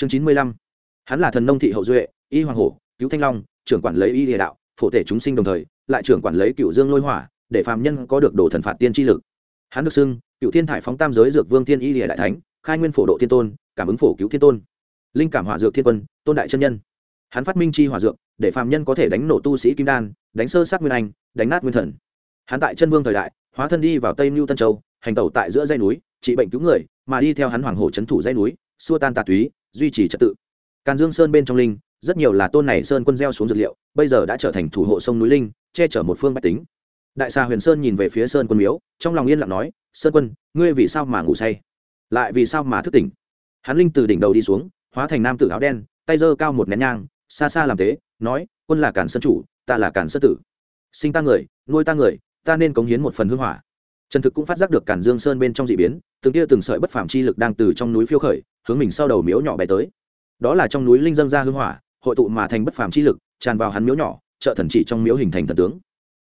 chương chín mươi lăm. Hắn là thần nông thị hậu duệ, y hoàng hổ, cứu thanh long, trưởng quản lấy y địa đạo, phổ thể chúng sinh đồng thời, lại trưởng quản lấy cựu dương lôi hỏa, để phàm nhân có được đồ thần phạt tiên tri lực. Hắn được xưng cựu thiên thải phóng tam giới dược vương thiên y địa đại thánh, khai nguyên phổ độ thiên tôn, cảm ứng phổ cứu thiên tôn. Linh cảm hỏa dược thiên quân, tôn đại chân nhân. Hắn phát minh chi hỏa dược, để phàm nhân có thể đánh nổ tu sĩ kim đan, đánh sơ sát nguyên anh, đánh nát nguyên thần. Hắn tại chân vương thời đại, hóa thân đi vào tây mưu tân châu, hành tẩu tại giữa dây núi, trị bệnh cứu người, mà đi theo hắn hoàng hổ trấn thủ dây núi, xua tan tà túy duy trì trật tự. Càn dương sơn bên trong linh, rất nhiều là tôn này sơn quân gieo xuống dược liệu, bây giờ đã trở thành thủ hộ sông núi linh, che chở một phương bách tính. Đại xà huyền sơn nhìn về phía sơn quân miếu, trong lòng yên lặng nói, sơn quân, ngươi vì sao mà ngủ say? Lại vì sao mà thức tỉnh? Hắn linh từ đỉnh đầu đi xuống, hóa thành nam tử áo đen, tay giơ cao một nén nhang, xa xa làm thế, nói, quân là cản sơn chủ, ta là cản sơn tử. Sinh ta người, nuôi ta người, ta nên cống hiến một phần hương hỏa trần thực cũng phát giác được cản dương sơn bên trong d ị biến, từng tia từng sợi bất phàm chi lực đang từ trong núi phiêu khởi, hướng mình sau đầu miếu nhỏ bay tới. Đó là trong núi linh dân ra hương hỏa, hội tụ mà thành bất phàm chi lực, tràn vào hắn miếu nhỏ, trợ thần chỉ trong miếu hình thành thần tướng.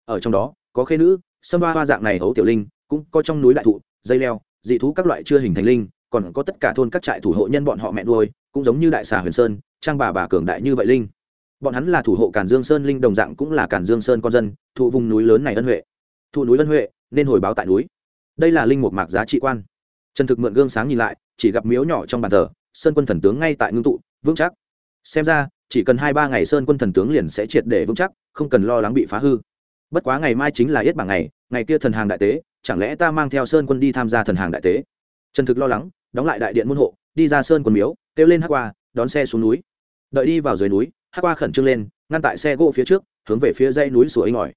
Ở trong đó, có khê nữ, sâm ba hoa dạng này hấu tiểu linh, cũng có trong núi đại thụ, dây leo, dị thú các loại chưa hình thành linh, còn có tất cả thôn các trại thủ hộ nhân bọn họ mẹ nuôi, cũng giống như đại xà huyền sơn, trang bà bà cường đại như vậy linh. Bọn hắn là thủ hộ cản dương sơn linh, đồng dạng cũng là cản dương sơn con dân, thụ vùng núi lớn này ân huệ. Thụ núi ân huệ nên hồi báo tại núi. Đây là linh mục mạc giá trị quan. Trần thực mượn gương sáng nhìn lại, chỉ gặp miếu nhỏ trong bàn thờ, sơn quân thần tướng ngay tại ngưng tụ, vững chắc. Xem ra, chỉ cần hai ba ngày sơn quân thần tướng liền sẽ triệt để vững chắc, không cần lo lắng bị phá hư. Bất quá ngày mai chính là yết bảng ngày ngày kia thần hàng đại tế, chẳng lẽ ta mang theo sơn quân đi tham gia thần hàng đại tế? Trần thực lo lắng, đóng lại đại điện môn hộ, đi ra sơn quân miếu, kêu lên hát qua, đón xe xuống núi. Đợi đi vào dưới núi hát qua khẩn trương lên, ngăn tại xe gỗ phía trước, hướng về phía dãy núi sủa ấy ngỏi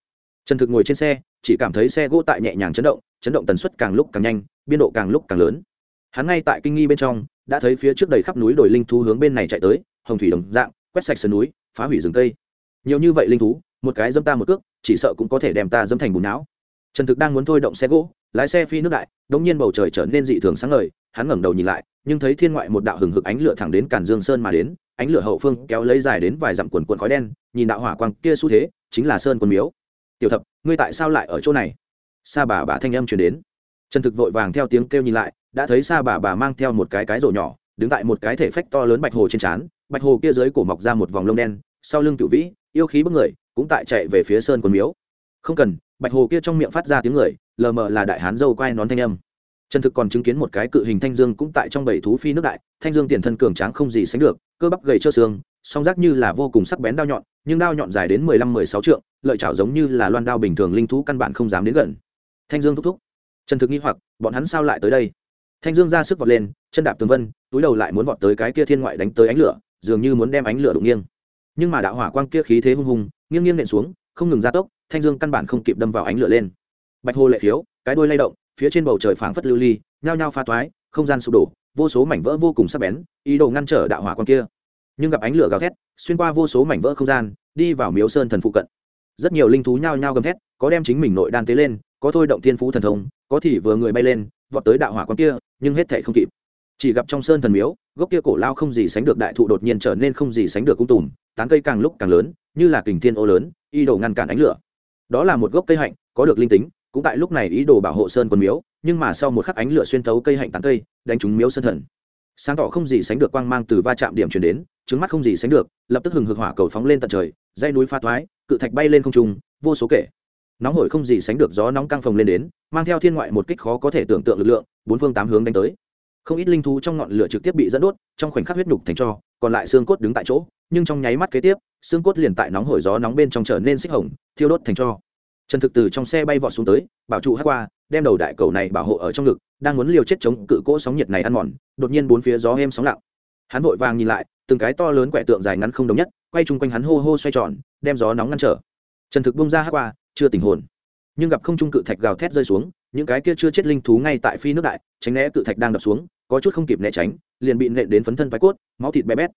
trần thực ngồi trên xe chỉ cảm thấy xe gỗ tại nhẹ nhàng chấn động chấn động tần suất càng lúc càng nhanh, biên độ càng lúc càng lớn. Hắn ngay tại kinh nghi bên trong, đã thấy phía trước đầy khắp núi đồi linh thú hướng bên này chạy tới, hồng thủy đồng dạng, quét sạch sườn núi, phá hủy rừng cây. Nhiều như vậy linh thú, một cái dâm ta một cước, chỉ sợ cũng có thể đem ta dâm thành bùn não. Trần thực đang muốn thôi động xe gỗ, lái xe phi nước đại, đống nhiên bầu trời trở nên dị thường sáng ngời, hắn ngẩng đầu nhìn lại, nhưng thấy thiên ngoại một đạo hừng hực ánh lửa thẳng đến càn dương sơn mà đến, ánh lửa hậu phương kéo lấy dài đến vài dặm quần quần khói đen, nhìn đạo hỏa quang kia xu thế, chính là sơn quân miếu. Tiểu thập ngươi tại sao lại ở chỗ này? Sa bà bà thanh âm truyền đến. Trần thực vội vàng theo tiếng kêu nhìn lại, đã thấy sa bà bà mang theo một cái cái rổ nhỏ, đứng tại một cái thể phách to lớn bạch hồ trên trán, bạch hồ kia dưới cổ mọc ra một vòng lông đen, sau lưng cựu vĩ, yêu khí bức người, cũng tại chạy về phía sơn quân miếu. Không cần, bạch hồ kia trong miệng phát ra tiếng người, lờ mờ là đại hán dâu quai nón thanh âm. Trần thực còn chứng kiến một cái cự hình thanh dương cũng tại trong bảy thú phi nước đại, thanh dương tiền thân cường tráng không gì sánh được, cơ bắp gầy trơ xương, song rác như là vô cùng sắc bén đao nhọn nhưng đao nhọn dài đến mười lăm, mười sáu trượng, lợi chảo giống như là loan đao bình thường, linh thú căn bản không dám đến gần. Thanh dương thúc thúc. Trần thực nghĩ hoặc, bọn hắn sao lại tới đây? Thanh dương ra sức vọt lên, chân đạp tường vân, túi đầu lại muốn vọt tới cái kia thiên ngoại đánh tới ánh lửa, dường như muốn đem ánh lửa đụng nghiêng. Nhưng mà đạo hỏa quang kia khí thế hung hùng, nghiêng nghiêng nện xuống, không ngừng gia tốc, thanh dương căn bản không kịp đâm vào ánh lửa lên. Bạch hồ lệ khiếu, cái đuôi lay động, phía trên bầu trời phảng phất lưu ly, nhao nhao pha toái, không gian sụp đổ, vô số mảnh vỡ vô cùng sắc bén, ý đồ ngăn trở đạo hỏa quang kia nhưng gặp ánh lửa gào thét, xuyên qua vô số mảnh vỡ không gian, đi vào miếu sơn thần phụ cận. Rất nhiều linh thú nhao nhao gầm thét, có đem chính mình nội đan tế lên, có thôi động thiên phú thần thông, có thì vừa người bay lên, vọt tới đạo hỏa quan kia, nhưng hết thảy không kịp. Chỉ gặp trong sơn thần miếu, gốc kia cổ lao không gì sánh được đại thụ đột nhiên trở nên không gì sánh được cung tùm, tán cây càng lúc càng lớn, như là kình thiên ô lớn, ý đồ ngăn cản ánh lửa. Đó là một gốc cây hạnh, có được linh tính, cũng tại lúc này ý đồ bảo hộ sơn quân miếu, nhưng mà sau một khắc ánh lửa xuyên thấu cây hạnh tán cây, đánh trúng miếu sơn thần. Sáng tỏ không gì sánh được quang mang từ va chạm điểm chuyển đến trứng mắt không gì sánh được, lập tức hừng hực hỏa cầu phóng lên tận trời dây núi pha thoái, cự thạch bay lên không trung, vô số kể. Nóng hổi không gì sánh được gió nóng căng phồng lên đến, mang theo thiên ngoại một kích khó có thể tưởng tượng lực lượng, bốn phương tám hướng đánh tới. Không ít linh thú trong ngọn lửa trực tiếp bị dẫn đốt, trong khoảnh khắc huyết nhục thành cho, còn lại xương cốt đứng tại chỗ, nhưng trong nháy mắt kế tiếp, xương cốt liền tại nóng hổi gió nóng bên trong trở nên xích hồng, thiêu đốt thành cho. Trần thực từ trong xe bay vọt xuống tới, bảo trụ hát qua, đem đầu đại cầu này bảo hộ ở trong ngực, đang muốn liều chết chống cự cỗ sóng nhiệt này ăn mòn, đột nhiên bốn phía gió êm sóng lặng hắn vội vàng nhìn lại, từng cái to lớn quẻ tượng dài ngắn không đồng nhất, quay chung quanh hắn hô hô xoay tròn, đem gió nóng ngăn trở. Trần thực bung ra hát qua, chưa tình hồn. Nhưng gặp không trung cự thạch gào thét rơi xuống, những cái kia chưa chết linh thú ngay tại phi nước đại, tránh né cự thạch đang đập xuống, có chút không kịp né tránh, liền bị nện đến phấn thân thoái cốt, máu thịt bé bét.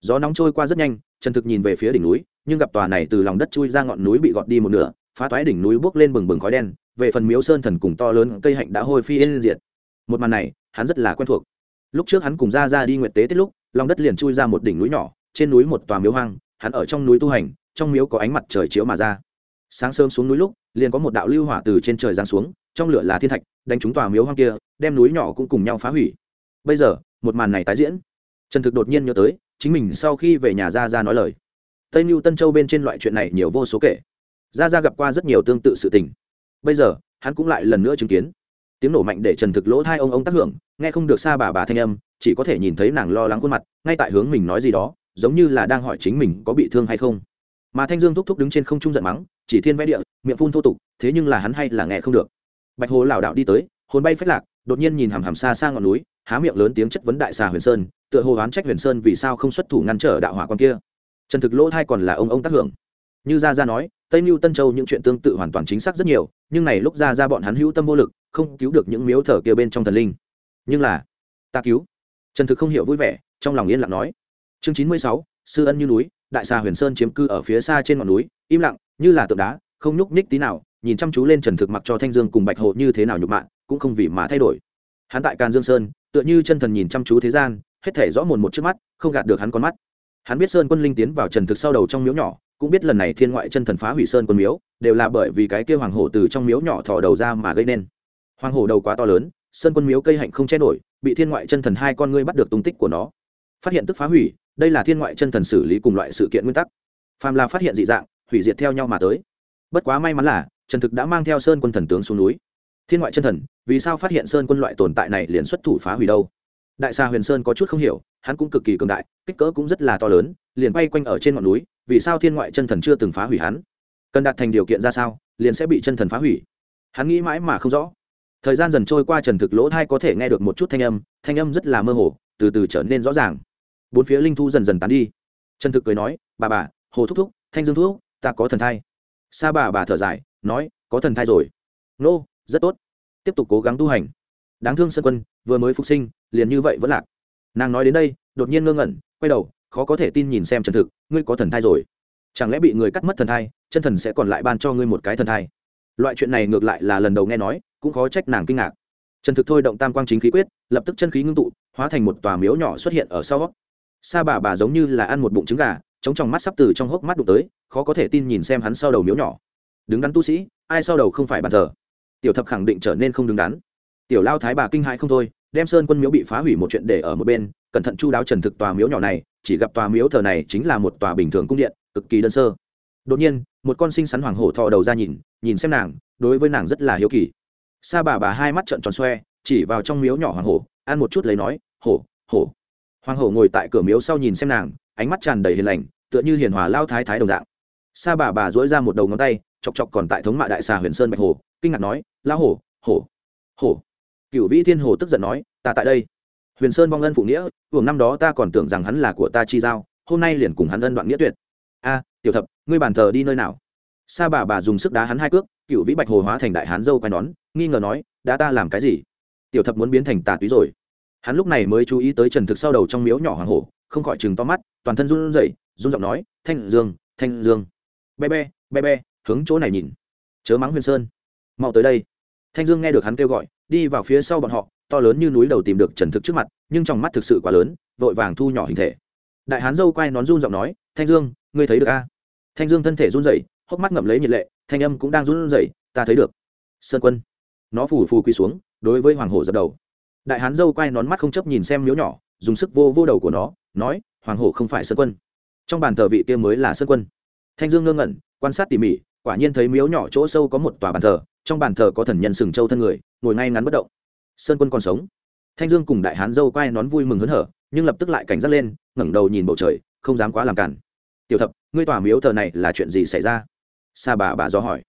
Gió nóng trôi qua rất nhanh, trần thực nhìn về phía đỉnh núi, nhưng gặp tòa này từ lòng đất chui ra ngọn núi bị gọt đi một nửa, phá toái đỉnh núi bước lên bừng bừng khói đen, về phần miếu sơn thần cùng to lớn cây hạnh đã hôi phi yên diệt. Một màn này, hắn rất là quen thuộc. Lúc trước hắn cùng ra ra đi nguyệt tế tiết lúc lòng đất liền chui ra một đỉnh núi nhỏ, trên núi một tòa miếu hoang, hắn ở trong núi tu hành, trong miếu có ánh mặt trời chiếu mà ra. Sáng sớm xuống núi lúc, liền có một đạo lưu hỏa từ trên trời giáng xuống, trong lửa là thiên thạch, đánh trúng tòa miếu hoang kia, đem núi nhỏ cũng cùng nhau phá hủy. Bây giờ, một màn này tái diễn. Trần thực đột nhiên nhớ tới, chính mình sau khi về nhà ra ra nói lời. Tây mưu tân châu bên trên loại chuyện này nhiều vô số kể. Ra ra gặp qua rất nhiều tương tự sự tình. Bây giờ, hắn cũng lại lần nữa chứng kiến. Tiếng nổ mạnh để trần thực lỗ thai ông ông tác hưởng, nghe không được xa bà bà thanh âm chỉ có thể nhìn thấy nàng lo lắng khuôn mặt, ngay tại hướng mình nói gì đó, giống như là đang hỏi chính mình có bị thương hay không. Mà thanh dương thúc thúc đứng trên không trung giận mắng, chỉ thiên vẽ địa, miệng phun thô tục, thế nhưng là hắn hay là nghe không được. Bạch hồ lảo đạo đi tới, hồn bay phách lạc, đột nhiên nhìn hàm hàm xa xa ngọn núi, há miệng lớn tiếng chất vấn đại xà huyền sơn, tựa hồ oán trách huyền sơn vì sao không xuất thủ ngăn trở đạo hỏa quan kia. Trần thực lỗ thai còn là ông ông tác hưởng. Như gia gia nói, tây mưu tân châu những chuyện tương tự hoàn toàn chính xác rất nhiều, nhưng này lúc gia gia bọn hắn hữu tâm vô lực, không cứu được những miếu thờ kia bên trong thần linh. Nhưng là, ta cứu trần thực không hiểu vui vẻ, trong lòng yên lặng nói. Chương chín mươi sáu, sư ân như núi, đại xà huyền sơn chiếm cư ở phía xa trên ngọn núi, im lặng, như là tượng đá, không nhúc nhích tí nào, nhìn chăm chú lên trần thực mặc cho thanh dương cùng bạch hộ như thế nào nhục mạ, cũng không vì mà thay đổi. Hắn tại càn dương sơn, tựa như chân thần nhìn chăm chú thế gian, hết thể rõ mồn một trước mắt, không gạt được hắn con mắt. Hắn biết sơn quân linh tiến vào trần thực sau đầu trong miếu nhỏ, cũng biết lần này thiên ngoại chân thần phá hủy sơn quân miếu, đều là bởi vì cái kêu hoàng hổ từ trong miếu nhỏ thò đầu ra mà gây nên. Hoàng hổ đầu quá to lớn, sơn quân miếu cây hạnh không che nổi bị thiên ngoại chân thần hai con ngươi bắt được tung tích của nó. Phát hiện tức phá hủy, đây là thiên ngoại chân thần xử lý cùng loại sự kiện nguyên tắc. Phàm là phát hiện dị dạng, hủy diệt theo nhau mà tới. Bất quá may mắn là, trần thực đã mang theo sơn quân thần tướng xuống núi. Thiên ngoại chân thần, vì sao phát hiện sơn quân loại tồn tại này liền xuất thủ phá hủy đâu? Đại xa huyền sơn có chút không hiểu, hắn cũng cực kỳ cường đại, kích cỡ cũng rất là to lớn, liền bay quanh ở trên ngọn núi, vì sao thiên ngoại chân thần chưa từng phá hủy hắn? Cần đạt thành điều kiện ra sao, liền sẽ bị chân thần phá hủy? Hắn nghĩ mãi mà không rõ thời gian dần trôi qua trần thực lỗ thai có thể nghe được một chút thanh âm thanh âm rất là mơ hồ từ từ trở nên rõ ràng. Bốn phía linh thu dần dần tán đi. Trần thực cười nói bà bà hồ thúc thúc thanh dương thúc ta có thần thai. Sa bà bà thở dài nói có thần thai rồi. Nô、no, rất tốt. Tiếp tục cố gắng tu hành. Đáng thương sân quân vừa mới phục sinh liền như vậy vẫn lạc. Nàng nói đến đây đột nhiên ngơ ngẩn quay đầu khó có thể tin nhìn xem trần thực ngươi có thần thai rồi. Chẳng lẽ bị người cắt mất thần thai chân thần sẽ còn lại ban cho ngươi một cái thần thai? Loại chuyện này ngược lại là lần đầu nghe nói cũng khó trách nàng kinh ngạc. Trần thực thôi động tam quang chính khí quyết, lập tức chân khí ngưng tụ, hóa thành một tòa miếu nhỏ xuất hiện ở sau sa bà bà giống như là ăn một bụng trứng gà, chống trong mắt sắp từ trong hốc mắt đụng tới, khó có thể tin nhìn xem hắn sau đầu miếu nhỏ. Đứng đắn tu sĩ, ai sau đầu không phải bàn thờ? Tiểu thập khẳng định trở nên không đứng đắn. Tiểu lao thái bà kinh hãi không thôi, đem sơn quân miếu bị phá hủy một chuyện để ở một bên, cẩn thận chu đáo trần thực tòa miếu nhỏ này, chỉ gặp tòa miếu thờ này chính là một tòa bình thường cung điện, cực kỳ đơn sơ. Đột nhiên, một con sinh sắn hoàng hổ thò đầu ra nhìn nhìn xem nàng, đối với nàng rất là hiếu kỳ sa bà bà hai mắt trợn tròn xoe, chỉ vào trong miếu nhỏ hoàng hổ, ăn một chút lấy nói, hổ hổ. Hoàng hổ ngồi tại cửa miếu sau nhìn xem nàng, ánh mắt tràn đầy hiền lành, tựa như hiền hòa lao thái thái đồng dạng. Sa bà bà dỗi ra một đầu ngón tay, chọc chọc còn tại thống mạ đại xà huyền sơn bạch hồ kinh ngạc nói lao hổ hổ hổ. Cựu vĩ thiên hồ tức giận nói, ta tại đây. Huyền sơn vong ân phụ nghĩa, hưởng năm đó ta còn tưởng rằng hắn là của ta chi giao, hôm nay liền cùng hắn ân đoạn nghĩa tuyệt. A, tiểu thập, ngươi bàn thờ đi nơi nào? Sa bà bà dùng sức đá hắn hai cước cựu vĩ bạch hồ hóa thành đại hán dâu quay nón, nghi ngờ nói đã ta làm cái gì? Tiểu thập muốn biến thành tà túy rồi. Hắn lúc này mới chú ý tới trần thực sau đầu trong miếu nhỏ hoàng hổ, không khỏi chừng to mắt, toàn thân run rẩy, run giọng nói, thanh dương thanh dương. Be be be be, hướng chỗ này nhìn. Chớ mắng huyền sơn. Mau tới đây. Thanh dương nghe được hắn kêu gọi, đi vào phía sau bọn họ, to lớn như núi đầu tìm được trần thực trước mặt, nhưng trong mắt thực sự quá lớn, vội vàng thu nhỏ hình thể. Đại hán dâu quay nón run giọng nói, thanh dương, ngươi thấy được a? Thanh dương thân thể run rẩy hốc mắt ngậm lấy nhiệt lệ, thanh âm cũng đang run rẩy, ta thấy được. Sơn quân. Nó phù phù quy xuống, đối với hoàng hổ dập đầu. Đại hán dâu quay nón mắt không chấp nhìn xem miếu nhỏ, dùng sức vô vô đầu của nó, nói, hoàng hổ không phải sơn quân. Trong bàn thờ vị kia mới là sơn quân. Thanh dương ngơ ngẩn, quan sát tỉ mỉ, quả nhiên thấy miếu nhỏ chỗ sâu có một tòa bàn thờ, trong bàn thờ có thần nhân sừng châu thân người, ngồi ngay ngắn bất động. Sơn quân còn sống. Thanh dương cùng đại hán dâu quay nón vui mừng hớn hở, nhưng lập tức lại cảnh giác lên, ngẩng đầu nhìn bầu trời, không dám quá làm cản. Tiểu thập, ngươi tòa miếu thờ này là chuyện gì xảy ra? Sa bà bà do hỏi.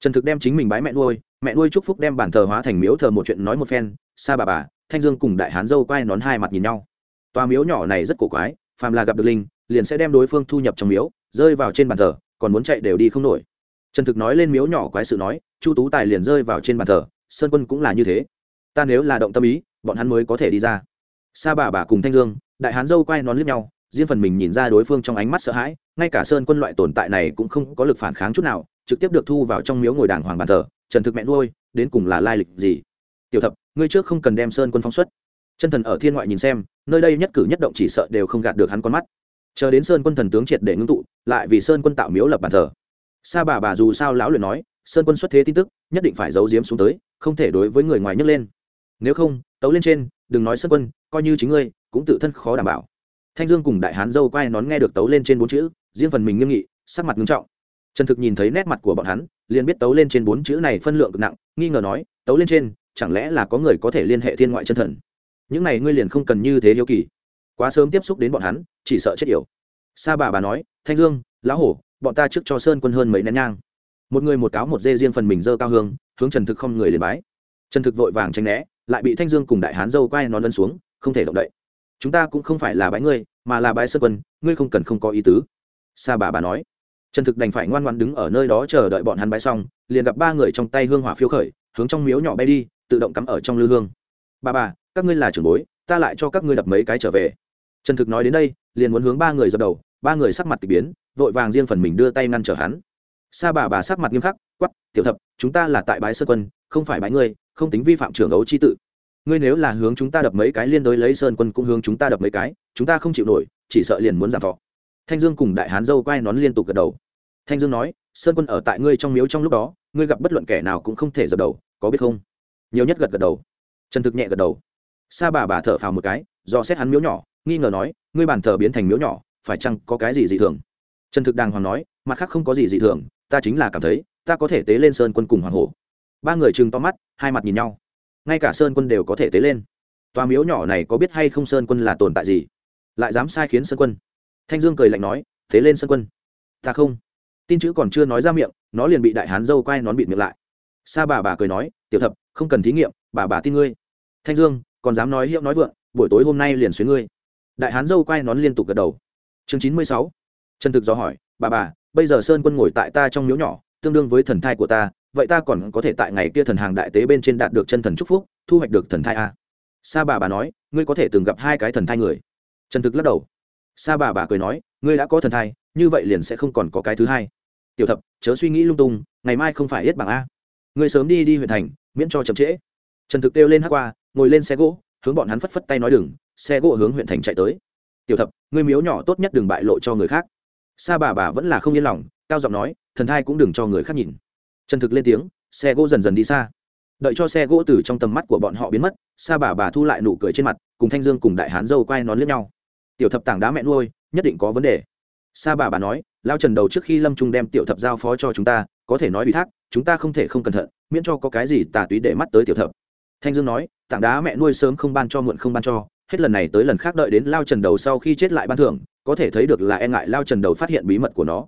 Trần thực đem chính mình bái mẹ nuôi mẹ nuôi chúc phúc đem bản thờ hóa thành miếu thờ một chuyện nói một phen. Sa bà bà, thanh dương cùng đại hán dâu quay nón hai mặt nhìn nhau. Tòa miếu nhỏ này rất cổ quái, phàm là gặp được linh, liền sẽ đem đối phương thu nhập trong miếu, rơi vào trên bàn thờ, còn muốn chạy đều đi không nổi. Trần thực nói lên miếu nhỏ quái sự nói, chu tú tài liền rơi vào trên bàn thờ, sơn quân cũng là như thế. Ta nếu là động tâm ý, bọn hắn mới có thể đi ra. Sa bà bà cùng thanh dương, đại hán dâu quay nón lướt nhau riêng phần mình nhìn ra đối phương trong ánh mắt sợ hãi, ngay cả sơn quân loại tồn tại này cũng không có lực phản kháng chút nào, trực tiếp được thu vào trong miếu ngồi đàng hoàng bàn thờ, trần thực mẹ nuôi, đến cùng là lai lịch gì? Tiểu thập, ngươi trước không cần đem sơn quân phóng xuất. Chân thần ở thiên ngoại nhìn xem, nơi đây nhất cử nhất động chỉ sợ đều không gạt được hắn con mắt. Chờ đến sơn quân thần tướng triệt để ngưng tụ, lại vì sơn quân tạo miếu lập bàn thờ. Sa bà bà dù sao lão luyện nói, sơn quân xuất thế tin tức, nhất định phải giấu giếm xuống tới, không thể đối với người ngoài nhấc lên. Nếu không, tấu lên trên, đừng nói sơn quân, coi như chính ngươi, cũng tự thân khó đảm bảo thanh dương cùng đại hán dâu quay nón nghe được tấu lên trên bốn chữ, riêng phần mình nghiêm nghị, sắc mặt nghiêm trọng. Trần thực nhìn thấy nét mặt của bọn hắn, liền biết tấu lên trên bốn chữ này phân lượng cực nặng, nghi ngờ nói, tấu lên trên, chẳng lẽ là có người có thể liên hệ thiên ngoại chân thần? Những này ngươi liền không cần như thế hiếu kỳ. Quá sớm tiếp xúc đến bọn hắn, chỉ sợ chết yểu. Sa bà bà nói, thanh dương, lão hổ, bọn ta trước cho sơn quân hơn mấy nén nhang. Một người một cáo một dê riêng phần mình dơ cao hương, hướng trần thực không người liền bái. Trần thực vội vàng tranh né, lại bị thanh dương cùng đại hán dâu quay nón lân xuống, không thể động đậy chúng ta cũng không phải là bái ngươi, mà là bái sơn quân, ngươi không cần không có ý tứ. Sa bà bà nói. Trần thực đành phải ngoan ngoan đứng ở nơi đó chờ đợi bọn hắn bái xong, liền gặp ba người trong tay hương hỏa phiêu khởi, hướng trong miếu nhỏ bay đi, tự động cắm ở trong lư hương. Bà bà, các ngươi là trưởng bối, ta lại cho các ngươi đập mấy cái trở về. Trần thực nói đến đây, liền muốn hướng ba người dập đầu, ba người sắc mặt k ỳ biến, vội vàng riêng phần mình đưa tay ngăn trở hắn. Sa bà bà sắc mặt nghiêm khắc quắp tiểu thập, chúng ta là tại bái sơ quân, không phải bái ngươi, không tính vi phạm trưởng ấu chi tự ngươi nếu là hướng chúng ta đập mấy cái liên đối lấy sơn quân cũng hướng chúng ta đập mấy cái, chúng ta không chịu nổi, chỉ sợ liền muốn giảm thọ. Thanh dương cùng đại hán dâu quay nón liên tục gật đầu. Thanh dương nói, sơn quân ở tại ngươi trong miếu trong lúc đó, ngươi gặp bất luận kẻ nào cũng không thể dập đầu, có biết không? Nhiều nhất gật gật đầu. Trần thực nhẹ gật đầu. Sa bà bà thở phào một cái, do xét hắn miếu nhỏ, nghi ngờ nói, ngươi bàn thờ biến thành miếu nhỏ, phải chăng có cái gì dị thường? Trần thực đàng hoàng nói, mặt khác không có gì dị thường, ta chính là cảm thấy, ta có thể tế lên sơn quân cùng hoàng hổ. Ba người chừng to mắt, hai mặt nhìn nhau ngay cả sơn quân đều có thể tế lên. Tòa miếu nhỏ này có biết hay không sơn quân là tồn tại gì? Lại dám sai khiến sơn quân. Thanh dương cười lạnh nói thế lên sơn quân. Ta không. Tin chữ còn chưa nói ra miệng, nó liền bị đại hán dâu quay nón bịt miệng lại. Sa bà bà cười nói, tiểu thập, không cần thí nghiệm, bà bà tin ngươi. Thanh dương, còn dám nói hiệu nói vượng, buổi tối hôm nay liền xuyến ngươi. Đại hán dâu quay nón liên tục gật đầu. Chương chín mươi sáu. Trần thực do hỏi, bà bà, bây giờ sơn quân ngồi tại ta trong miếu nhỏ, tương đương với thần thai của ta vậy ta còn có thể tại ngày kia thần hàng đại tế bên trên đạt được chân thần chúc phúc, thu hoạch được thần thai a sa bà bà nói, ngươi có thể từng gặp hai cái thần thai người. Trần thực lắc đầu. Sa bà bà cười nói, ngươi đã có thần thai, như vậy liền sẽ không còn có cái thứ hai. Tiểu thập, chớ suy nghĩ lung tung, ngày mai không phải hết bảng a. Ngươi sớm đi đi huyện thành, miễn cho chậm trễ. Trần thực kêu lên hát qua, ngồi lên xe gỗ, hướng bọn hắn phất phất tay nói đừng, xe gỗ hướng huyện thành chạy tới. Tiểu thập, ngươi miếu nhỏ tốt nhất đừng bại lộ cho người khác. Sa bà bà vẫn là không yên lòng, cao giọng nói, thần thai cũng đừng cho người khác nhìn trần thực lên tiếng, xe gỗ dần dần đi xa. Đợi cho xe gỗ từ trong tầm mắt của bọn họ biến mất, sa bà bà thu lại nụ cười trên mặt, cùng thanh dương cùng đại hán dâu quay nón lướt nhau. Tiểu thập tảng đá mẹ nuôi, nhất định có vấn đề. Sa bà bà nói, lao trần đầu trước khi lâm trung đem tiểu thập giao phó cho chúng ta, có thể nói ủy thác, chúng ta không thể không cẩn thận, miễn cho có cái gì tà túy để mắt tới tiểu thập. Thanh dương nói, tảng đá mẹ nuôi sớm không ban cho, muộn không ban cho, hết lần này tới lần khác đợi đến lao trần đầu sau khi chết lại ban thưởng, có thể thấy được là e ngại lao trần đầu phát hiện bí mật của nó.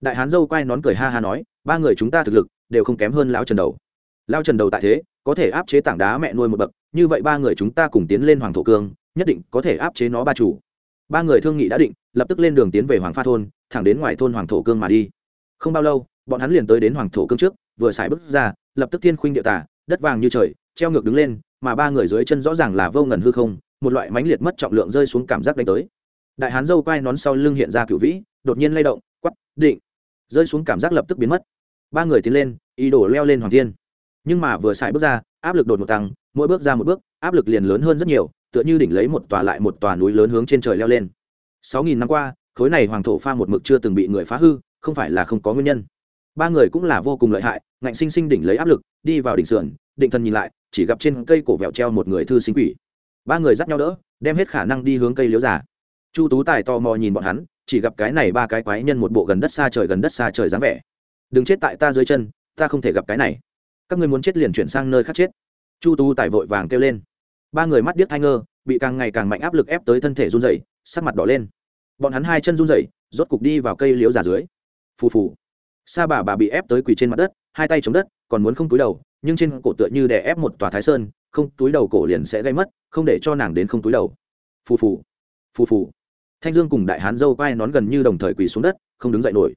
Đại hán dâu quay nón cười ha ha nói ba người chúng ta thực lực đều không kém hơn lão trần đầu. Lao trần đầu tại thế, có thể áp chế tảng đá mẹ nuôi một bậc, như vậy ba người chúng ta cùng tiến lên hoàng thổ cương, nhất định có thể áp chế nó ba chủ. Ba người thương nghị đã định, lập tức lên đường tiến về hoàng pha thôn, thẳng đến ngoài thôn hoàng thổ cương mà đi. Không bao lâu, bọn hắn liền tới đến hoàng thổ cương trước, vừa xài bước ra, lập tức thiên khuynh địa tả đất vàng như trời, treo ngược đứng lên, mà ba người dưới chân rõ ràng là vô ngần hư không, một loại mãnh liệt mất trọng lượng rơi xuống cảm giác đánh tới. Đại hán dâu quai nón sau lưng hiện ra cựu vĩ, đột nhiên lay động quắp định. Rơi xuống cảm giác lập tức biến mất ba người tiến lên, ý đồ leo lên hoàng thiên. Nhưng mà vừa xài bước ra, áp lực đột một tăng, mỗi bước ra một bước, áp lực liền lớn hơn rất nhiều, tựa như đỉnh lấy một tòa lại một tòa núi lớn hướng trên trời leo lên. Sáu nghìn năm qua, khối này hoàng thổ pha một mực chưa từng bị người phá hư, không phải là không có nguyên nhân. Ba người cũng là vô cùng lợi hại, ngạnh sinh sinh đỉnh lấy áp lực, đi vào đỉnh sườn, định thần nhìn lại, chỉ gặp trên cây cổ vẹo treo một người thư sinh quỷ. Ba người dắt nhau đỡ, đem hết khả năng đi hướng cây liễu giả chu tú tài tò mò nhìn bọn hắn, chỉ gặp cái này ba cái quái nhân một bộ gần đất xa trời gần đất xa trời dáng vẻ đừng chết tại ta dưới chân, ta không thể gặp cái này. Các ngươi muốn chết liền chuyển sang nơi khác chết. Chu Tu tài vội vàng kêu lên. Ba người mắt điếc thai ngơ, bị càng ngày càng mạnh áp lực ép tới thân thể run rẩy, sắc mặt đỏ lên. Bọn hắn hai chân run rẩy, rốt cục đi vào cây liễu giả dưới. Phù phù. Sa bà bà bị ép tới quỳ trên mặt đất, hai tay chống đất, còn muốn không túi đầu, nhưng trên cổ tựa như đè ép một tòa thái sơn, không túi đầu cổ liền sẽ gây mất, không để cho nàng đến không túi đầu. Phù phù. Phù phù. Thanh dương cùng đại hán dâu quai nón gần như đồng thời quỳ xuống đất, không đứng dậy nổi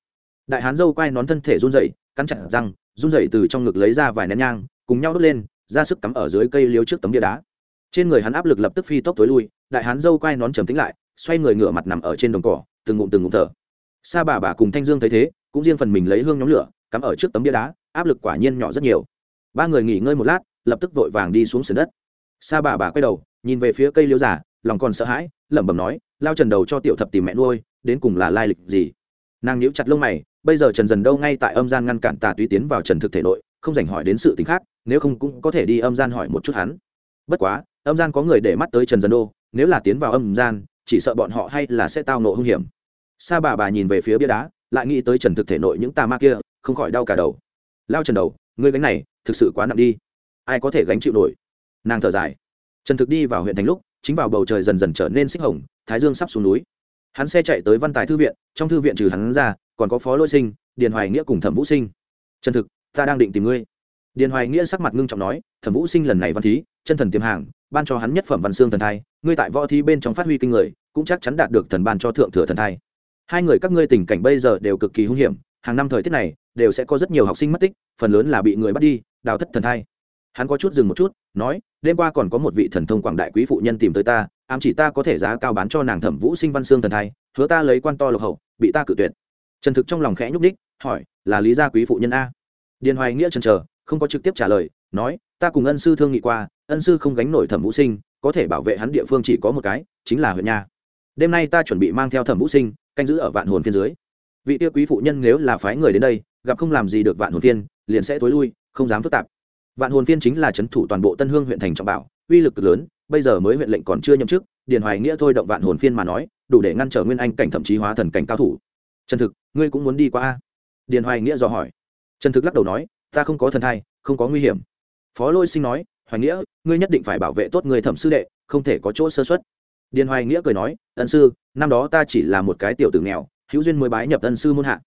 đại hán dâu quai nón thân thể run rẩy, cắn chặt răng, run rẩy từ trong ngực lấy ra vài nén nhang, cùng nhau đốt lên, ra sức cắm ở dưới cây liếu trước tấm bia đá. Trên người hắn áp lực lập tức phi tốc tối lui, đại hán dâu quai nón trầm tính lại, xoay người ngửa mặt nằm ở trên đồng cỏ, từng ngụm từng ngụm thở. Sa bà bà cùng thanh dương thấy thế, cũng riêng phần mình lấy hương nhóm lửa, cắm ở trước tấm bia đá, áp lực quả nhiên nhỏ rất nhiều. Ba người nghỉ ngơi một lát, lập tức vội vàng đi xuống sườn đất. Sa bà bà quay đầu, nhìn về phía cây liễu giả lòng còn sợ hãi, lẩm bẩm nói, lao trần đầu cho tiểu thập tìm mẹ nuôi, đến cùng là lai lịch gì? Nàng nhíu chặt lông mày, bây giờ trần dần đâu ngay tại âm gian ngăn cản tà túy tiến vào trần thực thể nội, không dành hỏi đến sự t khác, nếu không cũng có thể đi âm gian hỏi một chút hắn. Bất quá, âm gian có người để mắt tới trần dần đô nếu là tiến vào âm gian, chỉ sợ bọn họ hay là sẽ tao nộ hung hiểm. Sa bà bà nhìn về phía bia đá, lại nghĩ tới trần thực thể nội những tà ma kia, không khỏi đau cả đầu. Lao trần đầu, ngươi gánh này, thực sự quá nặng đi. Ai có thể gánh chịu nổi? Nàng thở dài. Trần thực đi vào huyện thành lúc, chính vào bầu trời dần dần trở nên xích hồng, thái dương sắp xuống núi hắn xe chạy tới văn tài thư viện, trong thư viện trừ hắn ra, còn có phó lôi sinh, điền hoài nghĩa cùng thẩm vũ sinh. Chân thực, ta đang định tìm ngươi. Điền hoài nghĩa sắc mặt ngưng trọng nói, thẩm vũ sinh lần này văn thí, chân thần tiềm hàng, ban cho hắn nhất phẩm văn xương thần thai, ngươi tại võ thi bên trong phát huy kinh người, cũng chắc chắn đạt được thần ban cho thượng thừa thần thai. Hai người các ngươi tình cảnh bây giờ đều cực kỳ hung hiểm, hàng năm thời tiết này, đều sẽ có rất nhiều học sinh mất tích, phần lớn là bị người bắt đi, đào thất thần thai. Hắn có chút dừng một chút, nói đêm qua còn có một vị thần thông quảng đại quý phụ nhân tìm tới ta, ám chỉ ta có thể giá cao bán cho nàng thẩm vũ sinh văn xương thần thai, hứa ta lấy quan to lộc hậu, bị ta cự tuyệt. Trần thực trong lòng khẽ nhúc ních hỏi, là lý gia quý phụ nhân a? Điền hoài nghĩa trần chờ, không có trực tiếp trả lời, nói, ta cùng ân sư thương nghị qua, ân sư không gánh nổi thẩm vũ sinh, có thể bảo vệ hắn địa phương chỉ có một cái, chính là huyện nha đêm nay ta chuẩn bị mang theo thẩm vũ sinh, canh giữ ở vạn hồn phiên dưới. Vị tiêu quý phụ nhân nếu là phái người đến đây, gặp không làm gì được vạn hồn phiên, liền sẽ tối lui, không dám phức tạp vạn hồn phiên chính là c h ấ n thủ toàn bộ tân hương huyện thành trọng bảo, uy lực cực lớn, bây giờ mới huyện lệnh còn chưa nhậm chức, điền hoài nghĩa thôi động vạn hồn phiên mà nói, đủ để ngăn trở nguyên anh cảnh thậm chí hóa thần cảnh cao thủ. Trần thực, ngươi cũng muốn đi qua a? Điền hoài nghĩa dò hỏi. Trần thực lắc đầu nói, ta không có thần thai, không có nguy hiểm. Phó lôi sinh nói, hoài nghĩa, ngươi nhất định phải bảo vệ tốt người thẩm sư đệ, không thể có chỗ sơ xuất điền hoài nghĩa cười nói, ân sư, năm đó ta chỉ là một cái tiểu tử nghèo, hữu duyên mới bái nhập ân sư môn hạ.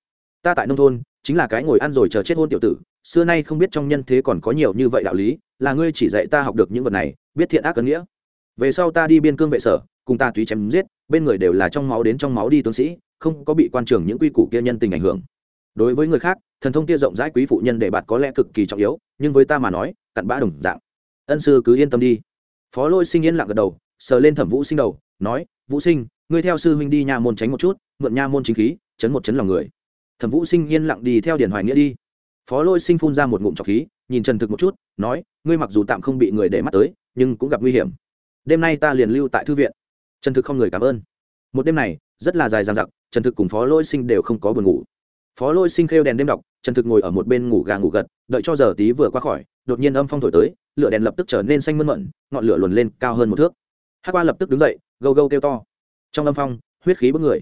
Ta tại nông thôn, chính là cái ngồi ăn rồi chờ chết hôn tiểu tử xưa nay không biết trong nhân thế còn có nhiều như vậy đạo lý, là ngươi chỉ dạy ta học được những vật này, biết thiện ác ân nghĩa. Về sau ta đi biên cương vệ sở, cùng ta túy chém giết, bên người đều là trong máu đến trong máu đi tướng sĩ, không có bị quan trường những quy củ kia nhân tình ảnh hưởng. Đối với người khác, thần thông kia rộng rãi quý phụ nhân để bạt có lẽ cực kỳ trọng yếu, nhưng với ta mà nói, cặn bã đồng dạng. Ân sư cứ yên tâm đi. Phó lôi sinh yên lặng gật đầu, sờ lên thẩm vũ sinh đầu, nói, vũ sinh, ngươi theo sư huynh đi nha môn tránh một chút, mượn nha môn chính khí, chấn một chấn lòng người. Thẩm vũ sinh yên lặng đi theo điển hoài nghĩa đi phó lôi sinh phun ra một ngụm trọc khí, nhìn trần thực một chút, nói, ngươi mặc dù tạm không bị người để mắt tới, nhưng cũng gặp nguy hiểm. Đêm nay ta liền lưu tại thư viện. Trần thực không người cảm ơn. Một đêm này, rất là dài dằng dặc, trần thực cùng phó lôi sinh đều không có buồn ngủ. Phó lôi sinh khêu đèn đêm đọc, trần thực ngồi ở một bên ngủ gà ngủ gật, đợi cho giờ tí vừa qua khỏi, đột nhiên âm phong thổi tới, lửa đèn lập tức trở nên xanh mơn mận, ngọn lửa luồn lên cao hơn một thước. Hát qua lập tức đứng dậy, gâu gâu kêu to. Trong âm phong, huyết khí bức người.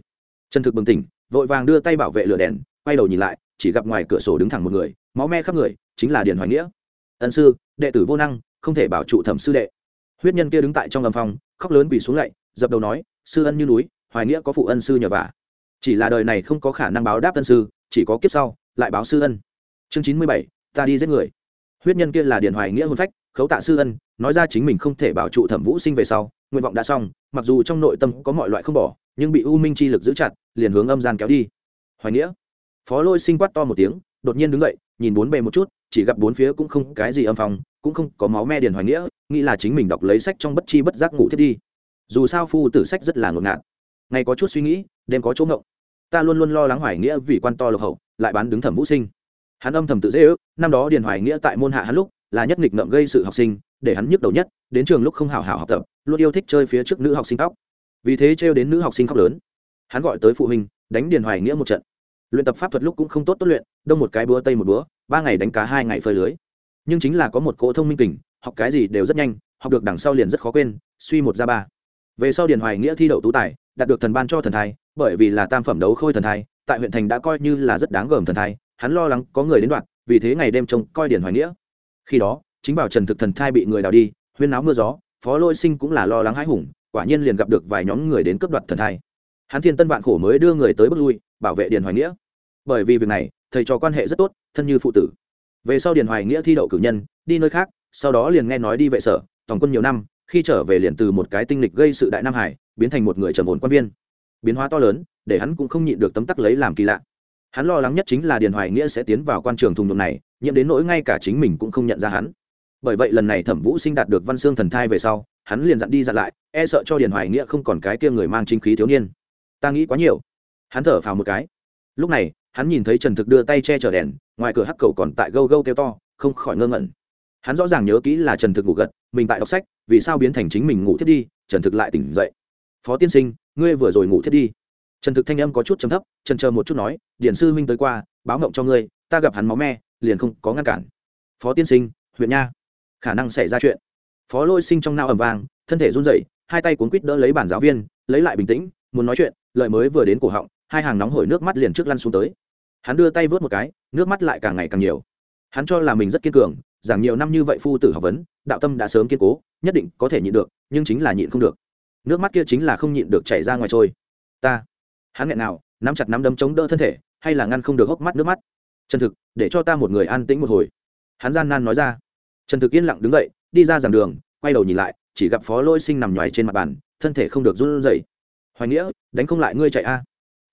Trần thực bừng tỉnh, vội vàng đưa tay bảo vệ lửa đèn, quay đầu nhìn lại chỉ gặp ngoài cửa sổ đứng thẳng một người, máu me khắp người, chính là điền hoài nghĩa. Ân sư, đệ tử vô năng, không thể bảo trụ thẩm sư đệ. Huyết nhân kia đứng tại trong âm phòng khóc lớn quỳ xuống lạy, dập đầu nói, sư ân như núi, hoài nghĩa có phụ ân sư nhờ vả. Chỉ là đời này không có khả năng báo đáp ân sư, chỉ có kiếp sau, lại báo sư ân. Chương chín mươi bảy, ta đi giết người. Huyết nhân kia là điền hoài nghĩa hôn phách, khấu tạ sư ân, nói ra chính mình không thể bảo trụ thẩm vũ sinh về sau, nguyện vọng đã xong, mặc dù trong nội tâm có mọi loại không bỏ, nhưng bị u minh chi lực giữ chặt, liền hướng âm gian kéo đi. Hoài nghĩa phó lôi sinh quát to một tiếng, đột nhiên đứng dậy, nhìn bốn bề một chút, chỉ gặp bốn phía cũng không cái gì âm phòng cũng không có máu me điền hoài nghĩa, nghĩ là chính mình đọc lấy sách trong bất chi bất giác ngủ thiết đi. Dù sao phu tử sách rất là ngột ngạt. Ngày có chút suy nghĩ, đêm có chỗ ngộng. Ta luôn luôn lo lắng hoài nghĩa vì quan to lộc hậu, lại bán đứng thẩm vũ sinh. Hắn âm thầm tự dễ ước, năm đó điền hoài nghĩa tại môn hạ hắn lúc, là nhất nghịch ngợm gây sự học sinh, để hắn nhức đầu nhất, đến trường lúc không hào hào học tập, luôn yêu thích chơi phía trước nữ học sinh tóc. Vì thế trêu đến nữ học sinh khóc lớn. Hắn gọi tới phụ huynh, đánh điền hoài nghĩa một trận luyện tập pháp thuật lúc cũng không tốt tốt luyện, đông một cái búa, tây một búa, ba ngày đánh cá, hai ngày phơi lưới. Nhưng chính là có một cỗ thông minh tỉnh học cái gì đều rất nhanh, học được đằng sau liền rất khó quên, suy một ra ba. Về sau điền hoài nghĩa thi đậu tú tài, đạt được thần ban cho thần thai, bởi vì là tam phẩm đấu khôi thần thai, tại huyện thành đã coi như là rất đáng gờm thần thai, hắn lo lắng có người đến đoạn, vì thế ngày đêm trông coi điền hoài nghĩa. Khi đó, chính bảo trần thực thần thai bị người đào đi, huyên náo mưa gió, phó lôi sinh cũng là lo lắng hãi hùng, quả nhiên liền gặp được vài nhóm người đến cướp đoạt thần thai. Hắn thiên tân vạn khổ mới đưa người tới bước lui, bảo vệ điền hoài nghĩa bởi vì việc này, thầy trò quan hệ rất tốt, thân như phụ tử. Về sau điền hoài nghĩa thi đậu cử nhân, đi nơi khác, sau đó liền nghe nói đi vệ sở toàn quân nhiều năm, khi trở về liền từ một cái tinh lịch gây sự đại nam hải, biến thành một người trầm ổn quan viên. Biến hóa to lớn, để hắn cũng không nhịn được tấm tắc lấy làm kỳ lạ. Hắn lo lắng nhất chính là điền hoài nghĩa sẽ tiến vào quan trường thùng đồn này, nhiễm đến nỗi ngay cả chính mình cũng không nhận ra hắn. Bởi vậy lần này thẩm vũ sinh đạt được văn xương thần thai về sau, hắn liền dặn đi dặn lại e sợ cho điền hoài nghĩa không còn cái kia người mang chính khí thiếu niên. Ta nghĩ quá nhiều. Hắn thở phào một cái. Lúc này hắn nhìn thấy trần thực đưa tay che chở đèn, ngoài cửa hắc cầu còn tại gâu gâu kêu to, không khỏi ngơ ngẩn. Hắn rõ ràng nhớ kỹ là trần thực ngủ gật, mình tại đọc sách, vì sao biến thành chính mình ngủ thiết đi, trần thực lại tỉnh dậy. Phó tiên sinh, ngươi vừa rồi ngủ thiết đi. Trần thực thanh âm có chút chấm thấp, trần chờ một chút nói điển sư huynh tới qua, báo mộng cho ngươi, ta gặp hắn máu me, liền không có ngăn cản. Phó tiên sinh, huyện nha. Khả năng xảy ra chuyện. Phó lôi sinh trong nao ẩm vàng, thân thể run rẩy, hai tay cuốn quít đỡ lấy bản giáo viên, lấy lại bình tĩnh, muốn nói chuyện lợi mới vừa đến cổ họng, hai hàng nóng hổi nước mắt liền trước lăn xuống tới hắn đưa tay vớt một cái, nước mắt lại càng ngày càng nhiều. Hắn cho là mình rất kiên cường, giảng nhiều năm như vậy phu tử học vấn, đạo tâm đã sớm kiên cố, nhất định có thể nhịn được, nhưng chính là nhịn không được. Nước mắt kia chính là không nhịn được chảy ra ngoài trôi. Ta, hắn nghẹn nào, nắm chặt nắm đấm chống đỡ thân thể, hay là ngăn không được hốc mắt nước mắt. Trần thực, để cho ta một người an tĩnh một hồi. Hắn gian nan nói ra. Trần thực yên lặng đứng dậy, đi ra giảng đường, quay đầu nhìn lại, chỉ gặp phó lôi sinh nằm nhoài trên mặt bàn, thân thể không được run rẩy. Hoài nghĩa, đánh không lại ngươi chạy a.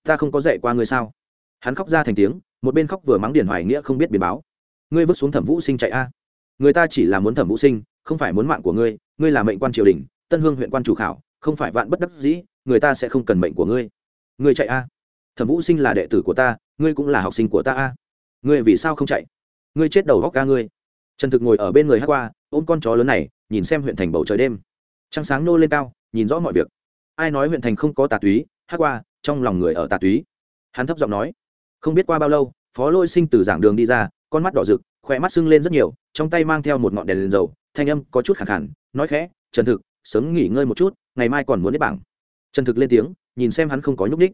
Ta không có dạy qua ngươi sao? Hắn khóc ra thành tiếng, một bên khóc vừa mắng điền hoài nghĩa không biết biến báo. Ngươi vứt xuống thẩm vũ sinh chạy a. Người ta chỉ là muốn thẩm vũ sinh, không phải muốn mạng của ngươi ngươi là mệnh quan triều đình, tân hương huyện quan chủ khảo, không phải vạn bất đắc dĩ, người ta sẽ không cần mệnh của ngươi. Ngươi chạy a. Thẩm vũ sinh là đệ tử của ta, ngươi cũng là học sinh của ta a. Ngươi vì sao không chạy? Ngươi chết đầu góc ca ngươi. Trần thực ngồi ở bên người hát qua, ôm con chó lớn này, nhìn xem huyện thành bầu trời đêm. Trăng sáng nô lên cao, nhìn rõ mọi việc. Ai nói huyện thành không có tà túy, hát qua, trong lòng người ở tà túy. Hắn thấp giọng nói không biết qua bao lâu, phó lôi sinh từ giảng đường đi ra, con mắt đỏ rực, khỏe mắt sưng lên rất nhiều, trong tay mang theo một ngọn đèn liền dầu, thanh âm có chút khẳng khẳng nói khẽ, trần thực, sớm nghỉ ngơi một chút, ngày mai còn muốn đến bảng. Trần thực lên tiếng, nhìn xem hắn không có nhúc ních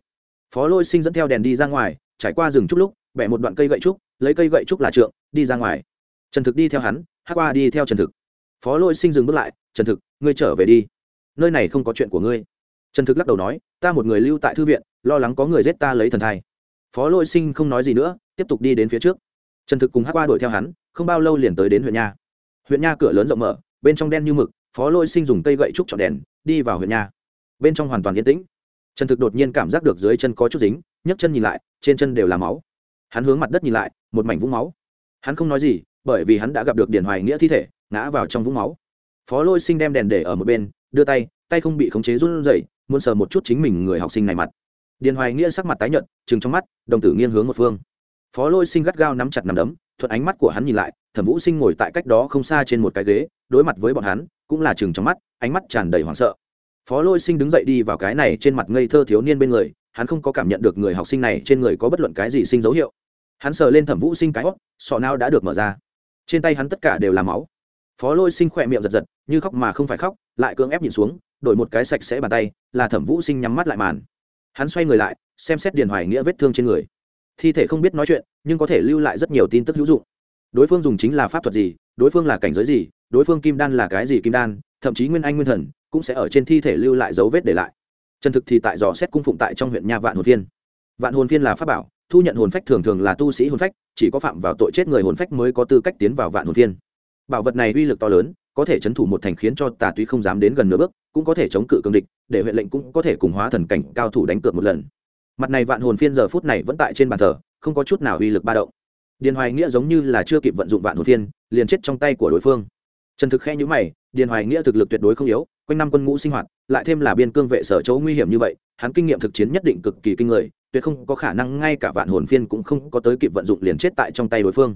phó lôi sinh dẫn theo đèn đi ra ngoài, trải qua rừng chút lúc, bẻ một đoạn cây gậy trúc, lấy cây gậy trúc là trượng, đi ra ngoài. Trần thực đi theo hắn, hát qua đi theo trần thực. Phó lôi sinh dừng bước lại, trần thực, ngươi trở về đi. Nơi này không có chuyện của ngươi. Trần thực lắc đầu nói, ta một người lưu tại thư viện, lo lắng có người giết ta lấy thần thai phó lôi sinh không nói gì nữa, tiếp tục đi đến phía trước. Trần thực cùng hát qua đuổi theo hắn, không bao lâu liền tới đến huyện nha. Huyện nha cửa lớn rộng mở, bên trong đen như mực, phó lôi sinh dùng cây gậy trúc chọn đèn, đi vào huyện nha. Bên trong hoàn toàn yên tĩnh. Trần thực đột nhiên cảm giác được dưới chân có chút dính, nhấc chân nhìn lại, trên chân đều là máu. Hắn hướng mặt đất nhìn lại, một mảnh vũng máu. Hắn không nói gì, bởi vì hắn đã gặp được điển hoài nghĩa thi thể, ngã vào trong vũng máu. Phó lôi sinh đem đèn để ở một bên, đưa tay tay không bị khống chế run rẩy, muốn sờ một chút chính mình người học sinh này mặt điền hoài nghĩa sắc mặt tái nhợt chừng trong mắt, đồng tử nghiêng hướng một phương. Phó lôi sinh gắt gao nắm chặt nắm đấm, thuận ánh mắt của hắn nhìn lại, thẩm vũ sinh ngồi tại cách đó không xa trên một cái ghế, đối mặt với bọn hắn, cũng là chừng trong mắt, ánh mắt tràn đầy hoảng sợ. Phó lôi sinh đứng dậy đi vào cái này trên mặt ngây thơ thiếu niên bên người, hắn không có cảm nhận được người học sinh này trên người có bất luận cái gì sinh dấu hiệu. Hắn sờ lên thẩm vũ sinh cái hót, sọ não đã được mở ra. Trên tay hắn tất cả đều là máu. Phó lôi sinh khỏe miệng giật giật, như khóc mà không phải khóc, lại cưỡng ép nhìn xuống, đổi một cái sạch sẽ bàn tay, là thẩm vũ sinh nhắm mắt lại màn hắn xoay người lại, xem xét điền hoài nghĩa vết thương trên người. Thi thể không biết nói chuyện, nhưng có thể lưu lại rất nhiều tin tức hữu dụng. Đối phương dùng chính là pháp thuật gì, đối phương là cảnh giới gì, đối phương kim đan là cái gì kim đan, thậm chí nguyên anh nguyên thần, cũng sẽ ở trên thi thể lưu lại dấu vết để lại. Chân thực thì tại dò xét cung phụng tại trong huyện nha vạn hồn phiên. Vạn hồn phiên là pháp bảo, thu nhận hồn phách thường thường là tu sĩ hồn phách, chỉ có phạm vào tội chết người hồn phách mới có tư cách tiến vào vạn hồn phiên. Bảo vật này uy lực to lớn có thể chấn thủ một thành khiến cho tà túy không dám đến gần nửa bước, cũng có thể chống cự cường địch, để huyện lệnh cũng có thể cùng hóa thần cảnh cao thủ đánh cược một lần. Mặt này vạn hồn phiên giờ phút này vẫn tại trên bàn thờ, không có chút nào uy lực ba động. Điền hoài nghĩa giống như là chưa kịp vận dụng vạn hồn phiên, liền chết trong tay của đối phương. Trần thực khe nhữ mày, điền hoài nghĩa thực lực tuyệt đối không yếu, quanh năm quân ngũ sinh hoạt, lại thêm là biên cương vệ sở chỗ nguy hiểm như vậy, hắn kinh nghiệm thực chiến nhất định cực kỳ kinh người, tuyệt không có khả năng ngay cả vạn hồn phiên cũng không có tới kịp vận dụng liền chết tại trong tay đối phương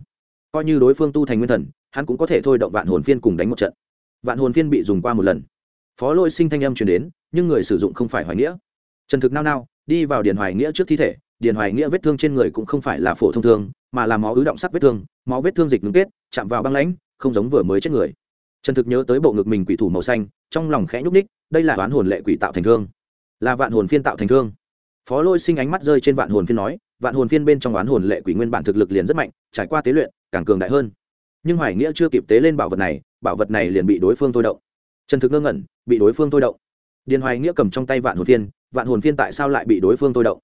coi như đối phương tu thành nguyên thần, hắn cũng có thể thôi động vạn hồn phiên cùng đánh một trận. Vạn hồn phiên bị dùng qua một lần. Phó lôi sinh thanh âm truyền đến, nhưng người sử dụng không phải hoài nghĩa. Trần thực nao nao, đi vào điền hoài nghĩa trước thi thể, điền hoài nghĩa vết thương trên người cũng không phải là phổ thông thương, mà là máu ứ động sắc vết thương, máu vết thương dịch ngưng kết, chạm vào băng lãnh, không giống vừa mới chết người. Trần thực nhớ tới bộ ngực mình quỷ thủ màu xanh, trong lòng khẽ nhúc ních đây là toán hồn lệ quỷ tạo thành thương. Là vạn hồn phiên tạo thành thương. Phó lôi sinh ánh mắt rơi trên vạn hồn phiên nói vạn hồn phiên bên trong oán hồn lệ quỷ nguyên bản thực lực liền rất mạnh, trải qua tế luyện, càng cường đại hơn. Nhưng hoài nghĩa chưa kịp tế lên bảo vật này, bảo vật này liền bị đối phương thôi động. Trần thực ngơ ngẩn, bị đối phương thôi động. Điền hoài nghĩa cầm trong tay vạn hồn phiên, vạn hồn phiên tại sao lại bị đối phương thôi động?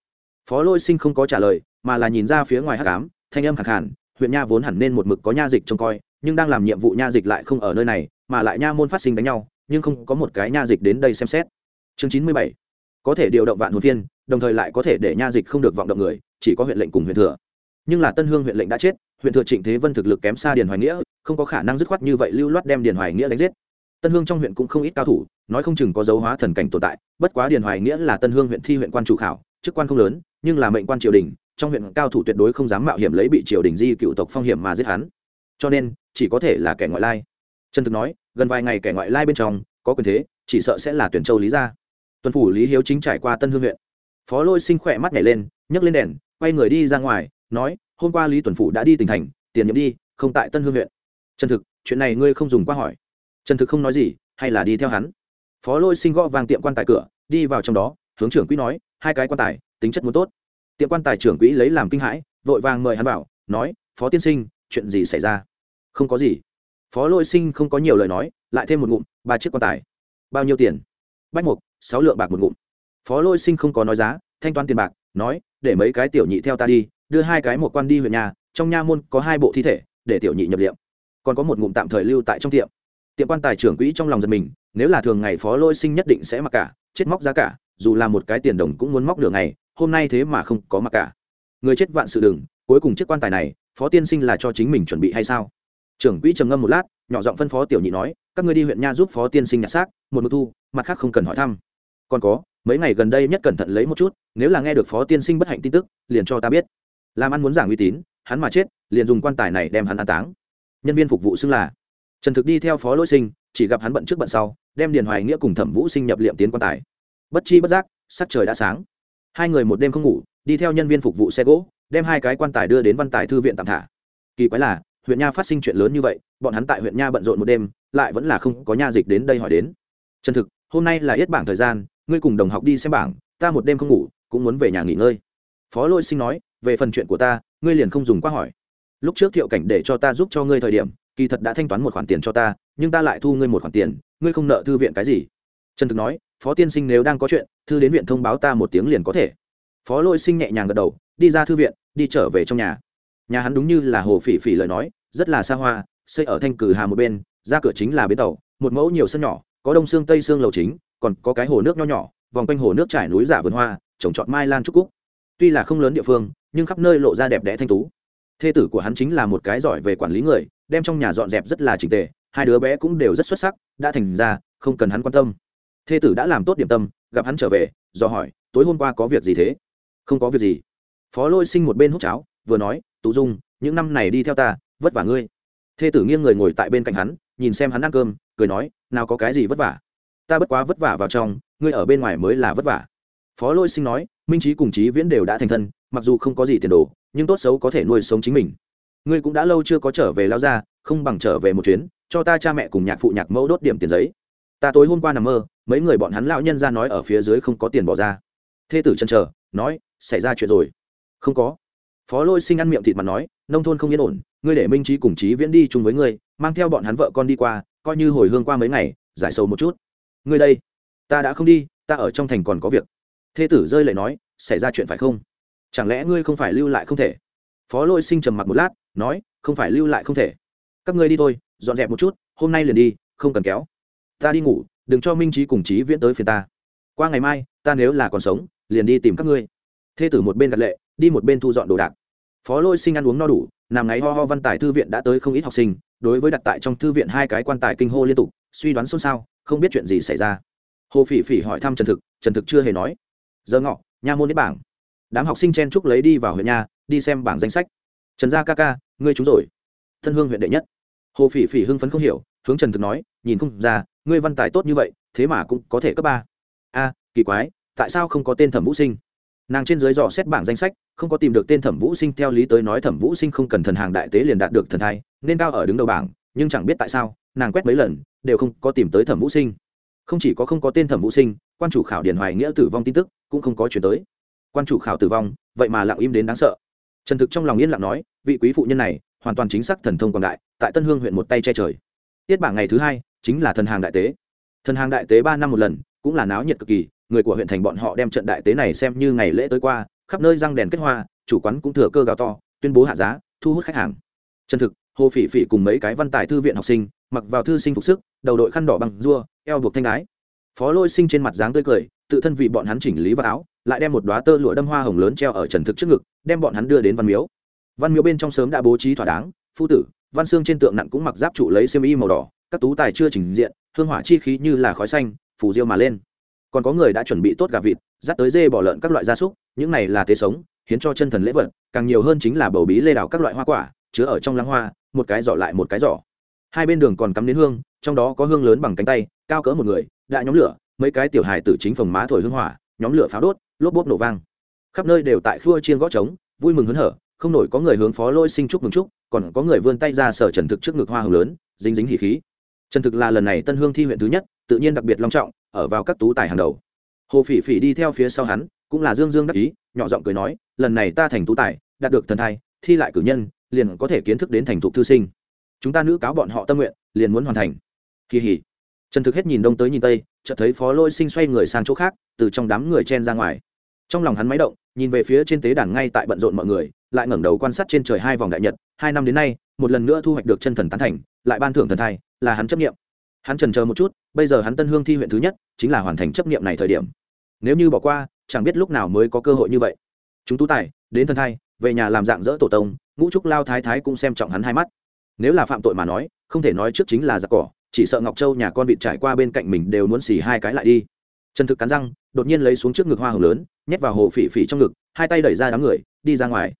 Phó lôi sinh không có trả lời, mà là nhìn ra phía ngoài hát cám thanh âm khẳng hẳn huyện nha vốn hẳn nên một mực có nha dịch trông coi, nhưng đang làm nhiệm vụ nha dịch lại không ở nơi này, mà lại nha môn phát sinh đánh nhau, nhưng không có một cái nha dịch đến đây xem xét. Chương chín mươi bảy, có thể điều động vạn hồn phiên, đồng thời lại có thể để nha dịch không được vọng động người chỉ có huyện lệnh cùng huyện thừa. Nhưng là tân hương huyện lệnh đã chết, huyện thừa trịnh thế vân thực lực kém xa điền hoài nghĩa, không có khả năng dứt khoát như vậy lưu loát đem điền hoài nghĩa đánh giết. Tân hương trong huyện cũng không ít cao thủ, nói không chừng có dấu hóa thần cảnh tồn tại, bất quá điền hoài nghĩa là tân hương huyện thi huyện quan chủ khảo, chức quan không lớn, nhưng là mệnh quan triều đình, trong huyện cao thủ tuyệt đối không dám mạo hiểm lấy bị triều đình di cựu tộc phong hiểm mà giết hắn. Cho nên, chỉ có thể là kẻ ngoại lai. Trần thực nói, gần vài ngày kẻ ngoại lai bên trong, có quyền thế, chỉ sợ sẽ là tuyển châu lý gia. Tuần phủ lý hiếu chính trải qua tân hương huyện. Phó lôi sinh khỏe mắt nhảy lên, nhấc lên đèn quay người đi ra ngoài, nói, hôm qua lý tuần phủ đã đi tỉnh thành, tiền nhiệm đi, không tại tân hương huyện. Trần thực, chuyện này ngươi không dùng qua hỏi. Trần thực không nói gì, hay là đi theo hắn. Phó lôi sinh gõ vàng tiệm quan tài cửa, đi vào trong đó, hướng trưởng quỹ nói, hai cái quan tài, tính chất muốn tốt. Tiệm quan tài trưởng quỹ lấy làm kinh hãi, vội vàng mời hắn vào, nói, phó tiên sinh, chuyện gì xảy ra? Không có gì. Phó lôi sinh không có nhiều lời nói, lại thêm một ngụm, ba chiếc quan tài. Bao nhiêu tiền? Bách mục, sáu lượng bạc một ngụm. Phó lôi sinh không có nói giá, thanh toán tiền bạc, nói để mấy cái tiểu nhị theo ta đi, đưa hai cái một quan đi huyện nhà, trong nha môn có hai bộ thi thể, để tiểu nhị nhập liệu còn có một ngụm tạm thời lưu tại trong tiệm. Tiệm quan tài trưởng quỹ trong lòng giật mình, nếu là thường ngày phó lôi sinh nhất định sẽ mặc cả, chết móc giá cả, dù là một cái tiền đồng cũng muốn móc được ngày, hôm nay thế mà không có mặc cả. Người chết vạn sự đừng, cuối cùng chiếc quan tài này, phó tiên sinh là cho chính mình chuẩn bị hay sao? Trưởng quỹ trầm ngâm một lát, nhỏ giọng phân phó tiểu nhị nói, các ngươi đi huyện nha giúp phó tiên sinh nhặt xác, một mực thu, mặt khác không cần hỏi thăm. Còn có, mấy ngày gần đây nhất cẩn thận lấy một chút nếu là nghe được phó tiên sinh bất hạnh tin tức, liền cho ta biết. Làm ăn muốn giảng uy tín, hắn mà chết, liền dùng quan tài này đem hắn an táng. Nhân viên phục vụ xưng là trần thực đi theo phó lỗi sinh, chỉ gặp hắn bận trước bận sau, đem điền hoài nghĩa cùng thẩm vũ sinh nhập liệm tiến quan tài. Bất chi bất giác, sắc trời đã sáng. Hai người một đêm không ngủ, đi theo nhân viên phục vụ xe gỗ, đem hai cái quan tài đưa đến văn tài thư viện tạm thả. Kỳ quái là, huyện nha phát sinh chuyện lớn như vậy, bọn hắn tại huyện nha bận rộn một đêm, lại vẫn là không có nha dịch đến đây hỏi đến. Trần thực, hôm nay là yết bảng thời gian, ngươi cùng đồng học đi xem bảng, ta một đêm không ngủ cũng muốn về nhà nghỉ ngơi. Phó lôi sinh nói, về phần chuyện của ta, ngươi liền không dùng quá hỏi. Lúc trước thiệu cảnh để cho ta giúp cho ngươi thời điểm, kỳ thật đã thanh toán một khoản tiền cho ta, nhưng ta lại thu ngươi một khoản tiền, ngươi không nợ thư viện cái gì. Trần thực nói, phó tiên sinh nếu đang có chuyện, thư đến viện thông báo ta một tiếng liền có thể. Phó lôi sinh nhẹ nhàng gật đầu, đi ra thư viện, đi trở về trong nhà. Nhà hắn đúng như là hồ phỉ phỉ lời nói, rất là xa hoa, xây ở thanh cử hà một bên, ra cửa chính là bến tàu, một mẫu nhiều sân nhỏ, có đông xương tây xương lầu chính, còn có cái hồ nước nho nhỏ, vòng quanh hồ nước trải núi giả vườn hoa trồng trọt mai lan trúc cúc. Tuy là không lớn địa phương, nhưng khắp nơi lộ ra đẹp đẽ thanh tú. Thê tử của hắn chính là một cái giỏi về quản lý người, đem trong nhà dọn dẹp rất là trình tề, hai đứa bé cũng đều rất xuất sắc, đã thành ra, không cần hắn quan tâm. Thê tử đã làm tốt điểm tâm, gặp hắn trở về do hỏi, tối hôm qua có việc gì thế? Không có việc gì. Phó lôi sinh một bên hút cháo, vừa nói, tú dung, những năm này đi theo ta, vất vả ngươi. Thê tử nghiêng người ngồi tại bên cạnh hắn, nhìn xem hắn ăn cơm, cười nói, nào có cái gì vất vả? Ta bất quá vất vả vào trong, ngươi ở bên ngoài mới là vất vả phó lôi sinh nói, minh trí cùng trí viễn đều đã thành thân, mặc dù không có gì tiền đồ, nhưng tốt xấu có thể nuôi sống chính mình. Ngươi cũng đã lâu chưa có trở về lao ra không bằng trở về một chuyến, cho ta cha mẹ cùng nhạc phụ nhạc mẫu đốt điểm tiền giấy. Ta tối hôm qua nằm mơ, mấy người bọn hắn lão nhân ra nói ở phía dưới không có tiền bỏ ra. Thê tử chân chờ, nói, xảy ra chuyện rồi. Không có. Phó lôi sinh ăn miệng thịt mặt nói, nông thôn không yên ổn, ngươi để minh trí cùng trí viễn đi chung với ngươi, mang theo bọn hắn vợ con đi qua, coi như hồi hương qua mấy ngày, giải sầu một chút. Ngươi đây, ta đã không đi, ta ở trong thành còn có việc thê tử rơi lệ nói, xảy ra chuyện phải không? Chẳng lẽ ngươi không phải lưu lại không thể? Phó lôi sinh trầm mặc một lát, nói, không phải lưu lại không thể. Các ngươi đi thôi, dọn dẹp một chút, hôm nay liền đi, không cần kéo. Ta đi ngủ, đừng cho minh trí cùng trí viễn tới phiền ta. Qua ngày mai, ta nếu là còn sống, liền đi tìm các ngươi. Thê tử một bên đặt lệ, đi một bên thu dọn đồ đạc. Phó lôi sinh ăn uống no đủ, nằm ngáy ho ho văn tài thư viện đã tới không ít học sinh, đối với đặt tại trong thư viện hai cái quan tài kinh hô liên tục, suy đoán xôn xao, không biết chuyện gì xảy ra. Hồ phỉ phỉ hỏi thăm trần thực trần thực chưa hề nói giờ ngọ, nha môn đến bảng. Đám học sinh chen trúc lấy đi vào huyện nhà đi xem bảng danh sách. Trần gia ca ca, ngươi trúng rồi. Thân hương huyện đệ nhất. Hồ phỉ phỉ hưng phấn không hiểu, hướng trần thực nói, nhìn không ra, ngươi văn tài tốt như vậy, thế mà cũng có thể cấp ba. A, kỳ quái, tại sao không có tên thẩm vũ sinh? Nàng trên dưới dò xét bảng danh sách, không có tìm được tên thẩm vũ sinh, theo lý tới nói thẩm vũ sinh không cần thần hàng đại tế liền đạt được thần thai, nên cao ở đứng đầu bảng, nhưng chẳng biết tại sao, nàng quét mấy lần, đều không có tìm tới thẩm vũ sinh. Không chỉ có không có tên thẩm vũ sinh quan chủ khảo điền hoài nghĩa tử vong tin tức cũng không có chuyển tới. Quan chủ khảo tử vong, vậy mà lặng im đến đáng sợ. Trần thực trong lòng yên lặng nói, vị quý phụ nhân này hoàn toàn chính xác thần thông quảng đại, tại tân hương huyện một tay che trời. Tiết bảng ngày thứ hai chính là thần hàng đại tế. Thần hàng đại tế ba năm một lần cũng là náo nhiệt cực kỳ, người của huyện thành bọn họ đem trận đại tế này xem như ngày lễ tới qua, khắp nơi răng đèn kết hoa, chủ quán cũng thừa cơ gào to, tuyên bố hạ giá, thu hút khách hàng. Chân thực, hồ phỉ phỉ cùng mấy cái văn tài thư viện học sinh, mặc vào thư sinh phục sức, đầu đội khăn đỏ bằng dua eo buộc thanh ái phó lôi sinh trên mặt dáng tươi cười, tự thân vì bọn hắn chỉnh lý vào áo, lại đem một đoá tơ lụa đâm hoa hồng lớn treo ở trần thực trước ngực, đem bọn hắn đưa đến văn miếu. Văn miếu bên trong sớm đã bố trí thỏa đáng, phu tử, văn xương trên tượng nặng cũng mặc giáp trụ lấy xiêm y màu đỏ, các tú tài chưa trình diện, hương hỏa chi khí như là khói xanh phủ diêu mà lên. Còn có người đã chuẩn bị tốt gà vịt, dắt tới dê bỏ lợn các loại gia súc, những này là tế sống, hiến cho chân thần lễ vật, càng nhiều hơn chính là bầu bí lê đào các loại hoa quả, chứa ở trong lăng hoa, một cái giỏ lại một cái giỏ. Hai bên đường còn cắm đến hương trong đó có hương lớn bằng cánh tay, cao cỡ một người đã nhóm lửa, mấy cái tiểu hài tử chính phòng má thổi hương hỏa, nhóm lửa pháo đốt, lốp bốp nổ vang. Khắp nơi đều tại khua chiên gõ trống, vui mừng hớn hở, không nổi có người hướng phó lôi sinh chúc mừng chúc, còn có người vươn tay ra sở trần thực trước ngực hoa hồng lớn, dính dính hỉ khí. Trần thực là lần này tân hương thi huyện thứ nhất, tự nhiên đặc biệt long trọng, ở vào các tú tài hàng đầu. Hồ phỉ phỉ đi theo phía sau hắn, cũng là dương dương đắc ý, nhỏ giọng cười nói, lần này ta thành tú tài, đạt được thần thai, thi lại cử nhân, liền có thể kiến thức đến thành thục thư sinh. Chúng ta nữ cáo bọn họ tâm nguyện, liền muốn hoàn thành kỳ hỉ. Trần thực hết nhìn đông tới nhìn tây, chợt thấy phó lôi sinh xoay người sang chỗ khác, từ trong đám người chen ra ngoài. Trong lòng hắn máy động, nhìn về phía trên tế đàn ngay tại bận rộn mọi người, lại ngẩng đầu quan sát trên trời hai vòng đại nhật, hai năm đến nay, một lần nữa thu hoạch được chân thần tán thành, lại ban thưởng thần thai, là hắn chấp nghiệm hắn trần chờ một chút, bây giờ hắn tân hương thi huyện thứ nhất, chính là hoàn thành chấp nghiệm này thời điểm. Nếu như bỏ qua, chẳng biết lúc nào mới có cơ hội như vậy. Chúng tú tài, đến thần thai, về nhà làm dạng dỡ tổ tông, ngũ trúc lao thái thái cũng xem trọng hắn hai mắt. Nếu là phạm tội mà nói, không thể nói trước chính là giặc cỏ chỉ sợ ngọc châu nhà con vịt trải qua bên cạnh mình đều muốn xì hai cái lại đi. Trần thực cắn răng, đột nhiên lấy xuống trước ngực hoa hồng lớn, nhét vào hồ phỉ phỉ trong ngực, hai tay đẩy ra đám người, đi ra ngoài.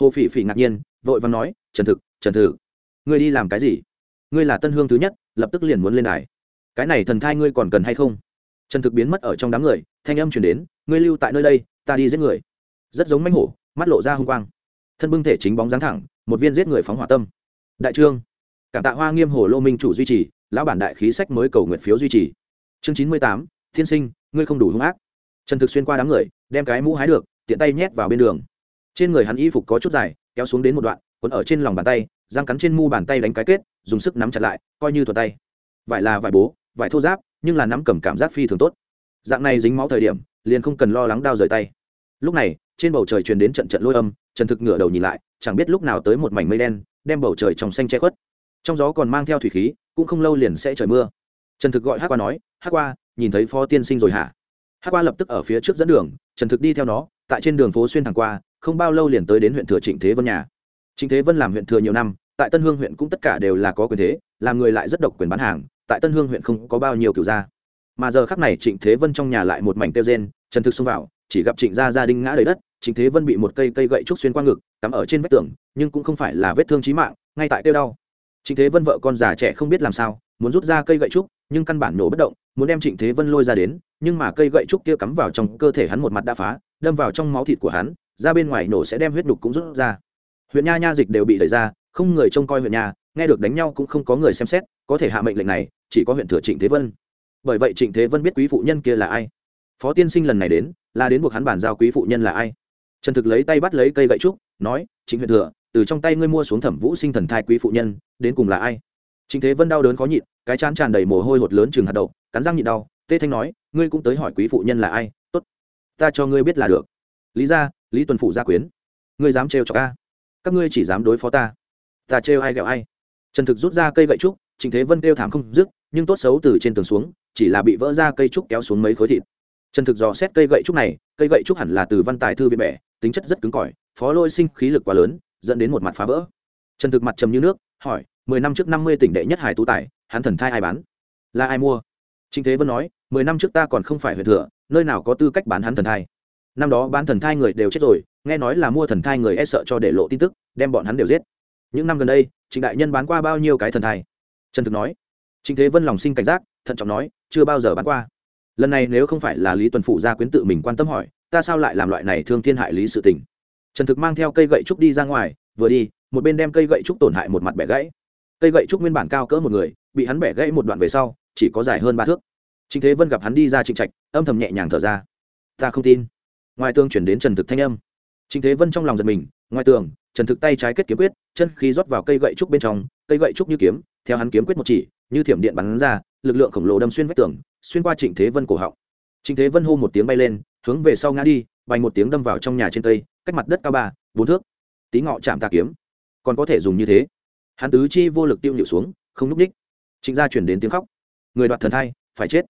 Hồ phỉ phỉ ngạc nhiên, vội vàng nói, trần thực trần thực, ngươi đi làm cái gì? Ngươi là tân hương thứ nhất, lập tức liền muốn lên đài. Cái này thần thai ngươi còn cần hay không? Trần thực biến mất ở trong đám người, thanh âm chuyển đến, ngươi lưu tại nơi đây, ta đi giết người. Rất giống mánh hổ, mắt lộ ra h u n g quang. Thân bưng thể chính bóng dáng thẳng, một viên giết người phóng hỏa tâm. Đại trương, cảm tạ hoa nghiêm hồ lô minh chủ duy trì lão bản đại khí sách mới cầu nguyện phiếu duy trì. Chương chín mươi tám, thiên sinh, ngươi không đủ hung ác. Trần thực xuyên qua đám người, đem cái mũ hái được, tiện tay nhét vào bên đường. Trên người hắn y phục có chút dài, kéo xuống đến một đoạn quấn ở trên lòng bàn tay, răng cắn trên mu bàn tay đánh cái kết, dùng sức nắm chặt lại, coi như thuật tay. Vải là vải bố, vải thô giáp, nhưng là nắm cầm cảm giác phi thường tốt. Dạng này dính máu thời điểm, liền không cần lo lắng đau rời tay. Lúc này, trên bầu trời truyền đến trận trận lôi âm, trần thực ngửa đầu nhìn lại, chẳng biết lúc nào tới một mảnh mây đen, đem bầu trời trong xanh che khuất. Trong gió còn mang theo thủy khí cũng không lâu liền sẽ trời mưa. Trần thực gọi hát qua nói hát qua, nhìn thấy phó tiên sinh rồi hả? Hát qua lập tức ở phía trước dẫn đường, trần thực đi theo nó, tại trên đường phố xuyên thẳng qua, không bao lâu liền tới đến huyện thừa trịnh thế vân nhà. Trịnh thế vân làm huyện thừa nhiều năm, tại tân hương huyện cũng tất cả đều là có quyền thế, làm người lại rất độc quyền bán hàng, tại tân hương huyện không có bao nhiêu kiểu gia. Mà giờ khắc này trịnh thế vân trong nhà lại một mảnh tiêu rên, trần thực xông vào, chỉ gặp trịnh gia gia đình ngã đầy đất, trịnh thế vân bị một cây cây gậy trúc xuyên qua ngực, cắm ở trên vách tường, nhưng cũng không phải là vết thương chí mạng, ngay tại tiêu đau trịnh thế vân vợ con già trẻ không biết làm sao, muốn rút ra cây gậy trúc, nhưng căn bản nổ bất động, muốn đem trịnh thế vân lôi ra đến, nhưng mà cây gậy trúc kia cắm vào trong cơ thể hắn một mặt đã phá, đâm vào trong máu thịt của hắn, ra bên ngoài nổ sẽ đem huyết đục cũng rút ra. Huyện nha nha dịch đều bị đẩy ra, không người trông coi huyện nha, nghe được đánh nhau cũng không có người xem xét, có thể hạ mệnh lệnh này, chỉ có huyện thừa trịnh thế vân. Bởi vậy trịnh thế vân biết quý phụ nhân kia là ai. Phó tiên sinh lần này đến, là đến buộc hắn bàn giao quý phụ nhân là ai. Trần thực lấy tay bắt lấy cây gậy trúc, nói, trịnh huyện thừa từ trong tay ngươi mua xuống thẩm vũ sinh thần thai quý phụ nhân, đến cùng là ai? Chính thế vân đau đớn khó nhịn, cái chán tràn đầy mồ hôi hột lớn chừng hạt đậu, cắn răng nhịn đau, tê thanh nói, ngươi cũng tới hỏi quý phụ nhân là ai? Tốt, ta cho ngươi biết là được. Lý gia, lý tuần phụ gia quyến. Ngươi dám trêu cho ca các ngươi chỉ dám đối phó ta. Ta trêu ai ghẹo ai? Trần thực rút ra cây gậy trúc trịnh thế vân kêu thảm không dứt, nhưng tốt xấu từ trên tường xuống, chỉ là bị vỡ ra cây trúc kéo xuống mấy khối thịt. Trần thực dò xét cây gậy trúc này, cây gậy trúc hẳn là từ văn tài thư viện bẻ, tính chất rất cứng cỏi, phó lôi sinh khí lực quá lớn dẫn đến một mặt phá vỡ. Trần thực mặt trầm như nước, hỏi, mười năm trước năm mươi tỉnh đệ nhất hải tú tài, hắn thần thai ai bán? Là ai mua? Chính thế vân nói, mười năm trước ta còn không phải huyện thừa, nơi nào có tư cách bán hắn thần thai. Năm đó bán thần thai người đều chết rồi, nghe nói là mua thần thai người e sợ cho để lộ tin tức, đem bọn hắn đều giết. Những năm gần đây, trịnh đại nhân bán qua bao nhiêu cái thần thai? Trần thực nói. Trịnh thế vân lòng sinh cảnh giác, thận trọng nói, chưa bao giờ bán qua. Lần này nếu không phải là lý tuần phụ gia quyến tự mình quan tâm hỏi, ta sao lại làm loại này thương thiên hại lý sự tình? Trần thực mang theo cây gậy trúc đi ra ngoài, vừa đi, một bên đem cây gậy trúc tổn hại một mặt bẻ gãy. Cây gậy trúc nguyên bản cao cỡ một người, bị hắn bẻ gãy một đoạn về sau, chỉ có dài hơn ba thước. Trình thế vân gặp hắn đi ra trịnh trạch, âm thầm nhẹ nhàng thở ra. Ta không tin. Ngoài tường chuyển đến trần thực thanh âm. Trình thế vân trong lòng giật mình, ngoài tường, trần thực tay trái kết kiếm quyết, chân khí rót vào cây gậy trúc bên trong, cây gậy trúc như kiếm, theo hắn kiếm quyết một chỉ, như thiểm điện bắn ra, lực lượng khổng lồ đâm xuyên vách tường, xuyên qua trịnh thế vân cổ họng. Trịnh thế vân hô một tiếng bay lên, hướng về sau ngã đi, bành một tiếng đâm vào trong nhà trên cây cách mặt đất cao ba, bốn thước. Tí ngọ chạm tà kiếm. Còn có thể dùng như thế. Hắn tứ chi vô lực tiêu nhịu xuống, không núp ních. Trịnh gia chuyển đến tiếng khóc. Người đoạt thần thai, phải chết.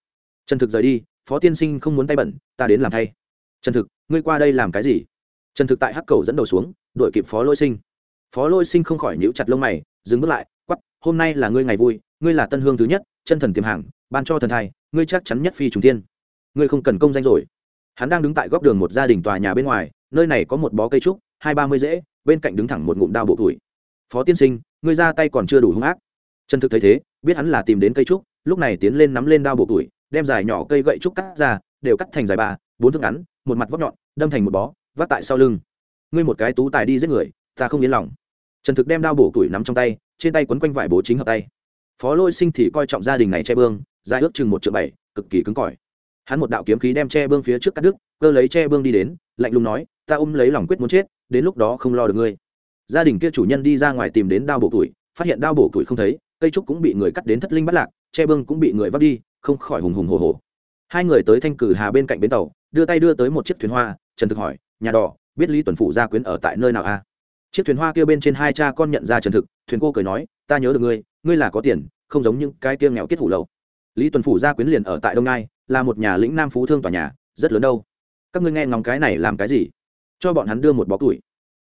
Trần thực rời đi, phó tiên sinh không muốn tay bẩn, ta đến làm thay. Trần thực, ngươi qua đây làm cái gì? Trần thực tại hắc cầu dẫn đầu xuống, đuổi kịp phó lôi sinh. Phó lôi sinh không khỏi nhíu chặt lông mày, dừng bước lại quắp hôm nay là ngươi ngày vui, ngươi là tân hương thứ nhất, chân thần tiềm hàng ban cho thần thai, ngươi chắc chắn nhất phi trùng tiên ngươi không cần công danh rồi. Hắn đang đứng tại góc đường một gia đình tòa nhà bên ngoài nơi này có một bó cây trúc, hai ba mươi dễ bên cạnh đứng thẳng một ngụm đao bộ tuổi. Phó tiên sinh, ngươi ra tay còn chưa đủ hung ác. Trần thực thấy thế, biết hắn là tìm đến cây trúc, lúc này tiến lên nắm lên đao bộ tuổi, đem dài nhỏ cây gậy trúc cắt ra, đều cắt thành dài ba, bốn thước ngắn, một mặt vóc nhọn, đâm thành một bó vác tại sau lưng. Ngươi một cái tú tài đi giết người, ta không yên lòng. Trần thực đem đao bổ tuổi nắm trong tay, trên tay quấn quanh vải bố chính hợp tay. Phó lôi sinh thì coi trọng gia đình này che bương, dài ước chừng một triệu bảy, cực kỳ cứng cỏi hắn một đạo kiếm khí đem che bương phía trước cắt đứt, cơ lấy che bương đi đến, lạnh lùng nói, ta ôm lấy lòng quyết muốn chết, đến lúc đó không lo được ngươi. Gia đình kia chủ nhân đi ra ngoài tìm đến đao bổ tuổi phát hiện đao bổ tuổi không thấy, cây trúc cũng bị người cắt đến thất linh bắt lạc, che bương cũng bị người vắt đi, không khỏi hùng hùng hồ hồ hai người tới thanh cử hà bên cạnh bến tàu, đưa tay đưa tới một chiếc thuyền hoa, trần thực hỏi, nhà đỏ, biết lý tuần phụ gia quyến ở tại nơi nào a chiếc thuyền hoa kia bên trên hai cha con nhận ra trần thực, thuyền cô cười nói, ta nhớ được ngươi ngươi là có tiền, không giống những cái kia nghèo kết hủ lậu. Lý tuần phủ gia quyến liền ở tại đông nai là một nhà lĩnh nam phú thương tòa nhà, rất lớn đâu. Các ngươi nghe ngóng cái này làm cái gì? Cho bọn hắn đưa một bó tuổi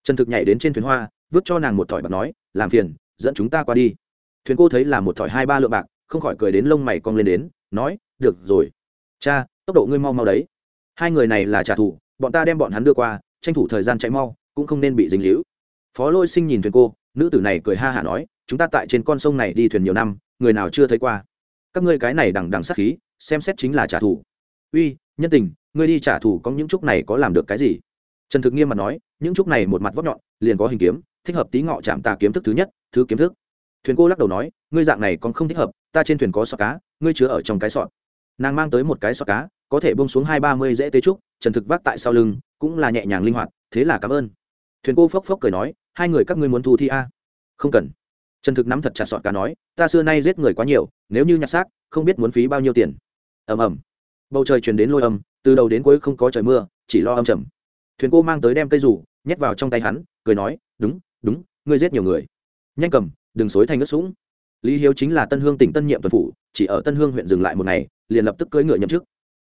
trần thực nhảy đến trên thuyền hoa, vứt cho nàng một thỏi bạc, nói, làm phiền, dẫn chúng ta qua đi. Thuyền cô thấy là một thỏi hai ba lượng bạc, không khỏi cười đến lông mày cong lên đến, nói, được rồi. Cha, tốc độ ngươi mau mau đấy. Hai người này là trả thù, bọn ta đem bọn hắn đưa qua, tranh thủ thời gian chạy mau, cũng không nên bị dính hữu phó lôi sinh nhìn thuyền cô, nữ tử này cười ha hả nói, chúng ta tại trên con sông này đi thuyền nhiều năm, người nào chưa thấy qua? Các ngươi cái này đằng đằng sát khí, xem xét chính là trả thù. Uy, nhân tình, ngươi đi trả thù có những trúc này có làm được cái gì? Trần thực nghiêm mặt nói, những trúc này một mặt vóc nhọn, liền có hình kiếm, thích hợp tí ngọ chạm tà kiếm thức thứ nhất, thứ kiếm thức. Thuyền cô lắc đầu nói, ngươi dạng này còn không thích hợp, ta trên thuyền có sọt cá, ngươi chứa ở trong cái sọt nàng mang tới một cái sọt cá, có thể bông xuống hai ba mươi dễ tế trúc, trần thực vác tại sau lưng, cũng là nhẹ nhàng linh hoạt, thế là cảm ơn. Thuyền cô phốc phốc cười nói, hai người các ngươi muốn thu thi a? Không cần trần thực nắm thật chặt sọt cá nói, ta xưa nay giết người quá nhiều, nếu như nhặt xác, không biết muốn phí bao nhiêu tiền. Ầm ầm. Bầu trời chuyển đến lôi âm, từ đầu đến cuối không có trời mưa, chỉ lo âm trầm. Thuyền cô mang tới đem cây rủ, nhét vào trong tay hắn, cười nói, đúng đúng, ngươi giết nhiều người. Nhanh cầm, đừng xối thành nước sũng. Lý hiếu chính là tân hương tỉnh tân nhiệm tuần phủ, chỉ ở tân hương huyện dừng lại một ngày, liền lập tức cưỡi ngựa nhậm chức.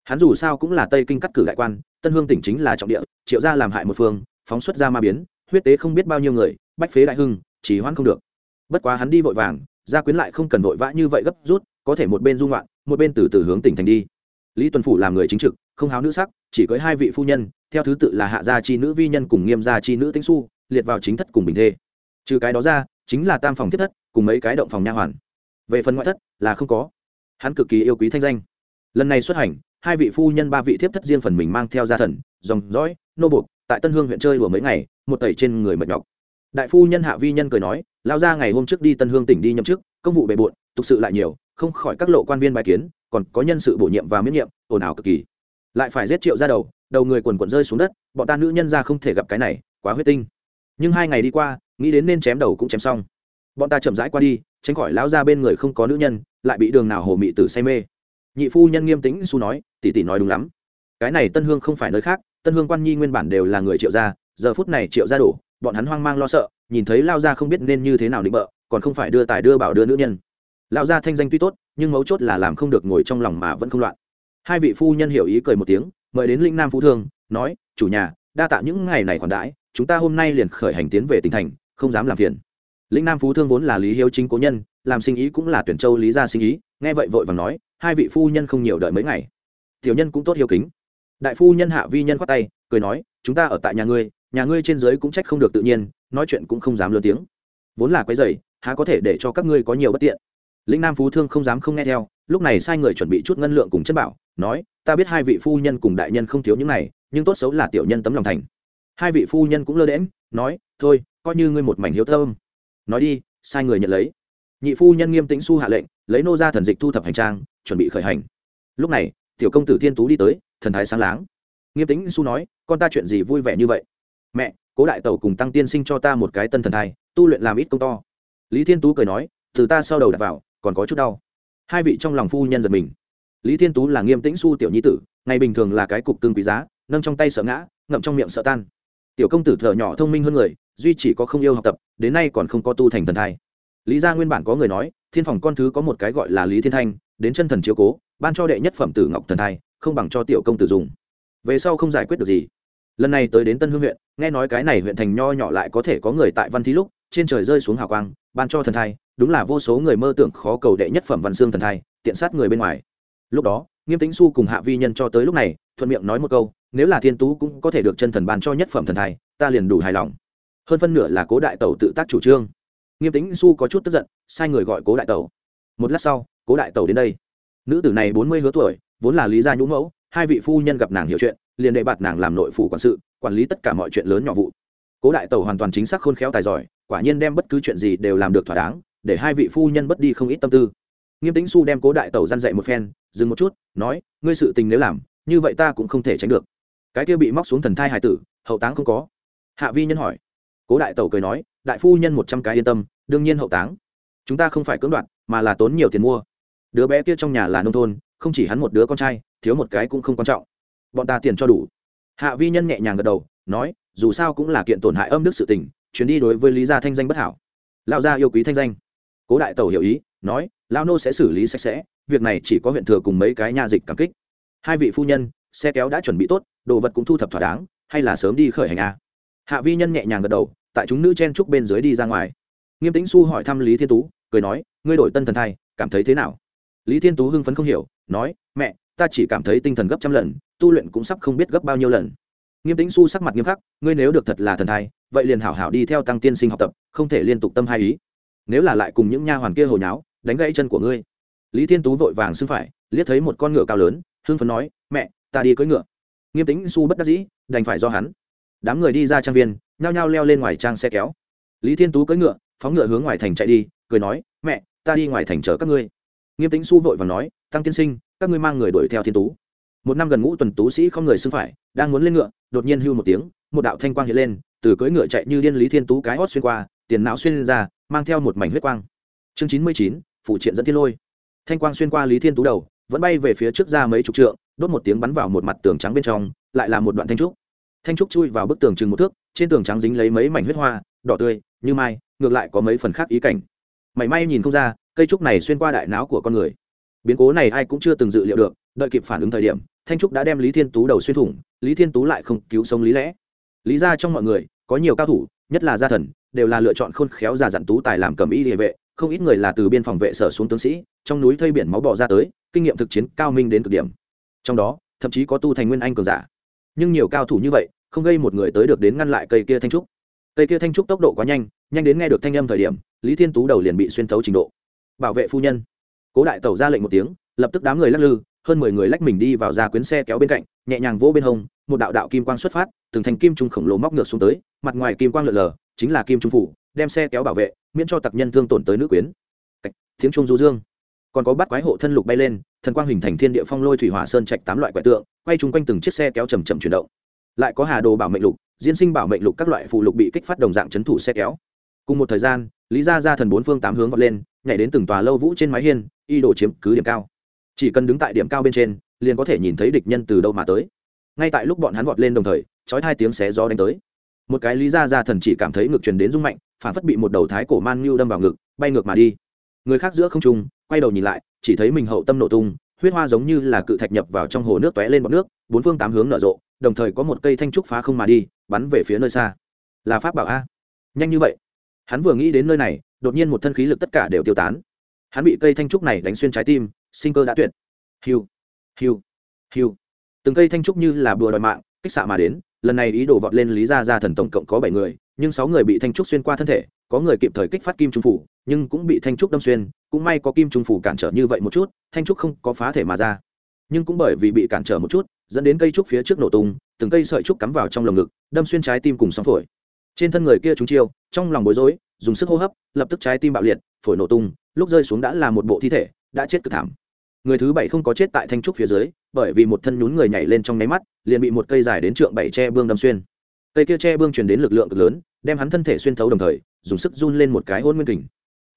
Hắn dù sao cũng là tây kinh cắt cử đại quan, tân hương tỉnh chính là trọng địa, triệu gia làm hại một phương, phóng xuất ra ma biến, huyết tế không biết bao nhiêu người, bách phế đại hưng chỉ hoãn không được bất quá hắn đi vội vàng, gia quyến lại không cần vội vã như vậy gấp rút, có thể một bên dung loạn một bên từ từ hướng tỉnh thành đi. Lý tuần phủ làm người chính trực, không háo nữ sắc, chỉ cưới hai vị phu nhân, theo thứ tự là hạ gia chi nữ vi nhân cùng nghiêm gia chi nữ tĩnh su liệt vào chính thất cùng bình thê. Trừ cái đó ra, chính là tam phòng thiết thất, cùng mấy cái động phòng nha hoàn. Về phần ngoại thất, là không có. Hắn cực kỳ yêu quý thanh danh. Lần này xuất hành, hai vị phu nhân ba vị thiếp thất riêng phần mình mang theo gia thần, dòng dõi, nô buộc, tại tân hương huyện chơi đùa mấy ngày, một tẩy trên người mệt nhọc. Đại phu nhân hạ vi nhân cười nói lao ra ngày hôm trước đi tân hương tỉnh đi nhậm chức, công vụ bề bộn thực sự lại nhiều, không khỏi các lộ quan viên bài kiến, còn có nhân sự bổ nhiệm và miễn nhiệm, ồn ào cực kỳ. Lại phải giết triệu ra đầu đầu người quần quần rơi xuống đất, bọn ta nữ nhân ra không thể gặp cái này, quá huyết tinh. Nhưng hai ngày đi qua, nghĩ đến nên chém đầu cũng chém xong. Bọn ta chậm rãi qua đi, tránh khỏi lão ra bên người không có nữ nhân, lại bị đường nào hồ mị tử say mê. Nhị phu nhân nghiêm tĩnh su nói, tỷ tỷ nói đúng lắm. Cái này tân hương không phải nơi khác, tân hương quan nhi nguyên bản đều là người triệu gia, giờ phút này triệu gia đổ bọn hắn hoang mang lo sợ, nhìn thấy lao gia không biết nên như thế nào định bợ, còn không phải đưa tài đưa bảo đưa nữ nhân. Lao gia thanh danh tuy tốt, nhưng mấu chốt là làm không được ngồi trong lòng mà vẫn không loạn. Hai vị phu nhân hiểu ý cười một tiếng, mời đến linh nam phú thương, nói, chủ nhà, đa tạ những ngày này còn đãi, chúng ta hôm nay liền khởi hành tiến về tỉnh thành, không dám làm phiền. Linh nam phú thương vốn là lý hiếu chính cố nhân, làm sinh ý cũng là tuyển châu lý gia sinh ý, nghe vậy vội vàng nói, hai vị phu nhân không nhiều đợi mấy ngày. Tiểu nhân cũng tốt hiếu kính. Đại phu nhân hạ vi nhân khoát tay, cười nói, chúng ta ở tại nhà ngươi nhà ngươi trên dưới cũng trách không được tự nhiên, nói chuyện cũng không dám lớn tiếng. Vốn là quấy dày há có thể để cho các ngươi có nhiều bất tiện. Lĩnh nam phú thương không dám không nghe theo, lúc này sai người chuẩn bị chút ngân lượng cùng chất bảo, nói, ta biết hai vị phu nhân cùng đại nhân không thiếu những này, nhưng tốt xấu là tiểu nhân tấm lòng thành. Hai vị phu nhân cũng lơ đễm nói, thôi, coi như ngươi một mảnh hiếu thơm. Nói đi, sai người nhận lấy. Nhị phu nhân nghiêm tĩnh su hạ lệnh, lấy nô ra thần dịch thu thập hành trang, chuẩn bị khởi hành. Lúc này, tiểu công tử thiên tú đi tới, thần thái sáng láng. Nghiêm tĩnh su nói, con ta chuyện gì vui vẻ như vậy? Mẹ, cố đại tẩu cùng tăng tiên sinh cho ta một cái tân thần thai, tu luyện làm ít công to. Lý thiên tú cười nói, từ ta sau đầu đặt vào, còn có chút đau. Hai vị trong lòng phu nhân giật mình. Lý thiên tú là nghiêm tĩnh su tiểu nhi tử, ngày bình thường là cái cục cưng quý giá, nâng trong tay sợ ngã, ngậm trong miệng sợ tan. Tiểu công tử thợ nhỏ thông minh hơn người, duy chỉ có không yêu học tập, đến nay còn không có tu thành thần thai. Lý gia nguyên bản có người nói, thiên phòng con thứ có một cái gọi là lý thiên thanh, đến chân thần chiếu cố, ban cho đệ nhất phẩm tử ngọc thần thai, không bằng cho tiểu công tử dùng. Về sau không giải quyết được gì lần này tới đến tân hương huyện, nghe nói cái này huyện thành nho nhỏ lại có thể có người tại văn thí lúc, trên trời rơi xuống hào quang, ban cho thần thai, đúng là vô số người mơ tưởng khó cầu đệ nhất phẩm văn xương thần thai, tiện sát người bên ngoài. Lúc đó, nghiêm tính su cùng hạ vi nhân cho tới lúc này, thuận miệng nói một câu, nếu là thiên tú cũng có thể được chân thần ban cho nhất phẩm thần thai, ta liền đủ hài lòng. Hơn phân nửa là cố đại tẩu tự tác chủ trương. Nghiêm tính su có chút tức giận, sai người gọi cố đại tẩu. Một lát sau, cố đại tẩu đến đây. Nữ tử này bốn mươi hứa tuổi, vốn là lý gia nhũ mẫu, hai vị phu nhân gặp nàng hiểu chuyện liền đệ bạt nàng làm nội phủ quản sự, quản lý tất cả mọi chuyện lớn nhỏ vụ. Cố đại tẩu hoàn toàn chính xác khôn khéo tài giỏi, quả nhiên đem bất cứ chuyện gì đều làm được thỏa đáng, để hai vị phu nhân bất đi không ít tâm tư. Nghiêm tĩnh su đem cố đại tẩu răn dậy một phen, dừng một chút, nói, ngươi sự tình nếu làm, như vậy ta cũng không thể tránh được. Cái kia bị móc xuống thần thai hải tử, hậu táng không có. Hạ vi nhân hỏi. Cố đại tẩu cười nói, đại phu nhân một trăm cái yên tâm, đương nhiên hậu táng. Chúng ta không phải cưỡng đoạt, mà là tốn nhiều tiền mua. Đứa bé kia trong nhà là nông thôn, không chỉ hắn một đứa con trai, thiếu một cái cũng không quan trọng bọn ta tiền cho đủ. Hạ vi nhân nhẹ nhàng gật đầu, nói, dù sao cũng là kiện tổn hại âm đức sự tình, chuyến đi đối với lý gia thanh danh bất hảo. Lão gia yêu quý thanh danh. Cố đại tẩu hiểu ý, nói lao nô sẽ xử lý sạch sẽ, việc này chỉ có huyện thừa cùng mấy cái nhà dịch cảm kích. Hai vị phu nhân, xe kéo đã chuẩn bị tốt, đồ vật cũng thu thập thỏa đáng, hay là sớm đi khởi hành a hạ vi nhân nhẹ nhàng gật đầu, tại chúng nữ chen trúc bên dưới đi ra ngoài. Nghiêm tĩnh su hỏi thăm lý thiên tú, cười nói, ngươi đổi tân thần thai, cảm thấy thế nào? Lý thiên tú hưng phấn không hiểu, nói, mẹ, ta chỉ cảm thấy tinh thần gấp trăm lần tu luyện cũng sắp không biết gấp bao nhiêu lần. Nghiêm tĩnh su sắc mặt nghiêm khắc, ngươi nếu được thật là thần thai, vậy liền hảo hảo đi theo tăng tiên sinh học tập, không thể liên tục tâm hai ý. Nếu là lại cùng những nha hoàn kia hồi nháo, đánh gãy chân của ngươi. Lý thiên tú vội vàng xưng phải, liếc thấy một con ngựa cao lớn, hưng phấn nói, mẹ, ta đi cưỡi ngựa. Nghiêm tĩnh su bất đắc dĩ, đành phải do hắn. Đám người đi ra trang viên, nhao nhao leo lên ngoài trang xe kéo. Lý thiên tú cưỡi ngựa, phóng ngựa hướng ngoài thành chạy đi, cười nói, mẹ, ta đi ngoài thành chở các ngươi. Nghiêm tĩnh su vội và nói, tăng tiên sinh, các ngươi mang người đuổi theo thiên tú một năm gần ngũ tuần tú sĩ không người xưng phải, đang muốn lên ngựa, đột nhiên hưu một tiếng, một đạo thanh quang hiện lên, từ cưỡi ngựa chạy như điên lý thiên tú cái hót xuyên qua, tiền não xuyên ra, mang theo một mảnh huyết quang. Chương chín mươi chín phụ triện dẫn thiên lôi. Thanh quang xuyên qua lý thiên tú đầu, vẫn bay về phía trước ra mấy chục trượng, đốt một tiếng bắn vào một mặt tường trắng bên trong, lại là một đoạn thanh trúc. Thanh trúc chui vào bức tường chừng một thước, trên tường trắng dính lấy mấy mảnh huyết hoa, đỏ tươi, như mai, ngược lại có mấy phần khác ý cảnh. Mảy may nhìn không ra, cây trúc này xuyên qua đại não của con người. Biến cố này ai cũng chưa từng dự liệu được, đợi kịp phản ứng thời điểm thanh trúc đã đem lý thiên tú đầu xuyên thủng, lý thiên tú lại không cứu sống lý lẽ. Lý ra trong mọi người, có nhiều cao thủ, nhất là gia thần, đều là lựa chọn khôn khéo già dặn tú tài làm cầm y địa vệ, không ít người là từ biên phòng vệ sở xuống tướng sĩ, trong núi thây biển máu bỏ ra tới, kinh nghiệm thực chiến cao minh đến cực điểm. Trong đó, thậm chí có tu thành nguyên anh cường giả. Nhưng nhiều cao thủ như vậy, không gây một người tới được đến ngăn lại cây kia thanh trúc. Cây kia thanh trúc tốc độ quá nhanh nhanh đến nghe được thanh âm thời điểm, lý thiên tú đầu liền bị xuyên thấu trình độ. Bảo vệ phu nhân. Cố đại tẩu ra lệnh một tiếng, lập tức đám người lắc lư hơn mười người lách mình đi vào ra quyến xe kéo bên cạnh, nhẹ nhàng vỗ bên hông, một đạo đạo kim quang xuất phát, từng thành kim trung khổng lồ móc ngược xuống tới, mặt ngoài kim quang lượn lờ, chính là kim trung phủ, đem xe kéo bảo vệ, miễn cho tặc nhân thương tổn tới nữ quyến. Tiếng trung du dương. Còn có bắt quái hộ thân lục bay lên, thần quang hình thành thiên địa phong lôi thủy hỏa sơn trạch tám loại quẻ tượng, quay chung quanh từng chiếc xe kéo chầm chậm chuyển động. Lại có hà đồ bảo mệnh lục, diễn sinh bảo mệnh lục các loại phụ lục bị kích phát đồng dạng chấn thủ xe kéo. Cùng một thời gian, lý gia ra thần bốn phương tám hướng vọt lên, nhảy đến từng tòa lâu vũ trên mái hiên, y đồ chiếm cứ điểm cao chỉ cần đứng tại điểm cao bên trên, liền có thể nhìn thấy địch nhân từ đâu mà tới. Ngay tại lúc bọn hắn vọt lên đồng thời trói hai tiếng xé gió đánh tới. Một cái lý ra ra thần chỉ cảm thấy ngực truyền đến rung mạnh, phản phất bị một đầu thái cổ man ngưu đâm vào ngực, bay ngược mà đi. Người khác giữa không trung, quay đầu nhìn lại, chỉ thấy mình hậu tâm nổ tung, huyết hoa giống như là cự thạch nhập vào trong hồ nước tóe lên bọt nước, bốn phương tám hướng nở rộ, đồng thời có một cây thanh trúc phá không mà đi, bắn về phía nơi xa. Là pháp bảo a. Nhanh như vậy. Hắn vừa nghĩ đến nơi này, đột nhiên một thân khí lực tất cả đều tiêu tán. Hắn bị cây thanh trúc này đánh xuyên trái tim sinh cơ đã tuyệt. Hiu hiu hiu. Từng cây thanh trúc như là bùa đòi mạng, kích xạ mà đến, lần này ý đồ vọt lên lý gia gia thần tổng cộng có bảy người, nhưng sáu người bị thanh trúc xuyên qua thân thể, có người kịp thời kích phát kim trung phủ, nhưng cũng bị thanh trúc đâm xuyên, cũng may có kim trung phủ cản trở như vậy một chút, thanh trúc không có phá thể mà ra. Nhưng cũng bởi vì bị cản trở một chút, dẫn đến cây trúc phía trước nổ tung, từng cây sợi trúc cắm vào trong lồng ngực, đâm xuyên trái tim cùng sóng phổi. Trên thân người kia chúng chiêu, trong lòng bối rối, dùng sức hô hấp, lập tức trái tim bạo liệt, phổi nổ tung, lúc rơi xuống đã là một bộ thi thể, đã chết cực thảm người thứ bảy không có chết tại thanh trúc phía dưới, bởi vì một thân nhún người nhảy lên trong nháy mắt, liền bị một cây dài đến trượng bảy tre bương đâm xuyên. Cây kia tre bương truyền đến lực lượng cực lớn, đem hắn thân thể xuyên thấu đồng thời, dùng sức run lên một cái hôn nguyên kình.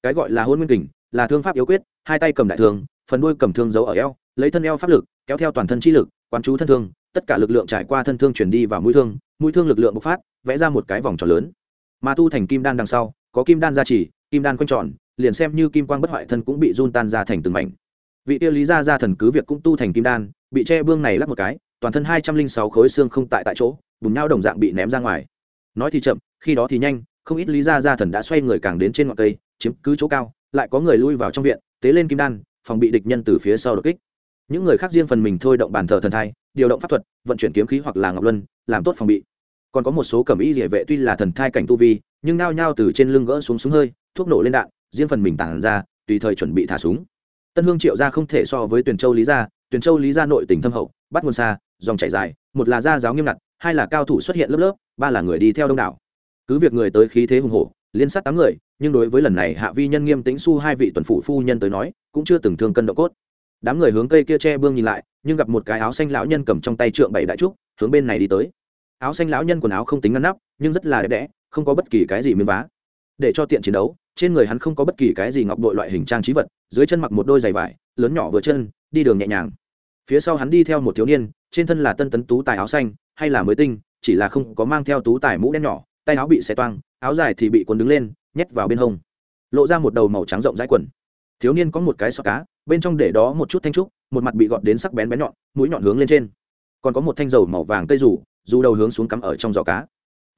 Cái gọi là hôn nguyên kình, là thương pháp yếu quyết, hai tay cầm đại thương, phần đuôi cầm thương giấu ở eo, lấy thân eo pháp lực, kéo theo toàn thân chi lực, quán chú thân thương, tất cả lực lượng trải qua thân thương chuyển đi vào mũi thương mũi thương lực lượng bộc phát, vẽ ra một cái vòng tròn lớn. Mà tu thành kim đan đằng sau, có kim đan gia trì, kim đan quanh tròn, liền xem như kim quang bất hoại thân cũng bị run tan ra thành từng mảnh vị tiêu lý gia gia thần cứ việc cũng tu thành kim đan, bị che bương này lắp một cái, toàn thân hai trăm linh sáu khối xương không tại tại chỗ, bùn nhau đồng dạng bị ném ra ngoài. Nói thì chậm, khi đó thì nhanh, không ít lý gia gia thần đã xoay người càng đến trên ngọn cây, chiếm cứ chỗ cao, lại có người lui vào trong viện, tế lên kim đan, phòng bị địch nhân từ phía sau đột kích. Những người khác riêng phần mình thôi động bàn thờ thần thai, điều động pháp thuật, vận chuyển kiếm khí hoặc là ngọc luân, làm tốt phòng bị. Còn có một số cẩm y địa vệ tuy là thần thai cảnh tu vi, nhưng nao nhao từ trên lưng gỡ xuống súng hơi, thuốc nổ lên đạn, riêng phần mình tản ra, tùy thời chuẩn bị thả súng tân hương triệu gia không thể so với tuyền châu lý gia, tuyền châu lý gia nội tỉnh thâm hậu, bắt nguồn xa, dòng chảy dài, một là gia giáo nghiêm ngặt, hai là cao thủ xuất hiện lớp lớp, ba là người đi theo đông đảo. Cứ việc người tới khí thế hùng hổ, liên sát tám người, nhưng đối với lần này hạ vi nhân nghiêm tính su hai vị tuần phủ phu nhân tới nói, cũng chưa từng thương cân độ cốt. Đám người hướng cây kia che bương nhìn lại, nhưng gặp một cái áo xanh lão nhân cầm trong tay trượng bảy đại trúc, hướng bên này đi tới. Áo xanh lão nhân quần áo không tính ngăn nắp, nhưng rất là đẹp đẽ, không có bất kỳ cái gì miếng vá. Để cho tiện chiến đấu trên người hắn không có bất kỳ cái gì ngọc đội loại hình trang trí vật, dưới chân mặc một đôi giày vải, lớn nhỏ vừa chân, đi đường nhẹ nhàng. Phía sau hắn đi theo một thiếu niên, trên thân là tân tấn tú tài áo xanh, hay là mới tinh, chỉ là không có mang theo tú tài mũ đen nhỏ, tay áo bị xé toang, áo dài thì bị cuốn đứng lên, nhét vào bên hông. Lộ ra một đầu màu trắng rộng rãi quần. Thiếu niên có một cái xoa cá, bên trong để đó một chút thanh trúc, một mặt bị gọt đến sắc bén bén nhọn, mũi nhọn hướng lên trên. Còn có một thanh dầu màu vàng cây rủ dù đầu hướng xuống cắm ở trong giỏ cá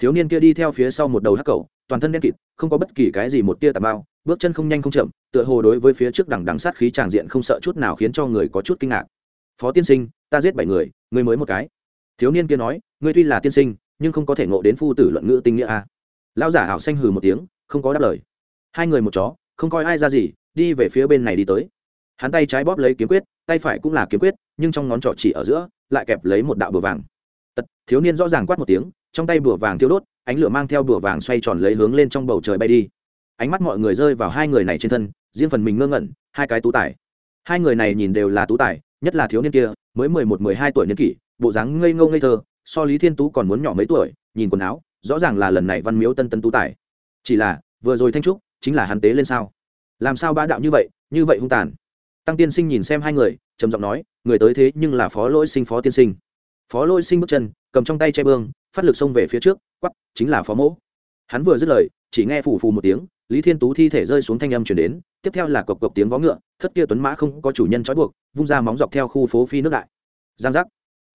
thiếu niên kia đi theo phía sau một đầu hắc cầu, toàn thân đen kịt, không có bất kỳ cái gì một tia tà bao bước chân không nhanh không chậm, tựa hồ đối với phía trước đằng đằng sát khí tràng diện không sợ chút nào khiến cho người có chút kinh ngạc. Phó tiên sinh, ta giết bảy người ngươi mới một cái. Thiếu niên kia nói, ngươi tuy là tiên sinh, nhưng không có thể ngộ đến phu tử luận ngữ tinh nghĩa a. À. lão giả hảo xanh hừ một tiếng, không có đáp lời. Hai người một chó, không coi ai ra gì, đi về phía bên này đi tới. Hắn tay trái bóp lấy kiếm quyết, tay phải cũng là kiếm quyết, nhưng trong ngón trỏ chỉ ở giữa, lại kẹp lấy một đạo bờ vàng tật thiếu niên rõ ràng quát một tiếng, trong tay bùa vàng thiêu đốt, ánh lửa mang theo bùa vàng xoay tròn lấy hướng lên trong bầu trời bay đi. Ánh mắt mọi người rơi vào hai người này trên thân, riêng phần mình ngơ ngẩn, hai cái tú tài. Hai người này nhìn đều là tú tài, nhất là thiếu niên kia, mới mười một, mười hai tuổi niên kỷ, bộ dáng ngây ngô ngây thơ, so lý thiên tú còn muốn nhỏ mấy tuổi, nhìn quần áo, rõ ràng là lần này văn miếu tân tân tú tài. Chỉ là, vừa rồi thanh trúc, chính là hắn tế lên sao? Làm sao bá đạo như vậy như vậy hung tàn? Tăng tiên sinh nhìn xem hai người, trầm giọng nói, người tới thế nhưng là phó lỗi sinh phó tiên sinh phó lôi sinh bước chân, cầm trong tay che bương, phát lực xông về phía trước quắp chính là phó mỗ. Hắn vừa dứt lời, chỉ nghe phù phù một tiếng, lý thiên tú thi thể rơi xuống thanh âm chuyển đến, tiếp theo là cộc cộc tiếng vó ngựa, thất kia tuấn mã không có chủ nhân trói buộc, vung ra móng dọc theo khu phố phi nước đại. Giang giác.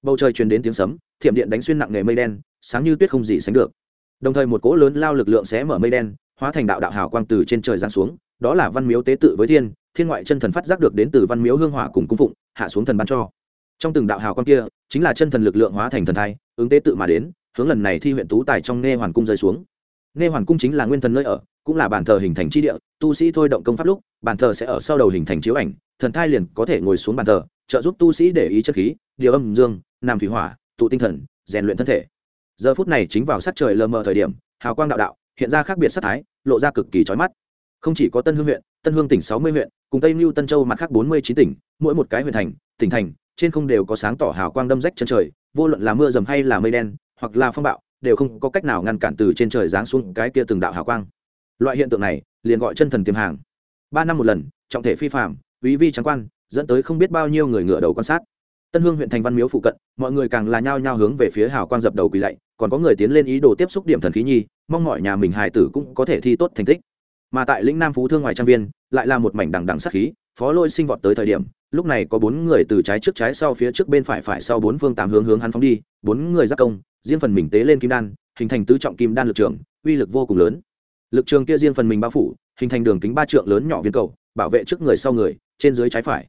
Bầu trời truyền đến tiếng sấm, thiểm điện đánh xuyên nặng nghề mây đen, sáng như tuyết không gì sánh được. Đồng thời một cỗ lớn lao lực lượng sẽ mở mây đen, hóa thành đạo đạo hào quang từ trên trời giáng xuống, đó là văn miếu tế tự với thiên thiên ngoại chân thần phát giác được đến từ văn miếu hương hỏa cùng cung phụng, hạ xuống thần ban cho. Trong từng đạo hào quang kia chính là chân thần lực lượng hóa thành thần thai, ứng tế tự mà đến, hướng lần này thi huyện tú tài trong nghe hoàn cung rơi xuống. Nghe hoàn cung chính là nguyên thần nơi ở, cũng là bàn thờ hình thành chi địa, tu sĩ thôi động công pháp lúc bàn thờ sẽ ở sau đầu hình thành chiếu ảnh, thần thai liền có thể ngồi xuống bàn thờ, trợ giúp tu sĩ để ý chất khí, điều âm dương, nam thủy hỏa, tụ tinh thần, rèn luyện thân thể. Giờ phút này chính vào sát trời lờ mờ thời điểm, hào quang đạo đạo, hiện ra khác biệt sắc thái, lộ ra cực kỳ trói mắt. Không chỉ có tân hương huyện, tân hương tỉnh sáu mươi huyện, cùng tây mưu tân châu mặt khác bốn mươi chín tỉnh, mỗi một cái huyện thành, tỉnh thành trên không đều có sáng tỏ hào quang đâm rách chân trời, vô luận là mưa dầm hay là mây đen, hoặc là phong bạo, đều không có cách nào ngăn cản từ trên trời giáng xuống cái kia từng đạo hào quang. Loại hiện tượng này, liền gọi chân thần tiềm hàng. Ba năm một lần, trọng thể phi phạm quý vi trắng quan, dẫn tới không biết bao nhiêu người ngựa đầu quan sát. Tân hương huyện thành văn miếu phụ cận, mọi người càng là nhao nhao hướng về phía hào quang dập đầu quỳ lạy, còn có người tiến lên ý đồ tiếp xúc điểm thần khí nhi, mong mọi nhà mình hài tử cũng có thể thi tốt thành tích. Mà tại lĩnh nam phú thương ngoài trang viên, lại là một mảnh đằng đằng sắc khí, phó lôi sinh vọt tới thời điểm lúc này có bốn người từ trái trước trái sau phía trước bên phải phải sau bốn phương tám hướng hướng hắn phóng đi, bốn người giác công, riêng phần mình tế lên kim đan, hình thành tứ trọng kim đan lực trường, uy lực vô cùng lớn. Lực trường kia riêng phần mình bao phủ, hình thành đường kính ba trượng lớn nhỏ viên cầu, bảo vệ trước người sau người, trên dưới trái phải.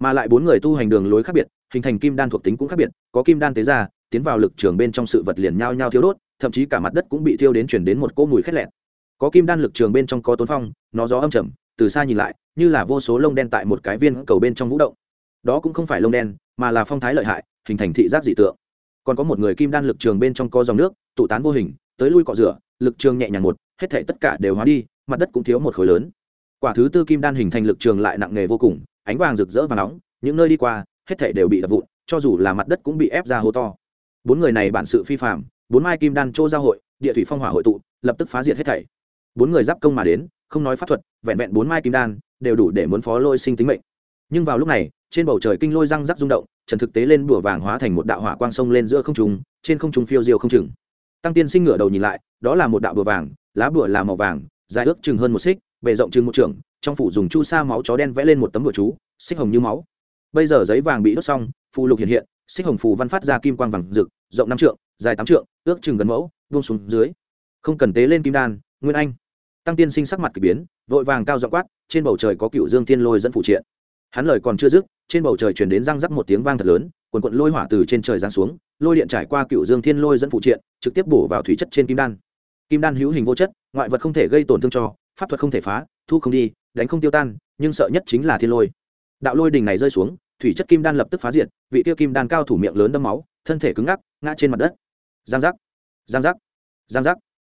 Mà lại bốn người tu hành đường lối khác biệt, hình thành kim đan thuộc tính cũng khác biệt, có kim đan tế ra, tiến vào lực trường bên trong sự vật liền nhao nhao thiếu đốt, thậm chí cả mặt đất cũng bị thiêu đến chuyển đến một cỗ mùi khét lẹt. Có kim đan lực trường bên trong có tốn phong, nó gió âm trầm từ xa nhìn lại, như là vô số lông đen tại một cái viên cầu bên trong vũ động. Đó cũng không phải lông đen, mà là phong thái lợi hại, hình thành thị giác dị tượng. Còn có một người kim đan lực trường bên trong có dòng nước, tụ tán vô hình, tới lui cọ rửa, lực trường nhẹ nhàng một, hết thể tất cả đều hóa đi, mặt đất cũng thiếu một khối lớn. Quả thứ tư kim đan hình thành lực trường lại nặng nề vô cùng, ánh vàng rực rỡ và nóng, những nơi đi qua, hết thể đều bị đập vụn, cho dù là mặt đất cũng bị ép ra hố to. Bốn người này bản sự phi phạm bốn mai kim đan chỗ giao hội, địa thủy phong hỏa hội tụ, lập tức phá diệt hết thảy. Bốn người giáp công mà đến không nói pháp thuật, vẹn vẹn bốn mai kim đan, đều đủ để muốn phó lôi sinh tính mệnh. Nhưng vào lúc này, trên bầu trời kinh lôi răng rắc rung động, trần thực tế lên bùa vàng hóa thành một đạo hỏa quang sông lên giữa không trung, trên không trung phiêu diêu không chừng. Tăng tiên sinh ngửa đầu nhìn lại, đó là một đạo bùa vàng, lá bùa là màu vàng, dài ước chừng hơn một xích, bề rộng chừng một trượng, trong phủ dùng chu sa máu chó đen vẽ lên một tấm bùa chú, xích hồng như máu. Bây giờ giấy vàng bị đốt xong, phù lục hiện hiện, xích hồng phù văn phát ra kim quang vàng rực, rộng năm trượng, dài tám trượng, ước chừng gần mẫu, buông xuống dưới. Không cần tế lên kim đan, nguyên anh tăng tiên sinh sắc mặt k ỳ biến, vội vàng cao dọ quát, trên bầu trời có cựu dương thiên lôi dẫn phụ triện. Hắn lời còn chưa dứt, trên bầu trời chuyển đến răng rắc một tiếng vang thật lớn, quần quận lôi hỏa từ trên trời giáng xuống, lôi điện trải qua cựu dương thiên lôi dẫn phụ triện, trực tiếp bổ vào thủy chất trên kim đan. Kim đan hữu hình vô chất, ngoại vật không thể gây tổn thương cho, pháp thuật không thể phá, thu không đi, đánh không tiêu tan, nhưng sợ nhất chính là thiên lôi. Đạo lôi đình này rơi xuống, thủy chất kim đan lập tức phá diệt, vị tiêu kim đan cao thủ miệng lớn đâm máu, thân thể cứng ngắc, ngã trên mặt đất. Giang giác giang giác giang giác.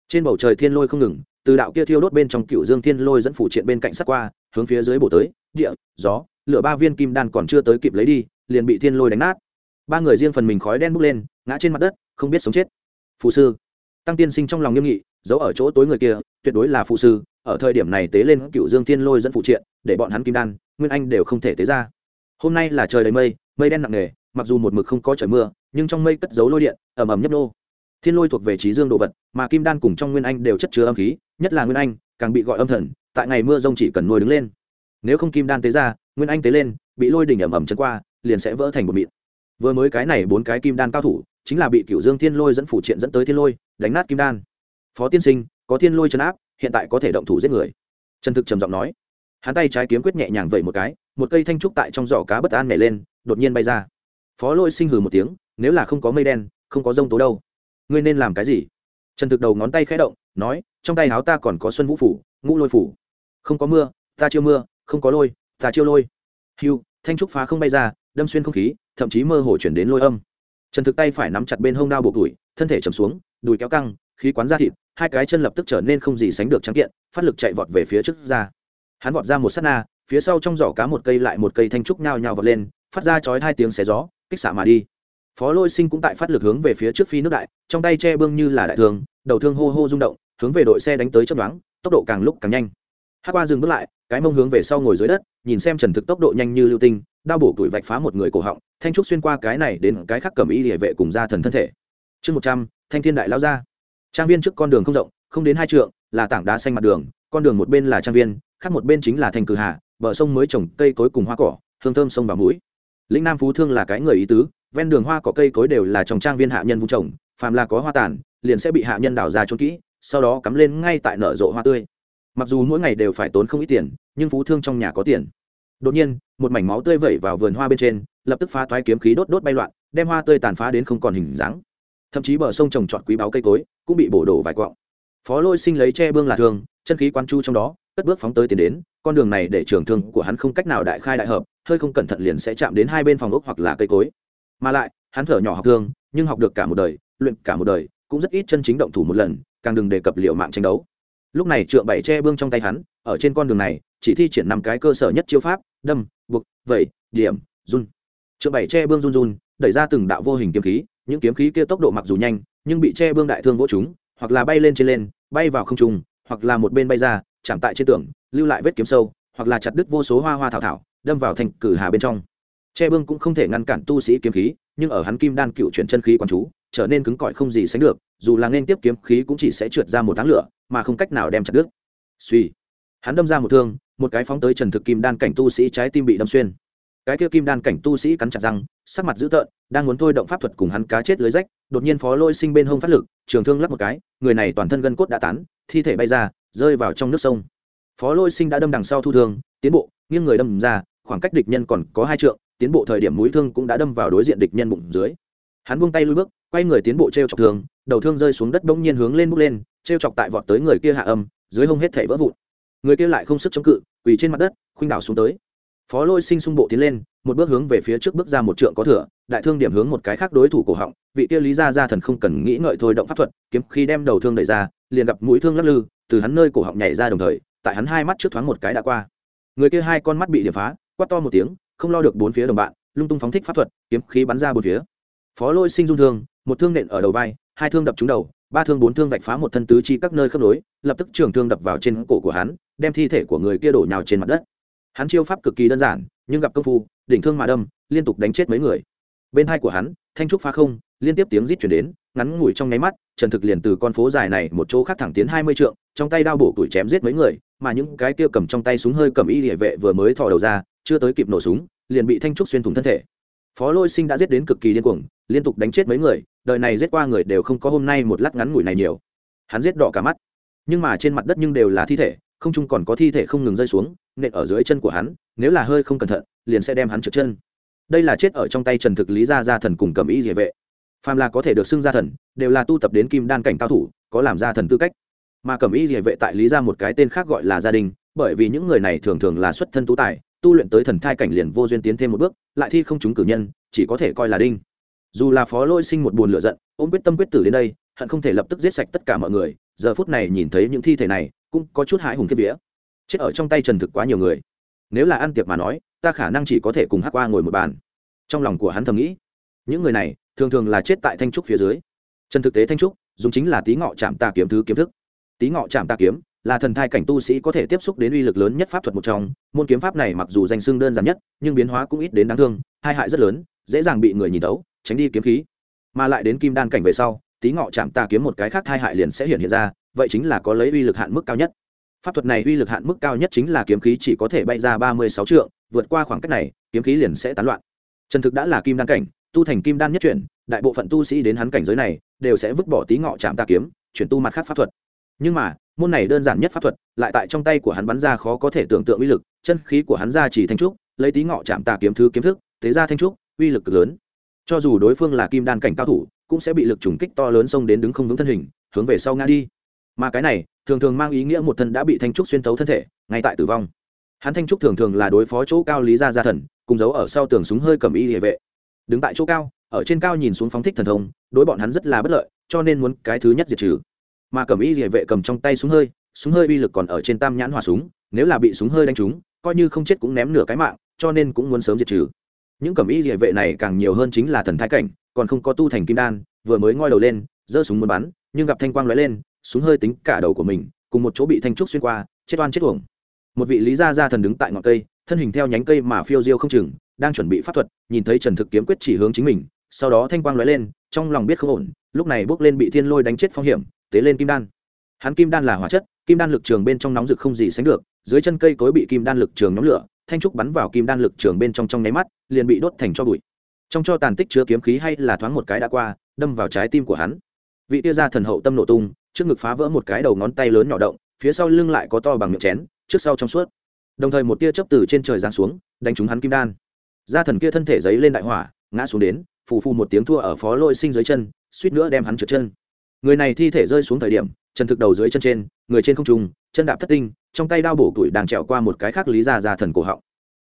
Trên bầu trời thiên lôi không ngừng từ đạo kia thiêu đốt bên trong cựu dương thiên lôi dẫn phủ triện bên cạnh sát qua, hướng phía dưới bổ tới, địa, gió, lửa ba viên kim đan còn chưa tới kịp lấy đi, liền bị thiên lôi đánh nát. Ba người riêng phần mình khói đen bốc lên, ngã trên mặt đất, không biết sống chết. Phụ sư, tăng tiên sinh trong lòng nghiêm nghị, giấu ở chỗ tối người kia, tuyệt đối là phụ sư, ở thời điểm này tế lên cựu dương thiên lôi dẫn phụ triện, để bọn hắn kim đan, nguyên anh đều không thể tế ra. Hôm nay là trời đầy mây mây đen nặng nề, mặc dù một mực không có trời mưa, nhưng trong mây cất giấu lôi điện ẩm ẩm nhấp nô thiên lôi thuộc về trí dương đồ vật, mà kim đan cùng trong nguyên anh đều chất chứa âm khí, nhất là nguyên anh, càng bị gọi âm thần, tại ngày mưa rông chỉ cần nuôi đứng lên. Nếu không kim đan tế ra, nguyên anh tế lên, bị lôi đỉnh ẩm ẩm chân qua, liền sẽ vỡ thành một mịn. Vừa mới cái này bốn cái kim đan cao thủ, chính là bị cựu dương thiên lôi dẫn phủ triện dẫn tới thiên lôi, đánh nát kim đan. Phó tiên sinh, có thiên lôi chấn áp, hiện tại có thể động thủ giết người. Trần thực trầm giọng nói. Hắn tay trái kiếm quyết nhẹ nhàng vẩy một cái, một cây thanh trúc tại trong giỏ cá bất an nhảy lên, đột nhiên bay ra. Phó lôi sinh hừ một tiếng, nếu là không có mây đen, không có rông tố đâu ngươi nên làm cái gì? Trần thực đầu ngón tay khẽ động, nói, trong tay áo ta còn có xuân vũ phủ, ngũ lôi phủ. Không có mưa, ta chiêu mưa, không có lôi, ta chiêu lôi. Hiu thanh trúc phá không bay ra, đâm xuyên không khí, thậm chí mơ hồ chuyển đến lôi âm. Trần thực tay phải nắm chặt bên hông đao buộc đùi, thân thể chầm xuống, đùi kéo căng, khí quán ra thịt, hai cái chân lập tức trở nên không gì sánh được trắng kiện, phát lực chạy vọt về phía trước ra. Hắn vọt ra một s á t na, phía sau trong giỏ cá một cây lại một cây thanh trúc nhao nhao vọt lên, phát ra chói hai tiếng xé gió, kích xạ mà đi phó lôi sinh cũng tại phát lực hướng về phía trước phi nước đại, trong tay che bương như là đại thương, đầu thương hô hô rung động, hướng về đội xe đánh tới chấp đoán tốc độ càng lúc càng nhanh. Hát qua dừng bước lại, cái mông hướng về sau ngồi dưới đất, nhìn xem trần thực tốc độ nhanh như lưu tinh, đao bổ tuổi vạch phá một người cổ họng, thanh trúc xuyên qua cái này đến cái khác cầm y địa vệ cùng gia thần thân thể. Chương một trăm, thanh thiên đại lao ra trang viên trước con đường không rộng, không đến hai trượng, là tảng đá xanh mặt đường, con đường một bên là trang viên, khác một bên chính là thành cử hà bờ sông mới trồng cây cối cùng hoa cỏ, hương thơm sông và mũi. Lĩnh nam phú thương là cái người ý tứ ven đường hoa cỏ cây cối đều là trong trang viên hạ nhân vung trồng, phàm là có hoa tàn, liền sẽ bị hạ nhân đào ra trốn kỹ, sau đó cắm lên ngay tại nở rộ hoa tươi. Mặc dù mỗi ngày đều phải tốn không ít tiền, nhưng phú thương trong nhà có tiền. Đột nhiên, một mảnh máu tươi vẩy vào vườn hoa bên trên, lập tức phá toái kiếm khí đốt đốt bay loạn, đem hoa tươi tàn phá đến không còn hình dáng. Thậm chí bờ sông trồng trọt quý báu cây cối, cũng bị bổ đổ vài quọng phó lôi sinh lấy che bương là thường, chân khí quan chu trong đó, cất bước phóng tới tiến đến, con đường này để trường thương của hắn không cách nào đại khai đại hợp, hơi không cẩn thận liền sẽ chạm đến hai bên phòng ốc hoặc là cây cối mà lại, hắn thở nhỏ học thương, nhưng học được cả một đời, luyện cả một đời, cũng rất ít chân chính động thủ một lần, càng đừng đề cập liệu mạng tranh đấu. Lúc này trượng bảy tre bương trong tay hắn, ở trên con đường này, chỉ thi triển năm cái cơ sở nhất chiêu pháp, đâm, buộc, vẩy, điểm, run. Trượng bảy tre bương run run, đẩy ra từng đạo vô hình kiếm khí, những kiếm khí kia tốc độ mặc dù nhanh, nhưng bị tre bương đại thương vỗ chúng hoặc là bay lên trên lên, bay vào không trung, hoặc là một bên bay ra, chạm tại trên tường, lưu lại vết kiếm sâu, hoặc là chặt đứt vô số hoa hoa thảo thảo, đâm vào thành cử hà bên trong che bương cũng không thể ngăn cản tu sĩ kiếm khí, nhưng ở hắn kim đan cựu chuyển chân khí quán chú, trở nên cứng cỏi không gì sánh được, dù là nên tiếp kiếm khí cũng chỉ sẽ trượt ra một tháng lửa, mà không cách nào đem chặt đứt. Suy. Hắn đâm ra một thương, một cái phóng tới trần thực kim đan cảnh tu sĩ trái tim bị đâm xuyên. Cái kia kim đan cảnh tu sĩ cắn chặt răng, sắc mặt dữ tợn, đang muốn thôi động pháp thuật cùng hắn cá chết lưới rách, đột nhiên phó lôi sinh bên hông phát lực, trường thương lắp một cái, người này toàn thân gân cốt đã tán, thi thể bay ra, rơi vào trong nước sông. Phó lôi sinh đã đâm đằng sau thu thương, tiến bộ, nghiêng người đâm ra, khoảng cách địch nhân còn có hai trượng tiến bộ thời điểm mũi thương cũng đã đâm vào đối diện địch nhân bụng dưới. Hắn buông tay lui bước, quay người tiến bộ t r e o chọc thương đầu thương rơi xuống đất bỗng nhiên hướng lên bước lên t r e o chọc tại vọt tới người kia hạ âm, dưới hông hết thể vỡ vụn. Người kia lại không sức chống cự, quỳ trên mặt đất, khuynh đảo xuống tới. Phó lôi sinh xung bộ tiến lên, một bước hướng về phía trước bước ra một trượng có thửa đại thương điểm hướng một cái khác đối thủ cổ họng, vị kia lý ra ra thần không cần nghĩ ngợi thôi động pháp thuật, kiếm khi đem đầu thương đẩy ra, liền gặp mũi thương lắc lư, từ hắn nơi cổ họng nhảy ra đồng thời, tại hắn hai mắt trước thoáng một cái đã qua. Người kia hai con mắt bị điểm phá, quát to một tiếng không lo được bốn phía đồng bạn, lung tung phóng thích pháp thuật, kiếm khí bắn ra bốn phía. Phó lôi sinh dung thương, một thương nện ở đầu vai, hai thương đập trúng đầu, ba thương bốn thương vạch phá một thân tứ chi các nơi khớp nối, lập tức trường thương đập vào trên cổ của hắn, đem thi thể của người kia đổ nhào trên mặt đất. Hắn chiêu pháp cực kỳ đơn giản, nhưng gặp công phu, đỉnh thương mà đâm, liên tục đánh chết mấy người. Bên hai của hắn, thanh trúc phá không, liên tiếp tiếng rít chuyển đến, ngắn ngủi trong nháy mắt, trần thực liền từ con phố dài này một chỗ khác thẳng tiến hai mươi trượng, trong tay đao bổ tuổi chém giết mấy người, mà những cái kia cầm trong tay súng hơi cầm y địa vệ vừa mới thò đầu ra chưa tới kịp nổ súng, liền bị thanh trúc xuyên thủng thân thể. Phó lôi sinh đã giết đến cực kỳ điên cuồng, liên tục đánh chết mấy người, đời này giết qua người đều không có hôm nay một lát ngắn ngủi này nhiều. Hắn giết đỏ cả mắt. Nhưng mà trên mặt đất nhưng đều là thi thể, không chung còn có thi thể không ngừng rơi xuống, nện ở dưới chân của hắn, nếu là hơi không cẩn thận, liền sẽ đem hắn trượt chân. Đây là chết ở trong tay trần thực lý gia gia thần cùng cầm ý địa vệ. Phàm là có thể được xưng gia thần, đều là tu tập đến kim đan cảnh cao thủ, có làm gia thần tư cách. Mà cầm ý địa vệ tại lý gia một cái tên khác gọi là gia đình, bởi vì những người này thường thường là xuất thân tú tài tu luyện tới thần thai cảnh liền vô duyên tiến thêm một bước, lại thi không trúng cử nhân, chỉ có thể coi là đinh. Dù là phó lôi sinh một buồn lựa giận, ôm quyết tâm quyết tử đến đây, hận không thể lập tức giết sạch tất cả mọi người, giờ phút này nhìn thấy những thi thể này, cũng có chút hãi hùng kiếp vía. Chết ở trong tay trần thực quá nhiều người. Nếu là ăn tiệc mà nói, ta khả năng chỉ có thể cùng hắc qua ngồi một bàn. Trong lòng của hắn thầm nghĩ, những người này thường thường là chết tại thanh trúc phía dưới. Trần thực tế thanh trúc, dùng chính là tí ngọ chạm tà kiếm thứ kiếm thức. Tí ngọ chạm tà kiếm là thần thai cảnh tu sĩ có thể tiếp xúc đến uy lực lớn nhất pháp thuật một trong. Môn kiếm pháp này mặc dù danh xưng đơn giản nhất, nhưng biến hóa cũng ít đến đáng thương, hai hại rất lớn, dễ dàng bị người nhìn tấu tránh đi kiếm khí. Mà lại đến kim đan cảnh về sau, tí ngọ chạm ta kiếm một cái khác hai hại liền sẽ hiện hiện ra, vậy chính là có lấy uy lực hạn mức cao nhất. Pháp thuật này uy lực hạn mức cao nhất chính là kiếm khí chỉ có thể bay ra ba mươi sáu trượng, vượt qua khoảng cách này, kiếm khí liền sẽ tán loạn. Trần thực đã là kim đan cảnh, tu thành kim đan nhất chuyển, đại bộ phận tu sĩ đến hắn cảnh giới này, đều sẽ vứt bỏ tí ngọ chạm ta kiếm, chuyển tu mặt khác pháp thuật. Nhưng mà môn này đơn giản nhất pháp thuật, lại tại trong tay của hắn bắn ra khó có thể tưởng tượng uy lực, chân khí của hắn ra chỉ thanh trúc, lấy tí ngọ chạm tà kiếm thứ kiếm thức, thế ra thanh trúc, uy lực cực lớn. Cho dù đối phương là kim đan cảnh cao thủ, cũng sẽ bị lực trùng kích to lớn xông đến đứng không vững thân hình, hướng về sau ngã đi. Mà cái này, thường thường mang ý nghĩa một thân đã bị thanh trúc xuyên tấu thân thể, ngay tại tử vong. Hắn thanh trúc thường thường là đối phó chỗ cao lý gia gia thần, cùng giấu ở sau tường súng hơi cầm y địa vệ. Đứng tại chỗ cao, ở trên cao nhìn xuống phóng thích thần thông, đối bọn hắn rất là bất lợi, cho nên muốn cái thứ nhất diệt trừ mà cầm y địa vệ cầm trong tay súng hơi súng hơi uy lực còn ở trên tam nhãn hỏa súng, nếu là bị súng hơi đánh trúng, coi như không chết cũng ném nửa cái mạng, cho nên cũng muốn sớm diệt trừ. Những cầm y địa vệ này càng nhiều hơn chính là thần thái cảnh, còn không có tu thành kim đan, vừa mới ngoi đầu lên, giơ súng muốn bắn, nhưng gặp thanh quang lóe lên, súng hơi tính cả đầu của mình, cùng một chỗ bị thanh trúc xuyên qua, chết oan chết uổng. Một vị lý gia gia thần đứng tại ngọn cây, thân hình theo nhánh cây mà phiêu diêu không chừng, đang chuẩn bị pháp thuật, nhìn thấy trần thực kiếm quyết chỉ hướng chính mình, sau đó thanh quang lóe lên, trong lòng biết không ổn, lúc này bước lên bị thiên lôi đánh chết phong hiểm tế lên kim đan. Hắn kim đan là hóa chất, kim đan lực trường bên trong nóng rực không gì sánh được, dưới chân cây cối bị kim đan lực trường nhóm lửa, thanh trúc bắn vào kim đan lực trường bên trong trong nháy mắt, liền bị đốt thành cho bụi. Trong cho tàn tích chứa kiếm khí hay là thoáng một cái đã qua, đâm vào trái tim của hắn. Vị tia ra thần hậu tâm nổ tung, trước ngực phá vỡ một cái đầu ngón tay lớn nhỏ động, phía sau lưng lại có to bằng miệng chén, trước sau trong suốt. Đồng thời một tia chớp từ trên trời giáng xuống, đánh trúng hắn kim đan. Gia thần kia thân thể giấy lên đại hỏa, ngã xuống đến, phù phù một tiếng thua ở phó lôi sinh dưới chân, suýt nữa đem hắn trượt chân người này thi thể rơi xuống thời điểm Trần thực đầu dưới chân trên, người trên không trung, chân đạp thất tinh, trong tay đao bổ tuổi đang trèo qua một cái khác lý ra ra thần cổ họng.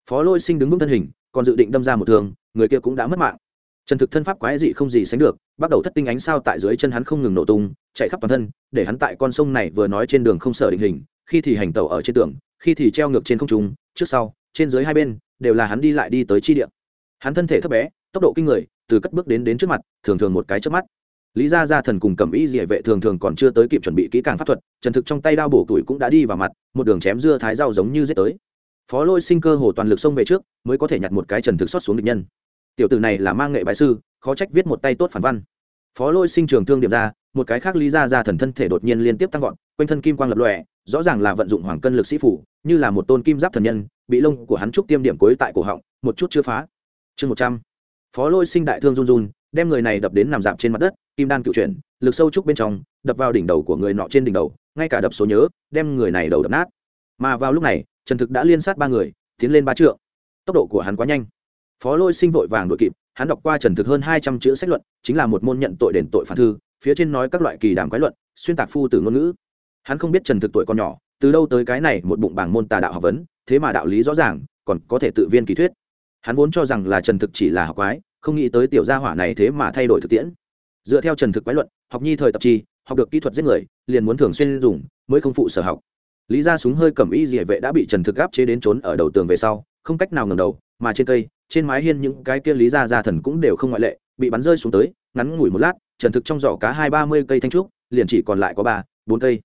Phó lôi sinh đứng vững thân hình, còn dự định đâm ra một thương, người kia cũng đã mất mạng. Trần thực thân pháp quái dị không gì sánh được, bắt đầu thất tinh ánh sao tại dưới chân hắn không ngừng nổ tung, chạy khắp toàn thân, để hắn tại con sông này vừa nói trên đường không sở định hình, khi thì hành tàu ở trên tường, khi thì treo ngược trên không trung, trước sau, trên dưới hai bên, đều là hắn đi lại đi tới chi địa. Hắn thân thể thấp bé, tốc độ kinh người, từ cất bước đến đến trước mặt, thường thường một cái trước mắt lý gia gia thần cùng cầm ý dị vệ thường thường còn chưa tới kịp chuẩn bị kỹ càng pháp thuật, trần thực trong tay đao bổ tuổi cũng đã đi vào mặt, một đường chém dưa thái rau giống như giết tới. Phó lôi sinh cơ hồ toàn lực xông về trước, mới có thể nhặt một cái trần thực xót xuống địch nhân. Tiểu tử này là mang nghệ bại sư, khó trách viết một tay tốt phản văn. Phó lôi sinh trường thương điểm ra, một cái khác lý gia gia thần thân thể đột nhiên liên tiếp tăng vọt, quanh thân kim quang lập lòe, rõ ràng là vận dụng hoàng cân lực sĩ phủ, như là một tôn kim giáp thần nhân, bị lông của hắn trúc tiêm điểm cuối tại cổ họng, một chút chưa phá. Chương một trăm. Phó lôi sinh đại thương run run đem người này đập đến nằm dạp trên mặt đất, kim đan cựu chuyển, lực sâu trúc bên trong, đập vào đỉnh đầu của người nọ trên đỉnh đầu, ngay cả đập số nhớ, đem người này đầu đập nát. Mà vào lúc này, trần thực đã liên sát ba người, tiến lên ba trượng. Tốc độ của hắn quá nhanh. Phó lôi sinh vội vàng đội kịp, hắn đọc qua trần thực hơn hai trăm chữ sách luận, chính là một môn nhận tội đền tội phản thư, phía trên nói các loại kỳ đàm quái luận, xuyên tạc phu từ ngôn ngữ. Hắn không biết trần thực tuổi còn nhỏ, từ đâu tới cái này một bụng bảng môn tà đạo học vấn, thế mà đạo lý rõ ràng, còn có thể tự viên kỳ thuyết. Hắn vốn cho rằng là trần thực chỉ là học quái không nghĩ tới tiểu gia hỏa này thế mà thay đổi thực tiễn. Dựa theo trần thực quái luận, học nhi thời tập chi học được kỹ thuật giết người, liền muốn thường xuyên dùng, mới không phụ sở học. Lý ra súng hơi cầm y dị vệ đã bị trần thực gáp chế đến trốn ở đầu tường về sau, không cách nào ngầm đầu, mà trên cây, trên mái hiên những cái kia lý ra ra thần cũng đều không ngoại lệ, bị bắn rơi xuống tới, ngắn ngủi một lát, trần thực trong giỏ cá hai ba mươi cây thanh trúc, liền chỉ còn lại có ba, bốn cây.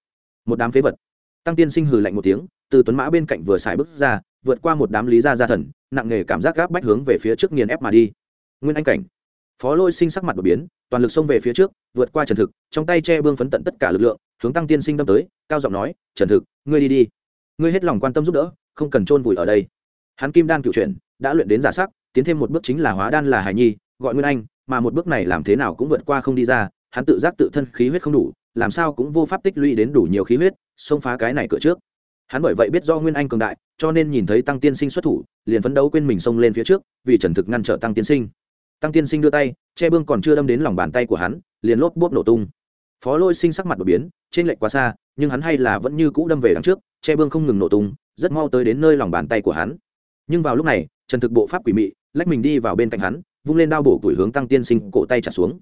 Một đám phế vật. Tăng tiên sinh hừ lạnh một tiếng, từ tuấn mã bên cạnh vừa xài bước ra, vượt qua một đám lý gia gia thần, nặng nề cảm giác gáp bách hướng về phía trước nghiền ép mà đi nguyên anh cảnh. Phó lôi sinh sắc mặt đột biến, toàn lực xông về phía trước, vượt qua trần thực, trong tay che bương phấn tận tất cả lực lượng, hướng tăng tiên sinh đâm tới, cao giọng nói, trần thực, ngươi đi đi. Ngươi hết lòng quan tâm giúp đỡ, không cần chôn vùi ở đây. Hắn kim đan cựu chuyển, đã luyện đến giả sắc, tiến thêm một bước chính là hóa đan là hải nhi, gọi nguyên anh, mà một bước này làm thế nào cũng vượt qua không đi ra, hắn tự giác tự thân khí huyết không đủ, làm sao cũng vô pháp tích lũy đến đủ nhiều khí huyết, xông phá cái này cửa trước. Hắn bởi vậy biết do nguyên anh cường đại, cho nên nhìn thấy tăng tiên sinh xuất thủ, liền phấn đấu quên mình xông lên phía trước, vì trần thực ngăn trở tăng tiên sinh tăng tiên sinh đưa tay, che bương còn chưa đâm đến lòng bàn tay của hắn, liền lốp bốp nổ tung. Phó lôi sinh sắc mặt đột biến, trên lệch quá xa, nhưng hắn hay là vẫn như cũ đâm về đằng trước, che bương không ngừng nổ tung, rất mau tới đến nơi lòng bàn tay của hắn. Nhưng vào lúc này, trần thực bộ pháp quỷ mị, lách mình đi vào bên cạnh hắn, vung lên đao bổ củi hướng tăng tiên sinh cổ tay trả xuống.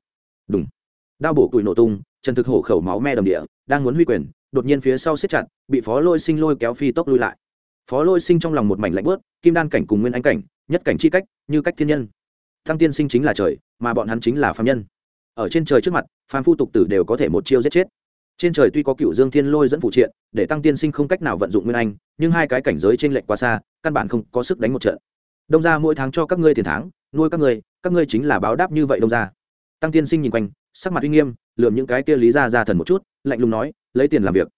Đúng đao bổ củi nổ tung, trần thực hổ khẩu máu me đầm địa, đang muốn huy quyền, đột nhiên phía sau xếp chặt, bị phó lôi sinh lôi kéo phi tốc lui lại. Phó lôi sinh trong lòng một mảnh lạnh bớt kim đan cảnh cùng nguyên anh cảnh, nhất cảnh chi cách, như cách thiên nhân thăng tiên sinh chính là trời, mà bọn hắn chính là phạm nhân. Ở trên trời trước mặt, phàm phu tục tử đều có thể một chiêu giết chết. Trên trời tuy có cựu dương thiên lôi dẫn phụ triện, để tăng tiên sinh không cách nào vận dụng nguyên anh, nhưng hai cái cảnh giới trên lệnh quá xa, căn bản không có sức đánh một trận. Đông ra mỗi tháng cho các ngươi tiền tháng, nuôi các ngươi các ngươi chính là báo đáp như vậy đông ra tăng tiên sinh nhìn quanh, sắc mặt uy nghiêm lượm những cái kia lý ra ra thần một chút, lạnh lùng nói, lấy tiền làm việc.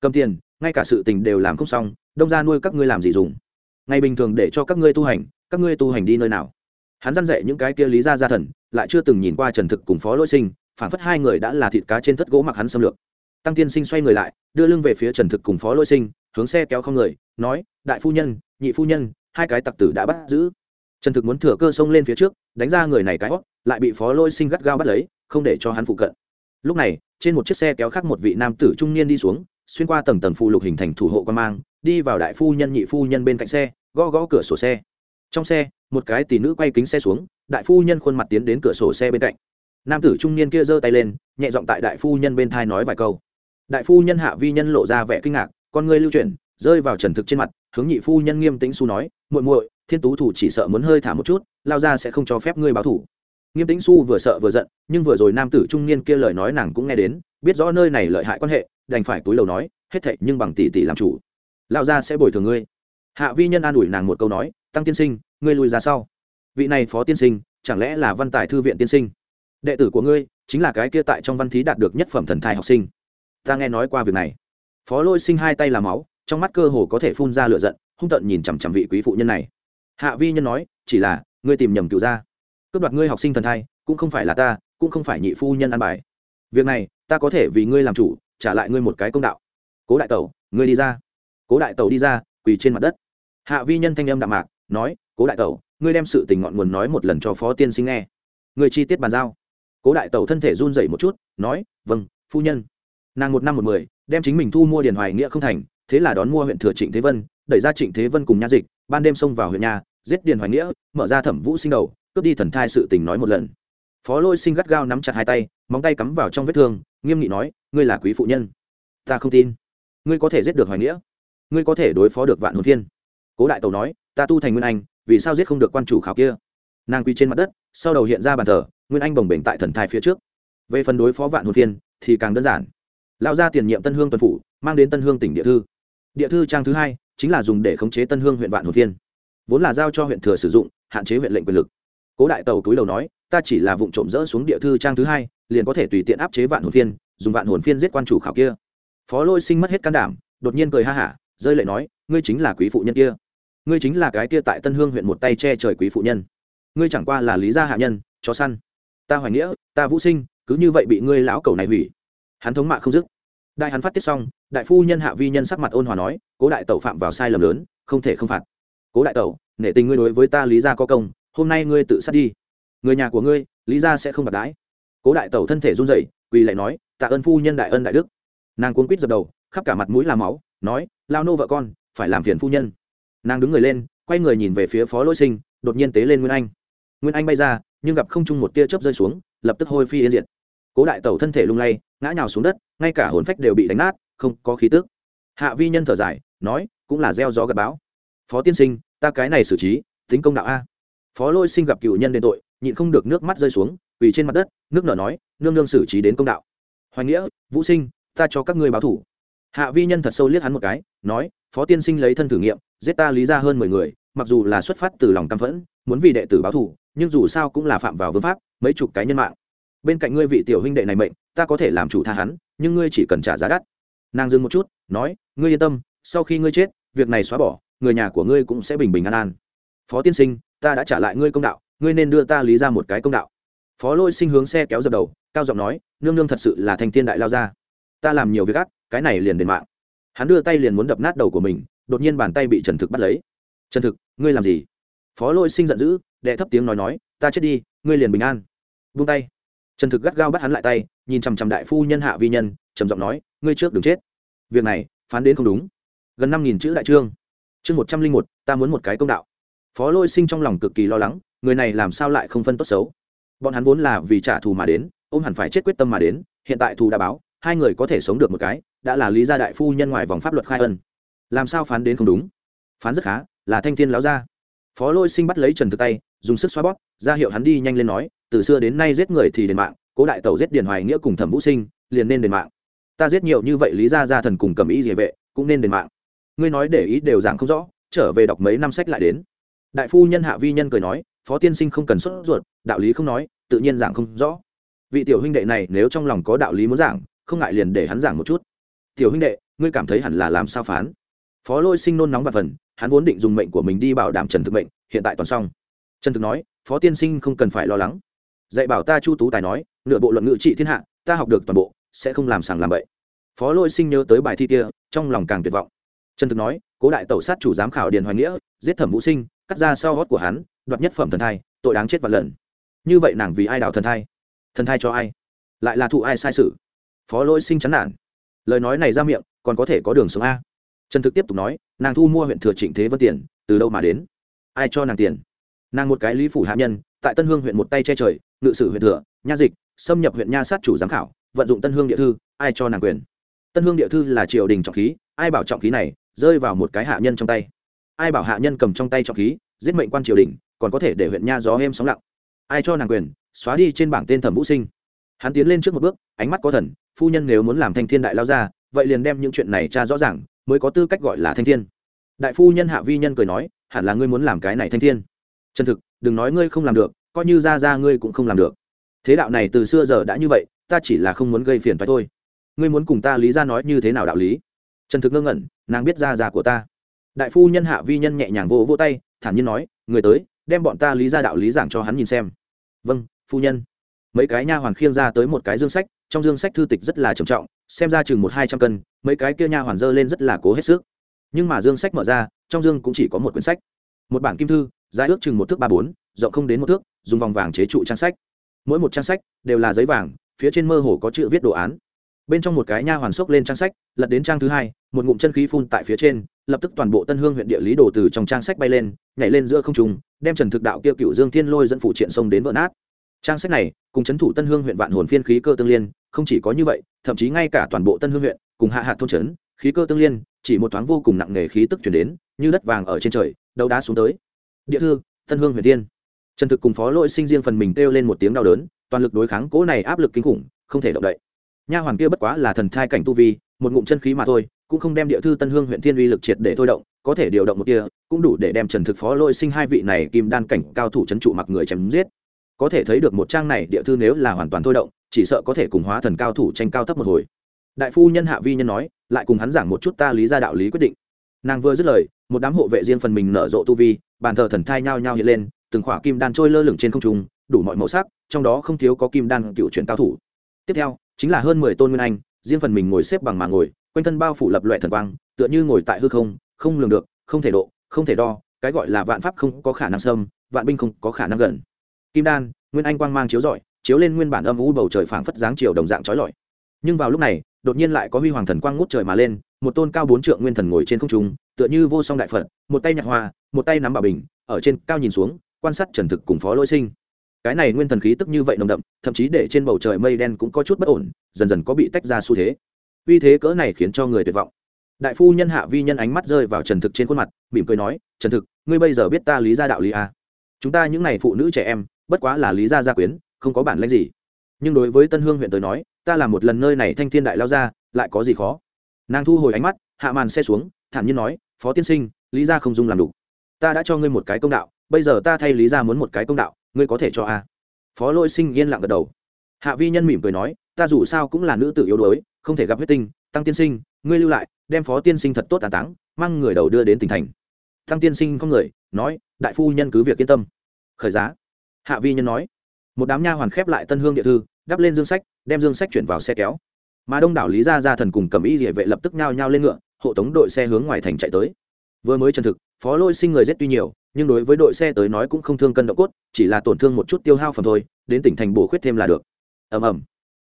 Cầm tiền, ngay cả sự tình đều làm không xong, đông ra nuôi các ngươi làm gì dùng? Ngày bình thường để cho các ngươi tu hành, các ngươi tu hành đi nơi nào? Hắn dăn dạy những cái kia lý ra gia thần, lại chưa từng nhìn qua trần thực cùng phó lỗi sinh, phản phất hai người đã là thịt cá trên thất gỗ mặc hắn xâm lược. Tăng tiên sinh xoay người lại, đưa lưng về phía trần thực cùng phó lỗi sinh, hướng xe kéo không người, nói, đại phu nhân, nhị phu nhân, hai cái tặc tử đã bắt giữ. Trần thực muốn thừa cơ xông lên phía trước, đánh ra người này cái hót lại bị phó lôi sinh gắt gao bắt lấy, không để cho hắn phụ cận. Lúc này, trên một chiếc xe kéo khác một vị nam tử trung niên đi xuống, xuyên qua tầng tầng phụ lục hình thành thủ hộ quan mang, đi vào đại phu nhân, nhị phu nhân bên cạnh xe, gõ gõ cửa sổ xe. Trong xe một cái tỷ nữ quay kính xe xuống, đại phu nhân khuôn mặt tiến đến cửa sổ xe bên cạnh. Nam tử trung niên kia giơ tay lên, nhẹ giọng tại đại phu nhân bên thai nói vài câu. Đại phu nhân hạ vi nhân lộ ra vẻ kinh ngạc, con ngươi lưu chuyển, rơi vào trần thực trên mặt, hướng nhị phu nhân nghiêm tĩnh su nói, muội muội, thiên tú thủ chỉ sợ muốn hơi thả một chút, lao ra sẽ không cho phép ngươi báo thủ. Nghiêm tĩnh su vừa sợ vừa giận, nhưng vừa rồi nam tử trung niên kia lời nói nàng cũng nghe đến, biết rõ nơi này lợi hại quan hệ, đành phải túi lầu nói, hết thệ nhưng bằng tỷ tỷ làm chủ. Lao ra sẽ bồi thường ngươi. Hạ vi nhân an ủi nàng một câu nói, tăng tiên sinh ngươi lùi ra sau. Vị này phó tiên sinh, chẳng lẽ là văn tài thư viện tiên sinh? Đệ tử của ngươi, chính là cái kia tại trong văn thí đạt được nhất phẩm thần thai học sinh. Ta nghe nói qua việc này. Phó lôi sinh hai tay làm máu, trong mắt cơ hồ có thể phun ra lửa giận, hung tận nhìn chằm chằm vị quý phụ nhân này. Hạ vi nhân nói, chỉ là, ngươi tìm nhầm cựu gia. Cướp đoạt ngươi học sinh thần thai, cũng không phải là ta, cũng không phải nhị phu nhân ăn bài. Việc này, ta có thể vì ngươi làm chủ, trả lại ngươi một cái công đạo. Cố đại tẩu, ngươi đi ra. Cố đại tẩu đi ra, quỳ trên mặt đất. Hạ vi nhân thanh âm đạm mạc, nói cố đại tẩu, ngươi đem sự tình ngọn nguồn nói một lần cho phó tiên sinh nghe. Người chi tiết bàn giao. Cố đại tẩu thân thể run dậy một chút, nói vâng phu nhân. Nàng một năm một mười, đem chính mình thu mua điền hoài nghĩa không thành, thế là đón mua huyện thừa trịnh thế vân, đẩy ra trịnh thế vân cùng nha dịch, ban đêm xông vào huyện nhà, giết điền hoài nghĩa, mở ra thẩm vũ sinh đầu, cướp đi thần thai sự tình nói một lần. Phó lôi sinh gắt gao nắm chặt hai tay, móng tay cắm vào trong vết thương, nghiêm nghị nói, ngươi là quý phụ nhân. Ta không tin. Ngươi có thể giết được hoài nghĩa. Ngươi có thể đối phó được vạn hồn thiên cố đại tẩu nói, ta tu thành nguyên anh vì sao giết không được quan chủ khảo kia? Nàng quy trên mặt đất, sau đầu hiện ra bàn thờ, nguyên anh bồng bềnh tại thần thai phía trước. Về phần đối phó vạn hồn thiên thì càng đơn giản. Lão gia tiền nhiệm tân hương tuần phủ, mang đến tân hương tỉnh địa thư. Địa thư trang thứ hai, chính là dùng để khống chế tân hương huyện vạn hồn thiên vốn là giao cho huyện thừa sử dụng, hạn chế huyện lệnh quyền lực. Cố đại tàu túi đầu nói, ta chỉ là vụ trộm rỡ xuống địa thư trang thứ hai, liền có thể tùy tiện áp chế vạn hồn phiên, dùng vạn hồn phiên giết quan chủ khảo kia. Phó lôi sinh mất hết can đảm, đột nhiên cười ha hả, rơi lệ nói, ngươi chính là quý phụ nhân kia ngươi chính là cái kia tại tân hương huyện một tay che trời quý phụ nhân. Ngươi chẳng qua là lý gia hạ nhân, chó săn. Ta hoài nghĩa, ta vũ sinh, cứ như vậy bị ngươi lão cầu này hủy. Hắn thống mạ không dứt. Đại hắn phát tiết xong, đại phu nhân hạ vi nhân sắc mặt ôn hòa nói, cố đại tẩu phạm vào sai lầm lớn, không thể không phạt. Cố đại tẩu, nể tình ngươi đối với ta lý gia có công, hôm nay ngươi tự sát đi. Người nhà của ngươi, lý gia sẽ không bạc đái cố đại tẩu thân thể run rẩy, quỳ lại nói, tạ ơn phu nhân đại ân đại đức. Nàng cuốn quýt dập đầu, khắp cả mặt mũi làm máu, nói, lao nô vợ con, phải làm phiền phu nhân nàng đứng người lên, quay người nhìn về phía phó lỗi sinh, đột nhiên tế lên nguyên anh. Nguyên anh bay ra, nhưng gặp không chung một tia chớp rơi xuống, lập tức hôi phi yên diệt. Cố đại tẩu thân thể lung lay, ngã nhào xuống đất, ngay cả hồn phách đều bị đánh nát, không có khí tức. Hạ vi nhân thở dài, nói, cũng là gieo gió gặp báo phó tiên sinh, ta cái này xử trí, tính công đạo a. Phó lôi sinh gặp cựu nhân đền tội, nhịn không được nước mắt rơi xuống vì trên mặt đất, nước nở nói, nương nương xử trí đến công đạo. Hoài nghĩa, vũ sinh, ta cho các ngươi báo thủ. Hạ vi nhân thật sâu liếc hắn một cái, nói, phó tiên sinh lấy thân thử nghiệm giết ta lý ra hơn mười người, mặc dù là xuất phát từ lòng căm phẫn, muốn vì đệ tử báo thủ nhưng dù sao cũng là phạm vào vương pháp, mấy chục cái nhân mạng. Bên cạnh ngươi vị tiểu huynh đệ này mệnh, ta có thể làm chủ tha hắn, nhưng ngươi chỉ cần trả giá đắt. Nàng dừng một chút, nói, ngươi yên tâm, sau khi ngươi chết, việc này xóa bỏ, người nhà của ngươi cũng sẽ bình bình an an. Phó tiên sinh, ta đã trả lại ngươi công đạo, ngươi nên đưa ta lý ra một cái công đạo. Phó lôi sinh hướng xe kéo dập đầu, cao giọng nói, nương nương thật sự là thành tiên đại lao ra ta làm nhiều việc ác, cái này liền đền mạng. Hắn đưa tay liền muốn đập nát đầu của mình đột nhiên bàn tay bị trần thực bắt lấy. Trần thực, ngươi làm gì? Phó lôi sinh giận dữ, đệ thấp tiếng nói nói, ta chết đi, ngươi liền bình an. Vung tay. Trần thực gắt gao bắt hắn lại tay, nhìn chằm chằm đại phu nhân hạ vi nhân, trầm giọng nói, ngươi trước đừng chết. Việc này, phán đến không đúng. Gần năm nghìn chữ đại trương. Chương một trăm linh một, ta muốn một cái công đạo. Phó lôi sinh trong lòng cực kỳ lo lắng, người này làm sao lại không phân tốt xấu? Bọn hắn vốn là vì trả thù mà đến ông hẳn phải chết quyết tâm mà đến, hiện tại thù đã báo, hai người có thể sống được một cái, đã là lý gia đại phu nhân ngoài vòng pháp luật khai ân làm sao phán đến không đúng? Phán rất khá, là thanh thiên lão gia. Phó lôi sinh bắt lấy trần thực tay, dùng sức xoa bóp, ra hiệu hắn đi nhanh lên nói, từ xưa đến nay giết người thì đền mạng, cố đại tẩu giết điền hoài nghĩa cùng thẩm vũ sinh, liền nên đền mạng. Ta giết nhiều như vậy lý gia gia thần cùng cầm ý địa vệ, cũng nên đền mạng. Ngươi nói để ý đều giảng không rõ, trở về đọc mấy năm sách lại đến. Đại phu nhân hạ vi nhân cười nói, phó tiên sinh không cần xuất ruột, đạo lý không nói, tự nhiên giảng không rõ. Vị tiểu huynh đệ này nếu trong lòng có đạo lý muốn giảng, không ngại liền để hắn giảng một chút. Tiểu huynh đệ, ngươi cảm thấy hẳn là làm sao phán? Phó lôi sinh nôn nóng và phần, hắn vốn định dùng mệnh của mình đi bảo đảm trần thực mệnh, hiện tại toàn xong. Trần thực nói, phó tiên sinh không cần phải lo lắng. Dạy bảo ta chu tú tài nói, nửa bộ luận ngữ trị thiên hạ, ta học được toàn bộ, sẽ không làm sàng làm bậy. Phó lôi sinh nhớ tới bài thi kia, trong lòng càng tuyệt vọng. Trần thực nói, cố đại tẩu sát chủ giám khảo điền hoài nghĩa, giết thẩm vũ sinh, cắt ra sau hót của hắn, đoạt nhất phẩm thần thai, tội đáng chết vạn lần. Như vậy nàng vì ai đào thần thai? Thần thai cho ai? Lại là thụ ai sai sự? Phó lỗi sinh chán nản. Lời nói này ra miệng, còn có thể có đường sống a trần thực tiếp tục nói, nàng thu mua huyện thừa trịnh thế vân tiền, từ đâu mà đến? Ai cho nàng tiền? Nàng một cái lý phủ hạ nhân, tại tân hương huyện một tay che trời, ngự sử huyện thừa, nha dịch, xâm nhập huyện nha sát chủ giám khảo, vận dụng tân hương địa thư, ai cho nàng quyền? Tân hương địa thư là triều đình trọng khí, ai bảo trọng khí này, rơi vào một cái hạ nhân trong tay. Ai bảo hạ nhân cầm trong tay trọng khí, giết mệnh quan triều đình, còn có thể để huyện nha gió êm sóng lặng. Ai cho nàng quyền? Xóa đi trên bảng tên thẩm vũ sinh. Hắn tiến lên trước một bước, ánh mắt có thần, phu nhân nếu muốn làm thanh thiên đại lao ra, vậy liền đem những chuyện này tra rõ ràng mới có tư cách gọi là thanh thiên. Đại phu nhân hạ vi nhân cười nói, hẳn là ngươi muốn làm cái này thanh thiên. Chân thực, đừng nói ngươi không làm được, coi như ra ra ngươi cũng không làm được. Thế đạo này từ xưa giờ đã như vậy, ta chỉ là không muốn gây phiền phái thôi. Ngươi muốn cùng ta lý ra nói như thế nào đạo lý? Trần thực ngơ ngẩn, nàng biết ra ra của ta. Đại phu nhân hạ vi nhân nhẹ nhàng vỗ vỗ tay, thản nhiên nói, người tới, đem bọn ta lý ra đạo lý giảng cho hắn nhìn xem. Vâng phu nhân. Mấy cái nha hoàn khiêng ra tới một cái dương sách, trong dương sách thư tịch rất là trầm trọng, xem ra chừng một hai trăm cân mấy cái kia nha hoàn dơ lên rất là cố hết sức. Nhưng mà dương sách mở ra, trong dương cũng chỉ có một quyển sách. Một bản kim thư, dài ước chừng một thước ba bốn, rộng không đến một thước, dùng vòng vàng chế trụ trang sách. Mỗi một trang sách đều là giấy vàng, phía trên mơ hồ có chữ viết đồ án. Bên trong một cái nha hoàn xốc lên trang sách, lật đến trang thứ hai, một ngụm chân khí phun tại phía trên, lập tức toàn bộ tân hương huyện địa lý đồ từ trong trang sách bay lên, nhảy lên giữa không trung, đem trần thực đạo kia cựu dương thiên lôi dẫn phụ triện sông đến vỡ nát trang sách này, cùng c thủ tân hương huyện vạn hồn phiên khí cơ tương liên, không chỉ có như vậy, thậm chí ngay cả toàn bộ tân hương huyện, cùng hạ hạt thôn trấn khí cơ tương liên, chỉ một thoáng vô cùng nặng nề khí tức chuyển đến, như đất vàng ở trên trời đâu đá xuống tới. Địa thư, tân hương huyện tiên. Trần thực cùng phó lỗi sinh riêng phần mình kêu lên một tiếng đau đớn, toàn lực đối kháng cỗ này áp lực kinh khủng, không thể động đậy. Nha hoàn kia bất quá là thần thai cảnh tu vi, một ngụm chân khí mà thôi, cũng không đem địa thư tân hương huyện thiên uy lực triệt để thôi động, có thể điều động một kia cũng đủ để đem trần thực phó lôi sinh hai vị này kim đan cảnh cao thủ c h ấ n trụ mặc người chém giết có thể thấy được một trang này địa thư nếu là hoàn toàn thôi động, chỉ sợ có thể cùng hóa thần cao thủ tranh cao thấp một hồi. Đại phu nhân hạ vi nhân nói, lại cùng hắn giảng một chút ta lý ra đạo lý quyết định. Nàng vừa dứt lời, một đám hộ vệ riêng phần mình nở rộ tu vi, bàn thờ thần thai nhao nhao hiện lên, từng khỏa kim đan trôi lơ lửng trên không trung, đủ mọi màu sắc, trong đó không thiếu có kim đan cựu chuyển cao thủ. Tiếp theo, chính là hơn mười tôn nguyên anh, riêng phần mình ngồi xếp bằng mà ngồi, quanh thân bao phủ lập loại thần quang, tựa như ngồi tại hư không không lường được, không thể độ, không thể đo, cái gọi là vạn pháp không có khả năng xâm, vạn binh không có khả năng gần kim đan, nguyên anh quang mang chiếu rọi, chiếu lên nguyên bản âm u bầu trời phảng phất dáng chiều đồng dạng trói lọi. Nhưng vào lúc này, đột nhiên lại có huy hoàng thần quang ngút trời mà lên, một tôn cao bốn trượng nguyên thần ngồi trên không trung, tựa như vô song đại phật, một tay nhặt hoa, một tay nắm bảo bình, ở trên cao nhìn xuống, quan sát trần thực cùng phó lỗi sinh. Cái này nguyên thần khí tức như vậy nồng đậm, thậm chí để trên bầu trời mây đen cũng có chút bất ổn, dần dần có bị tách ra xu thế. Uy thế cỡ này khiến cho người tuyệt vọng. Đại phu nhân hạ vi nhân ánh mắt rơi vào trần thực trên khuôn mặt, mỉm cười nói, trần thực, ngươi bây giờ biết ta lý gia đạo lý à. chúng ta những n à y phụ nữ trẻ em bất quá là lý gia gia quyến, không có bản lãnh gì. Nhưng đối với tân hương huyện tới nói, ta làm một lần nơi này thanh thiên đại lao ra lại có gì khó? Nàng thu hồi ánh mắt, hạ màn xe xuống, thản nhiên nói, phó tiên sinh, lý gia không dung làm đủ. Ta đã cho ngươi một cái công đạo, bây giờ ta thay lý gia muốn một cái công đạo, ngươi có thể cho a phó lôi sinh yên lặng gật đầu. Hạ vi nhân mỉm cười nói, ta dù sao cũng là nữ tử yếu đuối, không thể gặp huyết tinh. Tăng tiên sinh, ngươi lưu lại, đem phó tiên sinh thật tốt tàn táng, mang người đầu đưa đến tỉnh thành. Tăng tiên sinh không người, nói, đại phu nhân cứ việc yên tâm. Khởi giá hạ vi nhân nói. Một đám nha hoàn khép lại tân hương địa thư, đắp lên dương sách, đem dương sách chuyển vào xe kéo. Mà đông đảo lý gia gia thần cùng cầm y địa vệ lập tức nhao nhao lên ngựa, hộ tống đội xe hướng ngoài thành chạy tới. Vừa mới chân thực, phó lôi sinh người rất tuy nhiều, nhưng đối với đội xe tới nói cũng không thương cân độ cốt, chỉ là tổn thương một chút tiêu hao phẩm thôi, đến tỉnh thành bổ khuyết thêm là được. Ầm ầm.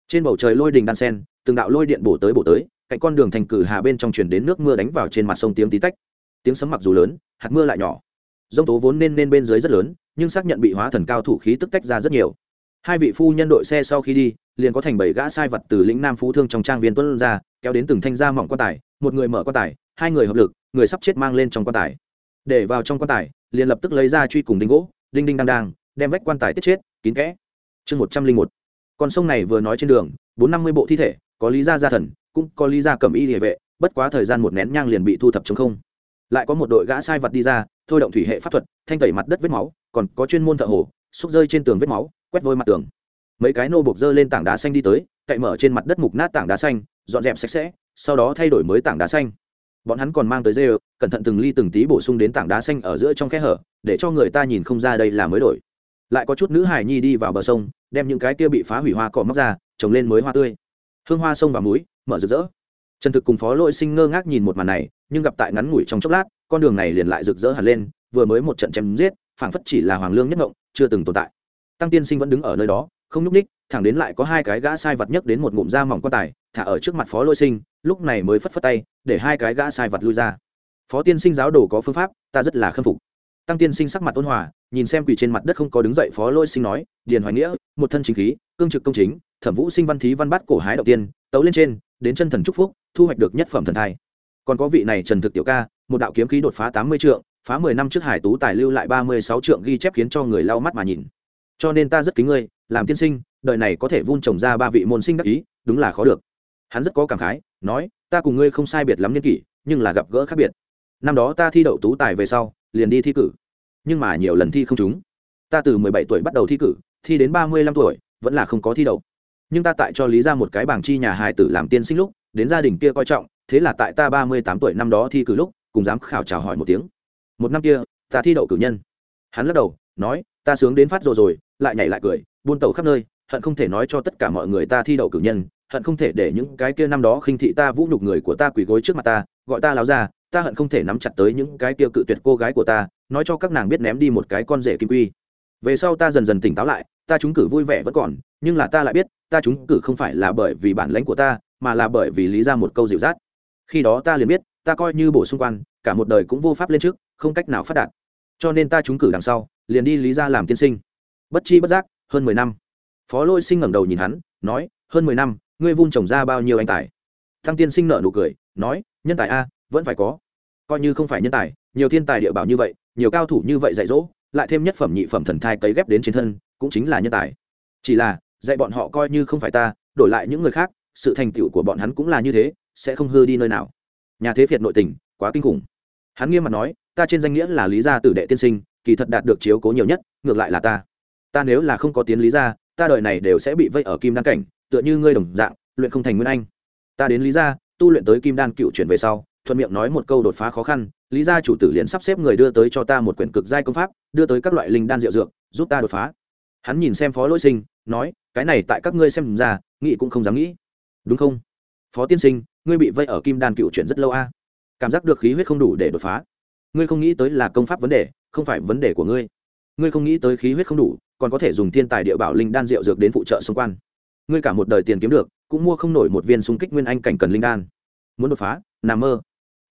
Trên bầu trời lôi đình đan sen, từng đạo lôi điện bổ tới bổ tới, cạnh con đường thành cử hà bên trong truyền đến nước mưa đánh vào trên mặt sông tiếng tí tách. Tiếng sấm mặc dù lớn, hạt mưa lại nhỏ. Dông tố vốn nên nên bên dưới rất lớn nhưng xác nhận bị hóa thần cao thủ khí tức tách ra rất nhiều. Hai vị phu nhân đội xe sau khi đi, liền có thành bảy gã sai vật từ lĩnh nam phú thương trong trang viên tuấn ra, kéo đến từng thanh ra mỏng quan tài, một người mở quan tài, hai người hợp lực, người sắp chết mang lên trong quan tài. Để vào trong quan tài, liền lập tức lấy ra truy cùng đinh gỗ, đinh đinh đang đang đem vách quan tài tiết chết, kín kẽ. Chương một trăm linh một. Con sông này vừa nói trên đường, bốn năm mươi bộ thi thể, có lý gia gia thần, cũng có lý gia cầm y địa vệ, bất quá thời gian một nén nhang liền bị thu thập chống không. Lại có một đội gã sai vật đi ra thôi động thủy hệ pháp thuật, thanh tẩy mặt đất vết máu, còn có chuyên môn thợ hồ, xúc rơi trên tường vết máu, quét vôi mặt tường. Mấy cái nô buộc dơ lên tảng đá xanh đi tới, cậy mở trên mặt đất mục nát tảng đá xanh, dọn dẹp sạch sẽ, sau đó thay đổi mới tảng đá xanh. Bọn hắn còn mang tới dê cẩn thận từng ly từng tí bổ sung đến tảng đá xanh ở giữa trong khe hở, để cho người ta nhìn không ra đây là mới đổi. Lại có chút nữ hải nhi đi vào bờ sông, đem những cái kia bị phá hủy hoa cỏ móc ra, trồng lên mới hoa tươi. Hương hoa sông và múi mở rực rỡ. Trần thực cùng phó lỗi sinh ngơ ngác nhìn một màn này, nhưng gặp tại ngắn ngủi trong chốc lát con đường này liền lại rực rỡ hẳn lên, vừa mới một trận chém giết, phảng phất chỉ là hoàng lương nhất ngộng, chưa từng tồn tại. Tăng tiên sinh vẫn đứng ở nơi đó, không nhúc ních thẳng đến lại có hai cái gã sai vật nhấc đến một ngụm da mỏng quan tài, thả ở trước mặt phó lôi sinh, lúc này mới phất phất tay, để hai cái gã sai vật lui ra. Phó tiên sinh giáo đồ có phương pháp, ta rất là khâm phục. Tăng tiên sinh sắc mặt ôn hòa, nhìn xem quỳ trên mặt đất không có đứng dậy phó lôi sinh nói, điền hoài nghĩa, một thân chính khí, cương trực công chính, thẩm vũ sinh văn thí văn bát cổ hái đầu tiên, tấu lên trên, đến chân thần trúc phúc, thu hoạch được nhất phẩm thần thai. Còn có vị này trần thực tiểu ca một đạo kiếm khí đột phá tám mươi trượng, phá mười năm trước hải tú tài lưu lại ba mươi sáu trượng ghi chép khiến cho người lau mắt mà nhìn. Cho nên ta rất kính ngươi, làm tiên sinh, đời này có thể vun trồng ra ba vị môn sinh đắc ý, đúng là khó được. Hắn rất có cảm khái, nói, ta cùng ngươi không sai biệt lắm niên kỷ, nhưng là gặp gỡ khác biệt. Năm đó ta thi đậu tú tài về sau, liền đi thi cử. Nhưng mà nhiều lần thi không trúng. Ta từ mười bảy tuổi bắt đầu thi cử, thi đến ba mươi lăm tuổi, vẫn là không có thi đậu. Nhưng ta tại cho lý ra một cái bảng chi nhà hài tử làm tiên sinh lúc, đến gia đình kia coi trọng, thế là tại ta ba mươi tám tuổi năm đó thi cử lúc cùng dám khảo chào hỏi một tiếng. Một năm kia, ta thi đậu cử nhân. Hắn lắc đầu, nói, ta sướng đến phát rồi rồi, lại nhảy lại cười, buôn tàu khắp nơi, hận không thể nói cho tất cả mọi người ta thi đậu cử nhân, hận không thể để những cái kia năm đó khinh thị ta vũ nhục người của ta quỳ gối trước mặt ta, gọi ta láo ra, ta hận không thể nắm chặt tới những cái kia cự tuyệt cô gái của ta, nói cho các nàng biết ném đi một cái con rể kim quy. Về sau ta dần dần tỉnh táo lại, ta trúng cử vui vẻ vẫn còn, nhưng là ta lại biết, ta trúng cử không phải là bởi vì bản lãnh của ta, mà là bởi vì lý ra một câu dịu dắt. Khi đó ta liền biết ta coi như bổ sung quan, cả một đời cũng vô pháp lên trước, không cách nào phát đạt. Cho nên ta trúng cử đằng sau, liền đi lý ra làm tiên sinh. Bất chi bất giác, hơn mười năm. Phó lôi sinh ngẩng đầu nhìn hắn, nói, hơn mười năm, ngươi vun trồng ra bao nhiêu anh tài? Thăng tiên sinh nợ nụ cười, nói, nhân tài a, vẫn phải có. Coi như không phải nhân tài, nhiều thiên tài địa bảo như vậy, nhiều cao thủ như vậy dạy dỗ, lại thêm nhất phẩm nhị phẩm thần thai cấy ghép đến trên thân, cũng chính là nhân tài. Chỉ là, dạy bọn họ coi như không phải ta, đổi lại những người khác, sự thành tựu của bọn hắn cũng là như thế, sẽ không hư đi nơi nào nhà thế phiệt nội tình, quá kinh khủng. Hắn nghiêm mặt nói, ta trên danh nghĩa là lý gia tử đệ tiên sinh, kỳ thật đạt được chiếu cố nhiều nhất, ngược lại là ta. Ta nếu là không có tiến lý gia, ta đời này đều sẽ bị vây ở kim đan cảnh, tựa như ngươi đồng dạng, luyện không thành nguyên anh. Ta đến lý gia, tu luyện tới kim đan cựu chuyển về sau, thuận miệng nói một câu đột phá khó khăn, lý gia chủ tử liền sắp xếp người đưa tới cho ta một quyển cực giai công pháp, đưa tới các loại linh đan rượu dược, giúp ta đột phá. Hắn nhìn xem phó lỗi sinh, nói, cái này tại các ngươi xem ra, nghĩ cũng không dám nghĩ. Đúng không? Phó tiên sinh ngươi bị vây ở kim đan cựu chuyển rất lâu a. Cảm giác được khí huyết không đủ để đột phá. Ngươi không nghĩ tới là công pháp vấn đề, không phải vấn đề của ngươi. Ngươi không nghĩ tới khí huyết không đủ, còn có thể dùng thiên tài địa bảo linh đan rượu dược đến phụ trợ xung quanh. ngươi cả một đời tiền kiếm được, cũng mua không nổi một viên xung kích nguyên anh cảnh cần linh đan. Muốn đột phá, nằm mơ.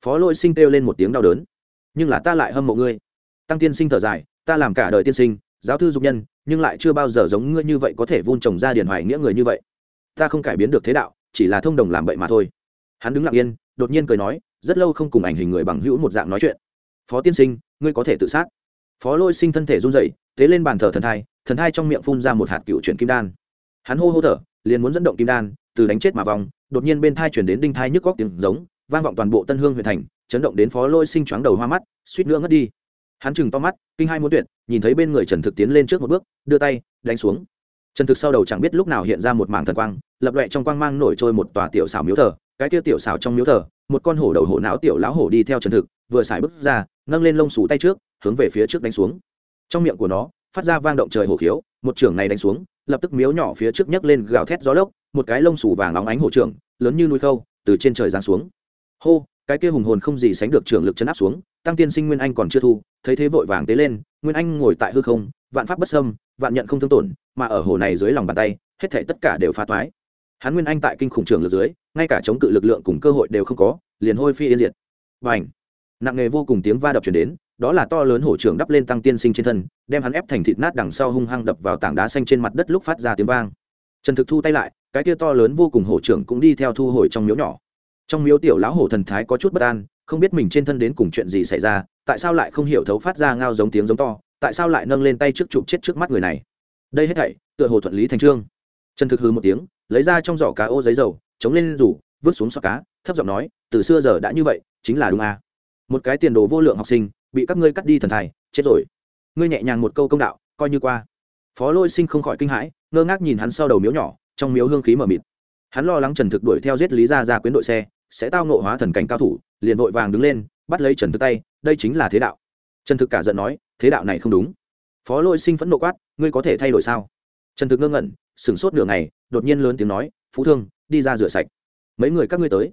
Phó lôi sinh kêu lên một tiếng đau đớn. Nhưng là ta lại hâm mộ ngươi. Tăng tiên sinh thở dài, ta làm cả đời tiên sinh, giáo thư dục nhân, nhưng lại chưa bao giờ giống ngươi như vậy có thể vun trồng ra điển hoài nghĩa người như vậy. Ta không cải biến được thế đạo, chỉ là thông đồng làm vậy mà thôi hắn đứng lặng yên, đột nhiên cười nói, rất lâu không cùng ảnh hình người bằng hữu một dạng nói chuyện. Phó tiên sinh, ngươi có thể tự sát. Phó lôi sinh thân thể run dậy thế lên bàn thờ thần thai thần thai trong miệng phun ra một hạt cựu chuyển kim đan. Hắn hô hô thở, liền muốn dẫn động kim đan, từ đánh chết mà vòng đột nhiên bên thai chuyển đến đinh thai nhức góc tiếng giống, vang vọng toàn bộ tân hương huyện thành, chấn động đến phó lôi sinh choáng đầu hoa mắt, suýt nữa ngất đi. Hắn chừng to mắt, kinh hai muốn tuyệt, nhìn thấy bên người trần thực tiến lên trước một bước, đưa tay, đánh xuống trần thực sau đầu chẳng biết lúc nào hiện ra một mảng thần quang, lập loẹ trong quang mang nổi trôi một tòa tiểu xảo miếu thờ, cái kia tiểu xảo trong miếu thờ, một con hổ đầu hổ não tiểu lão hổ đi theo trần thực, vừa xài bước ra, nâng lên lông sủ tay trước, hướng về phía trước đánh xuống. Trong miệng của nó, phát ra vang động trời hổ khiếu, một trưởng này đánh xuống, lập tức miếu nhỏ phía trước nhấc lên gào thét gió lốc, một cái lông sủ vàng óng ánh hổ trưởng, lớn như núi khâu, từ trên trời giáng xuống. Hô, cái kia hùng hồn không gì sánh được trưởng lực chấn áp xuống, tăng tiên sinh nguyên anh còn chưa thu, thấy thế vội vàng tế lên, nguyên anh ngồi tại hư không, vạn pháp bất sâm vạn nhận không thương tổn mà ở hồ này dưới lòng bàn tay, hết thể tất cả đều phá toái. Hắn nguyên anh tại kinh khủng trường lực dưới, ngay cả chống cự lực lượng cùng cơ hội đều không có, liền hôi phi yên diệt. Và ảnh nặng nghề vô cùng tiếng va đập chuyển đến, đó là to lớn hổ trưởng đắp lên tăng tiên sinh trên thân, đem hắn ép thành thịt nát đằng sau hung hăng đập vào tảng đá xanh trên mặt đất lúc phát ra tiếng vang. Trần thực thu tay lại, cái kia to lớn vô cùng hổ trưởng cũng đi theo thu hồi trong miếu nhỏ. Trong miếu tiểu lão hổ thần thái có chút bất an, không biết mình trên thân đến cùng chuyện gì xảy ra, tại sao lại không hiểu thấu phát ra ngao giống tiếng giống to, tại sao lại nâng lên tay trước chụp chết trước mắt người này? Đây hết thảy, tựa hồ thuận lý thành trương. Trần thực hư một tiếng, lấy ra trong giỏ cá ô giấy dầu, chống lên rủ, vứt xuống sọ cá, thấp giọng nói, từ xưa giờ đã như vậy, chính là đúng à. một cái tiền đồ vô lượng học sinh, bị các ngươi cắt đi thần thai, chết rồi. Ngươi nhẹ nhàng một câu công đạo, coi như qua. Phó lôi sinh không khỏi kinh hãi, ngơ ngác nhìn hắn sau đầu miếu nhỏ, trong miếu hương khí mờ mịt. Hắn lo lắng trần thực đuổi theo giết lý ra ra quyến đội xe, sẽ tao nộ hóa thần cảnh cao thủ, liền vội vàng đứng lên, bắt lấy trần thực tay, đây chính là thế đạo. Trần thực cả giận nói, thế đạo này không đúng. Phó lôi sinh phẫn nộ quát ngươi có thể thay đổi sao? Trần thực ngơ ngẩn, sửng sốt nửa ngày, đột nhiên lớn tiếng nói, phú thương, đi ra rửa sạch. Mấy người các ngươi tới.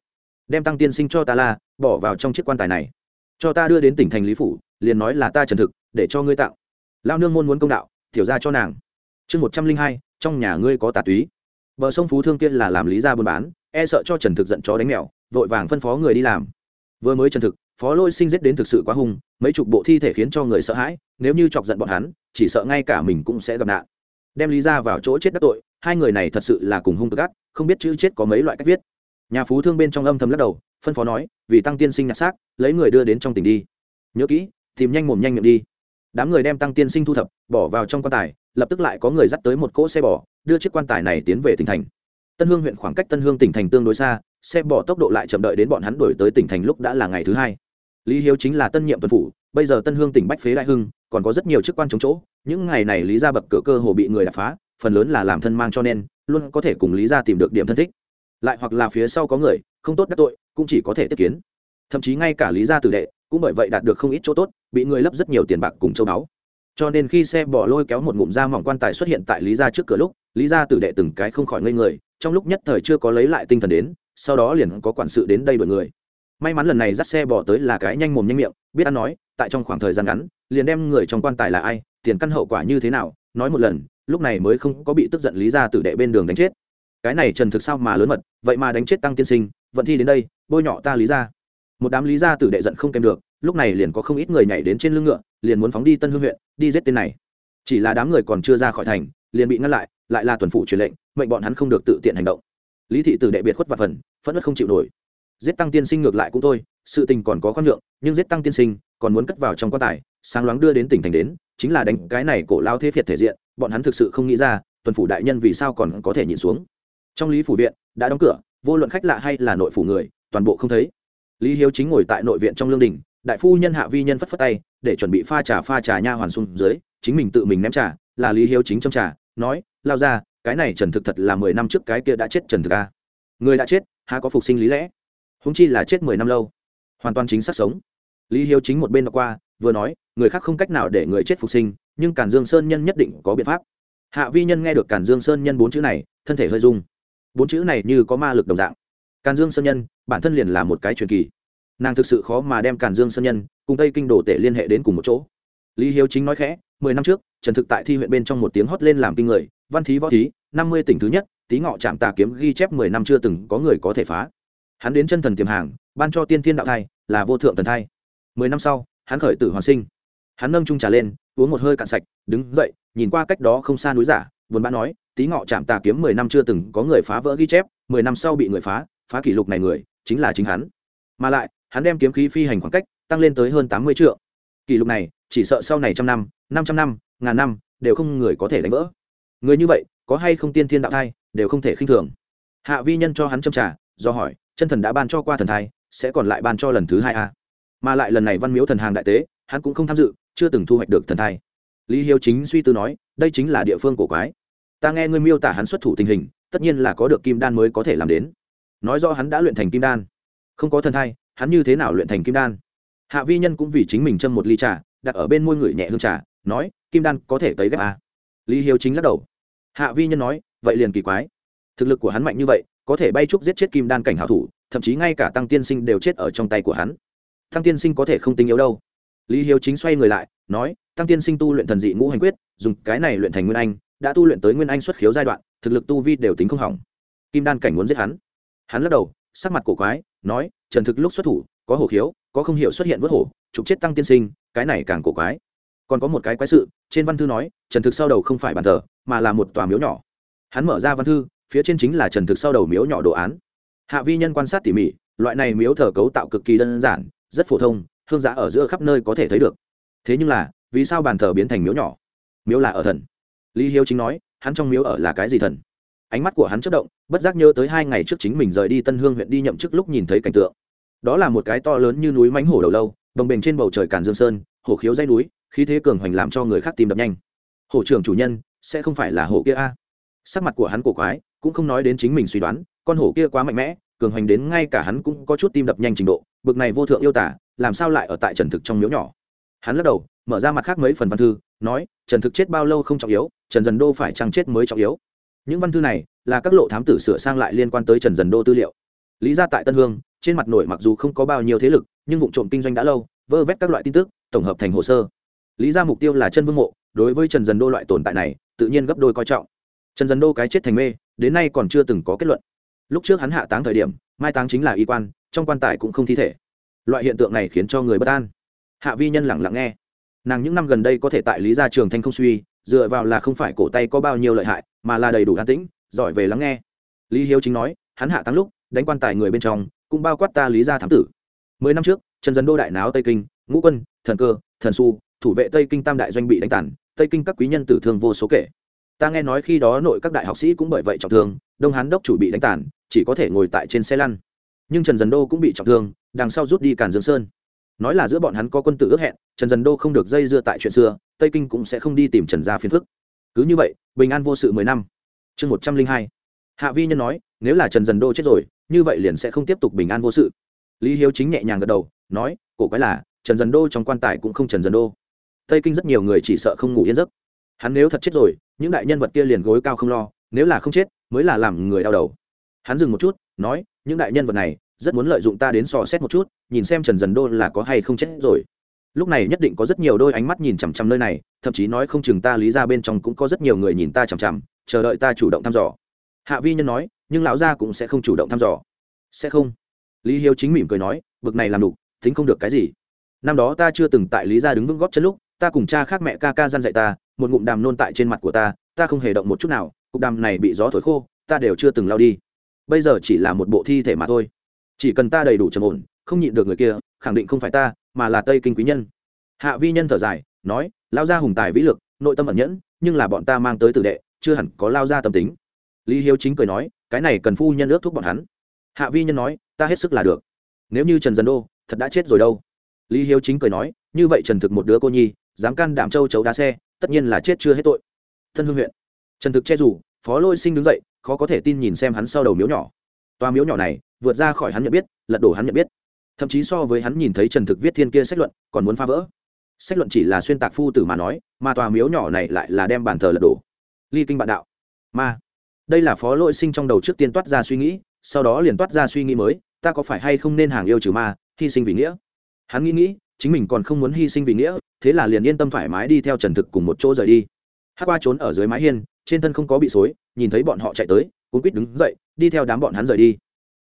Đem tăng tiên sinh cho ta la, bỏ vào trong chiếc quan tài này. Cho ta đưa đến tỉnh thành lý phủ, liền nói là ta trần thực, để cho ngươi tạo. Lao nương môn muốn công đạo, tiểu ra cho nàng. Chương một trăm linh hai, trong nhà ngươi có tà túy. Bờ sông phú thương kia là làm lý ra buôn bán e sợ cho trần thực giận chó đánh mèo, vội vàng phân phó người đi làm. Vừa mới trần thực, phó lôi sinh giết đến thực sự quá hung, mấy chục bộ thi thể khiến cho người sợ hãi nếu như chọc giận bọn hắn, chỉ sợ ngay cả mình cũng sẽ gặp nạn. Đem lý ra vào chỗ chết đắc tội, hai người này thật sự là cùng hung cực ác, không biết chữ chết có mấy loại cách viết. Nhà phú thương bên trong âm thầm lắc đầu, phân phó nói, vì tăng tiên sinh nhặt xác, lấy người đưa đến trong tỉnh đi. Nhớ kỹ, tìm nhanh mồm nhanh miệng đi. Đám người đem tăng tiên sinh thu thập, bỏ vào trong quan tài, lập tức lại có người dắt tới một cỗ xe bò, đưa chiếc quan tài này tiến về tỉnh thành. Tân hương huyện khoảng cách tân hương tỉnh thành tương đối xa, xe bò tốc độ lại chậm đợi đến bọn hắn đổi tới tỉnh thành lúc đã là ngày thứ hai. Lý hiếu chính là tân nhiệm tuần phủ, bây giờ tân hương tỉnh bách phế đại hưng còn có rất nhiều chức quan chống chỗ, những ngày này lý ra bậc cửa cơ hồ bị người đập phá, phần lớn là làm thân mang cho nên, luôn có thể cùng lý ra tìm được điểm thân thích. Lại hoặc là phía sau có người, không tốt đắc tội, cũng chỉ có thể tiếp kiến. Thậm chí ngay cả lý gia tử đệ, cũng bởi vậy đạt được không ít chỗ tốt, bị người lấp rất nhiều tiền bạc cùng châu báu. Cho nên khi xe bỏ lôi kéo một ngụm da mỏng quan tài xuất hiện tại lý gia trước cửa lúc, lý gia tử đệ từng cái không khỏi ngây người, trong lúc nhất thời chưa có lấy lại tinh thần đến, sau đó liền có quản sự đến đây đuổi người may mắn lần này dắt xe bỏ tới là cái nhanh mồm nhanh miệng, biết ăn nói, tại trong khoảng thời gian ngắn, liền đem người trong quan tài là ai, tiền căn hậu quả như thế nào, nói một lần, lúc này mới không có bị tức giận lý gia tử đệ bên đường đánh chết. Cái này trần thực sao mà lớn mật, vậy mà đánh chết tăng tiên sinh, vận thi đến đây, bôi nhọ ta lý gia. Một đám lý gia tử đệ giận không kèm được, lúc này liền có không ít người nhảy đến trên lưng ngựa, liền muốn phóng đi tân hương huyện, đi giết tên này. Chỉ là đám người còn chưa ra khỏi thành, liền bị ngăn lại lại là tuần phủ truyền lệnh, mệnh bọn hắn không được tự tiện hành động. Lý thị tử đệ biệt khuất và phần, phẫn nứt không chịu nổi giết tăng tiên sinh ngược lại cũng thôi, sự tình còn có khoan lượng nhưng giết tăng tiên sinh còn muốn cất vào trong quan tài, sáng loáng đưa đến tỉnh thành đến, chính là đánh cái này cổ lao thế phiệt thể diện, bọn hắn thực sự không nghĩ ra, tuần phủ đại nhân vì sao còn có thể nhìn xuống. Trong lý phủ viện, đã đóng cửa, vô luận khách lạ hay là nội phủ người, toàn bộ không thấy. Lý hiếu chính ngồi tại nội viện trong lương đình, đại phu nhân hạ vi nhân phất phất tay, để chuẩn bị pha trà pha trà nha hoàn xuống dưới, chính mình tự mình ném trà, là lý hiếu chính trong trà, nói, lao ra cái này trần thực thật là mười năm trước cái kia đã chết trần thực a. Người đã chết, há có phục sinh lý lẽ? Húng chi là chết mười năm lâu. Hoàn toàn chính xác sống. Lý hiếu chính một bên đọc qua, vừa nói, người khác không cách nào để người chết phục sinh, nhưng cản dương sơn nhân nhất định có biện pháp. Hạ vi nhân nghe được cản dương sơn nhân bốn chữ này, thân thể hơi rung. Bốn chữ này như có ma lực đồng dạng. Càn dương sơn nhân, bản thân liền là một cái truyền kỳ. Nàng thực sự khó mà đem càn dương sơn nhân cùng tây kinh đồ tể liên hệ đến cùng một chỗ. Lý hiếu chính nói khẽ, mười năm trước, trần thực tại thi huyện bên trong một tiếng hót lên làm kinh người, văn thí võ thí, năm mươi tỉnh thứ nhất, tý ngọ trạm tà kiếm ghi chép mười năm chưa từng có người có thể phá hắn đến chân thần tiềm hàng, ban cho tiên thiên đạo thai, là vô thượng thần thai. Mười năm sau, hắn khởi tử hoàn sinh. Hắn nâng trung trà lên, uống một hơi cạn sạch, đứng dậy, nhìn qua cách đó không xa núi giả, buồn bã nói, tí ngọ chạm tà kiếm mười năm chưa từng có người phá vỡ ghi chép, mười năm sau bị người phá phá kỷ lục này người, chính là chính hắn. Mà lại, hắn đem kiếm khí phi hành khoảng cách, tăng lên tới hơn tám mươi triệu kỷ lục này, chỉ sợ sau này trăm năm năm trăm năm, ngàn năm, đều không người có thể đánh vỡ. Người như vậy, có hay không tiên thiên đạo thai, đều không thể khinh thường. Hạ vi nhân cho hắn châm trả do hỏi chân thần đã ban cho qua thần thai, sẽ còn lại ban cho lần thứ hai a mà lại lần này văn miếu thần hàng đại tế, hắn cũng không tham dự, chưa từng thu hoạch được thần thai. Lý hiếu chính suy tư nói, đây chính là địa phương cổ quái. Ta nghe ngươi miêu tả hắn xuất thủ tình hình, tất nhiên là có được kim đan mới có thể làm đến. Nói do hắn đã luyện thành kim đan. Không có thần thai, hắn như thế nào luyện thành kim đan? Hạ vi nhân cũng vì chính mình châm một ly trà, đặt ở bên môi người nhẹ hương trà, nói, kim đan có thể cấy ghép à. lý hiếu chính lắc đầu. Hạ vi nhân nói, vậy liền kỳ quái. Thực lực của hắn mạnh như vậy có thể bay trúc giết chết kim đan cảnh hảo thủ, thậm chí ngay cả tăng tiên sinh đều chết ở trong tay của hắn. Tăng tiên sinh có thể không tinh yếu đâu. Lý hiếu chính xoay người lại, nói, tăng tiên sinh tu luyện thần dị ngũ hành quyết, dùng cái này luyện thành nguyên anh, đã tu luyện tới nguyên anh xuất khiếu giai đoạn, thực lực tu vi đều tính không hỏng. Kim đan cảnh muốn giết hắn. Hắn lắc đầu, sắc mặt cổ quái, nói, trần thực lúc xuất thủ, có hổ khiếu, có không hiểu xuất hiện vớt hổ, trục chết tăng tiên sinh, cái này càng cổ quái. Còn có một cái quái sự, trên văn thư nói, trần thực sau đầu không phải bàn thờ, mà là một tòa miếu nhỏ. Hắn mở ra văn thư phía trên chính là trần thực sau đầu miếu nhỏ đồ án. Hạ vi nhân quan sát tỉ mỉ, loại này miếu thờ cấu tạo cực kỳ đơn giản, rất phổ thông, hương giã ở giữa khắp nơi có thể thấy được. Thế nhưng là, vì sao bàn thờ biến thành miếu nhỏ? Miếu là ở thần. Lý hiếu chính nói, hắn trong miếu ở là cái gì thần? Ánh mắt của hắn chất động, bất giác nhớ tới hai ngày trước chính mình rời đi tân hương huyện đi nhậm chức lúc nhìn thấy cảnh tượng. Đó là một cái to lớn như núi mánh hổ đầu lâu, đồng bền trên bầu trời càn dương sơn, hổ khiếu dây núi, khí thế cường hoành làm cho người khác tìm đập nhanh. Hổ trưởng chủ nhân, sẽ không phải là hổ kia a? Sắc mặt của hắn cổ quái cũng không nói đến chính mình suy đoán, con hổ kia quá mạnh mẽ, cường hoành đến ngay cả hắn cũng có chút tim đập nhanh trình độ, bực này vô thượng yêu tả, làm sao lại ở tại trần thực trong miếu nhỏ? Hắn lắc đầu, mở ra mặt khác mấy phần văn thư, nói, trần thực chết bao lâu không trọng yếu, trần dần đô phải chăng chết mới trọng yếu? Những văn thư này là các lộ thám tử sửa sang lại liên quan tới trần dần đô tư liệu. Lý ra tại tân hương, trên mặt nổi mặc dù không có bao nhiêu thế lực, nhưng vụ trộm kinh doanh đã lâu, vơ vét các loại tin tức, tổng hợp thành hồ sơ. Lý ra mục tiêu là chân vương mộ, đối với trần dần đô loại tồn tại này, tự nhiên gấp đôi coi trọng. Trần dần đô cái chết thành mê đến nay còn chưa từng có kết luận. Lúc trước hắn hạ táng thời điểm, mai táng chính là y quan, trong quan tài cũng không thi thể. Loại hiện tượng này khiến cho người bất an. Hạ vi nhân lẳng lặng nghe. Nàng những năm gần đây có thể tại lý gia trường thanh không suy, dựa vào là không phải cổ tay có bao nhiêu lợi hại, mà là đầy đủ an tĩnh, giỏi về lắng nghe. Lý hiếu chính nói, hắn hạ táng lúc, đánh quan tài người bên trong, cũng bao quát ta lý gia thám tử. Mười năm trước, trần dân đô đại náo tây kinh, ngũ quân, thần cơ, thần su, thủ vệ tây kinh tam đại doanh bị đánh tản tây kinh các quý nhân tử thương vô số kể ta nghe nói khi đó nội các đại học sĩ cũng bởi vậy trọng thương đông hán đốc chủ bị đánh tàn, chỉ có thể ngồi tại trên xe lăn. Nhưng trần dần đô cũng bị trọng thương đằng sau rút đi càn dương sơn. Nói là giữa bọn hắn có quân tử ước hẹn trần dần đô không được dây dưa tại chuyện xưa tây kinh cũng sẽ không đi tìm trần gia phiền phức. Cứ như vậy bình an vô sự mười năm. Chương một trăm linh hai. Hạ vi nhân nói nếu là trần dần đô chết rồi như vậy liền sẽ không tiếp tục bình an vô sự. Lý hiếu chính nhẹ nhàng gật đầu nói cổ quái là trần dần đô trong quan tài cũng không trần dần đô. Tây kinh rất nhiều người chỉ sợ không ngủ yên giấc hắn nếu thật chết rồi, những đại nhân vật kia liền gối cao không lo, nếu là không chết, mới là làm người đau đầu. Hắn dừng một chút, nói, những đại nhân vật này, rất muốn lợi dụng ta đến sò xét một chút, nhìn xem trần dần đô là có hay không chết rồi. Lúc này nhất định có rất nhiều đôi ánh mắt nhìn chằm chằm nơi này, thậm chí nói không chừng ta lý ra bên trong cũng có rất nhiều người nhìn ta chằm chằm, chờ đợi ta chủ động thăm dò. Hạ vi nhân nói, nhưng lão gia cũng sẽ không chủ động thăm dò. Sẽ không. Lý hiếu chính mỉm cười nói, bực này làm đủ tính không được cái gì. Năm đó ta chưa từng tại lý gia đứng vững góp chân lúc ta cùng cha khác mẹ ca ca gian dạy ta, một ngụm đàm nôn tại trên mặt của ta ta không hề động một chút nào, cục đàm này bị gió thổi khô, ta đều chưa từng lao đi. Bây giờ chỉ là một bộ thi thể mà thôi. Chỉ cần ta đầy đủ trầm ổn, không nhịn được người kia, khẳng định không phải ta, mà là tây kinh quý nhân. Hạ vi nhân thở dài, nói lao ra hùng tài vĩ lực, nội tâm ẩn nhẫn, nhưng là bọn ta mang tới tử đệ, chưa hẳn có lao ra tâm tính. Lý hiếu chính cười nói, cái này cần phu nhân ước thúc bọn hắn. Hạ vi nhân nói, ta hết sức là được. Nếu như trần dân đô thật đã chết rồi đâu? Lý hiếu chính cười nói, như vậy trần thực một đứa cô nhi dám can đảm châu chấu đá xe, tất nhiên là chết chưa hết tội. Thân hương huyện. Trần thực che rủ phó lôi sinh đứng dậy, khó có thể tin nhìn xem hắn sau đầu miếu nhỏ. Toa miếu nhỏ này, vượt ra khỏi hắn nhận biết, lật đổ hắn nhận biết. Thậm chí so với hắn nhìn thấy trần thực viết thiên kia sách luận, còn muốn phá vỡ. Sách luận chỉ là xuyên tạc phu tử mà nói, mà tòa miếu nhỏ này lại là đem bàn thờ lật đổ. Ly kinh bạn đạo. Ma, đây là phó lỗi sinh trong đầu trước tiên toát ra suy nghĩ, sau đó liền toát ra suy nghĩ mới, ta có phải hay không nên hàng yêu trừ ma, hy sinh vì nghĩa? Hắn nghĩ nghĩ chính mình còn không muốn hy sinh vì nghĩa, thế là liền yên tâm thoải mái đi theo trần thực cùng một chỗ rời đi. Hát qua trốn ở dưới mái hiên, trên thân không có bị xối, nhìn thấy bọn họ chạy tới cũng quýt đứng dậy, đi theo đám bọn hắn rời đi.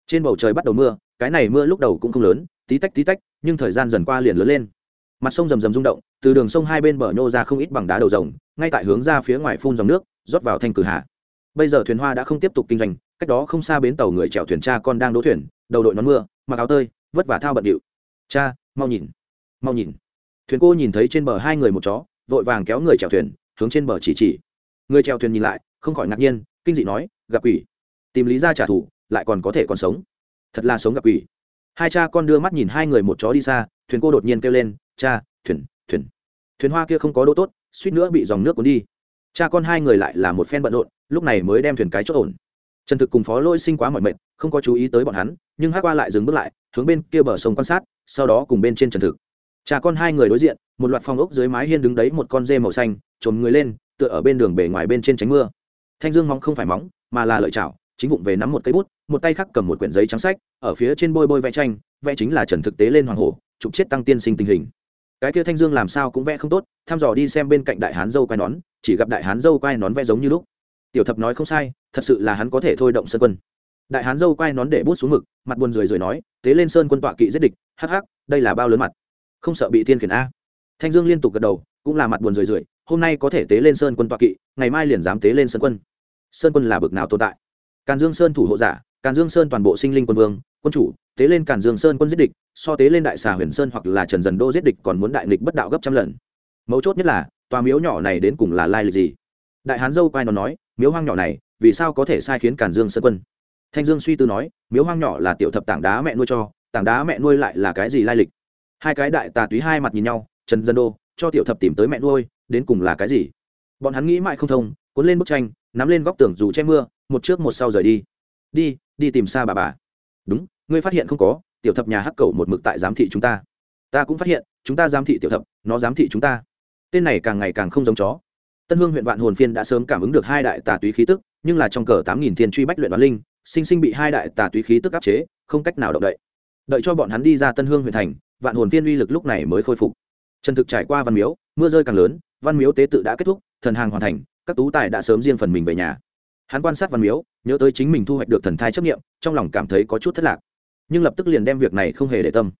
Trên bầu trời bắt đầu mưa, cái này mưa lúc đầu cũng không lớn, tí tách tí tách, nhưng thời gian dần qua liền lớn lên. Mặt sông rầm rầm rung động, từ đường sông hai bên bờ nhô ra không ít bằng đá đầu rồng, ngay tại hướng ra phía ngoài phun dòng nước, rót vào thanh cử hạ. Bây giờ thuyền hoa đã không tiếp tục kinh doanh, cách đó không xa bến tàu người chèo thuyền cha con đang đỗ thuyền, đầu đội nón mưa, mặc áo tơi, vất vả thao bận điệu. Cha, mau nhìn mau nhìn. Thuyền cô nhìn thấy trên bờ hai người một chó, vội vàng kéo người chèo thuyền, hướng trên bờ chỉ chỉ. Người chèo thuyền nhìn lại, không khỏi ngạc nhiên, kinh dị nói, gặp quỷ. Tìm lý ra trả thù, lại còn có thể còn sống. Thật là sống gặp quỷ. Hai cha con đưa mắt nhìn hai người một chó đi xa, thuyền cô đột nhiên kêu lên, cha, thuyền thuyền. Thuyền hoa kia không có đỗ tốt, suýt nữa bị dòng nước cuốn đi. Cha con hai người lại là một phen bận rộn, lúc này mới đem thuyền cái chốt ổn. Trần thực cùng phó lôi sinh quá mọi mệt, không có chú ý tới bọn hắn, nhưng hát qua lại dừng bước lại, hướng bên kia bờ sông quan sát, sau đó cùng bên trên trần thực cha con hai người đối diện, một loạt phòng ốc dưới mái hiên đứng đấy một con dê màu xanh trồn người lên, tựa ở bên đường bể ngoài bên trên tránh mưa. Thanh dương móng không phải móng, mà là lợi chảo, chính vụng về nắm một cây bút, một tay khác cầm một quyển giấy trắng sách, ở phía trên bôi bôi vẽ tranh, vẽ chính là trần thực tế lên hoàng hổ trục chết tăng tiên sinh tình hình. Cái kia thanh dương làm sao cũng vẽ không tốt, thăm dò đi xem bên cạnh đại hán dâu quai nón, chỉ gặp đại hán dâu quai nón vẽ giống như lúc. Tiểu thập nói không sai, thật sự là hắn có thể thôi động sơn quân. Đại hán dâu quai nón để bút xuống mực, mặt buồn rười rồi nói, tế lên sơn quân tọa kỵ giết địch, hắc hắc, đây là bao lớn mặt không sợ bị thiên khiển a. Thanh dương liên tục gật đầu, cũng là mặt buồn rười rượi, hôm nay có thể tế lên sơn quân toa kỵ, ngày mai liền dám tế lên sơn quân. Sơn quân là bực nào tồn tại? Càn dương sơn thủ hộ giả, càn dương sơn toàn bộ sinh linh quân vương, quân chủ, tế lên càn dương sơn quân giết địch, so tế lên đại xà huyền sơn hoặc là trần dần đô giết địch còn muốn đại nghịch bất đạo gấp trăm lần. Mấu chốt nhất là, tòa miếu nhỏ này đến cùng là lai lịch gì? Đại hán dâu quai nó nói, miếu hoang nhỏ này, vì sao có thể sai khiến càn dương sơn quân? Thanh dương suy tư nói, miếu hoang nhỏ là tiểu thập tảng đá mẹ nuôi cho, tảng đá mẹ nuôi lại là cái gì lai lịch? Hai cái đại tà túy hai mặt nhìn nhau, trần dân đô, cho tiểu thập tìm tới mẹ nuôi, đến cùng là cái gì? Bọn hắn nghĩ mãi không thông, cuốn lên bức tranh, nắm lên góc tường dù che mưa, một trước một sau rời đi. Đi đi tìm xa bà bà. Đúng, ngươi phát hiện không có, tiểu thập nhà hắc cầu một mực tại giám thị chúng ta. Ta cũng phát hiện, chúng ta giám thị tiểu thập, nó giám thị chúng ta. Tên này càng ngày càng không giống chó. Tân hương huyện vạn hồn phiên đã sớm cảm ứng được hai đại tà túy khí tức, nhưng là trong cờ tám nghìn thiên truy bách luyện đoán linh, sinh sinh bị hai đại tà túy khí tức áp chế, không cách nào động đậy. Đợi cho bọn hắn đi ra tân hương huyện thành vạn hồn phiên uy lực lúc này mới khôi phục. Trần thực trải qua văn miếu, mưa rơi càng lớn, văn miếu tế tự đã kết thúc, thần hàng hoàn thành, các tú tài đã sớm riêng phần mình về nhà. Hắn quan sát văn miếu, nhớ tới chính mình thu hoạch được thần thai chấp nghiệm trong lòng cảm thấy có chút thất lạc. Nhưng lập tức liền đem việc này không hề để tâm.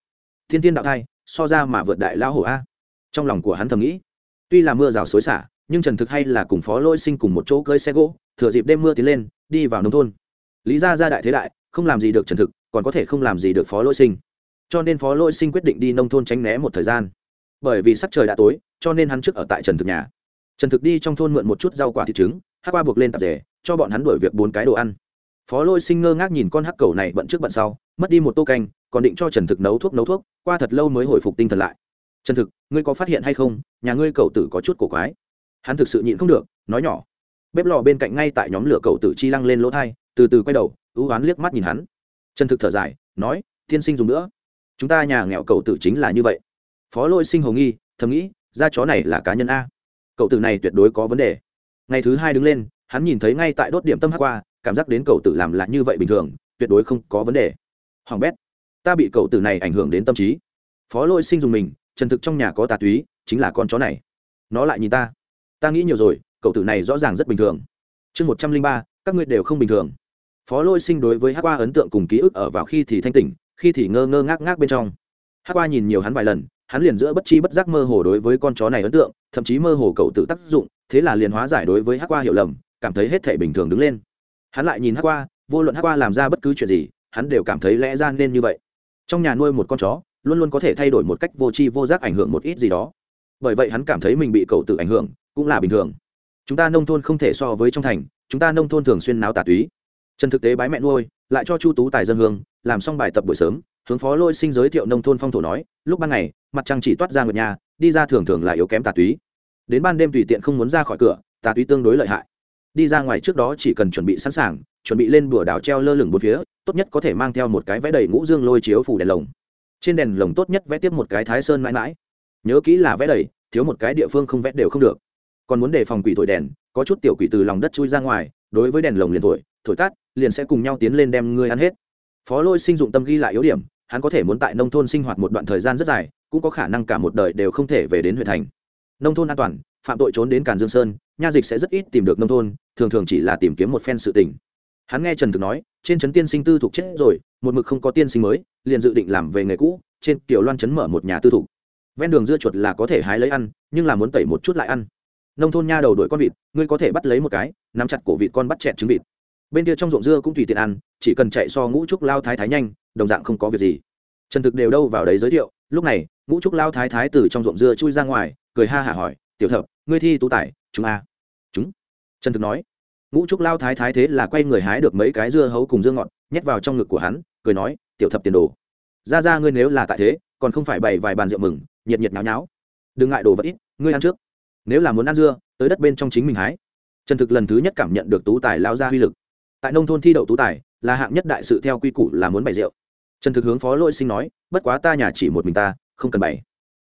Thiên tiên đạo thai, so ra mà vượt đại lao hổ a. Trong lòng của hắn thầm nghĩ, tuy là mưa rào xối xả, nhưng trần thực hay là cùng phó lôi sinh cùng một chỗ cơi xe gỗ, thừa dịp đêm mưa tiến lên, đi vào nông thôn. Lý ra ra đại thế đại, không làm gì được trần thực, còn có thể không làm gì được phó lôi sinh cho nên phó Lỗi sinh quyết định đi nông thôn tránh né một thời gian. Bởi vì sắc trời đã tối, cho nên hắn trước ở tại trần thực nhà. Trần thực đi trong thôn mượn một chút rau quả thịt trứng hát qua buộc lên tạp rể cho bọn hắn đổi việc bốn cái đồ ăn. Phó lôi sinh ngơ ngác nhìn con hắc cầu này bận trước bận sau, mất đi một tô canh, còn định cho trần thực nấu thuốc nấu thuốc, qua thật lâu mới hồi phục tinh thần lại. Trần thực, ngươi có phát hiện hay không? Nhà ngươi cầu tử có chút cổ quái. Hắn thực sự nhịn không được, nói nhỏ. Bếp lò bên cạnh ngay tại nhóm lửa cầu tử chi lăng lên lỗ thai, từ từ quay đầu, ưu oán liếc mắt nhìn hắn. Trần thực thở dài, nói, tiên sinh dùng nữa chúng ta nhà nghèo cậu tử chính là như vậy. Phó lôi sinh hồ nghi, thầm nghĩ ra chó này là cá nhân a. Cậu tử này tuyệt đối có vấn đề. Ngày thứ hai đứng lên, hắn nhìn thấy ngay tại đốt điểm tâm hát qua, cảm giác đến cậu tử làm là như vậy bình thường, tuyệt đối không có vấn đề. Hoàng bét, ta bị cậu tử này ảnh hưởng đến tâm trí. Phó lôi sinh dùng mình trần thực trong nhà có tà túy, chính là con chó này. Nó lại nhìn ta. Ta nghĩ nhiều rồi, cậu tử này rõ ràng rất bình thường. Chương một trăm linh ba, các ngươi đều không bình thường. Phó lôi sinh đối với hát qua ấn tượng cùng ký ức ở vào khi thì thanh tỉnh khi thì ngơ ngơ ngác ngác bên trong. Hát qua nhìn nhiều hắn vài lần, hắn liền giữa bất chi bất giác mơ hồ đối với con chó này ấn tượng, thậm chí mơ hồ cậu tự tác dụng, thế là liền hóa giải đối với hát qua hiểu lầm, cảm thấy hết thể bình thường đứng lên. Hắn lại nhìn hát qua, vô luận hát qua làm ra bất cứ chuyện gì, hắn đều cảm thấy lẽ ra nên như vậy. Trong nhà nuôi một con chó, luôn luôn có thể thay đổi một cách vô tri vô giác ảnh hưởng một ít gì đó. Bởi vậy hắn cảm thấy mình bị cậu tự ảnh hưởng, cũng là bình thường. Chúng ta nông thôn không thể so với trong thành, chúng ta nông thôn thường xuyên náo tà túy trần thực tế bái mẹ nuôi, lại cho chu tú tài dân hương, làm xong bài tập buổi sớm, hướng phó lôi sinh giới thiệu nông thôn phong thổ nói, lúc ban ngày, mặt trăng chỉ toát ra ngược nhà, đi ra thường thường là yếu kém tà túy. Đến ban đêm tùy tiện không muốn ra khỏi cửa, tà túy tương đối lợi hại. Đi ra ngoài trước đó chỉ cần chuẩn bị sẵn sàng, chuẩn bị lên bùa đảo treo lơ lửng bốn phía, tốt nhất có thể mang theo một cái vẽ đầy ngũ dương lôi chiếu phủ đèn lồng. Trên đèn lồng tốt nhất vẽ tiếp một cái thái sơn mãi mãi. Nhớ kỹ là vẽ đầy, thiếu một cái địa phương không vẽ đều không được. Còn muốn đề phòng quỷ thổi đèn, có chút tiểu quỷ từ lòng đất chui ra ngoài đối với đèn lồng liền thổi thổi tắt, liền sẽ cùng nhau tiến lên đem ngươi ăn hết. Phó lôi sinh dụng tâm ghi lại yếu điểm, hắn có thể muốn tại nông thôn sinh hoạt một đoạn thời gian rất dài, cũng có khả năng cả một đời đều không thể về đến huyện thành. Nông thôn an toàn, phạm tội trốn đến càn dương sơn, nha dịch sẽ rất ít tìm được nông thôn, thường thường chỉ là tìm kiếm một phen sự tình. Hắn nghe trần thực nói, trên trấn tiên sinh tư thục chết rồi, một mực không có tiên sinh mới, liền dự định làm về nghề cũ, trên kiểu loan trấn mở một nhà tư thục. Ven đường dưa chuột là có thể hái lấy ăn, nhưng là muốn tẩy một chút lại ăn nông thôn nha đầu đuổi con vịt ngươi có thể bắt lấy một cái nắm chặt cổ vịt con bắt chẹt trứng vịt. Bên kia trong ruộng dưa cũng tùy tiện ăn chỉ cần chạy so ngũ trúc lao thái thái nhanh đồng dạng không có việc gì. Trần thực đều đâu vào đấy giới thiệu lúc này ngũ trúc lao thái thái từ trong ruộng dưa chui ra ngoài cười ha hả hỏi tiểu thập ngươi thi tú tài, chúng a? Chúng. Trần thực nói. Ngũ trúc lao thái thái thế là quay người hái được mấy cái dưa hấu cùng dưa ngọt nhét vào trong ngực của hắn cười nói tiểu thập tiền đồ. Ra ra ngươi nếu là tại thế còn không phải bày vài bàn rượu mừng nhiệt nhiệt náo náo, đừng ngại đồ vật ít ngươi ăn trước nếu là muốn ăn dưa, tới đất bên trong chính mình hái. Trần thực lần thứ nhất cảm nhận được tú tài lao ra uy lực. Tại nông thôn thi đậu tú tài, là hạng nhất đại sự theo quy củ là muốn bày rượu. Trần thực hướng phó lôi sinh nói, bất quá ta nhà chỉ một mình ta, không cần bày.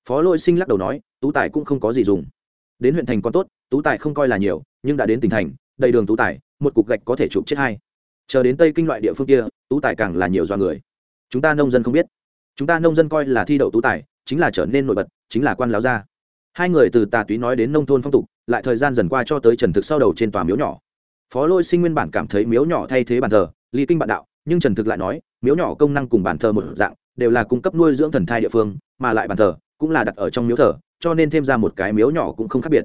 Phó lôi sinh lắc đầu nói, tú tài cũng không có gì dùng. Đến huyện thành còn tốt, tú tài không coi là nhiều, nhưng đã đến tỉnh thành, đầy đường tú tài, một cục gạch có thể chụp chết hai. Chờ đến tây kinh loại địa phương kia, tú tài càng là nhiều do người. Chúng ta nông dân không biết. Chúng ta nông dân coi là thi đậu tú tài, chính là trở nên nổi bật, chính là quan láo gia hai người từ tà túy nói đến nông thôn phong tục, lại thời gian dần qua cho tới trần thực sau đầu trên tòa miếu nhỏ. Phó lôi sinh nguyên bản cảm thấy miếu nhỏ thay thế bàn thờ, ly kinh bạn đạo, nhưng trần thực lại nói, miếu nhỏ công năng cùng bàn thờ một dạng, đều là cung cấp nuôi dưỡng thần thai địa phương, mà lại bàn thờ cũng là đặt ở trong miếu thờ, cho nên thêm ra một cái miếu nhỏ cũng không khác biệt.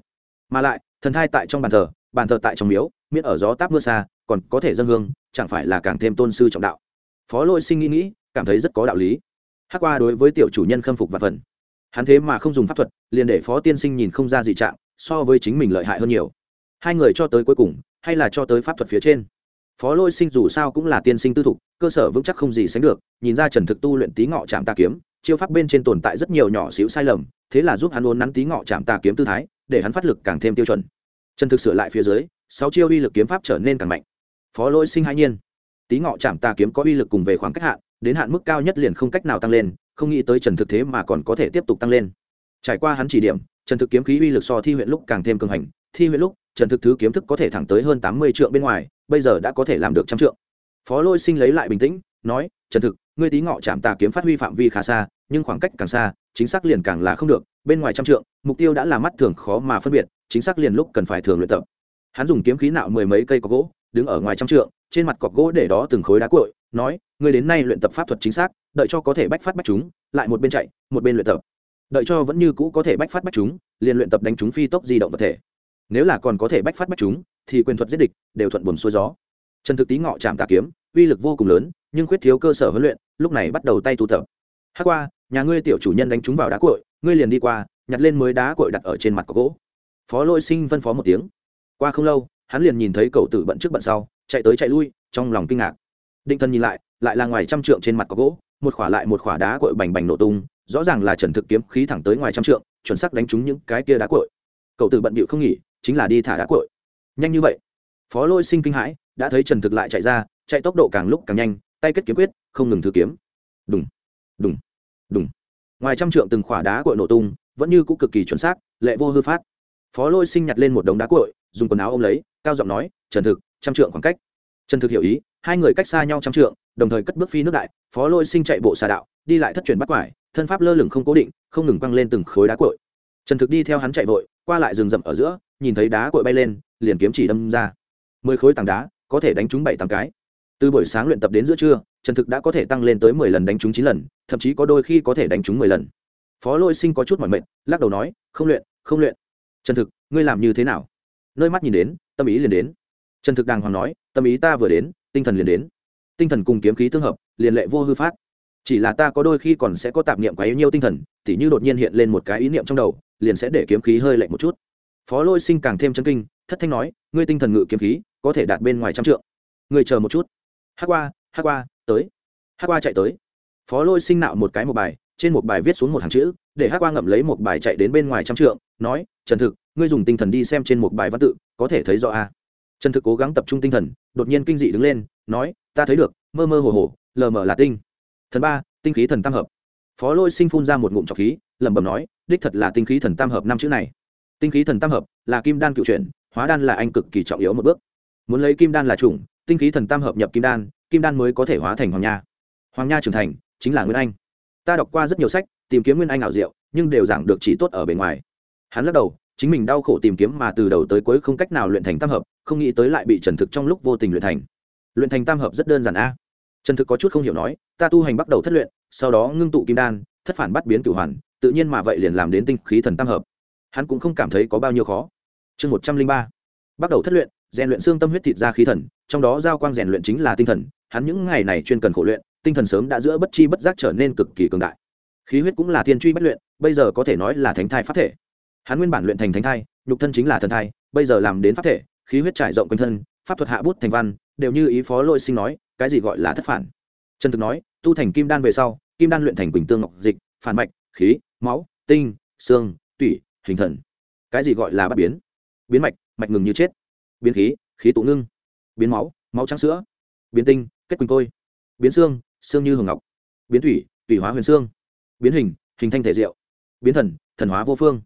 Mà lại, thần thai tại trong bàn thờ bàn thờ tại trong miếu, miễn ở gió táp mưa xa, còn có thể dân hương, chẳng phải là càng thêm tôn sư trọng đạo. Phó lôi sinh nghĩ nghĩ, cảm thấy rất có đạo lý. Hắc qua đối với tiểu chủ nhân khâm phục và phần hắn thế mà không dùng pháp thuật, liền để phó tiên sinh nhìn không ra gì trạng, so với chính mình lợi hại hơn nhiều. Hai người cho tới cuối cùng, hay là cho tới pháp thuật phía trên. Phó lôi sinh dù sao cũng là tiên sinh tư thục, cơ sở vững chắc không gì sánh được, nhìn ra trần thực tu luyện tí ngọ chạm tà kiếm, chiêu pháp bên trên tồn tại rất nhiều nhỏ xíu sai lầm, thế là giúp hắn ôn nắn tí ngọ chạm tà kiếm tư thái, để hắn phát lực càng thêm tiêu chuẩn. Trần thực sửa lại phía dưới, sáu chiêu uy lực kiếm pháp trở nên càng mạnh. Phó lôi sinh hai nhiên. Tí ngọ chạm tà kiếm có uy lực cùng về khoảng cách hạn, đến hạn mức cao nhất liền không cách nào tăng lên không nghĩ tới trần thực thế mà còn có thể tiếp tục tăng lên. Trải qua hắn chỉ điểm, trần thực kiếm khí uy lực so thi huyện lúc càng thêm cường hành. Thi huyện lúc, trần thực thứ kiếm thức có thể thẳng tới hơn tám mươi triệu bên ngoài, bây giờ đã có thể làm được trăm trượng. Phó lôi sinh lấy lại bình tĩnh, nói, trần thực, ngươi tí ngọ chạm tà kiếm phát huy phạm vi khá xa, nhưng khoảng cách càng xa, chính xác liền càng là không được, bên ngoài trăm trượng, mục tiêu đã là mắt thường khó mà phân biệt, chính xác liền lúc cần phải thường luyện tập. Hắn dùng kiếm khí nạo mười mấy cây có gỗ, đứng ở ngoài trăm trượng, trên mặt cọc gỗ để đó từng khối đá cội nói, ngươi đến nay luyện tập pháp thuật chính xác, đợi cho có thể bách phát bách chúng, lại một bên chạy, một bên luyện tập. Đợi cho vẫn như cũ có thể bách phát bách chúng, liền luyện tập đánh chúng phi tốc di động vật thể. Nếu là còn có thể bách phát bách chúng, thì quyền thuật giết địch đều thuận buồn xuôi gió. Trần thực tý ngọ chạm tà kiếm, uy lực vô cùng lớn, nhưng khuyết thiếu cơ sở huấn luyện, lúc này bắt đầu tay tu tập. Hát qua, nhà ngươi tiểu chủ nhân đánh chúng vào đá cội ngươi liền đi qua, nhặt lên mới đá cội đặt ở trên mặt có gỗ. Phó lôi sinh phân phó một tiếng. Qua không lâu, hắn liền nhìn thấy cậu tử bận trước bận sau, chạy tới chạy lui, trong lòng kinh ngạc định thân nhìn lại lại là ngoài trăm trượng trên mặt có gỗ, một khỏa lại một khỏa đá cội bành bành nổ tung, rõ ràng là trần thực kiếm khí thẳng tới ngoài trăm trượng, chuẩn xác đánh trúng những cái kia đá cội. Cậu tự bận bịu không nghỉ, chính là đi thả đá cội. Nhanh như vậy. Phó lôi sinh kinh hãi, đã thấy trần thực lại chạy ra, chạy tốc độ càng lúc càng nhanh, tay kết kiếm quyết, không ngừng thử kiếm. Đùng đùng đùng. Ngoài trăm trượng từng khỏa đá cội nổ tung, vẫn như cũng cực kỳ chuẩn xác, lệ vô hư phát. Phó lôi sinh nhặt lên một đống đá cội, dùng quần áo ôm lấy, cao giọng nói, trần thực, trăm trượng khoảng cách. Trần thực hiểu ý hai người cách xa nhau trăm trượng, đồng thời cất bước phi nước đại, phó lôi sinh chạy bộ xà đạo, đi lại thất truyền bắt quải, thân pháp lơ lửng không cố định, không ngừng quăng lên từng khối đá cội trần thực đi theo hắn chạy vội, qua lại rừng rậm ở giữa, nhìn thấy đá cội bay lên, liền kiếm chỉ đâm ra. Mười khối tảng đá, có thể đánh trúng bảy tám cái. Từ buổi sáng luyện tập đến giữa trưa, trần thực đã có thể tăng lên tới mười lần đánh trúng chín lần, thậm chí có đôi khi có thể đánh trúng mười lần. Phó lôi sinh có chút mỏi mệt, lắc đầu nói, không luyện không luyện. Trần thực, ngươi làm như thế nào? Nơi mắt nhìn đến, tâm ý liền đến. Trần thực đàng hoàng nói, tâm ý ta vừa đến tinh thần liền đến. Tinh thần cùng kiếm khí tương hợp, liền lệ vô hư phát. Chỉ là ta có đôi khi còn sẽ có tạp niệm quá yếu nhiêu tinh thần, tỉ như đột nhiên hiện lên một cái ý niệm trong đầu, liền sẽ để kiếm khí hơi lạnh một chút. Phó lôi sinh càng thêm chân kinh, thất thanh nói, ngươi tinh thần ngự kiếm khí, có thể đạt bên ngoài trăm trượng. Ngươi chờ một chút. Hát qua hát qua, tới. Hát qua chạy tới. Phó lôi sinh nạo một cái một bài, trên một bài viết xuống một hàng chữ, để hát qua ngậm lấy một bài chạy đến bên ngoài trăm trượng, nói, trần thực, ngươi dùng tinh thần đi xem trên một bài văn tự, có thể thấy rõ a à trần thực cố gắng tập trung tinh thần, đột nhiên kinh dị đứng lên, nói, ta thấy được, mơ mơ hồ hồ, lờ mờ là tinh. Thần ba, tinh khí thần tam hợp. Phó lôi sinh phun ra một ngụm trọc khí, lẩm bẩm nói, đích thật là tinh khí thần tam hợp năm chữ này. Tinh khí thần tam hợp là kim đan cựu chuyển, hóa đan là anh cực kỳ trọng yếu một bước. Muốn lấy kim đan là chủng, tinh khí thần tam hợp nhập kim đan kim đan mới có thể hóa thành hoàng nha. Hoàng nha trưởng thành, chính là nguyên anh. Ta đọc qua rất nhiều sách, tìm kiếm nguyên anh ảo diệu, nhưng đều giảng được chỉ tốt ở bề ngoài. Hắn lắc đầu, chính mình đau khổ tìm kiếm mà từ đầu tới cuối không cách nào luyện thành tam hợp không nghĩ tới lại bị trần thực trong lúc vô tình luyện thành. Luyện thành tam hợp rất đơn giản a. Trần thực có chút không hiểu nói, ta tu hành bắt đầu thất luyện, sau đó ngưng tụ kim đan, thất phản bắt biến cửu hoàn, tự nhiên mà vậy liền làm đến tinh khí thần tam hợp. Hắn cũng không cảm thấy có bao nhiêu khó. Chương một trăm linh ba. Bắt đầu thất luyện, rèn luyện xương tâm huyết thịt ra khí thần, trong đó giao quang rèn luyện chính là tinh thần, hắn những ngày này chuyên cần khổ luyện, tinh thần sớm đã giữa bất chi bất giác trở nên cực kỳ cường đại. Khí huyết cũng là thiên truy bất luyện, bây giờ có thể nói là thánh thai phát thể. Hắn nguyên bản luyện thành thánh thai, nhục thân chính là thần thai, bây giờ làm đến phát thể khí huyết trải rộng quanh thân, pháp thuật hạ bút thành văn, đều như ý phó lôi sinh nói, cái gì gọi là thất phản? Trần thực nói, tu thành kim đan về sau, kim đan luyện thành quỳnh tương ngọc dịch, phản mạch, khí, máu, tinh, xương, tủy, hình thần. Cái gì gọi là bắt biến? Biến mạch mạch ngừng như chết. Biến khí khí tụ ngưng. Biến máu máu trắng sữa. Biến tinh, kết quỳnh tôi biến xương xương như hường ngọc. Biến thủy thủy hóa huyền xương. Biến hình hình thanh thể diệu. Biến thần thần hóa vô phương.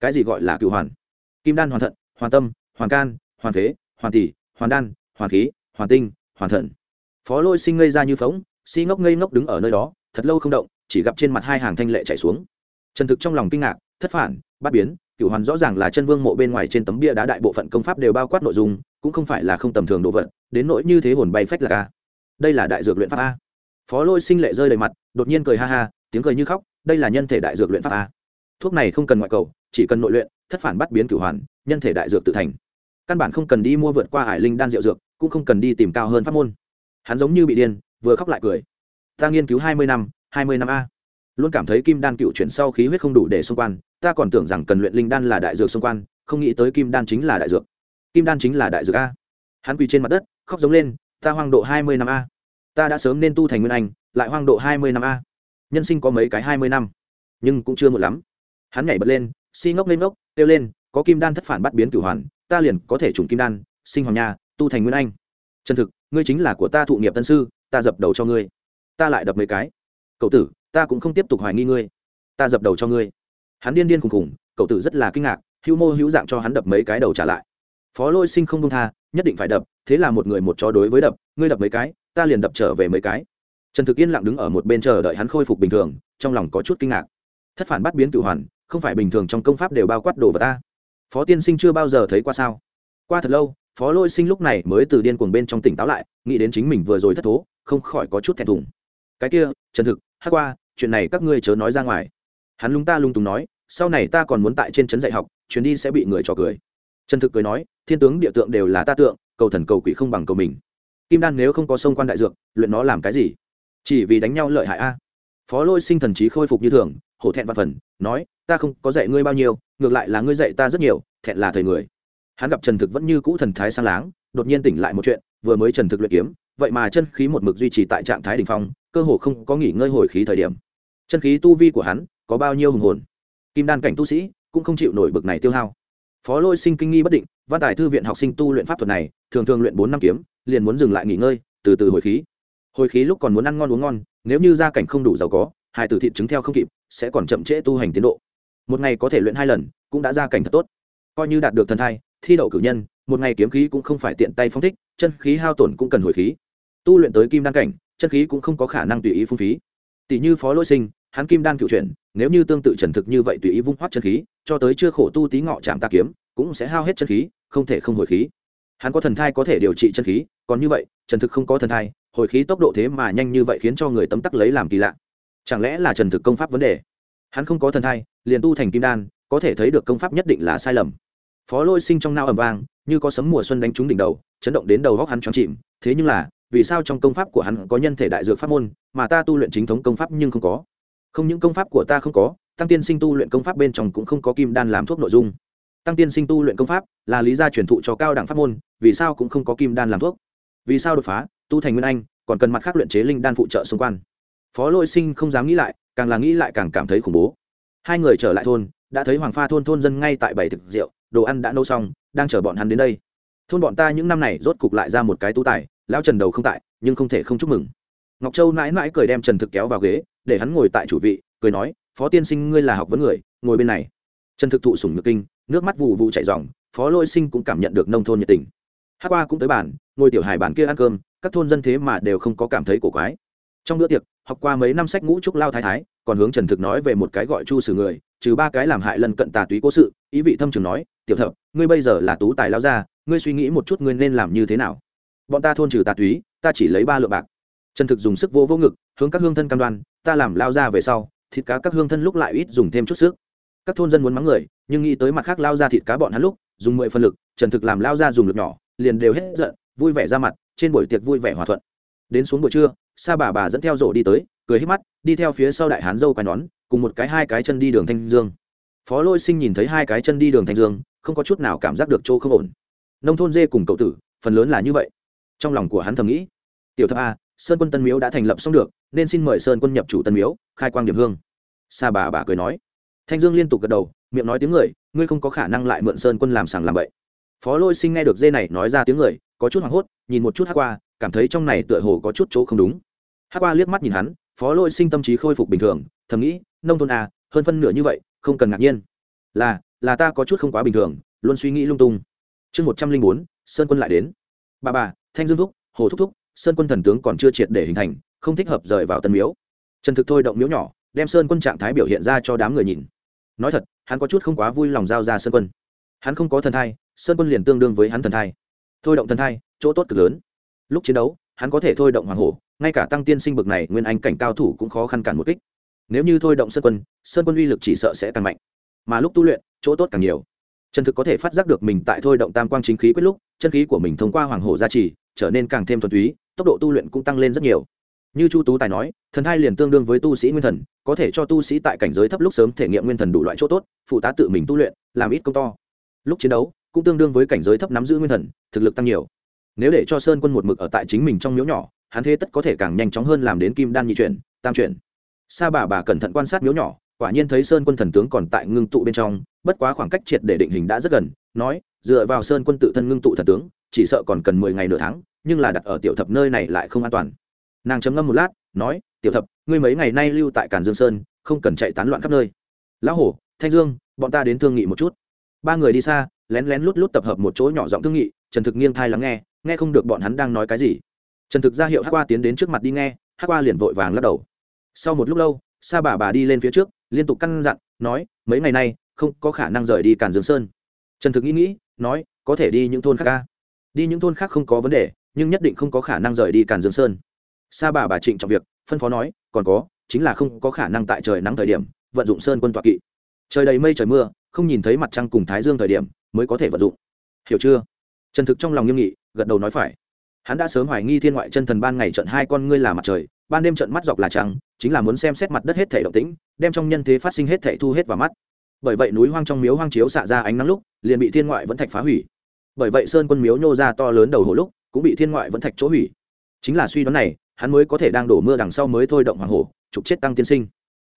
Cái gì gọi là cựu hoàn? Kim đan hoàn thận, hoàn tâm, hoàn can hoàn phế, hoàn tỷ, hoàn đan, hoàn khí, hoàn tinh, hoàn thận phó lôi sinh ngây ra như phóng, si ngốc ngây ngốc đứng ở nơi đó, thật lâu không động, chỉ gặp trên mặt hai hàng thanh lệ chảy xuống. Trần thực trong lòng kinh ngạc, thất phản, bắt biến cựu hoàn rõ ràng là chân vương mộ bên ngoài trên tấm bia đá đại bộ phận công pháp đều bao quát nội dung, cũng không phải là không tầm thường đồ vật, đến nỗi như thế hồn bay phách là ca đây là đại dược luyện pháp a. Phó lôi sinh lệ rơi đầy mặt, đột nhiên cười ha ha, tiếng cười như khóc, đây là nhân thể đại dược luyện pháp a. Thuốc này không cần ngoại cầu, chỉ cần nội luyện, thất phản bắt biến cửu hoàn, nhân thể đại dược tự thành căn bản không cần đi mua vượt qua hải linh đan rượu dược, cũng không cần đi tìm cao hơn pháp môn. Hắn giống như bị điên, vừa khóc lại cười. Ta nghiên cứu hai mươi năm, hai mươi năm a. Luôn cảm thấy kim đan cựu chuyển sau khí huyết không đủ để xung quan ta còn tưởng rằng cần luyện linh đan là đại dược xung quan không nghĩ tới kim đan chính là đại dược. Kim đan chính là đại dược a. Hắn quỳ trên mặt đất, khóc giống lên, ta hoang độ hai mươi năm a. Ta đã sớm nên tu thành nguyên anh, lại hoang độ hai mươi năm a. Nhân sinh có mấy cái hai mươi năm? Nhưng cũng chưa một lắm. Hắn nhảy bật lên, si ngốc lên ngốc, kêu lên, có kim đan thất phản bắt biến cửu hoàn ta liền có thể trùng kim đan, sinh hoàng nha, tu thành nguyên anh. Chân thực, ngươi chính là của ta thụ nghiệp tân sư, ta dập đầu cho ngươi. Ta lại đập mấy cái. Cậu tử, ta cũng không tiếp tục hoài nghi ngươi. Ta dập đầu cho ngươi. Hắn điên điên khùng khùng, cậu tử rất là kinh ngạc, hữu mô hữu dạng cho hắn đập mấy cái đầu trả lại. Phó lôi sinh không đông tha, nhất định phải đập, thế là một người một chó đối với đập, ngươi đập mấy cái, ta liền đập trở về mấy cái. Trần thực yên lặng đứng ở một bên chờ đợi hắn khôi phục bình thường, trong lòng có chút kinh ngạc. Thất phản bắt biến cựu hoàn, không phải bình thường trong công pháp đều bao quát đồ vào ta phó tiên sinh chưa bao giờ thấy qua sao? Qua thật lâu, phó lôi sinh lúc này mới từ điên cuồng bên trong tỉnh táo lại, nghĩ đến chính mình vừa rồi thất thố, không khỏi có chút thẹn thùng. Cái kia, trần thực, hát qua, chuyện này các ngươi chớ nói ra ngoài. Hắn lúng ta lung tùng nói, sau này ta còn muốn tại trên trấn dạy học, chuyến đi sẽ bị người trò cười. Trần thực cười nói, thiên tướng địa tượng đều là ta tượng, cầu thần cầu quỷ không bằng cầu mình. Kim đan nếu không có sông quan đại dược, luyện nó làm cái gì? Chỉ vì đánh nhau lợi hại a. Phó lôi sinh thần trí khôi phục như thường, hổ thẹn văn phần, nói ta không có dạy ngươi bao nhiêu, ngược lại là ngươi dạy ta rất nhiều, thẹn là thời người. Hắn gặp trần thực vẫn như cũ thần thái sang láng, đột nhiên tỉnh lại một chuyện, vừa mới trần thực luyện kiếm, vậy mà chân khí một mực duy trì tại trạng thái đ ỉ n h phong, cơ hồ không có nghỉ ngơi hồi khí thời điểm. Chân khí tu vi của hắn có bao nhiêu hùng hồn? Kim đan cảnh tu sĩ cũng không chịu nổi bực này tiêu hao. Phó lôi sinh kinh nghi bất định, văn tài thư viện học sinh tu luyện pháp thuật này, thường thường luyện bốn năm kiếm, liền muốn dừng lại nghỉ ngơi, từ từ hồi khí. Hồi khí lúc còn muốn ăn ngon uống ngon, nếu như gia cảnh không đủ giàu có, hai tử thịt chứng theo không kịp, sẽ còn chậm trễ tu hành tiến độ một ngày có thể luyện hai lần, cũng đã ra cảnh thật tốt. Coi như đạt được thần thai, thi đậu cử nhân, một ngày kiếm khí cũng không phải tiện tay phong thích, chân khí hao tổn cũng cần hồi khí. Tu luyện tới kim đan cảnh, chân khí cũng không có khả năng tùy ý phung phí. Tỷ như phó lỗi sinh, hắn kim đan cựu chuyển, nếu như tương tự trần thực như vậy tùy ý vung hoắt chân khí, cho tới chưa khổ tu tí ngọ chạm ta kiếm, cũng sẽ hao hết chân khí, không thể không hồi khí. Hắn có thần thai có thể điều trị chân khí, còn như vậy, trần thực không có thần thai, hồi khí tốc độ thế mà nhanh như vậy khiến cho người tấm tắc lấy làm kỳ lạ. Chẳng lẽ là trần thực công pháp vấn đề? Hắn không có thần thai liền tu thành kim đan, có thể thấy được công pháp nhất định là sai lầm. Phó lôi sinh trong nao ầm vang, như có sấm mùa xuân đánh trúng đỉnh đầu, chấn động đến đầu góc hắn choáng chìm. Thế nhưng là, vì sao trong công pháp của hắn có nhân thể đại dược pháp môn, mà ta tu luyện chính thống công pháp nhưng không có? Không những công pháp của ta không có, tăng tiên sinh tu luyện công pháp bên trong cũng không có kim đan làm thuốc nội dung. Tăng tiên sinh tu luyện công pháp là lý gia truyền thụ cho cao đẳng pháp môn, vì sao cũng không có kim đan làm thuốc? Vì sao đột phá, tu thành nguyên anh, còn cần mặt khác luyện chế linh đan phụ trợ xung quanh? Phó lôi sinh không dám nghĩ lại, càng là nghĩ lại càng cảm thấy khủng bố hai người trở lại thôn, đã thấy hoàng pha thôn thôn dân ngay tại bảy thực rượu, đồ ăn đã nấu xong, đang chờ bọn hắn đến đây. Thôn bọn ta những năm này rốt cục lại ra một cái tú tài, lão trần đầu không tại, nhưng không thể không chúc mừng. Ngọc châu mãi mãi cười đem trần thực kéo vào ghế, để hắn ngồi tại chủ vị, cười nói, phó tiên sinh, ngươi là học vấn người, ngồi bên này. Trần thực thụ sủng ngực kinh, nước mắt vụ vụ chảy dòng phó lôi sinh cũng cảm nhận được nông thôn nhiệt tình. Hát qua cũng tới bản ngồi tiểu hải bản kia ăn cơm, các thôn dân thế mà đều không có cảm thấy cổ quái trong bữa tiệc, học qua mấy năm sách ngũ trúc lao thái thái, còn hướng trần thực nói về một cái gọi chu sử người, trừ ba cái làm hại lần cận tà túy cố sự, ý vị thâm trường nói, tiểu thập, ngươi bây giờ là tú tài lao ra ngươi suy nghĩ một chút ngươi nên làm như thế nào? Bọn ta thôn trừ tà túy, ta chỉ lấy ba lượng bạc. Trần thực dùng sức vô vô ngực, hướng các hương thân cam đoan, ta làm lao ra về sau, thịt cá các hương thân lúc lại ít dùng thêm chút sức. Các thôn dân muốn mắng người, nhưng nghĩ tới mặt khác lao ra thịt cá bọn hắn lúc, dùng mười phân lực, trần thực làm lao ra dùng lực nhỏ, liền đều hết giận, vui vẻ ra mặt, trên buổi tiệc vui vẻ hòa thuận. Đến xuống buổi trưa sa bà bà dẫn theo rổ đi tới, cười hít mắt, đi theo phía sau đại hán dâu quai nón, cùng một cái hai cái chân đi đường thanh dương. Phó lôi sinh nhìn thấy hai cái chân đi đường thanh dương, không có chút nào cảm giác được chỗ không ổn. Nông thôn dê cùng cậu tử, phần lớn là như vậy. Trong lòng của hắn thầm nghĩ, tiểu thập a, sơn quân tân miếu đã thành lập xong được, nên xin mời sơn quân nhập chủ tân miếu, khai quang điểm hương. Sa bà bà cười nói. Thanh dương liên tục gật đầu, miệng nói tiếng người, ngươi không có khả năng lại mượn sơn quân làm sàng làm bậy phó lôi sinh nghe được dê này nói ra tiếng người có chút hoảng hốt nhìn một chút hát qua cảm thấy trong này tựa hồ có chút chỗ không đúng. Hát qua liếc mắt nhìn hắn phó lôi sinh tâm trí khôi phục bình thường thầm nghĩ nông thôn à, hơn phân nửa như vậy không cần ngạc nhiên. Là là ta có chút không quá bình thường luôn suy nghĩ lung tung. Chương một trăm linh bốn sơn quân lại đến. Bà bà thanh dương thúc hồ thúc thúc sơn quân thần tướng còn chưa triệt để hình thành không thích hợp rời vào tân miếu. Trần thực thôi động miếu nhỏ đem sơn quân trạng thái biểu hiện ra cho đám người nhìn. Nói thật hắn có chút không quá vui lòng giao ra sơn quân. Hắn không có thần thai sơn quân liền tương đương với hắn thần thai. Thôi động thần thai, chỗ tốt cực lớn. Lúc chiến đấu, hắn có thể thôi động hoàng hổ, ngay cả tăng tiên sinh bực này nguyên anh cảnh cao thủ cũng khó khăn cản một kích. Nếu như thôi động sơn quân sơn quân uy lực chỉ sợ sẽ càng mạnh. Mà lúc tu luyện, chỗ tốt càng nhiều. Trần thực có thể phát giác được mình tại thôi động tam quang chính khí quyết lúc, chân khí của mình thông qua hoàng hổ gia trì, trở nên càng thêm thuần túy, tốc độ tu luyện cũng tăng lên rất nhiều. Như chu tú tài nói, thần thai liền tương đương với tu sĩ nguyên thần, có thể cho tu sĩ tại cảnh giới thấp lúc sớm thể nghiệm nguyên thần đủ loại chỗ tốt, phụ tá tự mình tu luyện, làm ít công to. Lúc chiến đấu cũng tương đương với cảnh giới thấp nắm giữ nguyên thần, thực lực tăng nhiều. Nếu để cho sơn quân một mực ở tại chính mình trong miếu nhỏ, hắn thế tất có thể càng nhanh chóng hơn làm đến kim đan nhị chuyển, tam chuyển. Sa bà bà cẩn thận quan sát miếu nhỏ, quả nhiên thấy sơn quân thần tướng còn tại ngưng tụ bên trong, bất quá khoảng cách triệt để định hình đã rất gần, nói, dựa vào sơn quân tự thân ngưng tụ thần tướng, chỉ sợ còn cần mười ngày nửa tháng, nhưng là đặt ở tiểu thập nơi này lại không an toàn. Nàng chấm ngâm một lát, nói, tiểu thập, ngươi mấy ngày nay lưu tại càn dương sơn, không cần chạy tán loạn khắp nơi. Lão hổ, thanh dương, bọn ta đến thương nghị một chút. Ba người đi xa lén lén lút lút tập hợp một chỗ nhỏ giọng thương nghị, trần thực nghiêng thai lắng nghe nghe không được bọn hắn đang nói cái gì. Trần thực ra hiệu hát qua tiến đến trước mặt đi nghe hát qua liền vội vàng lắc đầu. Sau một lúc lâu, sa bà bà đi lên phía trước, liên tục căn dặn, nói, mấy ngày nay, không có khả năng rời đi càn dương sơn. Trần thực nghĩ nghĩ, nói, có thể đi những thôn khác ca đi những thôn khác không có vấn đề, nhưng nhất định không có khả năng rời đi càn dương sơn. Sa bà bà trịnh trọng việc, phân phó nói, còn có, chính là không có khả năng tại trời nắng thời điểm, vận dụng sơn quân tọa kỵ. Trời đầy mây trời mưa, không nhìn thấy mặt trăng cùng thái dương thời điểm mới có thể vận dụng. Hiểu chưa? Trần thực trong lòng nghiêm nghị, gật đầu nói phải. Hắn đã sớm hoài nghi thiên ngoại chân thần ban ngày trận hai con ngươi là mặt trời, ban đêm trận mắt dọc là trăng, chính là muốn xem xét mặt đất hết thể động tĩnh, đem trong nhân thế phát sinh hết thể thu hết vào mắt. Bởi vậy núi hoang trong miếu hoang chiếu xạ ra ánh nắng lúc, liền bị thiên ngoại vẫn thạch phá hủy. Bởi vậy sơn quân miếu nhô ra to lớn đầu hồ lúc, cũng bị thiên ngoại vẫn thạch chỗ hủy. Chính là suy đoán này, hắn mới có thể đang đổ mưa đằng sau mới thôi động hoàng hổ, trục chết tăng tiên sinh.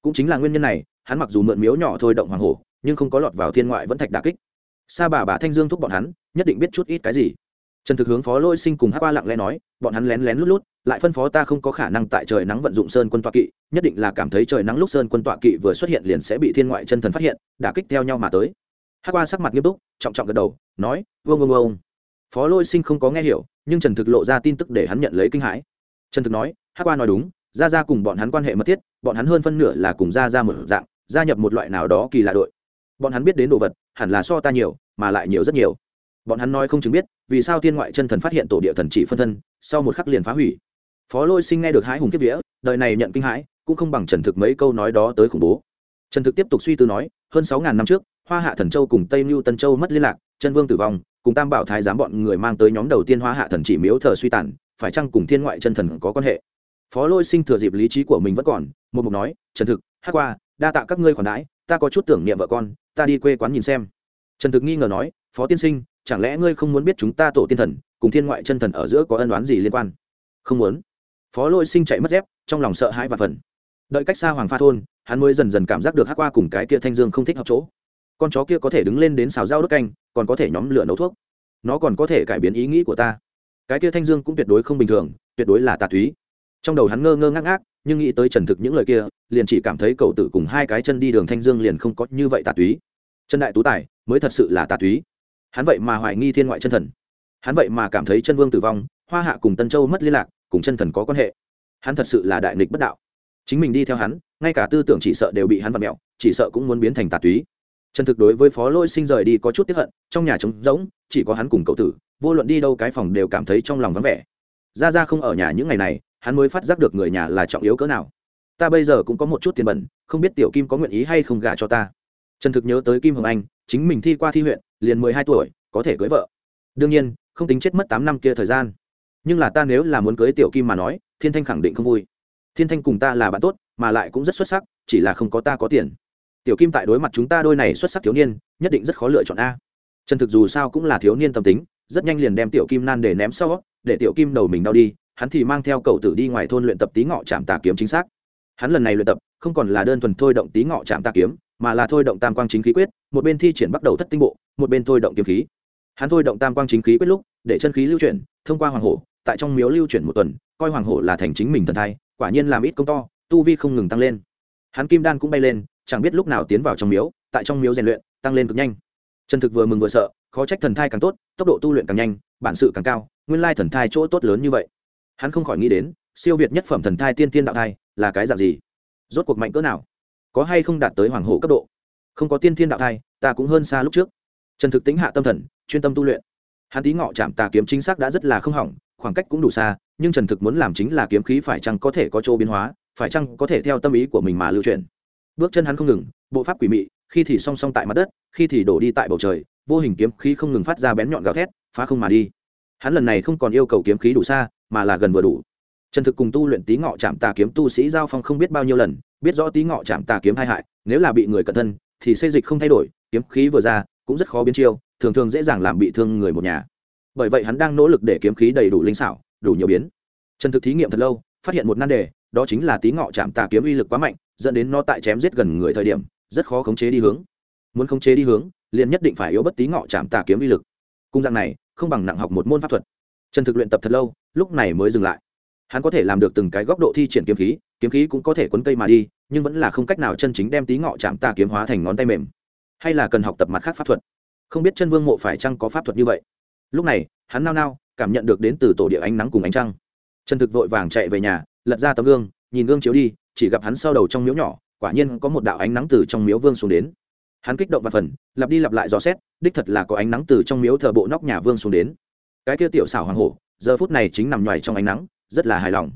Cũng chính là nguyên nhân này, hắn mặc dù mượn miếu nhỏ thôi động hoàng hổ, nhưng không có lọt vào thiên ngoại vẫn thạch đà kích sa bà bà thanh dương thúc bọn hắn, nhất định biết chút ít cái gì. Trần thực hướng phó lôi sinh cùng hát ba lặng lẽ nói, bọn hắn lén lén lút lút, lại phân phó ta không có khả năng tại trời nắng vận dụng sơn quân tọa kỵ, nhất định là cảm thấy trời nắng lúc sơn quân tọa kỵ vừa xuất hiện liền sẽ bị thiên ngoại chân thần phát hiện, đả kích theo nhau mà tới. Hát qua sắc mặt nghiêm túc, trọng trọng gật đầu, nói vương vương vương phó lôi sinh không có nghe hiểu, nhưng trần thực lộ ra tin tức để hắn nhận lấy kinh hãi. Trần thực nói hát qua nói đúng ra ra cùng bọn hắn quan hệ mật thiết, bọn hắn hơn phân nửa là cùng ra ra một dạng, gia nhập một loại nào đó kỳ lạ đội bọn hắn biết đến đồ vật, hẳn là so ta nhiều, mà lại nhiều rất nhiều. Bọn hắn nói không chứng biết, vì sao thiên ngoại chân thần phát hiện tổ địa thần chỉ phân thân, sau một khắc liền phá hủy. Phó lôi sinh nghe được hái hùng kiếp vía, đời này nhận kinh hãi, cũng không bằng trần thực mấy câu nói đó tới khủng bố. Trần thực tiếp tục suy tư nói, hơn sáu ngàn năm trước, hoa hạ thần châu cùng tây mưu tân châu mất liên lạc, chân vương tử vong, cùng tam bảo thái giám bọn người mang tới nhóm đầu tiên hoa hạ thần chỉ miếu thờ suy tàn, phải chăng cùng thiên ngoại chân thần có quan hệ? Phó lôi sinh thừa dịp lý trí của mình vẫn còn, một mục nói, trần thực, hát qua, đa tạ các ngươi khoản đãi, ta có chút tưởng niệm vợ con ta đi quê quán nhìn xem. Trần thực nghi ngờ nói, phó tiên sinh, chẳng lẽ ngươi không muốn biết chúng ta tổ tiên thần, cùng thiên ngoại chân thần ở giữa có ân đoán gì liên quan? Không muốn. Phó lôi sinh chạy mất dép, trong lòng sợ hãi và phần đợi cách xa hoàng pha thôn, hắn mới dần dần cảm giác được hát qua cùng cái kia thanh dương không thích hợp chỗ. Con chó kia có thể đứng lên đến xào rau đốt canh, còn có thể nhóm lửa nấu thuốc. Nó còn có thể cải biến ý nghĩ của ta. Cái kia thanh dương cũng tuyệt đối không bình thường, tuyệt đối là tà túy trong đầu hắn ngơ ngơ ngác ngác, nhưng nghĩ tới trần thực những lời kia, liền chỉ cảm thấy cậu tử cùng hai cái chân đi đường thanh dương liền không có như vậy tà túy. Trần đại tú tài, mới thật sự là tà túy. Hắn vậy mà hoài nghi thiên ngoại chân thần. Hắn vậy mà cảm thấy chân vương tử vong, hoa hạ cùng tân châu mất liên lạc, cùng chân thần có quan hệ. Hắn thật sự là đại nghịch bất đạo. Chính mình đi theo hắn, ngay cả tư tưởng chỉ sợ đều bị hắn vặt mẹo, chỉ sợ cũng muốn biến thành tà túy. Trần thực đối với phó lôi sinh rời đi có chút tiếp hận, trong nhà trống rỗng, chỉ có hắn cùng cậu tử, vô luận đi đâu cái phòng đều cảm thấy trong lòng vắng vẻ. Ra ra không ở nhà những ngày này hắn mới phát giác được người nhà là trọng yếu cỡ nào. Ta bây giờ cũng có một chút tiền bẩn, không biết tiểu kim có nguyện ý hay không gả cho ta. Trần thực nhớ tới kim hồng anh, chính mình thi qua thi huyện, liền mười hai tuổi, có thể cưới vợ. Đương nhiên, không tính chết mất tám năm kia thời gian. Nhưng là ta nếu là muốn cưới tiểu kim mà nói, thiên thanh khẳng định không vui. Thiên thanh cùng ta là bạn tốt, mà lại cũng rất xuất sắc, chỉ là không có ta có tiền. Tiểu kim tại đối mặt chúng ta đôi này xuất sắc thiếu niên, nhất định rất khó lựa chọn a. Trần thực dù sao cũng là thiếu niên tâm tính, rất nhanh liền đem tiểu kim nan để ném sau, để tiểu kim đầu mình đau đi hắn thì mang theo cậu tử đi ngoài thôn luyện tập tí ngọ chạm tà kiếm chính xác. Hắn lần này luyện tập, không còn là đơn thuần thôi động tí ngọ chạm tà kiếm, mà là thôi động tam quang chính khí quyết, một bên thi triển bắt đầu thất tinh bộ, một bên thôi động kiếm khí. Hắn thôi động tam quang chính khí quyết lúc, để chân khí lưu chuyển, thông qua hoàng hổ, tại trong miếu lưu chuyển một tuần, coi hoàng hổ là thành chính mình thần thai, quả nhiên làm ít công to, tu vi không ngừng tăng lên. Hắn kim đan cũng bay lên, chẳng biết lúc nào tiến vào trong miếu, tại trong miếu rèn luyện, tăng lên cực nhanh. Trần thực vừa mừng vừa sợ, khó trách thần thai càng tốt, tốc độ tu luyện càng nhanh, bản sự càng cao, nguyên lai thần thai chỗ tốt lớn như vậy hắn không khỏi nghĩ đến, siêu việt nhất phẩm thần thai tiên tiên đạo thai là cái dạng gì? Rốt cuộc mạnh cỡ nào? Có hay không đạt tới hoàng hổ cấp độ? Không có tiên thiên đạo thai, ta cũng hơn xa lúc trước. Trần thực tính hạ tâm thần, chuyên tâm tu luyện. Hắn tí ngọ chạm tà kiếm chính xác đã rất là không hỏng, khoảng cách cũng đủ xa, nhưng trần thực muốn làm chính là kiếm khí phải chăng có thể có chỗ biến hóa, phải chăng có thể theo tâm ý của mình mà lưu truyền. Bước chân hắn không ngừng, bộ pháp quỷ mị, khi thì song song tại mặt đất, khi thì đổ đi tại bầu trời, vô hình kiếm khí không ngừng phát ra bén nhọn gào thét, phá không mà đi. Hắn lần này không còn yêu cầu kiếm khí đủ xa mà là gần vừa đủ. Trần thực cùng tu luyện tí ngọ chạm tà kiếm tu sĩ giao phong không biết bao nhiêu lần, biết rõ tí ngọ chạm tà kiếm hai hại, nếu là bị người cẩn thân, thì xây dịch không thay đổi, kiếm khí vừa ra, cũng rất khó biến chiêu, thường thường dễ dàng làm bị thương người một nhà. Bởi vậy hắn đang nỗ lực để kiếm khí đầy đủ linh xảo, đủ nhiều biến. Trần thực thí nghiệm thật lâu, phát hiện một nan đề, đó chính là tí ngọ chạm tà kiếm uy lực quá mạnh, dẫn đến nó tại chém giết gần người thời điểm, rất khó khống chế đi hướng. Muốn khống chế đi hướng, liền nhất định phải yếu bất tí ngọ chạm tà kiếm uy lực. Cung dạng này, không bằng nặng học một môn pháp thuật trần thực luyện tập thật lâu, lúc này mới dừng lại. Hắn có thể làm được từng cái góc độ thi triển kiếm khí kiếm khí cũng có thể quấn cây mà đi, nhưng vẫn là không cách nào chân chính đem tí ngọ chạm tà kiếm hóa thành ngón tay mềm. Hay là cần học tập mặt khác pháp thuật? Không biết chân vương mộ phải chăng có pháp thuật như vậy? Lúc này, hắn nao nao, cảm nhận được đến từ tổ địa ánh nắng cùng ánh trăng. Trần thực vội vàng chạy về nhà, lật ra tấm gương, nhìn gương chiếu đi, chỉ gặp hắn sau đầu trong miếu nhỏ, quả nhiên có một đạo ánh nắng từ trong miếu vương xuống đến. Hắn kích động và phần, lặp đi lặp lại dò xét, đích thật là có ánh nắng từ trong miếu thờ bộ nóc nhà vương xuống đến cái kia tiểu xảo hoàng hổ, giờ phút này chính nằm nhoài trong ánh nắng, rất là hài lòng.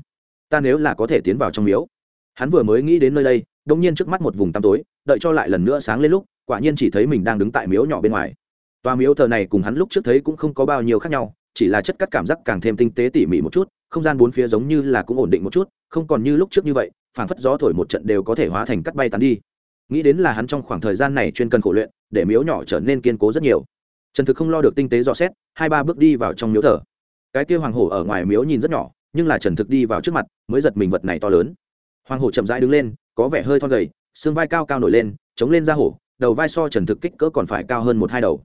Ta nếu là có thể tiến vào trong miếu. Hắn vừa mới nghĩ đến nơi đây đông nhiên trước mắt một vùng tăm tối, đợi cho lại lần nữa sáng lên lúc, quả nhiên chỉ thấy mình đang đứng tại miếu nhỏ bên ngoài. Toa miếu thờ này cùng hắn lúc trước thấy cũng không có bao nhiêu khác nhau, chỉ là chất cắt cảm giác càng thêm tinh tế tỉ mỉ một chút, không gian bốn phía giống như là cũng ổn định một chút, không còn như lúc trước như vậy, phảng phất gió thổi một trận đều có thể hóa thành cắt bay tán đi. Nghĩ đến là hắn trong khoảng thời gian này chuyên cần khổ luyện, để miếu nhỏ trở nên kiên cố rất nhiều trần thực không lo được tinh tế dò xét, hai ba bước đi vào trong miếu thờ. Cái kia hoàng hổ ở ngoài miếu nhìn rất nhỏ, nhưng là trần thực đi vào trước mặt, mới giật mình vật này to lớn. Hoàng hổ chậm rãi đứng lên, có vẻ hơi thon gầy, xương vai cao cao nổi lên, chống lên ra hổ, đầu vai so trần thực kích cỡ còn phải cao hơn một hai đầu.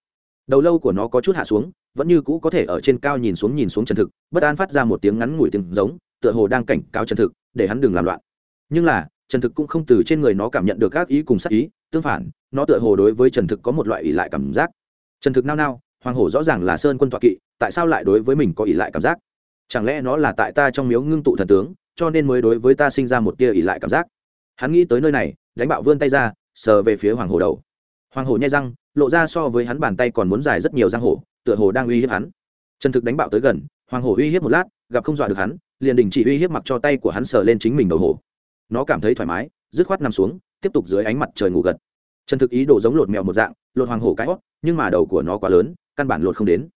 Đầu lâu của nó có chút hạ xuống, vẫn như cũ có thể ở trên cao nhìn xuống nhìn xuống trần thực, bất an phát ra một tiếng ngắn ngủi tiếng giống, tựa hồ đang cảnh cáo trần thực, để hắn đừng làm loạn. Nhưng là, trần thực cũng không từ trên người nó cảm nhận được các ý cùng sắc ý, tương phản, nó tựa hồ đối với trần thực có một loại ỷ lại cảm giác trần thực nao nao, hoàng hổ rõ ràng là sơn quân toạ kỵ, tại sao lại đối với mình có ỷ lại cảm giác? Chẳng lẽ nó là tại ta trong miếu ngưng tụ thần tướng, cho nên mới đối với ta sinh ra một tia ỷ lại cảm giác? Hắn nghĩ tới nơi này, đánh bạo vươn tay ra, sờ về phía hoàng hổ đầu. Hoàng hổ nhai răng, lộ ra so với hắn bàn tay còn muốn dài rất nhiều răng hổ, tựa hồ đang uy hiếp hắn. Trần thực đánh bạo tới gần, hoàng hổ uy hiếp một lát, gặp không dọa được hắn, liền đình chỉ uy hiếp mặc cho tay của hắn sờ lên chính mình đầu hổ. Nó cảm thấy thoải mái, dứt khoát nằm xuống, tiếp tục dưới ánh mặt trời ngủ gật. Trần thực ý đồ giống lột mèo một dạng lột hoàng hổ cái hót, nhưng mà đầu của nó quá lớn, căn bản lột không đến.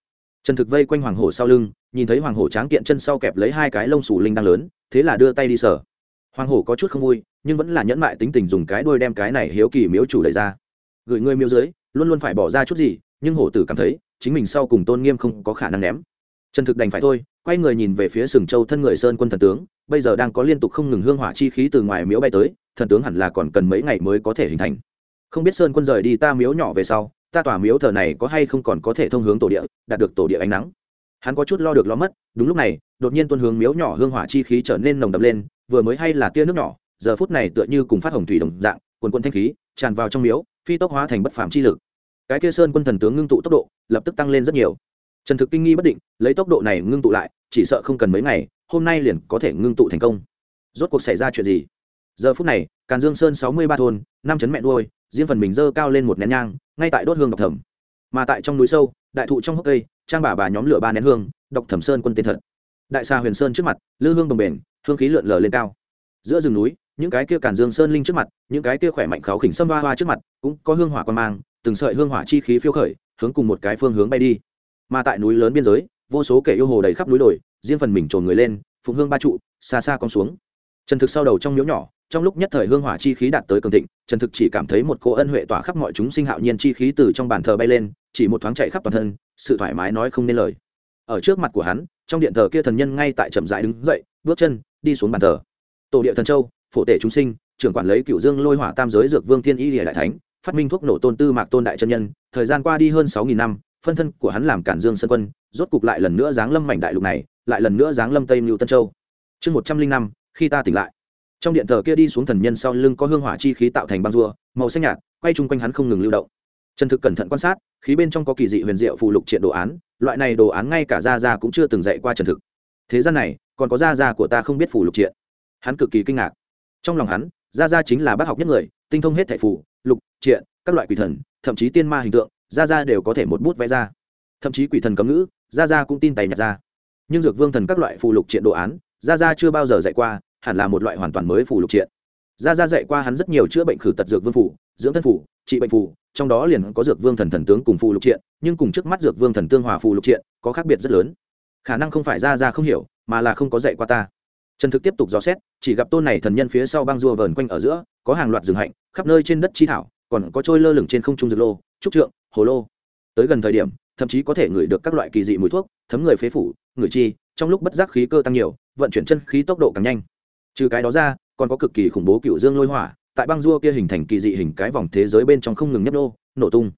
Trần thực vây quanh hoàng hổ sau lưng, nhìn thấy hoàng hổ tráng kiện chân sau kẹp lấy hai cái lông xù linh đang lớn, thế là đưa tay đi sờ. Hoàng hổ có chút không vui, nhưng vẫn là nhẫn mại tính tình dùng cái đuôi đem cái này hiếu kỳ miếu chủ đẩy ra. Gửi người miếu dưới, luôn luôn phải bỏ ra chút gì, nhưng hổ tử cảm thấy, chính mình sau cùng tôn nghiêm không có khả năng ném. Trần thực đành phải thôi, quay người nhìn về phía sừng châu thân người sơn quân thần tướng, bây giờ đang có liên tục không ngừng hương hỏa chi khí từ ngoài miếu bay tới, thần tướng hẳn là còn cần mấy ngày mới có thể hình thành không biết sơn quân rời đi ta miếu nhỏ về sau, ta tỏa miếu thờ này có hay không còn có thể thông hướng tổ địa, đạt được tổ địa ánh nắng. Hắn có chút lo được lo mất, đúng lúc này, đột nhiên tuân hướng miếu nhỏ hương hỏa chi khí trở nên nồng đậm lên, vừa mới hay là tia nước nhỏ, giờ phút này tựa như cùng phát hồng thủy đồng dạng, quần quân thanh khí, tràn vào trong miếu, phi tốc hóa thành bất phàm chi lực. Cái kia sơn quân thần tướng ngưng tụ tốc độ, lập tức tăng lên rất nhiều. Trần thực kinh nghi bất định, lấy tốc độ này ngưng tụ lại, chỉ sợ không cần mấy ngày, hôm nay liền có thể ngưng tụ thành công. Rốt cuộc xảy ra chuyện gì? Giờ phút này, càn dương sơn sáu mươi ba thôn, năm chấn mẹ nuôi riêng phần mình dơ cao lên một nén nhang, ngay tại đốt hương độc thẩm. Mà tại trong núi sâu, đại thụ trong hốc cây, trang bà bà nhóm lửa ba nén hương, độc thẩm sơn quân tên thật. Đại xa huyền sơn trước mặt, lư hương đồng bền, hương khí lượn lờ lên cao. Giữa rừng núi, những cái kia cản dương sơn linh trước mặt, những cái kia khỏe mạnh kháo khỉnh xâm hoa hoa trước mặt, cũng có hương hỏa quan mang, từng sợi hương hỏa chi khí phiêu khởi, hướng cùng một cái phương hướng bay đi. Mà tại núi lớn biên giới, vô số kẻ yêu hồ đầy khắp núi đồi, riêng phần mình trồn người lên, phụng hương ba trụ, xa xa con xuống trần thực sau đầu trong miếu nhỏ, trong lúc nhất thời hương hỏa chi khí đạt tới cường thịnh, trần thực chỉ cảm thấy một cô ân huệ tỏa khắp mọi chúng sinh hạo nhiên chi khí từ trong bàn thờ bay lên, chỉ một thoáng chạy khắp toàn thân, sự thoải mái nói không nên lời. Ở trước mặt của hắn, trong điện thờ kia thần nhân ngay tại chậm rãi đứng dậy, bước chân, đi xuống bàn thờ. Tổ địa thần châu, phổ tể chúng sinh, trưởng quản lấy cựu dương lôi hỏa tam giới dược vương tiên y liễu đại thánh, phát minh thuốc nổ tôn tư mạc tôn đại chân nhân, thời gian qua đi hơn sáu nghìn năm, phân thân của hắn làm cản dương sơn quân, rốt cục lại lần nữa giáng lâm mảnh đại lục này, lại lần nữa giáng lâm tây mưu tân châu. Chương một trăm linh năm khi ta tỉnh lại. Trong điện thờ kia đi xuống thần nhân sau lưng có hương hỏa chi khí tạo thành băng rùa, màu xanh nhạt, quay chung quanh hắn không ngừng lưu động. Trần thực cẩn thận quan sát, khí bên trong có kỳ dị huyền diệu phù lục triện đồ án, loại này đồ án ngay cả gia gia cũng chưa từng dạy qua trần thực. Thế gian này, còn có gia gia của ta không biết phù lục triện. Hắn cực kỳ kinh ngạc. Trong lòng hắn, gia gia chính là bác học nhất người, tinh thông hết thẻ phù, lục, triện, các loại quỷ thần, thậm chí tiên ma hình tượng, gia gia đều có thể một bút vẽ ra. Thậm chí quỷ thần cấm ngữ, gia gia cũng tin tay nhặt ra. Nhưng dược vương thần các loại phù lục triện đồ án, gia gia chưa bao giờ dạy qua hẳn là một loại hoàn toàn mới phù lục triện. Gia gia dạy qua hắn rất nhiều chữa bệnh khử tật dược vương phủ dưỡng thân phủ trị bệnh phủ, trong đó liền có dược vương thần thần tướng cùng phù lục triện nhưng cùng trước mắt dược vương thần tương hòa phù lục triện có khác biệt rất lớn. Khả năng không phải ra ra không hiểu mà là không có dạy qua ta. Trần thực tiếp tục dò xét chỉ gặp tôn này thần nhân phía sau băng rùa vờn quanh ở giữa có hàng loạt rừng hạnh khắp nơi trên đất chi thảo còn có trôi lơ lửng trên không trung dược lô trúc trượng hồ lô. Tới gần thời điểm thậm chí có thể ngửi được các loại kỳ dị mùi thuốc thấm người phế phủ người chi trong lúc bất giác khí cơ tăng nhiều vận chuyển chân khí tốc độ càng nhanh trừ cái đó ra, còn có cực kỳ khủng bố cựu dương lôi hỏa, tại băng dua kia hình thành kỳ dị hình cái vòng thế giới bên trong không ngừng nhấp nô, nổ tung.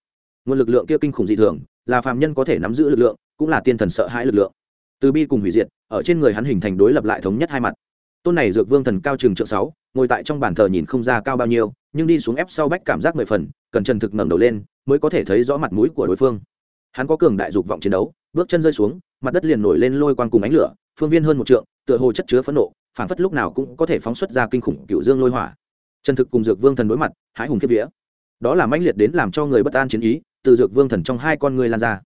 Nguồn lực lượng kia kinh khủng dị thường, là phàm nhân có thể nắm giữ lực lượng, cũng là tiên thần sợ hãi lực lượng. Từ bi cùng hủy diệt, ở trên người hắn hình thành đối lập lại thống nhất hai mặt. Tôn này dược vương thần cao trường trượng sáu, ngồi tại trong bàn thờ nhìn không ra cao bao nhiêu, nhưng đi xuống ép sau bách cảm giác mười phần, cần trần thực ngẩng đầu lên, mới có thể thấy rõ mặt mũi của đối phương. Hắn có cường đại dục vọng chiến đấu, bước chân rơi xuống, mặt đất liền nổi lên lôi quang cùng ánh lửa, phương viên hơn một trượng, tựa hồ chất chứa phẫn nộ phản phất lúc nào cũng có thể phóng xuất ra kinh khủng cựu dương lôi hỏa. Trần thực cùng dược vương thần đối mặt, hãi hùng kiếp vía. Đó là mãnh liệt đến làm cho người bất an chiến ý, từ dược vương thần trong hai con người lan ra.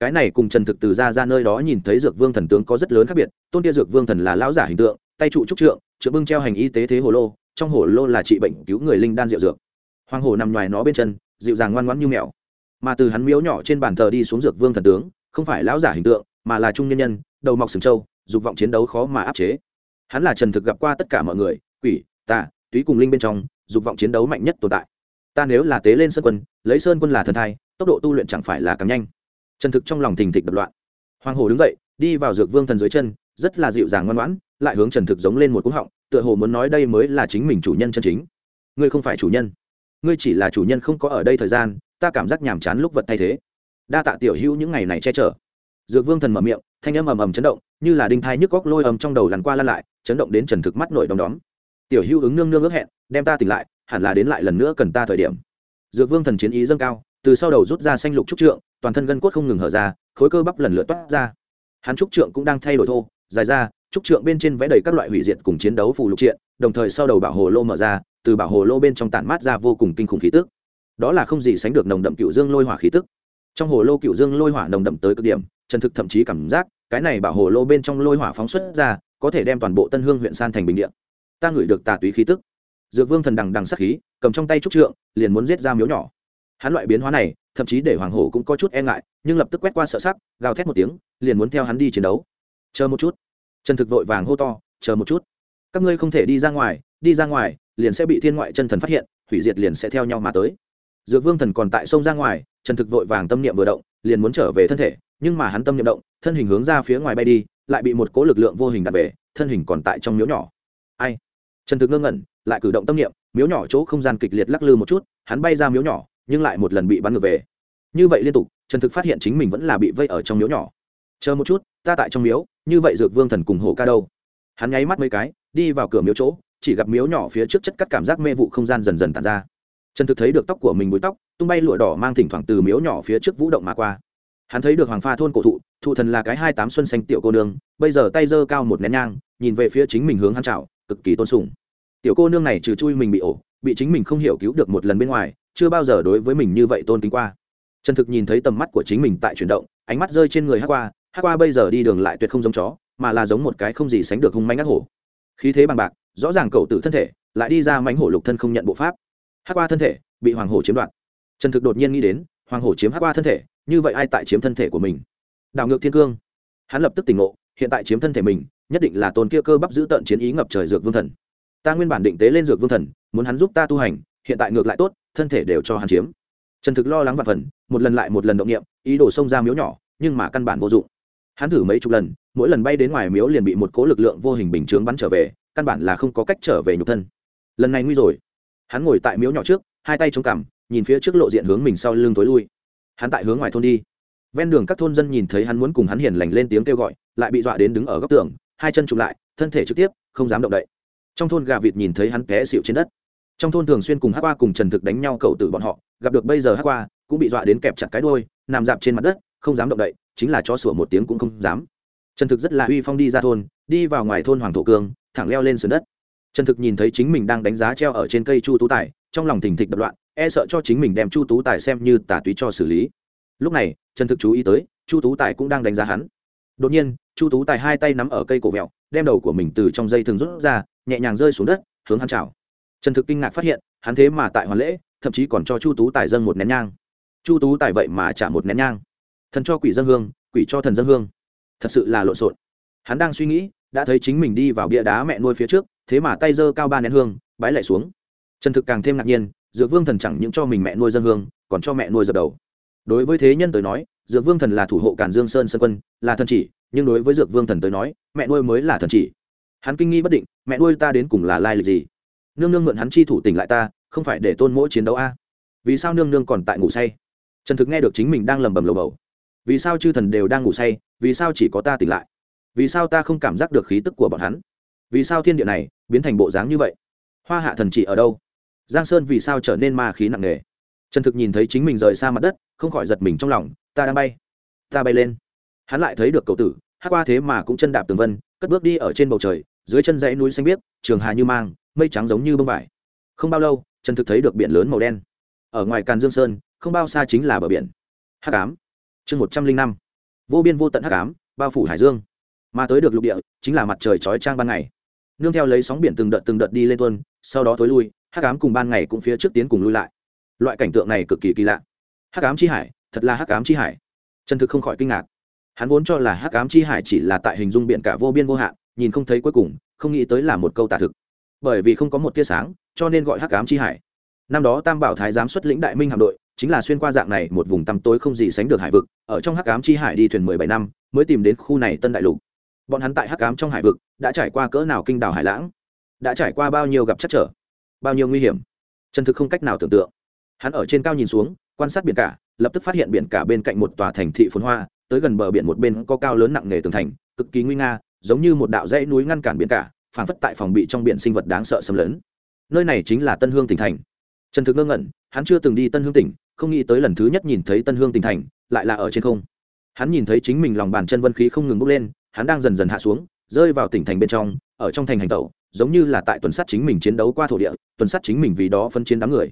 Cái này cùng trần thực từ ra ra nơi đó nhìn thấy dược vương thần tướng có rất lớn khác biệt, tôn kia dược vương thần là lão giả hình tượng, tay trụ trúc trượng chữa bưng treo hành y tế thế hồ lô, trong hồ lô là trị bệnh cứu người linh đan rượu dược. Hoàng hồ nằm ngoài nó bên chân, dịu dàng ngoan ngoãn như mèo. Mà từ hắn miếu nhỏ trên bàn thờ đi xuống dược vương thần tướng, không phải lão giả hình tượng, mà là trung nhân nhân, đầu mọc sừng trâu, dục vọng chiến đấu khó mà áp chế hắn là trần thực gặp qua tất cả mọi người, quỷ, tà, túy cùng linh bên trong, dục vọng chiến đấu mạnh nhất tồn tại. Ta nếu là tế lên sơn quân, lấy sơn quân là thần thai, tốc độ tu luyện chẳng phải là càng nhanh. Trần thực trong lòng thình thịch đập loạn. Hoàng hồ đứng dậy, đi vào dược vương thần dưới chân, rất là dịu dàng ngoan ngoãn, lại hướng trần thực giống lên một cúng họng, tựa hồ muốn nói đây mới là chính mình chủ nhân chân chính. Ngươi không phải chủ nhân. Ngươi chỉ là chủ nhân không có ở đây thời gian, ta cảm giác nhàm chán lúc vật thay thế. Đa tạ tiểu hữu những ngày này che chở. Dược vương thần mở miệng thanh âm ầm ầm chấn động, như là đinh thai nhức góc lôi ầm trong đầu lăn qua lăn lại, chấn động đến trần thực mắt nổi đom đóm. Tiểu hữu ứng nương nương ước hẹn, đem ta tỉnh lại, hẳn là đến lại lần nữa cần ta thời điểm. Dược vương thần chiến ý dâng cao, từ sau đầu rút ra xanh lục trúc trượng, toàn thân gân cốt không ngừng hở ra, khối cơ bắp lần lượt toát ra. Hắn trúc trượng cũng đang thay đổi thô, dài ra, trúc trượng bên trên vẽ đầy các loại hủy diệt cùng chiến đấu phù lục triện, đồng thời sau đầu bảo hồ lô mở ra, từ bảo hồ lô bên trong tản mát ra vô cùng kinh khủng khí tức. Đó là không gì sánh được nồng đậm cựu dương lôi hỏa khí tức. Trong hồ lô cựu dương lôi hỏa nồng đậm tới cực điểm trần thực thậm chí cảm giác, cái này bảo hồ lô bên trong lôi hỏa phóng xuất ra, có thể đem toàn bộ tân hương huyện san thành bình điện ta ngửi được tà túy khí tức. Dược vương thần đằng đằng sắc khí, cầm trong tay trúc trượng, liền muốn giết ra miếu nhỏ. Hắn loại biến hóa này, thậm chí để hoàng hổ cũng có chút e ngại, nhưng lập tức quét qua sợ sắc, gào thét một tiếng, liền muốn theo hắn đi chiến đấu. Chờ một chút. Trần thực vội vàng hô to, chờ một chút. Các ngươi không thể đi ra ngoài, đi ra ngoài, liền sẽ bị thiên ngoại chân thần phát hiện, hủy diệt liền sẽ theo nhau mà tới. Dược vương thần còn tại sông ra ngoài, trần thực vội vàng tâm niệm vừa động, liền muốn trở về thân thể nhưng mà hắn tâm niệm động, thân hình hướng ra phía ngoài bay đi, lại bị một cố lực lượng vô hình đặt về, thân hình còn tại trong miếu nhỏ. Ai? Trần thực ngơ ngẩn, lại cử động tâm niệm, miếu nhỏ chỗ không gian kịch liệt lắc lư một chút, hắn bay ra miếu nhỏ, nhưng lại một lần bị bắn ngược về. Như vậy liên tục, trần thực phát hiện chính mình vẫn là bị vây ở trong miếu nhỏ. Chờ một chút, ta tại trong miếu, như vậy dược vương thần cùng hồ ca đâu? Hắn nháy mắt mấy cái, đi vào cửa miếu chỗ, chỉ gặp miếu nhỏ phía trước chất cắt cảm giác mê vụ không gian dần dần tàn ra. Trần thực thấy được tóc của mình búi tóc, tung bay lụa đỏ mang thỉnh thoảng từ miếu nhỏ phía trước vũ động mà qua hắn thấy được hoàng pha thôn cổ thụ thụ thần là cái hai tám xuân xanh tiểu cô nương, bây giờ tay giơ cao một nén nhang, nhìn về phía chính mình hướng hắn trào cực kỳ tôn sùng. Tiểu cô nương này trừ chui mình bị ổ, bị chính mình không hiểu cứu được một lần bên ngoài, chưa bao giờ đối với mình như vậy tôn kính qua. Trần thực nhìn thấy tầm mắt của chính mình tại chuyển động, ánh mắt rơi trên người hát qua hát qua bây giờ đi đường lại tuyệt không giống chó, mà là giống một cái không gì sánh được hung manh ác hổ. Khí thế bằng bạc, rõ ràng cậu tử thân thể, lại đi ra mánh hổ lục thân không nhận bộ pháp. Hát qua thân thể, bị hoàng hổ chiếm đoạt. Trần thực đột nhiên nghĩ đến, hoàng hổ chiếm hát qua thân thể như vậy ai tại chiếm thân thể của mình? Đảo ngược thiên cương. Hắn lập tức tỉnh ngộ, hiện tại chiếm thân thể mình, nhất định là tôn kia cơ bắp giữ tận chiến ý ngập trời dược vương thần. Ta nguyên bản định tế lên dược vương thần, muốn hắn giúp ta tu hành, hiện tại ngược lại tốt, thân thể đều cho hắn chiếm. Trần thực lo lắng và phần, một lần lại một lần động nghiệm ý đồ xông ra miếu nhỏ, nhưng mà căn bản vô dụng. Hắn thử mấy chục lần, mỗi lần bay đến ngoài miếu liền bị một cố lực lượng vô hình bình chướng bắn trở về, căn bản là không có cách trở về nhục thân. Lần này nguy rồi. Hắn ngồi tại miếu nhỏ trước, hai tay chống cằm, nhìn phía trước lộ diện hướng mình sau lưng tối lui hắn tại hướng ngoài thôn đi. Ven đường các thôn dân nhìn thấy hắn muốn cùng hắn hiền lành lên tiếng kêu gọi, lại bị dọa đến đứng ở góc tường, hai chân chụp lại, thân thể trực tiếp, không dám động đậy. Trong thôn gà vịt nhìn thấy hắn té xịu trên đất. Trong thôn thường xuyên cùng hát qua cùng trần thực đánh nhau cậu tử bọn họ, gặp được bây giờ hát qua cũng bị dọa đến kẹp chặt cái đôi nằm dạp trên mặt đất, không dám động đậy, chính là chó sủa một tiếng cũng không dám. Trần thực rất là uy phong đi ra thôn, đi vào ngoài thôn hoàng thổ cương, thẳng leo lên sườn đất. Trần thực nhìn thấy chính mình đang đánh giá treo ở trên cây chu tú tài trong lòng thình thịch đập loạn e sợ cho chính mình đem chu tú tài xem như tà túy cho xử lý. Lúc này, trần thực chú ý tới, chu tú tài cũng đang đánh giá hắn. Đột nhiên, chu tú tài hai tay nắm ở cây cổ vẹo, đem đầu của mình từ trong dây thường rút ra, nhẹ nhàng rơi xuống đất, hướng hắn chào. Trần thực kinh ngạc phát hiện, hắn thế mà tại hoàn lễ, thậm chí còn cho chu tú tài dâng một nén nhang. Chu tú tài vậy mà trả một nén nhang. Thần cho quỷ dân hương, quỷ cho thần dân hương. Thật sự là lộn xộn. Hắn đang suy nghĩ, đã thấy chính mình đi vào bia đá mẹ nuôi phía trước, thế mà tay giơ cao ba nén hương, bái lại xuống trần thực càng thêm ngạc nhiên, dược vương thần chẳng những cho mình mẹ nuôi dân hương, còn cho mẹ nuôi dập đầu. Đối với thế nhân tới nói, dược vương thần là thủ hộ cản dương sơn sơn quân, là thần chỉ, nhưng đối với dược vương thần tới nói, mẹ nuôi mới là thần chỉ. Hắn kinh nghi bất định, mẹ nuôi ta đến cùng là lai lịch gì? Nương nương mượn hắn chi thủ tỉnh lại ta, không phải để tôn mỗi chiến đấu a? Vì sao nương nương còn tại ngủ say? Trần thực nghe được chính mình đang lầm bầm lầu bầu. Vì sao chư thần đều đang ngủ say, vì sao chỉ có ta tỉnh lại? Vì sao ta không cảm giác được khí tức của bọn hắn? Vì sao thiên địa này biến thành bộ dáng như vậy? Hoa hạ thần chỉ ở đâu? Giang sơn vì sao trở nên ma khí nặng nề? Trần thực nhìn thấy chính mình rời xa mặt đất, không khỏi giật mình trong lòng, ta đang bay, ta bay lên. Hắn lại thấy được cầu tử, hát qua thế mà cũng chân đạp tường vân, cất bước đi ở trên bầu trời, dưới chân dãy núi xanh biếc, trường hà như mang, mây trắng giống như bông vải. Không bao lâu, trần thực thấy được biển lớn màu đen. Ở ngoài càn dương sơn, không bao xa chính là bờ biển. Hắc ám. Chương một trăm linh năm. Vô biên vô tận hắc ám, bao phủ hải dương. Mà tới được lục địa, chính là mặt trời chói trang ban ngày. Nương theo lấy sóng biển từng đợt từng đợt đi lên tuân sau đó tối lui hắc ám cùng ban ngày cũng phía trước tiến cùng lui lại. Loại cảnh tượng này cực kỳ kỳ lạ. Hắc ám chi hải, thật là hắc ám chi hải. Trần thực không khỏi kinh ngạc. Hắn vốn cho là hắc ám chi hải chỉ là tại hình dung biển cả vô biên vô hạn, nhìn không thấy cuối cùng, không nghĩ tới là một câu tả thực. Bởi vì không có một tia sáng, cho nên gọi hắc ám chi hải. Năm đó tam bảo thái giám xuất lĩnh đại minh hạm đội, chính là xuyên qua dạng này một vùng tăm tối không gì sánh được hải vực, ở trong hắc ám chi hải đi thuyền mười bảy năm, mới tìm đến khu này tân đại lục. Bọn hắn tại hắc ám trong hải vực, đã trải qua cỡ nào kinh đảo hải lãng? Đã trải qua bao nhiêu gặp chắc trở? Bao nhiêu nguy hiểm? Chân thực không cách nào tưởng tượng. Hắn ở trên cao nhìn xuống, quan sát biển cả, lập tức phát hiện biển cả bên cạnh một tòa thành thị phồn hoa, tới gần bờ biển một bên có cao lớn nặng nề tường thành, cực kỳ nguy nga, giống như một đạo dãy núi ngăn cản biển cả phản phất tại phòng bị trong biển sinh vật đáng sợ xâm lấn. Nơi này chính là tân hương tỉnh thành. Trần thực ngơ ngẩn, hắn chưa từng đi tân hương tỉnh, không nghĩ tới lần thứ nhất nhìn thấy tân hương tỉnh thành, lại là ở trên không. Hắn nhìn thấy chính mình lòng bàn chân vân khí không ngừng bốc lên, hắn đang dần dần hạ xuống, rơi vào tỉnh thành bên trong, ở trong thành hành tẩu giống như là tại tuần sát chính mình chiến đấu qua thổ địa, tuần sát chính mình vì đó phân chiến đám người.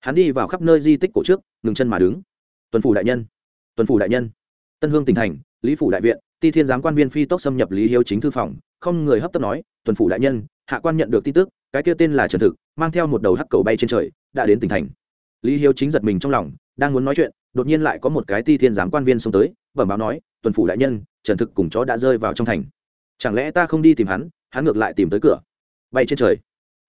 Hắn đi vào khắp nơi di tích cổ trước, ngừng chân mà đứng. Tuần phủ đại nhân, tuần phủ đại nhân. Tân hương tỉnh thành, lý phủ đại viện, ti thiên giám quan viên phi tốc xâm nhập lý hiếu chính thư phòng, không người hấp tấp nói, tuần phủ đại nhân, hạ quan nhận được tin tức, cái kia tên là trần thực, mang theo một đầu hắc cầu bay trên trời, đã đến tỉnh thành. Lý hiếu chính giật mình trong lòng, đang muốn nói chuyện, đột nhiên lại có một cái ti thiên giám quan viên xông tới, bẩm báo nói, tuần phủ đại nhân, trần thực cùng chó đã rơi vào trong thành. Chẳng lẽ ta không đi tìm hắn hắn ngược lại tìm tới cửa? Bay trên trời.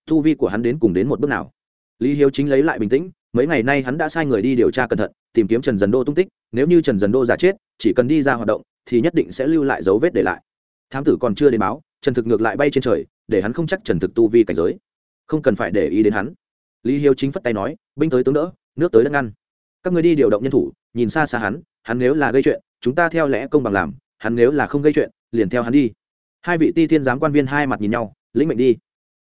Thu vi của hắn đến cùng đến một bước nào? Lý hiếu chính lấy lại bình tĩnh, mấy ngày nay hắn đã sai người đi điều tra cẩn thận, tìm kiếm trần dần đô tung tích, nếu như trần dần đô giả chết, chỉ cần đi ra hoạt động, thì nhất định sẽ lưu lại dấu vết để lại. Thám tử còn chưa đến báo, trần thực ngược lại bay trên trời, để hắn không chắc trần thực tu vi cảnh giới. Không cần phải để ý đến hắn. Lý hiếu chính phất tay nói, binh tới tướng đỡ, nước tới đất ngăn. Các người đi điều động nhân thủ, nhìn xa xa hắn hắn nếu là gây chuyện, chúng ta theo lẽ công bằng làm, hắn nếu là không gây chuyện, liền theo hắn đi. Hai vị ti thiên giám quan viên hai mặt nhìn nhau, lĩnh mệnh đi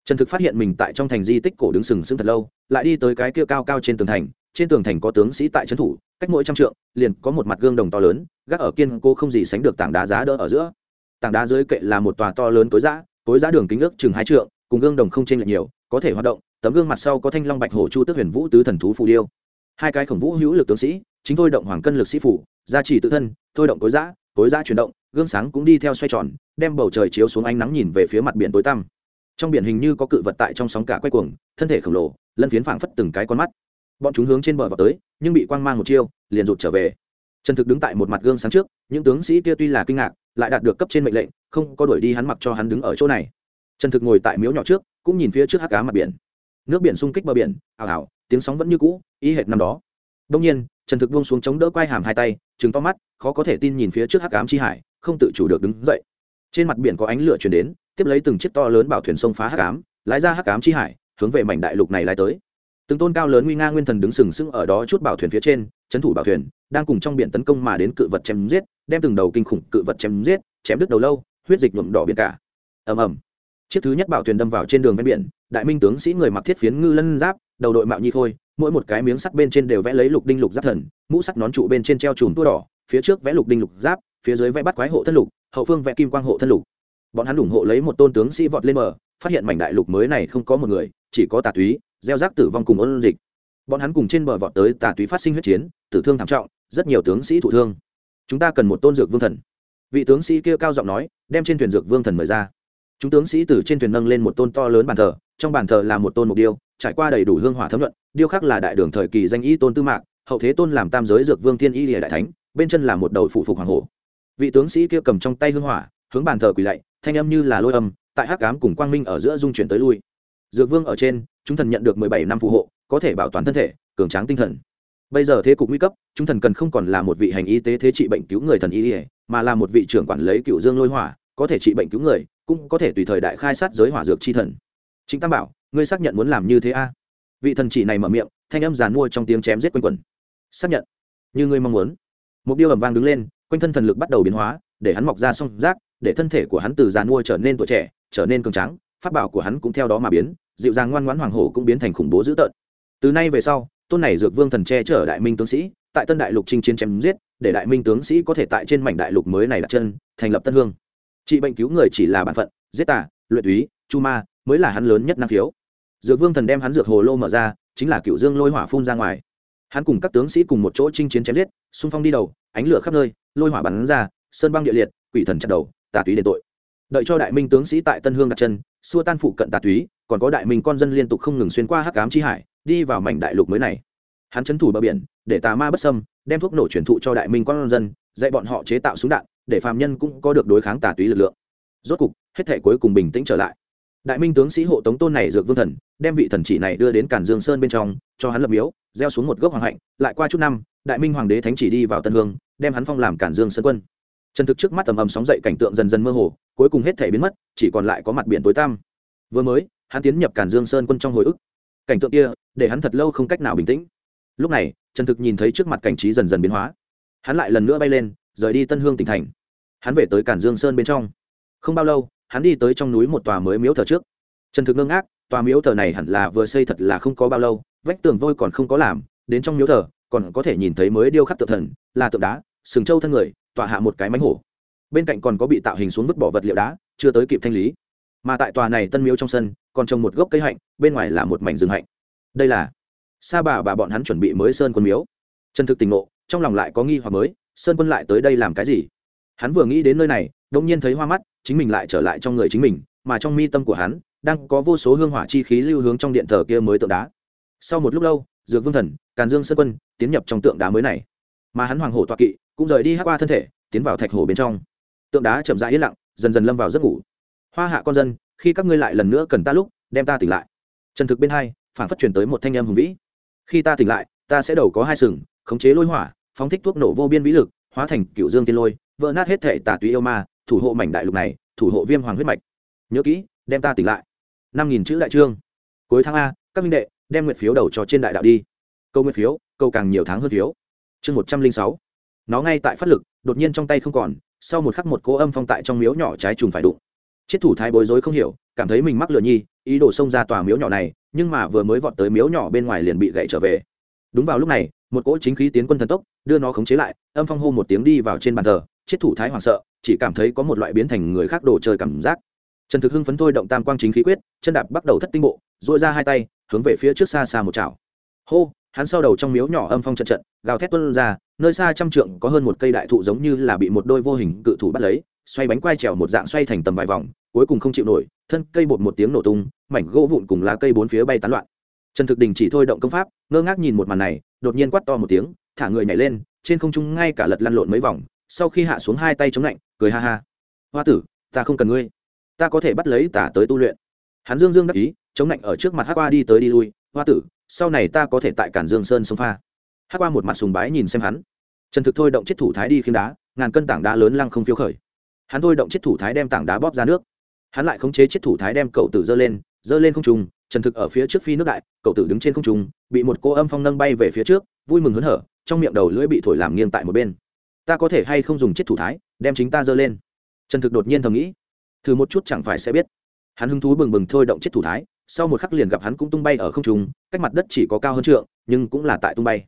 trần thực phát hiện mình tại trong thành di tích cổ đứng sừng sững thật lâu, lại đi tới cái kia cao cao trên tường thành, trên tường thành có tướng sĩ tại trấn thủ, cách mỗi trăm trượng, liền có một mặt gương đồng to lớn, gác ở kiên cô không gì sánh được tảng đá giá đỡ ở giữa. Tảng đá dưới kệ là một tòa to lớn tối giã tối giã đường kính ước chừng hai trượng, cùng gương đồng không chênh lệch nhiều, có thể hoạt động, tấm gương mặt sau có thanh long bạch hổ chu tức huyền vũ tứ thần thú phù điêu. Hai cái khổng vũ hữu lực tướng sĩ, chính thôi động hoàng cân lực sĩ phủ, gia trì tự thân, thôi động tối giã tối giã chuyển động, gương sáng cũng đi theo xoay tròn, đem bầu trời chiếu xuống ánh nắng nhìn về phía mặt biển tối tăm trong biển hình như có cự vật tại trong sóng cả quay cuồng, thân thể khổng lồ, lân phiến phảng phất từng cái con mắt. Bọn chúng hướng trên bờ vào tới, nhưng bị quang mang một chiêu, liền rụt trở về. Trần thực đứng tại một mặt gương sáng trước, những tướng sĩ kia tuy là kinh ngạc, lại đạt được cấp trên mệnh lệnh, không có đuổi đi hắn mặc cho hắn đứng ở chỗ này. Trần thực ngồi tại miếu nhỏ trước, cũng nhìn phía trước hắc cá mặt biển. Nước biển xung kích bờ biển ảo ảo tiếng sóng vẫn như cũ, y hệt năm đó. Đông nhiên, trần thực buông xuống chống đỡ quai hàm hai tay, trừng to mắt, khó có thể tin nhìn phía trước hắc cám chi hải, không tự chủ được đứng dậy. Trên mặt biển có ánh lửa chuyển đến tiếp lấy từng chiếc to lớn bảo thuyền sông phá hắc ám, lái ra hắc ám chi hải hướng về mảnh đại lục này lái tới. Từng tôn cao lớn nguy nga nguyên thần đứng sừng sững ở đó chút bảo thuyền phía trên chấn thủ bảo thuyền đang cùng trong biển tấn công mà đến cự vật chém giết đem từng đầu kinh khủng cự vật chém giết chém đứt đầu lâu huyết dịch nhuộm đỏ biển cả. Ầm ầm. Chiếc thứ nhất bảo thuyền đâm vào trên đường ven biển đại minh tướng sĩ người mặc thiết phiến ngư lân giáp đầu đội mạo nhi khôi mỗi một cái miếng sắt bên trên đều vẽ lấy lục đinh lục giáp thần mũ sắt nón trụ bên trên treo chùm tua đỏ phía trước vẽ lục đinh lục giáp phía dưới vẽ bắt quái hộ thân lục hậu phương vẽ kim quang hộ thân lục bọn hắn ủng hộ lấy một tôn tướng sĩ vọt lên bờ, phát hiện mảnh đại lục mới này không có một người, chỉ có tà túy, gieo rác tử vong cùng ôn dịch. Bọn hắn cùng trên bờ vọt tới tà túy phát sinh huyết chiến, tử thương thảm trọng, rất nhiều tướng sĩ thụ thương. Chúng ta cần một tôn dược vương thần. Vị tướng sĩ kia cao giọng nói, đem trên thuyền dược vương thần mời ra. Chúng tướng sĩ từ trên thuyền nâng lên một tôn to lớn bàn thờ, trong bàn thờ là một tôn mục điêu, trải qua đầy đủ hương hỏa thấm luận điêu khắc là đại đường thời kỳ danh y tôn tư mạc, hậu thế tôn làm tam giới dược vương thiên y lìa đại thánh, bên chân là một đầu phụ phục hoàng hổ. Vị tướng sĩ kia cầm trong tay hương hỏa, hướng bàn thờ quỳ lạy thanh âm như là lôi âm, tại hắc cám cùng quang minh ở giữa dung chuyển tới lui. Dược vương ở trên, chúng thần nhận được mười bảy năm phù hộ, có thể bảo toàn thân thể, cường tráng tinh thần. Bây giờ thế cục nguy cấp, chúng thần cần không còn là một vị hành y tế thế trị bệnh cứu người thần y ỉa mà là một vị trưởng quản lấy cựu dương lôi hỏa, có thể trị bệnh cứu người, cũng có thể tùy thời đại khai sát giới hỏa dược chi thần. Chính tam bảo, ngươi xác nhận muốn làm như thế a? Vị thần chỉ này mở miệng, thanh âm giàn mua trong tiếng chém giết quanh quẩn. Xác nhận. Như ngươi mong muốn. Một điêu ầm vang đứng lên, quanh thân thần lực bắt đầu biến hóa, để hắn mọc ra song rác để thân thể của hắn từ già nuôi trở nên tuổi trẻ, trở nên cường tráng, pháp bảo của hắn cũng theo đó mà biến, dịu dàng ngoan ngoãn hoàng hổ cũng biến thành khủng bố dữ tợn. Từ nay về sau, tôn này dược vương thần che chở đại minh tướng sĩ, tại tân đại lục chinh chiến chém giết, để đại minh tướng sĩ có thể tại trên mảnh đại lục mới này đặt chân, thành lập tân hương. Trị bệnh cứu người chỉ là bản phận, giết tả luyện túy chu ma, mới là hắn lớn nhất năng khiếu. Dược vương thần đem hắn dược hồ lô mở ra, chính là cựu dương lôi hỏa phun ra ngoài. Hắn cùng các tướng sĩ cùng một chỗ chinh chiến chém giết, xung phong đi đầu, ánh lửa khắp nơi, lôi hỏa bắn ra, sơn băng địa liệt, quỷ thần chặt đầu tà túy đền tội. Đợi cho đại minh tướng sĩ tại tân hương đặt chân, xua tan phụ cận tà túy, còn có đại minh con dân liên tục không ngừng xuyên qua hắc cám chi hải, đi vào mảnh đại lục mới này. Hắn trấn thủ bờ biển, để tà ma bất sâm đem thuốc nổ truyền thụ cho đại minh con dân, dạy bọn họ chế tạo súng đạn, để phạm nhân cũng có được đối kháng tà túy lực lượng. Rốt cục, hết thể cuối cùng bình tĩnh trở lại. Đại minh tướng sĩ hộ tống tôn này dược vương thần, đem vị thần chỉ này đưa đến cản dương sơn bên trong, cho hắn lập miếu, gieo xuống một gốc hoàng hạnh, lại qua chút năm, đại minh hoàng đế thánh chỉ đi vào tân hương, đem hắn phong làm cản dương sơn quân. Trần thực trước mắt tầm ầm sóng dậy cảnh tượng dần dần mơ hồ cuối cùng hết thể biến mất chỉ còn lại có mặt biển tối tăm. Vừa mới hắn tiến nhập cản dương sơn quân trong hồi ức. Cảnh tượng kia để hắn thật lâu không cách nào bình tĩnh. Lúc này trần thực nhìn thấy trước mặt cảnh trí dần dần biến hóa. Hắn lại lần nữa bay lên rời đi tân hương tỉnh thành. Hắn về tới cản dương sơn bên trong. Không bao lâu hắn đi tới trong núi một tòa mới miếu thờ trước. Trần thực ngưng ngác, tòa miếu thờ này hẳn là vừa xây thật là không có bao lâu vách tường vôi còn không có làm đến trong miếu thờ còn có thể nhìn thấy mới điêu khắc tượng thần là tượng đá sừng trâu thân người tọa hạ một cái mánh hổ. Bên cạnh còn có bị tạo hình xuống vứt bỏ vật liệu đá, chưa tới kịp thanh lý. Mà tại tòa này tân miếu trong sân, còn trồng một gốc cây hạnh, bên ngoài là một mảnh rừng hạnh. Đây là sa bà bà bọn hắn chuẩn bị mới sơn quân miếu. Chân thực tình ngộ, trong lòng lại có nghi hoặc mới, sơn quân lại tới đây làm cái gì? Hắn vừa nghĩ đến nơi này đông nhiên thấy hoa mắt, chính mình lại trở lại trong người chính mình, mà trong mi tâm của hắn, đang có vô số hương hỏa chi khí lưu hướng trong điện thờ kia mới tượng đá. Sau một lúc lâu, dược vương thần, càn dương sơn quân, tiến nhập trong tượng đá mới này. Mà hắn hoàng hổ toa kỵ cũng rời đi hắc qua thân thể, tiến vào thạch hồ bên trong. Tượng đá chậm rãi yên lặng, dần dần lâm vào giấc ngủ. Hoa hạ con dân, khi các ngươi lại lần nữa cần ta lúc, đem ta tỉnh lại. Trần thực bên hai phản phát truyền tới một thanh âm hùng vĩ. Khi ta tỉnh lại, ta sẽ đầu có hai sừng, khống chế lôi hỏa, phóng thích thuốc nổ vô biên vĩ lực, hóa thành cựu dương tiên lôi, vỡ nát hết thể tà túy yêu ma, thủ hộ mảnh đại lục này, thủ hộ viêm hoàng huyết mạch. Nhớ kỹ, đem ta tỉnh lại. Năm nghìn chữ đại trương. Cuối tháng a, các minh đệ, đem nguyện phiếu đầu cho trên đại đạo đi. Câu nguyện phiếu, câu càng nhiều tháng hơn phiếu. Chương một trăm linh sáu nó ngay tại phát lực, đột nhiên trong tay không còn, sau một khắc một cỗ âm phong tại trong miếu nhỏ trái trùng phải đụng. Chiết thủ thái bối rối không hiểu, cảm thấy mình mắc lừa nhi, ý đồ xông ra tòa miếu nhỏ này, nhưng mà vừa mới vọt tới miếu nhỏ bên ngoài liền bị gậy trở về. Đúng vào lúc này, một cỗ chính khí tiến quân thần tốc, đưa nó khống chế lại, âm phong hô một tiếng đi vào trên bàn thờ chiết thủ thái hoảng sợ, chỉ cảm thấy có một loại biến thành người khác đồ chơi cảm giác. Trần thực hưng phấn thôi động tam quang chính khí quyết, chân đạp bắt đầu thất tinh bộ dội ra hai tay, hướng về phía trước xa xa một chảo. Hô! Hắn sau đầu trong miếu nhỏ âm phong trận trận, gào thét tuân ra, nơi xa trăm trượng có hơn một cây đại thụ giống như là bị một đôi vô hình cự thủ bắt lấy, xoay bánh quai trèo một dạng xoay thành tầm vài vòng, cuối cùng không chịu nổi, thân cây bột một tiếng nổ tung, mảnh gỗ vụn cùng lá cây bốn phía bay tán loạn. Trần thực đình chỉ thôi động công pháp, ngơ ngác nhìn một màn này, đột nhiên quát to một tiếng, thả người nhảy lên, trên không trung ngay cả lật lăn lộn mấy vòng, sau khi hạ xuống hai tay chống lạnh, cười ha ha. Hoa tử, ta không cần ngươi. Ta có thể bắt lấy tả tới tu luyện. Hắn dương dương đắc ý, chống lạnh ở trước mặt hát qua đi tới đi lui hoa tử, sau này ta có thể tại cản dương sơn sông pha. Hát qua một mặt sùng bái nhìn xem hắn. Trần thực thôi động chiếc thủ thái đi khiêm đá, ngàn cân tảng đá lớn lăng không phiếu khởi. Hắn thôi động chiếc thủ thái đem tảng đá bóp ra nước. Hắn lại khống chế chiếc thủ thái đem cậu tử dơ lên dơ lên không trùng trần thực ở phía trước phi nước đại, cậu tử đứng trên không trùng bị một cô âm phong nâng bay về phía trước, vui mừng hớn hở, trong miệng đầu lưỡi bị thổi làm nghiêng tại một bên. Ta có thể hay không dùng chiếc thủ thái, đem chính ta dơ lên? Trần thực đột nhiên thầm nghĩ. Thử một chút chẳng phải sẽ biết. Hắn hứng thú bừng bừng thôi động chiếc thủ thái sau một khắc liền gặp hắn cũng tung bay ở không trung, cách mặt đất chỉ có cao hơn trượng, nhưng cũng là tại tung bay.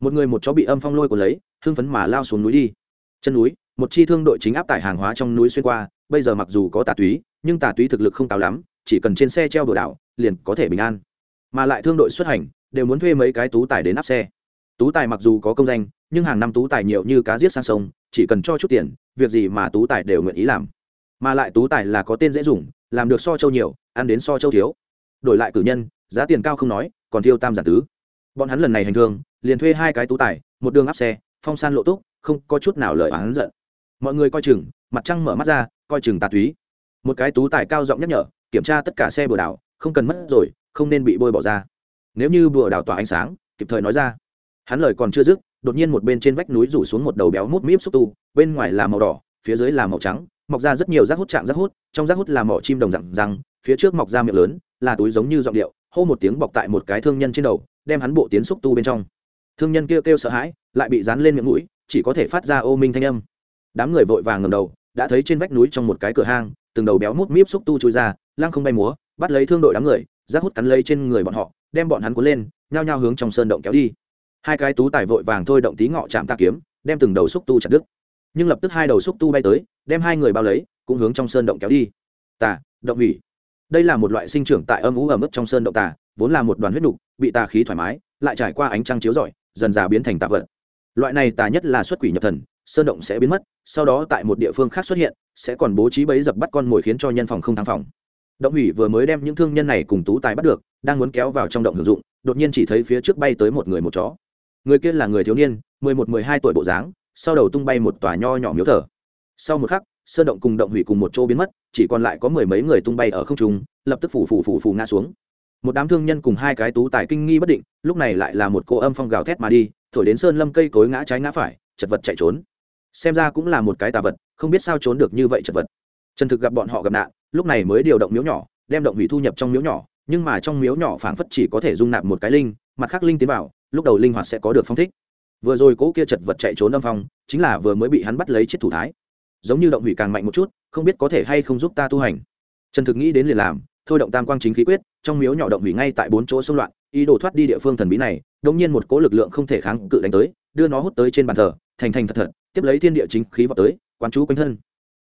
Một người một chó bị âm phong lôi của lấy, hưng phấn mà lao xuống núi đi. Chân núi, một chi thương đội chính áp tải hàng hóa trong núi xuyên qua, bây giờ mặc dù có tà túy, nhưng tà túy thực lực không cao lắm, chỉ cần trên xe treo đồ đảo, liền có thể bình an. Mà lại thương đội xuất hành, đều muốn thuê mấy cái tú tài đến áp xe. Tú tài mặc dù có công danh, nhưng hàng năm tú tài nhiều như cá giết sang sông, chỉ cần cho chút tiền, việc gì mà tú tài đều nguyện ý làm. Mà lại tú tài là có tên dễ dùng, làm được so châu nhiều, ăn đến so châu thiếu đổi lại cử nhân, giá tiền cao không nói, còn thiêu tam giản tứ. Bọn hắn lần này hành thương, liền thuê hai cái tú tài, một đường áp xe, phong san lộ túc, không có chút nào lời oán giận. Mọi người coi chừng, mặt trăng mở mắt ra, coi chừng tà túy. Một cái tú tài cao giọng nhắc nhở, kiểm tra tất cả xe bừa đảo, không cần mất rồi, không nên bị bôi bỏ ra. Nếu như bừa đảo tỏa ánh sáng, kịp thời nói ra. Hắn lời còn chưa dứt, đột nhiên một bên trên vách núi rủ xuống một đầu béo mút míp xúc tu, bên ngoài là màu đỏ, phía dưới là màu trắng, mọc ra rất nhiều rác hút trạng rác hút, trong rác hút là mỏ chim đồng dạng răng phía trước mọc ra miệng lớn, là túi giống như giọng điệu, hô một tiếng bọc tại một cái thương nhân trên đầu, đem hắn bộ tiến xúc tu bên trong. Thương nhân kêu kêu sợ hãi, lại bị dán lên miệng mũi, chỉ có thể phát ra ô minh thanh âm. Đám người vội vàng ngầm đầu, đã thấy trên vách núi trong một cái cửa hang, từng đầu béo mút míp xúc tu trôi ra, lăng không bay múa, bắt lấy thương đội đám người, rác hút cắn lấy trên người bọn họ, đem bọn hắn cuốn lên, nhao nhao hướng trong sơn động kéo đi. Hai cái tú tài vội vàng thôi động tí ngọ chạm tạ kiếm, đem từng đầu xúc tu chặt đứt. Nhưng lập tức hai đầu xúc tu bay tới, đem hai người bao lấy, cũng hướng trong sơn động kéo đi. Tà động hủy đây là một loại sinh trưởng tại âm ú ở mức trong sơn động tà, vốn là một đoàn huyết nục, bị tà khí thoải mái, lại trải qua ánh trăng chiếu rọi, dần dà biến thành tà vật. Loại này tà nhất là xuất quỷ nhập thần, sơn động sẽ biến mất, sau đó tại một địa phương khác xuất hiện, sẽ còn bố trí bẫy dập bắt con mồi khiến cho nhân phòng không thắng phòng. Động hủy vừa mới đem những thương nhân này cùng tú tài bắt được, đang muốn kéo vào trong động hưởng dụng, đột nhiên chỉ thấy phía trước bay tới một người một chó. Người kia là người thiếu niên, mười một, mười hai tuổi bộ dáng, sau đầu tung bay một tòa nho nhỏ miếu thờ. Sau một khắc sơn động cùng động hủy cùng một chỗ biến mất, chỉ còn lại có mười mấy người tung bay ở không trung, lập tức phủ phủ phủ phủ ngã xuống. Một đám thương nhân cùng hai cái tú tài kinh nghi bất định, lúc này lại là một cô âm phong gào thét mà đi, thổi đến sơn lâm cây cối ngã trái ngã phải, chật vật chạy trốn. Xem ra cũng là một cái tà vật, không biết sao trốn được như vậy chật vật. Trần thực gặp bọn họ gặp nạn, lúc này mới điều động miếu nhỏ, đem động hủy thu nhập trong miếu nhỏ, nhưng mà trong miếu nhỏ phảng phất chỉ có thể dung nạp một cái linh, mặt khác linh tiến vào, lúc đầu linh hoạt sẽ có được phong thích. Vừa rồi cỗ kia chật vật chạy trốn âm phong, chính là vừa mới bị hắn bắt lấy chiếc thủ thái giống như động hủy càng mạnh một chút, không biết có thể hay không giúp ta tu hành. Trần thực nghĩ đến liền làm, thôi động tam quang chính khí quyết, trong miếu nhỏ động hủy ngay tại bốn chỗ xung loạn, ý đồ thoát đi địa phương thần bí này đông nhiên một cỗ lực lượng không thể kháng cự đánh tới, đưa nó hút tới trên bàn thờ, thành thành thật thật, tiếp lấy thiên địa chính khí vào tới, quán chú quanh thân.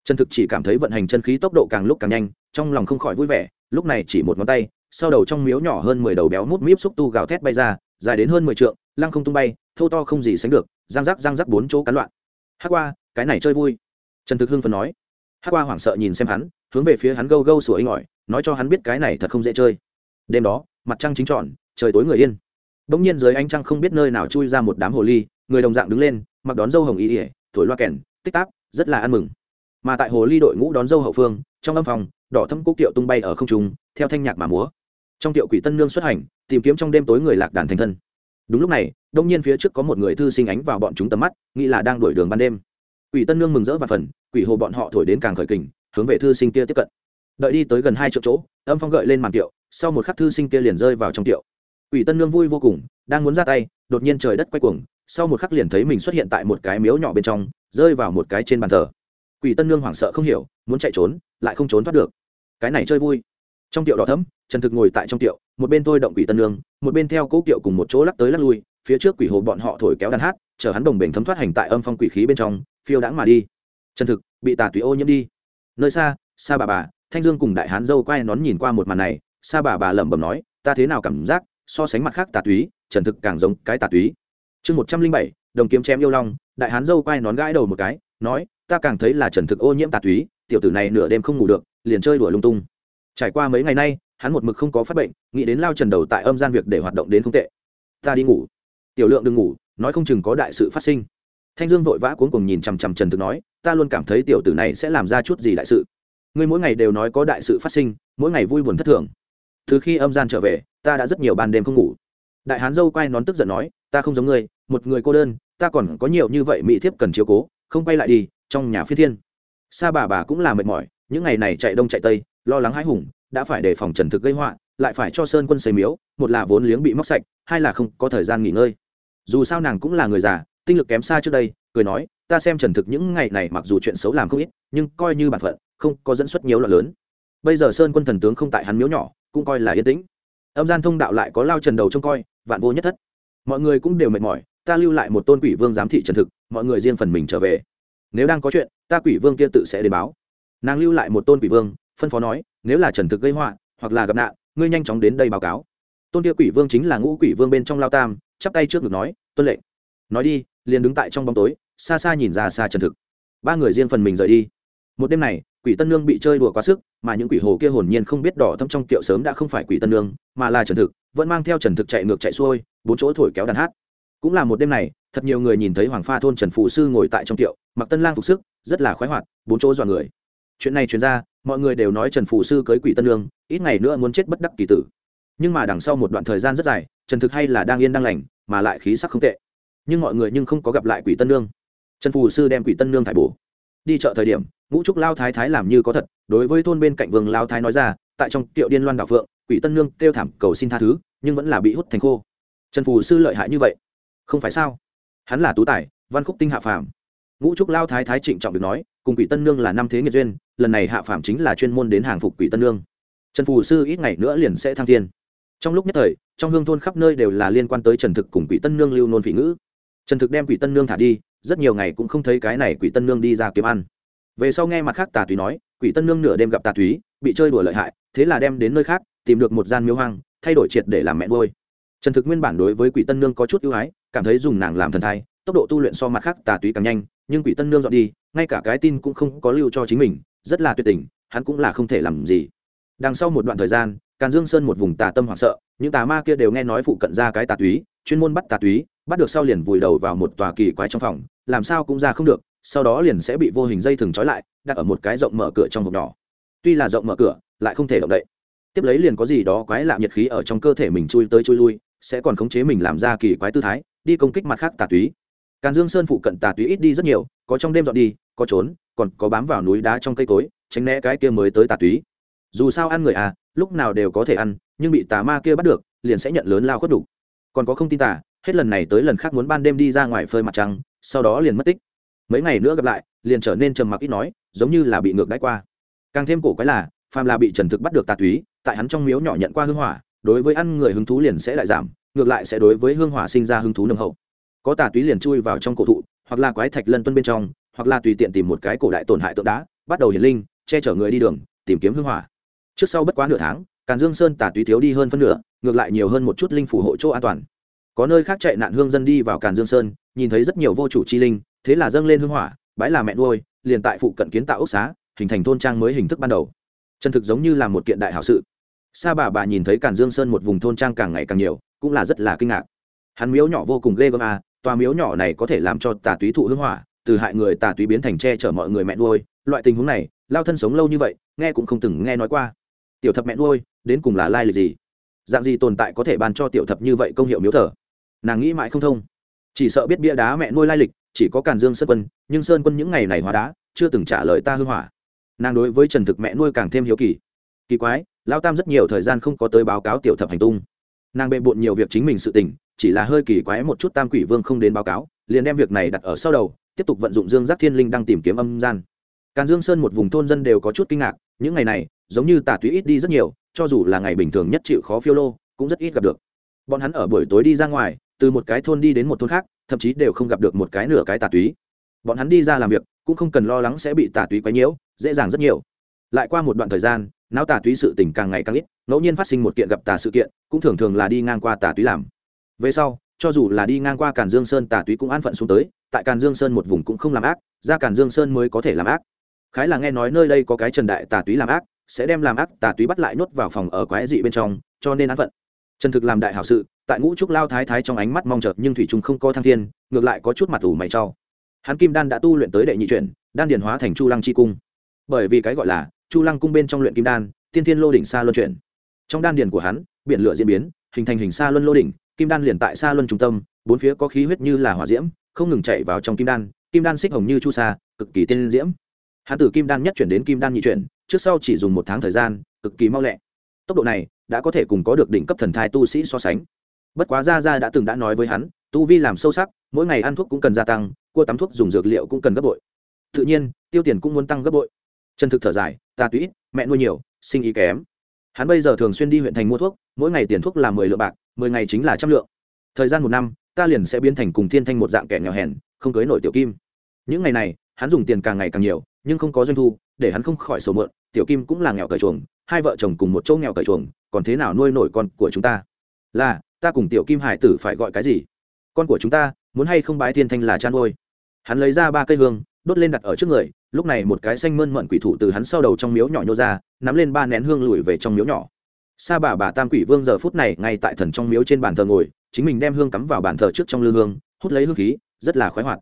Trần thực chỉ cảm thấy vận hành chân khí tốc độ càng lúc càng nhanh, trong lòng không khỏi vui vẻ, lúc này chỉ một ngón tay, sau đầu trong miếu nhỏ hơn mười đầu béo mút míp xúc tu gào thét bay ra, dài đến hơn mười trượng, lăng không tung bay, thô to không gì sánh được, răng rắc răng rắc bốn chỗ cắn loạn. Hát qua, cái này chơi vui trần thực hưng phần nói. Hát qua hoảng sợ nhìn xem hắn, hướng về phía hắn gâu gâu sủa inh ỏi, nói cho hắn biết cái này thật không dễ chơi. Đêm đó, mặt trăng chính trọn, trời tối người yên. Bỗng nhiên dưới ánh trăng không biết nơi nào chui ra một đám hồ ly, người đồng dạng đứng lên, mặc đón dâu hồng y ỉa thổi loa kèn, tích táp, rất là ăn mừng. Mà tại hồ ly đội ngũ đón dâu hậu phương, trong âm phòng, đỏ thâm cúc tiệu tung bay ở không trung, theo thanh nhạc mà múa. Trong tiệu quỷ tân nương xuất hành, tìm kiếm trong đêm tối người lạc đàn thành thân. Đúng lúc này, đông nhiên phía trước có một người thư sinh ánh vào bọn chúng tầm mắt, nghĩ là đang đuổi đường ban đêm quỷ tân nương mừng rỡ và phần, quỷ hồ bọn họ thổi đến càng khởi kình, hướng về thư sinh kia tiếp cận. Đợi đi tới gần hai triệu chỗ, âm phong gợi lên màn tiệu sau một khắc thư sinh kia liền rơi vào trong tiệu quỷ tân nương vui vô cùng, đang muốn ra tay, đột nhiên trời đất quay cuồng, sau một khắc liền thấy mình xuất hiện tại một cái miếu nhỏ bên trong, rơi vào một cái trên bàn thờ. Quỷ tân nương hoảng sợ không hiểu, muốn chạy trốn, lại không trốn thoát được. Cái này chơi vui. Trong tiệu đỏ thấm trần thực ngồi tại trong tiệu một bên tôi động quỷ tân nương, một bên theo cố kiệu cùng một chỗ lắc tới lắc lui, phía trước quỷ hồ bọn họ thổi kéo đàn hát chở hắn đồng bể thấm thoát hành tại âm phong quỷ khí bên trong phiêu đãng mà đi. Trần thực, bị tà tùy ô nhiễm đi. Nơi xa xa bà bà, thanh dương cùng đại hán dâu quay nón nhìn qua một màn này xa bà bà lẩm bẩm nói, ta thế nào cảm giác, so sánh mặt khác tà túy trần thực càng giống cái tà túy chương một trăm linh bảy, đồng kiếm chém yêu long, đại hán dâu quay nón gãi đầu một cái, nói, ta càng thấy là trần thực ô nhiễm tà túy tiểu tử này nửa đêm không ngủ được, liền chơi đùa lung tung. Trải qua mấy ngày nay, hắn một mực không có phát bệnh, nghĩ đến lao trần đầu tại âm gian việc để hoạt động đến không tệ. Ta đi ngủ. Tiểu lượng đừng ngủ, nói không chừng có đại sự phát sinh thanh dương vội vã cuốn cùng nhìn chằm chằm trần thực nói, ta luôn cảm thấy tiểu tử này sẽ làm ra chút gì đại sự. Ngươi mỗi ngày đều nói có đại sự phát sinh, mỗi ngày vui buồn thất thường. Từ khi âm gian trở về, ta đã rất nhiều ban đêm không ngủ. Đại hán dâu quay nón tức giận nói, ta không giống ngươi, một người cô đơn, ta còn có nhiều như vậy mỹ thiếp cần chiếu cố, không quay lại đi, trong nhà phi thiên. Sa bà bà cũng là mệt mỏi, những ngày này chạy đông chạy tây, lo lắng hãi hùng, đã phải đề phòng trần thực gây họa, lại phải cho sơn quân xây miếu, một là vốn liếng bị móc sạch, hai là không có thời gian nghỉ ngơi. Dù sao nàng cũng là người già tinh lực kém xa trước đây, cười nói, ta xem trần thực những ngày này mặc dù chuyện xấu làm không ít, nhưng coi như bản phận, không có dẫn xuất nhiều loạn lớn. Bây giờ sơn quân thần tướng không tại hắn miếu nhỏ, cũng coi là yên tĩnh. Âm gian thông đạo lại có lao trần đầu trông coi, vạn vô nhất thất. Mọi người cũng đều mệt mỏi, ta lưu lại một tôn quỷ vương giám thị trần thực, mọi người riêng phần mình trở về. Nếu đang có chuyện, ta quỷ vương kia tự sẽ đến báo. Nàng lưu lại một tôn quỷ vương, phân phó nói, nếu là trần thực gây họa, hoặc là gặp nạn, ngươi nhanh chóng đến đây báo cáo. Tôn kia quỷ vương chính là ngũ quỷ vương bên trong lao tam, chắp tay trước ngực nói, tuân lệnh nói đi, liền đứng tại trong bóng tối, xa xa nhìn ra xa trần thực. Ba người riêng phần mình rời đi. Một đêm này, quỷ tân nương bị chơi đùa quá sức, mà những quỷ hồ kia hồn nhiên không biết đỏ thâm trong kiệu sớm đã không phải quỷ tân nương, mà là trần thực, vẫn mang theo trần thực chạy ngược chạy xuôi, bốn chỗ thổi kéo đàn hát. Cũng là một đêm này, thật nhiều người nhìn thấy hoàng pha thôn trần phụ sư ngồi tại trong kiệu, mặc tân lang phục sức, rất là khoái hoạt, bốn chỗ dọa người. Chuyện này truyền ra, mọi người đều nói trần phụ sư cưới quỷ tân nương, ít ngày nữa muốn chết bất đắc kỳ tử. Nhưng mà đằng sau một đoạn thời gian rất dài, trần thực hay là đang yên đang lành, mà lại khí sắc không tệ nhưng mọi người nhưng không có gặp lại quỷ tân nương. Trần phù sư đem quỷ tân nương thải bổ. Đi chợ thời điểm, ngũ trúc lao thái thái làm như có thật, đối với thôn bên cạnh vườn lao thái nói ra, tại trong tiệu điên loan đảo phượng, quỷ tân nương kêu thảm cầu xin tha thứ, nhưng vẫn là bị hút thành khô. Trần phù sư lợi hại như vậy, không phải sao? Hắn là tú tài, văn khúc tinh hạ phàm. Ngũ trúc lao thái thái trịnh trọng được nói, cùng quỷ tân nương là năm thế nghiệt duyên, lần này hạ phàm chính là chuyên môn đến hàng phục quỷ tân nương. Trần phù sư ít ngày nữa liền sẽ thăng thiên. Trong lúc nhất thời, trong hương thôn khắp nơi đều là liên quan tới trần thực cùng quỷ tân nương lưu nôn phỉ ngữ trần thực đem quỷ tân nương thả đi, rất nhiều ngày cũng không thấy cái này quỷ tân nương đi ra kiếm ăn. Về sau nghe mặt khác tà túy nói, quỷ tân nương nửa đêm gặp tà túy bị chơi đùa lợi hại, thế là đem đến nơi khác, tìm được một gian miếu hoang, thay đổi triệt để làm mẹ nuôi. Trần thực nguyên bản đối với quỷ tân nương có chút ưu ái, cảm thấy dùng nàng làm thần thai, tốc độ tu luyện so mặt khác tà túy càng nhanh, nhưng quỷ tân nương dọn đi, ngay cả cái tin cũng không có lưu cho chính mình, rất là tuyệt tình, hắn cũng là không thể làm gì. Đằng sau một đoạn thời gian, càn dương sơn một vùng tà tâm hoảng sợ những tà ma kia đều nghe nói phụ cận ra cái tà túy, chuyên môn bắt tà túy, bắt được sau liền vùi đầu vào một tòa kỳ quái trong phòng, làm sao cũng ra không được, sau đó liền sẽ bị vô hình dây thừng trói lại, đặt ở một cái rộng mở cửa trong hộp nhỏ. Tuy là rộng mở cửa, lại không thể động đậy. Tiếp lấy liền có gì đó quái lạ nhiệt khí ở trong cơ thể mình chui tới chui lui, sẽ còn khống chế mình làm ra kỳ quái tư thái, đi công kích mặt khác tà túy. Càn dương sơn phụ cận tà túy ít đi rất nhiều, có trong đêm dọn đi, có trốn, còn có bám vào núi đá trong cây cối, tránh né cái kia mới tới tà túy. Dù sao ăn người à lúc nào đều có thể ăn nhưng bị tà ma kia bắt được, liền sẽ nhận lớn lao khuất đủ. Còn có không tin tà, hết lần này tới lần khác muốn ban đêm đi ra ngoài phơi mặt trăng, sau đó liền mất tích. Mấy ngày nữa gặp lại, liền trở nên trầm mặc ít nói, giống như là bị ngược đáy qua. Càng thêm cổ quái là, phàm là bị trần thực bắt được tà túy, tại hắn trong miếu nhỏ nhận qua hương hỏa, đối với ăn người hứng thú liền sẽ lại giảm, ngược lại sẽ đối với hương hỏa sinh ra hứng thú nồng hậu. Có tà túy liền chui vào trong cổ thụ, hoặc là quái thạch lân tuân bên trong, hoặc là tùy tiện tìm một cái cổ đại tổn hại tượng đá, bắt đầu hiển linh, che chở người đi đường, tìm kiếm hương hỏa. Trước sau bất quá nửa tháng càn dương sơn tà túy thiếu đi hơn phân nửa, ngược lại nhiều hơn một chút linh phủ hộ chỗ an toàn. Có nơi khác chạy nạn hương dân đi vào càn dương sơn, nhìn thấy rất nhiều vô chủ chi linh, thế là dâng lên hương hỏa bãi là mẹ nuôi, liền tại phụ cận kiến tạo ốc xá, hình thành thôn trang mới hình thức ban đầu. Chân thực giống như là một kiện đại hảo sự. Sa bà bà nhìn thấy càn dương sơn một vùng thôn trang càng ngày càng nhiều, cũng là rất là kinh ngạc. Hắn miếu nhỏ vô cùng ghê gớm à tòa miếu nhỏ này có thể làm cho tà túy thụ hương hỏa, từ hại người tà túy biến thành che chở mọi người mẹ nuôi, loại tình huống này, lao thân sống lâu như vậy, nghe cũng không từng nghe nói qua tiểu thập mẹ nuôi, đến cùng là lai lịch gì? Dạng gì tồn tại có thể ban cho tiểu thập như vậy công hiệu miếu thờ? Nàng nghĩ mãi không thông. Chỉ sợ biết bia đá mẹ nuôi lai lịch, chỉ có càn dương sơn quân, nhưng sơn quân những ngày này hóa đá, chưa từng trả lời ta hư hỏa. Nàng đối với trần thực mẹ nuôi càng thêm hiếu kỳ. Kỳ quái lao tam rất nhiều thời gian không có tới báo cáo tiểu thập hành tung. Nàng bệ bộn nhiều việc chính mình sự tình, chỉ là hơi kỳ quái một chút tam quỷ vương không đến báo cáo, liền đem việc này đặt ở sau đầu, tiếp tục vận dụng dương giác thiên linh đang tìm kiếm âm gian. Càn dương sơn một vùng thôn dân đều có chút kinh ngạc, những ngày này giống như tà túy ít đi rất nhiều, cho dù là ngày bình thường nhất chịu khó phiêu lô, cũng rất ít gặp được. Bọn hắn ở buổi tối đi ra ngoài, từ một cái thôn đi đến một thôn khác, thậm chí đều không gặp được một cái nửa cái tà túy. Bọn hắn đi ra làm việc, cũng không cần lo lắng sẽ bị tà túy quấy nhiễu, dễ dàng rất nhiều. Lại qua một đoạn thời gian não tà túy sự tình càng ngày càng ít, ngẫu nhiên phát sinh một kiện gặp tà sự kiện, cũng thường thường là đi ngang qua tà túy làm. Về sau, cho dù là đi ngang qua càn dương sơn, tà túy cũng an phận xuống tới, tại càn dương sơn một vùng cũng không làm ác, ra càn dương sơn mới có thể làm ác. Khái là nghe nói nơi đây có cái trần đại tà túy làm ác sẽ đem làm ác tà túy bắt lại nhốt vào phòng ở quái dị bên trong, cho nên an phận. Trần thực làm đại hảo sự, tại ngũ trúc lao thái thái trong ánh mắt mong chợt nhưng thủy trung không có thăng thiên, ngược lại có chút mặt ủ mày trau hắn kim đan đã tu luyện tới đệ nhị chuyển, đan điền hóa thành chu lăng chi cung. Bởi vì cái gọi là chu lăng cung bên trong luyện kim đan, tiên thiên lô đỉnh xa luân chuyển. Trong đan điền của hắn, biển lửa diễn biến, hình thành hình xa luân lô đỉnh, kim đan liền tại xa luân trung tâm, bốn phía có khí huyết như là hỏa diễm, không ngừng chạy vào trong kim đan kim đan xích hồng như chu sa, cực kỳ tiên diễm. Hắn từ kim đan nhất chuyển đến kim đan nhị chuyển trước sau chỉ dùng một tháng thời gian, cực kỳ mau lẹ. Tốc độ này đã có thể cùng có được đỉnh cấp thần thai tu sĩ so sánh. Bất quá gia gia đã từng đã nói với hắn, tu vi làm sâu sắc, mỗi ngày ăn thuốc cũng cần gia tăng, cua tắm thuốc dùng dược liệu cũng cần gấp bội. Tự nhiên, tiêu tiền cũng muốn tăng gấp bội. Chân thực thở dài, ta tụy mẹ nuôi nhiều, sinh ý kém. Hắn bây giờ thường xuyên đi huyện thành mua thuốc, mỗi ngày tiền thuốc là mười lượng bạc, mười ngày chính là trăm lượng. Thời gian một năm, ta liền sẽ biến thành cùng thiên thanh một dạng kẻ nghèo hèn, không cưới nổi tiểu kim. Những ngày này, hắn dùng tiền càng ngày càng nhiều, nhưng không có doanh thu, để hắn không khỏi sầu mượn tiểu kim cũng là nghèo cởi chuồng, hai vợ chồng cùng một chỗ nghèo cởi chuồng, còn thế nào nuôi nổi con của chúng ta? Là, ta cùng tiểu kim hải tử phải gọi cái gì? Con của chúng ta, muốn hay không bái thiên thanh là chăn nuôi? Hắn lấy ra ba cây hương, đốt lên đặt ở trước người, lúc này một cái xanh mơn mận quỷ thủ từ hắn sau đầu trong miếu nhỏ nhô ra, nắm lên ba nén hương lùi về trong miếu nhỏ. Sa bà bà tam quỷ vương giờ phút này ngay tại thần trong miếu trên bàn thờ ngồi, chính mình đem hương cắm vào bàn thờ trước trong lư hương, hút lấy hương khí, rất là khoái hoạt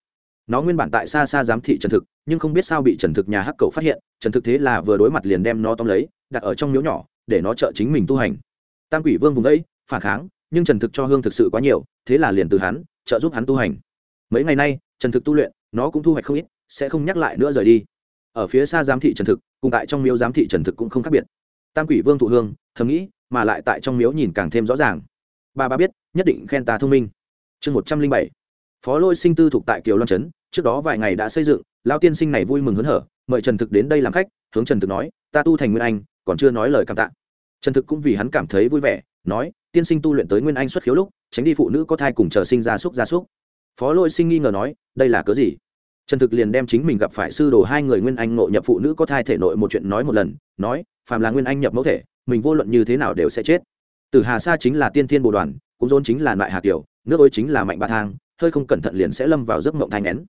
nó nguyên bản tại xa xa giám thị trần thực, nhưng không biết sao bị trần thực nhà hắc cầu phát hiện, trần thực thế là vừa đối mặt liền đem nó tóm lấy, đặt ở trong miếu nhỏ, để nó trợ chính mình tu hành. Tam quỷ vương vùng ấy phản kháng, nhưng trần thực cho hương thực sự quá nhiều, thế là liền từ hắn, trợ giúp hắn tu hành. Mấy ngày nay, trần thực tu luyện, nó cũng thu hoạch không ít, sẽ không nhắc lại nữa rời đi. Ở phía xa giám thị trần thực, cùng tại trong miếu giám thị trần thực cũng không khác biệt. Tam quỷ vương thụ hương, thầm nghĩ, mà lại tại trong miếu nhìn càng thêm rõ ràng. Bà bà biết, nhất định khen ta thông minh. Chương một trăm linh bảy. Phó lôi sinh tư thuộc tại kiều loan trấn trước đó vài ngày đã xây dựng lao tiên sinh này vui mừng hớn hở, mời trần thực đến đây làm khách, hướng trần thực nói, ta tu thành nguyên anh, còn chưa nói lời cảm tạ. Trần thực cũng vì hắn cảm thấy vui vẻ, nói, tiên sinh tu luyện tới nguyên anh xuất khiếu lúc, tránh đi phụ nữ có thai cùng chờ sinh ra súc ra súc. Phó lôi sinh nghi ngờ nói, đây là cớ gì? Trần thực liền đem chính mình gặp phải sư đồ hai người nguyên anh nội nhập phụ nữ có thai thể nội một chuyện nói một lần, nói, phàm là nguyên anh nhập mẫu thể, mình vô luận như thế nào đều sẽ chết. Từ hà sa chính là tiên thiên bồ đoàn cũng dôn chính là loại hà kiều, nước ối chính là mạnh ba thang, hơi không cẩn thận liền sẽ lâm vào giấc mộng thai ngén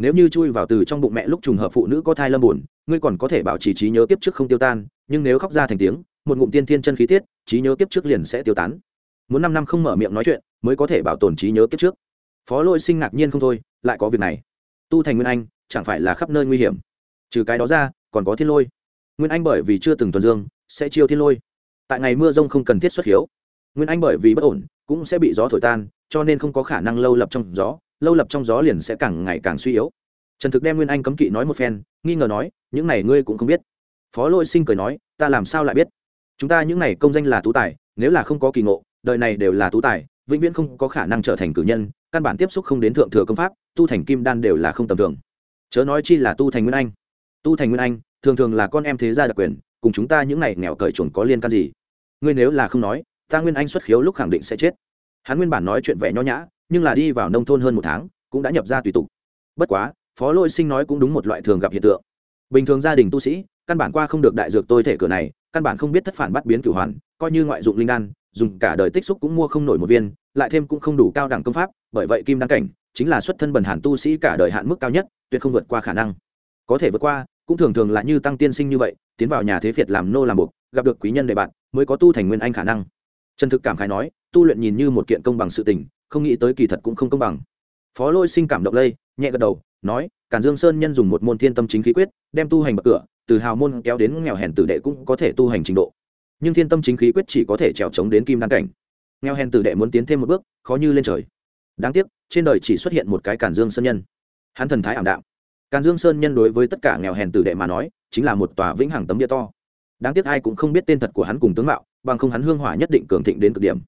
nếu như chui vào từ trong bụng mẹ lúc trùng hợp phụ nữ có thai lâm buồn, ngươi còn có thể bảo trì trí nhớ kiếp trước không tiêu tan, nhưng nếu khóc ra thành tiếng, một ngụm tiên thiên chân khí tiết, trí nhớ kiếp trước liền sẽ tiêu tán. Muốn năm năm không mở miệng nói chuyện, mới có thể bảo tồn trí nhớ kiếp trước. Phó lôi sinh ngạc nhiên không thôi, lại có việc này. Tu thành nguyên anh, chẳng phải là khắp nơi nguy hiểm? Trừ cái đó ra, còn có thiên lôi. Nguyên anh bởi vì chưa từng tuần dương, sẽ chiêu thiên lôi. Tại ngày mưa rông không cần thiết xuất hiếu. Nguyên anh bởi vì bất ổn, cũng sẽ bị gió thổi tan, cho nên không có khả năng lâu lập trong gió lâu lập trong gió liền sẽ càng ngày càng suy yếu. Trần thực đem nguyên anh cấm kỵ nói một phen, nghi ngờ nói, những này ngươi cũng không biết. Phó lôi sinh cười nói, ta làm sao lại biết? Chúng ta những này công danh là tú tài, nếu là không có kỳ ngộ, đời này đều là tú tài, vĩnh viễn không có khả năng trở thành cử nhân, căn bản tiếp xúc không đến thượng thừa công pháp, tu thành kim đan đều là không tầm thường. Chớ nói chi là tu thành nguyên anh. Tu thành nguyên anh, thường thường là con em thế gia đặc quyền, cùng chúng ta những này nghèo cởi chuồn có liên can gì? Ngươi nếu là không nói, ta nguyên anh xuất khiếu lúc khẳng định sẽ chết. Hắn nguyên bản nói chuyện vẻ nho nhã nhưng là đi vào nông thôn hơn một tháng, cũng đã nhập ra tùy tục. Bất quá, phó lôi sinh nói cũng đúng một loại thường gặp hiện tượng. Bình thường gia đình tu sĩ, căn bản qua không được đại dược tôi thể cửa này, căn bản không biết thất phản bắt biến cửu hoàn, coi như ngoại dụng linh đan, dùng cả đời tích xúc cũng mua không nổi một viên, lại thêm cũng không đủ cao đẳng công pháp, bởi vậy kim đăng cảnh, chính là xuất thân bần hàn tu sĩ cả đời hạn mức cao nhất, tuyệt không vượt qua khả năng. Có thể vượt qua, cũng thường thường là như tăng tiên sinh như vậy, tiến vào nhà thế phiệt làm nô làm buộc, gặp được quý nhân đề bạn, mới có tu thành nguyên anh khả năng. Trần thực cảm khái nói, tu luyện nhìn như một kiện công bằng sự tình không nghĩ tới kỳ thật cũng không công bằng. Phó lôi sinh cảm động lây, nhẹ gật đầu, nói cản dương sơn nhân dùng một môn thiên tâm chính khí quyết, đem tu hành bậc cửa, từ hào môn kéo đến nghèo hèn tử đệ cũng có thể tu hành trình độ. Nhưng thiên tâm chính khí quyết chỉ có thể trèo trống đến kim đan cảnh. Nghèo hèn tử đệ muốn tiến thêm một bước, khó như lên trời. Đáng tiếc, trên đời chỉ xuất hiện một cái cản dương sơn nhân. Hắn thần thái ảm đạm. Càn dương sơn nhân đối với tất cả nghèo hèn tử đệ mà nói, chính là một tòa vĩnh hằng tấm địa to. Đáng tiếc ai cũng không biết tên thật của hắn cùng tướng mạo, bằng không hắn hương hỏa nhất định cường thịnh đến cực điểm.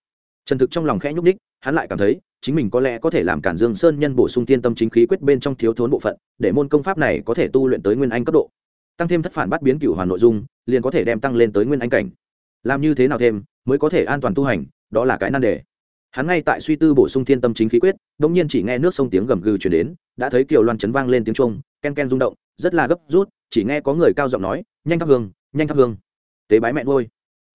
Trần thực trong lòng khẽ nhúc ních hắn lại cảm thấy chính mình có lẽ có thể làm cản dương sơn nhân bổ sung tiên tâm chính khí quyết bên trong thiếu thốn bộ phận, để môn công pháp này có thể tu luyện tới nguyên anh cấp độ. Tăng thêm thất phản bắt biến cửu hoàn nội dung, liền có thể đem tăng lên tới nguyên anh cảnh. Làm như thế nào thêm, mới có thể an toàn tu hành, đó là cái nan đề. Hắn ngay tại suy tư bổ sung thiên tâm chính khí quyết đ ỗ n g nhiên chỉ nghe nước sông tiếng gầm gừ chuyển đến, đã thấy kiều loan chấn vang lên tiếng trung ken ken rung động, rất là gấp rút, chỉ nghe có người cao giọng nói, nhanh thắp hương, nhanh thắp hương. Tế bái mẹ ngôi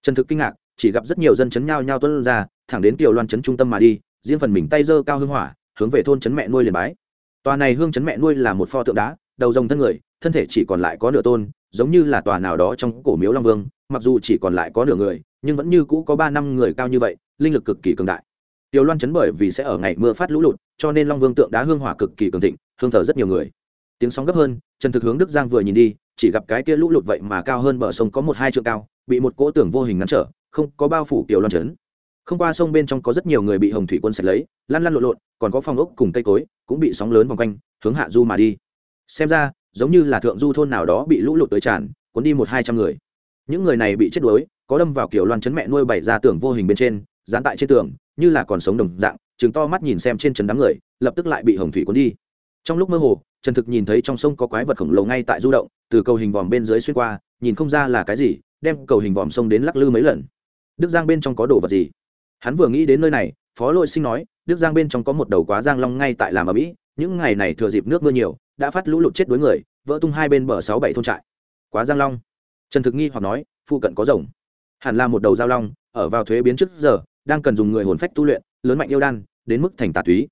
trần thực kinh ngạc, chỉ gặp rất nhiều dân chấn nhao nhao tuân ra thẳng đến kiều loan chấn trung tâm mà đi riêng phần mình tay giơ cao hương hỏa hướng về thôn chấn mẹ nuôi liền bái tòa này hương chấn mẹ nuôi là một pho tượng đá đầu rồng thân người thân thể chỉ còn lại có nửa tôn giống như là tòa nào đó trong cổ miếu long vương mặc dù chỉ còn lại có nửa người nhưng vẫn như cũ có ba năm người cao như vậy linh lực cực kỳ cường đại Tiểu Loan chấn bởi vì sẽ ở ngày mưa phát lũ lụt, cho nên Long Vương tượng đá hương hỏa cực kỳ cường thịnh, hương thở rất nhiều người. Tiếng sóng gấp hơn, Trần Thực hướng Đức Giang vừa nhìn đi, chỉ gặp cái kia lũ lụt vậy mà cao hơn bờ sông có một hai trượng cao, bị một cỗ tưởng vô hình ngăn trở, không có bao phủ Tiểu Loan chấn. Không qua sông bên trong có rất nhiều người bị Hồng thủy quân sạch lấy, lăn lăn lộn lộn, còn có phòng ốc cùng cây cối, cũng bị sóng lớn vòng quanh, hướng hạ du mà đi. Xem ra, giống như là thượng du thôn nào đó bị lũ lụt tới tràn, cuốn đi một hai trăm người. Những người này bị chết đuối, có đâm vào kiểu loan chấn mẹ nuôi bảy ra tưởng vô hình bên trên, dán tại trên tường, như là còn sống đồng dạng chừng to mắt nhìn xem trên trần đám người lập tức lại bị hồng thủy cuốn đi trong lúc mơ hồ trần thực nhìn thấy trong sông có quái vật khổng lồ ngay tại du động từ cầu hình vòm bên dưới xuyên qua nhìn không ra là cái gì đem cầu hình vòm sông đến lắc lư mấy lần đức giang bên trong có đồ vật gì hắn vừa nghĩ đến nơi này, phó lôi sinh nói, đức giang bên trong có một đầu quá giang long ngay tại làm ở mỹ, những ngày này thừa dịp nước mưa nhiều, đã phát lũ lụt chết đối người, vỡ tung hai bên bờ sáu bảy thôn trại. Quá giang long. Trần thực nghi hoặc nói phụ cận có rồng. Hẳn là một đầu giao long, ở vào thuế biến trước giờ, đang cần dùng người hồn phách tu luyện, lớn mạnh yêu đan, đến mức thành tà túy.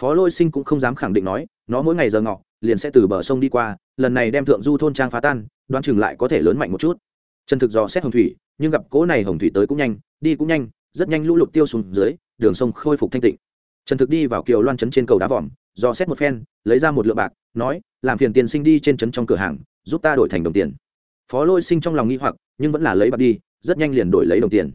Phó lôi sinh cũng không dám khẳng định nói, nó mỗi ngày giờ ngọ, liền sẽ từ bờ sông đi qua, lần này đem thượng du thôn trang phá tan, đoán chừng lại có thể lớn mạnh một chút. Trần thực dò xét hồng thủy, nhưng gặp cỗ này hồng thủy tới cũng nhanh, đi cũng nhanh rất nhanh lũ lụt tiêu xuống dưới, đường sông khôi phục thanh tịnh. Trần thực đi vào kiều loan trấn trên cầu đá vòm dò xét một phen, lấy ra một lượng bạc, nói, làm phiền tiền sinh đi trên trấn trong cửa hàng, giúp ta đổi thành đồng tiền. Phó lôi sinh trong lòng nghi hoặc, nhưng vẫn là lấy bạc đi, rất nhanh liền đổi lấy đồng tiền.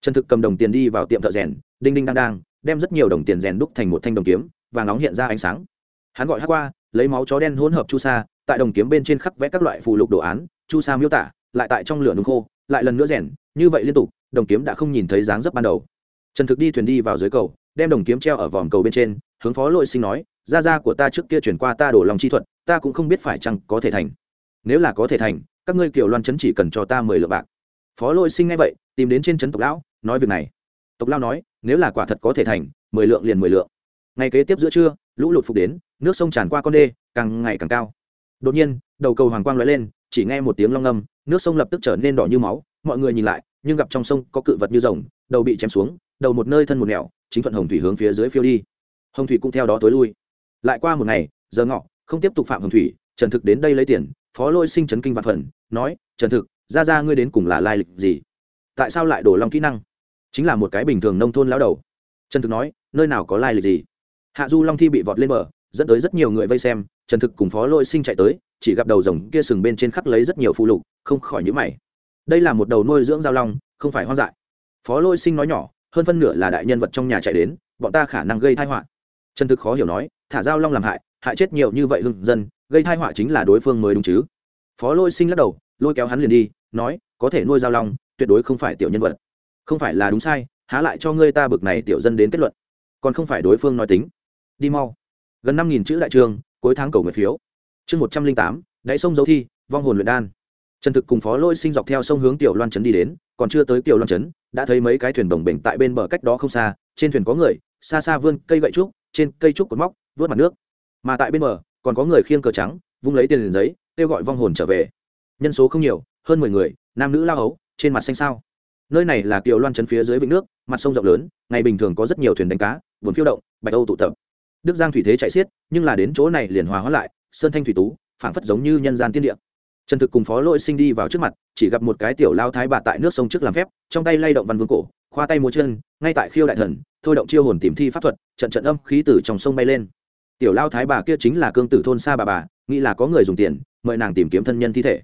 Trần thực cầm đồng tiền đi vào tiệm thợ rèn, đinh đinh đang đang, đem rất nhiều đồng tiền rèn đúc thành một thanh đồng kiếm và nóng hiện ra ánh sáng. Hắn gọi hát qua, lấy máu chó đen hỗn hợp chu sa, tại đồng kiếm bên trên khắc vẽ các loại phù lục đồ án, chu sa miêu tả lại tại trong lửa nung khô, lại lần nữa rèn, như vậy liên tục, đồng kiếm đã không nhìn thấy dáng dấp ban đầu. Trần thực đi thuyền đi vào dưới cầu, đem đồng kiếm treo ở vòm cầu bên trên, hướng phó lội sinh nói, gia gia của ta trước kia chuyển qua ta đổ lòng chi thuật, ta cũng không biết phải chăng có thể thành. Nếu là có thể thành, các ngươi kiểu loan chấn chỉ cần cho ta mười lượng bạc. Phó lội sinh ngay vậy, tìm đến trên trấn tộc lão, nói việc này. Tộc lao nói, nếu là quả thật có thể thành, mười lượng liền mười lượng. Ngày kế tiếp giữa trưa, lũ lụt phục đến, nước sông tràn qua con đê, càng ngày càng cao. Đột nhiên, đầu cầu hoàng quang lóe lên chỉ nghe một tiếng long ngâm, nước sông lập tức trở nên đỏ như máu, mọi người nhìn lại, nhưng gặp trong sông có cự vật như rồng, đầu bị chém xuống, đầu một nơi thân một nẻo, chính thuận hồng thủy hướng phía dưới phiêu đi. Hồng thủy cũng theo đó tối lui. Lại qua một ngày, giờ ngọ, không tiếp tục phạm hồng thủy, trần thực đến đây lấy tiền, phó lôi sinh trấn kinh vạn phần, nói, trần thực, ra ra ngươi đến cùng là lai lịch gì? Tại sao lại đổ long kỹ năng? Chính là một cái bình thường nông thôn lão đầu. Trần thực nói, nơi nào có lai lịch gì? Hạ du long thi bị vọt lên bờ, dẫn tới rất nhiều người vây xem, trần thực cùng phó lôi sinh chạy tới chỉ gặp đầu rồng kia sừng bên trên khắc lấy rất nhiều phụ lục, không khỏi nhữ mày. Đây là một đầu nuôi dưỡng giao long, không phải hoang dại. Phó lôi sinh nói nhỏ, hơn phân nửa là đại nhân vật trong nhà chạy đến, bọn ta khả năng gây thai họa. Chân thực khó hiểu nói, thả giao long làm hại hại chết nhiều như vậy hưng dân, gây thai họa chính là đối phương mới đúng chứ. Phó lôi sinh lắc đầu, lôi kéo hắn liền đi, nói, có thể nuôi giao long, tuyệt đối không phải tiểu nhân vật. Không phải là đúng sai, há lại cho ngươi ta bực này tiểu dân đến kết luận. Còn không phải đối phương nói tính. Đi mau. Gần năm nghìn chữ đại trường, cuối tháng cầu nguyện phiếu chương một trăm linh tám đáy sông dấu thi vong hồn luyện đan. Trần thực cùng phó lôi sinh dọc theo sông hướng tiểu loan trấn đi đến còn chưa tới tiểu loan trấn đã thấy mấy cái thuyền đồng bình tại bên bờ cách đó không xa trên thuyền có người xa xa vươn cây gậy trúc trên cây trúc cột móc vớt mặt nước. Mà tại bên bờ còn có người khiêng cờ trắng vung lấy tiền liền giấy kêu gọi vong hồn trở về. Nhân số không nhiều hơn mười người nam nữ lao ấu, trên mặt xanh sao nơi này là kiều loan trấn phía dưới vịnh nước mặt sông rộng lớn ngày bình thường có rất nhiều thuyền đánh cá vườn phiêu động bạch âu tụ tập. Đức giang thủy thế chạy xiết nhưng là đến chỗ này liền hòa hóa lại sơn thanh thủy tú, phảng phất giống như nhân gian tiên địa. Trần thực cùng phó lỗi sinh đi vào trước mặt, chỉ gặp một cái tiểu lao thái bà tại nước sông trước làm phép, trong tay lay động văn vương cổ, khoa tay múa chân, ngay tại khiêu đại thần, thôi động chiêu hồn tìm thi pháp thuật, trận trận âm khí tử trong sông bay lên. Tiểu lao thái bà kia chính là cương tử thôn xa bà bà, nghĩ là có người dùng tiền, mời nàng tìm kiếm thân nhân thi thể.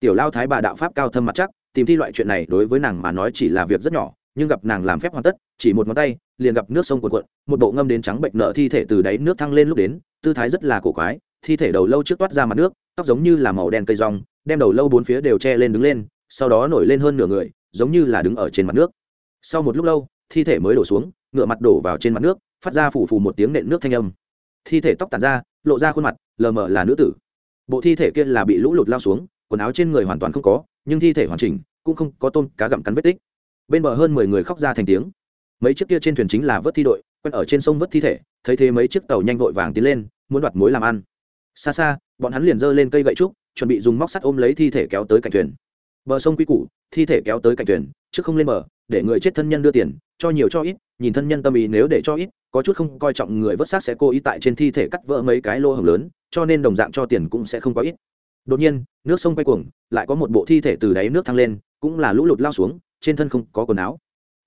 Tiểu lao thái bà đạo pháp cao thâm mặt chắc, tìm thi loại chuyện này đối với nàng mà nói chỉ là việc rất nhỏ, nhưng gặp nàng làm phép hoàn tất, chỉ một ngón tay, liền gặp nước sông cuộn cuộn, một bộ ngâm đến trắng bệnh nợ thi thể từ đáy nước thăng lên lúc đến, tư thái rất là cổ quái thi thể đầu lâu trước toát ra mặt nước, tóc giống như là màu đen cây rong, đem đầu lâu bốn phía đều che lên đứng lên, sau đó nổi lên hơn nửa người, giống như là đứng ở trên mặt nước. Sau một lúc lâu, thi thể mới đổ xuống, ngựa mặt đổ vào trên mặt nước, phát ra phủ phù một tiếng nện nước thanh âm. Thi thể tóc tàn ra, lộ ra khuôn mặt, lờ mờ là nữ tử. Bộ thi thể kia là bị lũ lụt lao xuống, quần áo trên người hoàn toàn không có, nhưng thi thể hoàn chỉnh, cũng không có tôm, cá gặm cắn vết tích. Bên bờ hơn mười người khóc ra thành tiếng. Mấy chiếc kia trên thuyền chính là vớt thi đội quen ở trên sông vớt thi thể, thấy thế mấy chiếc tàu nhanh vội vàng tiến lên, muốn đoạt mối làm ăn xa xa, bọn hắn liền giơ lên cây gậy trúc, chuẩn bị dùng móc sắt ôm lấy thi thể kéo tới cạnh thuyền. Bờ sông quy củ, thi thể kéo tới cạnh thuyền, trước không lên bờ, để người chết thân nhân đưa tiền, cho nhiều cho ít, nhìn thân nhân tâm ý nếu để cho ít, có chút không coi trọng người vớt xác sẽ cố ý tại trên thi thể cắt vỡ mấy cái lô hồng lớn, cho nên đồng dạng cho tiền cũng sẽ không có ít. Đột nhiên, nước sông quay cuồng, lại có một bộ thi thể từ đáy nước thăng lên, cũng là lũ lụt lao xuống, trên thân không có quần áo.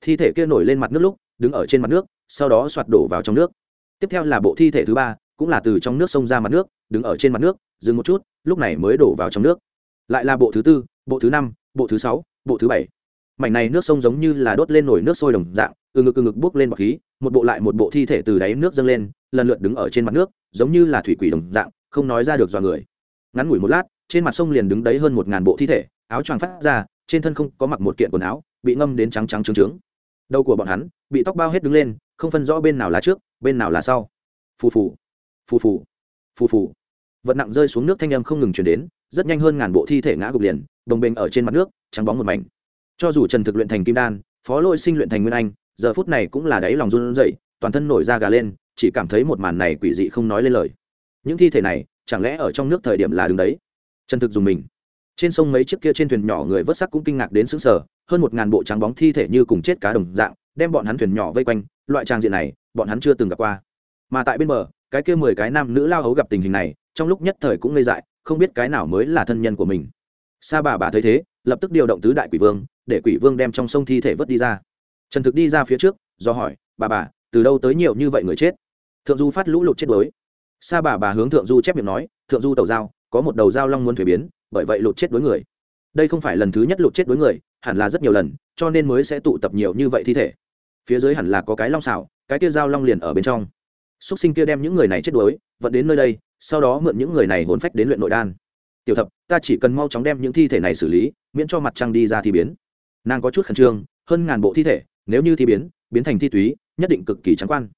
Thi thể kia nổi lên mặt nước lúc, đứng ở trên mặt nước, sau đó soạt đổ vào trong nước. Tiếp theo là bộ thi thể thứ ba cũng là từ trong nước sông ra mặt nước, đứng ở trên mặt nước, dừng một chút, lúc này mới đổ vào trong nước. Lại là bộ thứ tư, bộ thứ năm, bộ thứ sáu, bộ thứ bảy. Mảnh này nước sông giống như là đốt lên nổi nước sôi đồng dạng, từ ngực từ ngực bốc lên bọc khí, một bộ lại một bộ thi thể từ đáy nước dâng lên, lần lượt đứng ở trên mặt nước, giống như là thủy quỷ đồng dạng, không nói ra được dọa người. Ngắn ngủi một lát, trên mặt sông liền đứng đấy hơn một ngàn bộ thi thể, áo choàng phát ra, trên thân không có mặc một kiện quần áo, bị ngâm đến trắng trắng trướng trướng. Đầu của bọn hắn, bị tóc bao hết đứng lên, không phân rõ bên nào là trước, bên nào là sau. Phù phù phù phù phù phù. Vật nặng rơi xuống nước thanh âm không ngừng chuyển đến, rất nhanh hơn ngàn bộ thi thể ngã gục liền, đồng bình ở trên mặt nước, trắng bóng một mảnh. Cho dù trần thực luyện thành kim đan, phó lôi sinh luyện thành nguyên anh, giờ phút này cũng là đáy lòng run rẩy, toàn thân nổi da gà lên, chỉ cảm thấy một màn này quỷ dị không nói lên lời. Những thi thể này, chẳng lẽ ở trong nước thời điểm là đứng đấy? Trần thực dùng mình. Trên sông mấy chiếc kia trên thuyền nhỏ người vớt sắc cũng kinh ngạc đến sững sờ, hơn một ngàn bộ trắng bóng thi thể như cùng chết cá đồng dạng, đem bọn hắn thuyền nhỏ vây quanh, loại trang diện này, bọn hắn chưa từng gặp qua. Mà tại bên bờ cái kia mười cái nam nữ lao hấu gặp tình hình này, trong lúc nhất thời cũng ngây dại, không biết cái nào mới là thân nhân của mình. Sa bà bà thấy thế, lập tức điều động tứ đại quỷ vương, để quỷ vương đem trong sông thi thể vớt đi ra. Trần thực đi ra phía trước, do hỏi, bà bà, từ đâu tới nhiều như vậy người chết? Thượng du phát lũ lụt chết đuối. Sa bà bà hướng thượng du chép miệng nói, thượng du tàu dao có một đầu dao long muốn thuế biến, bởi vậy lụt chết đuối người. Đây không phải lần thứ nhất lụt chết đuối người, hẳn là rất nhiều lần, cho nên mới sẽ tụ tập nhiều như vậy thi thể. Phía dưới hẳn là có cái long xảo cái kia dao long liền ở bên trong xúc sinh kia đem những người này chết đuối vận đến nơi đây, sau đó mượn những người này hồn phách đến luyện nội đan. Tiểu thập, ta chỉ cần mau chóng đem những thi thể này xử lý, miễn cho mặt trăng đi ra thi biến. Nàng có chút khẩn trương, hơn ngàn bộ thi thể, nếu như thi biến biến thành thi túy, nhất định cực kỳ trắng quan.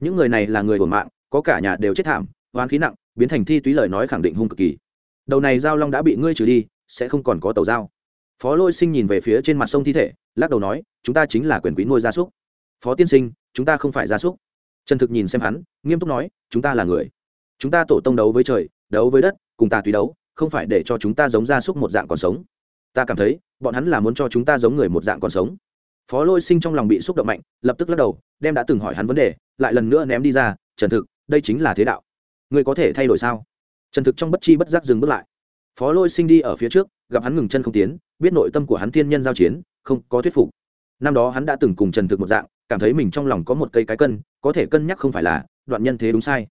Những người này là người hồn mạng, có cả nhà đều chết thảm, oán khí nặng, biến thành thi túy lời nói khẳng định hung cực kỳ. Đầu này giao long đã bị ngươi trừ đi, sẽ không còn có tàu giao. Phó lôi sinh nhìn về phía trên mặt sông thi thể, lắc đầu nói, chúng ta chính là quyền quý nuôi gia súc. Phó tiên sinh, chúng ta không phải gia súc trần thực nhìn xem hắn, nghiêm túc nói, chúng ta là người. Chúng ta tổ tông đấu với trời, đấu với đất, cùng ta tùy đấu, không phải để cho chúng ta giống gia súc một dạng còn sống. Ta cảm thấy, bọn hắn là muốn cho chúng ta giống người một dạng còn sống. Phó lôi sinh trong lòng bị xúc động mạnh, lập tức lắc đầu, đem đã từng hỏi hắn vấn đề, lại lần nữa ném đi ra, trần thực, đây chính là thế đạo. Ngươi có thể thay đổi sao? Trần thực trong bất chi bất giác dừng bước lại. Phó lôi sinh đi ở phía trước, gặp hắn ngừng chân không tiến, biết nội tâm của hắn thiên nhân giao chiến, không có thuyết phục. Năm đó hắn đã từng cùng trần thực một dạng cảm thấy mình trong lòng có một cây cái cân, có thể cân nhắc không phải là, đoạn nhân thế đúng sai.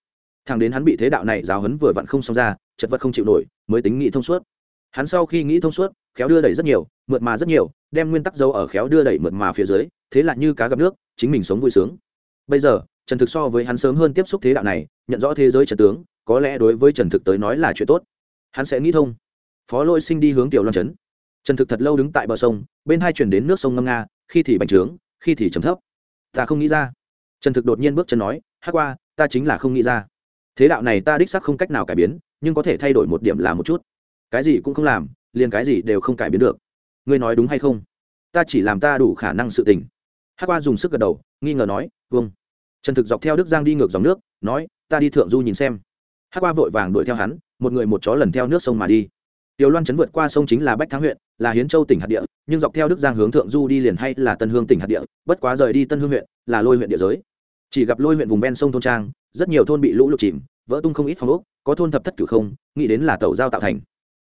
Thằng đến hắn bị thế đạo này giáo hấn vừa vặn không xong ra, chật vật không chịu nổi, mới tính nghĩ thông suốt. Hắn sau khi nghĩ thông suốt, khéo đưa đẩy rất nhiều, mượt mà rất nhiều, đem nguyên tắc dâu ở khéo đưa đẩy mượt mà phía dưới, thế là như cá gặp nước, chính mình sống vui sướng. Bây giờ, trần thực so với hắn sớm hơn tiếp xúc thế đạo này, nhận rõ thế giới trần tướng, có lẽ đối với trần thực tới nói là chuyện tốt. Hắn sẽ nghĩ thông. Phó lôi sinh đi hướng tiểu loan trấn. Trần thực thật lâu đứng tại bờ sông, bên hai chuyển đến nước sông ngâm nga, khi thì bành trướng, khi thì chấm thấp ta không nghĩ ra. Trần thực đột nhiên bước chân nói hát qua, ta chính là không nghĩ ra. Thế đạo này ta đích sắc không cách nào cải biến, nhưng có thể thay đổi một điểm là một chút. Cái gì cũng không làm, liền cái gì đều không cải biến được. Ngươi nói đúng hay không? Ta chỉ làm ta đủ khả năng sự tình. Hát qua dùng sức gật đầu, nghi ngờ nói vâng. Trần thực dọc theo đức giang đi ngược dòng nước, nói, ta đi thượng du nhìn xem. Hát qua vội vàng đuổi theo hắn, một người một chó lần theo nước sông mà đi tiểu loan trấn vượt qua sông chính là bách thắng huyện, là hiến châu tỉnh hạt địa, nhưng dọc theo đức giang hướng thượng du đi liền hay là tân hương tỉnh hạt địa, bất quá rời đi tân hương huyện, là lôi huyện địa giới. Chỉ gặp lôi huyện vùng ven sông thôn trang, rất nhiều thôn bị lũ lụt chìm, vỡ tung không ít phòng ốc, có thôn thập thất cửu không, nghĩ đến là tàu giao tạo thành.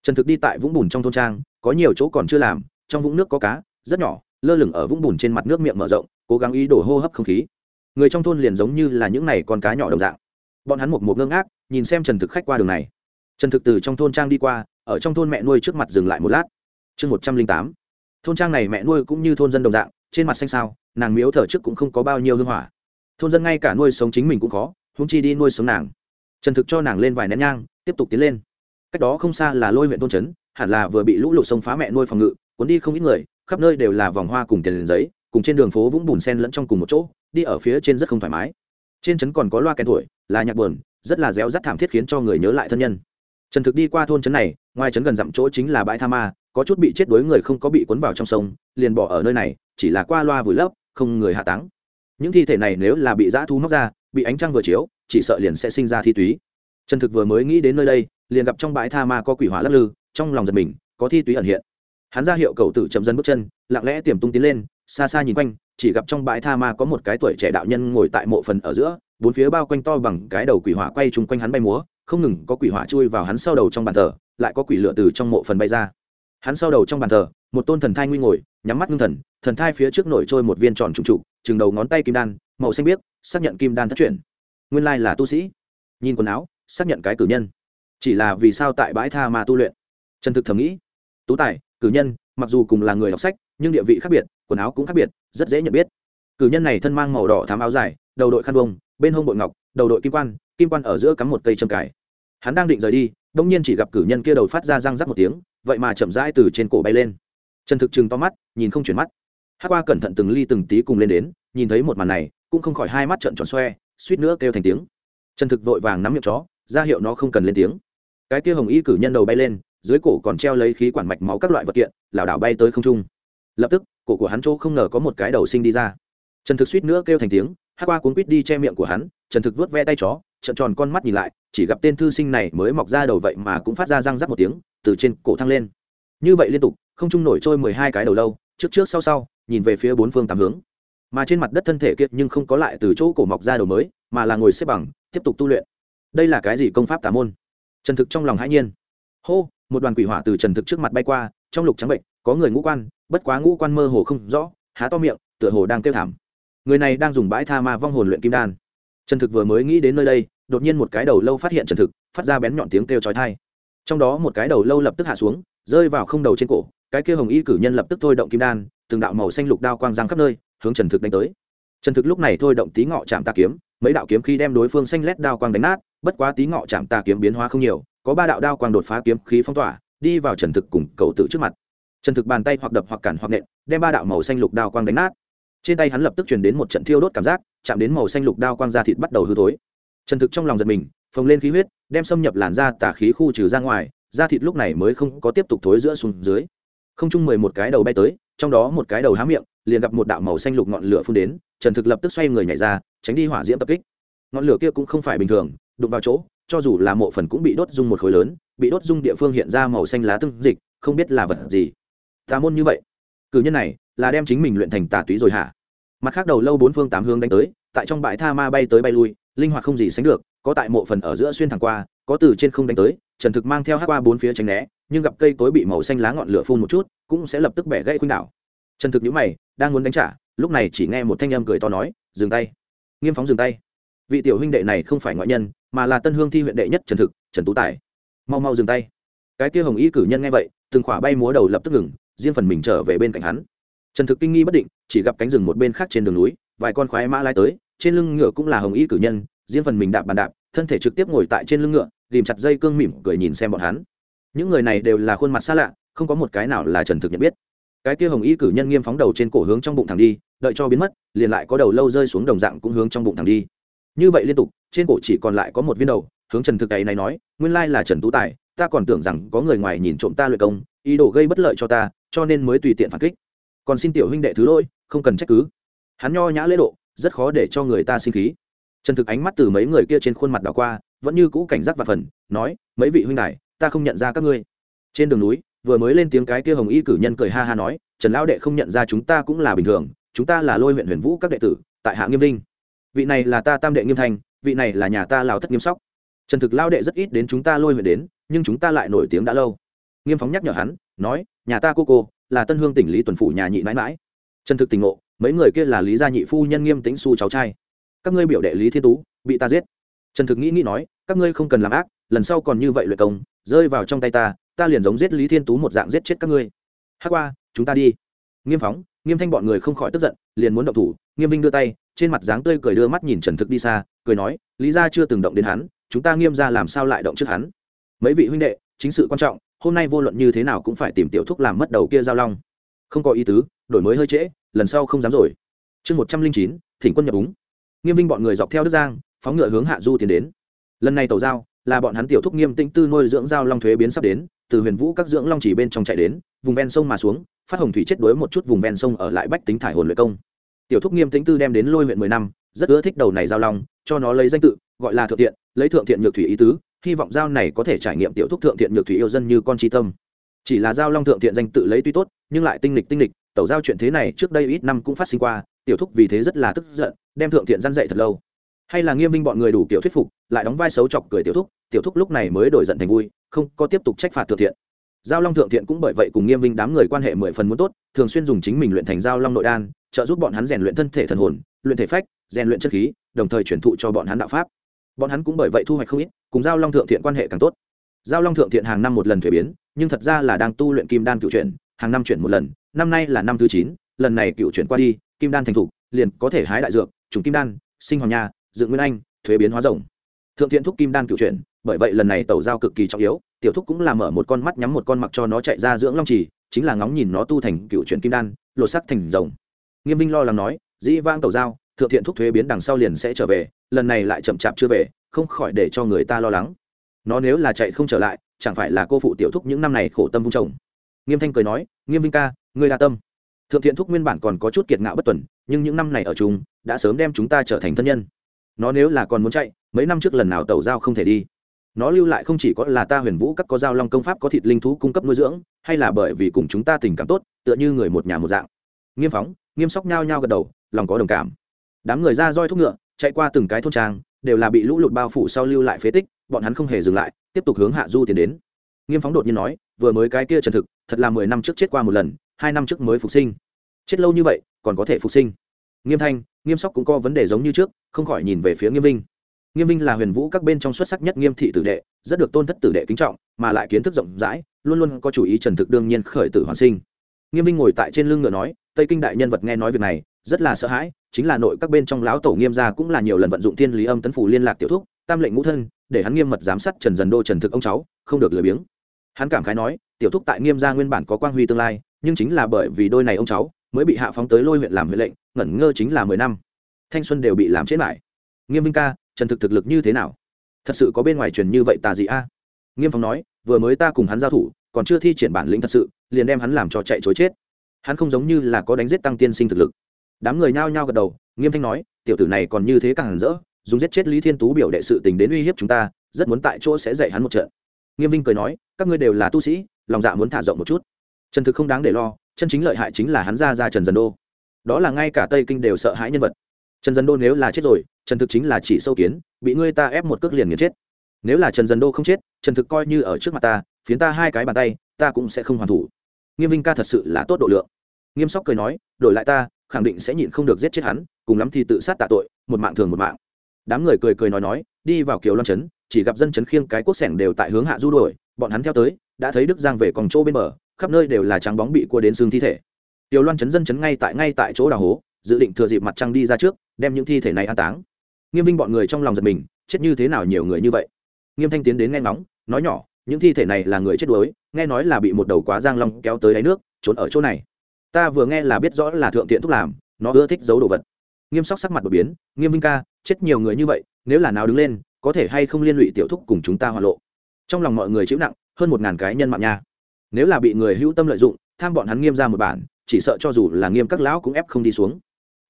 Trần thực đi tại vũng bùn trong thôn trang, có nhiều chỗ còn chưa làm, trong vũng nước có cá, rất nhỏ, lơ lửng ở vũng bùn trên mặt nước miệng mở rộng, cố gắng ý đổ hô hấp không khí. Người trong thôn liền giống như là những này con cá nhỏ đồng dạng. Bọn hắn một một ngơ ngác, nhìn xem trần thực khách qua đường này trần thực từ trong thôn trang đi qua, ở trong thôn mẹ nuôi trước mặt dừng lại một lát. Chương một trăm linh tám. Thôn trang này mẹ nuôi cũng như thôn dân đồng dạng, trên mặt xanh sao nàng miếu thở trước cũng không có bao nhiêu hương hỏa. Thôn dân ngay cả nuôi sống chính mình cũng khó húng chi đi nuôi sống nàng. Trần thực cho nàng lên vài nén nhang, tiếp tục tiến lên. Cách đó không xa là lôi huyện thôn trấn, hẳn là vừa bị lũ lụt sông phá mẹ nuôi phòng ngự, cuốn đi không ít người, khắp nơi đều là vòng hoa cùng tiền giấy, cùng trên đường phố vũng bùn sen lẫn trong cùng một chỗ, đi ở phía trên rất không thoải mái. Trên trấn còn có loa kèn thổi, là nhạc buồn, rất là réo rắt thảm thiết khiến cho người nhớ lại thân nhân trần thực đi qua thôn trấn này, ngoài trấn gần dặm chỗ chính là bãi tha ma, có chút bị chết đuối người không có bị cuốn vào trong sông, liền bỏ ở nơi này, chỉ là qua loa vùi lấp, không người hạ táng. Những thi thể này nếu là bị dã thu móc ra, bị ánh trăng vừa chiếu, chỉ sợ liền sẽ sinh ra thi túy. Trần thực vừa mới nghĩ đến nơi đây, liền gặp trong bãi tha ma có quỷ hỏa lắc lư, trong lòng giật mình, có thi túy ẩn hiện. Hắn ra hiệu cầu tử chậm dân bước chân, lặng lẽ tiềm tung tiến lên xa xa nhìn quanh, chỉ gặp trong bãi tha ma có một cái tuổi trẻ đạo nhân ngồi tại mộ phần ở giữa, bốn phía bao quanh to bằng cái đầu quỷ hỏa quay chung quanh hắn bay múa, không ngừng có quỷ hỏa chui vào hắn sau đầu trong bàn thờ, lại có quỷ lửa từ trong mộ phần bay ra. Hắn sau đầu trong bàn thờ, một tôn thần thai nguy ngồi, nhắm mắt ngưng thần thần thai phía trước nổi trôi một viên tròn trùng trụ chừng đầu ngón tay kim đan, màu xanh biếc, xác nhận kim đan thất truyền. Nguyên lai là tu sĩ. Nhìn quần áo, xác nhận cái cử nhân. Chỉ là vì sao tại bãi tha ma tu luyện? Trần thực thầm nghĩ. Tú tài, cử nhân, mặc dù cùng là người đọc sách, nhưng địa vị khác biệt quần áo cũng khác biệt, rất dễ nhận biết. Cử nhân này thân mang màu đỏ thám áo dài, đầu đội khăn vông, bên hông bội ngọc, đầu đội kim quan kim quan ở giữa cắm một cây châm cài. Hắn đang định rời đi, đông nhiên chỉ gặp cử nhân kia đầu phát ra răng rắc một tiếng, vậy mà chậm rãi từ trên cổ bay lên. Trần thực chừng to mắt, nhìn không chuyển mắt. Hát qua cẩn thận từng ly từng tí cùng lên đến, nhìn thấy một màn này, cũng không khỏi hai mắt trợn tròn xoe, suýt nữa kêu thành tiếng. Trần thực vội vàng nắm miệng chó, ra hiệu nó không cần lên tiếng. Cái kia hồng y cử nhân đầu bay lên, dưới cổ còn treo lấy khí quản mạch máu các loại vật kiện, lảo đảo bay tới không trung. Lập tức cổ của hắn chỗ không ngờ có một cái đầu sinh đi ra. Trần thực suýt nữa kêu thành tiếng, hát qua cuốn quýt đi che miệng của hắn, trần thực vớt ve tay chó trận tròn con mắt nhìn lại, chỉ gặp tên thư sinh này mới mọc ra đầu vậy mà cũng phát ra răng rắc một tiếng, từ trên cổ thăng lên. Như vậy liên tục, không trung nổi trôi mười hai cái đầu lâu, trước trước sau sau, nhìn về phía bốn phương tám hướng. Mà trên mặt đất thân thể kiệt nhưng không có lại từ chỗ cổ mọc ra đầu mới, mà là ngồi xếp bằng, tiếp tục tu luyện. Đây là cái gì công pháp tà môn? Trần thực trong lòng hãi nhiên. Hô, một đoàn quỷ hỏa từ trần thực trước mặt bay qua, trong lục trắng bệnh, có người ngũ quan bất quá ngũ quan mơ hồ không rõ, há to miệng, tựa hồ đang kêu thảm. Người này đang dùng bãi tha ma vong hồn luyện kim đan. Trần thực vừa mới nghĩ đến nơi đây, đột nhiên một cái đầu lâu phát hiện trần thực, phát ra bén nhọn tiếng kêu chói thai trong đó một cái đầu lâu lập tức hạ xuống, rơi vào không đầu trên cổ, cái kia hồng y cử nhân lập tức thôi động kim đan, từng đạo màu xanh lục đao quang giang khắp nơi, hướng trần thực đánh tới. Trần thực lúc này thôi động tí ngọ chạm tà kiếm, mấy đạo kiếm khí đem đối phương xanh lét đao quang đánh nát, bất quá tí ngọ chạm tà kiếm biến hóa không nhiều, có ba đạo đao quang đột phá kiếm khí phong tỏa, đi vào trần thực cùng cầu tự trước mặt trần thực bàn tay hoặc đập hoặc cản hoặc nện, đem ba đạo màu xanh lục đao quang đánh nát. Trên tay hắn lập tức truyền đến một trận thiêu đốt cảm giác, chạm đến màu xanh lục đao quang da thịt bắt đầu hư thối. Trần thực trong lòng giật mình, phồng lên khí huyết, đem xâm nhập làn da tả khí khu trừ ra ngoài, da thịt lúc này mới không có tiếp tục thối giữa xuống dưới. Không chung mười một cái đầu bay tới, trong đó một cái đầu há miệng, liền gặp một đạo màu xanh lục ngọn lửa phun đến, trần thực lập tức xoay người nhảy ra, tránh đi hỏa diễm tập kích. Ngọn lửa kia cũng không phải bình thường, đụng vào chỗ, cho dù là mộ phần cũng bị đốt dung một khối lớn, bị đốt dung địa phương hiện ra màu xanh lá tương dịch, không biết là vật gì tà môn như vậy, cử nhân này là đem chính mình luyện thành tà túy rồi hả? Mặt khác đầu lâu bốn phương tám hướng đánh tới, tại trong bãi tha ma bay tới bay lui, linh hoạt không gì sánh được, có tại mộ phần ở giữa xuyên thẳng qua, có từ trên không đánh tới, trần thực mang theo hát qua bốn phía tránh né, nhưng gặp cây cối bị màu xanh lá ngọn lửa phun một chút, cũng sẽ lập tức bẻ gãy khuynh đảo. Trần thực nhữ mày, đang muốn đánh trả, lúc này chỉ nghe một thanh âm cười to nói, dừng tay. Nghiêm phóng dừng tay. Vị tiểu huynh đệ này không phải ngoại nhân, mà là tân hương thi huyện đệ nhất trần thực, trần tú tài. Mau mau dừng tay. Cái kia hồng y cử nhân nghe vậy, từng khỏa bay múa đầu lập tức ngừng riêng phần mình trở về bên cạnh hắn. Trần thực kinh nghi bất định, chỉ gặp cánh rừng một bên khác trên đường núi, vài con khoái mã lai tới, trên lưng ngựa cũng là hồng y cử nhân, riêng phần mình đạp bàn đạp, thân thể trực tiếp ngồi tại trên lưng ngựa ghìm chặt dây cương mỉm cười nhìn xem bọn hắn. Những người này đều là khuôn mặt xa lạ, không có một cái nào là trần thực nhận biết. Cái kia hồng y cử nhân nghiêm phóng đầu trên cổ hướng trong bụng thẳng đi, đợi cho biến mất, liền lại có đầu lâu rơi xuống đồng dạng cũng hướng trong bụng thẳng đi. Như vậy liên tục, trên cổ chỉ còn lại có một viên đầu, hướng trần thực ấy này nói, nguyên lai là trần tú tài, ta còn tưởng rằng có người ngoài nhìn trộm ta luyện công, ý đồ gây bất lợi cho ta cho nên mới tùy tiện phản kích. Còn xin tiểu huynh đệ thứ lỗi, không cần trách cứ. Hắn nho nhã lễ độ, rất khó để cho người ta sinh khí. Trần thực ánh mắt từ mấy người kia trên khuôn mặt đảo qua, vẫn như cũ cảnh giác và phần, nói, mấy vị huynh đại ta không nhận ra các ngươi. Trên đường núi, vừa mới lên tiếng cái kia hồng y cử nhân cười ha ha nói, trần lão đệ không nhận ra chúng ta cũng là bình thường, chúng ta là lôi huyện huyền vũ các đệ tử, tại hạ nghiêm linh vị này là ta tam đệ nghiêm thanh vị này là nhà ta lào thất nghiêm sóc. Trần thực lao đệ rất ít đến chúng ta lôi huyện đến, nhưng chúng ta lại nổi tiếng đã lâu. Nghiêm phóng nhắc nhở hắn, nói nhà ta cô cô, là tân hương tỉnh lý tuần phủ nhà nhị mãi mãi. Chân thực tình ngộ, mấy người kia là lý gia nhị phu nhân nghiêm tính su cháu trai. Các ngươi biểu đệ lý thiên tú, bị ta giết. Trần thực nghĩ nghĩ nói, các ngươi không cần làm ác, lần sau còn như vậy luyện công, rơi vào trong tay ta ta liền giống giết lý thiên tú một dạng giết chết các ngươi. Hát qua, chúng ta đi. Nghiêm phóng, nghiêm thanh bọn người không khỏi tức giận, liền muốn động thủ. Nghiêm vinh đưa tay, trên mặt dáng tươi cười đưa mắt nhìn trần thực đi xa, cười nói, lý gia chưa từng động đến hắn, chúng ta nghiêm ra làm sao lại động trước hắn? Mấy vị huynh đệ, chính sự quan trọng hôm nay vô luận như thế nào cũng phải tìm tiểu thúc làm mất đầu kia giao long. Không có ý tứ, đổi mới hơi trễ, lần sau không dám rồi. Chương một trăm linh chín, thỉnh quân nhập úng. Nghiêm vinh bọn người dọc theo đức giang, phóng ngựa hướng hạ du tiến đến. Lần này tàu giao, là bọn hắn tiểu thúc nghiêm tĩnh tư nuôi dưỡng giao long thuế biến sắp đến, từ huyền vũ các dưỡng long chỉ bên trong chạy đến, vùng ven sông mà xuống, phát hồng thủy chết đuối một chút vùng ven sông ở lại bách tính thải hồn luyện công. Tiểu thúc nghiêm tĩnh tư đem đến lôi huyện mười năm, rất ưa thích đầu này giao long, cho nó lấy danh tự, gọi là thượng thiện, lấy thượng thiện nhược thủy ý tứ hy vọng giao này có thể trải nghiệm tiểu thúc thượng thiện nhược thủy yêu dân như con tri tâm. Chỉ là giao long thượng thiện danh tự lấy tuy tốt, nhưng lại tinh lịch tinh lịch tẩu giao chuyện thế này trước đây ít năm cũng phát sinh qua, tiểu thúc vì thế rất là tức giận, đem thượng thiện răn dậy thật lâu. Hay là nghiêm minh bọn người đủ kiểu thuyết phục, lại đóng vai xấu chọc cười tiểu thúc tiểu thúc lúc này mới đổi giận thành vui, không có tiếp tục trách phạt thượng thiện. Giao long thượng thiện cũng bởi vậy cùng nghiêm minh đám người quan hệ mười phần muốn tốt, thường xuyên dùng chính mình luyện thành giao long nội đan, trợ giúp bọn hắn rèn luyện thân thể thần hồn, luyện thể phách, rèn luyện chất khí, đồng thời truyền thụ cho bọn hắn đạo pháp bọn hắn cũng bởi vậy thu hoạch không ít, cùng giao long thượng thiện quan hệ càng tốt. Giao long thượng thiện hàng năm một lần thuế biến, nhưng thật ra là đang tu luyện kim đan cựu chuyển, hàng năm chuyển một lần, năm nay là năm thứ chín, lần này cựu chuyển qua đi, kim đan thành thục, liền có thể hái đại dược, trùng kim đan, sinh hoàng nha dự nguyên anh, thuế biến hóa rồng. Thượng thiện thúc kim đan cựu chuyển, bởi vậy lần này tẩu giao cực kỳ trọng yếu, tiểu thúc cũng là mở một con mắt nhắm một con mặc cho nó chạy ra dưỡng long trì, chính là ngóng nhìn nó tu thành cựu chuyển kim đan, lột sắc thành rồng. Nghiêm vinh lo lắng nói, dĩ vang tẩu giao thượng thiện thúc thuế biến đằng sau liền sẽ trở về, lần này lại chậm chạp chưa về, không khỏi để cho người ta lo lắng. Nó nếu là chạy không trở lại, chẳng phải là cô phụ tiểu thúc những năm này khổ tâm vung chồng. Nghiêm thanh cười nói, nghiêm vinh ca, ngươi đa tâm. Thượng thiện thúc nguyên bản còn có chút kiệt ngạo bất tuần, nhưng những năm này ở chung, đã sớm đem chúng ta trở thành thân nhân. Nó nếu là còn muốn chạy, mấy năm trước lần nào tàu giao không thể đi. Nó lưu lại không chỉ có là ta huyền vũ các có giao long công pháp có thịt linh thú cung cấp nuôi dưỡng, hay là bởi vì cùng chúng ta tình cảm tốt, tựa như người một nhà một dạng. Nghiêm phóng, nghiêm sóc nhao nhao gật đầu, lòng có đồng cảm đám người ra roi thúc ngựa, chạy qua từng cái thôn trang, đều là bị lũ lụt bao phủ sau lưu lại phế tích, bọn hắn không hề dừng lại, tiếp tục hướng hạ du tiến đến. Nghiêm phóng đột nhiên nói, vừa mới cái kia trần thực, thật là mười năm trước chết qua một lần, hai năm trước mới phục sinh. Chết lâu như vậy, còn có thể phục sinh. Nghiêm thanh, nghiêm sóc cũng có vấn đề giống như trước, không khỏi nhìn về phía nghiêm vinh. Nghiêm vinh là huyền vũ các bên trong xuất sắc nhất nghiêm thị tử đệ, rất được tôn thất tử đệ kính trọng, mà lại kiến thức rộng rãi, luôn luôn có chủ ý trần thực đương nhiên khởi tử hoàn sinh. Nghiêm vinh ngồi tại trên lưng ngựa nói, tây kinh đại nhân vật nghe nói việc này, rất là sợ hãi chính là nội các bên trong lão tổ nghiêm gia cũng là nhiều lần vận dụng thiên lý âm tấn phủ liên lạc tiểu thúc, tam lệnh ngũ thân, để hắn nghiêm mật giám sát trần dần đô trần thực ông cháu, không được lười biếng. Hắn cảm khái nói, tiểu thúc tại nghiêm gia nguyên bản có quang huy tương lai, nhưng chính là bởi vì đôi này ông cháu, mới bị hạ phóng tới lôi huyện làm huyện lệnh, ngẩn ngơ chính là mười năm. Thanh xuân đều bị làm chết lại. Nghiêm vinh ca, trần thực thực lực như thế nào? Thật sự có bên ngoài truyền như vậy tà gì a? Nghiêm phong nói, vừa mới ta cùng hắn giao thủ, còn chưa thi triển bản lĩnh thật sự, liền đem hắn làm cho chạy chối chết. Hắn không giống như là có đánh giết tăng tiên sinh thực lực đám người nhao nhao gật đầu, nghiêm thanh nói, tiểu tử này còn như thế càng hẳn rỡ, dùng giết chết lý thiên tú biểu đệ sự tình đến uy hiếp chúng ta, rất muốn tại chỗ sẽ dạy hắn một trận. Nghiêm vinh cười nói, các ngươi đều là tu sĩ, lòng dạ muốn thả rộng một chút. Trần thực không đáng để lo, chân chính lợi hại chính là hắn ra ra trần dần đô. Đó là ngay cả tây kinh đều sợ hãi nhân vật. Trần dần đô nếu là chết rồi, trần thực chính là chỉ sâu kiến, bị ngươi ta ép một cước liền nghiền chết. Nếu là trần dần đô không chết, trần thực coi như ở trước mặt ta, phiến ta hai cái bàn tay, ta cũng sẽ không hoàn thủ. Nghiêm vinh ca thật sự là tốt độ lượng. Nghiêm sóc cười nói, đổi lại ta khẳng định sẽ nhịn không được giết chết hắn, cùng lắm thì tự sát tạ tội, một mạng thường một mạng. Đám người cười cười nói nói, đi vào kiều loan trấn, chỉ gặp dân trấn khiêng cái quốc sẻng đều tại hướng hạ du đuổi, bọn hắn theo tới, đã thấy đức giang về còn chỗ bên bờ, khắp nơi đều là trắng bóng bị cua đến xương thi thể. Kiều loan trấn dân trấn ngay tại ngay tại chỗ đào hố, dự định thừa dịp mặt trăng đi ra trước, đem những thi thể này an táng. Nghiêm vinh bọn người trong lòng giật mình, chết như thế nào nhiều người như vậy? Nghiêm thanh tiến đến nghe ngóng, nói nhỏ, những thi thể này là người chết đuối, nghe nói là bị một đầu quá giang long kéo tới đáy nước, trốn ở chỗ này ta vừa nghe là biết rõ là thượng tiện thúc làm, nó ưa thích giấu đồ vật. Nghiêm sóc sắc mặt đột biến, nghiêm vinh ca, chết nhiều người như vậy, nếu là nào đứng lên, có thể hay không liên lụy tiểu thúc cùng chúng ta hoa lộ? Trong lòng mọi người chịu nặng, hơn một ngàn cái nhân mạng nha. Nếu là bị người hữu tâm lợi dụng, tham bọn hắn nghiêm ra một bản, chỉ sợ cho dù là nghiêm các lão cũng ép không đi xuống.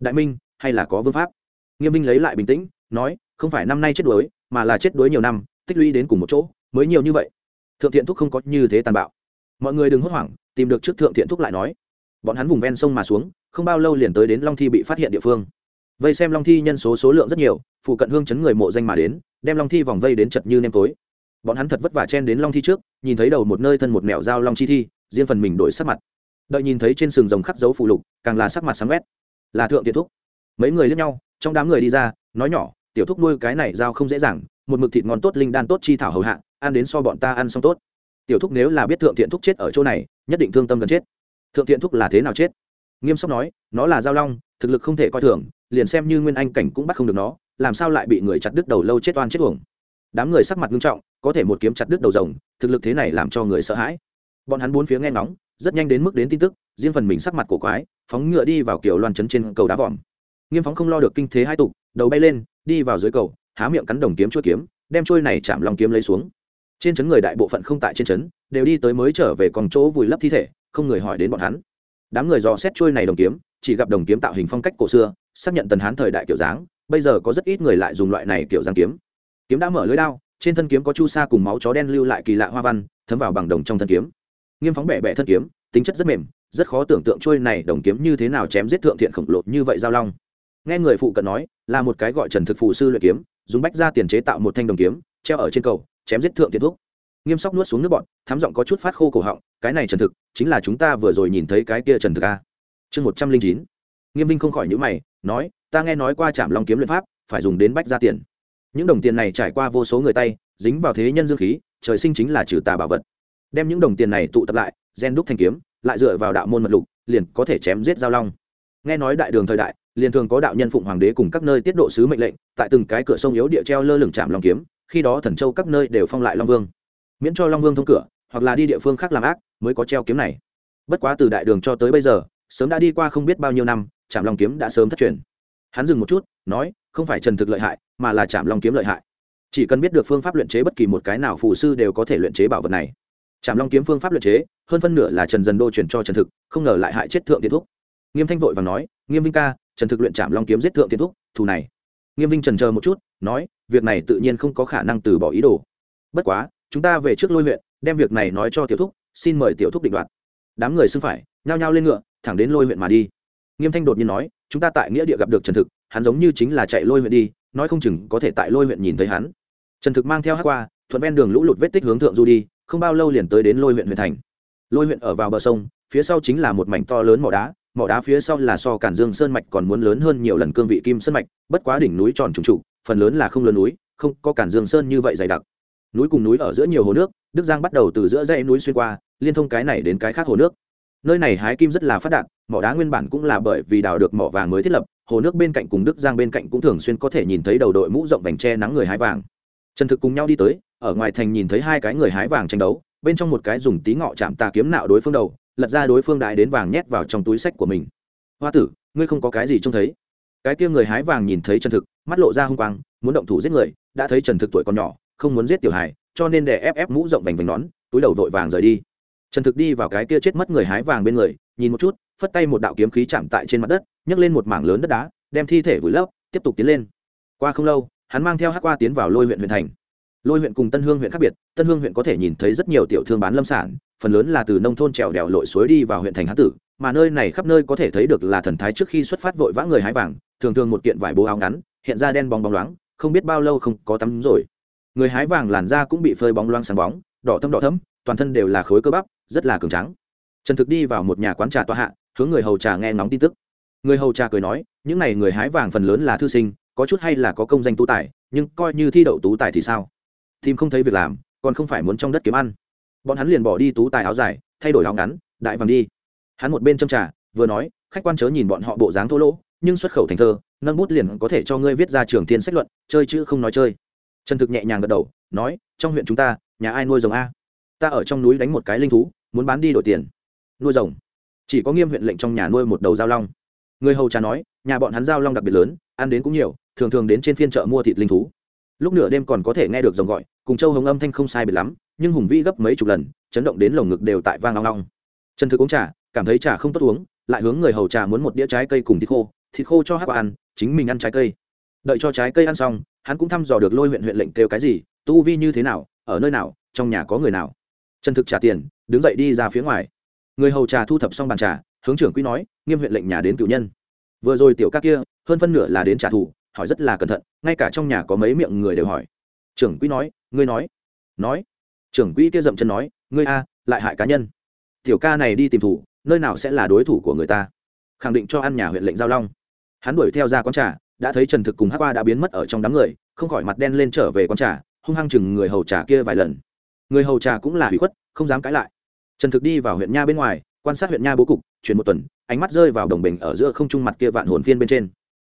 Đại minh, hay là có vương pháp? Nghiêm minh lấy lại bình tĩnh, nói, không phải năm nay chết đuối, mà là chết đuối nhiều năm, tích lũy đến cùng một chỗ, mới nhiều như vậy. Thượng thiện thúc không có như thế tàn bạo. Mọi người đừng hốt hoảng, tìm được trước thượng thiện thúc lại nói bọn hắn vùng ven sông mà xuống, không bao lâu liền tới đến long thi bị phát hiện địa phương. Vây xem long thi nhân số số lượng rất nhiều, phụ cận hương chấn người mộ danh mà đến, đem long thi vòng vây đến chật như nêm tối. Bọn hắn thật vất vả chen đến long thi trước, nhìn thấy đầu một nơi thân một mẹo dao long chi thi, riêng phần mình đổi sắc mặt. Đợi nhìn thấy trên sừng rồng khắc dấu phụ lục, càng là sắc mặt sáng quét. Là thượng tiện thúc. Mấy người lướt nhau, trong đám người đi ra, nói nhỏ, tiểu thúc nuôi cái này dao không dễ dàng, một mực thịt ngon tốt, linh đan tốt chi thảo hầu hạ, ăn đến so bọn ta ăn xong tốt. Tiểu thúc nếu là biết thượng thiện thúc chết ở chỗ này, nhất định thương tâm gần chết thượng thiện thúc là thế nào chết? Nghiêm sóc nói, nó là giao long, thực lực không thể coi thường, liền xem như nguyên anh cảnh cũng bắt không được nó, làm sao lại bị người chặt đứt đầu lâu chết oan chết uổng? Đám người sắc mặt nghiêm trọng, có thể một kiếm chặt đứt đầu rồng, thực lực thế này làm cho người sợ hãi. Bọn hắn bốn phía nghe ngóng, rất nhanh đến mức đến tin tức, riêng phần mình sắc mặt cổ quái, phóng ngựa đi vào kiểu loan chấn trên cầu đá vòm. Nghiêm phóng không lo được kinh thế hai tục, đầu bay lên, đi vào dưới cầu, há miệng cắn đồng kiếm chuôi kiếm, đem trôi này chạm lòng kiếm lấy xuống. Trên chấn người đại bộ phận không tại trên chấn đều đi tới mới trở về còn chỗ vùi lấp thi thể không người hỏi đến bọn hắn. Đám người dò xét trôi này đồng kiếm, chỉ gặp đồng kiếm tạo hình phong cách cổ xưa, xác nhận tần hán thời đại kiểu dáng, bây giờ có rất ít người lại dùng loại này kiểu dáng kiếm. Kiếm đã mở lưới đao, trên thân kiếm có chu sa cùng máu chó đen lưu lại kỳ lạ hoa văn, thấm vào bằng đồng trong thân kiếm. Nghiêm phóng bẻ bẻ thân kiếm, tính chất rất mềm, rất khó tưởng tượng trôi này đồng kiếm như thế nào chém giết thượng thiện khổng lồ như vậy giao long. Nghe người phụ cận nói, là một cái gọi trần thực phụ sư luyện kiếm, dùng bách ra tiền chế tạo một thanh đồng kiếm, treo ở trên cầu, chém giết thượng thiện thuốc nghiêm sóc nuốt xuống nước bọn thám giọng có chút phát khô cổ họng, cái này trần thực, chính là chúng ta vừa rồi nhìn thấy cái kia trần thực a. Chương một trăm linh chín. Nghiêm vinh không khỏi nhữ mày, nói, ta nghe nói qua trạm long kiếm luyện pháp, phải dùng đến bách ra tiền. Những đồng tiền này trải qua vô số người tay, dính vào thế nhân dương khí, trời sinh chính là trừ tà bảo vật. Đem những đồng tiền này tụ tập lại, gen đúc thanh kiếm, lại dựa vào đạo môn mật lục, liền có thể chém giết giao long. Nghe nói đại đường thời đại, liền thường có đạo nhân phụng hoàng đế cùng các nơi tiết độ sứ mệnh lệnh, tại từng cái cửa sông yếu địa treo lơ lửng chạm long kiếm, khi đó thần châu các nơi đều phong lại long vương miễn cho long vương thông cửa, hoặc là đi địa phương khác làm ác, mới có treo kiếm này. Bất quá từ đại đường cho tới bây giờ, sớm đã đi qua không biết bao nhiêu năm chạm long kiếm đã sớm thất truyền. Hắn dừng một chút, nói, không phải trần thực lợi hại, mà là chạm long kiếm lợi hại. Chỉ cần biết được phương pháp luyện chế bất kỳ một cái nào phù sư đều có thể luyện chế bảo vật này. Chạm long kiếm phương pháp luyện chế, hơn phân nửa là trần dần đô chuyển cho trần thực, không ngờ lại hại chết thượng tiến thúc. Nghiêm thanh vội và nói, nghiêm vinh ca, trần thực luyện chạm long kiếm giết thượng tiến thúc, thù này. Nghiêm vinh trần chờ một chút, nói, việc này tự nhiên không có khả năng từ bỏ ý đồ. Bất quá chúng ta về trước lôi huyện, đem việc này nói cho tiểu thúc, xin mời tiểu thúc định đoạt. Đám người xưng phải, nhao nhao lên ngựa, thẳng đến lôi huyện mà đi. Nghiêm thanh đột nhiên nói, chúng ta tại nghĩa địa gặp được trần thực, hắn giống như chính là chạy lôi huyện đi, nói không chừng có thể tại lôi huyện nhìn thấy hắn. Trần thực mang theo hát qua, thuận ven đường lũ lụt vết tích hướng thượng du đi, không bao lâu liền tới đến lôi huyện huyện thành. Lôi huyện ở vào bờ sông, phía sau chính là một mảnh to lớn mỏ đá mỏ đá phía sau là so cản dương sơn mạch còn muốn lớn hơn nhiều lần cương vị kim sơn mạch, bất quá đỉnh núi tròn trùng trụ phần lớn là không lớn núi, không có cản dương sơn như vậy dày đặc núi cùng núi ở giữa nhiều hồ nước, đức giang bắt đầu từ giữa dãy núi xuyên qua, liên thông cái này đến cái khác hồ nước. Nơi này hái kim rất là phát đạt, mỏ đá nguyên bản cũng là bởi vì đào được mỏ vàng mới thiết lập, hồ nước bên cạnh cùng đức giang bên cạnh cũng thường xuyên có thể nhìn thấy đầu đội mũ rộng vành tre nắng người hái vàng. Trần thực cùng nhau đi tới, ở ngoài thành nhìn thấy hai cái người hái vàng tranh đấu, bên trong một cái dùng tí ngọ chạm tà kiếm nạo đối phương đầu, lật ra đối phương đại đến vàng nhét vào trong túi sách của mình. Hoa tử, ngươi không có cái gì trông thấy. Cái kia người hái vàng nhìn thấy trần thực, mắt lộ ra hung quang, muốn động thủ giết người, đã thấy trần thực tuổi còn nhỏ không muốn giết tiểu Hải, cho nên để ép ép mũ rộng vành vành nón túi đầu vội vàng rời đi. Trần thực đi vào cái kia chết mất người hái vàng bên người nhìn một chút phất tay một đạo kiếm khí chạm tại trên mặt đất nhấc lên một mảng lớn đất đá đem thi thể vùi lấp tiếp tục tiến lên. Qua không lâu hắn mang theo hát qua tiến vào lôi huyện huyện thành. Lôi huyện cùng tân hương huyện khác biệt tân hương huyện có thể nhìn thấy rất nhiều tiểu thương bán lâm sản phần lớn là từ nông thôn trèo đèo lội suối đi vào huyện thành hán tử mà nơi này khắp nơi có thể thấy được là thần thái trước khi xuất phát vội vã người hái vàng thường thường một kiện vải bố áo ngắn hiện ra đen bóng bóng loáng không biết bao lâu không có tắm rồi người hái vàng làn da cũng bị phơi bóng loang sáng bóng, đỏ thâm đỏ thấm toàn thân đều là khối cơ bắp, rất là cường trắng trần thực đi vào một nhà quán trà tòa hạ, hướng người hầu trà nghe ngóng tin tức. Người hầu trà cười nói, những n à y người hái vàng phần lớn là thư sinh, có chút hay là có công danh tú tài, nhưng coi như thi đậu tú tài thì sao? Tìm không thấy việc làm, còn không phải muốn trong đất kiếm ăn. Bọn hắn liền bỏ đi tú tài áo dài, thay đổi áo ngắn, đại vàng đi. Hắn một bên châm trà, vừa nói, khách quan chớ nhìn bọn họ bộ dáng thô lỗ, nhưng xuất khẩu thành thơ, nâng bút liền có thể cho ngươi viết ra trường thiên sách luận, chơi chữ không nói chơi trần thực nhẹ nhàng gật đầu, nói, trong huyện chúng ta, nhà ai nuôi rồng a? Ta ở trong núi đánh một cái linh thú, muốn bán đi đổi tiền. Nuôi rồng? Chỉ có nghiêm huyện lệnh trong nhà nuôi một đầu giao long. Người hầu trà nói, nhà bọn hắn giao long đặc biệt lớn, ăn đến cũng nhiều, thường thường đến trên phiên chợ mua thịt linh thú. Lúc nửa đêm còn có thể nghe được rồng gọi, cùng châu hồng âm thanh không sai biệt lắm, nhưng hùng vĩ gấp mấy chục lần, chấn động đến lồng ngực đều tại vang long long. Trần thực uống trà, cảm thấy trà không tốt uống, lại hướng người hầu trà muốn một đĩa trái cây cùng thịt khô thịt khô cho hắc ăn, chính mình ăn trái cây. Đợi cho trái cây ăn xong hắn cũng thăm dò được lôi huyện huyện lệnh kêu cái gì, tu vi như thế nào, ở nơi nào, trong nhà có người nào. Trần thực trả tiền, đứng dậy đi ra phía ngoài. Người hầu trà thu thập xong bàn trà, hướng trưởng quý nói, nghiêm huyện lệnh nhà đến cựu nhân. Vừa rồi tiểu các kia, hơn phân nửa là đến trả thù, hỏi rất là cẩn thận, ngay cả trong nhà có mấy miệng người đều hỏi. Trưởng quý nói, ngươi nói nói. Trưởng quý kia dậm chân nói, ngươi a, lại hại cá nhân. Tiểu ca này đi tìm thủ, nơi nào sẽ là đối thủ của người ta? Khẳng định cho ăn nhà huyện lệnh giao long. Hắn đuổi theo ra quán trà đã thấy trần thực cùng hát qua đã biến mất ở trong đám người, không khỏi mặt đen lên trở về quán trà, hung hăng chừng người hầu trà kia vài lần. Người hầu trà cũng là hủy khuất, không dám cãi lại. Trần thực đi vào huyện nha bên ngoài, quan sát huyện nha bố cục, chuyển một tuần, ánh mắt rơi vào đồng bình ở giữa không trung mặt kia vạn hồn phiên bên trên.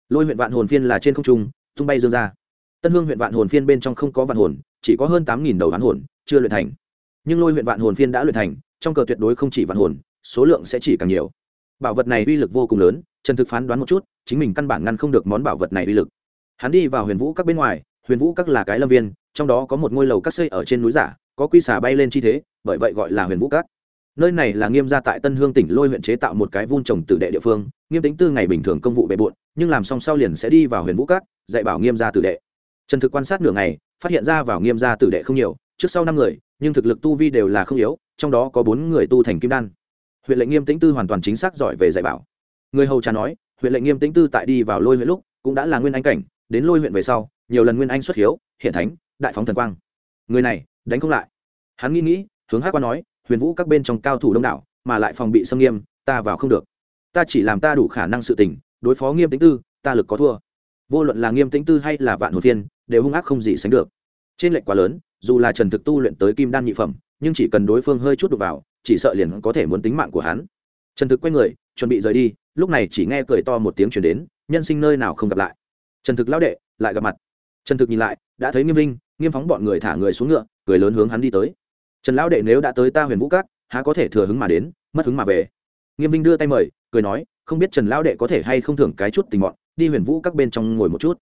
Lôi huyện vạn hồn phiên là trên không trung, tung bay dương ra. Tân hương huyện vạn hồn phiên bên trong không có vạn hồn, chỉ có hơn tám nghìn đầu vạn hồn, chưa luyện thành. Nhưng lôi huyện vạn hồn phiên đã luyện thành, trong cờ tuyệt đối không chỉ vạn hồn, số lượng sẽ chỉ càng nhiều. Bảo vật này uy lực vô cùng lớn trần thực phán đoán một chút, chính mình căn bản ngăn không được món bảo vật này uy lực. Hắn đi vào huyền vũ các bên ngoài, huyền vũ các là cái lâm viên, trong đó có một ngôi lầu các xây ở trên núi giả, có quy xà bay lên chi thế, bởi vậy gọi là huyền vũ các. Nơi này là nghiêm gia tại tân hương tỉnh lôi huyện chế tạo một cái vun trồng tử đệ địa phương, nghiêm tính tư ngày bình thường công vụ bề bộn, nhưng làm xong sau liền sẽ đi vào huyền vũ các, dạy bảo nghiêm gia tử đệ. Trần thực quan sát nửa ngày, phát hiện ra vào nghiêm gia tử đệ không nhiều, trước sau năm người, nhưng thực lực tu vi đều là không yếu, trong đó có bốn người tu thành kim đan. Huyện lệnh nghiêm tĩnh tư hoàn toàn chính xác giỏi về dạy bảo người hầu trà nói, huyện lệnh nghiêm tĩnh tư tại đi vào lôi huyện lúc, cũng đã là nguyên anh cảnh, đến lôi huyện về sau, nhiều lần nguyên anh xuất hiếu, hiện thánh, đại phóng thần quang. Người này, đánh không lại. Hắn nghĩ nghĩ, hướng hát qua nói, huyền vũ các bên trong cao thủ đông đảo, mà lại phòng bị xâm nghiêm, ta vào không được. Ta chỉ làm ta đủ khả năng sự tình, đối phó nghiêm tĩnh tư, ta lực có thua. Vô luận là nghiêm tĩnh tư hay là vạn hồ thiên đều hung ác không gì sánh được. Trên lệnh quá lớn, dù là trần thực tu luyện tới kim đan nhị phẩm, nhưng chỉ cần đối phương hơi chút đụng vào, chỉ sợ liền có thể muốn tính mạng của hắn trần thực quay người, chuẩn bị rời đi, lúc này chỉ nghe cười to một tiếng chuyển đến, nhân sinh nơi nào không gặp lại. Trần thực lão đệ, lại gặp mặt. Trần thực nhìn lại, đã thấy nghiêm vinh, nghiêm phóng bọn người thả người xuống ngựa, cười lớn hướng hắn đi tới. Trần lão đệ nếu đã tới ta huyền vũ cát há có thể thừa hứng mà đến, mất hứng mà về. Nghiêm vinh đưa tay mời, cười nói, không biết trần lão đệ có thể hay không thưởng cái chút tình mọn đi huyền vũ các bên trong ngồi một chút.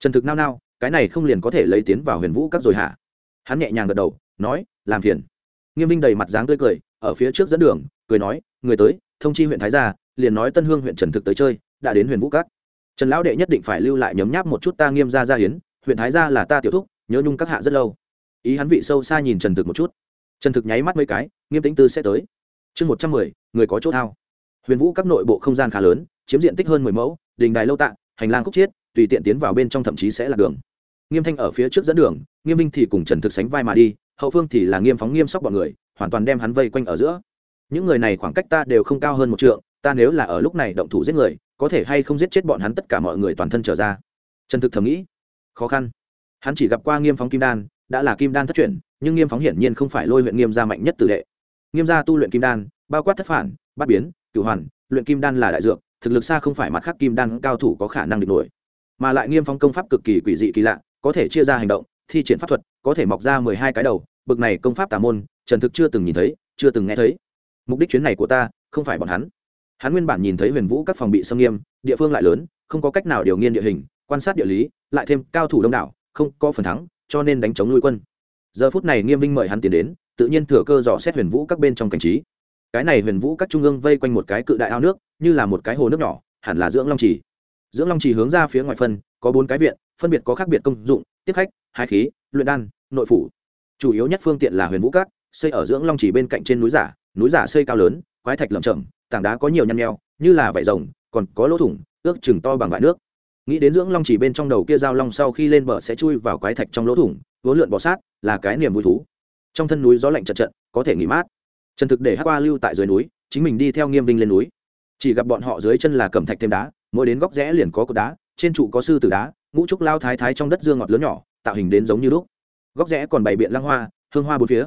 Trần thực nao nao, cái này không liền có thể lấy tiến vào huyền vũ các rồi hả? Hắn nhẹ nhàng gật đầu, nói, làm phiền. Nghiêm vinh đầy mặt dáng tươi cười, ở phía trước dẫn đường, cười nói, người tới thông chi huyện thái gia, liền nói tân hương huyện trần thực tới chơi, đã đến huyền vũ Cát. trần lão đệ nhất định phải lưu lại nhấm nháp một chút ta nghiêm gia gia hiến huyện thái gia là ta tiểu thúc, nhớ nhung các hạ rất lâu. Ý hắn vị sâu xa nhìn trần thực một chút. Trần thực nháy mắt mấy cái, nghiêm tính tư sẽ tới. Chương một trăm mười, người có chỗ thao. Huyền vũ các nội bộ không gian khá lớn, chiếm diện tích hơn mười mẫu, đình đài lâu tạng, hành lang khúc chiết, tùy tiện tiến vào bên trong thậm chí sẽ là đường. Nghiêm thanh ở phía trước dẫn đường, nghiêm minh thì cùng trần thực sánh vai mà đi, hậu phương thì là nghiêm phóng nghiêm sóc bọn người, hoàn toàn đem hắn vây quanh ở giữa những người này khoảng cách ta đều không cao hơn một trượng, ta nếu là ở lúc này động thủ giết người, có thể hay không giết chết bọn hắn tất cả mọi người toàn thân trở ra. Trần thực thầm nghĩ. Khó khăn. Hắn chỉ gặp qua nghiêm phóng kim đan, đã là kim đan thất truyền, nhưng nghiêm phóng hiển nhiên không phải lôi huyện nghiêm gia mạnh nhất tử đệ. Nghiêm gia tu luyện kim đan, bao quát thất phản, bát biến, cửu hoàn, luyện kim đan là đại dược, thực lực xa không phải mặt khác kim đan cao thủ có khả năng địch nổi. Mà lại nghiêm phóng công pháp cực kỳ quỷ dị kỳ lạ, có thể chia ra hành động, thi triển pháp thuật, có thể mọc ra mười hai cái đầu, bực này công pháp tà môn, trần thực chưa từng nhìn thấy, chưa từng nghe thấy mục đích chuyến này của ta không phải bọn hắn. Hắn nguyên bản nhìn thấy huyền vũ các phòng bị xâm nghiêm, địa phương lại lớn, không có cách nào điều nghiên địa hình, quan sát địa lý, lại thêm cao thủ đông đảo, không có phần thắng, cho nên đánh chống nuôi quân. Giờ phút này nghiêm vinh mời hắn tiến đến, tự nhiên thừa cơ dò xét huyền vũ các bên trong cảnh trí. Cái này huyền vũ các trung ương vây quanh một cái cự đại ao nước, như là một cái hồ nước nhỏ, hẳn là dưỡng long trì. Dưỡng long trì hướng ra phía ngoài phân, có bốn cái viện, phân biệt có khác biệt công dụng, tiếp khách, hai khí, luyện đan, nội phủ. Chủ yếu nhất phương tiện là huyền vũ các xây ở dưỡng long chỉ bên cạnh trên núi giả núi giả xây cao lớn, quái thạch lầm chậm tảng đá có nhiều nhăn nheo, như là vải rồng, còn có lỗ thủng, ước chừng to bằng vải nước. Nghĩ đến dưỡng long chỉ bên trong đầu kia dao long sau khi lên bờ sẽ chui vào quái thạch trong lỗ thủng, vốn lượn bò sát, là cái niềm vui thú. Trong thân núi gió lạnh chật trận có thể nghỉ mát. Trần thực để hát qua lưu tại dưới núi, chính mình đi theo nghiêm vinh lên núi. Chỉ gặp bọn họ dưới chân là cẩm thạch thêm đá, mỗi đến góc rẽ liền có cột đá, trên trụ có sư tử đá, ngũ trúc lao thái thái trong đất dương ngọt lớn nhỏ, tạo hình đến giống như lúc. Góc rẽ còn bày biện lăng hoa, hương hoa bốn phía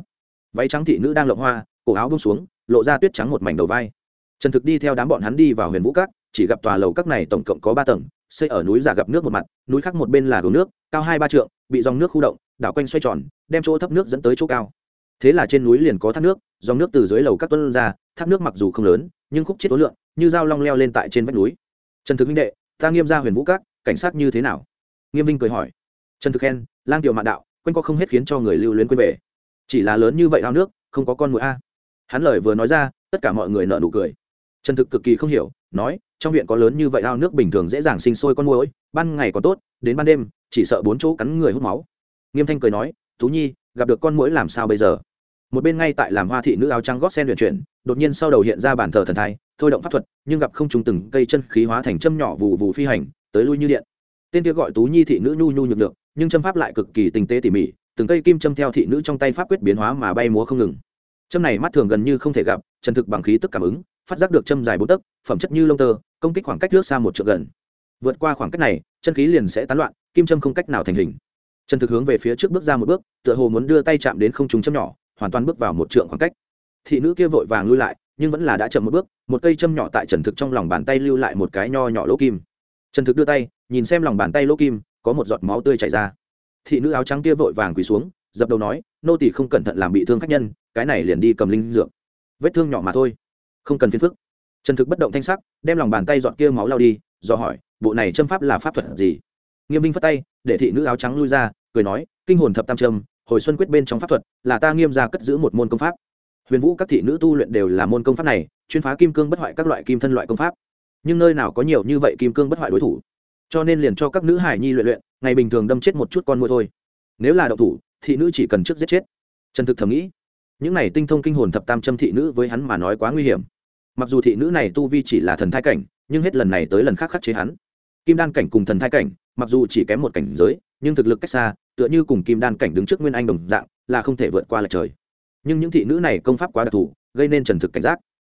váy trắng thị nữ đang lộng hoa, cổ áo bông xuống, lộ ra tuyết trắng một mảnh đầu vai. Trần thực đi theo đám bọn hắn đi vào huyền vũ các, chỉ gặp tòa lầu các này tổng cộng có ba tầng, xây ở núi giả gặp nước một mặt, núi khác một bên là gồm nước, cao hai ba trượng, bị dòng nước khu động, đảo quanh xoay tròn, đem chỗ thấp nước dẫn tới chỗ cao. Thế là trên núi liền có thác nước, dòng nước từ dưới lầu các tuân ra, thác nước mặc dù không lớn, nhưng khúc chết tối lượng, như dao long leo lên tại trên vách núi. Trần thực minh đệ, ta nghiêm ra huyền vũ các, cảnh sát như thế nào? Nghiêm vinh cười hỏi. Trần thực khen, lang tiểu mạn đạo, quanh co không hết khiến cho người lưu luyến quên về chỉ là lớn như vậy ao nước, không có con mũi a. Hắn lời vừa nói ra, tất cả mọi người nợ nụ cười. Trần thực cực kỳ không hiểu, nói, trong viện có lớn như vậy ao nước bình thường dễ dàng sinh sôi con mũi ban ngày còn tốt, đến ban đêm, chỉ sợ bốn chỗ cắn người hút máu. Nghiêm thanh cười nói tú nhi, gặp được con mũi làm sao bây giờ? Một bên ngay tại làm hoa thị nữ áo trắng gót sen luyện chuyển, đột nhiên sau đầu hiện ra bản thờ thần thái thôi động pháp thuật, nhưng gặp không trùng từng cây chân khí hóa thành châm nhỏ vụ vụ phi hành, tới lui như điện. Tên kia gọi tú nhi thị nữ nhu nhu nhược được nhưng châm pháp lại cực kỳ tinh tế tỉ mỉ từng cây kim châm theo thị nữ trong tay pháp quyết biến hóa mà bay múa không ngừng. Châm này mắt thường gần như không thể gặp, chân thực bằng khí tức cảm ứng, phát giác được châm dài bốn tấc, phẩm chất như lông tơ, công kích khoảng cách trước xa một trượng gần. Vượt qua khoảng cách này, chân khí liền sẽ tán loạn, kim châm không cách nào thành hình. Chân thực hướng về phía trước bước ra một bước, tựa hồ muốn đưa tay chạm đến không trúng châm nhỏ, hoàn toàn bước vào một trượng khoảng cách. Thị nữ kia vội vàng lui lại, nhưng vẫn là đã chậm một bước, một cây châm nhỏ tại trần thực trong lòng bàn tay lưu lại một cái nho nhỏ lỗ kim. Trần thực đưa tay, nhìn xem lòng bàn tay lỗ kim, có một giọt máu tươi chảy ra thị nữ áo trắng kia vội vàng quỳ xuống, dập đầu nói, nô tỳ không cẩn thận làm bị thương khách nhân, cái này liền đi cầm linh dược. Vết thương nhỏ mà thôi, không cần phiền phức. Trần thực bất động thanh sắc, đem lòng bàn tay dọn kia máu lao đi, do hỏi, bộ này châm pháp là pháp thuật gì? Nghiêm minh phất tay, để thị nữ áo trắng lui ra, cười nói, kinh hồn thập tam trâm hồi xuân quyết bên trong pháp thuật, là ta nghiêm ra cất giữ một môn công pháp. Huyền vũ các thị nữ tu luyện đều là môn công pháp này, chuyên phá kim cương bất hoại các loại kim thân loại công pháp. Nhưng nơi nào có nhiều như vậy kim cương bất hoại đối thủ? Cho nên liền cho các nữ hải nhi luyện luyện ngày bình thường đâm chết một chút con mua thôi. Nếu là đậu thủ, thị nữ chỉ cần trước giết chết. Trần thực thầm nghĩ, những này tinh thông kinh hồn thập tam châm thị nữ với hắn mà nói quá nguy hiểm. Mặc dù thị nữ này tu vi chỉ là thần thai cảnh, nhưng hết lần này tới lần khác khắc chế hắn. Kim đan cảnh cùng thần thai cảnh, mặc dù chỉ kém một cảnh giới, nhưng thực lực cách xa, tựa như cùng kim đan cảnh đứng trước nguyên anh đồng dạng, là không thể vượt qua lệch trời. Nhưng những thị nữ này công pháp quá đặc thù, gây nên trần thực cảnh giác.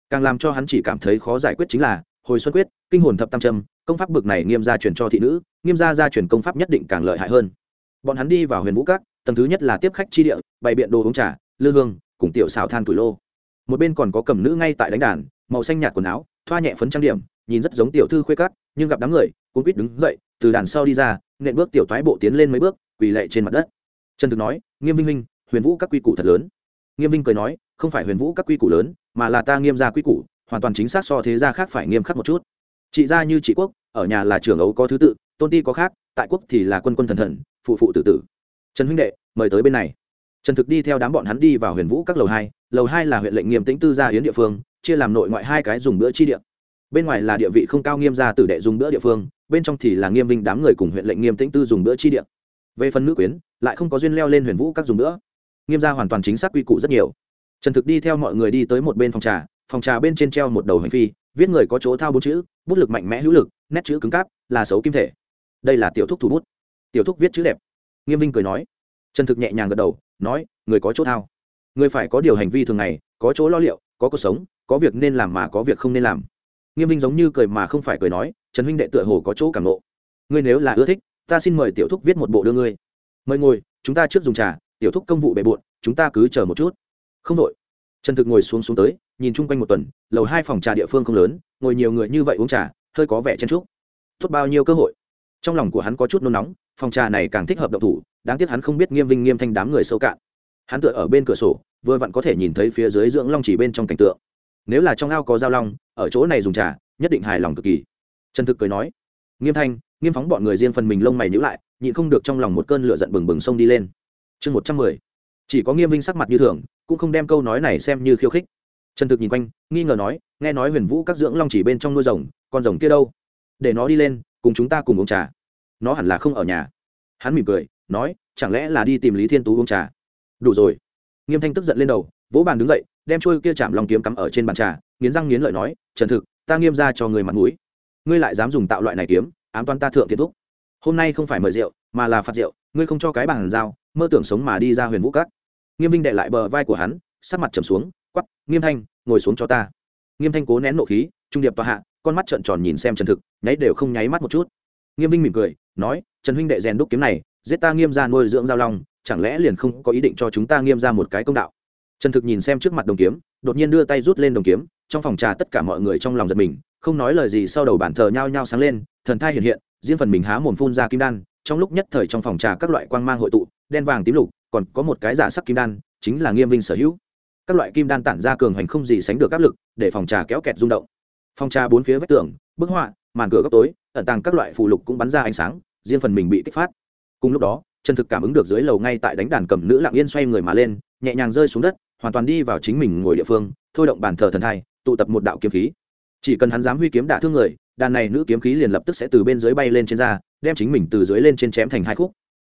Càng làm cho hắn chỉ cảm thấy khó giải quyết chính là, hồi xuân quyết, kinh hồn thập tam trâm công pháp bực này nghiêm gia truyền cho thị nữ, nghiêm gia gia truyền công pháp nhất định càng lợi hại hơn. Bọn hắn đi vào huyền vũ các, tầng thứ nhất là tiếp khách chi địa, bày biện đồ uống trà, lư hương, cùng tiểu xào than tuổi lô. Một bên còn có cầm nữ ngay tại đánh đàn, màu xanh nhạt quần áo, thoa nhẹ phấn trang điểm, nhìn rất giống tiểu thư khuê cắt nhưng gặp đám người cũng quýt đứng dậy, từ đàn sau đi ra, nện bước tiểu thoái bộ tiến lên mấy bước, quỳ lệ trên mặt đất. Trần thực nói, nghiêm vinh minh huyền vũ các quy củ thật lớn. Nghiêm vinh cười nói, không phải huyền vũ các quy củ lớn, mà là ta nghiêm ra quy củ, hoàn toàn chính xác so thế gia khác phải nghiêm khắc một chút chị gia như chị quốc, ở nhà là trưởng ấu có thứ tự, tôn ti có khác, tại quốc thì là quân quân thần thần, phụ phụ tử tử. Trần huynh đệ, mời tới bên này. Trần thực đi theo đám bọn hắn đi vào huyền vũ các lầu hai lầu hai là huyện lệnh nghiêm tĩnh tư gia hiến địa phương, chia làm nội ngoại hai cái dùng bữa chi địa. Bên ngoài là địa vị không cao nghiêm gia tử đệ dùng bữa địa phương, bên trong thì là nghiêm vinh đám người cùng huyện lệnh nghiêm tĩnh tư dùng bữa chi địa. Về phần nữ quyến, lại không có duyên leo lên huyền vũ các dùng bữa. Nghiêm gia hoàn toàn chính xác quy củ rất nhiều. Trần thực đi theo mọi người đi tới một bên phòng trà phòng trà bên trên treo một đầu hành phi, viết người có chỗ thao bốn chữ bút lực mạnh mẽ hữu lực, nét chữ cứng cáp là xấu kim thể. Đây là tiểu thúc thủ bút. Tiểu thúc viết chữ đẹp. Nghiêm vinh cười nói. Trần thực nhẹ nhàng gật đầu, nói, người có chỗ thao. Người phải có điều hành vi thường ngày, có chỗ lo liệu, có cuộc sống, có việc nên làm mà có việc không nên làm. Nghiêm vinh giống như cười mà không phải cười nói, trần huynh đệ tựa hồ có chỗ cảm nộ ngươi nếu là ưa thích, ta xin mời tiểu thúc viết một bộ đưa ngươi. Mời ngồi, chúng ta trước dùng trà, tiểu thúc công vụ bề bộn, chúng ta cứ chờ một chút. Không đội trần thực ngồi xuống xuống tới, nhìn chung quanh một tuần, lầu hai phòng trà địa phương không lớn, ngồi nhiều người như vậy uống trà, hơi có vẻ chen trúc tốt bao nhiêu cơ hội. Trong lòng của hắn có chút nôn nóng, phòng trà này càng thích hợp động thủ, đáng tiếc hắn không biết nghiêm vinh nghiêm thanh đám người sâu cạn. Hắn tựa ở bên cửa sổ, vừa vặn có thể nhìn thấy phía dưới dưỡng long chỉ bên trong cảnh tượng. Nếu là trong ao có dao long, ở chỗ này dùng trà, nhất định hài lòng cực kỳ. Trần thực cười nói, nghiêm thanh, nghiêm phóng bọn người riêng phần mình lông mày nhữ lại, nhịn không được trong lòng một cơn lửa giận bừng bừng sông đi lên. Chương một trăm mười. Chỉ có nghiêm vinh sắc mặt như thường cũng không đem câu nói này xem như khiêu khích. Trần thực nhìn quanh, nghi ngờ nói, nghe nói huyền vũ các dưỡng long chỉ bên trong nuôi rồng, con rồng kia đâu? Để nó đi lên, cùng chúng ta cùng uống trà. Nó hẳn là không ở nhà. Hắn mỉm cười, nói, chẳng lẽ là đi tìm lý thiên tú uống trà? Đủ rồi. Nghiêm thanh tức giận lên đầu, vỗ bàn đứng dậy, đem trôi kia chạm lòng kiếm cắm ở trên bàn trà, nghiến răng nghiến lợi nói, trần thực, ta nghiêm ra cho người mặt mũi. Ngươi lại dám dùng tạo loại này kiếm, ám toán ta thượng thiệt thúc. Hôm nay không phải mời rượu, mà là phạt rượu, ngươi không cho cái bàn giao, mơ tưởng sống mà đi ra huyền vũ cát nghiêm vinh đệ lại bờ vai của hắn, sắc mặt trầm xuống quắp nghiêm thanh, ngồi xuống cho ta. Nghiêm thanh cố nén nộ khí, trung điệp tòa hạ, con mắt trợn tròn nhìn xem trần thực, nháy đều không nháy mắt một chút. Nghiêm vinh mỉm cười, nói, trần huynh đệ rèn đúc kiếm này, giết ta nghiêm ra nuôi dưỡng giao long, chẳng lẽ liền không có ý định cho chúng ta nghiêm ra một cái công đạo? Trần thực nhìn xem trước mặt đồng kiếm, đột nhiên đưa tay rút lên đồng kiếm, trong phòng trà tất cả mọi người trong lòng giật mình, không nói lời gì, sau đầu bản thờ nhao nhao sáng lên, thần thai hiện hiện, riêng phần mình há mồm phun ra kim đan trong lúc nhất thời trong phòng trà các loại quang mang hội tụ, đen vàng tím lục, còn có một cái giả sắc kim đan, chính là nghiêm vinh sở hữu. Các loại kim đan tản ra cường hành không gì sánh được áp lực, để phòng trà kéo kẹt rung động. Phòng trà bốn phía vách tường, bức họa, màn cửa góc tối, ẩn tàng các loại phù lục cũng bắn ra ánh sáng, riêng phần mình bị kích phát. Cùng lúc đó, chân thực cảm ứng được dưới lầu ngay tại đánh đàn cầm nữ lặng yên xoay người mà lên, nhẹ nhàng rơi xuống đất, hoàn toàn đi vào chính mình ngồi địa phương, thôi động bàn thờ thần thai, tụ tập một đạo kiếm khí. Chỉ cần hắn dám huy kiếm đả thương người đàn này nữ kiếm khí liền lập tức sẽ từ bên dưới bay lên trên ra đem chính mình từ dưới lên trên chém thành hai khúc.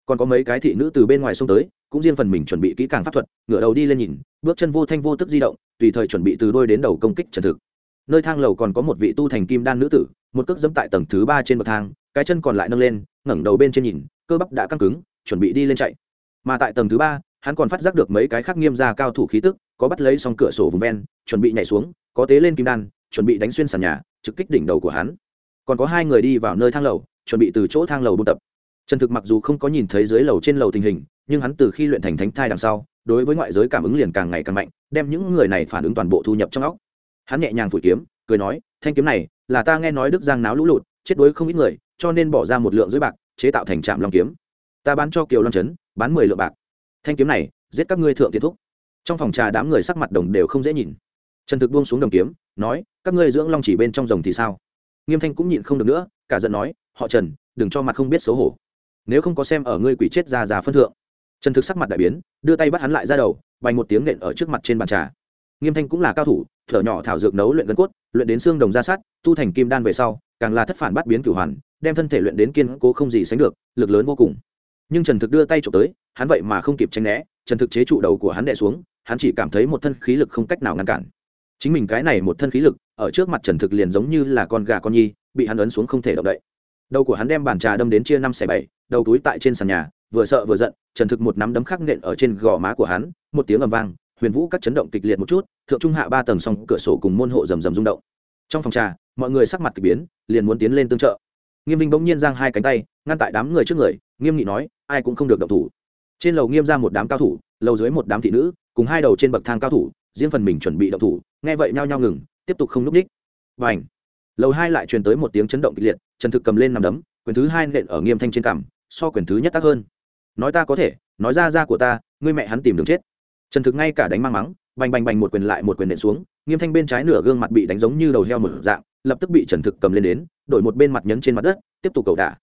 Còn có mấy cái thị nữ từ bên ngoài xông tới, cũng riêng phần mình chuẩn bị kỹ càng pháp thuật, ngửa đầu đi lên nhìn, bước chân vô thanh vô tức di động, tùy thời chuẩn bị từ đôi đến đầu công kích trần thực. Nơi thang lầu còn có một vị tu thành kim đan nữ tử, một cước dẫm tại tầng thứ ba trên bậc thang, cái chân còn lại nâng lên, ngẩng đầu bên trên nhìn, cơ bắp đã căng cứng, chuẩn bị đi lên chạy. Mà tại tầng thứ ba, hắn còn phát giác được mấy cái khác nghiêm ra cao thủ khí tức, có bắt lấy xong cửa sổ vùng ven, chuẩn bị nhảy xuống, có tế lên kim đan, chuẩn bị đánh xuyên sàn nhà trực kích đỉnh đầu của hắn. Còn có hai người đi vào nơi thang lầu, chuẩn bị từ chỗ thang lầu buôn tập. Trần thực mặc dù không có nhìn thấy dưới lầu trên lầu tình hình, nhưng hắn từ khi luyện thành thánh thai đằng sau, đối với ngoại giới cảm ứng liền càng ngày càng mạnh, đem những người này phản ứng toàn bộ thu nhập trong óc. Hắn nhẹ nhàng phủi kiếm, cười nói, thanh kiếm này là ta nghe nói đức giang náo lũ lụt, chết đuối không ít người, cho nên bỏ ra một lượng dưới bạc, chế tạo thành trạm long kiếm. Ta bán cho kiều long trấn, bán mười lượng bạc. Thanh kiếm này, giết các ngươi thượng tiện thúc. Trong phòng trà đám người sắc mặt đồng đều không dễ nhìn trần thực buông xuống đồng kiếm, nói, các ngươi dưỡng long chỉ bên trong rồng thì sao? Nghiêm thanh cũng nhịn không được nữa, cả giận nói, họ trần, đừng cho mặt không biết xấu hổ. Nếu không có xem ở ngươi quỷ chết già già phân thượng. Trần thực sắc mặt đại biến, đưa tay bắt hắn lại ra đầu bành một tiếng nện ở trước mặt trên bàn trà. Nghiêm thanh cũng là cao thủ, thở nhỏ thảo dược nấu luyện gân cốt, luyện đến xương đồng ra sát, tu thành kim đan về sau, càng là thất phản bắt biến cửu hoàn, đem thân thể luyện đến kiên cố không gì sánh được, lực lớn vô cùng. Nhưng trần thực đưa tay trộm tới, hắn vậy mà không kịp tránh né, trần thực chế trụ đầu của hắn đè xuống, hắn chỉ cảm thấy một thân khí lực không cách nào ngăn cản chính mình cái này một thân khí lực, ở trước mặt trần thực liền giống như là con gà con nhi, bị hắn ấn xuống không thể động đậy. Đầu của hắn đem bàn trà đâm đến chia năm xẻ bảy, đầu túi tại trên sàn nhà, vừa sợ vừa giận, trần thực một nắm đấm khắc nện ở trên gò má của hắn, một tiếng ầm vang, huyền vũ các chấn động kịch liệt một chút, thượng trung hạ ba tầng song cửa sổ cùng môn hộ rầm rầm rung động. Trong phòng trà, mọi người sắc mặt k ỳ biến, liền muốn tiến lên tương trợ. Nghiêm minh bỗng nhiên giang hai cánh tay, ngăn tại đám người trước người, nghiêm nghị nói, ai cũng không được động thủ. Trên lầu nghiêm ra một đám cao thủ, lầu dưới một đám thị nữ, cùng hai đầu trên bậc thang cao thủ riêng phần mình chuẩn bị động thủ, nghe vậy nhao nhao ngừng, tiếp tục không núp ních và ảnh lầu hai lại truyền tới một tiếng chấn động kịch liệt, trần thực cầm lên nằm đấm, quyền thứ hai nện ở nghiêm thanh trên cằm, so quyền thứ nhất tác hơn. Nói ta có thể, nói ra ra của ta, ngươi mẹ hắn tìm đường chết. Trần thực ngay cả đánh mang mắng, bành bành bành một quyền lại một quyền nện xuống, nghiêm thanh bên trái nửa gương mặt bị đánh giống như đầu heo một dạng, lập tức bị trần thực cầm lên đến, đổi một bên mặt nhấn trên mặt đất, tiếp tục cầu đả.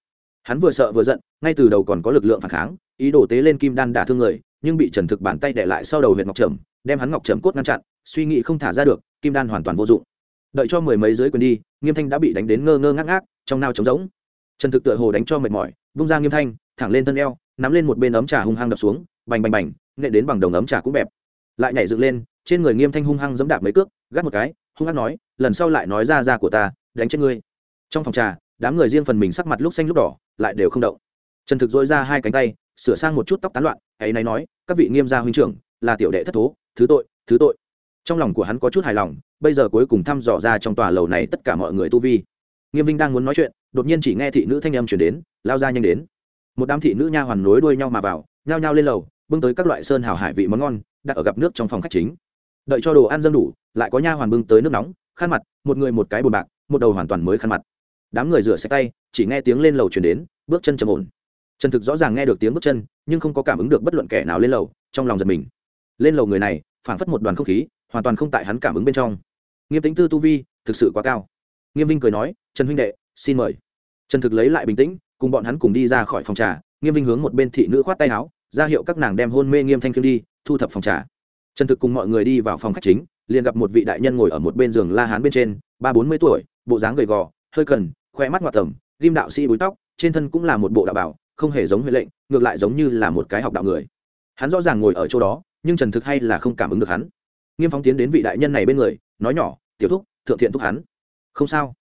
Hắn vừa sợ vừa giận, ngay từ đầu còn có lực lượng phản kháng, ý đồ tế lên kim đan đả thương người, nhưng bị trần thực bàn tay đẻ lại sau đầu huyện ngọc trầm đem hắn ngọc trầm cốt ngăn chặn, suy nghĩ không thả ra được, kim đan hoàn toàn vô dụng. Đợi cho mười mấy giới quyền đi, nghiêm thanh đã bị đánh đến ngơ ngơ ngác ngác, trong nao trống rỗng. Trần thực tựa hồ đánh cho mệt mỏi, vung ra nghiêm thanh, thẳng lên thân eo, nắm lên một bên ấm trà hung hăng đập xuống, bành bành bành nệ đến bằng đồng ấm trà cũng bẹp. Lại nhảy dựng lên, trên người nghiêm thanh hung hăng giẫm đạp mấy cước, gắt một cái, hung hăng nói, lần sau lại nói ra ra của ta, đánh chết ngươi. Trong phòng trà, đám người riêng phần mình sắc mặt lúc xanh lúc đỏ, lại đều không động. Trần thực dỗi ra hai cánh tay, sửa sang một chút tóc tán loạn, ấy nay nói, các vị nghiêm gia huynh trưởng, là tiểu đệ thất thố thứ tội thứ tội. Trong lòng của hắn có chút hài lòng, bây giờ cuối cùng thăm dò ra trong tòa lầu này tất cả mọi người tu vi. Nghiêm vinh đang muốn nói chuyện, đột nhiên chỉ nghe thị nữ thanh âm chuyển đến, lao ra nhanh đến. Một đám thị nữ nha hoàn nối đuôi nhau mà vào, nhao nhao lên lầu, bưng tới các loại sơn hào hải vị món ngon, đặt ở gặp nước trong phòng khách chính. Đợi cho đồ ăn dâng đủ, lại có nha hoàn bưng tới nước nóng, khăn mặt, một người một cái bồn bạc, một đầu hoàn toàn mới khăn mặt. Đám người rửa sạch tay, chỉ nghe tiếng lên lầu chuyển đến, bước chân trầm ổn. Trần thực rõ ràng nghe được tiếng bước chân, nhưng không có cảm ứng được bất luận kẻ nào lên lầu, trong lòng giật mình lên lầu người này, phảng phất một đoàn không khí, hoàn toàn không tại hắn cảm ứng bên trong. Nghiêm tính tư tu vi, thực sự quá cao. Nghiêm vinh cười nói, trần huynh đệ, xin mời. Trần thực lấy lại bình tĩnh, cùng bọn hắn cùng đi ra khỏi phòng trà. Nghiêm vinh hướng một bên thị nữ khoát tay áo, ra hiệu các nàng đem hôn mê nghiêm thanh khiêm đi, thu thập phòng trà. Trần thực cùng mọi người đi vào phòng khách chính, liền gặp một vị đại nhân ngồi ở một bên giường la hán bên trên, ba bốn mươi tuổi, bộ dáng gầy gò, hơi cần, khoe mắt ngoại tầm, ghim đạo sĩ búi tóc, trên thân cũng là một bộ đạo bảo, không hề giống huệ lệnh, ngược lại giống như là một cái học đạo người. Hắn rõ ràng ngồi ở chỗ đó nhưng trần thực hay là không cảm ứng được hắn. Nghiêm phóng tiến đến vị đại nhân này bên người, nói nhỏ, tiểu thúc, thượng thiện thúc hắn. Không sao.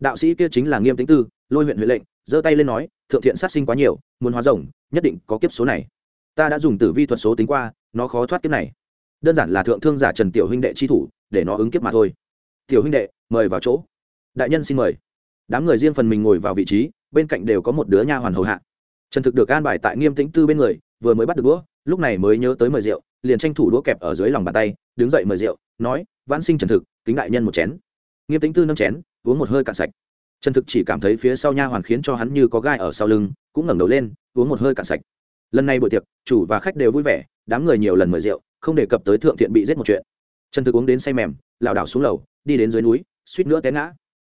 Đạo sĩ kia chính là nghiêm tính tư, lôi huyện huệ lệnh, giơ tay lên nói, thượng thiện sát sinh quá nhiều, muốn hóa rồng, nhất định có kiếp số này. Ta đã dùng tử vi thuật số tính qua, nó khó thoát kiếp này. Đơn giản là thượng thương giả trần tiểu huynh đệ chi thủ, để nó ứng kiếp mà thôi. Tiểu huynh đệ, mời vào chỗ. Đại nhân xin mời. Đám người riêng phần mình ngồi vào vị trí, bên cạnh đều có một đứa nha hoàn hầu hạ. Trần thực được an bài tại nghiêm tĩnh tư bên người, vừa mới bắt được đũa, lúc này mới nhớ tới mời rượu liền tranh thủ đũa kẹp ở dưới lòng bàn tay, đứng dậy mời rượu, nói, vãn sinh trần thực, kính đại nhân một chén. Nghiêm tĩnh tư nâng chén, uống một hơi cạn sạch. Trần thực chỉ cảm thấy phía sau nha hoàn khiến cho hắn như có gai ở sau lưng, cũng ngẩng đầu lên, uống một hơi cạn sạch. Lần này buổi tiệc, chủ và khách đều vui vẻ, đám người nhiều lần mời rượu, không đề cập tới thượng thiện bị giết một chuyện. Trần thực uống đến say mềm, lảo đảo xuống lầu, đi đến dưới núi, suýt nữa té ngã.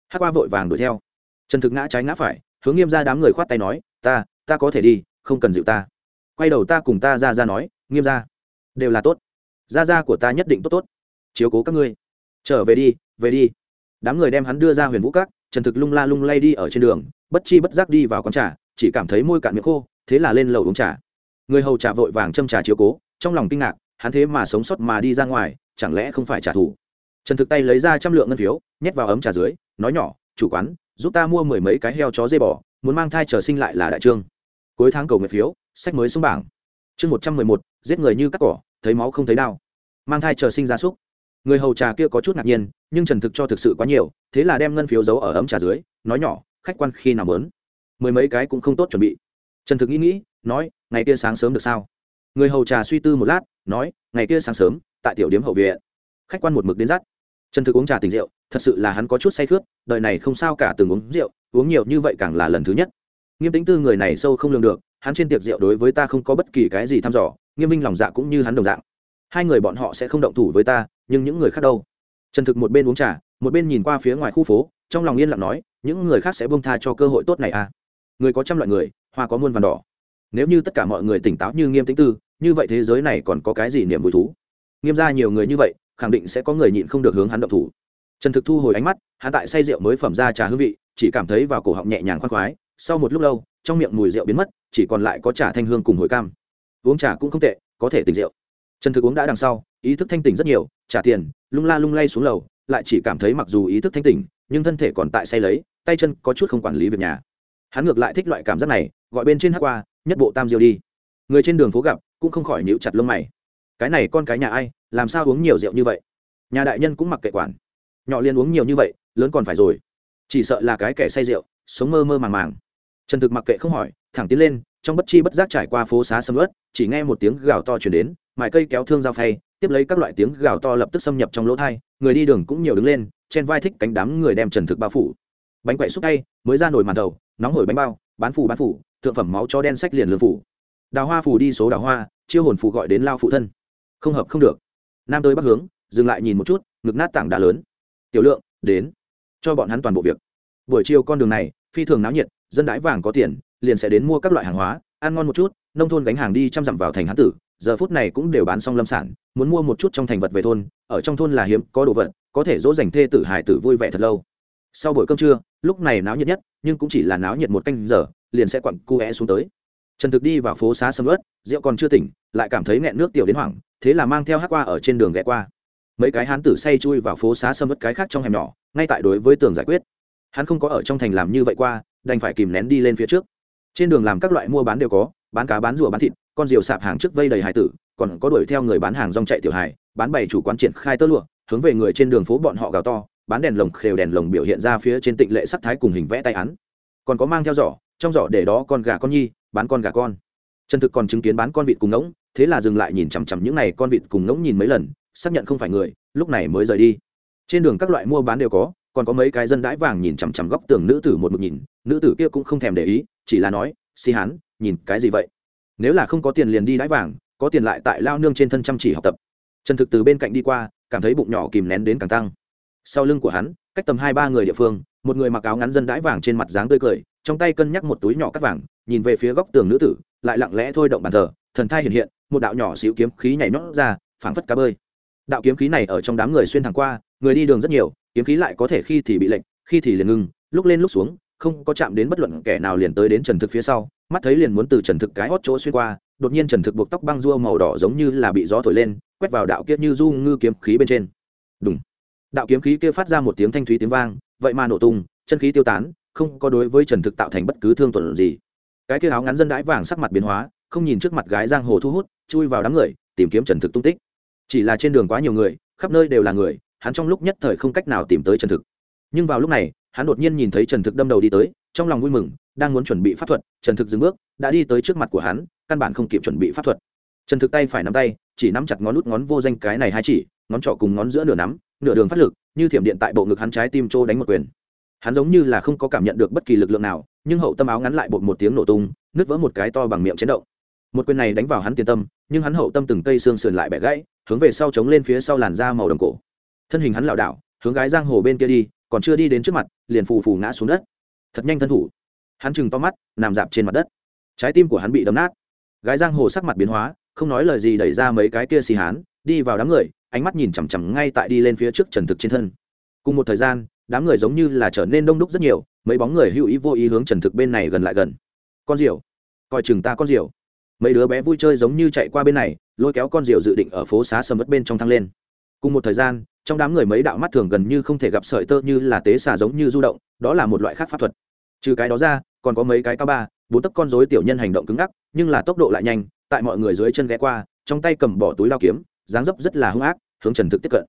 Hát qua vội vàng đuổi theo. Trần thực ngã trái ngã phải, hướng nghiêm ra đám người khoát tay nói, ta ta có thể đi, không cần dịu ta. Quay đầu ta cùng ta ra ra nói, nghiêm ra đều là tốt. Gia gia của ta nhất định tốt tốt. Chiếu cố các ngươi. Trở về đi về đi. Đám người đem hắn đưa ra huyền vũ cát trần thực lung la lung lay đi ở trên đường, bất chi bất giác đi vào quán trà, chỉ cảm thấy môi cạn miệng khô, thế là lên lầu uống trà. Người hầu trà vội vàng châm trà chiếu cố, trong lòng kinh ngạc, hắn thế mà sống sót mà đi ra ngoài, chẳng lẽ không phải trả thù? Trần thực tay lấy ra trăm lượng ngân phiếu, nhét vào ấm trà dưới, nói nhỏ, chủ quán, giúp ta mua mười mấy cái heo chó dây bò, muốn mang thai trở sinh lại là đại trương. Cuối tháng cầu nguyện phiếu, sách mới xuống bảng. Chương một trăm mười một, giết người như cắt cỏ thấy máu không thấy đau. Mang thai chờ sinh ra súc. Người hầu trà kia có chút ngạc nhiên, nhưng trần thực cho thực sự quá nhiều, thế là đem ngân phiếu giấu ở ấm trà dưới, nói nhỏ, khách quan khi nào lớn mười mấy cái cũng không tốt chuẩn bị. Trần thực nghĩ nghĩ, nói, ngày kia sáng sớm được sao? Người hầu trà suy tư một lát, nói, ngày kia sáng sớm, tại tiểu điếm hậu viện. Khách quan một mực đến dắt. Trần thực uống trà tình rượu, thật sự là hắn có chút say khướt, đời này không sao cả từng uống rượu, uống nhiều như vậy càng là lần thứ nhất. Nghiêm tính tư người này sâu không lường được, hắn trên tiệc rượu đối với ta không có bất kỳ cái gì thăm dò nghiêm minh lòng dạ cũng như hắn đồng dạng. Hai người bọn họ sẽ không động thủ với ta, nhưng những người khác đâu? Trần thực một bên uống trà, một bên nhìn qua phía ngoài khu phố, trong lòng yên lặng nói, những người khác sẽ bông tha cho cơ hội tốt này à? Người có trăm loại người, hoa có muôn vàn đỏ. Nếu như tất cả mọi người tỉnh táo như nghiêm tính tư, như vậy thế giới này còn có cái gì niềm vui thú? Nghiêm ra nhiều người như vậy, khẳng định sẽ có người nhịn không được hướng hắn động thủ. Trần thực thu hồi ánh mắt, hắn tại say rượu mới phẩm ra trà hương vị, chỉ cảm thấy vào cổ họng nhẹ nhàng khoan khoái, sau một lúc lâu, trong miệng mùi rượu biến mất, chỉ còn lại có trà thanh hương cùng hồi cam uống trà cũng không tệ, có thể tỉnh rượu. Trần thực uống đã đằng sau, ý thức thanh tỉnh rất nhiều, trả tiền, lung la lung lay xuống lầu, lại chỉ cảm thấy mặc dù ý thức thanh tỉnh, nhưng thân thể còn tại say lấy, tay chân có chút không quản lý việc nhà. Hắn ngược lại thích loại cảm giác này, gọi bên trên hát qua, nhất bộ tam diêu đi. Người trên đường phố gặp, cũng không khỏi nhíu chặt lông mày. Cái này con cái nhà ai, làm sao uống nhiều rượu như vậy? Nhà đại nhân cũng mặc kệ quản. Nhỏ liên uống nhiều như vậy, lớn còn phải rồi. Chỉ sợ là cái kẻ say rượu, sống mơ mơ màng màng. Trần thực mặc kệ không hỏi, thẳng tiến lên trong bất chi bất giác trải qua phố xá sầm ớt chỉ nghe một tiếng gào to chuyển đến, mài cây kéo thương dao phay, tiếp lấy các loại tiếng gào to lập tức xâm nhập trong lỗ thai, người đi đường cũng nhiều đứng lên, trên vai thích cánh đám người đem trần thực bao phủ. Bánh quậy xúc tay, mới ra nổi màn đầu, nóng hổi bánh bao, bán phủ bán phủ thượng phẩm máu cho đen sách liền lương phủ đào hoa phủ đi số đào hoa, chiêu hồn phủ gọi đến lao phụ thân. Không hợp không được. Nam tới bắc hướng, dừng lại nhìn một chút, ngực nát tảng đá lớn. Tiểu lượng, đến. Cho bọn hắn toàn bộ việc. Buổi chiều con đường này, phi thường náo nhiệt, dân đái vàng có tiền liền sẽ đến mua các loại hàng hóa, ăn ngon một chút, nông thôn gánh hàng đi chăm dặm vào thành hán tử, giờ phút này cũng đều bán xong lâm sản, muốn mua một chút trong thành vật về thôn, ở trong thôn là hiếm, có đồ vật, có thể dỗ dành thê tử hải tử vui vẻ thật lâu. Sau buổi cơm trưa, lúc này náo nhiệt nhất, nhưng cũng chỉ là náo nhiệt một canh giờ, liền sẽ quặn cu é xuống tới. Trần thực đi vào phố xá sầm ớt rượu còn chưa tỉnh, lại cảm thấy nghẹn nước tiểu đến hoảng, thế là mang theo hát qua ở trên đường ghé qua. Mấy cái hán tử say chui vào phố xá sầm ớt cái khác trong hẻm nhỏ, ngay tại đối với tường giải quyết. Hắn không có ở trong thành làm như vậy qua, đành phải kìm nén đi lên phía trước trên đường làm các loại mua bán đều có, bán cá, bán rùa, bán thịt, con diều sạp hàng trước vây đầy hải tử, còn có đuổi theo người bán hàng rong chạy tiểu hải bán bày chủ quán triển khai tơ lụa, hướng về người trên đường phố bọn họ gào to, bán đèn lồng khều đèn lồng biểu hiện ra phía trên tịnh lệ sắc thái cùng hình vẽ tay án. Còn có mang theo giỏ, trong giỏ để đó con gà con nhi, bán con gà con. Trần thực còn chứng kiến bán con vịt cùng ngỗng, thế là dừng lại nhìn chằm chằm những n à y con vịt cùng ngỗng nhìn mấy lần, xác nhận không phải người, lúc này mới rời đi. Trên đường các loại mua bán đều có, còn có mấy cái dân đãi vàng nhìn chằm chằm góc tường nữ tử một mực nhìn, nữ tử kia cũng không thèm để ý chỉ là nói, si hán, nhìn cái gì vậy? Nếu là không có tiền liền đi đãi vàng, có tiền lại tại lao nương trên thân chăm chỉ học tập. Trần thực từ bên cạnh đi qua, cảm thấy bụng nhỏ kìm nén đến càng tăng. Sau lưng của hắn, cách tầm hai ba người địa phương, một người mặc áo ngắn dân đãi vàng trên mặt dáng tươi cười, trong tay cân nhắc một túi nhỏ cắt vàng, nhìn về phía góc tường nữ tử, lại lặng lẽ thôi động bàn thờ, thần thai hiện hiện, một đạo nhỏ xíu kiếm khí nhảy nhót ra, phảng phất cá bơi. Đạo kiếm khí này ở trong đám người xuyên thẳng qua, người đi đường rất nhiều, kiếm khí lại có thể khi thì bị lệnh khi thì liền ngưng lúc lên lúc xuống không có chạm đến bất luận kẻ nào liền tới đến trần thực phía sau, mắt thấy liền muốn từ trần thực cái hót chỗ xuyên qua, đột nhiên trần thực buộc tóc băng rua màu đỏ giống như là bị gió thổi lên, quét vào đạo kia như du ngư kiếm khí bên trên. Đúng đạo kiếm khí kia phát ra một tiếng thanh thúy tiếng vang, vậy mà nổ tung, chân khí tiêu tán, không có đối với trần thực tạo thành bất cứ thương tổn gì. Cái kia áo ngắn dân đãi vàng sắc mặt biến hóa, không nhìn trước mặt gái giang hồ thu hút, chui vào đám người, tìm kiếm trần thực tung tích. Chỉ là trên đường quá nhiều người, khắp nơi đều là người, hắn trong lúc nhất thời không cách nào tìm tới trần thực. Nhưng vào lúc này hắn đột nhiên nhìn thấy trần thực đâm đầu đi tới, trong lòng vui mừng, đang muốn chuẩn bị pháp thuật, trần thực dừng bước, đã đi tới trước mặt của hắn, căn bản không kịp chuẩn bị pháp thuật. Trần thực tay phải nắm tay, chỉ nắm chặt ngón nút ngón vô danh cái này hai chỉ, ngón trỏ cùng ngón giữa nửa nắm, nửa đường phát lực, như thiểm điện tại bộ ngực hắn trái tim trô đánh một quyền. Hắn giống như là không có cảm nhận được bất kỳ lực lượng nào, nhưng hậu tâm áo ngắn lại bột một tiếng nổ tung, nứt vỡ một cái to bằng miệng chấn động. Một quyền này đánh vào hắn tiền tâm, nhưng hắn hậu tâm từng cây xương sườn lại bẻ gãy, hướng về sau chống lên phía sau làn da màu đồng cổ. Thân hình hắn lảo đảo, hướng gái giang hồ bên kia đi còn chưa đi đến trước mặt, liền phù phù ngã xuống đất. Thật nhanh thân thủ. Hắn chừng to mắt, nằm dạp trên mặt đất. Trái tim của hắn bị đấm nát. Gái giang hồ sắc mặt biến hóa, không nói lời gì đẩy ra mấy cái kia xì hán, đi vào đám người, ánh mắt nhìn chằm chằm ngay tại đi lên phía trước trần thực trên thân. Cùng một thời gian, đám người giống như là trở nên đông đúc rất nhiều, mấy bóng người hữu ý vô ý hướng trần thực bên này gần lại gần. Con diều, coi chừng ta con diều. Mấy đứa bé vui chơi giống như chạy qua bên này, lôi kéo con diều dự định ở phố xá sầm mất bên trong thăng lên. Cùng một thời gian trong đám người mấy đạo mắt thường gần như không thể gặp sợi tơ như là tế xà giống như du động, đó là một loại khác pháp thuật. Trừ cái đó ra, còn có mấy cái cao ba, bốn tấc con dối tiểu nhân hành động cứng ngắc, nhưng là tốc độ lại nhanh, tại mọi người dưới chân ghé qua, trong tay cầm bỏ túi lao kiếm, dáng dấp rất là hung ác, hướng trần thực tiếp cận.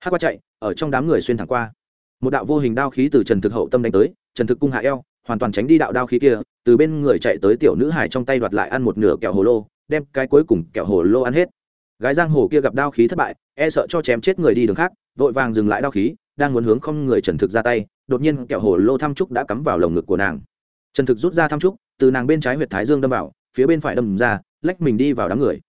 Hát qua chạy, ở trong đám người xuyên thẳng qua. Một đạo vô hình đao khí từ trần thực hậu tâm đánh tới, trần thực cung hạ eo, hoàn toàn tránh đi đạo đao khí kia, từ bên người chạy tới tiểu nữ hải trong tay đoạt lại ăn một nửa kẹo hồ lô, đem cái cuối cùng kẹo hồ lô ăn hết gái giang hồ kia gặp đao khí thất bại e sợ cho chém chết người đi đường khác, vội vàng dừng lại đao khí, đang muốn hướng không người trần thực ra tay, đột nhiên kẹo hồ lô tham trúc đã cắm vào lồng ngực của nàng. Trần thực rút ra tham trúc, từ nàng bên trái huyệt thái dương đâm vào, phía bên phải đâm ra, lách mình đi vào đám người.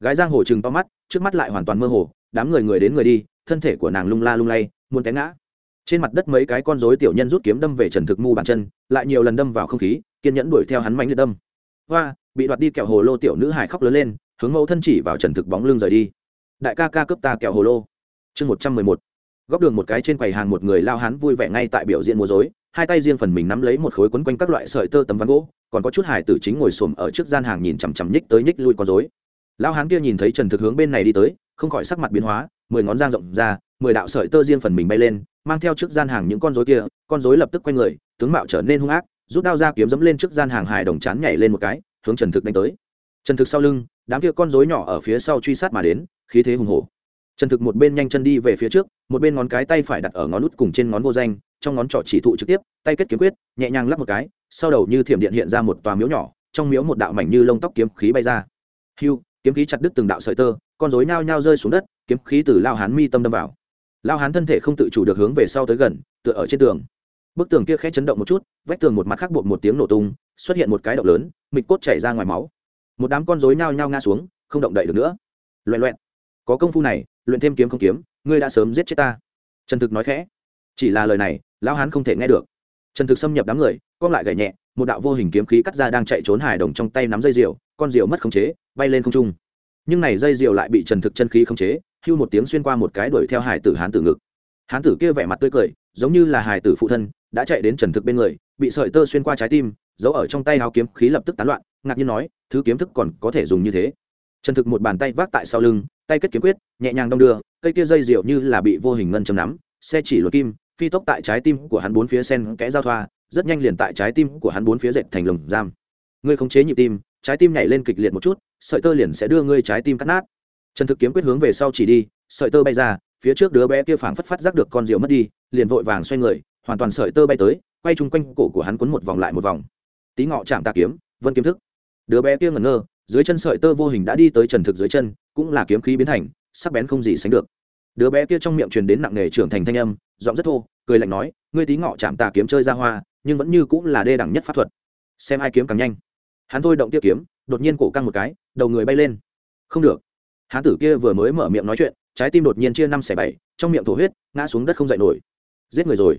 Gái giang hồ chừng to mắt, trước mắt lại hoàn toàn mơ hồ, đám người người đến người đi, thân thể của nàng lung la lung lay, muốn té ngã. Trên mặt đất mấy cái con rối tiểu nhân rút kiếm đâm về trần thực mu bàn chân, lại nhiều lần đâm vào không khí, kiên nhẫn đuổi theo hắn mánh liệt đâm. Hoa, bị đoạt đi kẹo hồ lô tiểu nữ hải khóc lớn lên hướng mẫu thân chỉ vào trần thực bóng lưng rời đi. Đại ca ca cướp ta kẹo hồ lô. Chương một trăm mười một. Góc đường một cái trên quầy hàng một người lao hắn vui vẻ ngay tại biểu diễn múa dối hai tay riêng phần mình nắm lấy một khối quấn quanh các loại sợi tơ tấm ván gỗ, còn có chút hải tử chính ngồi xổm ở trước gian hàng nhìn chằm chằm nhích tới nhích lui con dối lao hán kia nhìn thấy trần thực hướng bên này đi tới, không khỏi sắc mặt biến hóa, mười ngón giang rộng ra, mười đạo sợi tơ riêng phần mình bay lên, mang theo trước gian hàng những con dối kia, con dối lập tức quay người, tướng mạo trở nên hung ác, rút đao ra kiếm dẫm lên trước gian hàng hài đồng chán nhảy lên một cái, hướng trần thực đánh tới trần thực sau lưng, đám kia con rối nhỏ ở phía sau truy sát mà đến, khí thế hùng hổ. Trần thực một bên nhanh chân đi về phía trước, một bên ngón cái tay phải đặt ở ngón út cùng trên ngón vô danh, trong ngón trỏ chỉ thụ trực tiếp, tay kết kiếm quyết, nhẹ nhàng lắp một cái, sau đầu như thiểm điện hiện ra một tòa miếu nhỏ, trong miếu một đạo mảnh như lông tóc kiếm khí bay ra. Hiu kiếm khí chặt đứt từng đạo sợi tơ, con rối nhao nhao rơi xuống đất, kiếm khí từ lao hán mi tâm đâm vào. Lao hán thân thể không tự chủ được hướng về sau tới gần, tựa ở trên tường. Bức tường kia khẽ chấn động một chút, vách tường một mặt khác bột một tiếng nổ tung, xuất hiện một cái động lớn mịch cốt chảy ra ngoài máu một đám con rối nhao nhao ngã xuống, không động đậy được nữa. Loẹ loẹn. Có công phu này, luyện thêm kiếm không kiếm, ngươi đã sớm giết chết ta. Trần thực nói khẽ. Chỉ là lời này, lão hán không thể nghe được. Trần thực xâm nhập đám người, con lại gậy nhẹ, một đạo vô hình kiếm khí cắt ra đang chạy trốn hài đồng trong tay nắm dây diều, con diều mất khống chế, bay lên không trung. Nhưng này dây diều lại bị trần thực chân khí khống chế, hưu một tiếng xuyên qua một cái đuổi theo hải tử hán tử ngực. Hán tử kia vẻ mặt tươi cười, giống như là hải tử phụ thân, đã chạy đến trần thực bên người bị sợi tơ xuyên qua trái tim, giấu ở trong tay háo kiếm khí lập tức tán loạn, ngạc nhiên nói, thứ kiếm thức còn có thể dùng như thế. Trần thực một bàn tay vác tại sau lưng, tay kết kiếm quyết, nhẹ nhàng đong đưa, cây kia dây diệu như là bị vô hình ngân châm nắm, xe chỉ luật kim, phi tốc tại trái tim của hắn bốn phía sen kẽ giao thoa, rất nhanh liền tại trái tim của hắn bốn phía dệt thành lồng giam. Ngươi khống chế nhịp tim, trái tim nhảy lên kịch liệt một chút, sợi tơ liền sẽ đưa ngươi trái tim cắt nát. Trần thực kiếm quyết hướng về sau chỉ đi, sợi tơ bay ra, phía trước đứa bé kia phảng phất phát giác được con rượu mất đi, liền vội vàng xoay người, hoàn toàn sợi tơ bay tới quay chung quanh cổ của hắn quấn một vòng lại một vòng. Tí ngọ chạm tà kiếm, vân kiếm thức. Đứa bé kia ngẩn ngơ, dưới chân sợi tơ vô hình đã đi tới trần thực dưới chân, cũng là kiếm khí biến thành, sắc bén không gì sánh được. Đứa bé kia trong miệng truyền đến nặng nề trưởng thành thanh âm, giọng rất thô, cười lạnh nói, ngươi tí ngọ chạm tà kiếm chơi ra hoa, nhưng vẫn như cũng là đê đẳng nhất pháp thuật. Xem ai kiếm càng nhanh. Hắn thôi động tiêu kiếm, đột nhiên cổ căng một cái, đầu người bay lên. Không được. Hán tử kia vừa mới mở miệng nói chuyện, trái tim đột nhiên chia năm xẻ bảy, trong miệng thổ huyết, ngã xuống đất không dậy nổi. Giết người rồi.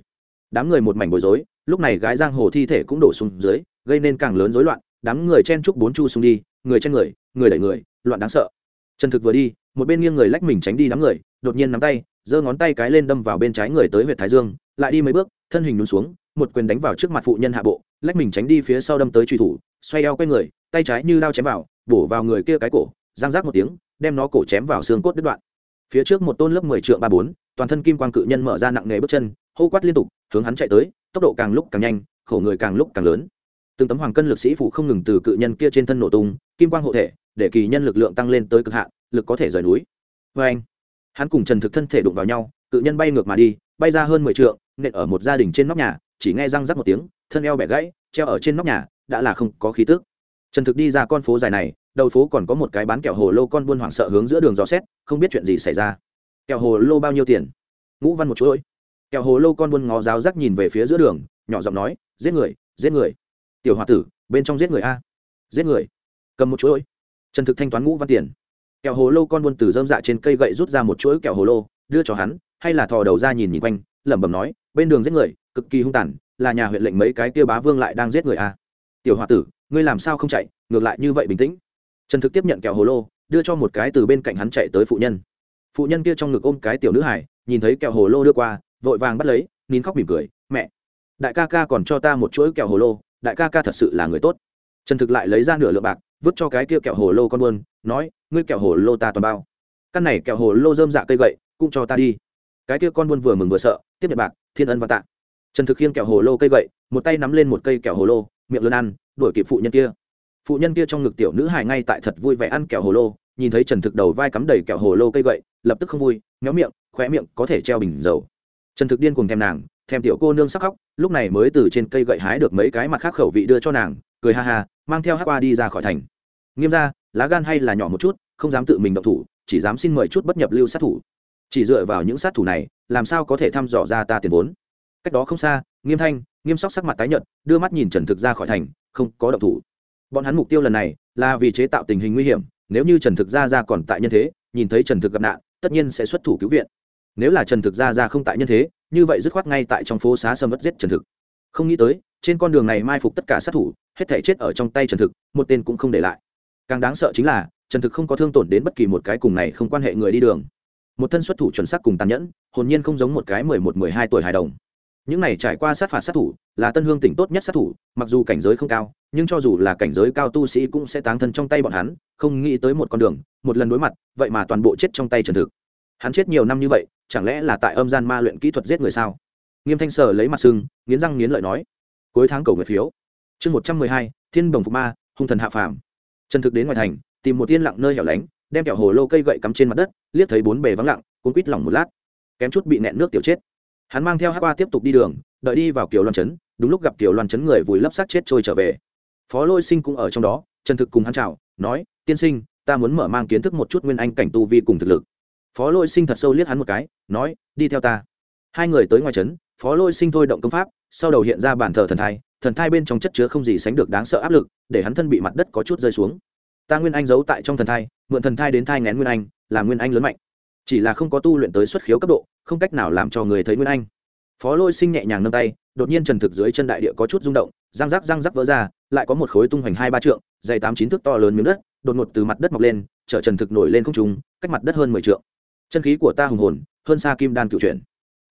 Đám người một mảnh bối rối lúc này gái giang hồ thi thể cũng đổ xuống dưới, gây nên càng lớn rối loạn, đám người chen chúc bốn chu xuống đi, người chen người người đẩy người, loạn đáng sợ. Trần thực vừa đi, một bên nghiêng người lách mình tránh đi đám người, đột nhiên nắm tay, giơ ngón tay cái lên đâm vào bên trái người tới huyện thái dương, lại đi mấy bước, thân hình nhún xuống, một quyền đánh vào trước mặt phụ nhân hạ bộ, lách mình tránh đi phía sau đâm tới truy thủ, xoay eo quay người, tay trái như lao chém vào, bổ vào người kia cái cổ, giang rác một tiếng, đem nó cổ chém vào xương cốt đứt đoạn. Phía trước một tôn lớp mười trượng ba bốn, toàn thân kim quang cự nhân mở ra nặng nề bước chân, hô quát liên tục, hướng hắn chạy tới tốc độ càng lúc càng nhanh, khổ người càng lúc càng lớn. Từng tấm hoàng cân lực sĩ phụ không ngừng từ cự nhân kia trên thân nổ tung, kim quang hộ thể, để kỳ nhân lực lượng tăng lên tới cực hạn, lực có thể rời núi. Vê anh, hắn cùng trần thực thân thể đụng vào nhau, cự nhân bay ngược mà đi, bay ra hơn mười trượng, nện ở một gia đình trên nóc nhà, chỉ nghe răng rắc một tiếng, thân eo bẻ gãy, treo ở trên nóc nhà, đã là không có khí tức. Trần thực đi ra con phố dài này, đầu phố còn có một cái bán kẹo hồ lô con buôn hoảng sợ hướng giữa đường gió xét, không biết chuyện gì xảy ra. Kẹo hồ lô bao nhiêu tiền? Ngũ văn một chuỗi kẹo hồ lô con buôn ngó giáo rắc nhìn về phía giữa đường, nhỏ giọng nói, giết người giết người. Tiểu h tử, bên trong giết người a. Giết người. Cầm một chuỗi. Trần thực thanh toán ngũ văn tiền. Kẹo hồ lô con buôn từ dơm dạ trên cây gậy rút ra một chuỗi kẹo hồ lô, đưa cho hắn, hay là thò đầu ra nhìn nhìn quanh, lẩm bẩm nói, bên đường giết người, cực kỳ hung tàn, là nhà huyện lệnh mấy cái kia bá vương lại đang giết người a. Tiểu h tử, ngươi làm sao không chạy, ngược lại như vậy bình tĩnh. Trần thực tiếp nhận kẹo hồ lô, đưa cho một cái từ bên cạnh hắn chạy tới phụ nhân. Phụ nhân kia trong ngực ôm cái tiểu nữ hải nhìn thấy kẹo hồ lô đưa qua vội vàng bắt lấy, nín khóc mỉm cười, mẹ, đại ca ca còn cho ta một chuỗi kẹo hồ lô, đại ca ca thật sự là người tốt. Trần thực lại lấy ra nửa lượng bạc, vứt cho cái kia kẹo hồ lô con buôn, nói, ngươi kẹo hồ lô ta toàn bao. Căn này kẹo hồ lô dơm dạ cây gậy, cũng cho ta đi. Cái kia con buôn vừa mừng vừa sợ, tiếp nhận bạc, thiên ân và tạ. Trần thực khiêng kẹo hồ lô cây gậy, một tay nắm lên một cây kẹo hồ lô, miệng lớn ăn, đuổi kịp phụ nhân kia. Phụ nhân kia trong ngực tiểu nữ hài ngay tại thật vui vẻ ăn kẹo hồ lô, nhìn thấy trần thực đầu vai cắm đầy kẹo hồ lô cây gậy, lập tức không vui, méo miệng, khóe miệng có thể treo bình dầu trần thực điên cùng thèm nàng, thèm tiểu cô nương sắc khóc, lúc này mới từ trên cây gậy hái được mấy cái mặt khác khẩu vị đưa cho nàng, cười ha ha, mang theo hát qua đi ra khỏi thành. Nghiêm ra, lá gan hay là nhỏ một chút, không dám tự mình động thủ, chỉ dám xin mời chút bất nhập lưu sát thủ. Chỉ dựa vào những sát thủ này, làm sao có thể thăm dò ra ta tiền vốn? Cách đó không xa, nghiêm thanh, nghiêm sóc sắc mặt tái nhợt, đưa mắt nhìn trần thực ra khỏi thành, không có động thủ. Bọn hắn mục tiêu lần này là vì chế tạo tình hình nguy hiểm, nếu như trần thực ra ra còn tại nhân thế, nhìn thấy trần thực gặp nạn, tất nhiên sẽ xuất thủ cứu viện nếu là trần thực Ra ra không tại nhân thế, như vậy dứt khoát ngay tại trong phố xá sâm mất giết trần thực. Không nghĩ tới, trên con đường này mai phục tất cả sát thủ, hết thể chết ở trong tay trần thực, một tên cũng không để lại. Càng đáng sợ chính là, trần thực không có thương tổn đến bất kỳ một cái cùng này không quan hệ người đi đường. Một thân xuất thủ chuẩn xác cùng tàn nhẫn, hồn nhiên không giống một cái mười một, mười hai tuổi hài đồng. Những này trải qua sát phạt sát thủ, là tân hương tỉnh tốt nhất sát thủ, mặc dù cảnh giới không cao, nhưng cho dù là cảnh giới cao tu sĩ cũng sẽ táng thân trong tay bọn hắn, không nghĩ tới một con đường, một lần đối mặt, vậy mà toàn bộ chết trong tay trần thực hắn chết nhiều năm như vậy, chẳng lẽ là tại âm gian ma luyện kỹ thuật giết người sao? Nghiêm thanh sở lấy mặt sưng, nghiến răng nghiến lợi nói, cuối tháng cầu người phiếu. Chương một trăm mười hai, thiên đồng phục ma, hung thần hạ phàm. Trần thực đến ngoài thành, tìm một tiên lặng nơi hẻo lánh, đem kẹo hồ lô cây gậy cắm trên mặt đất, liếc thấy bốn bề vắng lặng, cuốn quýt lỏng một lát. Kém chút bị nẹn nước tiểu chết. Hắn mang theo hát qua tiếp tục đi đường, đợi đi vào kiều loan trấn, đúng lúc gặp kiều loan trấn người vùi lấp xác chết trôi trở về. Phó lôi sinh cũng ở trong đó, trần thực cùng hắn chào, nói, tiên sinh, ta muốn mở mang kiến thức một chút nguyên anh cảnh tu vi cùng thực lực phó lôi sinh thật sâu liếc hắn một cái, nói, đi theo ta. Hai người tới ngoài trấn, phó lôi sinh thôi động công pháp, sau đầu hiện ra bản thờ thần thai thần thai bên trong chất chứa không gì sánh được đáng sợ áp lực, để hắn thân bị mặt đất có chút rơi xuống. Ta nguyên anh giấu tại trong thần thai, mượn thần thai đến thai ngén nguyên anh, làm nguyên anh lớn mạnh. Chỉ là không có tu luyện tới xuất khiếu cấp độ, không cách nào làm cho người thấy nguyên anh. Phó lôi sinh nhẹ nhàng nâng tay, đột nhiên trần thực dưới chân đại địa có chút rung động, răng rắc răng rắc vỡ ra, lại có một khối tung hoành hai ba trượng, dày tám chín thước to lớn miếng đất, đột ngột từ mặt đất mọc lên, chở trần thực nổi lên không trùng cách mặt đất hơn mười trượng chân khí của ta hùng hồn, hơn xa kim đan cựu chuyển.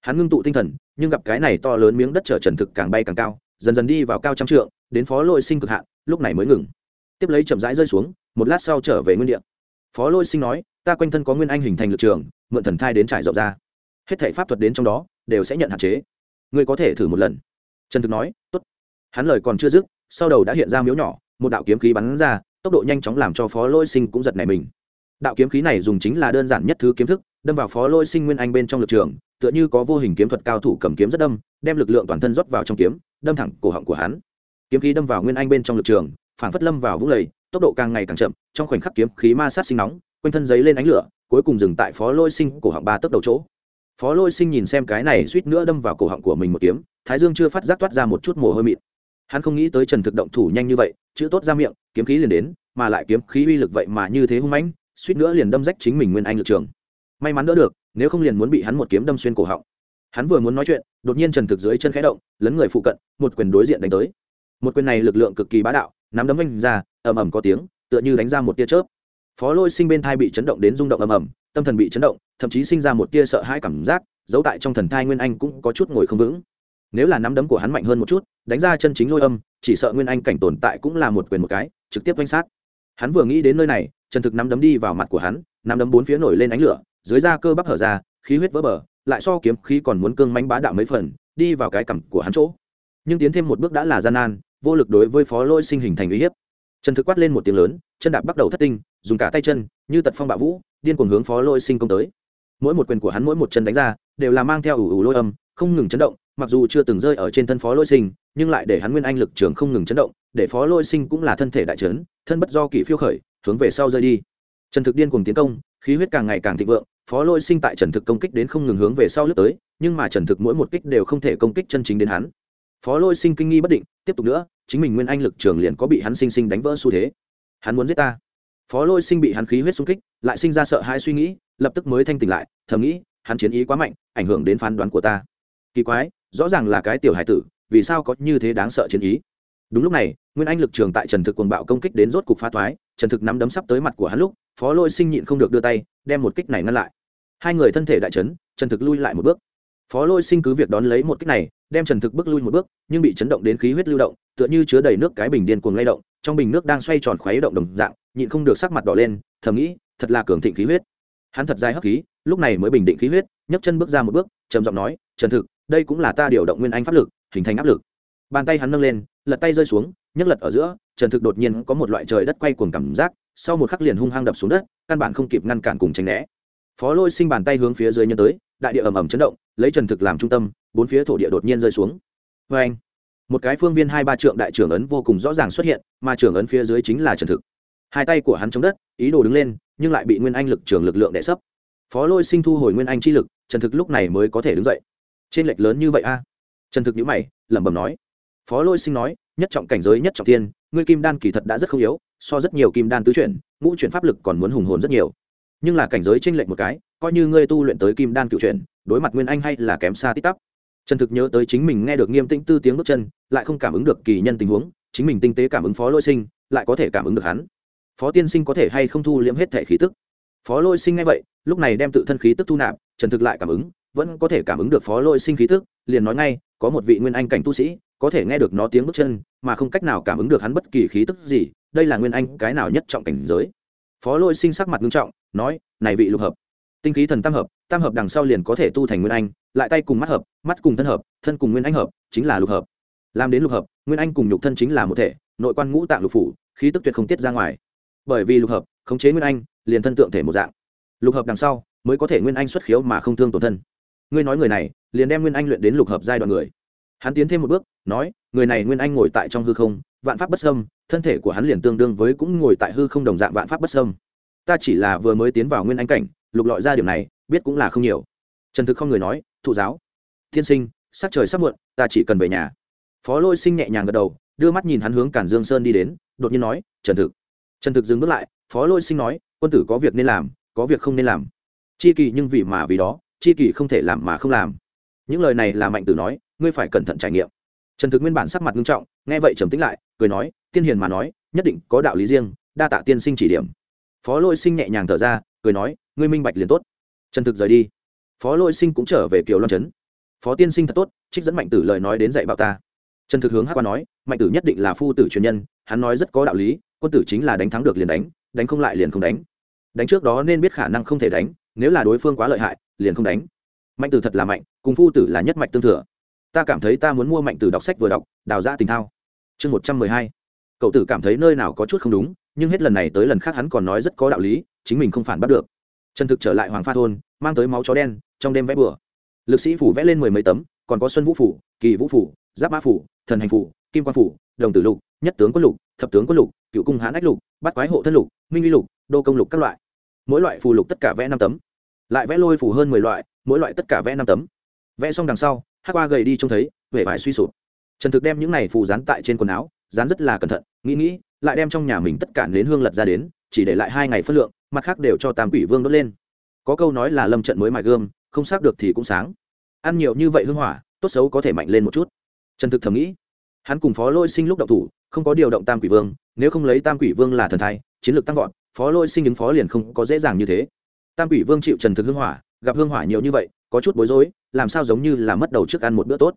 Hắn ngưng tụ tinh thần, nhưng gặp cái này to lớn miếng đất chở trần thực càng bay càng cao, dần dần đi vào cao trăm trượng, đến phó lôi sinh cực hạn, lúc này mới ngừng. Tiếp lấy chậm rãi rơi xuống, một lát sau trở về nguyên địa. Phó lôi sinh nói, ta quanh thân có nguyên anh hình thành lực trường, mượn thần thai đến trải rộng ra. Hết thể pháp thuật đến trong đó, đều sẽ nhận hạn chế. Ngươi có thể thử một lần. Trần thực nói, tốt. Hắn lời còn chưa dứt, sau đầu đã hiện ra miếu nhỏ, một đạo kiếm khí bắn ra, tốc độ nhanh chóng làm cho phó lôi sinh cũng giật nảy mình đạo kiếm khí này dùng chính là đơn giản nhất thứ kiếm thức, đâm vào phó lôi sinh nguyên anh bên trong lực trường, tựa như có vô hình kiếm thuật cao thủ cầm kiếm rất đâm, đem lực lượng toàn thân rót vào trong kiếm, đâm thẳng cổ họng của hắn. Kiếm khí đâm vào nguyên anh bên trong lực trường, phản phất lâm vào vũng lầy, tốc độ càng ngày càng chậm, trong khoảnh khắc kiếm khí ma sát sinh nóng, quanh thân giấy lên ánh lửa, cuối cùng dừng tại phó lôi sinh cổ họng ba tốc đầu chỗ. Phó lôi sinh nhìn xem cái này suýt nữa đâm vào cổ họng của mình một kiếm, thái dương chưa phát giác toát ra một chút mồ hôi mịt hắn không nghĩ tới trần thực động thủ nhanh như vậy, chữ tốt ra miệng, kiếm khí liền đến, mà lại kiếm khí uy lực vậy mà như thế hung mãnh suýt nữa liền đâm rách chính mình nguyên anh lực trường. May mắn đỡ được, nếu không liền muốn bị hắn một kiếm đâm xuyên cổ họng. Hắn vừa muốn nói chuyện, đột nhiên trần thực dưới chân khẽ động, lấn người phụ cận, một quyền đối diện đánh tới. Một quyền này lực lượng cực kỳ bá đạo, nắm đấm anh ra, ầm ầm có tiếng, tựa như đánh ra một tia chớp. Phó lôi sinh bên thai bị chấn động đến rung động ầm ầm, tâm thần bị chấn động, thậm chí sinh ra một tia sợ hãi cảm giác, giấu tại trong thần thai nguyên anh cũng có chút ngồi không vững. Nếu là nắm đấm của hắn mạnh hơn một chút, đánh ra chân chính lôi âm, chỉ sợ nguyên anh cảnh tồn tại cũng là một quyền một cái, trực tiếp quanh sát. Hắn vừa nghĩ đến nơi này trần thực nắm đấm đi vào mặt của hắn, nắm đấm bốn phía nổi lên ánh lửa, dưới da cơ bắp hở ra, khí huyết vỡ bờ, lại so kiếm khí còn muốn cương mánh bá đạo mấy phần, đi vào cái cằm của hắn chỗ. Nhưng tiến thêm một bước đã là gian nan, vô lực đối với phó lôi sinh hình thành uy hiếp. Trần thực quát lên một tiếng lớn, chân đạp bắt đầu thất tinh, dùng cả tay chân, như tật phong bạo vũ, điên cuồng hướng phó lôi sinh công tới. Mỗi một quyền của hắn mỗi một chân đánh ra, đều là mang theo ủ ủ lôi âm, không ngừng chấn động, mặc dù chưa từng rơi ở trên thân phó lôi sinh, nhưng lại để hắn nguyên anh lực trường không ngừng chấn động, để phó lôi sinh cũng là thân thể đại trấn thân bất do kỷ phiêu khởi hướng về sau rơi đi. Trần thực điên cùng tiến công, khí huyết càng ngày càng thịnh vượng, phó lôi sinh tại trần thực công kích đến không ngừng hướng về sau lướt tới, nhưng mà trần thực mỗi một kích đều không thể công kích chân chính đến hắn. Phó lôi sinh kinh nghi bất định, tiếp tục nữa, chính mình nguyên anh lực trường liền có bị hắn sinh sinh đánh vỡ xu thế. Hắn muốn giết ta. Phó lôi sinh bị hắn khí huyết xung kích, lại sinh ra sợ hãi suy nghĩ, lập tức mới thanh tỉnh lại, thầm nghĩ, hắn chiến ý quá mạnh, ảnh hưởng đến phán đoán của ta. Kỳ quái, rõ ràng là cái tiểu hải tử, vì sao có như thế đáng sợ chiến ý? Đúng lúc này, nguyên anh lực trường tại trần thực quần bạo công kích đến rốt cục phá thoái trần thực nắm đấm sắp tới mặt của hắn lúc, phó lôi sinh nhịn không được đưa tay, đem một kích này ngăn lại. Hai người thân thể đại trấn trần thực lui lại một bước. Phó lôi sinh cứ việc đón lấy một kích này, đem trần thực bước lui một bước, nhưng bị chấn động đến khí huyết lưu động, tựa như chứa đầy nước cái bình điên cuồng lay động, trong bình nước đang xoay tròn khuấy động đồng dạng, nhịn không được sắc mặt đỏ lên, thầm nghĩ, thật là cường thịnh khí huyết. Hắn thật dài hấp khí, lúc này mới bình định khí huyết, nhấc chân bước ra một bước, trầm giọng nói, trần thực, đây cũng là ta điều động nguyên anh pháp lực, hình thành áp lực bàn tay hắn nâng lên, lật tay rơi xuống, nhấc lật ở giữa, trần thực đột nhiên có một loại trời đất quay cuồng cảm giác, sau một khắc liền hung hăng đập xuống đất, căn bản không kịp ngăn cản cùng tránh né. Phó lôi sinh bàn tay hướng phía dưới nhân tới, đại địa ầm ầm chấn động, lấy trần thực làm trung tâm, bốn phía thổ địa đột nhiên rơi xuống. Vê anh một cái phương viên hai ba trượng đại trưởng ấn vô cùng rõ ràng xuất hiện, mà trưởng ấn phía dưới chính là trần thực. Hai tay của hắn chống đất, ý đồ đứng lên, nhưng lại bị nguyên anh lực trường lực lượng đè sấp. Phó lôi sinh thu hồi nguyên anh chi lực, trần thực lúc này mới có thể đứng dậy. Trên lệch lớn như vậy a? Trần thực nhữ mày, lẩm bẩm nói phó lôi sinh nói, nhất trọng cảnh giới, nhất trọng tiên ngươi kim đan kỳ thật đã rất không yếu, so rất nhiều kim đan tứ chuyển, ngũ chuyển pháp lực còn muốn hùng hồn rất nhiều. Nhưng là cảnh giới t r ê n lệch một cái, coi như ngươi tu luyện tới kim đan cựu chuyển, đối mặt nguyên anh hay là kém xa tít tắp. Trần thực nhớ tới chính mình nghe được nghiêm tĩnh tư tiếng bước chân, lại không cảm ứng được kỳ nhân tình huống, chính mình tinh tế cảm ứng phó lôi sinh, lại có thể cảm ứng được hắn. Phó tiên sinh có thể hay không thu liễm hết thể khí tức? Phó lôi sinh ngay vậy, lúc này đem tự thân khí tức thu nạp, trần thực lại cảm ứng, vẫn có thể cảm ứng được phó lôi sinh khí tức, liền nói ngay, có một vị nguyên anh cảnh tu sĩ có thể nghe được nó tiếng bước chân, mà không cách nào cảm ứng được hắn bất kỳ khí tức gì, đây là nguyên anh cái nào nhất trọng cảnh giới. Phó lôi sinh sắc mặt nghiêm trọng, nói, này vị lục hợp, tinh khí thần tam hợp tam hợp đằng sau liền có thể tu thành nguyên anh, lại tay cùng mắt hợp, mắt cùng thân hợp, thân cùng nguyên anh hợp, chính là lục hợp. Làm đến lục hợp, nguyên anh cùng nhục thân chính là một thể, nội quan ngũ tạng lục phủ, khí tức tuyệt không tiết ra ngoài. Bởi vì lục hợp, khống chế nguyên anh, liền thân tượng thể một dạng. Lục hợp đằng sau, mới có thể nguyên anh xuất khiếu mà không thương tổn thân. Ngươi nói người này, liền đem nguyên anh luyện đến lục hợp giai đoạn người hắn tiến thêm một bước, nói, người này nguyên anh ngồi tại trong hư không, vạn pháp bất sâm thân thể của hắn liền tương đương với cũng ngồi tại hư không đồng dạng vạn pháp bất sâm ta chỉ là vừa mới tiến vào nguyên anh cảnh, lục lọi ra điều này, biết cũng là không nhiều. Trần thực không người nói, thụ giáo. Thiên sinh, sắc trời sắp muộn, ta chỉ cần về nhà. Phó lôi sinh nhẹ nhàng gật đầu, đưa mắt nhìn hắn hướng cản dương sơn đi đến, đột nhiên nói, trần thực. Trần thực dừng bước lại, phó lôi sinh nói, quân tử có việc nên làm, có việc không nên làm. Chi kỳ nhưng vì mà vì đó, chi kỳ không thể làm mà không làm. Những lời này là mạnh tử nói ngươi phải cẩn thận trải nghiệm. Trần thực nguyên bản sắc mặt nghiêm trọng, nghe vậy trầm tính lại, cười nói, tiên hiền mà nói, nhất định có đạo lý riêng, đa tạ tiên sinh chỉ điểm. Phó lôi sinh nhẹ nhàng thở ra, cười nói, ngươi minh bạch liền tốt. Trần thực rời đi. Phó lôi sinh cũng trở về kiều loan trấn. Phó tiên sinh thật tốt, trích dẫn mạnh tử lời nói đến dạy bảo ta. Trần thực hướng hát qua nói, mạnh tử nhất định là phu tử truyền nhân, hắn nói rất có đạo lý, quân tử chính là đánh thắng được liền đánh đánh không lại liền không đánh. Đánh trước đó nên biết khả năng không thể đánh, nếu là đối phương quá lợi hại, liền không đánh. Mạnh tử thật là mạnh, cùng phu tử là nhất mạch tương thừa ta cảm thấy ta muốn mua mạnh tử đọc sách vừa đọc, đào ra tình thao. Chương một trăm mười hai. Cậu tử cảm thấy nơi nào có chút không đúng, nhưng hết lần này tới lần khác hắn còn nói rất có đạo lý, chính mình không phản bắt được. Trần thực trở lại hoàng pha thôn, mang tới máu chó đen, trong đêm vẽ bừa. Lực sĩ phủ vẽ lên mười mấy tấm, còn có xuân vũ phủ, kỳ vũ phủ, giáp mã phủ, thần hành phủ, kim quan phủ, đồng tử lục, nhất tướng quân lục, thập tướng quân lục, cựu cung hãn ách lục bắt quái hộ thân lục, minh uy lục, đô công lục các loại. Mỗi loại phù lục tất cả vẽ năm tấm. Lại vẽ lôi phủ hơn mười loại, mỗi loại tất cả vẽ năm tấm. Vẽ xong đằng sau hát qua gầy đi trông thấy, vẻ vải suy sụp. Trần thực đem những này phù dán tại trên quần áo, dán rất là cẩn thận, nghĩ nghĩ, lại đem trong nhà mình tất cả nến hương lật ra đến, chỉ để lại hai ngày phân lượng, mặt khác đều cho tam quỷ vương đốt lên. Có câu nói là lâm trận mới mài gươm, không xác được thì cũng sáng. Ăn nhiều như vậy hương hỏa, tốt xấu có thể mạnh lên một chút. Trần thực thầm nghĩ. Hắn cùng phó lôi sinh lúc động thủ, không có điều động tam quỷ vương, nếu không lấy tam quỷ vương là thần thai, chiến lược tăng vọt, phó lôi sinh ứng phó liền không có dễ dàng như thế. Tam quỷ vương chịu trần thực hương hỏa, gặp hương hỏa nhiều như vậy, có chút bối rối làm sao giống như là mất đầu trước ăn một bữa tốt?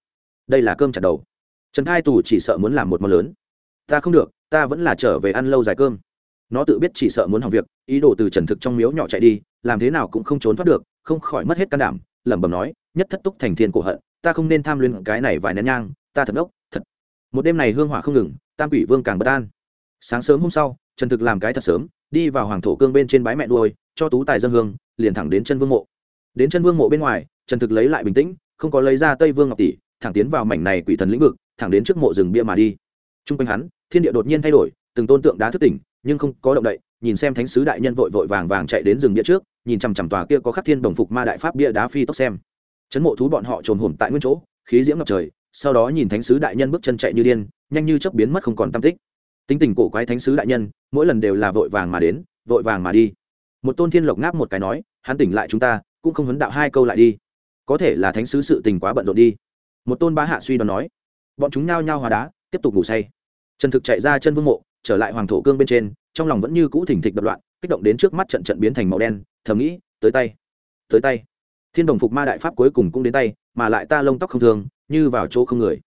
Đây là cơm chặt đầu. Trần hai tù chỉ sợ muốn làm một món lớn. Ta không được, ta vẫn là trở về ăn lâu dài cơm. Nó tự biết chỉ sợ muốn hỏng việc, ý đồ từ trần thực trong miếu nhỏ chạy đi, làm thế nào cũng không trốn thoát được, không khỏi mất hết can đảm, lẩm bẩm nói, nhất thất túc thành thiên cổ hận, ta không nên tham luyên cái này vài nén nhang, ta thật ốc, thật. Một đêm này hương hỏa không ngừng, tam quỷ vương càng bất an. Sáng sớm hôm sau, trần thực làm cái thật sớm, đi vào hoàng thổ cương bên trên bái mẹ đuôi cho tú tài dân hương, liền thẳng đến chân vương mộ. Đến chân vương mộ bên ngoài trần thực lấy lại bình tĩnh, không có lấy ra tây vương ngọc tỷ, thẳng tiến vào mảnh này quỷ thần lĩnh vực, thẳng đến trước mộ rừng bia mà đi. T r u n g quanh hắn, thiên địa đột nhiên thay đổi, từng tôn tượng đá thức tỉnh, nhưng không có động đậy, nhìn xem thánh sứ đại nhân vội vội vàng vàng chạy đến rừng bia trước, nhìn chằm chằm tòa kia có khắc thiên đồng phục ma đại pháp bia đá phi tốc xem. Chấn mộ thú bọn họ trồn hồn tại nguyên chỗ, khí diễm ngập trời, sau đó nhìn thánh sứ đại nhân bước chân chạy như điên, nhanh như chớp biến mất không còn tam tích. Tính tình cổ quái thánh sứ đại nhân, mỗi lần đều là vội vàng mà đến, vội vàng mà đi. Một tôn thiên lộc ngáp một cái nói, hắn tỉnh lại chúng ta, cũng không huấn đạo hai câu lại đi có thể là thánh sứ sự tình quá bận rộn đi. Một tôn bá hạ suy đoán nói, bọn chúng nhao nhao hòa đá, tiếp tục ngủ say. Trần thực chạy ra chân vương mộ, trở lại hoàng thổ cương bên trên, trong lòng vẫn như cũ thỉnh thịch đập loạn, kích động đến trước mắt trận trận biến thành màu đen, thầm nghĩ, tới tay tới tay. Thiên đồng phục ma đại pháp cuối cùng cũng đến tay, mà lại ta lông tóc không thường, như vào chỗ không người.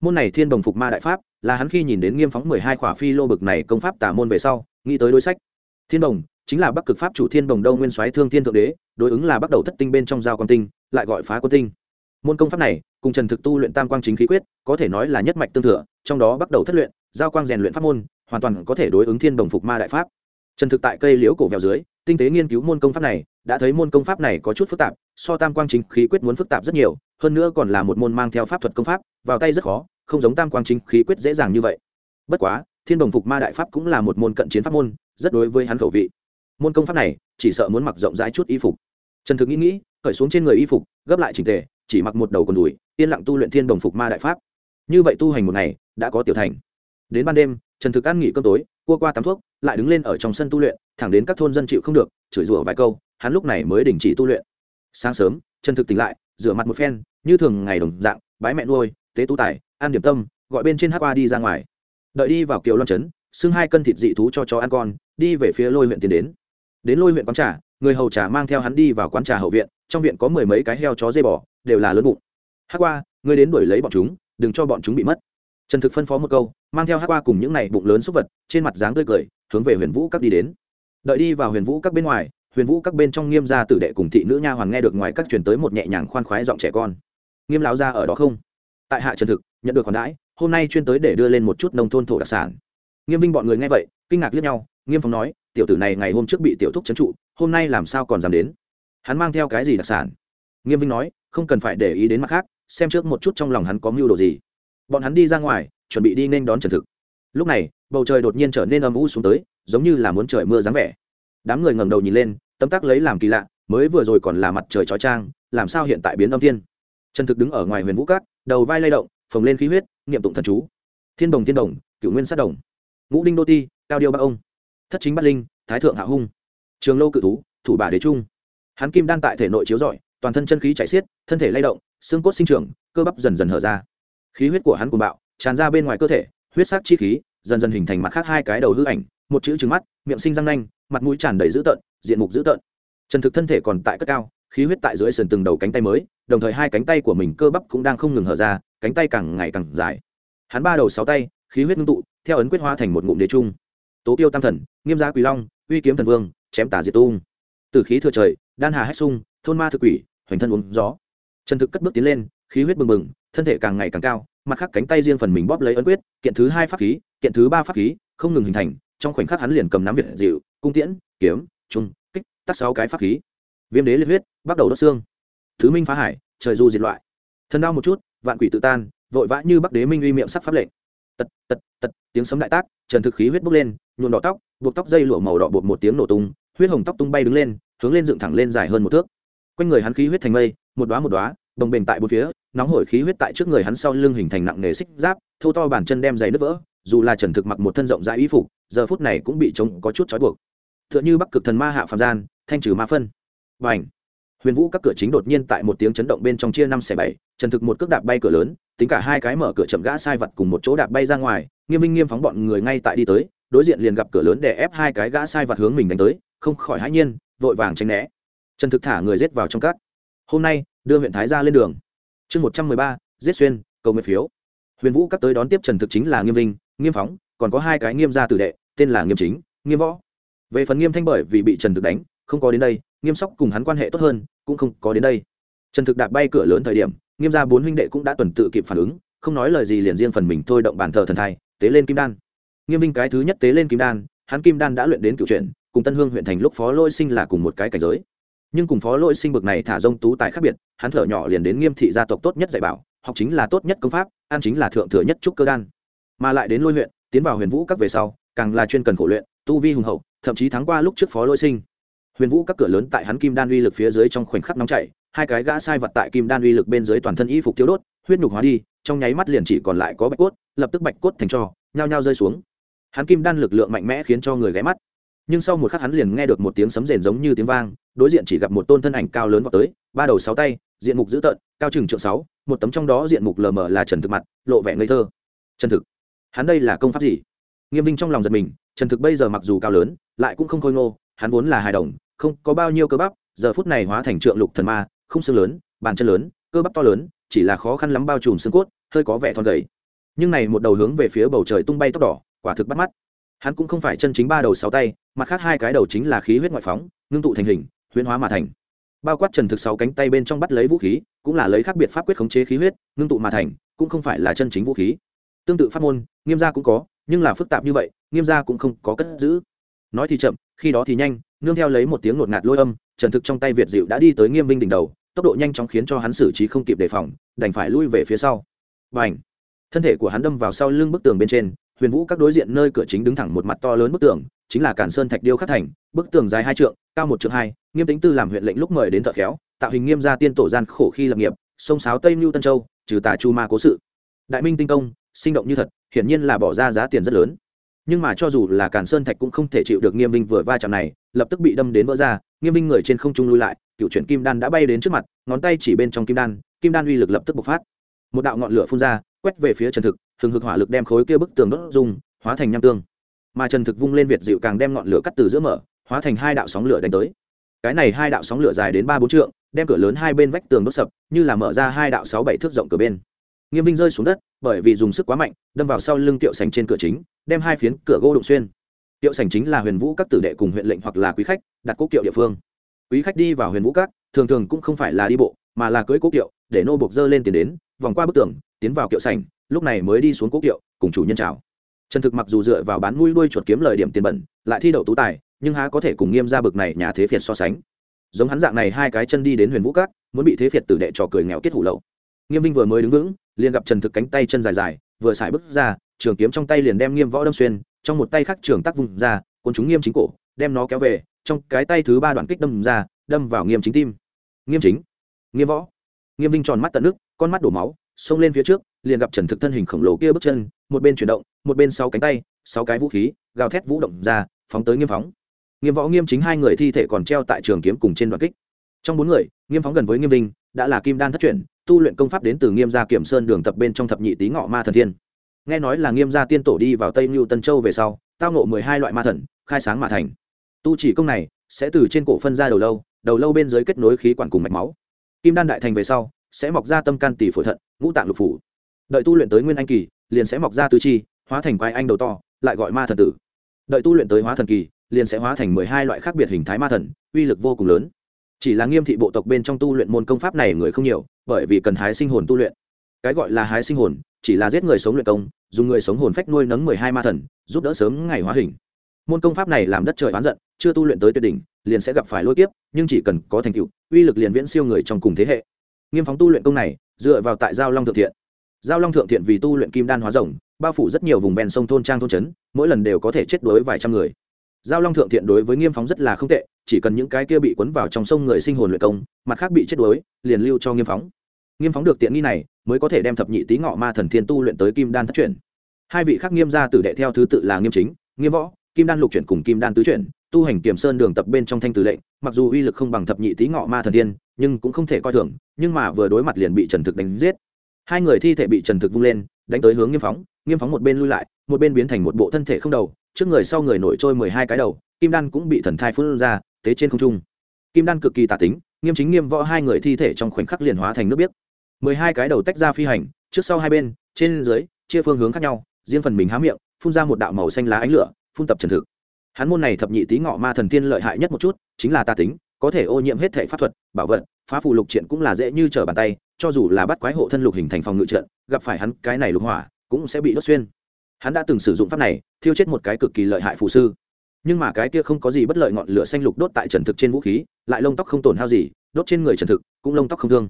Môn này thiên đồng phục ma đại pháp, là hắn khi nhìn đến nghiêm phóng mười hai khỏa phi lô bực này công pháp tả môn về sau, nghĩ tới đối sách. Thiên đồng chính là bắc cực pháp chủ thiên đồng đâu nguyên soái thương thiên thượng đế, đối ứng là bắt đầu thất tinh bên trong giao quan tinh, lại gọi phá quân tinh. Môn công pháp này, cùng trần thực tu luyện tam quang chính khí quyết, có thể nói là nhất mạch tương thừa, trong đó bắt đầu thất luyện, giao quang rèn luyện pháp môn, hoàn toàn có thể đối ứng thiên đồng phục ma đại pháp. Trần thực tại cây liễu cổ vèo dưới, tinh tế nghiên cứu môn công pháp này, đã thấy môn công pháp này có chút phức tạp, so tam quang chính khí quyết muốn phức tạp rất nhiều, hơn nữa còn là một môn mang theo pháp thuật công pháp, vào tay rất khó, không giống tam quang chính khí quyết dễ dàng như vậy. Bất quá, thiên đồng phục ma đại pháp cũng là một môn cận chiến pháp môn, rất đối với hắn khẩu vị môn công pháp này chỉ sợ muốn mặc rộng rãi chút y phục. Trần thực nghĩ nghĩ khởi xuống trên người y phục, gấp lại trình tề, chỉ mặc một đầu còn đùi, yên lặng tu luyện thiên đồng phục ma đại pháp. Như vậy tu hành một ngày, đã có tiểu thành. Đến ban đêm, trần thực ăn nghỉ cơm tối, cua qua tắm thuốc, lại đứng lên ở trong sân tu luyện, thẳng đến các thôn dân chịu không được, chửi rủa vài câu, hắn lúc này mới đình chỉ tu luyện. Sáng sớm, trần thực tỉnh lại, rửa mặt một phen, như thường ngày đồng dạng, bái mẹ nuôi, tế tu tài ăn điểm tâm, gọi bên trên hát qua đi ra ngoài. Đợi đi vào kiều loan trấn, xưng hai cân thịt dị thú cho chó ăn con, đi về phía lôi huyện tiến đến đến lôi huyện quán trà, người hầu trà mang theo hắn đi vào quán trà hậu viện, trong viện có mười mấy cái heo chó dây bò, đều là lớn bụng. Hát qua ngươi đến đuổi lấy bọn chúng, đừng cho bọn chúng bị mất. Trần thực phân phó một câu, mang theo hát qua cùng những này bụng lớn xúc vật, trên mặt dáng tươi cười, hướng về huyền vũ các đi đến. Đợi đi vào huyền vũ các bên ngoài, huyền vũ các bên trong nghiêm gia tử đệ cùng thị nữ nha hoàn nghe được ngoài các truyền tới một nhẹ nhàng khoan khoái giọng trẻ con. Nghiêm láo ra ở đó không? Tại hạ trần thực, nhận được khoản đãi, hôm nay chuyên tới để đưa lên một chút nông thôn thổ đặc sản. Nghiêm vinh bọn người nghe vậy, kinh ngạc liếc nhau nghiêm phong nói, tiểu tử này ngày hôm trước bị tiểu thúc trấn trụ, hôm nay làm sao còn dám đến? Hắn mang theo cái gì đặc sản? Nghiêm vinh nói, không cần phải để ý đến mặt khác, xem trước một chút trong lòng hắn có mưu đồ gì. Bọn hắn đi ra ngoài, chuẩn bị đi nên đón trần thực. Lúc này, bầu trời đột nhiên trở nên âm u xuống tới, giống như là muốn trời mưa dáng vẻ. Đám người ngẩng đầu nhìn lên tấm tắc lấy làm kỳ lạ, mới vừa rồi còn là mặt trời chói trang làm sao hiện tại biến âm thiên? Trần thực đứng ở ngoài huyền vũ cát, đầu vai lay động, phồng lên khí huyết, niệm tụng thần chú. Thiên đồng thiên đồng cựu nguyên sát đồng. Ngũ đinh đô ti, cao điêu ba ông thất chính bát linh, thái thượng hạ hung. Trường lâu cự thú, thủ bà đế trung. Hắn kim đan tại thể nội chiếu rọi, toàn thân chân khí chạy xiết, thân thể lay động, xương cốt sinh trưởng, cơ bắp dần dần hở ra. Khí huyết của hắn cùng bạo, tràn ra bên ngoài cơ thể, huyết sắc chi khí dần dần hình thành mặt khác hai cái đầu hư ảnh, một chữ trứng mắt, miệng sinh răng nanh, mặt mũi tràn đầy dữ tợn, diện mục dữ tợn. Trần thực thân thể còn tại cất cao, khí huyết tại dưới sườn từng đầu cánh tay mới, đồng thời hai cánh tay của mình cơ bắp cũng đang không ngừng hở ra, cánh tay càng ngày càng dài. Hắn ba đầu sáu tay, khí huyết ngưng tụ, theo ấn quyết hóa thành một ngụm đế trung tố tiêu tam thần, nghiêm giá quỳ long, uy kiếm thần vương, chém tả diệt tung. Từ khí thừa trời, đan hà hách sung, thôn ma thực quỷ, hoành thân uống gió. Trần thực cất bước tiến lên, khí huyết bừng bừng, thân thể càng ngày càng cao, mặt khác cánh tay riêng phần mình bóp lấy ấn quyết, kiện thứ hai pháp khí, kiện thứ ba pháp khí, không ngừng hình thành, trong khoảnh khắc hắn liền cầm nắm việt dịu, cung tiễn, kiếm, trung, kích tắt sáu cái pháp khí. Viêm đế liệt huyết, bắt đầu đốt xương. Thứ minh phá hải, trời du diệt loại. Thân đau một chút, vạn quỷ tự tan, vội vã như bắc đế minh uy miệng sắc pháp lệnh. Tật tật tật, tiếng sấm đại tác, trần thực khí huyết bốc lên nhuộm đỏ tóc, buộc tóc dây lụa màu đỏ bột một tiếng nổ tung, huyết hồng tóc tung bay đứng lên, hướng lên dựng thẳng lên dài hơn một thước. Quanh người hắn khí huyết thành mây, một đoá một đoá đồng bền tại bốn phía, nóng hổi khí huyết tại trước người hắn sau lưng hình thành nặng nề xích giáp, thô to bàn chân đem giày nứt vỡ, dù là trần thực mặc một thân rộng rãi y phục, giờ phút này cũng bị trống có chút trói buộc. T h ư ợ n h ư bắc cực thần ma hạ phạm gian, thanh trừ ma phân. Và ảnh huyền vũ các cửa chính đột nhiên tại một tiếng chấn động bên trong chia năm xẻ bảy, trần thực một cước đạp bay cửa lớn, tính cả hai cái mở cửa chậm gã sai vật cùng một chỗ đạp bay ra ngoài, nghiêm minh nghiêm phóng bọn người ngay tại đi tới đối diện liền gặp cửa lớn để ép hai cái gã sai vặt hướng mình đánh tới, không khỏi hãi nhiên, vội vàng tranh né. Trần thực thả người rết vào trong cát. hôm nay, đưa huyện thái ra lên đường. Chương một trăm mười ba, giết xuyên, cầu nguyện phiếu. Huyền vũ các tới đón tiếp trần thực chính là nghiêm vinh, nghiêm phóng, còn có hai cái nghiêm gia tử đệ, tên là nghiêm chính, nghiêm võ. Về phần nghiêm thanh bởi vì bị trần thực đánh, không có đến đây, nghiêm sóc cùng hắn quan hệ tốt hơn, cũng không có đến đây. Trần thực đạp bay cửa lớn thời điểm, nghiêm gia bốn huynh đệ cũng đã tuần tự kịp phản ứng, không nói lời gì liền riêng phần mình thôi động bàn thờ thần thai, tế lên kim đan nghiêm vinh cái thứ nhất tế lên kim đan, hắn kim đan đã luyện đến cựu truyện, cùng tân hương huyện thành lúc phó lôi sinh là cùng một cái cảnh giới. Nhưng cùng phó lôi sinh bực này thả rông tú tài khác biệt, hắn thở nhỏ liền đến nghiêm thị gia tộc tốt nhất dạy bảo, học chính là tốt nhất công pháp an chính là thượng thừa nhất trúc cơ đan. Mà lại đến lôi huyện, tiến vào huyền vũ các về sau, càng là chuyên cần khổ luyện, tu vi hùng hậu, thậm chí thắng qua lúc trước phó lôi sinh. Huyền vũ các cửa lớn tại hắn kim đan uy lực phía dưới trong khoảnh khắc nóng chảy, hai cái gã sai vật tại kim đan uy lực bên dưới toàn thân y phục thiếu đốt, huyết nhục hóa đi, trong nháy mắt liền chỉ còn lại có bạch cốt, lập tức bạch cốt thành trò nhao nhao rơi xuống hắn kim đan lực lượng mạnh mẽ khiến cho người ghé mắt. Nhưng sau một khắc hắn liền nghe được một tiếng sấm rền giống như tiếng vang, đối diện chỉ gặp một tôn thân ảnh cao lớn vào tới, ba đầu sáu tay, diện mục dữ tợn, cao chừng trượng sáu, một tấm trong đó diện mục lờ mờ là trần thực mặt, lộ vẻ ngây thơ. Trần thực, hắn đây là công pháp gì? Nghiêm vinh trong lòng giật mình, trần thực bây giờ mặc dù cao lớn, lại cũng không khôi ngô, hắn vốn là hài đồng, không có bao nhiêu cơ bắp, giờ phút này hóa thành trượng lục thần ma, không xương lớn, bàn chân lớn, cơ bắp to lớn, chỉ là khó khăn lắm bao trùm xương cốt, hơi có vẻ thon gầy. Nhưng này một đầu hướng về phía bầu trời tung bay tóc đỏ quả thực bắt mắt. Hắn cũng không phải chân chính ba đầu sáu tay mặt khác hai cái đầu chính là khí huyết ngoại phóng, ngưng tụ thành hình, huyễn hóa mà thành. Bao quát trần thực sáu cánh tay bên trong bắt lấy vũ khí, cũng là lấy khác biệt pháp quyết khống chế khí huyết, ngưng tụ mà thành, cũng không phải là chân chính vũ khí. Tương tự pháp môn, nghiêm gia cũng có, nhưng là phức tạp như vậy, nghiêm gia cũng không có cất giữ. Nói thì chậm, khi đó thì nhanh, nương theo lấy một tiếng ngột ngạt lôi âm, trần thực trong tay việt dịu đã đi tới nghiêm vinh đỉnh đầu, tốc độ nhanh chóng khiến cho hắn xử trí không kịp đề phòng, đành phải lui về phía sau. Và ảnh thân thể của hắn đâm vào sau lưng bức tường bên trên huyền vũ các đối diện nơi cửa chính đứng thẳng một mặt to lớn bức tường, chính là cản sơn thạch điêu khắc thành, bức tường dài hai trượng, cao một trượng hai, nghiêm tính tư làm huyện lệnh lúc mời đến thợ khéo, tạo hình nghiêm gia tiên tổ gian khổ khi lập nghiệp, sông sáo tây mưu tân châu, trừ tà chu ma cố sự. Đại minh tinh công, sinh động như thật, hiển nhiên là bỏ ra giá tiền rất lớn. Nhưng mà cho dù là cản sơn thạch cũng không thể chịu được nghiêm vinh vừa va chạm này, lập tức bị đâm đến vỡ ra, nghiêm vinh người trên không trung lui lại, cựu chuyển kim đan đã bay đến trước mặt, ngón tay chỉ bên trong kim đan kim đan uy lực lập tức bộc phát. Một đạo ngọn lửa phun ra quét về phía trần thực, hừng hực hỏa lực đem khối kia bức tường đốt dùng hóa thành nham tương. Mà trần thực vung lên việt dịu càng đem ngọn lửa cắt từ giữa mở, hóa thành hai đạo sóng lửa đánh tới. Cái này hai đạo sóng lửa dài đến ba bốn trượng, đem cửa lớn hai bên vách tường đốt sập, như là mở ra hai đạo sáu bảy thước rộng cửa bên. Nghiêm vinh rơi xuống đất, bởi vì dùng sức quá mạnh, đâm vào sau lưng tiệu sành trên cửa chính, đem hai phiến cửa gỗ đụng xuyên. Tiệu sành chính là huyền vũ các tử đệ cùng huyện lệnh hoặc là quý khách, đặt quốc kiệu địa phương. Quý khách đi vào huyền vũ các, thường thường cũng không phải là đi bộ, mà là cưỡi quốc kiệu, để nô buộc dơ lên tiền đến, vòng qua bức tường tiến vào kiệu sảnh, lúc này mới đi xuống cố kiệu cùng chủ nhân chào. Trần thực mặc dù dựa vào bán mũi đuôi chuột kiếm lời điểm tiền bẩn lại thi đậu tú tài nhưng há có thể cùng nghiêm ra bực này nhà thế phiệt so sánh. Giống hắn dạng này hai cái chân đi đến huyền vũ cát muốn bị thế phiệt tử đệ trò cười nghèo kết hủ lậu. Nghiêm vinh vừa mới đứng vững liền gặp trần thực cánh tay chân dài dài vừa xài bước ra trường kiếm trong tay liền đem nghiêm võ đâm xuyên trong một tay khác trường tác vùng ra quân chúng nghiêm chính cổ đem nó kéo về trong cái tay thứ ba đoạn kích đâm ra đâm vào nghiêm chính tim. Nghiêm chính nghiêm võ. Nghiêm vinh tròn mắt tận nước con mắt đổ máu xông lên phía trước, liền gặp trần thực thân hình khổng lồ kia bước chân, một bên chuyển động, một bên sáu cánh tay, sáu cái vũ khí, gào thét vũ động ra, phóng tới nghiêm phóng. Nghiêm võ nghiêm chính hai người thi thể còn treo tại trường kiếm cùng trên đoạn kích. Trong bốn người, nghiêm phóng gần với nghiêm vinh, đã là kim đan thất truyền, tu luyện công pháp đến từ nghiêm gia kiểm sơn đường tập bên trong thập nhị tý ngọ ma thần thiên. Nghe nói là nghiêm gia tiên tổ đi vào tây mưu tân châu về sau, tao ngộ mười hai loại ma thần, khai sáng mà thành. Tu chỉ công này sẽ từ trên cổ phân ra đầu lâu đầu lâu bên dưới kết nối khí quản cùng mạch máu. Kim đan đại thành về sau sẽ mọc ra tâm can tỷ phổi thận, ngũ tạng lục phủ. Đợi tu luyện tới nguyên anh kỳ, liền sẽ mọc ra tứ chi, hóa thành quai anh đầu to, lại gọi ma thần tử. Đợi tu luyện tới hóa thần kỳ, liền sẽ hóa thành mười hai loại khác biệt hình thái ma thần, uy lực vô cùng lớn. Chỉ là nghiêm thị bộ tộc bên trong tu luyện môn công pháp này người không nhiều, bởi vì cần hái sinh hồn tu luyện. Cái gọi là hái sinh hồn, chỉ là giết người sống luyện công, dùng người sống hồn phách nuôi nấng mười hai ma thần, giúp đỡ sớm ngày hóa hình. Môn công pháp này làm đất trời oán giận, chưa tu luyện tới tuyệt đỉnh, liền sẽ gặp phải lôi kiếp, nhưng chỉ cần có thành tựu, uy lực liền viễn siêu người trong cùng thế hệ nghiêm phóng tu luyện công này, dựa vào tại giao long thượng thiện. Giao long thượng thiện vì tu luyện kim đan hóa rồng, bao phủ rất nhiều vùng ven sông thôn trang thôn trấn, mỗi lần đều có thể chết đối vài trăm người. Giao long thượng thiện đối với nghiêm phóng rất là không tệ, chỉ cần những cái kia bị cuốn vào trong sông người sinh hồn luyện công, mặt khác bị chết đuối, liền lưu cho nghiêm phóng. Nghiêm phóng được tiện nghi này, mới có thể đem thập nhị tý ngọ ma thần thiên tu luyện tới kim đan thất chuyển hai vị khác nghiêm gia tử đệ theo thứ tự là nghiêm chính, nghiêm võ, kim đan lục chuyển cùng kim đan tứ chuyển, tu hành kiểm sơn đường tập bên trong thanh tử lệnh mặc dù uy lực không bằng thập nhị tý ngọ ma thần tiên, nhưng cũng không thể coi thường nhưng mà vừa đối mặt liền bị trần thực đánh giết. Hai người thi thể bị trần thực vung lên đánh tới hướng nghiêm phóng nghiêm phóng một bên lui lại một bên biến thành một bộ thân thể không đầu trước người sau người nổi trôi mười hai cái đầu kim đan cũng bị thần thai phun ra tế trên không trung. Kim đan cực kỳ tà tính nghiêm chính nghiêm võ hai người thi thể trong khoảnh khắc liền hóa thành nước biếc. Mười hai cái đầu tách ra phi hành trước sau hai bên trên dưới chia phương hướng khác nhau riêng phần mình há miệng phun ra một đạo màu xanh lá ánh lửa phun tập trần thực hắn môn này thập nhị tý ngọ ma thần tiên lợi hại nhất một chút, chính là ta tính, có thể ô nhiễm hết thể pháp thuật, bảo vật, phá phù lục triện cũng là dễ như trở bàn tay, cho dù là bắt quái hộ thân lục hình thành phòng ngự trận, gặp phải hắn cái này lục hỏa, cũng sẽ bị đốt xuyên. Hắn đã từng sử dụng pháp này, thiêu chết một cái cực kỳ lợi hại phù sư. Nhưng mà cái kia không có gì bất lợi ngọn lửa xanh lục đốt tại trần thực trên vũ khí, lại lông tóc không tổn hao gì, đốt trên người trần thực, cũng lông tóc không thương.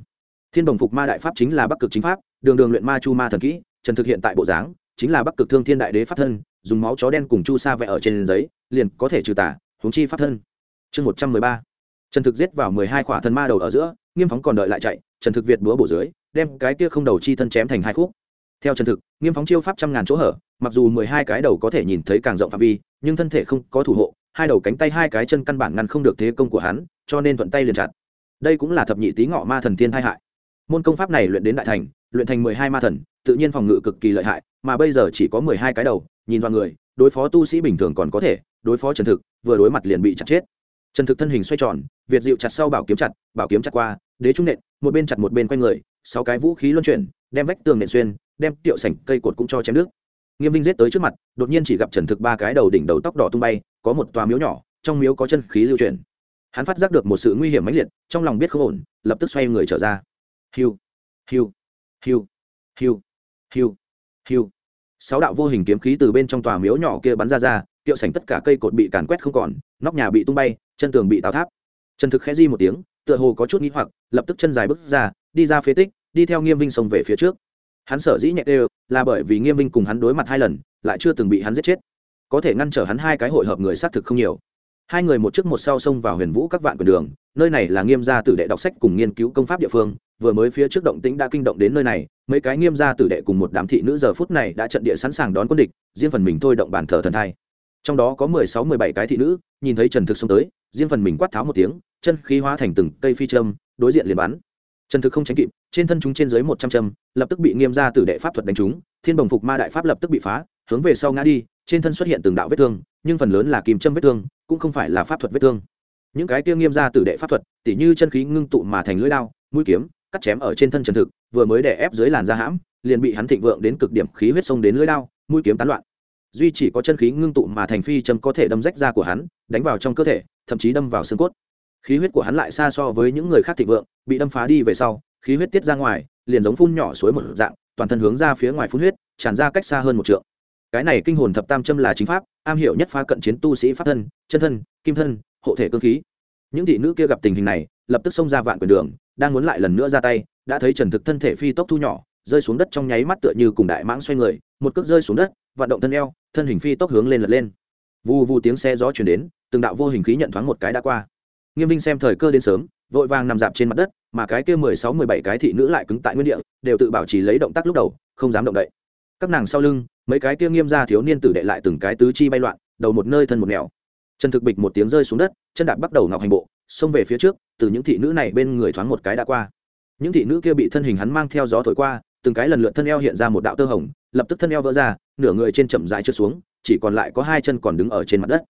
Thiên đồng phục ma đại pháp chính là bắc cực chính pháp, đường đường luyện ma chu ma thần kỹ, trần thực hiện tại bộ dáng, chính là bắc cực thương thiên đại đế pháp thân, dùng máu chó đen cùng chu sa vẽ ở trên giấy liền có thể trừ tả huống chi pháp thân. Chương một trăm mười ba. Trần thực giết vào mười hai khỏa thần ma đầu ở giữa, nghiêm phóng còn đợi lại chạy, trần thực việt búa bổ dưới, đem cái kia không đầu chi thân chém thành hai khúc. Theo trần thực, nghiêm phóng chiêu pháp trăm ngàn chỗ hở, mặc dù mười hai cái đầu có thể nhìn thấy càng rộng phạm vi, nhưng thân thể không có thủ hộ, hai đầu cánh tay hai cái chân căn bản ngăn không được thế công của hắn, cho nên thuận tay liền chặt. Đây cũng là thập nhị tý ngọ ma thần thiên thai hại. Môn công pháp này luyện đến đại thành, luyện thành mười hai ma thần, tự nhiên phòng ngự cực kỳ lợi hại, mà bây giờ chỉ có mười hai cái đầu, nhìn vào người, đối phó tu sĩ bình thường còn có thể đối phó trần thực, vừa đối mặt liền bị chặt chết. Trần thực thân hình xoay tròn, việt dịu chặt sau bảo kiếm chặt, bảo kiếm chặt qua, đế trung nện, một bên chặt một bên quanh người, sáu cái vũ khí luân chuyển, đem vách tường nện xuyên, đem tiệu sảnh cây cột cũng cho chém nước. Nghiêm vinh giết tới trước mặt, đột nhiên chỉ gặp trần thực ba cái đầu đỉnh đầu tóc đỏ tung bay, có một tòa miếu nhỏ, trong miếu có chân khí lưu chuyển. Hắn phát giác được một sự nguy hiểm mãnh liệt, trong lòng biết không ổn, lập tức xoay người trở ra. Hiu hiu hiu hiu hiu hiu. Sáu đạo vô hình kiếm khí từ bên trong tòa miếu nhỏ kia bắn ra ra kiệu sảnh tất cả cây cột bị càn quét không còn, nóc nhà bị tung bay, chân tường bị tào tháp. Trần thực khẽ di một tiếng, tựa hồ có chút nghĩ hoặc, lập tức chân dài bước ra, đi ra phía tích, đi theo nghiêm vinh sông về phía trước. Hắn sở dĩ nhẹ đều là bởi vì nghiêm vinh cùng hắn đối mặt hai lần, lại chưa từng bị hắn giết chết. Có thể ngăn trở hắn hai cái hội hợp người xác thực không nhiều. Hai người một trước một sau xông vào huyền vũ các vạn quyền đường, nơi này là nghiêm gia tử đệ đọc sách cùng nghiên cứu công pháp địa phương, vừa mới phía trước động tĩnh đã kinh động đến nơi này, mấy cái nghiêm gia tử đệ cùng một đám thị nữ giờ phút này đã trận địa sẵn sàng đón quân địch, riêng phần mình thôi động bàn thờ thần thai trong đó có mười sáu mười bảy cái thị nữ nhìn thấy trần thực xông tới riêng phần mình quát tháo một tiếng chân khí hóa thành từng cây phi châm đối diện liền bắn. Trần thực không tránh kịp trên thân chúng trên dưới một trăm châm lập tức bị nghiêm ra từ đệ pháp thuật đánh chúng, thiên bồng phục ma đại pháp lập tức bị phá hướng về sau ngã đi trên thân xuất hiện từng đạo vết thương nhưng phần lớn là kìm châm vết thương cũng không phải là pháp thuật vết thương. Những cái kia nghiêm ra từ đệ pháp thuật tỉ như chân khí ngưng tụ mà thành lưỡi đao mũi kiếm cắt chém ở trên thân trần thực vừa mới đè ép dưới làn da hãm liền bị hắn thịnh vượng đến cực điểm khí huyết sông đến lưỡi đao mũi kiếm tán loạn duy chỉ có chân khí ngưng tụ mà thành phi châm có thể đâm rách da của hắn, đánh vào trong cơ thể, thậm chí đâm vào xương cốt. Khí huyết của hắn lại xa so với những người khác thịnh vượng, bị đâm phá đi về sau, khí huyết tiết ra ngoài, liền giống phun nhỏ suối một dạng, toàn thân hướng ra phía ngoài phun huyết, tràn ra cách xa hơn một trượng. Cái này kinh hồn thập tam châm là chính pháp, am hiểu nhất phá cận chiến tu sĩ pháp thân, chân thân, kim thân, hộ thể cơ khí. Những thị nữ kia gặp tình hình này, lập tức xông ra vạn quyền đường, đang muốn lại lần nữa ra tay, đã thấy trần thực thân thể phi tốc thu nhỏ, rơi xuống đất trong nháy mắt tựa như cùng đại mãng xoay người, một cước rơi xuống đất, vận động thân eo thân hình phi tốc hướng lên lật lên. Vù vù tiếng xe gió chuyển đến, từng đạo vô hình khí nhận thoáng một cái đã qua. Nghiêm vinh xem thời cơ đến sớm, vội vàng nằm dạp trên mặt đất, mà cái kia mười sáu, mười bảy cái thị nữ lại cứng tại nguyên địa, đều tự bảo trì lấy động tác lúc đầu, không dám động đậy. Các nàng sau lưng, mấy cái kia nghiêm ra thiếu niên tử đệ lại từng cái tứ chi bay loạn, đầu một nơi thân một nẻo. Chân thực bịch một tiếng rơi xuống đất, chân đạp bắt đầu ngọc hành bộ, xông về phía trước, từ những thị nữ này bên người thoáng một cái đã qua. Những thị nữ kia bị thân hình hắn mang theo gió thổi qua, từng cái lần lượt thân eo hiện ra một đạo tơ hồng lập tức thân eo vỡ ra, nửa người trên chậm rãi trượt xuống, chỉ còn lại có hai chân còn đứng ở trên mặt đất.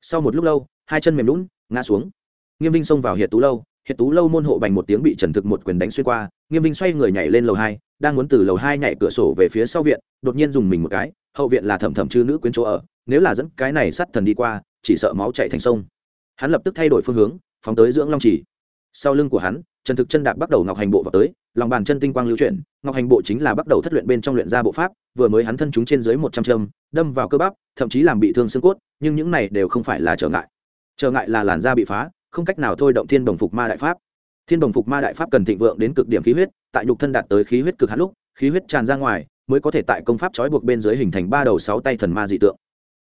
Sau một lúc lâu, hai chân mềm lún ngã xuống. Nghiêm vinh xông vào hiệt tú lâu, hiệt tú lâu môn hộ bành một tiếng bị trần thực một quyền đánh xuyên qua, nghiêm vinh xoay người nhảy lên lầu hai, đang muốn từ lầu hai nhảy cửa sổ về phía sau viện, đột nhiên dùng mình một cái, hậu viện là thẩm thẩm chư nữ quyến chỗ ở, nếu là dẫn cái này sắt thần đi qua, chỉ sợ máu chạy thành sông. Hắn lập tức thay đổi phương hướng, phóng tới dưỡng long chỉ sau lưng của hắn, trần thực chân đạp bắt đầu ngọc hành bộ vào tới, lòng bàn chân tinh quang lưu chuyển, ngọc hành bộ chính là bắt đầu thất luyện bên trong luyện ra bộ pháp, vừa mới hắn thân chúng trên dưới một trăm châm, đâm vào cơ bắp, thậm chí làm bị thương xương cốt, nhưng những này đều không phải là trở ngại. Trở ngại là làn da bị phá, không cách nào thôi động thiên đồng phục ma đại pháp. Thiên đồng phục ma đại pháp cần thịnh vượng đến cực điểm khí huyết, tại nhục thân đạt tới khí huyết cực hạn lúc, khí huyết tràn ra ngoài, mới có thể tại công pháp trói buộc bên dưới hình thành ba đầu sáu tay thần ma dị tượng.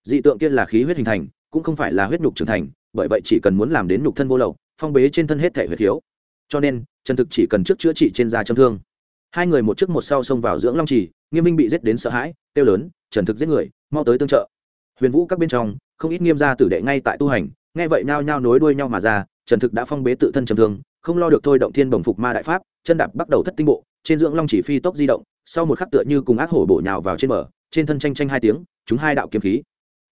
Dị tượng kia là khí huyết hình thành, cũng không phải là huyết nhục trưởng thành, bởi vậy chỉ cần muốn làm đến nhục thân vô lậu phong bế trên thân hết thể huyết thiếu cho nên trần thực chỉ cần trước chữa trị trên da châm thương. Hai người một trước một sau xông vào dưỡng long trì nghiêm minh bị giết đến sợ hãi tiêu lớn trần thực giết người mau tới tương trợ. Huyền vũ các bên trong không ít nghiêm gia tử đệ ngay tại tu hành nghe vậy nhao nhao nối đuôi nhau mà ra trần thực đã phong bế tự thân châm thương không lo được thôi động thiên bồng phục ma đại pháp chân đạp bắt đầu thất tinh bộ trên dưỡng long chỉ phi tốc di động sau một khắc tựa như cùng ác hổ bổ nhào vào trên mở, trên thân tranh tranh hai tiếng chúng hai đạo kiếm khí.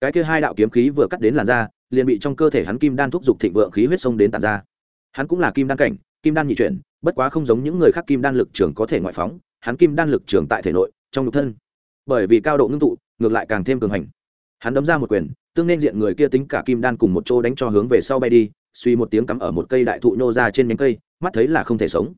Cái kia hai đạo kiếm khí vừa cắt đến làn da liền bị trong cơ thể hắn kim đan thúc giục thịnh vượng khí huyết sông đến tàn ra. Hắn cũng là kim đan cảnh, kim đan nhị chuyển, bất quá không giống những người khác kim đan lực trường có thể ngoại phóng, hắn kim đan lực trường tại thể nội, trong nhục thân. Bởi vì cao độ ngưng tụ, ngược lại càng thêm cường hành. Hắn đấm ra một quyền, tương nên diện người kia tính cả kim đan cùng một chỗ đánh cho hướng về sau bay đi, suy một tiếng cắm ở một cây đại thụ nhô ra trên nhánh cây, mắt thấy là không thể sống.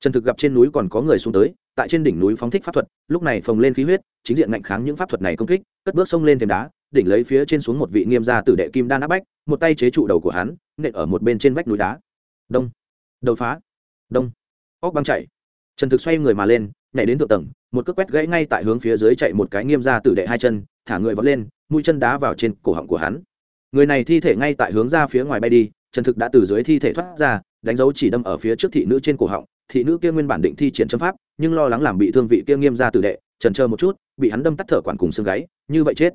Trần thực gặp trên núi còn có người xuống tới, tại trên đỉnh núi phóng thích pháp thuật, lúc này phồng lên khí huyết, chính diện ngạnh kháng những pháp thuật này công kích, cất bước sông lên thềm đá đỉnh lấy phía trên xuống một vị nghiêm gia tử đệ kim đan áp bách, một tay chế trụ đầu của hắn, nện ở một bên trên vách núi đá. Đông. Đầu phá. Đông. Óc băng chạy trần thực xoay người mà lên, nhảy đến thượng tầng, một cước quét gãy ngay tại hướng phía dưới chạy một cái nghiêm gia tử đệ hai chân, thả người vọt lên, mũi chân đá vào trên cổ họng của hắn. Người này thi thể ngay tại hướng ra phía ngoài bay đi, trần thực đã từ dưới thi thể thoát ra, đánh dấu chỉ đâm ở phía trước thị nữ trên cổ họng, thị nữ kia nguyên bản định thi triển châm pháp, nhưng lo lắng làm bị thương vị kia nghiêm ra tử đệ trần chờ một chút, bị hắn đâm tắt thở quản cùng xương gáy, như vậy chết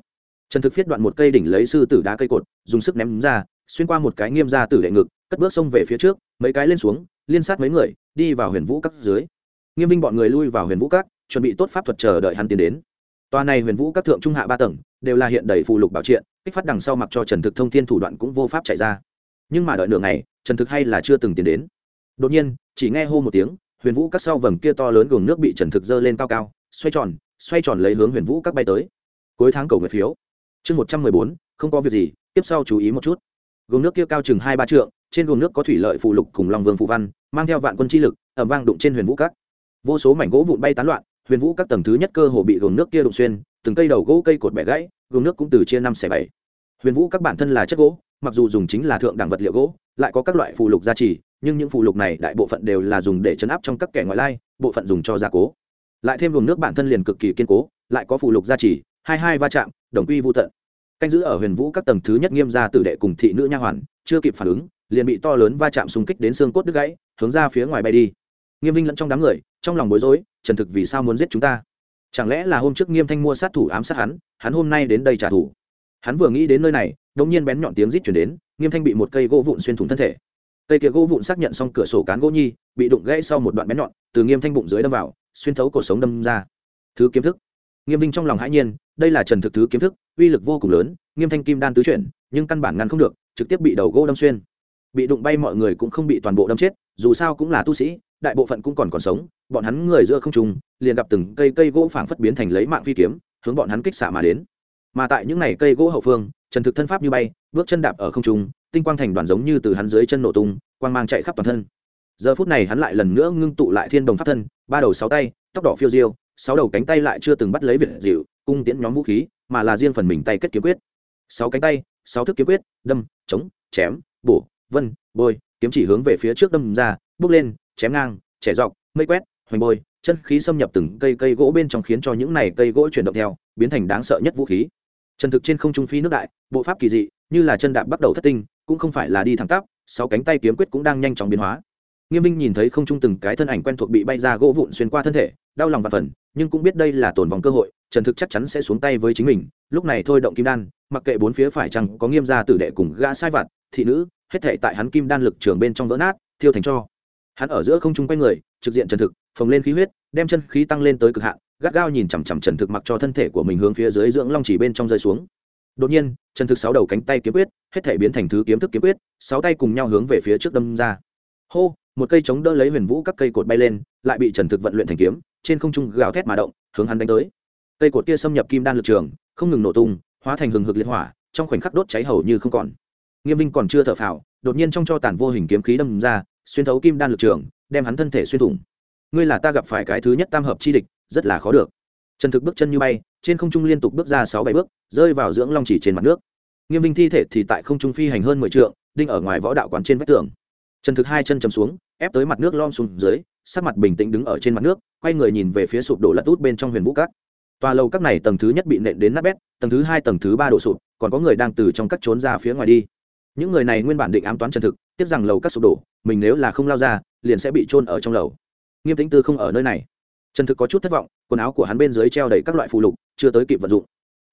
trần thực viết đoạn một cây đỉnh lấy sư tử đá cây cột, dùng sức ném ra, xuyên qua một cái nghiêm ra tử đệ ngực, cất bước xông về phía trước, mấy cái lên xuống, liên sát mấy người, đi vào huyền vũ các dưới. Nghiêm minh bọn người lui vào huyền vũ các, chuẩn bị tốt pháp thuật chờ đợi hắn tiến đến. Tòa này huyền vũ các thượng trung hạ ba tầng, đều là hiện đầy phù lục bảo triện, kích phát đằng sau mặc cho trần thực thông thiên thủ đoạn cũng vô pháp chạy ra. Nhưng mà đợi nửa ngày, trần thực hay là chưa từng tiến đến. Đột nhiên, chỉ nghe hô một tiếng, huyền vũ các sau vầng kia to lớn gồm nước bị trần thực dơ lên cao cao, xoay tròn xoay tròn lấy hướng huyền vũ các bay tới. Cuối tháng cầu nguyện phiếu chương một trăm mười bốn, không có việc gì, tiếp sau chú ý một chút. Gồm nước kia cao chừng hai ba trượng, trên gồm nước có thủy lợi phù lục cùng lòng vương phụ văn, mang theo vạn quân chi lực, ẩm vang đụng trên huyền vũ các. Vô số mảnh gỗ vụn bay tán loạn, huyền vũ các tầng thứ nhất cơ hồ bị gồm nước kia đụng xuyên, từng cây đầu gỗ cây cột bẻ gãy, gồm nước cũng từ chia năm xẻ bảy. Huyền vũ các bản thân là chất gỗ, mặc dù dùng chính là thượng đẳng vật liệu gỗ, lại có các loại phù lục gia trì, nhưng những phù lục này đại bộ phận đều là dùng để chấn áp trong các kẻ ngoại lai, bộ phận dùng cho gia cố. Lại thêm gồm nước bản thân liền cực kỳ kiên cố, lại có phù lục gia trì hai hai va chạm, đồng quy vô tận. Canh giữ ở huyền vũ các tầng thứ nhất nghiêm gia tử đệ cùng thị nữ nha hoàn, chưa kịp phản ứng, liền bị to lớn va chạm xung kích đến xương cốt đứt gãy, hướng ra phía ngoài bay đi. Nghiêm vinh lẫn trong đám người, trong lòng bối rối, trần thực vì sao muốn giết chúng ta? Chẳng lẽ là hôm trước nghiêm thanh mua sát thủ ám sát hắn hắn hôm nay đến đây trả thù? Hắn vừa nghĩ đến nơi này đ ỗ n g nhiên bén nhọn tiếng rít chuyển đến, nghiêm thanh bị một cây gỗ vụn xuyên thủng thân thể. Cây kia gỗ vụn xác nhận xong cửa sổ cán gỗ nhi, bị đụng gãy sau một đoạn bén nhọn, từ nghiêm thanh bụng dưới đâm vào, xuyên thấu cổ sống đâm ra. Thứ kiếm thức nghiêm vinh trong lòng hãi nhiên, đây là trần thực thứ kiếm thức, uy lực vô cùng lớn, nghiêm thanh kim đan tứ chuyển, nhưng căn bản ngăn không được, trực tiếp bị đầu gỗ đâm xuyên. Bị đụng bay mọi người cũng không bị toàn bộ đâm chết, dù sao cũng là tu sĩ, đại bộ phận cũng còn còn sống, bọn hắn người giữa không trùng liền gặp từng cây cây gỗ phảng phất biến thành lấy mạng phi kiếm, hướng bọn hắn kích xạ mà đến. Mà tại những ngày cây gỗ hậu phương, trần thực thân pháp như bay, bước chân đạp ở không trung, tinh quang thành đoàn giống như từ hắn dưới chân nổ tung, quang mang chạy khắp toàn thân. Giờ phút này hắn lại lần nữa ngưng tụ lại thiên đồng pháp thân, ba đầu sáu tay, tóc đỏ phiêu diêu sáu đầu cánh tay lại chưa từng bắt lấy việt dịu cung tiễn nhóm vũ khí, mà là riêng phần mình tay kết kiếm quyết. Sáu cánh tay, sáu thức kiếm quyết, đâm, chống, chém, bổ, vân, bôi, kiếm chỉ hướng về phía trước đâm ra, bước lên, chém ngang trẻ dọc, mây quét, hoành bôi, chân khí xâm nhập từng cây cây gỗ bên trong khiến cho những này cây gỗ chuyển động theo, biến thành đáng sợ nhất vũ khí. Trần thực trên không trung phi nước đại, bộ pháp kỳ dị, như là chân đạp bắt đầu thất tinh, cũng không phải là đi thẳng tắp, sáu cánh tay kiếm quyết cũng đang nhanh chóng biến hóa nghiêm minh nhìn thấy không trung từng cái thân ảnh quen thuộc bị bay ra gỗ vụn xuyên qua thân thể, đau lòng và phần nhưng cũng biết đây là tổn vòng cơ hội, trần thực chắc chắn sẽ xuống tay với chính mình. Lúc này thôi động kim đan, mặc kệ bốn phía phải chăng có nghiêm gia tử đệ cùng gã sai vặt, thị nữ, hết thể tại hắn kim đan lực trường bên trong vỡ nát, thiêu thành cho. Hắn ở giữa không trung quay người, trực diện trần thực, phồng lên khí huyết, đem chân khí tăng lên tới cực hạn, gắt gao nhìn chằm chằm trần thực mặc cho thân thể của mình hướng phía dưới dưỡng long chỉ bên trong rơi xuống. Đột nhiên, trần thực sáu đầu cánh tay kiếm quyết, hết thể biến thành thứ kiếm thức kiếm quyết, sáu tay cùng nhau hướng về phía trước đâm ra. Hô! Một cây chống đỡ lấy huyền vũ các cây cột bay lên, lại bị trần thực vận luyện thành kiếm, trên không trung gào thét mà động, hướng hắn đánh tới. Cây cột kia xâm nhập kim đan lực trường, không ngừng nổ tung, hóa thành hừng hực liệt hỏa, trong khoảnh khắc đốt cháy hầu như không còn. Nghiêm vinh còn chưa thở phào, đột nhiên trong cho tàn vô hình kiếm khí đâm ra, xuyên thấu kim đan lực trường, đem hắn thân thể xuyên thủng. Ngươi là ta gặp phải cái thứ nhất tam hợp chi địch, rất là khó được. Trần thực bước chân như bay, trên không trung liên tục bước ra sáu bảy bước, rơi vào dưỡng long chỉ trên mặt nước. Nghiêm vinh thi thể thì tại không trung phi hành hơn mười t đinh ở ngoài võ đạo quán trên vách tường trần thực hai chân chầm xuống, ép tới mặt nước lom xuống dưới, sắc mặt bình tĩnh đứng ở trên mặt nước, quay người nhìn về phía sụp đổ lật út bên trong huyền vũ cát tòa lầu các này tầng thứ nhất bị nện đến nát bét, tầng thứ hai, tầng thứ ba đổ sụp, còn có người đang từ trong các trốn ra phía ngoài đi. Những người này nguyên bản định ám toán trần thực, tiếp rằng lầu các sụp đổ, mình nếu là không lao ra, liền sẽ bị trôn ở trong lầu. Nghiêm tính tư không ở nơi này. Trần thực có chút thất vọng, quần áo của hắn bên dưới treo đầy các loại phù lục, chưa tới kịp vận dụng.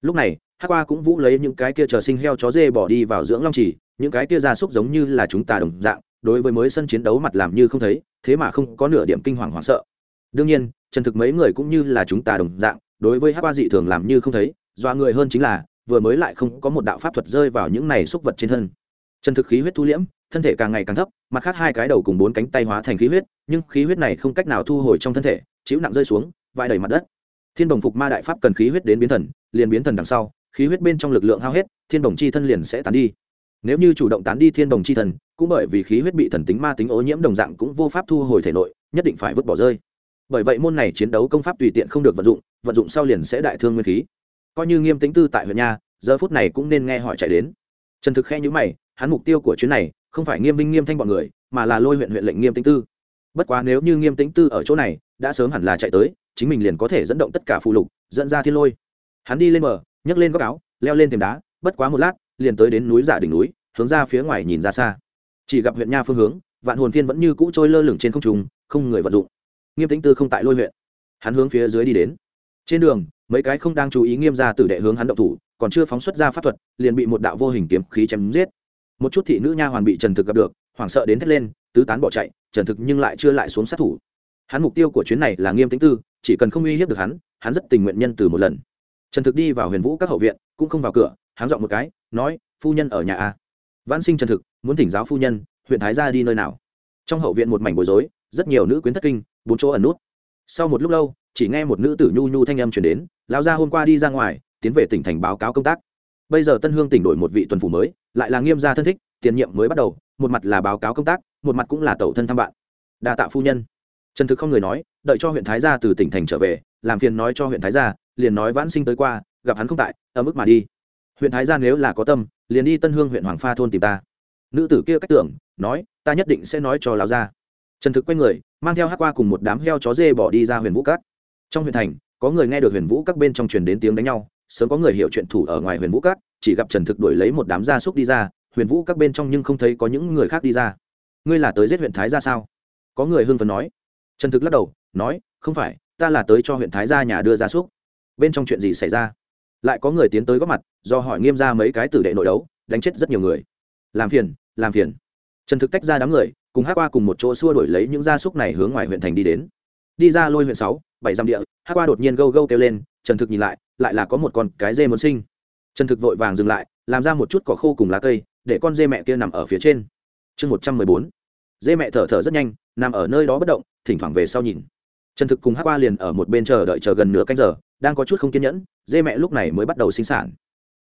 Lúc này hát qua cũng vũ lấy những cái kia chờ sinh heo chó dê bỏ đi vào dưỡng long trì, những cái kia ra súc giống như là chúng ta đồng dạng đối với mới sân chiến đấu mặt làm như không thấy, thế mà không có nửa điểm kinh hoàng hoảng sợ. Đương nhiên trần thực mấy người cũng như là chúng ta đồng dạng, đối với hát ba dị thường làm như không thấy doa người hơn chính là, vừa mới lại không có một đạo pháp thuật rơi vào những này xúc vật trên thân. Trần thực khí huyết thu liễm, thân thể càng ngày càng thấp, mặt khác hai cái đầu cùng bốn cánh tay hóa thành khí huyết, nhưng khí huyết này không cách nào thu hồi trong thân thể, chịu nặng rơi xuống, vãi đầy mặt đất. Thiên đồng phục ma đại pháp cần khí huyết đến biến thần, liền biến thần đằng sau, khí huyết bên trong lực lượng hao hết, thiên đồng chi thân liền sẽ tán đi. Nếu như chủ động tán đi thiên đồng chi thần cũng bởi vì khí huyết bị thần tính ma tính ô nhiễm đồng dạng cũng vô pháp thu hồi thể nội, nhất định phải vứt bỏ rơi. Bởi vậy môn này chiến đấu công pháp tùy tiện không được vận dụng vận dụng sau liền sẽ đại thương nguyên khí. Coi như nghiêm tính tư tại huyện nha, giờ phút này cũng nên nghe hỏi chạy đến. Trần thực khe nhữ mày, hắn mục tiêu của chuyến này không phải nghiêm vinh nghiêm thanh bọn người, mà là lôi huyện huyện lệnh nghiêm tính tư. Bất quá nếu như nghiêm tính tư ở chỗ này, đã sớm hẳn là chạy tới, chính mình liền có thể dẫn động tất cả phụ lục, dẫn ra thiên lôi. Hắn đi lên bờ, nhấc lên góc áo, leo lên thềm đá, bất quá một lát, liền tới đến núi giả đỉnh núi, hướng ra phía ngoài nhìn ra xa chỉ gặp huyện nha phương hướng, vạn hồn phiên vẫn như cũ trôi lơ lửng trên không trung, không người vận dụng. Nghiêm tính tư không tại lôi huyện. Hắn hướng phía dưới đi đến. Trên đường, mấy cái không đang chú ý nghiêm ra tử đệ hướng hắn động thủ, còn chưa phóng xuất ra pháp thuật, liền bị một đạo vô hình kiếm khí chém giết. Một chút thị nữ nha hoàn bị trần thực gặp được, hoảng sợ đến thét lên, tứ tán bỏ chạy, trần thực nhưng lại chưa lại xuống sát thủ. Hắn mục tiêu của chuyến này là nghiêm tính tư, chỉ cần không uy hiếp được hắn hắn rất tình nguyện nhân từ một lần. Trần thực đi vào huyền vũ các hậu viện, cũng không vào cửa, hắn dọn một cái, nói, phu nhân ở nhà a văn sinh trần thực, muốn thỉnh giáo phu nhân, huyện thái gia đi nơi nào. Trong hậu viện một mảnh bối rối, rất nhiều nữ quyến thất kinh, bốn chỗ ẩn nút. Sau một lúc lâu, chỉ nghe một nữ tử nhu nhu thanh âm chuyển đến, lão gia hôm qua đi ra ngoài, tiến về tỉnh thành báo cáo công tác. Bây giờ tân hương tỉnh đổi một vị tuần phủ mới, lại là nghiêm gia thân thích, tiền nhiệm mới bắt đầu, một mặt là báo cáo công tác, một mặt cũng là tẩu thân thăm bạn. Đa tạ phu nhân. Trần thực không người nói, đợi cho huyện thái gia từ tỉnh thành trở về, làm phiền nói cho huyện thái gia, liền nói vãn sinh tới qua, gặp hắn không tại ở mức mà đi. Huyện thái gia nếu là có tâm liền đi tân hương huyện hoàng pha thôn tìm ta. Nữ tử kia cách tưởng, nói, ta nhất định sẽ nói cho lão gia. Trần thực quay người, mang theo hát qua cùng một đám heo chó dê bỏ đi ra huyền vũ cát trong huyện thành, có người nghe được huyền vũ các bên trong truyền đến tiếng đánh nhau, sớm có người hiểu chuyện thủ ở ngoài huyền vũ cát chỉ gặp trần thực đuổi lấy một đám gia súc đi ra, huyền vũ các bên trong nhưng không thấy có những người khác đi ra. Ngươi là tới giết huyện thái ra sao? Có người hưng phấn nói. Trần thực lắc đầu, nói, không phải, ta là tới cho huyện thái gia nhà đưa gia súc. Bên trong chuyện gì xảy ra? Lại có người tiến tới góp mặt, do hỏi nghiêm ra mấy cái tử đệ nội đấu, đánh chết rất nhiều người. Làm phiền làm phiền. Trần thực tách ra đám người, cùng hát qua cùng một chỗ xua đổi lấy những gia súc này hướng ngoài huyện thành đi đến. Đi ra lôi huyện sáu, bảy dặm địa hát qua đột nhiên gâu gâu kêu lên, trần thực nhìn lại lại là có một con cái dê muốn sinh. Trần thực vội vàng dừng lại, làm ra một chút cỏ khô cùng lá cây, để con dê mẹ kia nằm ở phía trên. Chương một trăm mười bốn. Dê mẹ thở thở rất nhanh, nằm ở nơi đó bất động, thỉnh thoảng về sau nhìn. Trần thực cùng hát qua liền ở một bên chờ đợi chờ gần nửa canh giờ đang có chút không kiên nhẫn dê mẹ lúc này mới bắt đầu sinh sản.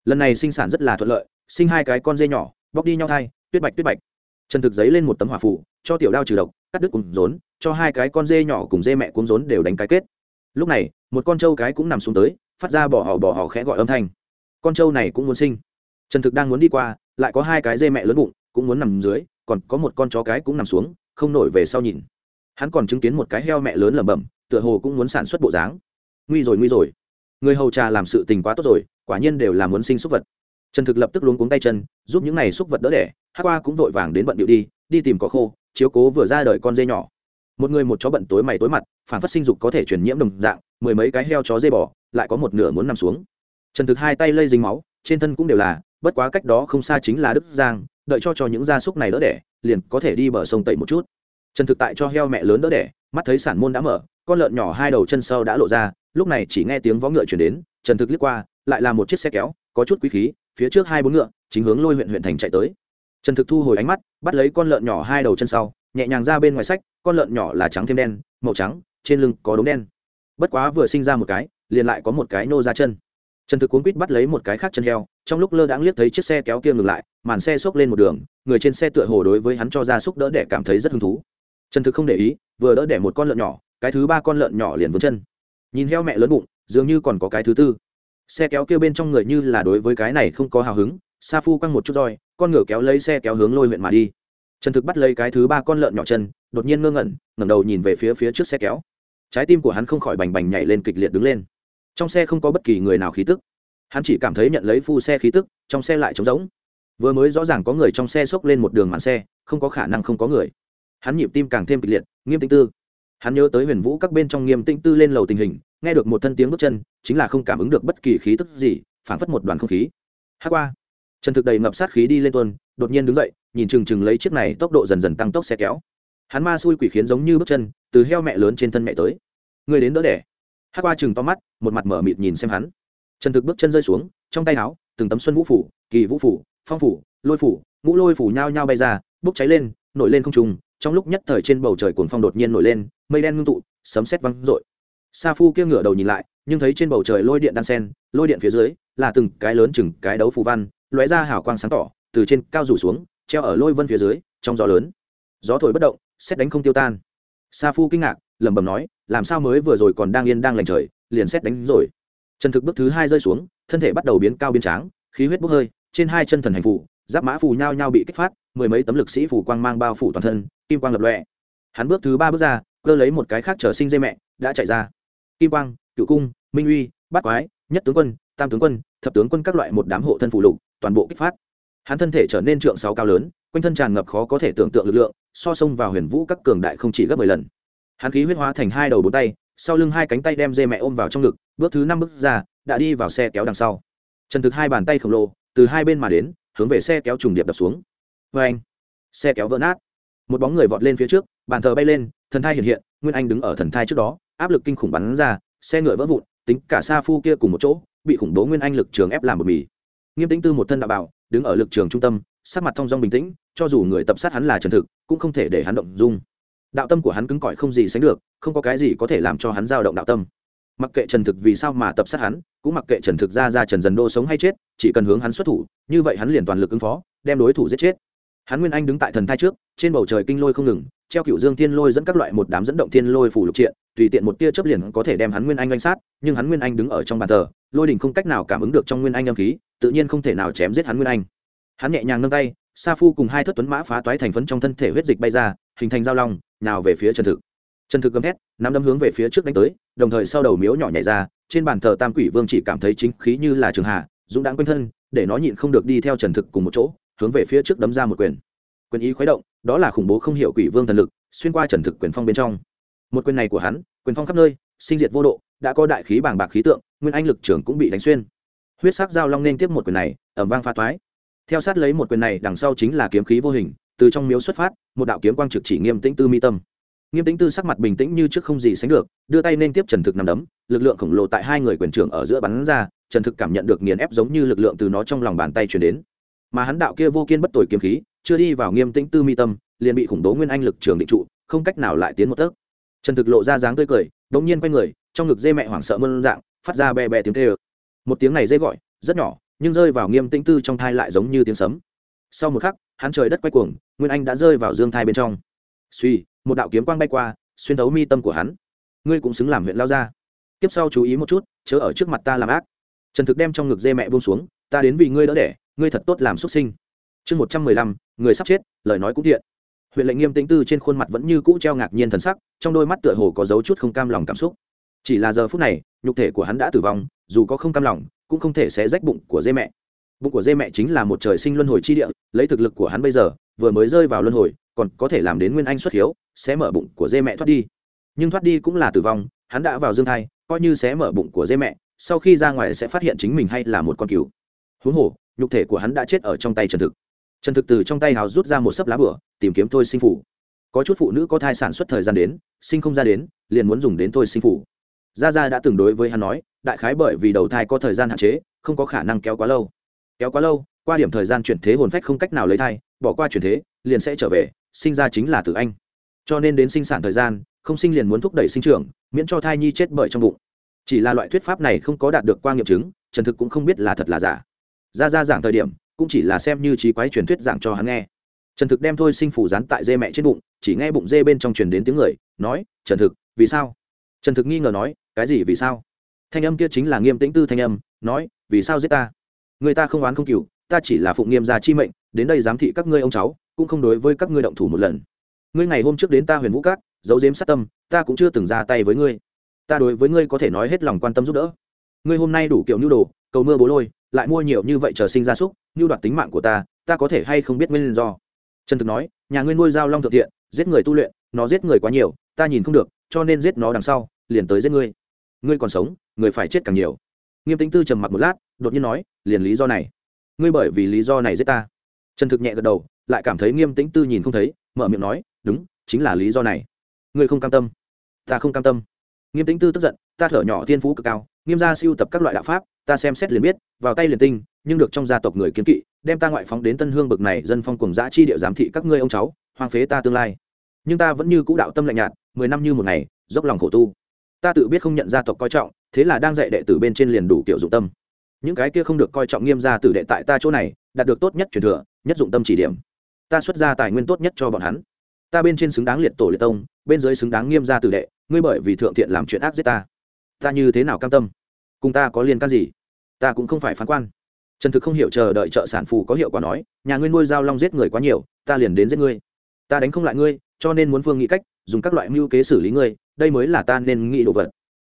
Lần này sinh sản rất là thuận lợi sinh hai cái con dê nhỏ bóc đi nhau thai tuyết bạch tuyết bạch. Trần thực giấy lên một tấm hỏa phủ, cho tiểu đao trừ độc cắt đứt cùng rốn cho hai cái con dê nhỏ cùng dê mẹ cuốn rốn đều đánh cái kết. Lúc này một con trâu cái cũng nằm xuống tới phát ra bỏ họ bỏ họ khẽ gọi âm thanh. Con trâu này cũng muốn sinh. Trần thực đang muốn đi qua lại có hai cái dê mẹ lớn bụng cũng muốn nằm dưới còn có một con chó cái cũng nằm xuống không nổi về sau nhìn. Hắn còn chứng kiến một cái heo mẹ lớn lẩm bẩm tựa hồ cũng muốn sản xuất bộ dáng nguy rồi nguy rồi. Người hầu trà làm sự tình quá tốt rồi, quả nhiên đều là muốn sinh súc vật. Trần thực lập tức luống cuống tay chân, giúp những này súc vật đỡ đẻ, hát qua cũng vội vàng đến bận điệu đi đi tìm có khô, chiếu cố vừa ra đời con dê nhỏ. Một người một chó bận tối mày tối mặt, phản phát sinh dục có thể truyền nhiễm đồng dạng, mười mấy cái heo chó dê bỏ lại có một nửa muốn nằm xuống. Trần thực hai tay lây dính máu, trên thân cũng đều là, bất quá cách đó không xa chính là đức giang, đợi cho cho những gia súc này đỡ đẻ, liền có thể đi bờ sông tẩy một chút. Trần thực tại cho heo mẹ lớn đỡ đẻ, mắt thấy sản môn đã mở con lợn nhỏ hai đầu chân sau đã lộ ra, lúc này chỉ nghe tiếng vó ngựa chuyển đến, trần thực liếc qua, lại là một chiếc xe kéo, có chút quý khí, phía trước hai bốn ngựa, chính hướng lôi huyện huyện thành chạy tới. Trần thực thu hồi ánh mắt, bắt lấy con lợn nhỏ hai đầu chân sau, nhẹ nhàng ra bên ngoài sách, con lợn nhỏ là trắng thêm đen, màu trắng, trên lưng có đống đen. Bất quá vừa sinh ra một cái, liền lại có một cái nô ra chân. Trần thực cuốn quýt bắt lấy một cái khác chân heo, trong lúc lơ đãng liếc thấy chiếc xe kéo kia ngừng lại, màn xe xốc lên một đường, người trên xe tựa hồ đối với hắn cho ra xúc đỡ để cảm thấy rất hứng thú. Trần thực không để ý, vừa đỡ đẻ một con lợn nhỏ cái thứ ba con lợn nhỏ liền vướng chân. Nhìn heo mẹ lớn bụng, dường như còn có cái thứ tư. Xe kéo kêu bên trong người như là đối với cái này không có hào hứng, sa phu quăng một chút roi, con ngựa kéo lấy xe kéo hướng lôi huyện mà đi. Trần thực bắt lấy cái thứ ba con lợn nhỏ chân, đột nhiên ngơ ngẩn, ngẩng đầu nhìn về phía phía trước xe kéo. Trái tim của hắn không khỏi bành bành nhảy lên kịch liệt đứng lên. Trong xe không có bất kỳ người nào khí tức. Hắn chỉ cảm thấy nhận lấy phu xe khí tức, trong xe lại trống rỗng. Vừa mới rõ ràng có người trong xe xốc lên một đường màn xe, không có khả năng không có người. Hắn nhịp tim càng thêm kịch liệt, nghiêm tinh tư hắn nhớ tới huyền vũ các bên trong nghiêm tĩnh tư lên lầu tình hình, nghe được một thân tiếng bước chân, chính là không cảm ứng được bất kỳ khí tức gì, phản phất một đoàn không khí. Hát qua. Trần thực đầy ngập sát khí đi lên tuần, đột nhiên đứng dậy, nhìn chừng chừng lấy chiếc này tốc độ dần dần tăng tốc xe kéo. Hắn ma xui quỷ khiến giống như bước chân, từ heo mẹ lớn trên thân mẹ tới. Người đến đỡ đẻ. Hát qua chừng to mắt, một mặt mở mịt nhìn xem hắn. Trần thực bước chân rơi xuống, trong tay áo, từng tấm xuân vũ phủ, kỳ vũ phủ, phong phủ, lôi phủ, ngũ lôi phủ nhao nhao bay ra, bốc cháy lên, nổi lên không trùng trong lúc nhất thời trên bầu trời cuồng phong đột nhiên nổi lên, mây đen ngưng tụ, sấm sét văng rội sa phu kia ngửa đầu nhìn lại, nhưng thấy trên bầu trời lôi điện đan sen, lôi điện phía dưới là từng cái lớn chừng cái đấu phù văn, lóe ra hào quang sáng tỏ, từ trên cao rủ xuống, treo ở lôi vân phía dưới, trong gió lớn. Gió thổi bất động xét đánh không tiêu tan. Sa phu kinh ngạc, lẩm bẩm nói, làm sao mới vừa rồi còn đang yên đang lành trời, liền xét đánh rồi. Trần thực bước thứ hai rơi xuống, thân thể bắt đầu biến cao biến tráng, khí huyết bốc hơi, trên hai chân thần hành phủ giáp mã phù nhao nhao bị kích phát mười mấy tấm lực sĩ phủ quang mang bao phủ toàn thân, kim quang lập lọe hắn bước thứ ba bước ra, cơ lấy một cái khác trở sinh dây mẹ, đã chạy ra. Kim quang, cựu cung, minh uy, bát quái, nhất tướng quân, tam tướng quân, thập tướng quân các loại một đám hộ thân phụ lục, toàn bộ kích phát. Hắn thân thể trở nên trượng sáu cao lớn, quanh thân tràn ngập khó có thể tưởng tượng lực lượng, so sông vào huyền vũ các cường đại không chỉ gấp mười lần. Hắn khí huyết hóa thành hai đầu bốn tay, sau lưng hai cánh tay đem dê mẹ ôm vào trong ngực, bước thứ năm bước ra, đã đi vào xe kéo đằng sau. Trần thực hai bàn tay khổng lồ, từ hai bên mà đến, hướng về xe kéo trùng điệp đập xuống vê anh. Xe kéo vỡ nát. Một bóng người vọt lên phía trước, bàn thờ bay lên, thần thai hiện hiện, nguyên anh đứng ở thần thai trước đó, áp lực kinh khủng bắn ra, xe ngựa vỡ vụn, tính cả sa phu kia cùng một chỗ, bị khủng bố nguyên anh lực trường ép làm một mì. Nghiêm tĩnh tư một thân đạo bảo đứng ở lực trường trung tâm, sắc mặt thong dong bình tĩnh, cho dù người tập sát hắn là trần thực, cũng không thể để hắn động dung. Đạo tâm của hắn cứng cỏi không gì sánh được, không có cái gì có thể làm cho hắn dao động đạo tâm. Mặc kệ trần thực vì sao mà tập sát hắn, cũng mặc kệ trần thực ra ra trần dần đô sống hay chết, chỉ cần hướng hắn xuất thủ, như vậy hắn liền toàn lực ứng phó, đem đối thủ giết chết hắn nguyên anh đứng tại thần thai trước, trên bầu trời kinh lôi không ngừng, treo cựu dương thiên lôi dẫn các loại một đám dẫn động thiên lôi phủ lục triện, tùy tiện một tia chớp liền có thể đem hắn nguyên anh oanh sát, nhưng hắn nguyên anh đứng ở trong bàn thờ, lôi đình không cách nào cảm ứng được trong nguyên anh âm khí, tự nhiên không thể nào chém giết hắn nguyên anh. Hắn nhẹ nhàng nâng tay, sa phu cùng hai thất tuấn mã phá toái thành phấn trong thân thể huyết dịch bay ra, hình thành giao long, nào về phía trần thực. Trần thực gầm hét nắm đấm hướng về phía trước đánh tới, đồng thời sau đầu miếu nhỏ nhảy ra, trên bàn thờ tam quỷ vương chỉ cảm thấy chính khí như là trường hạ, dũng đáng quanh thân, để nó nhịn không được đi theo trần thực cùng một chỗ hướng về phía trước đấm ra một quyền. Quyền ý khuấy động, đó là khủng bố không hiểu quỷ vương thần lực, xuyên qua trần thực quyền phong bên trong. Một quyền này của hắn, quyền phong khắp nơi, sinh diệt vô độ, đã có đại khí bàng bạc khí tượng, nguyên anh lực trưởng cũng bị đánh xuyên. Huyết sắc giao long nên tiếp một quyền này ẩm vang pha toái theo sát lấy một quyền này, đằng sau chính là kiếm khí vô hình, từ trong miếu xuất phát, một đạo kiếm quang trực chỉ nghiêm tĩnh tư mi tâm. Nghiêm tĩnh tư sắc mặt bình tĩnh như trước không gì sánh được, đưa tay nên tiếp trần thực nằm đấm, lực lượng khổng lồ tại hai người quyền trưởng ở giữa bắn ra, trần thực cảm nhận được nghiền ép giống như lực lượng từ nó trong lòng bàn tay chuyển đến mà hắn đạo kia vô kiên bất tội kiếm khí, chưa đi vào nghiêm tĩnh tư mi tâm, liền bị khủng bố nguyên anh lực trường định trụ, không cách nào lại tiến một tấc. Trần thực lộ ra dáng tươi cười đ nhiên quay người, trong ngực dê mẹ hoảng sợ mơn dạng, phát ra bè bè tiếng tê ơ một tiếng này dê gọi, rất nhỏ, nhưng rơi vào nghiêm tĩnh tư trong thai lại giống như tiếng sấm. Sau một khắc, hắn trời đất quay cuồng, nguyên anh đã rơi vào dương thai bên trong. Suy một đạo kiếm quang bay qua, xuyên thấu mi tâm của hắn. Ngươi cũng xứng làm huyện lao ra tiếp sau chú ý một chút, chớ ở trước mặt ta làm ác. Trần thực đem trong ngực dê mẹ buông xuống, ta đến vì ngươi đỡ đẻ ngươi thật tốt làm xuất sinh. Chương một trăm mười lăm, người sắp chết, lời nói cũng thiện. Huyện lệnh nghiêm tĩnh tư trên khuôn mặt vẫn như cũ treo ngạc nhiên thần sắc, trong đôi mắt tựa hồ có dấu chút không cam lòng cảm xúc. Chỉ là giờ phút này, nhục thể của hắn đã tử vong, dù có không cam lòng, cũng không thể sẽ rách bụng của dê mẹ. Bụng của dê mẹ chính là một trời sinh luân hồi chi địa, lấy thực lực của hắn bây giờ, vừa mới rơi vào luân hồi, còn có thể làm đến nguyên anh xuất hiếu, sẽ mở bụng của dê mẹ thoát đi. Nhưng thoát đi cũng là tử vong, hắn đã vào dương thai, coi như sẽ mở bụng của dê mẹ, sau khi ra ngoài sẽ phát hiện chính mình hay là một con cứu huống hồ nhục thể của hắn đã chết ở trong tay trần thực. Trần thực từ trong tay hào rút ra một sấp lá bửa, tìm kiếm thôi sinh phủ. Có chút phụ nữ có thai sản xuất thời gian đến, sinh không ra đến, liền muốn dùng đến thôi sinh phủ. Gia gia đã từng đối với hắn nói, đại khái bởi vì đầu thai có thời gian hạn chế, không có khả năng kéo quá lâu. Kéo quá lâu, qua điểm thời gian chuyển thế hồn phách không cách nào lấy thai, bỏ qua chuyển thế, liền sẽ trở về, sinh ra chính là tử anh. Cho nên đến sinh sản thời gian, không sinh liền muốn thúc đẩy sinh trưởng, miễn cho thai nhi chết bởi trong bụng. Chỉ là loại thuyết pháp này không có đạt được qua nghiệm chứng, trần thực cũng không biết là thật là giả ra ra giảng thời điểm, cũng chỉ là xem như trí quái truyền thuyết giảng cho hắn nghe. Trần thực đem thôi sinh phủ dán tại dê mẹ trên bụng, chỉ nghe bụng dê bên trong truyền đến tiếng người, nói, trần thực, vì sao? Trần thực nghi ngờ nói, cái gì vì sao? Thanh âm kia chính là nghiêm tĩnh tư thanh âm, nói, vì sao giết ta? Người ta không oán không cựu ta chỉ là phụng nghiêm gia chi mệnh, đến đây giám thị các ngươi ông cháu, cũng không đối với các ngươi động thủ một lần. Ngươi ngày hôm trước đến ta huyền vũ cát giấu giếm sát tâm, ta cũng chưa từng ra tay với ngươi. Ta đối với ngươi có thể nói hết lòng quan tâm giúp đỡ. Ngươi hôm nay đủ kiểu nhu đồ cầu mưa bố lôi, lại mua nhiều như vậy chờ sinh ra súc, như đoạt tính mạng của ta ta có thể hay không biết nguyên do? Trần thực nói, nhà ngươi nuôi Giao long thượng thiện, giết người tu luyện, nó giết người quá nhiều, ta nhìn không được, cho nên giết nó đằng sau, liền tới giết ngươi. Ngươi còn sống, người phải chết càng nhiều. Nghiêm tính tư trầm mặc một lát, đột nhiên nói, liền lý do này. Ngươi bởi vì lý do này giết ta. Trần thực nhẹ gật đầu, lại cảm thấy nghiêm tĩnh tư nhìn không thấy, mở miệng nói, đúng, chính là lý do này. Ngươi không cam tâm. Ta không cam tâm. Nghiêm tĩnh tư tức giận, ta thở nhỏ thiên phú cực cao, nghiêm gia siêu tập các loại đạo pháp ta xem xét liền biết, vào tay liền tinh, nhưng được trong gia tộc người kiến kỵ, đem ta ngoại phóng đến tân hương bực này dân phong cùng giã chi địa giám thị các ngươi ông cháu, hoang phế ta tương lai. Nhưng ta vẫn như cũ đạo tâm lạnh nhạt, mười năm như một ngày, dốc lòng khổ tu. Ta tự biết không nhận gia tộc coi trọng, thế là đang dạy đệ tử bên trên liền đủ kiểu dụng tâm. Những cái kia không được coi trọng nghiêm gia tử đệ tại ta chỗ này, đạt được tốt nhất truyền thừa, nhất dụng tâm chỉ điểm. Ta xuất ra tài nguyên tốt nhất cho bọn hắn. Ta bên trên xứng đáng liệt tổ liệt tông, bên dưới xứng đáng nghiêm gia tử đệ, ngươi bởi vì thượng thiện làm chuyện ác giết ta. Ta như thế nào cam tâm? Cùng ta có liên can gì? Ta cũng không phải phán quan. Trần thực không hiểu chờ đợi trợ sản phù có hiệu quả nói, nhà ngươi nuôi giao long giết người quá nhiều, ta liền đến giết ngươi. Ta đánh không lại ngươi, cho nên muốn phương nghĩ cách, dùng các loại mưu kế xử lý ngươi, đây mới là ta nên nghĩ đồ vật.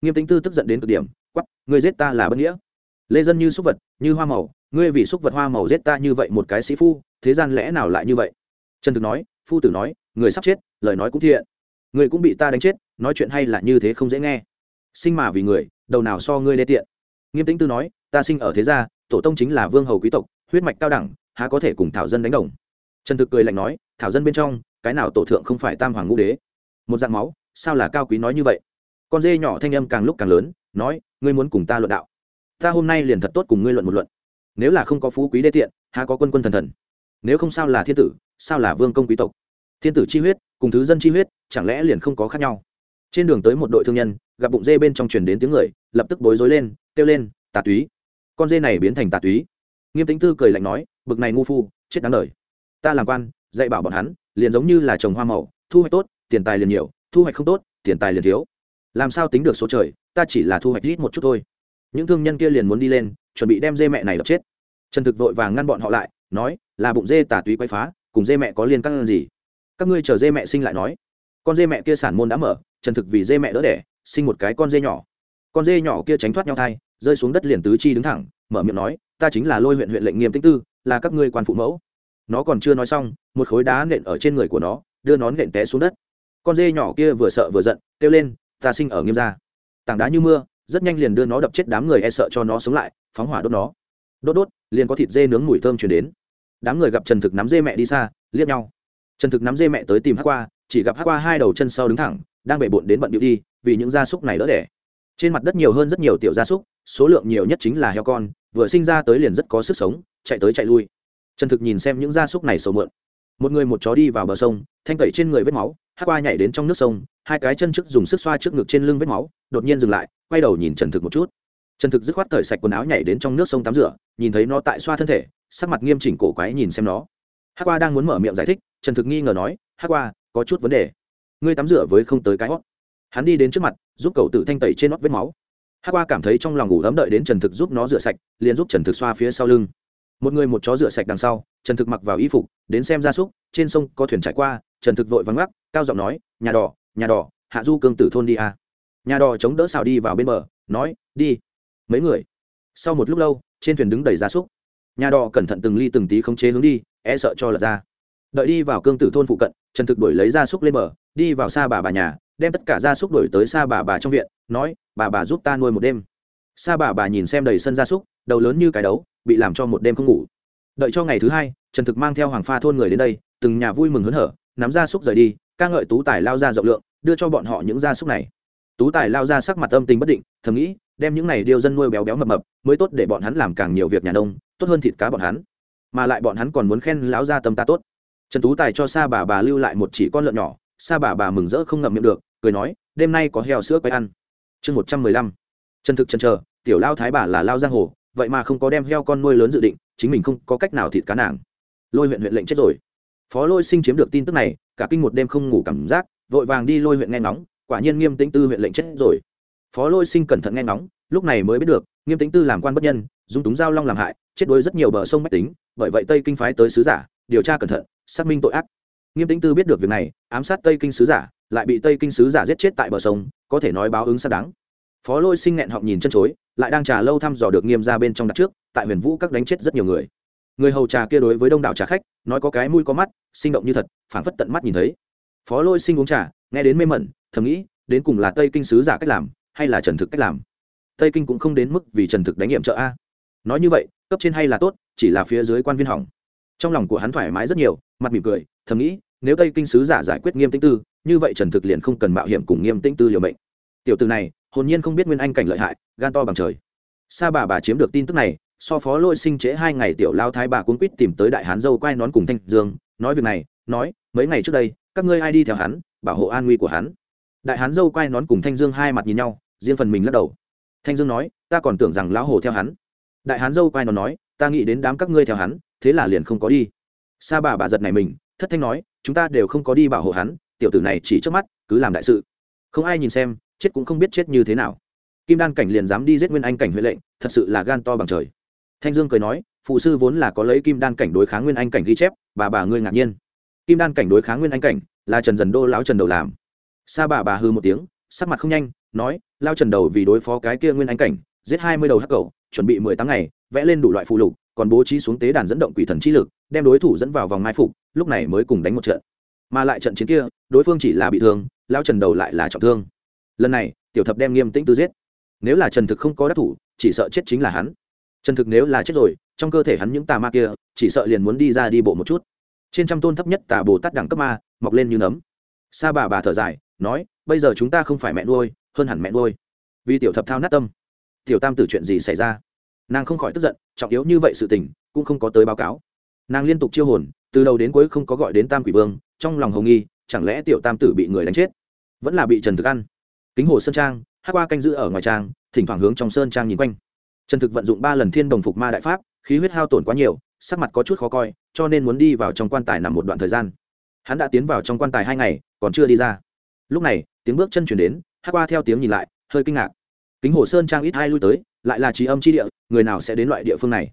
Nghiêm tính tư tức giận đến cực điểm quắp ngươi giết ta là bất nghĩa. Lê dân như súc vật, như hoa màu, ngươi vì súc vật hoa màu giết ta như vậy một cái sĩ phu, thế gian lẽ nào lại như vậy? Trần thực nói, phu tử nói, người sắp chết, lời nói cũng thiện. Người cũng bị ta đánh chết, nói chuyện hay là như thế không dễ nghe sinh mà vì người, đầu nào so ngươi đê tiện. Nghiêm tĩnh tư nói, ta sinh ở thế gia, tổ tông chính là vương hầu quý tộc, huyết mạch cao đẳng, há có thể cùng thảo dân đánh đồng. Trần thực cười lạnh nói, thảo dân bên trong, cái nào tổ thượng không phải tam hoàng ngũ đế? Một dạng máu, sao là cao quý nói như vậy? Con dê nhỏ thanh âm càng lúc càng lớn, nói, ngươi muốn cùng ta luận đạo. Ta hôm nay liền thật tốt cùng ngươi luận một luận. Nếu là không có phú quý đê tiện, há có quân quân thần thần? Nếu không sao là thiên tử, sao là vương công quý tộc? Thiên tử chi huyết, cùng thứ dân chi huyết, chẳng lẽ liền không có khác nhau? Trên đường tới một đội thương nhân gặp bụng dê bên trong truyền đến tiếng người, lập tức bối rối lên, kêu lên, tà túy. Con dê này biến thành tà túy. Nghiêm tính tư cười lạnh nói, bực này ngu phu, chết đáng đời. Ta làm quan, dạy bảo bọn hắn, liền giống như là trồng hoa màu, thu hoạch tốt, tiền tài liền nhiều, thu hoạch không tốt, tiền tài liền thiếu. Làm sao tính được số trời, ta chỉ là thu hoạch ít một chút thôi. Những thương nhân kia liền muốn đi lên, chuẩn bị đem dê mẹ này đập chết. Trần thực vội vàng ngăn bọn họ lại, nói, là bụng dê tà túy quay phá, cùng dê mẹ có liên căng gì? Các ngươi chờ dê mẹ sinh lại nói. Con dê mẹ kia sản môn đã mở, trần thực vì dê mẹ đỡ đẻ sinh một cái con dê nhỏ. Con dê nhỏ kia tránh thoát nhau thai, rơi xuống đất liền tứ chi đứng thẳng, mở miệng nói, ta chính là lôi huyện huyện lệnh nghiêm tĩnh tư, là các ngươi quan phụ mẫu. Nó còn chưa nói xong, một khối đá nện ở trên người của nó, đưa nó nện té xuống đất. Con dê nhỏ kia vừa sợ vừa giận, kêu lên, ta sinh ở nghiêm gia. Tảng đá như mưa, rất nhanh liền đưa nó đập chết đám người e sợ cho nó sống lại, phóng hỏa đốt nó. Đốt đốt, liền có thịt dê nướng mùi thơm chuyển đến. Đám người gặp trần thực nắm dê mẹ đi xa, liếc nhau. Trần thực nắm dê mẹ tới tìm hát qua, chỉ gặp hát qua hai đầu chân sau đứng thẳng đang bể bộn đến bận điệu đi, vì những gia súc này đỡ đẻ. Trên mặt đất nhiều hơn rất nhiều tiểu gia súc, số lượng nhiều nhất chính là heo con, vừa sinh ra tới liền rất có sức sống, chạy tới chạy lui. Trần thực nhìn xem những gia súc này sầu mượn. Một người một chó đi vào bờ sông, thanh tẩy trên người vết máu, hát qua nhảy đến trong nước sông, hai cái chân trước dùng sức xoa trước ngực trên lưng vết máu, đột nhiên dừng lại, quay đầu nhìn trần thực một chút. Trần thực dứt khoát cởi sạch quần áo nhảy đến trong nước sông tắm rửa, nhìn thấy nó tại xoa thân thể, sắc mặt nghiêm chỉnh cổ quái nhìn xem nó. Hát qua đang muốn mở miệng giải thích, trần thực nghi ngờ nói, hát qua, có chút vấn đề ngươi tắm rửa với không tới cái hót. Hắn đi đến trước mặt, giúp cậu tự thanh tẩy trên nót vết máu. Hát qua cảm thấy trong lòng ngủ ấm đợi đến trần thực giúp nó rửa sạch, liền giúp trần thực xoa phía sau lưng. Một người một chó rửa sạch đằng sau, trần thực mặc vào y phục, đến xem gia súc, trên sông có thuyền trải qua, trần thực vội vắng gác cao giọng nói, nhà đỏ nhà đỏ, hạ du cương tử thôn đi à. nhà đỏ chống đỡ xào đi vào bên bờ, nói, đi. Mấy người. Sau một lúc lâu, trên thuyền đứng đầy gia súc. Nhà đỏ cẩn thận từng ly từng tí khống chế hướng đi e sợ cho lật ra. Đợi đi vào cương tử thôn phụ cận, trần thực đuổi lấy gia súc lên bờ đi vào xa bà bà nhà, đem tất cả gia súc đổi tới xa bà bà trong viện, nói, bà bà giúp ta nuôi một đêm. Xa bà bà nhìn xem đầy sân gia súc, đầu lớn như cái đấu, bị làm cho một đêm không ngủ. Đợi cho ngày thứ hai, trần thực mang theo hoàng pha thôn người đến đây, từng nhà vui mừng hớn hở, nắm gia súc rời đi, ca ngợi tú tài lao ra rộng lượng, đưa cho bọn họ những gia súc này. Tú tài lao ra sắc mặt âm tình bất định, thầm nghĩ, đem những này điêu dân nuôi béo béo mập mập, mới tốt để bọn hắn làm càng nhiều việc nhà nông, tốt hơn thịt cá bọn hắn. Mà lại bọn hắn còn muốn khen lão gia tâm ta tốt. Trần tú tài cho xa bà bà lưu lại một chỉ con lợn nhỏ sa bà bà mừng rỡ không ngậm miệng được, cười nói, đêm nay có heo sữa quay ăn. Chương một trăm mười lăm. Chân thực chân chờ, tiểu lao thái bà là lao giang hồ, vậy mà không có đem heo con nuôi lớn dự định, chính mình không có cách nào thịt cá nàng. Lôi huyện huyện lệnh chết rồi. Phó lôi sinh chiếm được tin tức này, cả kinh một đêm không ngủ cảm giác, vội vàng đi lôi huyện nghe ngóng, quả nhiên nghiêm tĩnh tư huyện lệnh chết rồi. Phó lôi sinh cẩn thận nghe ngóng, lúc này mới biết được, nghiêm tĩnh tư làm quan bất nhân, dung túng giao long làm hại, chết đuối rất nhiều bờ sông mách tính, bởi vậy tây kinh phái tới sứ giả, điều tra cẩn thận, xác minh tội ác nghiêm tĩnh tư biết được việc này, ám sát tây kinh sứ giả, lại bị tây kinh sứ giả giết chết tại bờ sông, có thể nói báo ứng xác đáng. Phó lôi sinh nghẹn họng nhìn chân chối, lại đang trà lâu thăm dò được nghiêm ra bên trong đặt trước, tại huyền vũ các đánh chết rất nhiều người. Người hầu trà kia đối với đông đảo trà khách, nói có cái mũi có mắt, sinh động như thật, phảng phất tận mắt nhìn thấy. Phó lôi sinh uống trà, nghe đến mê mẩn, thầm nghĩ, đến cùng là tây kinh sứ giả cách làm, hay là trần thực cách làm? Tây kinh cũng không đến mức vì trần thực đánh nghiệm trợ a. Nói như vậy, cấp trên hay là tốt, chỉ là phía dưới quan viên hỏng. Trong lòng của hắn thoải mái rất nhiều, mặt mỉm cười thầm nghĩ, nếu tây kinh sứ giả giải quyết nghiêm tĩnh tư, như vậy trần thực liền không cần mạo hiểm cùng nghiêm tĩnh tư liều mệnh. Tiểu từ này, hồn nhiên không biết nguyên anh cảnh lợi hại, gan to bằng trời. Sa bà bà chiếm được tin tức này, so phó lôi sinh trễ hai ngày tiểu lao thái bà cuốn quýt tìm tới đại hán dâu quay nón cùng thanh dương, nói việc này, nói, mấy ngày trước đây, các ngươi ai đi theo hắn, bảo hộ an nguy của hắn. Đại hán dâu quay nón cùng thanh dương hai mặt nhìn nhau, riêng phần mình lắc đầu. Thanh dương nói, ta còn tưởng rằng lão hồ theo hắn. Đại hán dâu quay nón nói, ta nghĩ đến đám các ngươi theo hắn, thế là liền không có đi. Sa bà bà giật này mình thất thanh nói, chúng ta đều không có đi bảo hộ hắn, tiểu tử này chỉ trước mắt, cứ làm đại sự. Không ai nhìn xem, chết cũng không biết chết như thế nào. Kim đan cảnh liền dám đi giết nguyên anh cảnh huệ lệnh, thật sự là gan to bằng trời. Thanh dương cười nói, phụ sư vốn là có lấy kim đan cảnh đối kháng nguyên anh cảnh ghi chép, bà bà ngươi ngạc nhiên. Kim đan cảnh đối kháng nguyên anh cảnh, là trần dần đô lão trần đầu làm. Sa bà bà hư một tiếng, sắc mặt không nhanh, nói lao trần đầu vì đối phó cái kia nguyên anh cảnh, giết hai mươi đầu hắc cầu chuẩn bị mười tám ngày, vẽ lên đủ loại phụ lục, còn bố trí xuống tế đàn dẫn động quỷ thần chi lực, đem đối thủ dẫn vào vòng mai phục lúc này mới cùng đánh một trận. Mà lại trận chiến kia, đối phương chỉ là bị thương lao trần đầu lại là trọng thương. Lần này, tiểu thập đem nghiêm tĩnh tư giết. Nếu là trần thực không có đắc thủ, chỉ sợ chết chính là hắn. Trần thực nếu là chết rồi, trong cơ thể hắn những tà ma kia, chỉ sợ liền muốn đi ra đi bộ một chút. Trên trăm tôn thấp nhất tà bồ tát đẳng cấp ma, mọc lên như nấm. Sa bà bà thở dài, nói, bây giờ chúng ta không phải mẹ nuôi, hơn hẳn mẹ nuôi. Vì tiểu thập thao nát tâm. Tiểu tam tử chuyện gì xảy ra? Nàng không khỏi tức giận, trọng yếu như vậy sự tình, cũng không có tới báo cáo nàng liên tục chiêu hồn, từ đầu đến cuối không có gọi đến tam quỷ vương, trong lòng hồng nghi, chẳng lẽ tiểu tam tử bị người đánh chết? Vẫn là bị trần thực ăn. Kính hồ sơn trang, hát qua canh giữ ở ngoài trang, thỉnh thoảng hướng trong sơn trang nhìn quanh. Trần thực vận dụng ba lần thiên đồng phục ma đại pháp, khí huyết hao tổn quá nhiều, sắc mặt có chút khó coi, cho nên muốn đi vào trong quan tài nằm một đoạn thời gian. Hắn đã tiến vào trong quan tài hai ngày, còn chưa đi ra. Lúc này, tiếng bước chân chuyển đến, hát qua theo tiếng nhìn lại, hơi kinh ngạc. Kính hồ sơn trang ít hai lui tới, lại là trí âm chi địa, người nào sẽ đến loại địa phương này?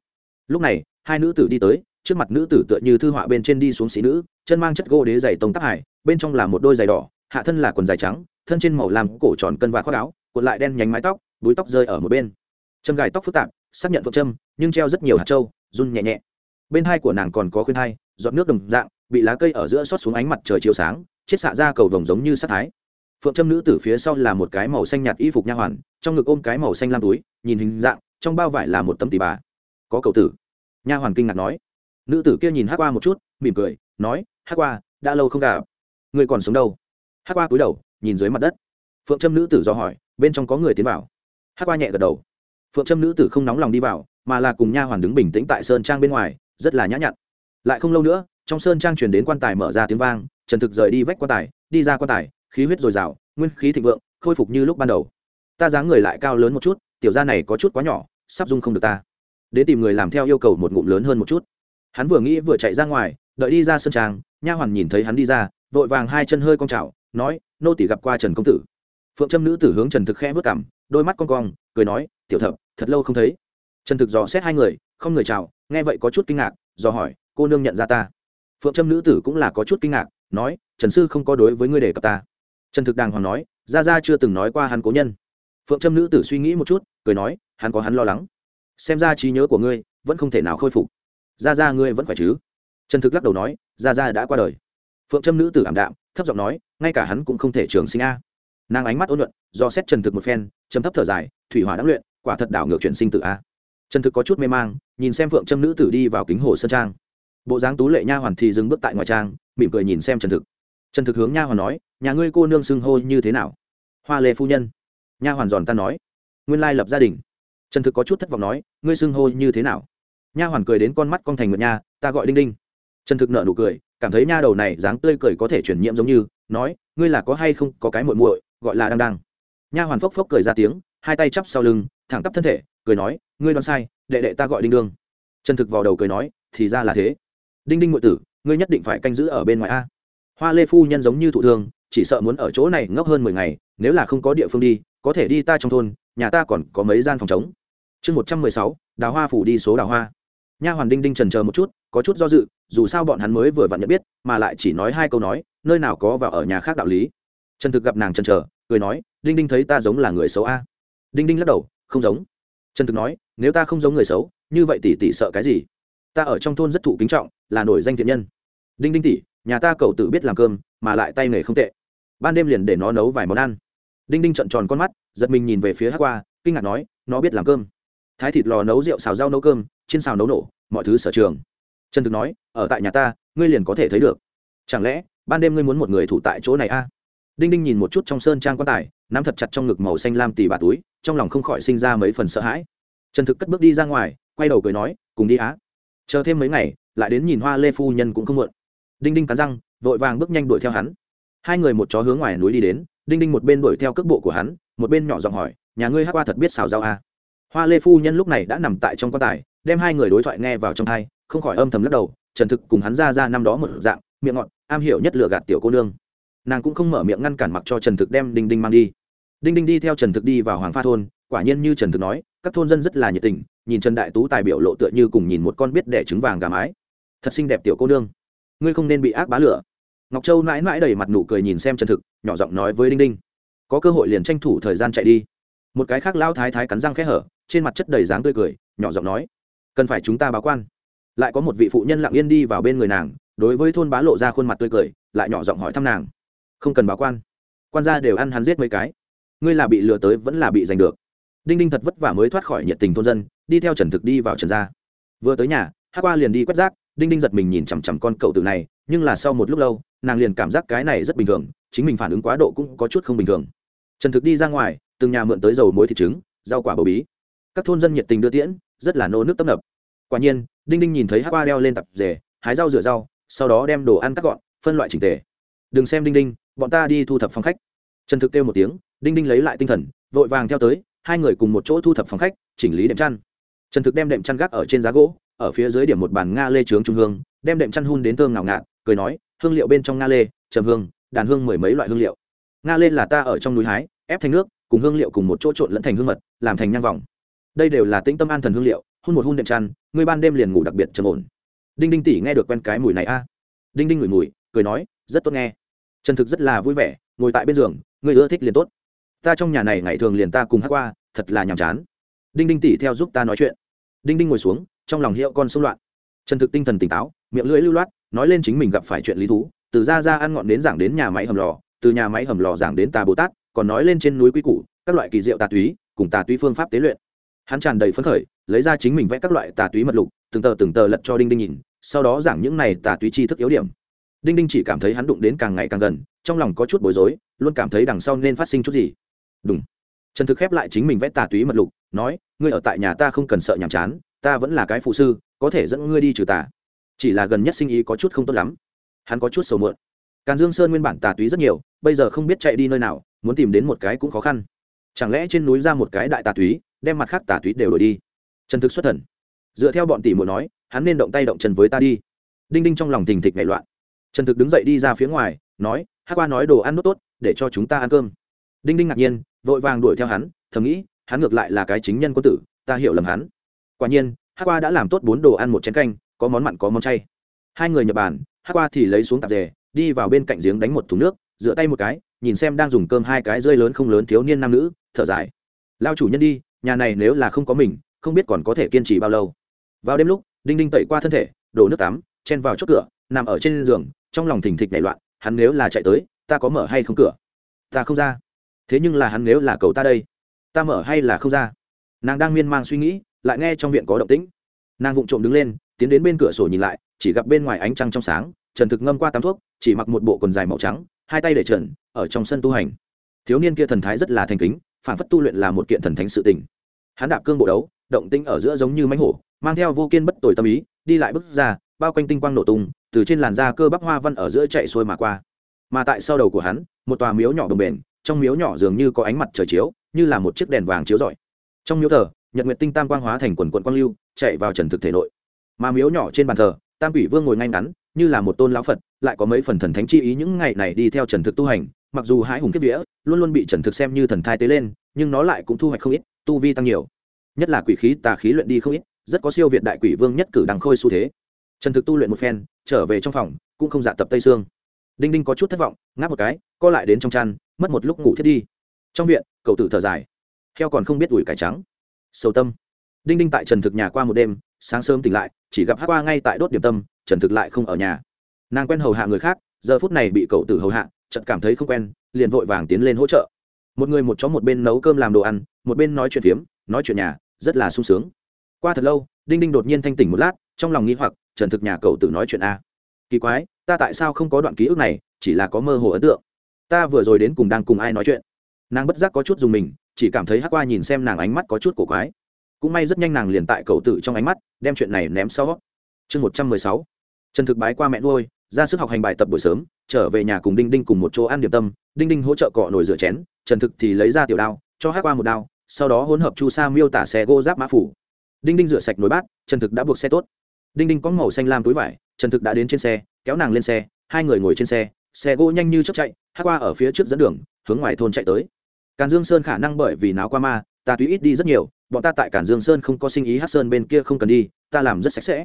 Lúc này, hai nữ tử đi tới trước mặt nữ tử tựa như thư họa bên trên đi xuống sĩ nữ, chân mang chất gỗ đế dày tông tắc hải bên trong là một đôi giày đỏ, hạ thân là quần dài trắng, thân trên màu làm cổ tròn cân và khoác áo, cuộn lại đen nhánh mái tóc, búi tóc rơi ở một bên. Châm gài tóc phức tạp, xác nhận phượng châm, nhưng treo rất nhiều hạt trâu, run nhẹ nhẹ. Bên hai của nàng còn có khuyên hai giọt nước đồng dạng, bị lá cây ở giữa xót xuống ánh mặt trời chiếu sáng chết xạ ra cầu vồng giống như sắc thái. Phượng trâm nữ tử phía sau là một cái màu xanh nhạt y phục nha hoàn, trong ngực ôm cái màu xanh lam túi, nhìn hình dạng, trong bao vải là một tấm tỷ bà. Có cậu tử. Nha hoàn kinh ngạc nói nữ tử kia nhìn hát qua một chút, mỉm cười, nói hát qua, đã lâu không gặp. Người còn sống đâu? Hát qua cúi đầu, nhìn dưới mặt đất. Phượng trâm nữ tử do hỏi, bên trong có người tiến vào? Hát qua nhẹ gật đầu. Phượng trâm nữ tử không nóng lòng đi vào, mà là cùng nha hoàn đứng bình tĩnh tại sơn trang bên ngoài, rất là nhã nhặn. Lại không lâu nữa, trong sơn trang truyền đến quan tài mở ra tiếng vang, trần thực rời đi vách quan tài, đi ra quan tài, khí huyết dồi dào, nguyên khí thịnh vượng, khôi phục như lúc ban đầu. Ta dáng người lại cao lớn một chút, tiểu gia này có chút quá nhỏ, sắp dung không được ta. Đến tìm người làm theo yêu cầu một ngụm lớn hơn một chút hắn vừa nghĩ vừa chạy ra ngoài, đợi đi ra sân trang nha hoàn nhìn thấy hắn đi ra, vội vàng hai chân hơi cong trào nói, nô tỷ gặp qua trần công tử. Phượng trâm nữ tử hướng trần thực khẽ vớt cảm đôi mắt con cong, cười nói, tiểu thập, thật lâu không thấy. Trần thực dò xét hai người, không người chào, nghe vậy có chút kinh ngạc do hỏi, cô nương nhận ra ta? Phượng trâm nữ tử cũng là có chút kinh ngạc, nói, trần sư không có đối với ngươi đề cập ta. Trần thực đàng hoàng nói ra ra chưa từng nói qua hắn cố nhân. Phượng trâm nữ tử suy nghĩ một chút, cười nói, hắn có hắn lo lắng. Xem ra trí nhớ của ngươi vẫn không thể nào khôi phục ra ra ngươi vẫn khỏe chứ? Trần thực lắc đầu nói ra ra đã qua đời. Phượng trâm nữ tử ảm đạm, thấp giọng nói, ngay cả hắn cũng không thể trường sinh a. Nàng ánh mắt ôn luận, do xét trần thực một phen chấm thấp thở dài, thủy hỏa đáng luyện, quả thật đảo ngược chuyển sinh tử a. Trần thực có chút mê mang, nhìn xem phượng trâm nữ tử đi vào kính hồ sơn trang. Bộ dáng tú lệ nha hoàn thì dừng bước tại ngoài trang, mỉm cười nhìn xem trần thực. Trần thực hướng nha hoàn nói, nhà ngươi cô nương xưng hô như thế nào? Hoa lê phu nhân. Nha hoàn giòn ta nói, nguyên lai lập gia đình. Trần thực có chút thất vọng nói, ngươi xưng hô như thế nào? Nha hoàn cười đến con mắt con thành ngựa nha, ta gọi đinh đinh. Trần thực nợ nụ cười, cảm thấy nha đầu này dáng tươi cười có thể chuyển nhiễm giống như, nói, ngươi là có hay không có cái muội muội, gọi là đang đang nha hoàn phốc phốc cười ra tiếng, hai tay chắp sau lưng, thẳng tắp thân thể, cười nói, ngươi đoán sai, đệ đệ ta gọi đinh đương. Trần thực vào đầu cười nói, thì ra là thế. Đinh đinh ngụy tử, ngươi nhất định phải canh giữ ở bên ngoài a. Hoa lê phu nhân giống như thụ thương, chỉ sợ muốn ở chỗ này ngốc hơn mười ngày, nếu là không có địa phương đi, có thể đi ta trong thôn, nhà ta còn có mấy gian phòng chống chương một trăm mười sáu, đào hoa phủ đi số đào hoa nha hoàn đinh đinh trần chờ một chút, có chút do dự, dù sao bọn hắn mới vừa vặn nhận biết, mà lại chỉ nói hai câu nói, nơi nào có vào ở nhà khác đạo lý. Trần thực gặp nàng trần chờ, cười nói, đinh đinh thấy ta giống là người xấu a? Đinh đinh lắc đầu, không giống. Trần thực nói, nếu ta không giống người xấu, như vậy tỷ tỷ sợ cái gì? Ta ở trong thôn rất thụ kính trọng, là nổi danh thiện nhân. Đinh đinh tỷ, nhà ta cậu tự biết làm cơm, mà lại tay nghề không tệ. Ban đêm liền để nó nấu vài món ăn. Đinh đinh trợn tròn con mắt, giật mình nhìn về phía hát qua, kinh ngạc nói, nó biết làm cơm. Thái thịt lò nấu rượu xào rau nấu cơm trên xào nấu nổ, mọi thứ sở trường. Trần thực nói, ở tại nhà ta, ngươi liền có thể thấy được. Chẳng lẽ, ban đêm ngươi muốn một người thủ tại chỗ này a? Đinh đinh nhìn một chút trong sơn trang quan tài, nắm thật chặt trong ngực màu xanh lam tì bà túi, trong lòng không khỏi sinh ra mấy phần sợ hãi. Trần thực cất bước đi ra ngoài, quay đầu cười nói, cùng đi á. Chờ thêm mấy ngày, lại đến nhìn hoa lê phu nhân cũng không muộn. Đinh đinh cắn răng, vội vàng bước nhanh đuổi theo hắn. Hai người một chó hướng ngoài núi đi đến, đinh đinh một bên đuổi theo cước bộ của hắn, một bên nhỏ giọng hỏi, nhà ngươi hát qua thật biết xào rau à. hoa lê phu nhân lúc này đã nằm tại trong quan tài đem hai người đối thoại nghe vào trong hai, không khỏi âm thầm lắc đầu trần thực cùng hắn ra ra năm đó một dạng miệng ngọt am hiểu nhất lựa gạt tiểu cô nương. Nàng cũng không mở miệng ngăn cản mặc cho trần thực đem đinh đinh mang đi. Đinh đinh đi theo trần thực đi vào hoàng pha thôn quả nhiên như trần thực nói các thôn dân rất là nhiệt tình nhìn trần đại tú tài biểu lộ tựa như cùng nhìn một con biết đẻ trứng vàng gà mái. Thật xinh đẹp tiểu cô nương. Ngươi không nên bị ác bá lửa. Ngọc châu mãi mãi đầy mặt nụ cười nhìn xem trần thực nhỏ giọng nói với đinh đinh. Có cơ hội liền tranh thủ thời gian chạy đi. Một cái khác lao thái thái cắn răng khẽ hở trên mặt chất đầy dáng tươi cười nhỏ giọng nói cần phải chúng ta báo quan. Lại có một vị phụ nhân lặng yên đi vào bên người nàng, đối với thôn bá lộ ra khuôn mặt tươi cười, lại nhỏ giọng hỏi thăm nàng. Không cần báo quan. Quan gia đều ăn hắn giết mấy cái. Ngươi là bị lừa tới vẫn là bị giành được. Đinh đinh thật vất vả mới thoát khỏi nhiệt tình thôn dân, đi theo trần thực đi vào trần gia. Vừa tới nhà hát qua liền đi quét rác, đinh đinh giật mình nhìn chằm chằm con cậu tử này, nhưng là sau một lúc lâu, nàng liền cảm giác cái này rất bình thường, chính mình phản ứng quá độ cũng có chút không bình thường. Trần thực đi ra ngoài, từng nhà mượn tới dầu muối thịt trứng, rau quả bầu bí. Các thôn dân nhiệt tình đưa tiễn rất là nô nước tấp nập. Quả nhiên, đinh đinh nhìn thấy hát qua đeo lên tập rể, hái rau rửa rau, sau đó đem đồ ăn cắt gọn, phân loại trình tề. Đừng xem đinh đinh, bọn ta đi thu thập phòng khách. Trần thực kêu một tiếng, đinh đinh lấy lại tinh thần, vội vàng theo tới, hai người cùng một chỗ thu thập phòng khách, chỉnh lý đệm chăn. Trần thực đem đệm chăn gác ở trên giá gỗ, ở phía dưới điểm một bàn nga lê trướng trung hương, đem đệm chăn hun đến thơm ngào ngạt, cười nói, hương liệu bên trong nga lê, trầm hương, đàn hương mười mấy loại hương liệu. Nga lê là ta ở trong núi hái, ép thành nước, cùng hương liệu cùng một chỗ trộn lẫn thành hương mật, làm thành nhang vòng đây đều là tĩnh tâm an thần hương liệu, hun một hun đệm chăn, ngươi ban đêm liền ngủ đặc biệt trầm ổn. Đinh đinh tỷ nghe được quen cái mùi này a. À. Đinh đinh ngửi mùi, cười nói, rất tốt nghe. Trần thực rất là vui vẻ, ngồi tại bên giường, ngươi ưa thích liền tốt. Ta trong nhà này ngày thường liền ta cùng hát qua, thật là nhàm chán. Đinh đinh tỉ theo giúp ta nói chuyện. Đinh đinh ngồi xuống, trong lòng hiệu con xung loạn. Trần thực tinh thần tỉnh táo, miệng lưỡi lưu loát, nói lên chính mình gặp phải chuyện lý thú, từ ra ra ăn ngọn đến giảng đến nhà máy hầm lò, từ nhà máy hầm lò giảng đến tà bồ tát, còn nói lên trên núi quy củ, các loại kỳ diệu tà túy, cùng tà túy phương pháp tế luyện hắn tràn đầy phấn khởi, lấy ra chính mình vẽ các loại tà túy mật lục, từng tờ từng tờ lật cho đinh đinh nhìn, sau đó giảng những này tà túy chi thức yếu điểm. Đinh đinh chỉ cảm thấy hắn đụng đến càng ngày càng gần, trong lòng có chút bối rối, luôn cảm thấy đằng sau nên phát sinh chút gì. Đúng trần thực khép lại chính mình vẽ tà túy mật lục, nói, ngươi ở tại nhà ta không cần sợ nhàm chán, ta vẫn là cái phụ sư, có thể dẫn ngươi đi trừ tà. Chỉ là gần nhất sinh ý có chút không tốt lắm. Hắn có chút sầu muộn. Càn dương sơn nguyên bản tà túy rất nhiều, bây giờ không biết chạy đi nơi nào, muốn tìm đến một cái cũng khó khăn chẳng lẽ trên núi ra một cái đại tà túy, đem mặt khác tà túy đều đổi đi? Trần thực xuất thần. Dựa theo bọn tỷ muội nói, hắn nên động tay động chân với ta đi. Đinh đinh trong lòng thình thịch nảy loạn. Trần thực đứng dậy đi ra phía ngoài, nói hát qua nói đồ ăn nốt tốt, để cho chúng ta ăn cơm. Đinh đinh ngạc nhiên, vội vàng đuổi theo hắn, thầm nghĩ, hắn ngược lại là cái chính nhân quân tử, ta hiểu lầm hắn. Quả nhiên hát qua đã làm tốt bốn đồ ăn một chén canh, có món mặn có món chay. Hai người nhập bàn hát qua thì lấy xuống tạp dề, đi vào bên cạnh giếng đánh một thùng nước dựa tay một cái nhìn xem đang dùng cơm hai cái rơi lớn không lớn thiếu niên nam nữ, thở dài. Lao chủ nhân đi, nhà này nếu là không có mình, không biết còn có thể kiên trì bao lâu. Vào đêm lúc, đinh đinh tẩy qua thân thể, đổ nước tắm, chen vào chốt cửa, nằm ở trên giường, trong lòng thình thịch nảy loạn, hắn nếu là chạy tới, ta có mở hay không cửa? Ta không ra. Thế nhưng là hắn nếu là cầu ta đây, ta mở hay là không ra? Nàng đang miên man suy nghĩ, lại nghe trong viện có động tĩnh. Nàng vụng trộm đứng lên, tiến đến bên cửa sổ nhìn lại, chỉ gặp bên ngoài ánh trăng trong sáng, trần thực ngâm qua tắm thuốc chỉ mặc một bộ quần dài màu trắng, hai tay để trần, ở trong sân tu hành. Thiếu niên kia thần thái rất là thành kính phản phất tu luyện là một kiện thần thánh sự tình. Hắn đạp cương bộ đấu, động tinh ở giữa giống như mánh hổ, mang theo vô kiên bất tồi tâm ý, đi lại bước ra, bao quanh tinh quang nổ tung, từ trên làn da cơ bắp hoa văn ở giữa chạy xuôi mà qua. Mà tại sau đầu của hắn, một tòa miếu nhỏ đồng bền, trong miếu nhỏ dường như có ánh mặt trời chiếu, như là một chiếc đèn vàng chiếu rọi. Trong miếu thờ, nhật nguyệt tinh tam quang hóa thành quần quận quang lưu, chạy vào trần thực thể nội. Mà miếu nhỏ trên bàn thờ, tam quỷ vương ngồi ngay ngắn như là một tôn lão phật, lại có mấy phần thần thánh chi ý những ngày này đi theo trần thực tu hành, mặc dù hãi hùng kiếp vía, luôn luôn bị trần thực xem như thần thai tế lên, nhưng nó lại cũng thu hoạch không ít, tu vi tăng nhiều. Nhất là quỷ khí, tà khí luyện đi không ít, rất có siêu việt đại quỷ vương nhất cử đằng khôi xu thế. Trần thực tu luyện một phen, trở về trong phòng, cũng không dạ tập tây sương. Đinh đinh có chút thất vọng, ngáp một cái, co lại đến trong chăn, mất một lúc ngủ thiết đi. Trong viện, cậu tử thở dài. Heo còn không biết ủi cải trắng. Sâu tâm. Đinh đinh tại trần thực nhà qua một đêm, sáng sớm tỉnh lại, chỉ gặp hát qua ngay tại đốt điểm tâm trần thực lại không ở nhà. Nàng quen hầu hạ người khác, giờ phút này bị cậu tử hầu hạ trận cảm thấy không quen, liền vội vàng tiến lên hỗ trợ. Một người một chó một bên nấu cơm làm đồ ăn, một bên nói chuyện phiếm, nói chuyện nhà, rất là sung sướng. Qua thật lâu, đinh đinh đột nhiên thanh tỉnh một lát, trong lòng nghĩ hoặc, trần thực nhà cậu tử nói chuyện a. Kỳ quái, ta tại sao không có đoạn ký ức này, chỉ là có mơ hồ ấn tượng. Ta vừa rồi đến cùng đang cùng ai nói chuyện. Nàng bất giác có chút dùng mình, chỉ cảm thấy hắc qua nhìn xem nàng ánh mắt có chút cổ quái. Cũng may rất nhanh nàng liền tại cậu tử trong ánh mắt, đem chuyện này ném sau. Chương một trăm mười sáu trần thực bái qua mẹ nuôi, ra sức học hành bài tập buổi sớm, trở về nhà cùng đinh đinh cùng một chỗ ăn điểm tâm, đinh đinh hỗ trợ cọ nồi rửa chén, trần thực thì lấy ra tiểu đao, cho hát qua một đao, sau đó hỗn hợp chu sa miêu tả xe gỗ giáp mã phủ. Đinh đinh rửa sạch nồi bát, trần thực đã buộc xe tốt. Đinh đinh có màu xanh lam túi vải, trần thực đã đến trên xe, kéo nàng lên xe, hai người ngồi trên xe xe gỗ nhanh như chấp chạy hát qua ở phía trước dẫn đường, hướng ngoài thôn chạy tới. Càn dương sơn khả năng bởi vì náo qua ma, ta túy ít đi rất nhiều, bọn ta tại cản dương sơn không có sinh ý hát sơn bên kia không cần đi, ta làm rất sạch sẽ.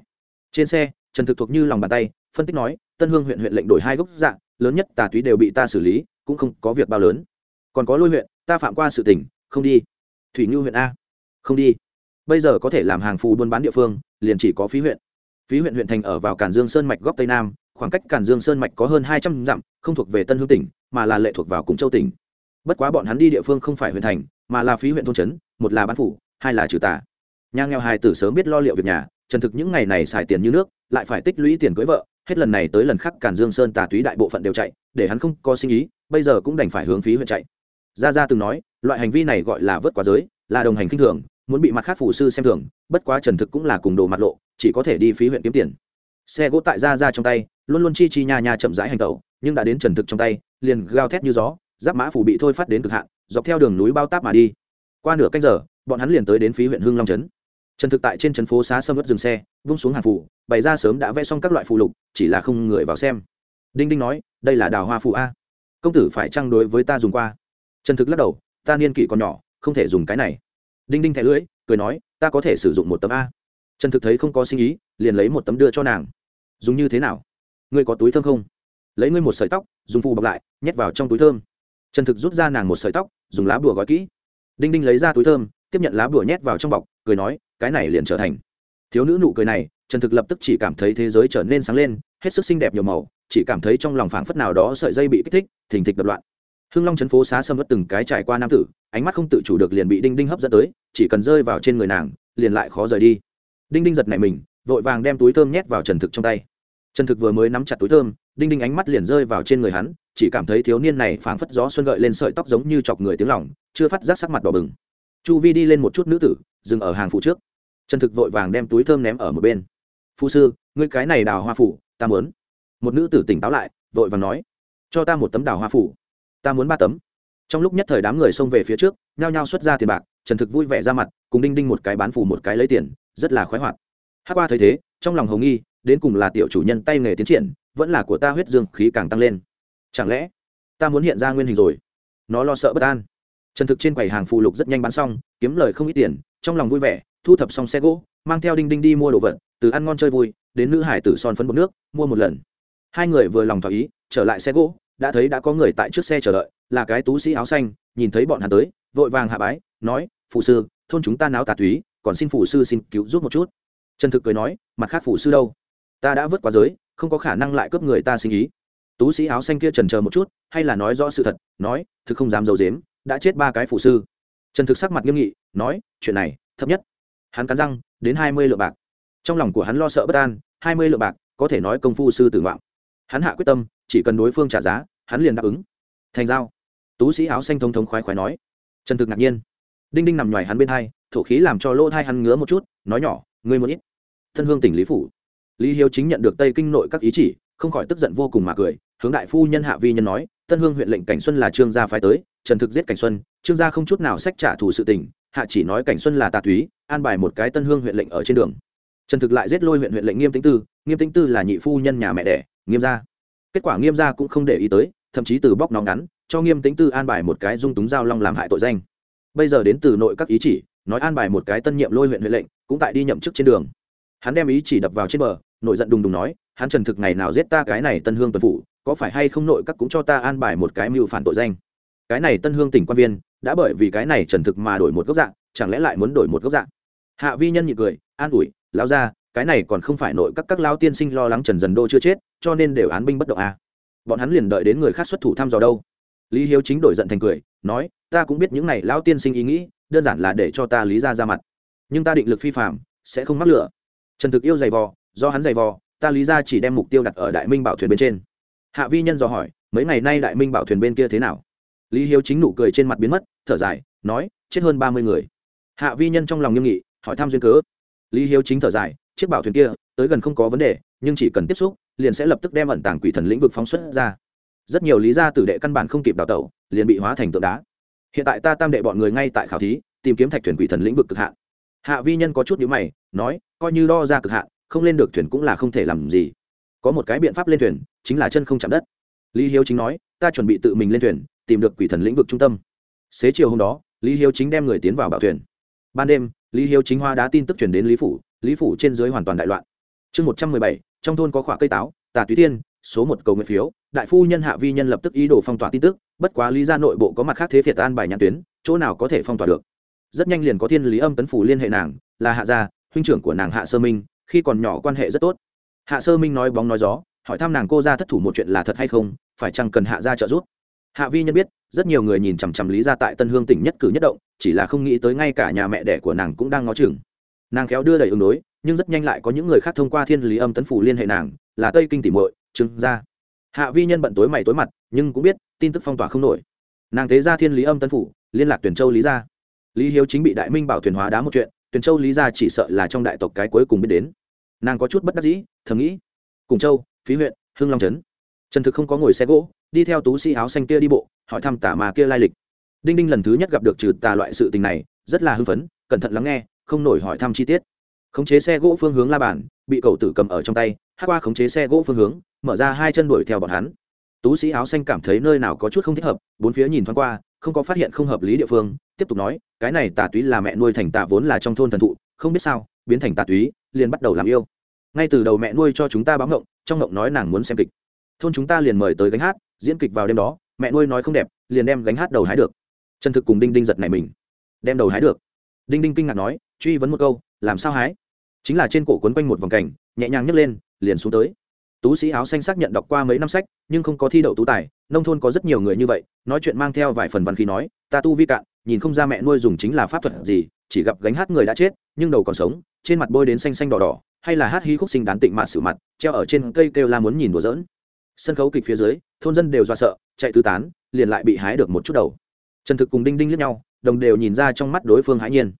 Trên xe trần thực thuộc như lòng bàn tay phân tích nói tân hương huyện huyện lệnh đổi hai gốc dạng lớn nhất tà túy đều bị ta xử lý cũng không có việc bao lớn. Còn có lôi huyện ta phạm qua sự tỉnh, không đi. Thủy ngư huyện a. Không đi. Bây giờ có thể làm hàng phù buôn bán địa phương liền chỉ có phí huyện. Phí huyện huyện thành ở vào cản dương sơn mạch góc tây nam khoảng cách cản dương sơn mạch có hơn hai trăm dặm không thuộc về tân hương tỉnh mà là lệ thuộc vào cùng châu tỉnh. Bất quá bọn hắn đi địa phương không phải huyện thành mà là phí huyện thôn trấn một là bán phủ hai là trừ tà. Nhà nghèo hài tử sớm biết lo liệu việc nhà trần thực những ngày này xài tiền như nước, lại phải tích lũy tiền cưới vợ, hết lần này tới lần khác càn dương sơn tà túy đại bộ phận đều chạy, để hắn không có sinh ý, bây giờ cũng đành phải hướng phí huyện chạy. Gia gia từng nói, loại hành vi này gọi là vớt quá giới, là đồng hành khinh thường, muốn bị mặt khác phụ sư xem thường, bất quá trần thực cũng là cùng đồ mặt lộ, chỉ có thể đi phí huyện kiếm tiền. Xe gỗ tại gia gia trong tay, luôn luôn chi chi nhà nhà chậm rãi hành tẩu, nhưng đã đến trần thực trong tay, liền gào thét như gió, giáp mã phủ bị thôi phát đến cực hạn, dọc theo đường núi bao táp mà đi. Qua nửa canh giờ, bọn hắn liền tới đến phí huyện hưng long trấn trần thực tại trên trấn phố xá sâm ớt dừng xe, vung xuống hàng phủ bày ra sớm đã vẽ xong các loại phụ lục, chỉ là không người vào xem. Đinh đinh nói, đây là đào hoa phụ a. Công tử phải trang đối với ta dùng qua? Trần thực lắc đầu, ta niên kỷ còn nhỏ, không thể dùng cái này. Đinh đinh thẻ lưỡi, cười nói, ta có thể sử dụng một tấm a. Trần thực thấy không có sinh ý, liền lấy một tấm đưa cho nàng. Dùng như thế nào? Ngươi có túi thơm không? Lấy ngươi một sợi tóc, dùng phù bọc lại, nhét vào trong túi thơm. Trần thực rút ra nàng một sợi tóc, dùng lá bùa gói kỹ. Đinh đinh lấy ra túi thơm, tiếp nhận lá bùa nhét vào trong bọc cười nói, cái này liền trở thành. Thiếu nữ nụ cười này, trần thực lập tức chỉ cảm thấy thế giới trở nên sáng lên, hết sức xinh đẹp nhiều màu, chỉ cảm thấy trong lòng phảng phất nào đó sợi dây bị kích thích, thình thịch đập loạn. Hưng long trấn phố xá sâm vất từng cái trải qua nam tử, ánh mắt không tự chủ được liền bị đinh đinh hấp dẫn tới, chỉ cần rơi vào trên người nàng, liền lại khó rời đi. Đinh đinh giật nảy mình, vội vàng đem túi thơm nhét vào trần thực trong tay. Trần thực vừa mới nắm chặt túi thơm, đinh đinh ánh mắt liền rơi vào trên người hắn, chỉ cảm thấy thiếu niên này phảng phất gió xuân gợi lên sợi tóc giống như chọc người tiếng lỏng chưa phát giác sắc mặt đỏ bừng. Chu vi đi lên một chút nữ tử dừng ở hàng phụ trước. Trần thực vội vàng đem túi thơm ném ở một bên. Phu sư, ngươi cái này đào hoa phủ, ta muốn. Một nữ tử tỉnh táo lại, vội vàng nói, cho ta một tấm đào hoa phủ. Ta muốn ba tấm. Trong lúc nhất thời đám người xông về phía trước, nhao nhao xuất ra tiền bạc, trần thực vui vẻ ra mặt, cùng đinh đinh một cái bán phủ một cái lấy tiền, rất là khoái hoạt. Hát qua thấy thế, trong lòng hồng nghi, đến cùng là tiểu chủ nhân tay nghề tiến triển, vẫn là của ta huyết dương khí càng tăng lên. Chẳng lẽ, ta muốn hiện ra nguyên hình rồi? Nó lo sợ bất an. Trần thực trên quầy hàng phụ lục rất nhanh bán xong, kiếm lời không ít tiền trong lòng vui vẻ, thu thập xong xe gỗ, mang theo đinh đinh đi mua đồ vật, từ ăn ngon chơi vui, đến nữ hải tử son phấn bột nước, mua một lần. Hai người vừa lòng thỏa ý, trở lại xe gỗ, đã thấy đã có người tại trước xe chờ đợi, là cái tú sĩ áo xanh, nhìn thấy bọn hắn tới, vội vàng hạ bái, nói phụ sư, thôn chúng ta náo tà túy, còn xin phụ sư xin cứu giúp một chút. Trần thực cười nói, mặt khác phụ sư đâu? Ta đã vượt qua giới, không có khả năng lại cướp người ta sinh ý. Tú sĩ áo xanh kia trần chờ một chút, hay là nói rõ sự thật, nói, thực không dám d i ấ u dếm đã chết ba cái phụ sư. Trần thực sắc mặt nghiêm nghị nói, chuyện này, thấp nhất. Hắn cắn răng, đến hai mươi lượng bạc. Trong lòng của hắn lo sợ bất an, hai mươi lượng bạc, có thể nói công phu sư tử ngoạm. Hắn hạ quyết tâm, chỉ cần đối phương trả giá, hắn liền đáp ứng. Thành giao. Tú sĩ áo xanh thống thống khoái khoái nói. Trần thực ngạc nhiên. Đinh đinh nằm ngoài hắn bên thai, thổ khí làm cho lỗ thai hắn ngứa một chút, nói nhỏ, ngươi muốn ít. Thân hương tỉnh lý phủ. Lý hiếu chính nhận được tây kinh nội các ý chỉ, không khỏi tức giận vô cùng mà cười, hướng đại phu nhân hạ vi nhân nói, tân hương huyện lệnh cảnh xuân là trương gia phái tới, trần thực giết cảnh xuân, trương gia không chút nào sách trả thù sự tình hạ chỉ nói cảnh xuân là tà túy, an bài một cái tân hương huyện lệnh ở trên đường. Trần thực lại giết lôi huyện huyện lệnh nghiêm tính tư, nghiêm tính tư là nhị phu nhân nhà mẹ đẻ, nghiêm gia. Kết quả nghiêm gia cũng không để ý tới, thậm chí từ bóc nóng ngắn, cho nghiêm tính tư an bài một cái dung túng giao long làm hại tội danh. Bây giờ đến từ nội các ý chỉ, nói an bài một cái tân nhiệm lôi huyện huyện lệnh, cũng tại đi nhậm chức trên đường. Hắn đem ý chỉ đập vào trên bờ nội giận đùng đùng nói, hắn trần thực ngày nào giết ta cái này tân hương tuần phủ, có phải hay không nội các cũng cho ta an bài một cái mưu phản tội danh? Cái này tân hương tỉnh quan viên, đã bởi vì cái này trần thực mà đổi một góc dạng, chẳng lẽ lại muốn đổi một góc dạng? Hạ vi nhân nhị cười, an ủi lao ra cái này còn không phải nội các các lao tiên sinh lo lắng trần dần đô chưa chết, cho nên đều án binh bất động à. bọn hắn liền đợi đến người khác xuất thủ thăm dò đâu. Lý hiếu chính đổi giận thành cười, nói, ta cũng biết những này lao tiên sinh ý nghĩ, đơn giản là để cho ta lý ra ra mặt. Nhưng ta định lực phi phạm sẽ không mắc lửa. Trần thực yêu giày vò, do hắn giày vò, ta lý ra chỉ đem mục tiêu đặt ở đại minh bảo thuyền bên trên. Hạ vi nhân dò hỏi, mấy ngày nay đại minh bảo thuyền bên kia thế nào? Lý hiếu chính nụ cười trên mặt biến mất, thở dài, nói, chết hơn ba mươi người. Hạ vi nhân trong lòng nghiêm nghị, hỏi thăm duyên cớ. Lý hiếu chính thở dài, chiếc bảo thuyền kia, tới gần không có vấn đề, nhưng chỉ cần tiếp xúc, liền sẽ lập tức đem ẩn tàng quỷ thần lĩnh vực phóng xuất ra. Rất nhiều lý gia tử đệ căn bản không kịp đào tẩu, liền bị hóa thành tượng đá. Hiện tại ta tam đệ bọn người ngay tại khảo thí, tìm kiếm thạch thuyền quỷ thần lĩnh vực cực hạn. Hạ vi nhân có chút nhữ mày, nói, coi như đo ra cực hạn, không lên được thuyền cũng là không thể làm gì. Có một cái biện pháp lên thuyền, chính là chân không chạm đất. Lý hiếu chính nói, ta chuẩn bị tự mình lên thuyền tìm được quỷ thần lĩnh vực trung tâm. Xế chiều hôm đó, lý hiếu chính đem người tiến vào bảo thuyền. Ban đêm, lý hiếu chính hoa đã tin tức chuyển đến lý phủ lý phủ trên dưới hoàn toàn đại loạn. Chương một trăm mười bảy, trong thôn có khoả cây táo, tà túy thiên, số một cầu nguyện phiếu, đại phu nhân hạ vi nhân lập tức ý đồ phong tỏa tin tức, bất quá lý ra nội bộ có mặt khác thế phiệt an bài nhãn tuyến, chỗ nào có thể phong tỏa được. Rất nhanh liền có thiên lý âm tấn phủ liên hệ nàng, là hạ gia, huynh trưởng của nàng hạ sơ minh, khi còn nhỏ quan hệ rất tốt. Hạ sơ minh nói bóng nói gió, hỏi thăm nàng cô ra thất thủ một chuyện là thật hay không, phải chăng cần hạ gia trợ giúp? Hạ vi nhân biết, rất nhiều người nhìn chằm chằm lý ra tại tân hương tỉnh nhất cử nhất động, chỉ là không nghĩ tới ngay cả nhà mẹ đẻ của nàng cũng đang ngó chừng. Nàng khéo đưa đầy ứng đối, nhưng rất nhanh lại có những người khác thông qua thiên lý âm tấn phủ liên hệ nàng, là tây kinh tỉ muội, trương gia. Hạ vi nhân bận tối mày tối mặt, nhưng cũng biết, tin tức phong tỏa không nổi. Nàng thế ra thiên lý âm tấn phủ, liên lạc tuyển châu lý gia. Lý hiếu chính bị đại minh bảo thuyền hóa đá một chuyện tuyển châu lý gia chỉ sợ là trong đại tộc cái cuối cùng biết đến. Nàng có chút bất đắc dĩ, thầm nghĩ, cùng châu, phí huyện, hưng long trấn. Trần thực không có ngồi xe gỗ đi theo tú sĩ áo xanh kia đi bộ, hỏi thăm tả mà kia lai lịch. Đinh đinh lần thứ nhất gặp được trừ tà loại sự tình này, rất là hưng phấn, cẩn thận lắng nghe, không nổi hỏi thăm chi tiết. Khống chế xe gỗ phương hướng la bàn, bị cậu tử cầm ở trong tay, hát qua khống chế xe gỗ phương hướng, mở ra hai chân đuổi theo bọn hắn. Tú sĩ áo xanh cảm thấy nơi nào có chút không thích hợp, bốn phía nhìn thoáng qua, không có phát hiện không hợp lý địa phương, tiếp tục nói, cái này tà túy là mẹ nuôi thành tà vốn là trong thôn thần thụ, không biết sao, biến thành tà túy, liền bắt đầu làm yêu. Ngay từ đầu mẹ nuôi cho chúng ta báo ngộng, trong ngộng nói nàng muốn xem kịch. Thôn chúng ta liền mời tới gánh hát diễn kịch vào đêm đó, mẹ nuôi nói không đẹp, liền đem gánh hát đầu hái được. Trần thực cùng đinh đinh giật này mình, đem đầu hái được. Đinh đinh kinh ngạc nói, truy vấn một câu, làm sao hái? Chính là trên cổ quấn quanh một vòng cảnh nhẹ nhàng nhấc lên, liền xuống tới. Tú sĩ áo xanh xác nhận đọc qua mấy năm sách, nhưng không có thi đậu tú tài, nông thôn có rất nhiều người như vậy, nói chuyện mang theo vài phần văn khí nói, ta tu vi cạn, nhìn không ra mẹ nuôi dùng chính là pháp thuật gì, chỉ gặp gánh hát người đã chết, nhưng đầu còn sống, trên mặt bôi đến xanh xanh đỏ đỏ, hay là hát hí khúc sinh đán tịnh mạn sử mặt, treo ở trên cây kêu la muốn nhìn đùa giỡn. Sân khấu kịch phía dưới thôn dân đều do sợ, chạy tứ tán, liền lại bị hái được một chút đầu. Trần thực cùng đinh đinh lướt nhau, đồng đều nhìn ra trong mắt đối phương hãi nhiên.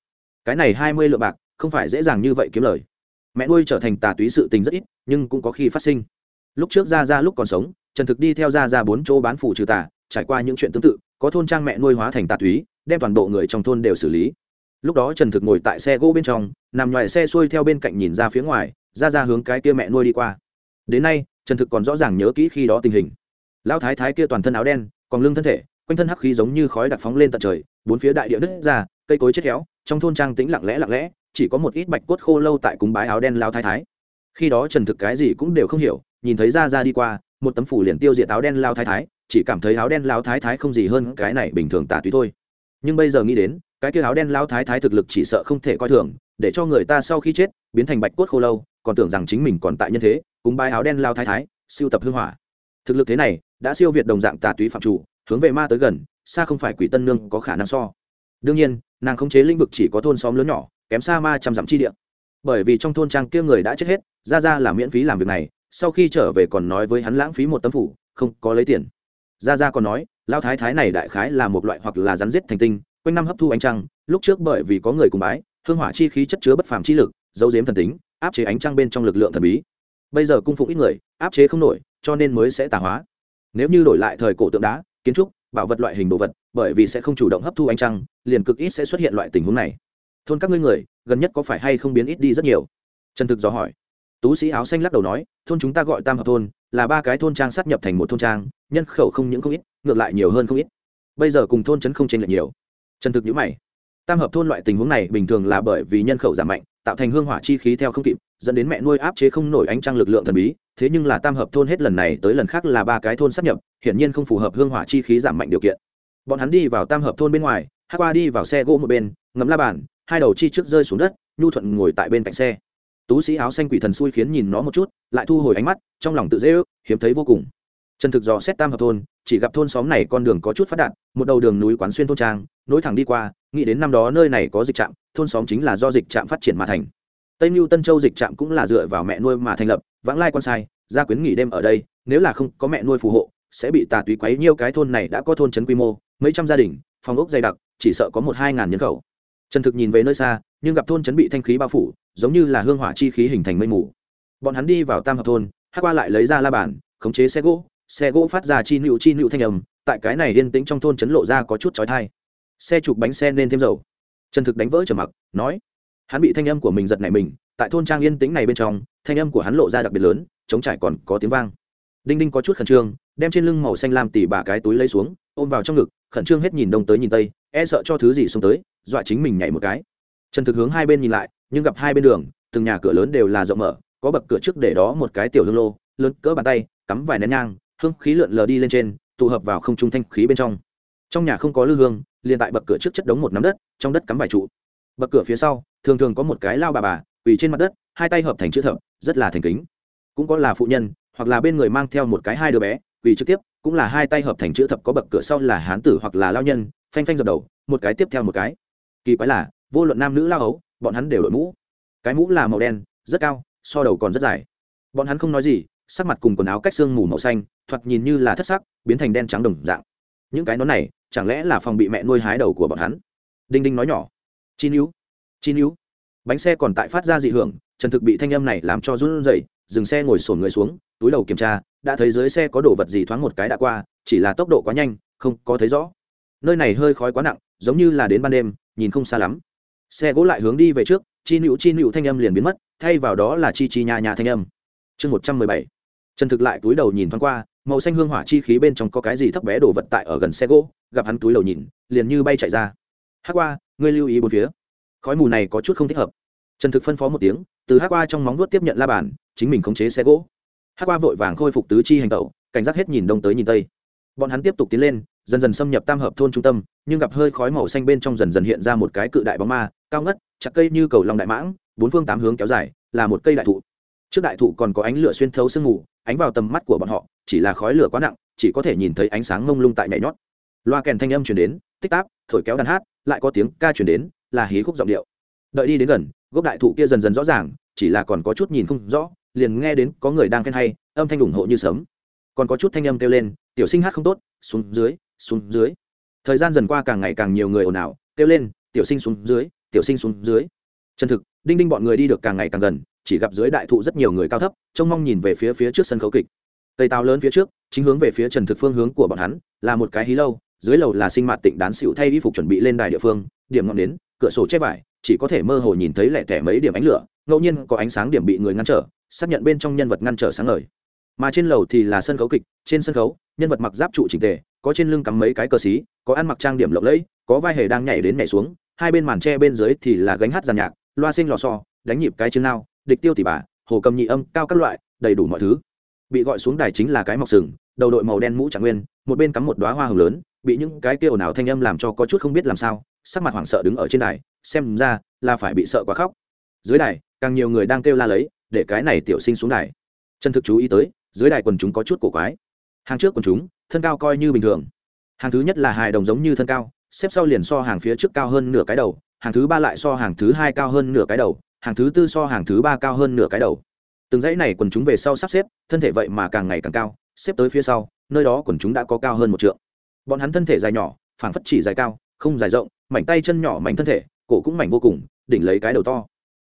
Cái này hai mươi lượng bạc, không phải dễ dàng như vậy kiếm lời. Mẹ nuôi trở thành tà túy sự tình rất ít, nhưng cũng có khi phát sinh. Lúc trước ra ra lúc còn sống, trần thực đi theo ra ra bốn chỗ bán phủ trừ tà, trải qua những chuyện tương tự, có thôn trang mẹ nuôi hóa thành tà túy, đem toàn bộ người trong thôn đều xử lý. Lúc đó trần thực ngồi tại xe gỗ bên trong, nằm ngoài xe xuôi theo bên cạnh nhìn ra phía ngoài ra ra hướng cái kia mẹ nuôi đi qua. Đến nay, trần thực còn rõ ràng nhớ kỹ khi đó tình hình lão thái thái kia toàn thân áo đen, còn lưng thân thể, quanh thân hắc khí giống như khói đặc phóng lên tận trời, bốn phía đại địa nứt ra, cây cối chết héo, trong thôn trang tĩnh lặng lẽ lặng lẽ, chỉ có một ít bạch cốt khô lâu tại cúng bái áo đen lao thái thái. Khi đó trần thực cái gì cũng đều không hiểu, nhìn thấy ra ra đi qua, một tấm phủ liền tiêu diệt áo đen lao thái thái, chỉ cảm thấy áo đen lao thái thái không gì hơn cái này bình thường tả túy thôi. Nhưng bây giờ nghĩ đến, cái kia áo đen lao thái thái thực lực chỉ sợ không thể coi thường, để cho người ta sau khi chết, biến thành bạch cốt khô lâu, còn tưởng rằng chính mình còn tại nhân thế, cúng bái áo đen lao thái thái, siêu tập hư hỏa. Thực lực thế này đã siêu việt đồng dạng tà túy phạm chủ, hướng về ma tới gần, xa không phải quỷ tân nương có khả năng so. Đương nhiên, nàng khống chế lĩnh vực chỉ có thôn xóm lớn nhỏ, kém xa ma trăm dặm chi địa. Bởi vì trong thôn trang kia người đã chết hết, ra ra là miễn phí làm việc này, sau khi trở về còn nói với hắn lãng phí một tấm phủ, không có lấy tiền. Ra ra còn nói lao thái thái này đại khái là một loại hoặc là rắn giết thành tinh, quanh năm hấp thu ánh trăng, lúc trước bởi vì có người cùng bái, hương hỏa chi khí chất chứa bất phàm chi lực dấu diếm thần tính, áp chế ánh trăng bên trong lực lượng thần bí. Bây giờ cung phụng ít người, áp chế không nổi, cho nên mới sẽ tà hóa nếu như đổi lại thời cổ tượng đá, kiến trúc, bảo vật loại hình đồ vật, bởi vì sẽ không chủ động hấp thu ánh trăng, liền cực ít sẽ xuất hiện loại tình huống này. Thôn các ngươi người, gần nhất có phải hay không biến ít đi rất nhiều? Trần thực dò hỏi. Tú sĩ áo xanh lắc đầu nói, thôn chúng ta gọi tam hợp thôn, là ba cái thôn trang sát nhập thành một thôn trang, nhân khẩu không những không ít, ngược lại nhiều hơn không ít. Bây giờ cùng thôn trấn không chênh lệch nhiều. Trần thực nhữ mày. Tam hợp thôn loại tình huống này bình thường là bởi vì nhân khẩu giảm mạnh tạo thành hương hỏa chi khí theo không kịp, dẫn đến mẹ nuôi áp chế không nổi ánh trăng lực lượng thần bí, thế nhưng là tam hợp thôn hết lần này tới lần khác là ba cái thôn sắp nhập, hiển nhiên không phù hợp hương hỏa chi khí giảm mạnh điều kiện. Bọn hắn đi vào tam hợp thôn bên ngoài, hát qua đi vào xe gỗ một bên ngấm la bàn, hai đầu chi trước rơi xuống đất, nhu thuận ngồi tại bên cạnh xe. Tú sĩ áo xanh quỷ thần xui khiến nhìn nó một chút, lại thu hồi ánh mắt, trong lòng tự dễ ước, hiếm thấy vô cùng. Trần thực dò xét tam hợp thôn, chỉ gặp thôn xóm này con đường có chút phát đạt, một đầu đường núi quán xuyên thôn trang, nối thẳng đi qua, nghĩ đến năm đó nơi này có dịch trạm thôn xóm chính là do dịch trạm phát triển mà thành. Tây mưu tân châu dịch trạm cũng là dựa vào mẹ nuôi mà thành lập, vãng lai con sai, gia quyến nghỉ đêm ở đây, nếu là không có mẹ nuôi phù hộ, sẽ bị tà túy quấy Nhiều cái thôn này đã có thôn trấn quy mô, mấy trăm gia đình, phòng ốc dày đặc, chỉ sợ có một hai ngàn nhân khẩu. Trần thực nhìn về nơi xa, nhưng gặp thôn trấn bị thanh khí bao phủ, giống như là hương hỏa chi khí hình thành mây mù. Bọn hắn đi vào tam hợp thôn hát qua lại lấy ra la bàn, khống chế xe gỗ xe gỗ phát ra chi nịu chi nịu thanh âm, tại cái này yên tĩnh trong thôn trấn lộ ra có chút trói thai xe chụp bánh xe nên thêm dầu trần thực đánh vỡ trở mặc, nói, hắn bị thanh âm của mình giật nảy mình, tại thôn trang yên tĩnh này bên trong, thanh âm của hắn lộ ra đặc biệt lớn chống trải còn có tiếng vang. Đinh đinh có chút khẩn trương, đem trên lưng màu xanh lam tỉ bà cái túi lấy xuống, ôm vào trong ngực, khẩn trương hết nhìn đông tới nhìn tây e sợ cho thứ gì xông tới, dọa chính mình nhảy một cái. Trần thực hướng hai bên nhìn lại, nhưng gặp hai bên đường, từng nhà cửa lớn đều là rộng mở, có bậc cửa trước để đó một cái tiểu hương lô, lớn cỡ bàn tay, cắm vài nén nhang, hương khí lượn lờ đi lên trên, tụ hợp vào không trung thanh khí bên trong. Trong nhà không có lư hương liền tại bậc cửa trước chất đống một nắm đất, trong đất cắm vài trụ. Bậc cửa phía sau, thường thường có một cái lao bà bà, quỳ trên mặt đất, hai tay hợp thành chữ thập, rất là thành kính. Cũng có là phụ nhân, hoặc là bên người mang theo một cái hai đứa bé, quỳ trực tiếp, cũng là hai tay hợp thành chữ thập có bậc cửa sau là hán tử hoặc là lao nhân, phanh phanh dập đầu, một cái tiếp theo một cái. Kỳ quái là, vô luận nam nữ lao ấu bọn hắn đều đội mũ. Cái mũ là màu đen, rất cao, so đầu còn rất dài. Bọn hắn không nói gì, sắc mặt cùng quần áo cách xương mù màu xanh, thoạt nhìn như là thất sắc, biến thành đen trắng đồng dạng những cái nón này chẳng lẽ là phòng bị mẹ nuôi hái đầu của bọn hắn? Đinh đinh nói nhỏ. Chi níu chi níu bánh xe còn tại phát ra dị hưởng, trần thực bị thanh âm này làm cho run rẩy, dừng xe ngồi sổn người xuống, túi đầu kiểm tra, đã thấy dưới xe có đồ vật gì thoáng một cái đã qua, chỉ là tốc độ quá nhanh, không có thấy rõ. Nơi này hơi khói quá nặng, giống như là đến ban đêm, nhìn không xa lắm. Xe gỗ lại hướng đi về trước chi nữu chi nữu thanh âm liền biến mất, thay vào đó là chi chi nhà nhà thanh âm. Chương một trăm mười bảy. Trần thực lại túi đầu nhìn thoáng qua màu xanh hương hỏa chi khí bên trong có cái gì thấp bé đồ vật tại ở gần xe gỗ, gặp hắn túi đầu nhìn, liền như bay chạy ra. Hát qua, ngươi lưu ý bốn phía. Khói mù này có chút không thích hợp. Trần thực phân phó một tiếng, từ hát qua trong móng vuốt tiếp nhận la bàn, chính mình khống chế xe gỗ. Hát qua vội vàng khôi phục tứ chi hành tẩu, cảnh giác hết nhìn đông tới nhìn tây. Bọn hắn tiếp tục tiến lên, dần dần xâm nhập tam hợp thôn trung tâm, nhưng gặp hơi khói màu xanh bên trong dần dần hiện ra một cái cự đại bóng ma, cao ngất, chặt cây như cầu lòng đại mãng, bốn phương tám hướng kéo dài, là một cây đại thụ trước đại thụ còn có ánh lửa xuyên thấu sương mù, ánh vào tầm mắt của bọn họ, chỉ là khói lửa quá nặng, chỉ có thể nhìn thấy ánh sáng mông lung tại nhảy nhót. Loa kèn thanh âm chuyển đến, tích táp, thổi kéo đàn hát, lại có tiếng ca chuyển đến, là hí khúc giọng điệu. Đợi đi đến gần, gốc đại thụ kia dần dần rõ ràng, chỉ là còn có chút nhìn không rõ, liền nghe đến có người đang khen hay, âm thanh ủng hộ như sớm còn có chút thanh âm kêu lên, tiểu sinh hát không tốt, xuống dưới xuống dưới. Thời gian dần qua càng ngày càng nhiều người ồn ào, kêu lên, tiểu sinh xuống dưới, tiểu sinh xuống dưới. Chân thực, đinh đinh bọn người đi được càng ngày càng gần chỉ gặp dưới đại thụ rất nhiều người cao thấp, trông mong nhìn về phía phía trước sân khấu kịch. Tây táo lớn phía trước, chính hướng về phía trần thực phương hướng của bọn hắn, là một cái hí lâu, dưới lầu là sinh mạt tịnh đán xịu thay y phục chuẩn bị lên đài địa phương, điểm ngọn đến cửa sổ che vải, chỉ có thể mơ hồ nhìn thấy lẻ tẻ mấy điểm ánh lửa, ngẫu nhiên có ánh sáng điểm bị người ngăn trở, xác nhận bên trong nhân vật ngăn trở sáng ngời. Mà trên lầu thì là sân khấu kịch, trên sân khấu, nhân vật mặc giáp trụ chỉnh tề, có trên lưng cắm mấy cái cờ xí, có ăn mặc trang điểm lộng lẫy, có vai hề đang nhảy đến nhảy xuống, hai bên màn tre bên dưới thì là gánh hát giàn nhạc, loa sinh lò xo, đánh nhịp cái chân nao địch tiêu tỷ bà, hồ cầm nhị âm, cao các loại, đầy đủ mọi thứ. Bị gọi xuống đài chính là cái mọc sừng, đầu đội màu đen mũ trạng nguyên, một bên cắm một đoá hoa hồng lớn, bị những cái tiêu nào thanh âm làm cho có chút không biết làm sao, sắc mặt hoảng sợ đứng ở trên đài, xem ra là phải bị sợ quá khóc. Dưới đài, càng nhiều người đang kêu la lấy, để cái này tiểu sinh xuống đài. Chân thực chú ý tới, dưới đài quần chúng có chút cổ quái. Hàng trước quần chúng, thân cao coi như bình thường. Hàng thứ nhất là hài đồng giống như thân cao, xếp sau liền so hàng phía trước cao hơn nửa cái đầu, hàng thứ ba lại so hàng thứ hai cao hơn nửa cái đầu hàng thứ tư so hàng thứ ba cao hơn nửa cái đầu. Từng dãy này quần chúng về sau sắp xếp, thân thể vậy mà càng ngày càng cao, xếp tới phía sau, nơi đó quần chúng đã có cao hơn một trượng. Bọn hắn thân thể dài nhỏ, phảng phất chỉ dài cao, không dài rộng, mảnh tay chân nhỏ mảnh thân thể, cổ cũng mảnh vô cùng, đỉnh lấy cái đầu to.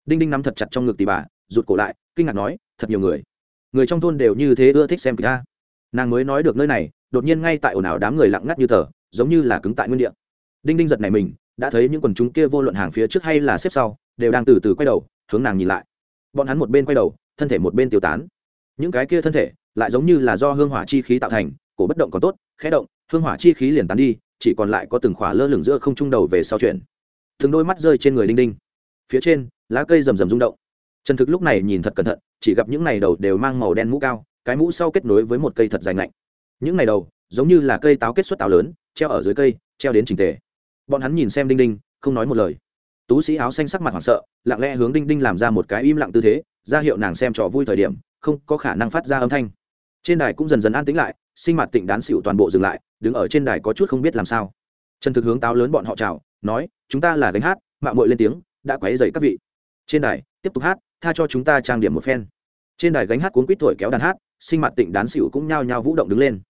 Đinh đinh nắm thật chặt trong ngực tì bà, rụt cổ lại, kinh ngạc nói, thật nhiều người. Người trong thôn đều như thế ưa thích xem kịch ta nàng mới nói được nơi này, đột nhiên ngay tại ồn ào đám người lặng ngắt như tờ, giống như là cứng tại nguyên địa. Đinh đinh giật này mình đã thấy những quần chúng kia vô luận hàng phía trước hay là xếp sau, đều đang từ từ quay đầu, hướng nàng nhìn lại. Bọn hắn một bên quay đầu, thân thể một bên tiêu tán. Những cái kia thân thể lại giống như là do hương hỏa chi khí tạo thành, cổ bất động còn tốt, khẽ động, hương hỏa chi khí liền tán đi, chỉ còn lại có từng khỏa lơ lửng giữa không trung đầu về sau chuyển. Từng đôi mắt rơi trên người đinh đinh. Phía trên, lá cây rầm rầm rung động. Trần thực lúc này nhìn thật cẩn thận, chỉ gặp những này đầu đều mang màu đen mũ cao, cái mũ sau kết nối với một cây thật dài lạnh những này đầu giống như là cây táo kết xuất táo lớn, treo ở dưới cây, treo đến trình tề bọn hắn nhìn xem đinh đinh, không nói một lời. Tú sĩ áo xanh sắc mặt hoảng sợ, lặng lẽ hướng đinh đinh làm ra một cái im lặng tư thế, ra hiệu nàng xem trò vui thời điểm, không có khả năng phát ra âm thanh. Trên đài cũng dần dần an tĩnh lại, sinh mặt tịnh đán xịu toàn bộ dừng lại, đứng ở trên đài có chút không biết làm sao. Trần thực hướng táo lớn bọn họ chào, nói, chúng ta là gánh hát. Mạng mội lên tiếng, đã quấy dậy các vị. Trên đài, tiếp tục hát, tha cho chúng ta trang điểm một phen. Trên đài gánh hát cuốn quýt thổi kéo đàn hát, sinh mặt tịnh đán xịu cũng nhao nhao vũ động đứng lên.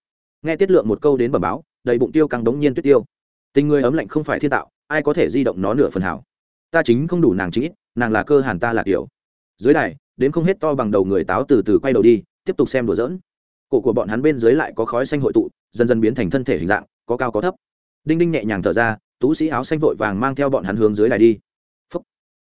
Nghe tiết lượng một câu đến bẩm báo, đầy bụng tiêu căng đống nhiên tuyết tiêu tình người ấm lạnh không phải thiên tạo, ai có thể di động nó nửa phần hảo? Ta chính không đủ nàng chính ít, nàng là cơ hàn ta là kiểu dưới đài, đến không hết to bằng đầu người táo từ từ quay đầu đi, tiếp tục xem đùa dỡn cổ của bọn hắn bên dưới lại có khói xanh hội tụ, dần dần biến thành thân thể hình dạng, có cao có thấp. Đinh đinh nhẹ nhàng thở ra, tú sĩ áo xanh vội vàng mang theo bọn hắn hướng dưới đài đi. Phúc.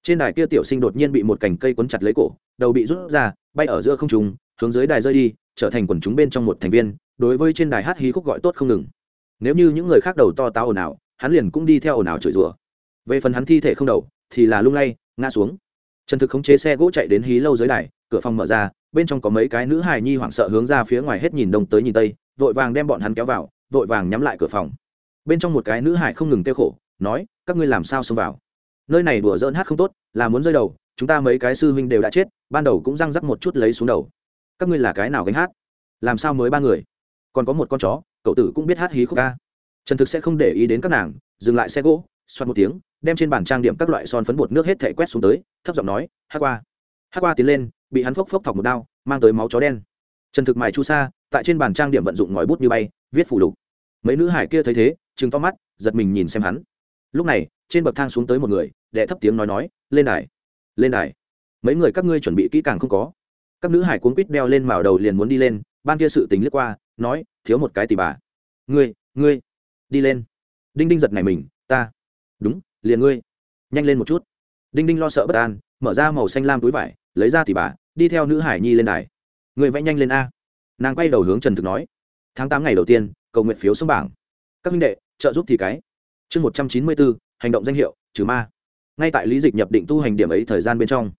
trên đài kia tiểu sinh đột nhiên bị một cành cây quấn chặt lấy cổ, đầu bị rút ra, bay ở giữa không trùng hướng dưới đài rơi đi, trở thành quần chúng bên trong một thành viên, đối với trên đài hát hí khúc gọi tốt không ngừng nếu như những người khác đầu to táo ồn ào, hắn liền cũng đi theo ồn ào chửi rủa. Về phần hắn thi thể không đầu, thì là lung lay, ngã xuống. Trần thực khống chế xe gỗ chạy đến hí lâu dưới đài, cửa phòng mở ra, bên trong có mấy cái nữ hài nhi hoảng sợ hướng ra phía ngoài hết nhìn đông tới nhìn tây, vội vàng đem bọn hắn kéo vào, vội vàng nhắm lại cửa phòng. Bên trong một cái nữ hài không ngừng tiêu khổ, nói, các ngươi làm sao xông vào? Nơi này đùa dỡn hát không tốt, là muốn rơi đầu, chúng ta mấy cái sư huynh đều đã chết, ban đầu cũng răng rắc một chút lấy xuống đầu. Các ngươi là cái nào gánh hát? Làm sao mới ba người? Còn có một con chó cậu tử cũng biết hát hí khúc ca. Trần thực sẽ không để ý đến các nàng, dừng lại xe gỗ xoắn một tiếng, đem trên bàn trang điểm các loại son phấn bột nước hết thể quét xuống tới, thấp giọng nói, hát qua. Hát qua tiến lên, bị hắn phốc phốc thọc một đao, mang tới máu chó đen. Trần thực mài chu sa, tại trên bàn trang điểm vận dụng ngòi bút như bay, viết phủ lục. Mấy nữ hải kia thấy thế chừng to mắt, giật mình nhìn xem hắn. Lúc này, trên bậc thang xuống tới một người, đệ thấp tiếng nói nói, lên đài lên đài. Mấy người các ngươi chuẩn bị kỹ càng không có. Các nữ hải cuốn quýt đeo lên màu đầu liền muốn đi lên, ban kia sự tính lướt qua, nói thiếu một cái tì bà. Ngươi ngươi, đi lên. Đinh đinh giật này mình, ta. Đúng, liền ngươi. Nhanh lên một chút. Đinh đinh lo sợ bất an, mở ra màu xanh lam túi vải, lấy ra tỉ bà, đi theo nữ hải nhi lên đài. Người vẽ nhanh lên a. Nàng quay đầu hướng trần thực nói. Tháng tám ngày đầu tiên, cầu nguyện phiếu xuống bảng. Các minh đệ, trợ giúp thì cái. Chương một trăm chín mươi bốn, hành động danh hiệu, trừ ma. Ngay tại lý dịch nhập định tu hành điểm ấy thời gian bên trong,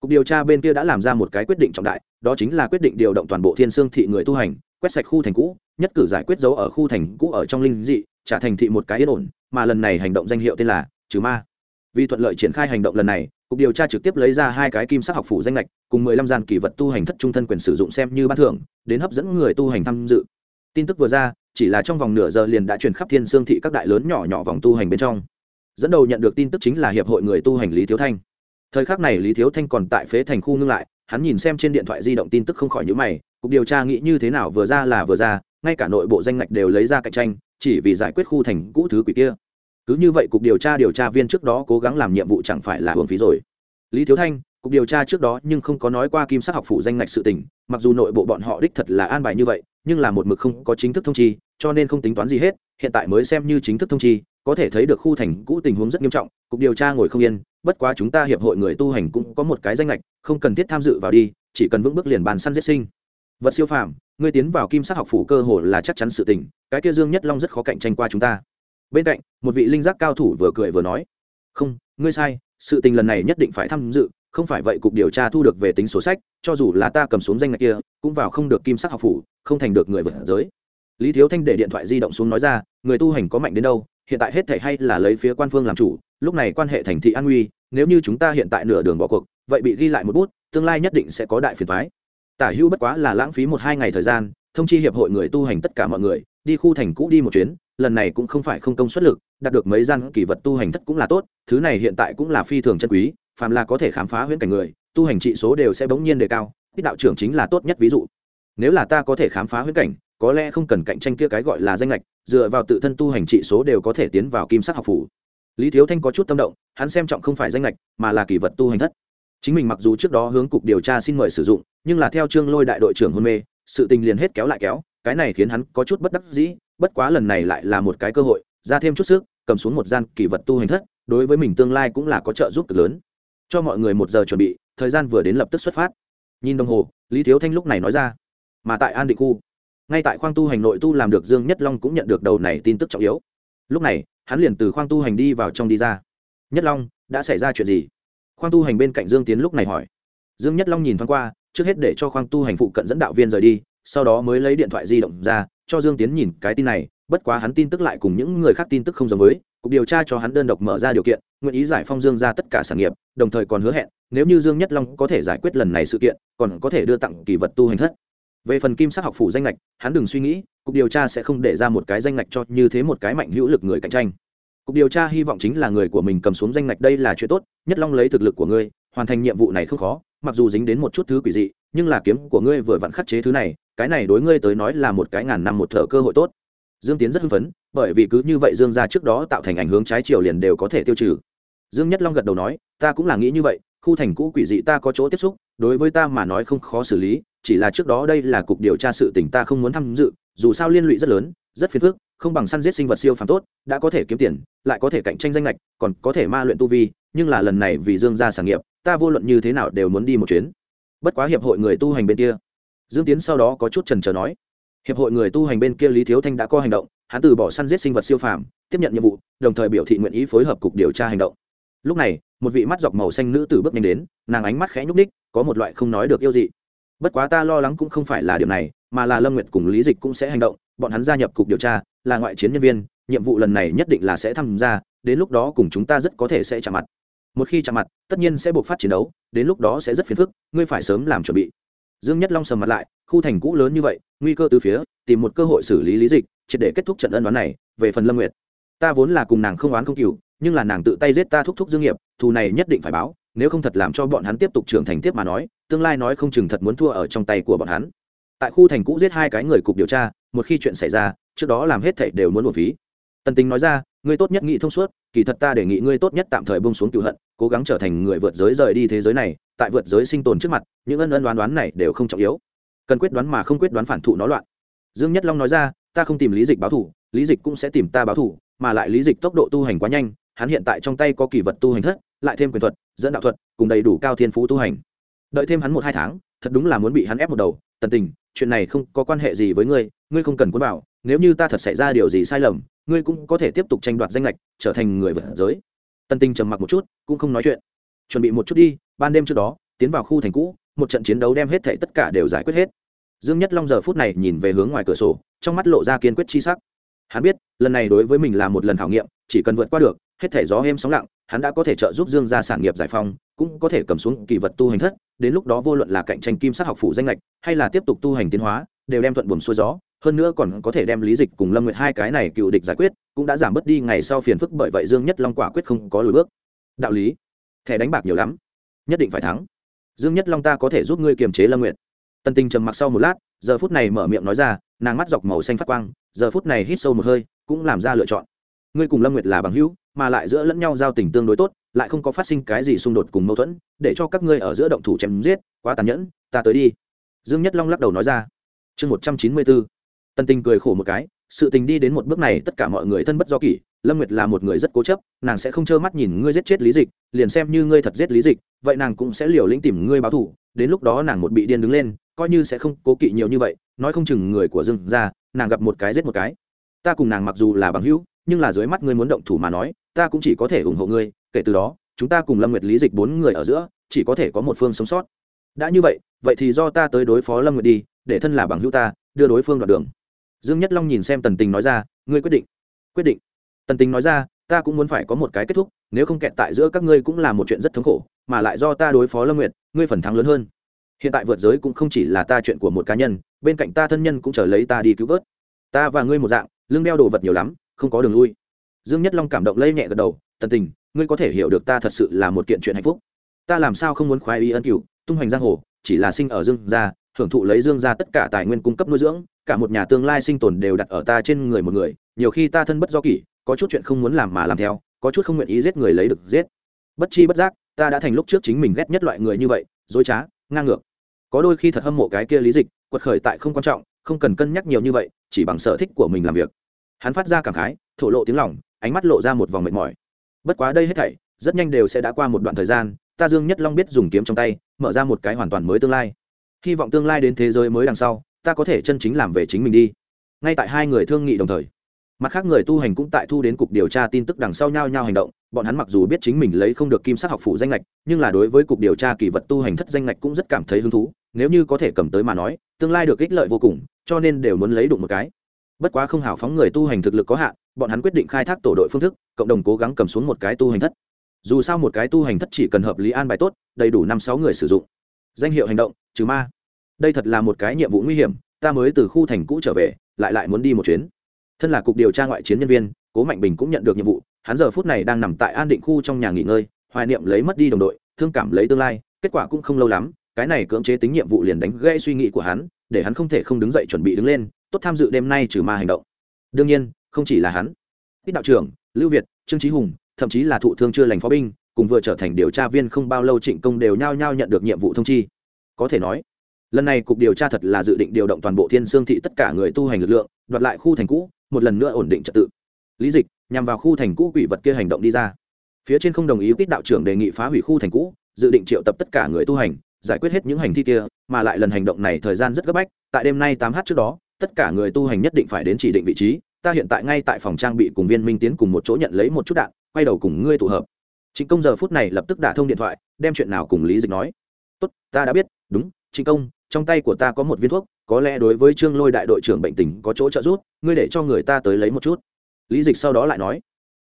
cục điều tra bên kia đã làm ra một cái quyết định trọng đại, đó chính là quyết định điều động toàn bộ thiên sương thị người tu hành quét sạch khu thành cũ, nhất cử giải quyết dấu ở khu thành cũ ở trong linh dị, trả thành thị một cái yên ổn, mà lần này hành động danh hiệu tên là trừ ma. Vì thuận lợi triển khai hành động lần này, cục điều tra trực tiếp lấy ra hai cái kim sắc học phủ danh lệch cùng mười lăm gian kỷ vật tu hành thất trung thân quyền sử dụng xem như ban thưởng, đến hấp dẫn người tu hành tham dự. Tin tức vừa ra, chỉ là trong vòng nửa giờ liền đã truyền khắp thiên sương thị các đại lớn nhỏ nhỏ vòng tu hành bên trong. Dẫn đầu nhận được tin tức chính là hiệp hội người tu hành lý thiếu thanh. Thời khắc này lý thiếu thanh còn tại phế thành khu ngưng lại, hắn nhìn xem trên điện thoại di động tin tức không khỏi nhữ mày cục điều tra nghĩ như thế nào vừa ra là vừa ra, ngay cả nội bộ danh ngạch đều lấy ra cạnh tranh, chỉ vì giải quyết khu thành cũ thứ quỷ kia. Cứ như vậy cục điều tra điều tra viên trước đó cố gắng làm nhiệm vụ chẳng phải là hưởng phí rồi. Lý thiếu thanh, cục điều tra trước đó nhưng không có nói qua kim sắc học phủ danh ngạch sự tình, mặc dù nội bộ bọn họ đích thật là an bài như vậy, nhưng là một mực không có chính thức thông chi, cho nên không tính toán gì hết, hiện tại mới xem như chính thức thông chi, có thể thấy được khu thành cũ tình huống rất nghiêm trọng, cục điều tra ngồi không yên, bất quá chúng ta hiệp hội người tu hành cũng có một cái danh lệch không cần thiết tham dự vào đi, chỉ cần vững bước liền bàn săn giết sinh vật siêu phàm, ngươi tiến vào kim sắc học phủ cơ hồ là chắc chắn sự tình, cái kia dương nhất long rất khó cạnh tranh qua chúng ta. Bên cạnh, một vị linh giác cao thủ vừa cười vừa nói, không, ngươi sai, sự tình lần này nhất định phải tham dự, không phải vậy cục điều tra thu được về tính số sách, cho dù là ta cầm xuống danh ngạch kia, cũng vào không được kim sắc học phủ, không thành được người vượt giới. Lý thiếu thanh để điện thoại di động xuống nói ra, người tu hành có mạnh đến đâu, hiện tại hết thể hay là lấy phía quan phương làm chủ, lúc này quan hệ thành thị an nguy, nếu như chúng ta hiện tại nửa đường bỏ cuộc, vậy bị ghi lại một bút, tương lai nhất định sẽ có đại phiền thoái tả hữu bất quá là lãng phí một hai ngày thời gian, thông chi hiệp hội người tu hành tất cả mọi người, đi khu thành cũ đi một chuyến, lần này cũng không phải không công suất lực, đạt được mấy gian kỳ vật tu hành thất cũng là tốt, thứ này hiện tại cũng là phi thường chân quý, phàm là có thể khám phá huyễn cảnh người, tu hành trị số đều sẽ bỗng nhiên đề cao, ít đạo trưởng chính là tốt nhất ví dụ. Nếu là ta có thể khám phá huyễn cảnh, có lẽ không cần cạnh tranh kia cái gọi là danh lệch, dựa vào tự thân tu hành trị số đều có thể tiến vào kim sắc học phủ. Lý thiếu thanh có chút tâm động, hắn xem trọng không phải danh lệch, mà là kỳ vật tu hành thất chính mình mặc dù trước đó hướng cục điều tra xin mời sử dụng, nhưng là theo trương lôi đại đội trưởng hôn mê, sự tình liền hết kéo lại kéo, cái này khiến hắn có chút bất đắc dĩ, bất quá lần này lại là một cái cơ hội, ra thêm chút sức, cầm xuống một gian kỳ vật tu hành thất, đối với mình tương lai cũng là có trợ giúp cực lớn. Cho mọi người một giờ chuẩn bị, thời gian vừa đến lập tức xuất phát. Nhìn đồng hồ, lý thiếu thanh lúc này nói ra, mà tại an định khu, ngay tại khoang tu hành nội tu làm được dương nhất long cũng nhận được đầu này tin tức trọng yếu. Lúc này, hắn liền từ khoang tu hành đi vào trong đi ra. Nhất long, đã xảy ra chuyện gì? Khoang tu hành bên cạnh dương tiến lúc này hỏi. Dương nhất long nhìn thoáng qua, trước hết để cho khoang tu hành phụ cận dẫn đạo viên rời đi, sau đó mới lấy điện thoại di động ra, cho dương tiến nhìn cái tin này, bất quá hắn tin tức lại cùng những người khác tin tức không giống với, cục điều tra cho hắn đơn độc mở ra điều kiện, nguyện ý giải phong dương ra tất cả sản nghiệp, đồng thời còn hứa hẹn, nếu như dương nhất long có thể giải quyết lần này sự kiện, còn có thể đưa tặng kỳ vật tu hành thất. Về phần kim sắc học phủ danh lệch hắn đừng suy nghĩ, cục điều tra sẽ không để ra một cái danh lệch cho như thế một cái mạnh hữu lực người cạnh tranh cục điều tra hy vọng chính là người của mình cầm xuống danh ngạch đây là chuyện tốt, nhất long lấy thực lực của ngươi, hoàn thành nhiệm vụ này không khó, mặc dù dính đến một chút thứ quỷ dị, nhưng là kiếm của ngươi vừa vặn khắc chế thứ này, cái này đối ngươi tới nói là một cái ngàn năm một thở cơ hội tốt. Dương tiến rất hưng phấn, bởi vì cứ như vậy dương ra trước đó tạo thành ảnh hướng trái chiều liền đều có thể tiêu trừ. Dương nhất long gật đầu nói, ta cũng là nghĩ như vậy, khu thành cũ quỷ dị ta có chỗ tiếp xúc, đối với ta mà nói không khó xử lý, chỉ là trước đó đây là cục điều tra sự tình ta không muốn tham dự, dù sao liên lụy rất lớn, rất phiền phức không bằng săn giết sinh vật siêu phàm tốt, đã có thể kiếm tiền, lại có thể cạnh tranh danh lệch còn có thể ma luyện tu vi, nhưng là lần này vì dương gia sản nghiệp, ta vô luận như thế nào đều muốn đi một chuyến. Bất quá hiệp hội người tu hành bên kia. Dương tiến sau đó có chút chần chờ nói. Hiệp hội người tu hành bên kia lý thiếu thanh đã có hành động, hắn từ bỏ săn giết sinh vật siêu phàm, tiếp nhận nhiệm vụ, đồng thời biểu thị nguyện ý phối hợp cục điều tra hành động. Lúc này, một vị mắt dọc màu xanh nữ tử bước nhanh đến, nàng ánh mắt khẽ nhúc nhích, có một loại không nói được yêu dị. Bất quá ta lo lắng cũng không phải là điều này, mà là lâm nguyệt cùng lý dịch cũng sẽ hành động, bọn hắn gia nhập cục điều tra là ngoại chiến nhân viên, nhiệm vụ lần này nhất định là sẽ tham gia, đến lúc đó cùng chúng ta rất có thể sẽ chạm mặt. Một khi chạm mặt, tất nhiên sẽ buộc phát chiến đấu, đến lúc đó sẽ rất phiền phức, ngươi phải sớm làm chuẩn bị. Dương nhất long sầm mặt lại, khu thành cũ lớn như vậy, nguy cơ từ phía, tìm một cơ hội xử lý lý dịch, triệt để kết thúc trận ân đoán này, về phần lâm nguyệt. Ta vốn là cùng nàng không oán không cừu, nhưng là nàng tự tay giết ta thúc thúc dương nghiệp, thù này nhất định phải báo, nếu không thật làm cho bọn hắn tiếp tục trưởng thành tiếp mà nói, tương lai nói không chừng thật muốn thua ở trong tay của bọn hắn. Tại khu thành cũ giết hai cái người cục điều tra, một khi chuyện xảy ra trước đó làm hết thảy đều muốn uổng phí. Tần tình nói ra, ngươi tốt nhất nghĩ thông suốt, kỳ thật ta đề nghị ngươi tốt nhất tạm thời bông xuống cựu hận, cố gắng trở thành người vượt giới rời đi thế giới này, tại vượt giới sinh tồn trước mặt, những ân ân đoán đoán này đều không trọng yếu. Cần quyết đoán mà không quyết đoán phản thụ nó loạn. Dương nhất long nói ra, ta không tìm lý dịch báo thủ lý dịch cũng sẽ tìm ta báo thủ mà lại lý dịch tốc độ tu hành quá nhanh, hắn hiện tại trong tay có kỳ vật tu hành thất, lại thêm quyền thuật, dẫn đạo thuật, cùng đầy đủ cao thiên phú tu hành. Đợi thêm hắn một hai tháng, thật đúng là muốn bị hắn ép một đầu. Tần tình, chuyện này không có quan hệ gì với ngươi ngươi không cần cuốn bảo nếu như ta thật xảy ra điều gì sai lầm, ngươi cũng có thể tiếp tục tranh đoạt danh lệch, trở thành người vượt giới. Tân Tinh trầm mặc một chút, cũng không nói chuyện. Chuẩn bị một chút đi, ban đêm trước đó, tiến vào khu thành cũ, một trận chiến đấu đem hết thảy tất cả đều giải quyết hết. Dương nhất long giờ phút này nhìn về hướng ngoài cửa sổ, trong mắt lộ ra kiên quyết chi sắc. Hắn biết, lần này đối với mình là một lần khảo nghiệm, chỉ cần vượt qua được, hết thảy gió êm sóng lặng, hắn đã có thể trợ giúp dương ra sản nghiệp giải phóng, cũng có thể cầm xuống kỳ vật tu hành thất, đến lúc đó vô luận là cạnh tranh kim sắc học phủ danh lệch, hay là tiếp tục tu hành tiến hóa đều đem thuận buồm xuôi gió, hơn nữa còn có thể đem lý dịch cùng lâm nguyệt hai cái này cựu địch giải quyết, cũng đã giảm bớt đi ngày sau phiền phức bởi vậy dương nhất long quả quyết không có lùi bước. Đạo lý, thẻ đánh bạc nhiều lắm, nhất định phải thắng. Dương nhất long ta có thể giúp ngươi kiềm chế lâm nguyệt. Tần tình trầm mặc sau một lát, giờ phút này mở miệng nói ra, nàng mắt dọc màu xanh phát quang, giờ phút này hít sâu một hơi, cũng làm ra lựa chọn. Ngươi cùng lâm nguyệt là bằng hữu, mà lại giữa lẫn nhau giao tình tương đối tốt, lại không có phát sinh cái gì xung đột cùng mâu thuẫn, để cho các ngươi ở giữa động thủ chém giết, quá tàn nhẫn, ta tới đi. Dương nhất long lắc đầu nói ra chương một trăm chín mươi bốn. Tân tình cười khổ một cái, sự tình đi đến một bước này tất cả mọi người thân bất do kỷ, lâm nguyệt là một người rất cố chấp, nàng sẽ không trơ mắt nhìn ngươi giết chết lý dịch, liền xem như ngươi thật giết lý dịch, vậy nàng cũng sẽ liều lĩnh tìm ngươi báo thù, đến lúc đó nàng một bị điên đứng lên, coi như sẽ không cố kỵ nhiều như vậy, nói không chừng người của dương ra nàng gặp một cái giết một cái. Ta cùng nàng mặc dù là bằng hữu, nhưng là dưới mắt ngươi muốn động thủ mà nói, ta cũng chỉ có thể ủng hộ ngươi, kể từ đó, chúng ta cùng lâm nguyệt lý dịch bốn người ở giữa, chỉ có thể có một phương sống sót. Đã như vậy vậy thì do ta tới đối phó lâm nguyệt đi để thân là bằng hữu ta, đưa đối phương đoạn đường. Dương nhất long nhìn xem tần tình nói ra, ngươi quyết định quyết định. Tần tình nói ra, ta cũng muốn phải có một cái kết thúc, nếu không kẹt tại giữa các ngươi cũng là một chuyện rất thống khổ, mà lại do ta đối phó lâm nguyệt, ngươi phần thắng lớn hơn. Hiện tại vượt giới cũng không chỉ là ta chuyện của một cá nhân, bên cạnh ta thân nhân cũng chờ lấy ta đi cứu vớt. Ta và ngươi một dạng lương đeo đồ vật nhiều lắm, không có đường lui. Dương nhất long cảm động lây nhẹ gật đầu, tần tình, ngươi có thể hiểu được ta thật sự là một kiện chuyện hạnh phúc. Ta làm sao không muốn khoái ý ân cựu tung hoành giang hồ, chỉ là sinh ở dương gia hưởng thụ lấy dương gia tất cả tài nguyên cung cấp nuôi dưỡng, cả một nhà tương lai sinh tồn đều đặt ở ta trên người một người, nhiều khi ta thân bất do kỷ, có chút chuyện không muốn làm mà làm theo, có chút không nguyện ý giết người lấy được giết. Bất chi bất giác, ta đã thành lúc trước chính mình ghét nhất loại người như vậy, dối trá, ngang ngược. Có đôi khi thật hâm mộ cái kia lý dịch, quật khởi tại không quan trọng, không cần cân nhắc nhiều như vậy, chỉ bằng sở thích của mình làm việc. Hắn phát ra cảm khái, thổ lộ tiếng lòng, ánh mắt lộ ra một vòng mệt mỏi. Bất quá đây hết thảy, rất nhanh đều sẽ đã qua một đoạn thời gian, ta dương nhất long biết dùng kiếm trong tay, mở ra một cái hoàn toàn mới tương lai hy vọng tương lai đến thế giới mới đằng sau, ta có thể chân chính làm về chính mình đi. Ngay tại hai người thương nghị đồng thời, mặt khác người tu hành cũng tại thu đến cục điều tra tin tức đằng sau nhau nhau hành động, bọn hắn mặc dù biết chính mình lấy không được kim sắc học phủ danh lệch, nhưng là đối với cục điều tra kỳ vật tu hành thất danh lệch cũng rất cảm thấy hứng thú, nếu như có thể cầm tới mà nói, tương lai được ích lợi vô cùng, cho nên đều muốn lấy đụng một cái. Bất quá không hào phóng người tu hành thực lực có hạn, bọn hắn quyết định khai thác tổ đội phương thức, cộng đồng cố gắng cầm xuống một cái tu hành thất. Dù sao một cái tu hành thất chỉ cần hợp lý an bài tốt, đầy đủ năm sáu người sử dụng. Danh hiệu hành động trừ ma. Đây thật là một cái nhiệm vụ nguy hiểm, ta mới từ khu thành cũ trở về, lại lại muốn đi một chuyến. Thân là cục điều tra ngoại chiến nhân viên, cố mạnh bình cũng nhận được nhiệm vụ, hắn giờ phút này đang nằm tại an định khu trong nhà nghỉ ngơi, hoài niệm lấy mất đi đồng đội, thương cảm lấy tương lai, kết quả cũng không lâu lắm, cái này cưỡng chế tính nhiệm vụ liền đánh gây suy nghĩ của hắn, để hắn không thể không đứng dậy chuẩn bị đứng lên, tốt tham dự đêm nay trừ ma hành động. Đương nhiên, không chỉ là hắn. Ít đạo trưởng, lưu việt, trương trí hùng, thậm chí là thụ thương chưa lành phó binh, cùng vừa trở thành điều tra viên không bao lâu trịnh công đều nhao nhao nhận được nhiệm vụ thông chi có thể nói, lần này cục điều tra thật là dự định điều động toàn bộ thiên sương thị tất cả người tu hành lực lượng, đoạt lại khu thành cũ, một lần nữa ổn định trật tự. Lý dịch, nhằm vào khu thành cũ quỷ vật kia hành động đi ra. Phía trên không đồng ý ít đạo trưởng đề nghị phá hủy khu thành cũ, dự định triệu tập tất cả người tu hành, giải quyết hết những hành thi kia, mà lại lần hành động này thời gian rất gấp bách, tại đêm nay tám h trước đó, tất cả người tu hành nhất định phải đến chỉ định vị trí, ta hiện tại ngay tại phòng trang bị cùng viên minh tiến cùng một chỗ nhận lấy một chút đạn, quay đầu cùng ngươi tụ hợp. Chính công giờ phút này lập tức đả thông điện thoại, đem chuyện nào cùng lý dịch nói tốt, ta đã biết, đúng, trịnh công, trong tay của ta có một viên thuốc, có lẽ đối với trương lôi đại đội trưởng bệnh tình có chỗ trợ giúp, ngươi để cho người ta tới lấy một chút. Lý dịch sau đó lại nói,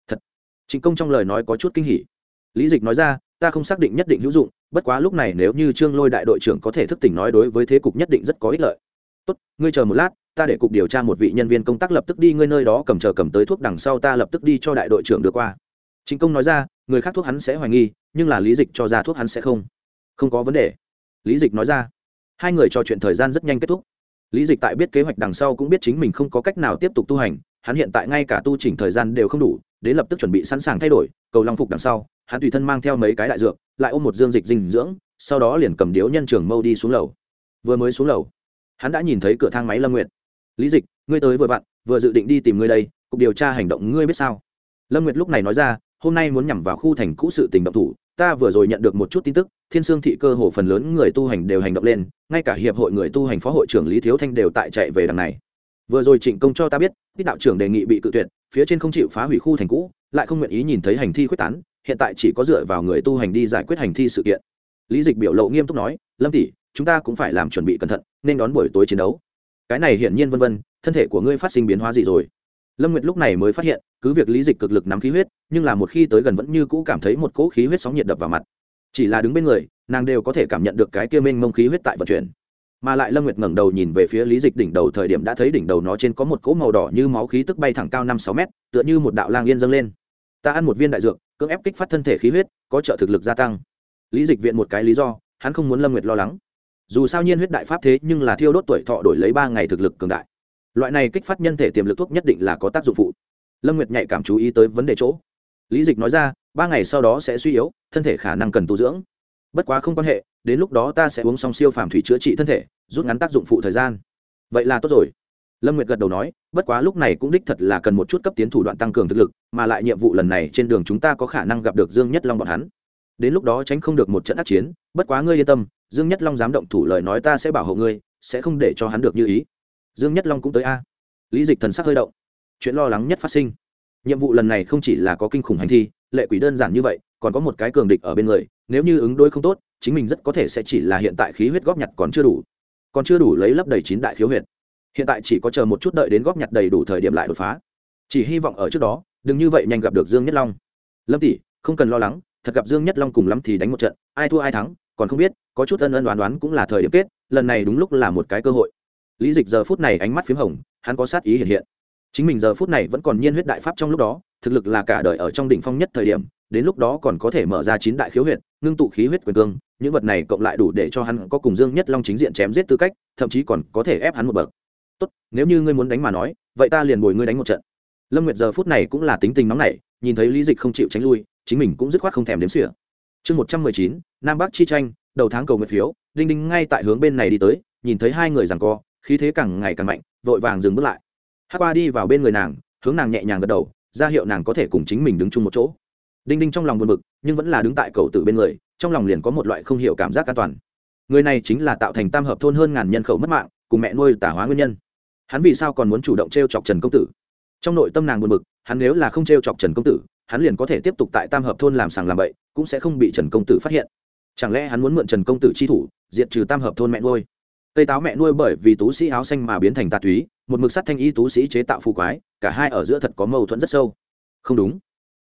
thật. Trịnh công trong lời nói có chút kinh hỉ. Lý dịch nói ra, ta không xác định nhất định hữu dụng, bất quá lúc này nếu như trương lôi đại đội trưởng có thể thức tỉnh nói đối với thế cục nhất định rất có ích lợi. Tốt, ngươi chờ một lát, ta để cục điều tra một vị nhân viên công tác lập tức đi, ngươi nơi đó cầm chờ cầm tới thuốc đằng sau ta lập tức đi cho đại đội trưởng được qua. Chính công nói ra, người khác thuốc hắn sẽ hoài nghi, nhưng là lý dịch cho ra thuốc hắn sẽ không không có vấn đề. Lý dịch nói ra. Hai người trò chuyện thời gian rất nhanh kết thúc. Lý dịch tại biết kế hoạch đằng sau cũng biết chính mình không có cách nào tiếp tục tu hành, hắn hiện tại ngay cả tu chỉnh thời gian đều không đủ, đến lập tức chuẩn bị sẵn sàng thay đổi, cầu long phục đằng sau, hắn tùy thân mang theo mấy cái đại dược, lại ôm một dương dịch dinh dưỡng, sau đó liền cầm điếu nhân trường mâu đi xuống lầu. Vừa mới xuống lầu, hắn đã nhìn thấy cửa thang máy lâm nguyệt. Lý dịch, ngươi tới vừa vặn, vừa dự định đi tìm ngươi đây, cục điều tra hành động ngươi biết sao? Lâm nguyệt lúc này nói ra, hôm nay muốn nhằm vào khu thành cũ sự tình động thủ, ta vừa rồi nhận được một chút tin tức thiên sương thị cơ hồ phần lớn người tu hành đều hành động lên, ngay cả hiệp hội người tu hành phó hội trưởng lý thiếu thanh đều tại chạy về đằng này. Vừa rồi trịnh công cho ta biết ít đạo trưởng đề nghị bị cự tuyệt, phía trên không chịu phá hủy khu thành cũ, lại không nguyện ý nhìn thấy hành thi quyết tán, hiện tại chỉ có dựa vào người tu hành đi giải quyết hành thi sự kiện. Lý dịch biểu lộ nghiêm túc nói, lâm tỷ, chúng ta cũng phải làm chuẩn bị cẩn thận, nên đón buổi tối chiến đấu. Cái này hiển nhiên vân vân, thân thể của ngươi phát sinh biến hóa gì rồi? Lâm nguyệt lúc này mới phát hiện, cứ việc lý dịch cực lực nắm khí huyết, nhưng là một khi tới gần vẫn như cũ cảm thấy một cỗ khí huyết sóng nhiệt đập vào mặt chỉ là đứng bên người, nàng đều có thể cảm nhận được cái kia mênh mông khí huyết tại vận chuyển. Mà lại lâm nguyệt ngẩng đầu nhìn về phía lý dịch đỉnh đầu thời điểm đã thấy đỉnh đầu nó trên có một cỗ màu đỏ như máu khí tức bay thẳng cao năm sáu mét, tựa như một đạo lang yên dâng lên. Ta ăn một viên đại dược, cưỡng ép kích phát thân thể khí huyết, có trợ thực lực gia tăng. Lý dịch viện một cái lý do, hắn không muốn lâm nguyệt lo lắng. Dù sao nhiên huyết đại pháp thế nhưng là thiêu đốt tuổi thọ đổi lấy ba ngày thực lực cường đại. Loại này kích phát nhân thể tiềm lực thuốc nhất định là có tác dụng phụ. Lâm nguyệt nhạy cảm chú ý tới vấn đề chỗ. Lý dịch nói ra ba ngày sau đó sẽ suy yếu, thân thể khả năng cần tu dưỡng. Bất quá không quan hệ, đến lúc đó ta sẽ uống xong siêu phàm thủy chữa trị thân thể, rút ngắn tác dụng phụ thời gian. Vậy là tốt rồi. Lâm nguyệt gật đầu nói, bất quá lúc này cũng đích thật là cần một chút cấp tiến thủ đoạn tăng cường thực lực, mà lại nhiệm vụ lần này trên đường chúng ta có khả năng gặp được dương nhất long bọn hắn. Đến lúc đó tránh không được một trận ác chiến, bất quá ngươi yên tâm, dương nhất long dám động thủ lời nói ta sẽ bảo hộ ngươi, sẽ không để cho hắn được như ý. Dương nhất long cũng tới a. Lý dịch thần sắc hơi động. Chuyện lo lắng nhất phát sinh. Nhiệm vụ lần này không chỉ là có kinh khủng hành thi lệ quỷ đơn giản như vậy, còn có một cái cường địch ở bên người, nếu như ứng đối không tốt, chính mình rất có thể sẽ chỉ là hiện tại khí huyết góp nhặt còn chưa đủ. Còn chưa đủ lấy lấp đầy chín đại khiếu huyệt. Hiện tại chỉ có chờ một chút đợi đến góp nhặt đầy đủ thời điểm lại đột phá. Chỉ hy vọng ở trước đó, đừng như vậy nhanh gặp được dương nhất long. Lâm tỷ, không cần lo lắng, thật gặp dương nhất long cùng lắm thì đánh một trận, ai thua ai thắng, còn không biết, có chút ân ân đoán đoán cũng là thời điểm kết, lần này đúng lúc là một cái cơ hội. Lý dịch giờ phút này ánh mắt p h í m hồng, hắn có sát ý hiện hiện chính mình giờ phút này vẫn còn nhiên huyết đại pháp trong lúc đó, thực lực là cả đời ở trong đỉnh phong nhất thời điểm, đến lúc đó còn có thể mở ra chín đại khiếu huyệt, ngưng tụ khí huyết quyền cương, những vật này cộng lại đủ để cho hắn có cùng dương nhất long chính diện chém giết tư cách, thậm chí còn có thể ép hắn một bậc. Tốt, nếu như ngươi muốn đánh mà nói, vậy ta liền bồi ngươi đánh một trận. Lâm nguyệt giờ phút này cũng là tính tình nóng nảy, nhìn thấy lý dịch không chịu tránh lui, chính mình cũng dứt khoát không thèm đếm xỉa. Chương một trăm mười chín, nam bắc chi tranh, đầu tháng cầu nguyện phiếu, đinh đinh ngay tại hướng bên này đi tới, nhìn thấy hai người rằng co, khí thế càng ngày càng mạnh, vội vàng dừng bước lại hát qua đi vào bên người nàng, hướng nàng nhẹ nhàng gật đầu, ra hiệu nàng có thể cùng chính mình đứng chung một chỗ. Đinh đinh trong lòng buồn bực, nhưng vẫn là đứng tại cầu tử bên người, trong lòng liền có một loại không hiểu cảm giác an toàn. Người này chính là tạo thành tam hợp thôn hơn ngàn nhân khẩu mất mạng, cùng mẹ nuôi tả hóa nguyên nhân. Hắn vì sao còn muốn chủ động t r e o chọc trần công tử? Trong nội tâm nàng buồn bực, hắn nếu là không t r e o chọc trần công tử, hắn liền có thể tiếp tục tại tam hợp thôn làm sàng làm bậy, cũng sẽ không bị trần công tử phát hiện. Chẳng lẽ hắn muốn mượn trần công tử chi thủ, diệt trừ tam hợp thôn mẹ nuôi? Cây táo mẹ nuôi bởi vì tú sĩ áo xanh mà biến thành tà túy, một mực sắt thanh y tú sĩ chế tạo phù quái, cả hai ở giữa thật có mâu thuẫn rất sâu. Không đúng.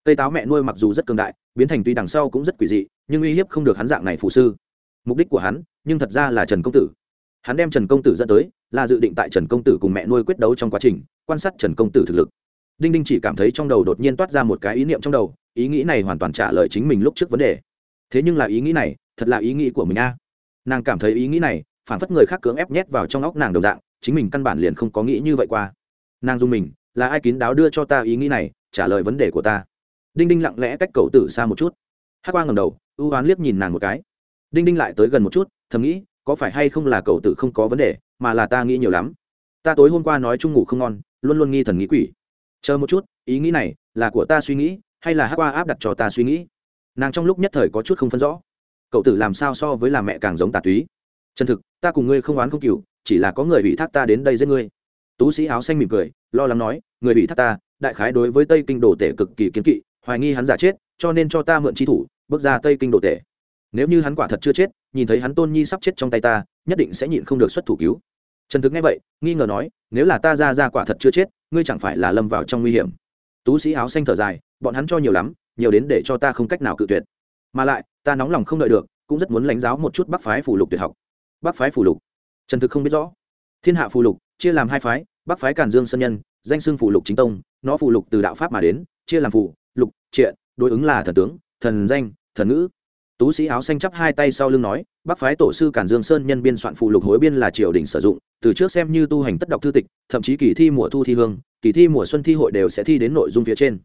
Cây táo mẹ nuôi mặc dù rất cường đại, biến thành tuy đằng sau cũng rất quỷ dị, nhưng uy hiếp không được hắn dạng này phù sư. Mục đích của hắn, nhưng thật ra là trần công tử. Hắn đem trần công tử dẫn tới, là dự định tại trần công tử cùng mẹ nuôi quyết đấu trong quá trình, quan sát trần công tử thực lực. Đinh đinh chỉ cảm thấy trong đầu đột nhiên toát ra một cái ý niệm trong đầu, ý nghĩ này hoàn toàn trả lời chính mình lúc trước vấn đề. Thế nhưng là ý nghĩ này, thật là ý nghĩ của mình a. Nàng cảm thấy ý nghĩ này phản phất người khác cưỡng ép nhét vào trong óc nàng đồng dạng, chính mình căn bản liền không có nghĩ như vậy qua. Nàng dung mình, là ai kín đáo đưa cho ta ý nghĩ này, trả lời vấn đề của ta. Đinh đinh lặng lẽ cách cậu tử xa một chút. Hát qua ngầm đầu, ưu oán liếc nhìn nàng một cái. Đinh đinh lại tới gần một chút, thầm nghĩ, có phải hay không là cậu tử không có vấn đề, mà là ta nghĩ nhiều lắm. Ta tối hôm qua nói chung ngủ không ngon, luôn luôn nghi thần nghĩ quỷ. Chờ một chút, ý nghĩ này, là của ta suy nghĩ, hay là hát qua áp đặt cho ta suy nghĩ? Nàng trong lúc nhất thời có chút không phân rõ. Cậu tử làm sao so với làm mẹ càng giống tà túy? Chân thực ta cùng ngươi không oán không cừu, chỉ là có người bị thác ta đến đây giết ngươi. Tú sĩ áo xanh mỉm cười, lo lắng nói, người bị thác ta, đại khái đối với tây kinh đồ tể cực kỳ kiến kỵ, hoài nghi hắn giả chết, cho nên cho ta mượn chi thủ, bước ra tây kinh đồ tể. Nếu như hắn quả thật chưa chết, nhìn thấy hắn tôn nhi sắp chết trong tay ta, nhất định sẽ nhịn không được xuất thủ cứu. Trần thực nghe vậy, nghi ngờ nói, nếu là ta ra ra quả thật chưa chết, ngươi chẳng phải là lâm vào trong nguy hiểm. Tú sĩ áo xanh thở dài, bọn hắn cho nhiều lắm, nhiều đến để cho ta không cách nào cự tuyệt. Mà lại, ta nóng lòng không đợi được, cũng rất muốn lãnh giáo một chút bắc phái phủ lục tuyệt học bắc phái phù lục. Trần thực không biết rõ. Thiên hạ phù lục, chia làm hai phái, bắc phái càn dương sơn nhân, danh xưng phù lục chính tông, nó phù lục từ đạo pháp mà đến, chia làm phù, lục, triện, đối ứng là thần tướng, thần danh, thần ngữ. Tú sĩ áo xanh chắp hai tay sau lưng nói, bắc phái tổ sư cản dương sơn nhân biên soạn phù lục hối biên là triều đình sử dụng, từ trước xem như tu hành tất đọc thư tịch, thậm chí kỳ thi mùa thu thi hương, kỳ thi mùa xuân thi hội đều sẽ thi đến nội dung phía trên.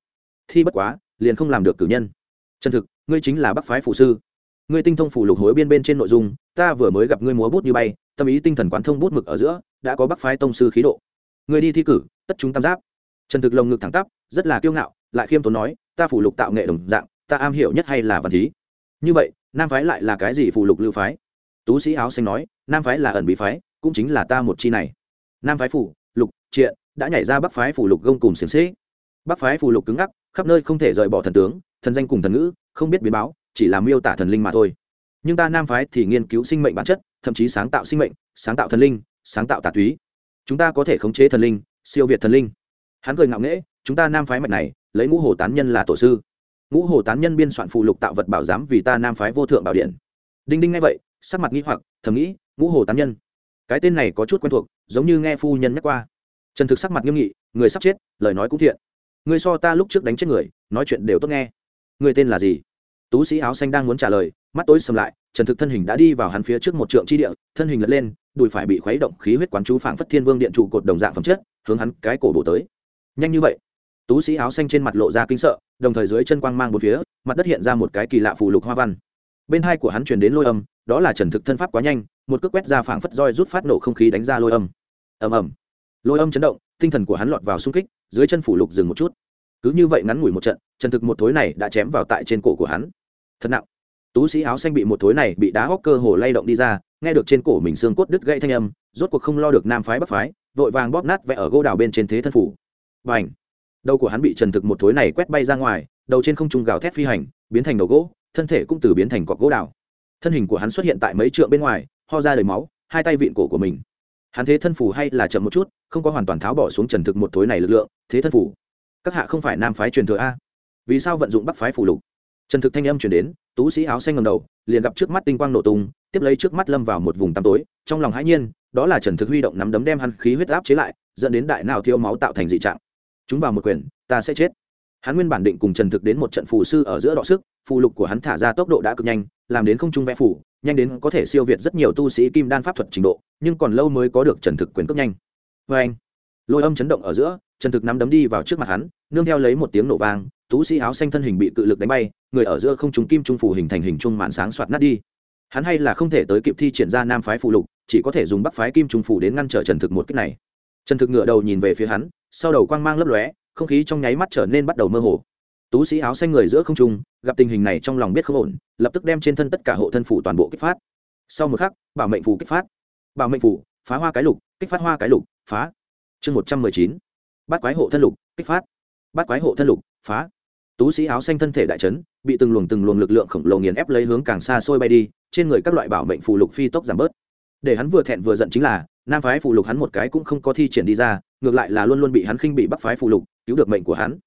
Thi bất quá, liền không làm được cử nhân. Chân thực, ngươi chính là bắc phái phụ sư ngươi tinh thông phủ lục hối biên bên trên nội dung, ta vừa mới gặp ngươi múa bút như bay, tâm ý tinh thần quán thông bút mực ở giữa, đã có bắc phái tông sư khí độ. Ngươi đi thi cử, tất chúng tam giáp. Trần thực lồng ngực thẳng tắp, rất là kiêu ngạo, lại khiêm tốn nói, ta phủ lục tạo nghệ đồng dạng, ta am hiểu nhất hay là văn thí. Như vậy, nam phái lại là cái gì phủ lục lưu phái? Tú sĩ áo xanh nói, nam phái là ẩn bí phái, cũng chính là ta một chi này. Nam phái phủ, lục, triện, đã nhảy ra bắc phái phủ lục gông cùng xiềng xế bắc phái phủ lục cứng ngắc, khắp nơi không thể rời bỏ thần tướng, thần danh cùng thần ngữ, không biết biến báo chỉ là miêu tả thần linh mà thôi. Nhưng ta nam phái thì nghiên cứu sinh mệnh bản chất, thậm chí sáng tạo sinh mệnh, sáng tạo thần linh, sáng tạo tà túy. Chúng ta có thể khống chế thần linh, siêu việt thần linh. Hắn cười ngạo nghễ, chúng ta nam phái mạch này, lấy ngũ hồ tán nhân là tổ sư. Ngũ hồ tán nhân biên soạn phụ lục tạo vật bảo giám vì ta nam phái vô thượng bảo điện. Đinh đinh nghe vậy, sắc mặt nghĩ hoặc, thầm nghĩ, ngũ hồ tán nhân. Cái tên này có chút quen thuộc, giống như nghe phu nhân nhắc qua. Trần thực sắc mặt nghiêm nghị, người sắp chết, lời nói cũng thiện. Người so ta lúc trước đánh chết người, nói chuyện đều tốt nghe. Người tên là gì? Tú sĩ áo xanh đang muốn trả lời, mắt tối sầm lại, trần thực thân hình đã đi vào hắn phía trước một trượng chi địa, thân hình lật lên, đùi phải bị khuấy động khí huyết quán chú phảng phất thiên vương điện trụ cột đồng dạng phẩm chất, hướng hắn cái cổ bổ tới. Nhanh như vậy? Tú sĩ áo xanh trên mặt lộ ra kinh sợ, đồng thời dưới chân quang mang một phía, mặt đất hiện ra một cái kỳ lạ phù lục hoa văn. Bên hai của hắn truyền đến lôi âm, đó là trần thực thân pháp quá nhanh, một cước quét ra phảng phất roi rút phát nổ không khí đánh ra lôi âm. Ầm ầm. Lôi âm chấn động, tinh thần của hắn lọt vào xung kích, dưới chân phủ lục dừng một chút. Cứ như vậy ngắn ngủi một trận, trần thực một thối này đã chém vào tại trên cổ của hắn thật nặng. Tú sĩ áo xanh bị một thối này bị đá hóc cơ hồ lay động đi ra, nghe được trên cổ mình xương cốt đứt gãy thanh âm, rốt cuộc không lo được nam phái bắc phái, vội vàng bóp nát vẽ ở gỗ đào bên trên thế thân phủ. Và ảnh đầu của hắn bị trần thực một thối này quét bay ra ngoài, đầu trên không trung gào thét phi hành, biến thành đầu gỗ, thân thể cũng từ biến thành cọc gỗ đào. Thân hình của hắn xuất hiện tại mấy trượng bên ngoài, ho ra đầy máu, hai tay vịn cổ của mình. Hắn thế thân phủ hay là chậm một chút, không có hoàn toàn tháo bỏ xuống trần thực một thối này lực lượng, thế thân phủ. Các hạ không phải nam phái truyền thừa a. Vì sao vận dụng bắc phái phủ lục? Trần thực thanh âm chuyển đến, tú sĩ áo xanh ngầm đầu, liền gặp trước mắt tinh quang nổ tung, tiếp lấy trước mắt lâm vào một vùng tăm tối, trong lòng hãi nhiên, đó là trần thực huy động nắm đấm đem hắn khí huyết áp chế lại, dẫn đến đại nào thiếu máu tạo thành dị trạng. Chúng vào một quyền, ta sẽ chết. Hắn nguyên bản định cùng trần thực đến một trận phù sư ở giữa đọ sức, phù lục của hắn thả ra tốc độ đã cực nhanh, làm đến không trung vẽ phủ nhanh đến có thể siêu việt rất nhiều tu sĩ kim đan pháp thuật trình độ, nhưng còn lâu mới có được trần thực quyền cước nhanh. Vê anh lôi âm chấn động ở giữa, trần thực nắm đấm đi vào trước mặt hắn, nương theo lấy một tiếng nổ vang tú sĩ áo xanh thân hình bị cự lực đánh bay, người ở giữa không trung kim trung phủ hình thành hình trung mạn sáng soạt nát đi. Hắn hay là không thể tới kịp thi triển ra nam phái phù lục, chỉ có thể dùng bắc phái kim trung phủ đến ngăn trở trần thực một cách này. Trần thực ngựa đầu nhìn về phía hắn, sau đầu quang mang lấp lóe, không khí trong nháy mắt trở nên bắt đầu mơ hồ. Tú sĩ áo xanh người giữa không trung, gặp tình hình này trong lòng biết không ổn, lập tức đem trên thân tất cả hộ thân phủ toàn bộ kích phát. Sau một khắc, bảo mệnh phủ kích phát. Bảo mệnh phủ, phá hoa cái lục, kích phát hoa cái lục, phá. Chương một trăm mười chín. Bắt quái hộ thân lục, kích phát. Bắt quái hộ thân lục, phá tú sĩ áo xanh thân thể đại trấn, bị từng luồng từng luồng lực lượng khổng lồ nghiền ép lấy hướng càng xa xôi bay đi, trên người các loại bảo mệnh phù lục phi tốc giảm bớt. Để hắn vừa thẹn vừa giận chính là, nam phái phù lục hắn một cái cũng không có thi triển đi ra, ngược lại là luôn luôn bị hắn khinh bị bắc phái phù lục, cứu được mệnh của hắn.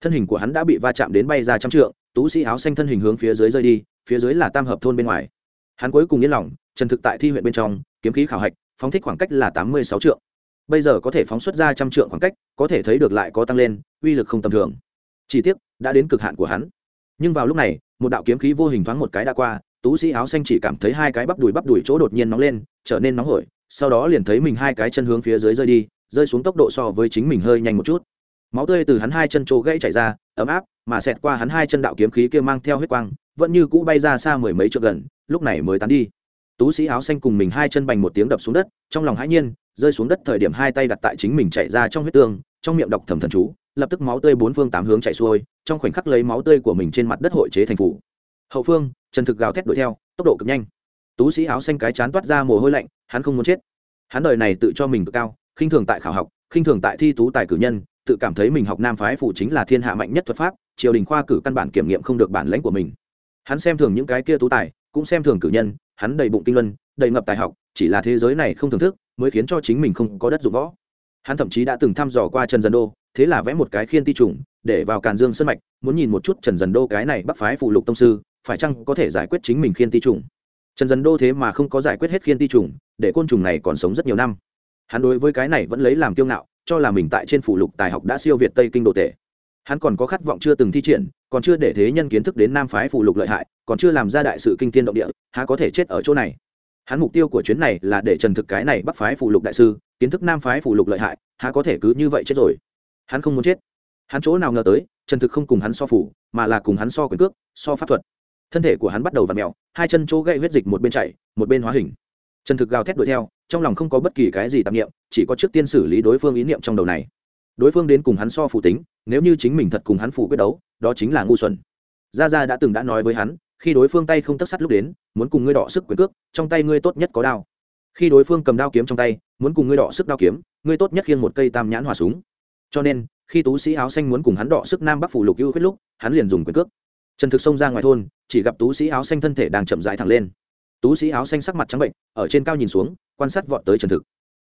Thân hình của hắn đã bị va chạm đến bay ra trăm trượng, tú sĩ áo xanh thân hình hướng phía dưới rơi đi, phía dưới là tam hợp thôn bên ngoài. Hắn cuối cùng yên lòng, trần thực tại thi huyện bên trong, kiếm khí khảo hạch, phóng thích khoảng cách là tám mươi sáu trượng. Bây giờ có thể phóng xuất ra trăm trượng khoảng cách, có thể thấy được lại có tăng lên, uy lực không tầm thường. Chỉ tiếc đã đến cực hạn của hắn. Nhưng vào lúc này, một đạo kiếm khí vô hình thoáng một cái đã qua, tú sĩ áo xanh chỉ cảm thấy hai cái bắp đùi bắp đùi chỗ đột nhiên nóng lên, trở nên nóng hổi, sau đó liền thấy mình hai cái chân hướng phía dưới rơi đi, rơi xuống tốc độ so với chính mình hơi nhanh một chút. Máu tươi từ hắn hai chân chỗ gãy chảy ra, ấm áp, mà xẹt qua hắn hai chân đạo kiếm khí kia mang theo huyết quang, vẫn như cũ bay ra xa mười mấy trượng gần, lúc này mới tán đi. Tú sĩ áo xanh cùng mình hai chân bành một tiếng đập xuống đất, trong lòng hãi nhiên, rơi xuống đất thời điểm hai tay đặt tại chính mình chạy ra trong huyết tương, trong miệng đọc thầm thần chú lập tức máu tươi bốn phương tám hướng chạy xuôi, trong khoảnh khắc lấy máu tươi của mình trên mặt đất hội chế thành phủ. Hậu phương, trần thực gào thét đuổi theo, tốc độ cực nhanh. Tú sĩ áo xanh cái chán toát ra mồ hôi lạnh, hắn không muốn chết. Hắn đời này tự cho mình cực cao, khinh thường tại khảo học, khinh thường tại thi tú tài cử nhân, tự cảm thấy mình học nam phái phủ chính là thiên hạ mạnh nhất thuật pháp, triều đình khoa cử căn bản kiểm nghiệm không được bản lãnh của mình. Hắn xem thường những cái kia tú tài, cũng xem thường cử nhân, hắn đầy bụng kinh luân, đầy ngập tài học, chỉ là thế giới này không thưởng thức, mới khiến cho chính mình không có đất dụng võ. Hắn thậm chí đã từng thăm dò qua trần dân đô thế là vẽ một cái khiên ti trùng, để vào càn dương sân mạch, muốn nhìn một chút trần dần đô cái này bắc phái phụ lục tông sư, phải chăng có thể giải quyết chính mình khiên ti trùng? Trần dần đô thế mà không có giải quyết hết khiên ti trùng, để côn trùng này còn sống rất nhiều năm. Hắn đối với cái này vẫn lấy làm kiêu ngạo, cho là mình tại trên phụ lục tài học đã siêu việt tây kinh đồ tể. Hắn còn có khát vọng chưa từng thi triển, còn chưa để thế nhân kiến thức đến nam phái phụ lục lợi hại, còn chưa làm ra đại sự kinh tiên động địa, há có thể chết ở chỗ này? Hắn mục tiêu của chuyến này là để trần thực cái này bắc phái phụ lục đại sư, kiến thức nam phái phụ lục lợi hại, há có thể cứ như vậy chết rồi? Hắn không muốn chết. Hắn chỗ nào ngờ tới, trần thực không cùng hắn so phủ, mà là cùng hắn so quyền cước, so pháp thuật. Thân thể của hắn bắt đầu v ặ mẹo hai chân chỗ gây huyết dịch một bên chạy, một bên hóa hình. Trần thực gào thét đuổi theo, trong lòng không có bất kỳ cái gì tạp nghiệm chỉ có trước tiên xử lý đối phương ý niệm trong đầu này. Đối phương đến cùng hắn so phủ tính, nếu như chính mình thật cùng hắn phủ quyết đấu, đó chính là ngu xuẩn. Gia gia đã từng đã nói với hắn, khi đối phương tay không tất sắt lúc đến, muốn cùng ngươi đọ sức quyền cước, trong tay ngươi tốt nhất có đao. Khi đối phương cầm đao kiếm trong tay, muốn cùng ngươi đọ sức đao kiếm, ngươi tốt nhất khiêng một cây tam nhãn hòa súng cho nên, khi tú sĩ áo xanh muốn cùng hắn đọ sức nam bắc phủ lục ưu khuyết lúc, hắn liền dùng quyền cước. Trần thực xông ra ngoài thôn, chỉ gặp tú sĩ áo xanh thân thể đang chậm rãi thẳng lên. Tú sĩ áo xanh sắc mặt trắng bệnh, ở trên cao nhìn xuống, quan sát vọt tới trần thực.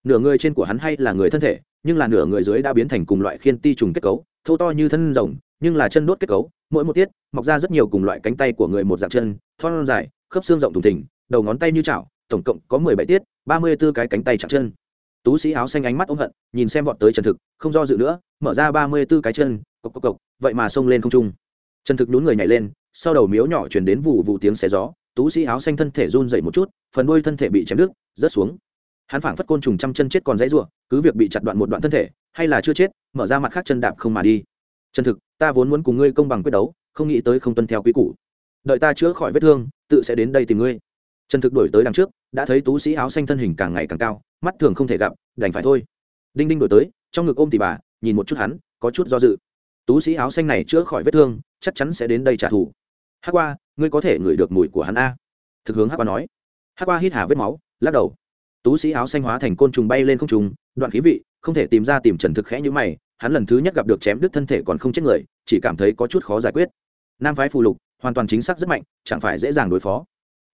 Nửa người trên của hắn hay là người thân thể, nhưng là nửa người dưới đã biến thành cùng loại khiên ti trùng kết cấu, thô to như thân rồng, nhưng là chân đốt kết cấu, mỗi một tiết, mọc ra rất nhiều cùng loại cánh tay của người một dạng chân, thon dài, khớp xương rộng thùng thình, đầu ngón tay như chảo, tổng cộng có mười bảy tiết, ba mươi b ố cái cánh tay chạm chân tú sĩ áo xanh ánh mắt ôm hận, nhìn xem vọt tới trần thực, không do dự nữa, mở ra ba mươi b ố cái chân, cộc cộc cộc, vậy mà xông lên không trung. Trần thực nhún người nhảy lên, sau đầu miếu nhỏ chuyển đến vụ vụ tiếng xé gió, tú sĩ áo xanh thân thể run dậy một chút, phần đuôi thân thể bị chém đứt, rớt xuống. Hắn phảng phất côn trùng trăm chân chết còn dãy ruộng cứ việc bị chặt đoạn một đoạn thân thể, hay là chưa chết, mở ra mặt khác chân đạp không mà đi. Trần thực, ta vốn muốn cùng ngươi công bằng quyết đấu, không nghĩ tới không tuân theo quý củ. Đợi ta chữa khỏi vết thương, tự sẽ đến đây tìm ngươi trần thực đổi tới đằng trước, đã thấy tú sĩ áo xanh thân hình càng ngày càng cao, mắt thường không thể gặp, đành phải thôi. Đinh đinh đổi tới, trong ngực ôm tỷ bà, nhìn một chút hắn, có chút do dự. Tú sĩ áo xanh này chữa khỏi vết thương, chắc chắn sẽ đến đây trả thù. Hát qua, ngươi có thể ngửi được mùi của hắn a? Thực hướng hát qua nói. Hát qua hít hà vết máu, lắc đầu. Tú sĩ áo xanh hóa thành côn trùng bay lên không trùng đoạn khí vị, không thể tìm ra tìm trần thực khẽ như mày, hắn lần thứ nhất gặp được chém đứt thân thể còn không chết người, chỉ cảm thấy có chút khó giải quyết. Nam phái phù lục, hoàn toàn chính xác rất mạnh, chẳng phải dễ dàng đối phó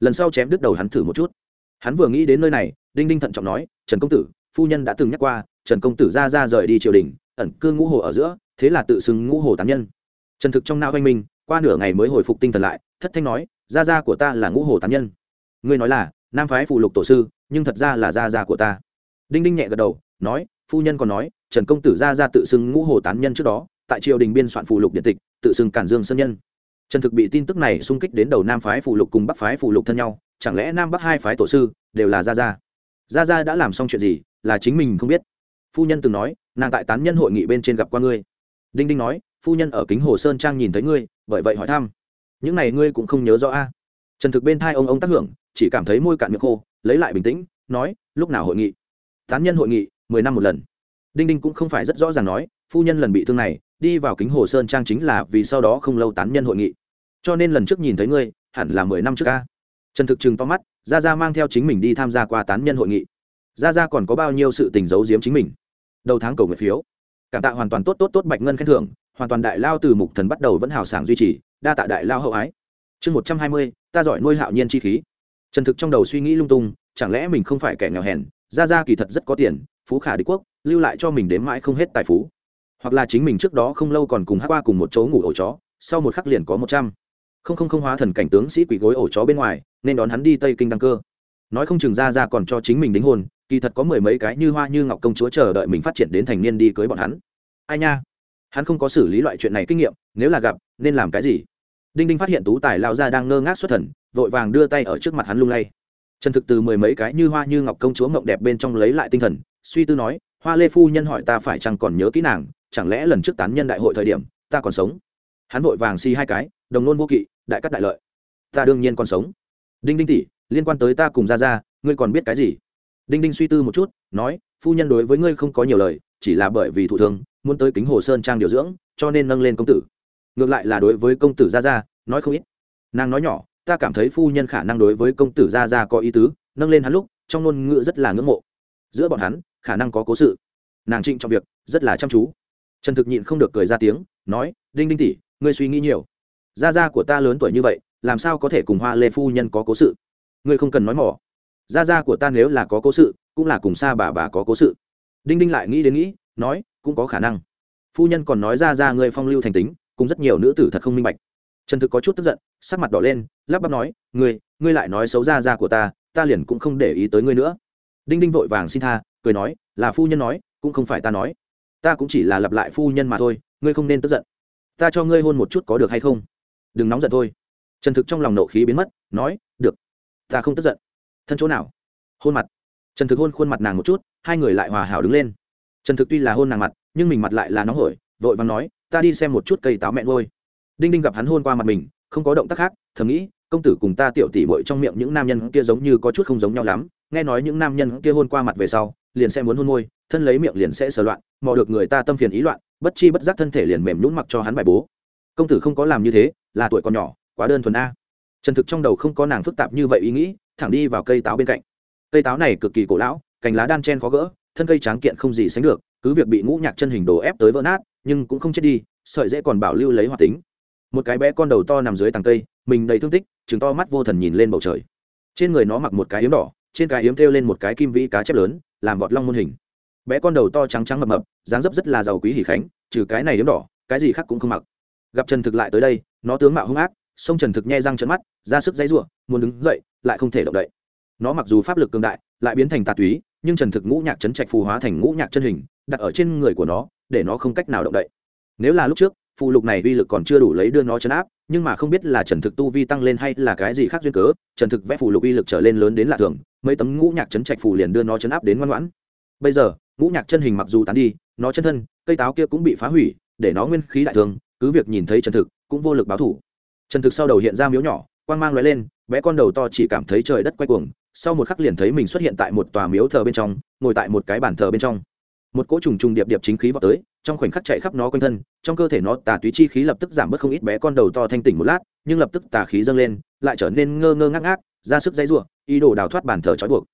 lần sau chém đứt đầu hắn thử một chút. Hắn vừa nghĩ đến nơi này, đinh đinh thận trọng nói, trần công tử, phu nhân đã từng nhắc qua, trần công tử ra ra rời đi triều đình, ẩn cư ngũ hồ ở giữa, thế là tự xưng ngũ hồ tán nhân. Trần thực trong nao oanh minh qua nửa ngày mới hồi phục tinh thần lại, thất thanh nói, gia gia của ta là ngũ hồ tán nhân. Ngươi nói là, nam phái phụ lục tổ sư, nhưng thật ra là gia gia của ta. Đinh đinh nhẹ gật đầu, nói, phu nhân còn nói, trần công tử gia gia tự xưng ngũ hồ tán nhân trước đó, tại triều đình biên soạn phụ lục điện tịch, tự xưng cản dương sơn nhân trần thực bị tin tức này xung kích đến đầu nam phái phụ lục cùng bắc phái phụ lục thân nhau, chẳng lẽ nam bắc hai phái tổ sư đều là gia gia? Gia gia đã làm xong chuyện gì là chính mình không biết. Phu nhân từng nói, nàng tại tán nhân hội nghị bên trên gặp qua ngươi. Đinh đinh nói, phu nhân ở kính hồ sơn trang nhìn thấy ngươi, bởi vậy hỏi thăm. Những này ngươi cũng không nhớ rõ a? Trần thực bên thai ông ông tác hưởng, chỉ cảm thấy môi cạn miệng khô, lấy lại bình tĩnh, nói, lúc nào hội nghị? Tán nhân hội nghị, mười năm một lần. Đinh đinh cũng không phải rất rõ ràng nói, phu nhân lần bị thương này đi vào kính hồ sơn trang chính là vì sau đó không lâu tán nhân hội nghị. Cho nên lần trước nhìn thấy ngươi, hẳn là mười năm trước ca trần thực trừng to mắt ra ra mang theo chính mình đi tham gia qua tán nhân hội nghị. Ra ra còn có bao nhiêu sự tình giấu giếm chính mình? Đầu tháng cầu nguyện phiếu. Cảm tạ hoàn toàn tốt tốt tốt bạch ngân khen thưởng, hoàn toàn đại lao từ mục thần bắt đầu vẫn hào sảng duy trì, đa tạ đại lao hậu ái. Chương một trăm hai mươi, ta giỏi nuôi hạo nhiên chi khí. Trần thực trong đầu suy nghĩ lung tung, chẳng lẽ mình không phải kẻ nghèo hèn? Ra ra kỳ thật rất có tiền, phú khả đế quốc, lưu lại cho mình đếm mãi không hết tài phú hoặc là chính mình trước đó không lâu còn cùng hát qua cùng một chỗ ngủ ổ chó, sau một khắc liền có một trăm. Không không không hóa thần cảnh tướng sĩ quỷ gối ổ chó bên ngoài, nên đón hắn đi tây kinh đăng cơ. Nói không chừng ra ra còn cho chính mình đính hôn kỳ thật có mười mấy cái như hoa như ngọc công chúa chờ đợi mình phát triển đến thành niên đi cưới bọn hắn. Ai nha? Hắn không có xử lý loại chuyện này kinh nghiệm, nếu là gặp, nên làm cái gì? Đinh đinh phát hiện tú tài lao ra đang ngơ ngác xuất thần, vội vàng đưa tay ở trước mặt hắn lung lay. Trần thực từ mười mấy cái như hoa như ngọc công chúa mộng đẹp bên trong lấy lại tinh thần, suy tư nói, hoa lê phu nhân hỏi ta phải chăng còn nhớ kỹ nàng chẳng lẽ lần trước tán nhân đại hội thời điểm, ta còn sống? Hắn vội vàng si hai cái, đồng nôn vô kỵ, đại cắt đại lợi. Ta đương nhiên còn sống. Đinh đinh tỷ, liên quan tới ta cùng ra ra ngươi còn biết cái gì? Đinh đinh suy tư một chút, nói, phu nhân đối với ngươi không có nhiều lời, chỉ là bởi vì thủ thương, muốn tới kính hồ sơn trang điều dưỡng, cho nên nâng lên công tử. Ngược lại là đối với công tử gia gia, nói không ít. Nàng nói nhỏ, ta cảm thấy phu nhân khả năng đối với công tử gia gia có ý tứ, nâng lên hắn lúc, trong ngôn ngữ rất là ngưỡng mộ. Giữa bọn hắn, khả năng có cố sự. Nàng trịnh trong việc, rất là chăm chú trần thực nhịn không được cười ra tiếng, nói, đinh đinh tỷ, ngươi suy nghĩ nhiều. Gia gia của ta lớn tuổi như vậy, làm sao có thể cùng hoa lê phu nhân có cố sự? Ngươi không cần nói mỏ. Gia gia của ta nếu là có cố sự, cũng là cùng xa bà bà có cố sự. Đinh đinh lại nghĩ đến nghĩ, nói, cũng có khả năng. Phu nhân còn nói ra ra ngươi phong lưu thành tính, cùng rất nhiều nữ tử thật không minh bạch. Trần thực có chút tức giận, sắc mặt đỏ lên, lắp bắp nói, ngươi ngươi lại nói xấu ra ra của ta ta liền cũng không để ý tới ngươi nữa. Đinh đinh vội vàng xin tha, cười nói, là phu nhân nói, cũng không phải ta nói ta cũng chỉ là lặp lại phu nhân mà thôi, ngươi không nên tức giận. Ta cho ngươi hôn một chút có được hay không? Đừng nóng giận thôi. Trần thực trong lòng nộ khí biến mất, nói, được, ta không tức giận. Thân chỗ nào? Hôn mặt. Trần thực hôn khuôn mặt nàng một chút, hai người lại hòa hảo đứng lên. Trần thực tuy là hôn nàng mặt, nhưng mình mặt lại là nóng hổi, vội vàng nói, ta đi xem một chút cây táo mẹ ngôi đinh đinh gặp hắn hôn qua mặt mình, không có động tác khác, thầm nghĩ, công tử cùng ta tiểu tỷ bội trong miệng những nam nhân kia giống như có chút không giống nhau lắm, nghe nói những nam nhân kia hôn qua mặt về sau, liền sẽ muốn hôn môi thân lấy miệng liền sẽ sờ loạn, mò được người ta tâm phiền ý loạn, bất chi bất giác thân thể liền mềm nhún mặc cho hắn bài bố. Công tử không có làm như thế, là tuổi còn nhỏ, quá đơn thuần a. Trần thực trong đầu không có nàng phức tạp như vậy ý nghĩ, thẳng đi vào cây táo bên cạnh. Cây táo này cực kỳ cổ lão, cành lá đan chen khó gỡ, thân cây tráng kiện không gì sánh được, cứ việc bị ngũ nhạc chân hình đồ ép tới vỡ nát, nhưng cũng không chết đi, sợi dễ còn bảo lưu lấy hoạt tính. Một cái bé con đầu to nằm dưới tàng cây, mình đầy thương tích chứng to mắt vô thần nhìn lên bầu trời. Trên người nó mặc một cái yếm đỏ, trên cái yếm thêu lên một cái kim vĩ cá chép lớn, làm vọt long môn hình bé con đầu to trắng trắng mập mập, dáng dấp rất là giàu quý hỉ khánh, trừ cái này yếm đỏ, cái gì khác cũng không mặc. Gặp trần thực lại tới đây, nó tướng mạo hung ác, sông trần thực nhai răng trận mắt, ra sức dãy r u ộ muốn đứng dậy, lại không thể động đậy. Nó mặc dù pháp lực cường đại, lại biến thành tà túy, nhưng trần thực ngũ nhạc trấn trạch phù hóa thành ngũ nhạc chân hình, đặt ở trên người của nó, để nó không cách nào động đậy. Nếu là lúc trước, phù lục này uy lực còn chưa đủ lấy đưa nó chấn áp, nhưng mà không biết là trần thực tu vi tăng lên hay là cái gì khác duyên cớ, trần thực vẽ phù lục uy lực trở lên lớn đến lạ thường, mấy tấm ngũ nhạc trấn trạch phù liền đưa nó chấn áp đến ngoan ngoãn. Bây giờ ngũ nhạc chân hình mặc dù tán đi, nó chân thân, cây táo kia cũng bị phá hủy, để nó nguyên khí đại thương cứ việc nhìn thấy trần thực, cũng vô lực báo thủ. Trần thực sau đầu hiện ra miếu nhỏ, quang mang l lên, bé con đầu to chỉ cảm thấy trời đất quay cuồng, sau một khắc liền thấy mình xuất hiện tại một tòa miếu thờ bên trong, ngồi tại một cái bàn thờ bên trong. Một cỗ trùng trùng điệp điệp chính khí vào tới, trong khoảnh khắc chạy khắp nó quanh thân, trong cơ thể nó tà túy chi khí lập tức giảm bớt không ít bé con đầu to thanh tỉnh một lát, nhưng lập tức tà khí dâng lên, lại trở nên ngơ ngơ ngác ngác, ra sức dãy ruộng ý đồ đào thoát bàn thờ trói buộc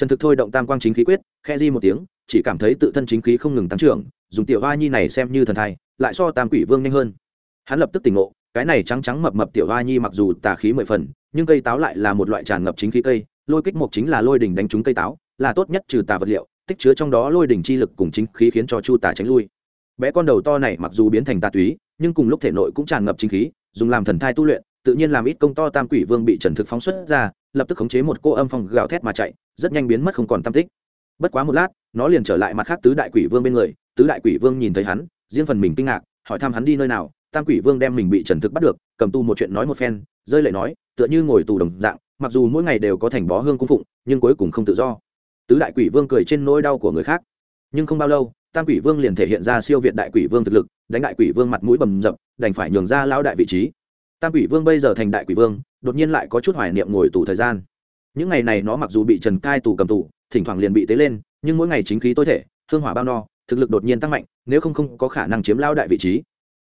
trần thực thôi động tam quang chính khí quyết khe di một tiếng, chỉ cảm thấy tự thân chính khí không ngừng tăng trưởng, dùng tiểu hoa nhi này xem như thần thai, lại so tam quỷ vương nhanh hơn. Hắn lập tức tỉnh ngộ, cái này trắng trắng mập mập tiểu hoa nhi mặc dù tà khí mười phần, nhưng cây táo lại là một loại tràn ngập chính khí cây, lôi kích mục chính là lôi đỉnh đánh trúng cây táo, là tốt nhất trừ tà vật liệu, tích chứa trong đó lôi đỉnh chi lực cùng chính khí khiến cho chu tà tránh lui. Bé con đầu to này mặc dù biến thành tà túy, nhưng cùng lúc thể nội cũng tràn ngập chính khí, dùng làm thần thai tu luyện tự nhiên làm ít công to tam quỷ vương bị trần thực phóng xuất ra, lập tức khống chế một cô âm phong gào thét mà chạy, rất nhanh biến mất không còn tam tích. Bất quá một lát, nó liền trở lại mặt khác tứ đại quỷ vương bên người, tứ đại quỷ vương nhìn thấy hắn, riêng phần mình kinh ngạc, hỏi thăm hắn đi nơi nào, tam quỷ vương đem mình bị trần thực bắt được, cầm tu một chuyện nói một phen, rơi lệ nói, tựa như ngồi tù đồng dạng, mặc dù mỗi ngày đều có thành bó hương cung phụng, nhưng cuối cùng không tự do. Tứ đại quỷ vương cười trên nỗi đau của người khác. Nhưng không bao lâu, tam quỷ vương liền thể hiện ra siêu việt đại quỷ vương thực lực, đánh đại quỷ vương mặt mũi bầm dập, đành phải nhường ra lao đại vị trí tam quỷ vương bây giờ thành đại quỷ vương, đột nhiên lại có chút hoài niệm ngồi tù thời gian. Những ngày này nó mặc dù bị trần cai tù cầm tù, thỉnh thoảng liền bị tế lên, nhưng mỗi ngày chính khí tối thể, hương hỏa bao no, thực lực đột nhiên tăng mạnh, nếu không không có khả năng chiếm lao đại vị trí.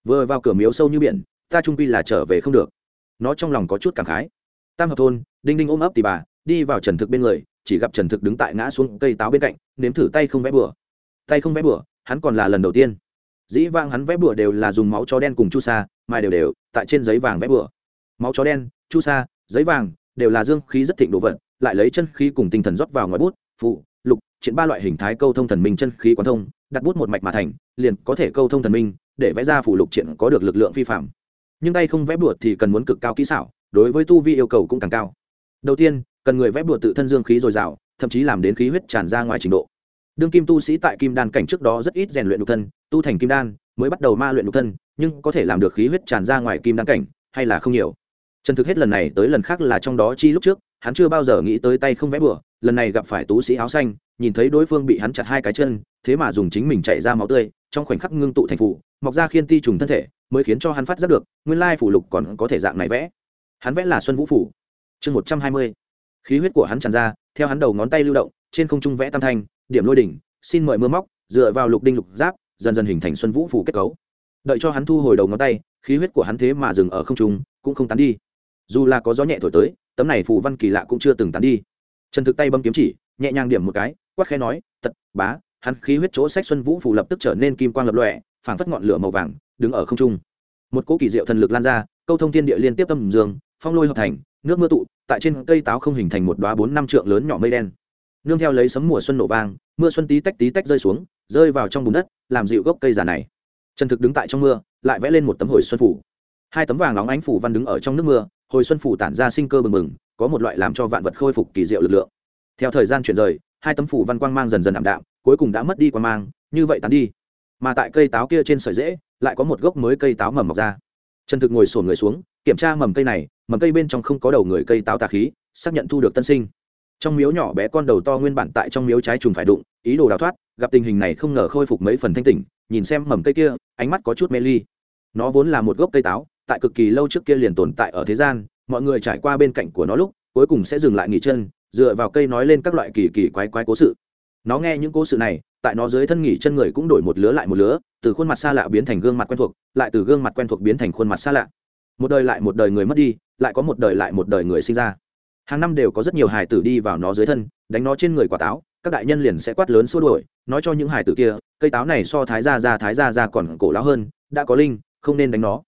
Vừa vào cửa miếu sâu như biển, ta trung quy là trở về không được. Nó trong lòng có chút cảm khái. Tam hợp thôn, đinh đinh ôm ấp tì bà, đi vào trần thực bên người, chỉ gặp trần thực đứng tại ngã xuống cây táo bên cạnh, nếm thử tay không vẽ bừa. Tay không vẽ bừa, hắn còn là lần đầu tiên dĩ vang hắn vẽ bừa đều là dùng máu chó đen cùng chu sa mài đều đều tại trên giấy vàng vẽ bừa. Máu chó đen, chu sa, giấy vàng đều là dương khí rất thịnh đồ vật, lại lấy chân khí cùng tinh thần rót vào ngoài bút, phụ, lục triển ba loại hình thái câu thông thần minh chân khí quán thông, đặt bút một mạch mà thành, liền có thể câu thông thần minh, để vẽ ra phụ lục triển có được lực lượng phi phạm. Nhưng tay không vẽ bửa thì cần muốn cực cao kỹ xảo, đối với tu vi yêu cầu cũng càng cao. Đầu tiên, cần người vẽ bửa tự thân dương khí dồi dào, thậm chí làm đến khí huyết tràn ra ngoài trình độ đương kim tu sĩ tại kim đan cảnh trước đó rất ít rèn luyện nhục thân, tu thành kim đan, mới bắt đầu ma luyện nhục thân, nhưng có thể làm được khí huyết tràn ra ngoài kim đan cảnh, hay là không nhiều. Trần thực hết lần này tới lần khác là trong đó chi lúc trước, hắn chưa bao giờ nghĩ tới tay không vẽ bừa, lần này gặp phải tú sĩ áo xanh, nhìn thấy đối phương bị hắn chặt hai cái chân, thế mà dùng chính mình chạy ra máu tươi, trong khoảnh khắc ngưng tụ thành phủ, mọc ra khiên ti trùng thân thể, mới khiến cho hắn phát giác được, nguyên lai phủ lục còn có thể dạng này vẽ. Hắn vẽ là xuân vũ phủ. Chương một trăm hai mươi. Khí huyết của hắn tràn ra, theo hắn đầu ngón tay lưu động, trên không trung vẽ tam thanh điểm lôi đỉnh, xin mời mưa móc, dựa vào lục đinh lục giáp, dần dần hình thành xuân vũ phủ kết cấu. Đợi cho hắn thu hồi đầu ngón tay, khí huyết của hắn thế mà dừng ở không trung, cũng không tán đi. Dù là có gió nhẹ thổi tới, tấm này phù văn kỳ lạ cũng chưa từng tán đi. Trần thực tay bấm kiếm chỉ, nhẹ nhàng điểm một cái, quát khẽ nói tật bá, hắn khí huyết chỗ sách xuân vũ phù lập tức trở nên kim quang lập lọe phảng phất ngọn lửa màu vàng, đứng ở không trung. Một cỗ kỳ diệu thần lực lan ra, câu thông thiên địa liên tiếp tâm dương, phong lôi hợp thành, nước mưa tụ, tại trên cây táo không hình thành một đoá bốn năm trượng lớn nhỏ mây đen nương theo lấy sấm mùa xuân nổ vang, mưa xuân tí tách tí tách rơi xuống, rơi vào trong bùn đất, làm dịu gốc cây già này. Trần thực đứng tại trong mưa, lại vẽ lên một tấm hồi xuân phủ. Hai tấm vàng nóng ánh phủ văn đứng ở trong nước mưa, hồi xuân phủ tản ra sinh cơ bừng bừng, có một loại làm cho vạn vật khôi phục kỳ diệu lực lượng. Theo thời gian chuyển rời, hai tấm phủ văn quang mang dần dần ảm đạm, cuối cùng đã mất đi quang mang, như vậy tán đi. Mà tại cây táo kia trên sợi rễ, lại có một gốc mới cây táo mầm mọc ra. Trần thực ngồi sổn người xuống, kiểm tra mầm cây này, mầm cây bên trong không có đầu người cây táo tà khí, xác nhận thu được tân sinh trong miếu nhỏ bé con đầu to nguyên bản tại trong miếu trái trùng phải đụng, ý đồ đào thoát, gặp tình hình này không ngờ khôi phục mấy phần thanh tỉnh, nhìn xem mầm cây kia, ánh mắt có chút mê ly. Nó vốn là một gốc cây táo, tại cực kỳ lâu trước kia liền tồn tại ở thế gian, mọi người trải qua bên cạnh của nó lúc, cuối cùng sẽ dừng lại nghỉ chân, dựa vào cây nói lên các loại kỳ kỳ quái quái cố sự. Nó nghe những cố sự này, tại nó dưới thân nghỉ chân người cũng đổi một lứa lại một lứa, từ khuôn mặt xa lạ biến thành gương mặt quen thuộc, lại từ gương mặt quen thuộc biến thành khuôn mặt xa lạ. Một đời lại một đời người mất đi, lại có một đời lại một đời người sinh ra hàng năm đều có rất nhiều hài tử đi vào nó dưới thân, đánh nó trên người quả táo, các đại nhân liền sẽ quát lớn xua đuổi, nói cho những hài tử kia, cây táo này so thái gia ra thái gia ra còn cổ lão hơn, đã có linh, không nên đánh nó.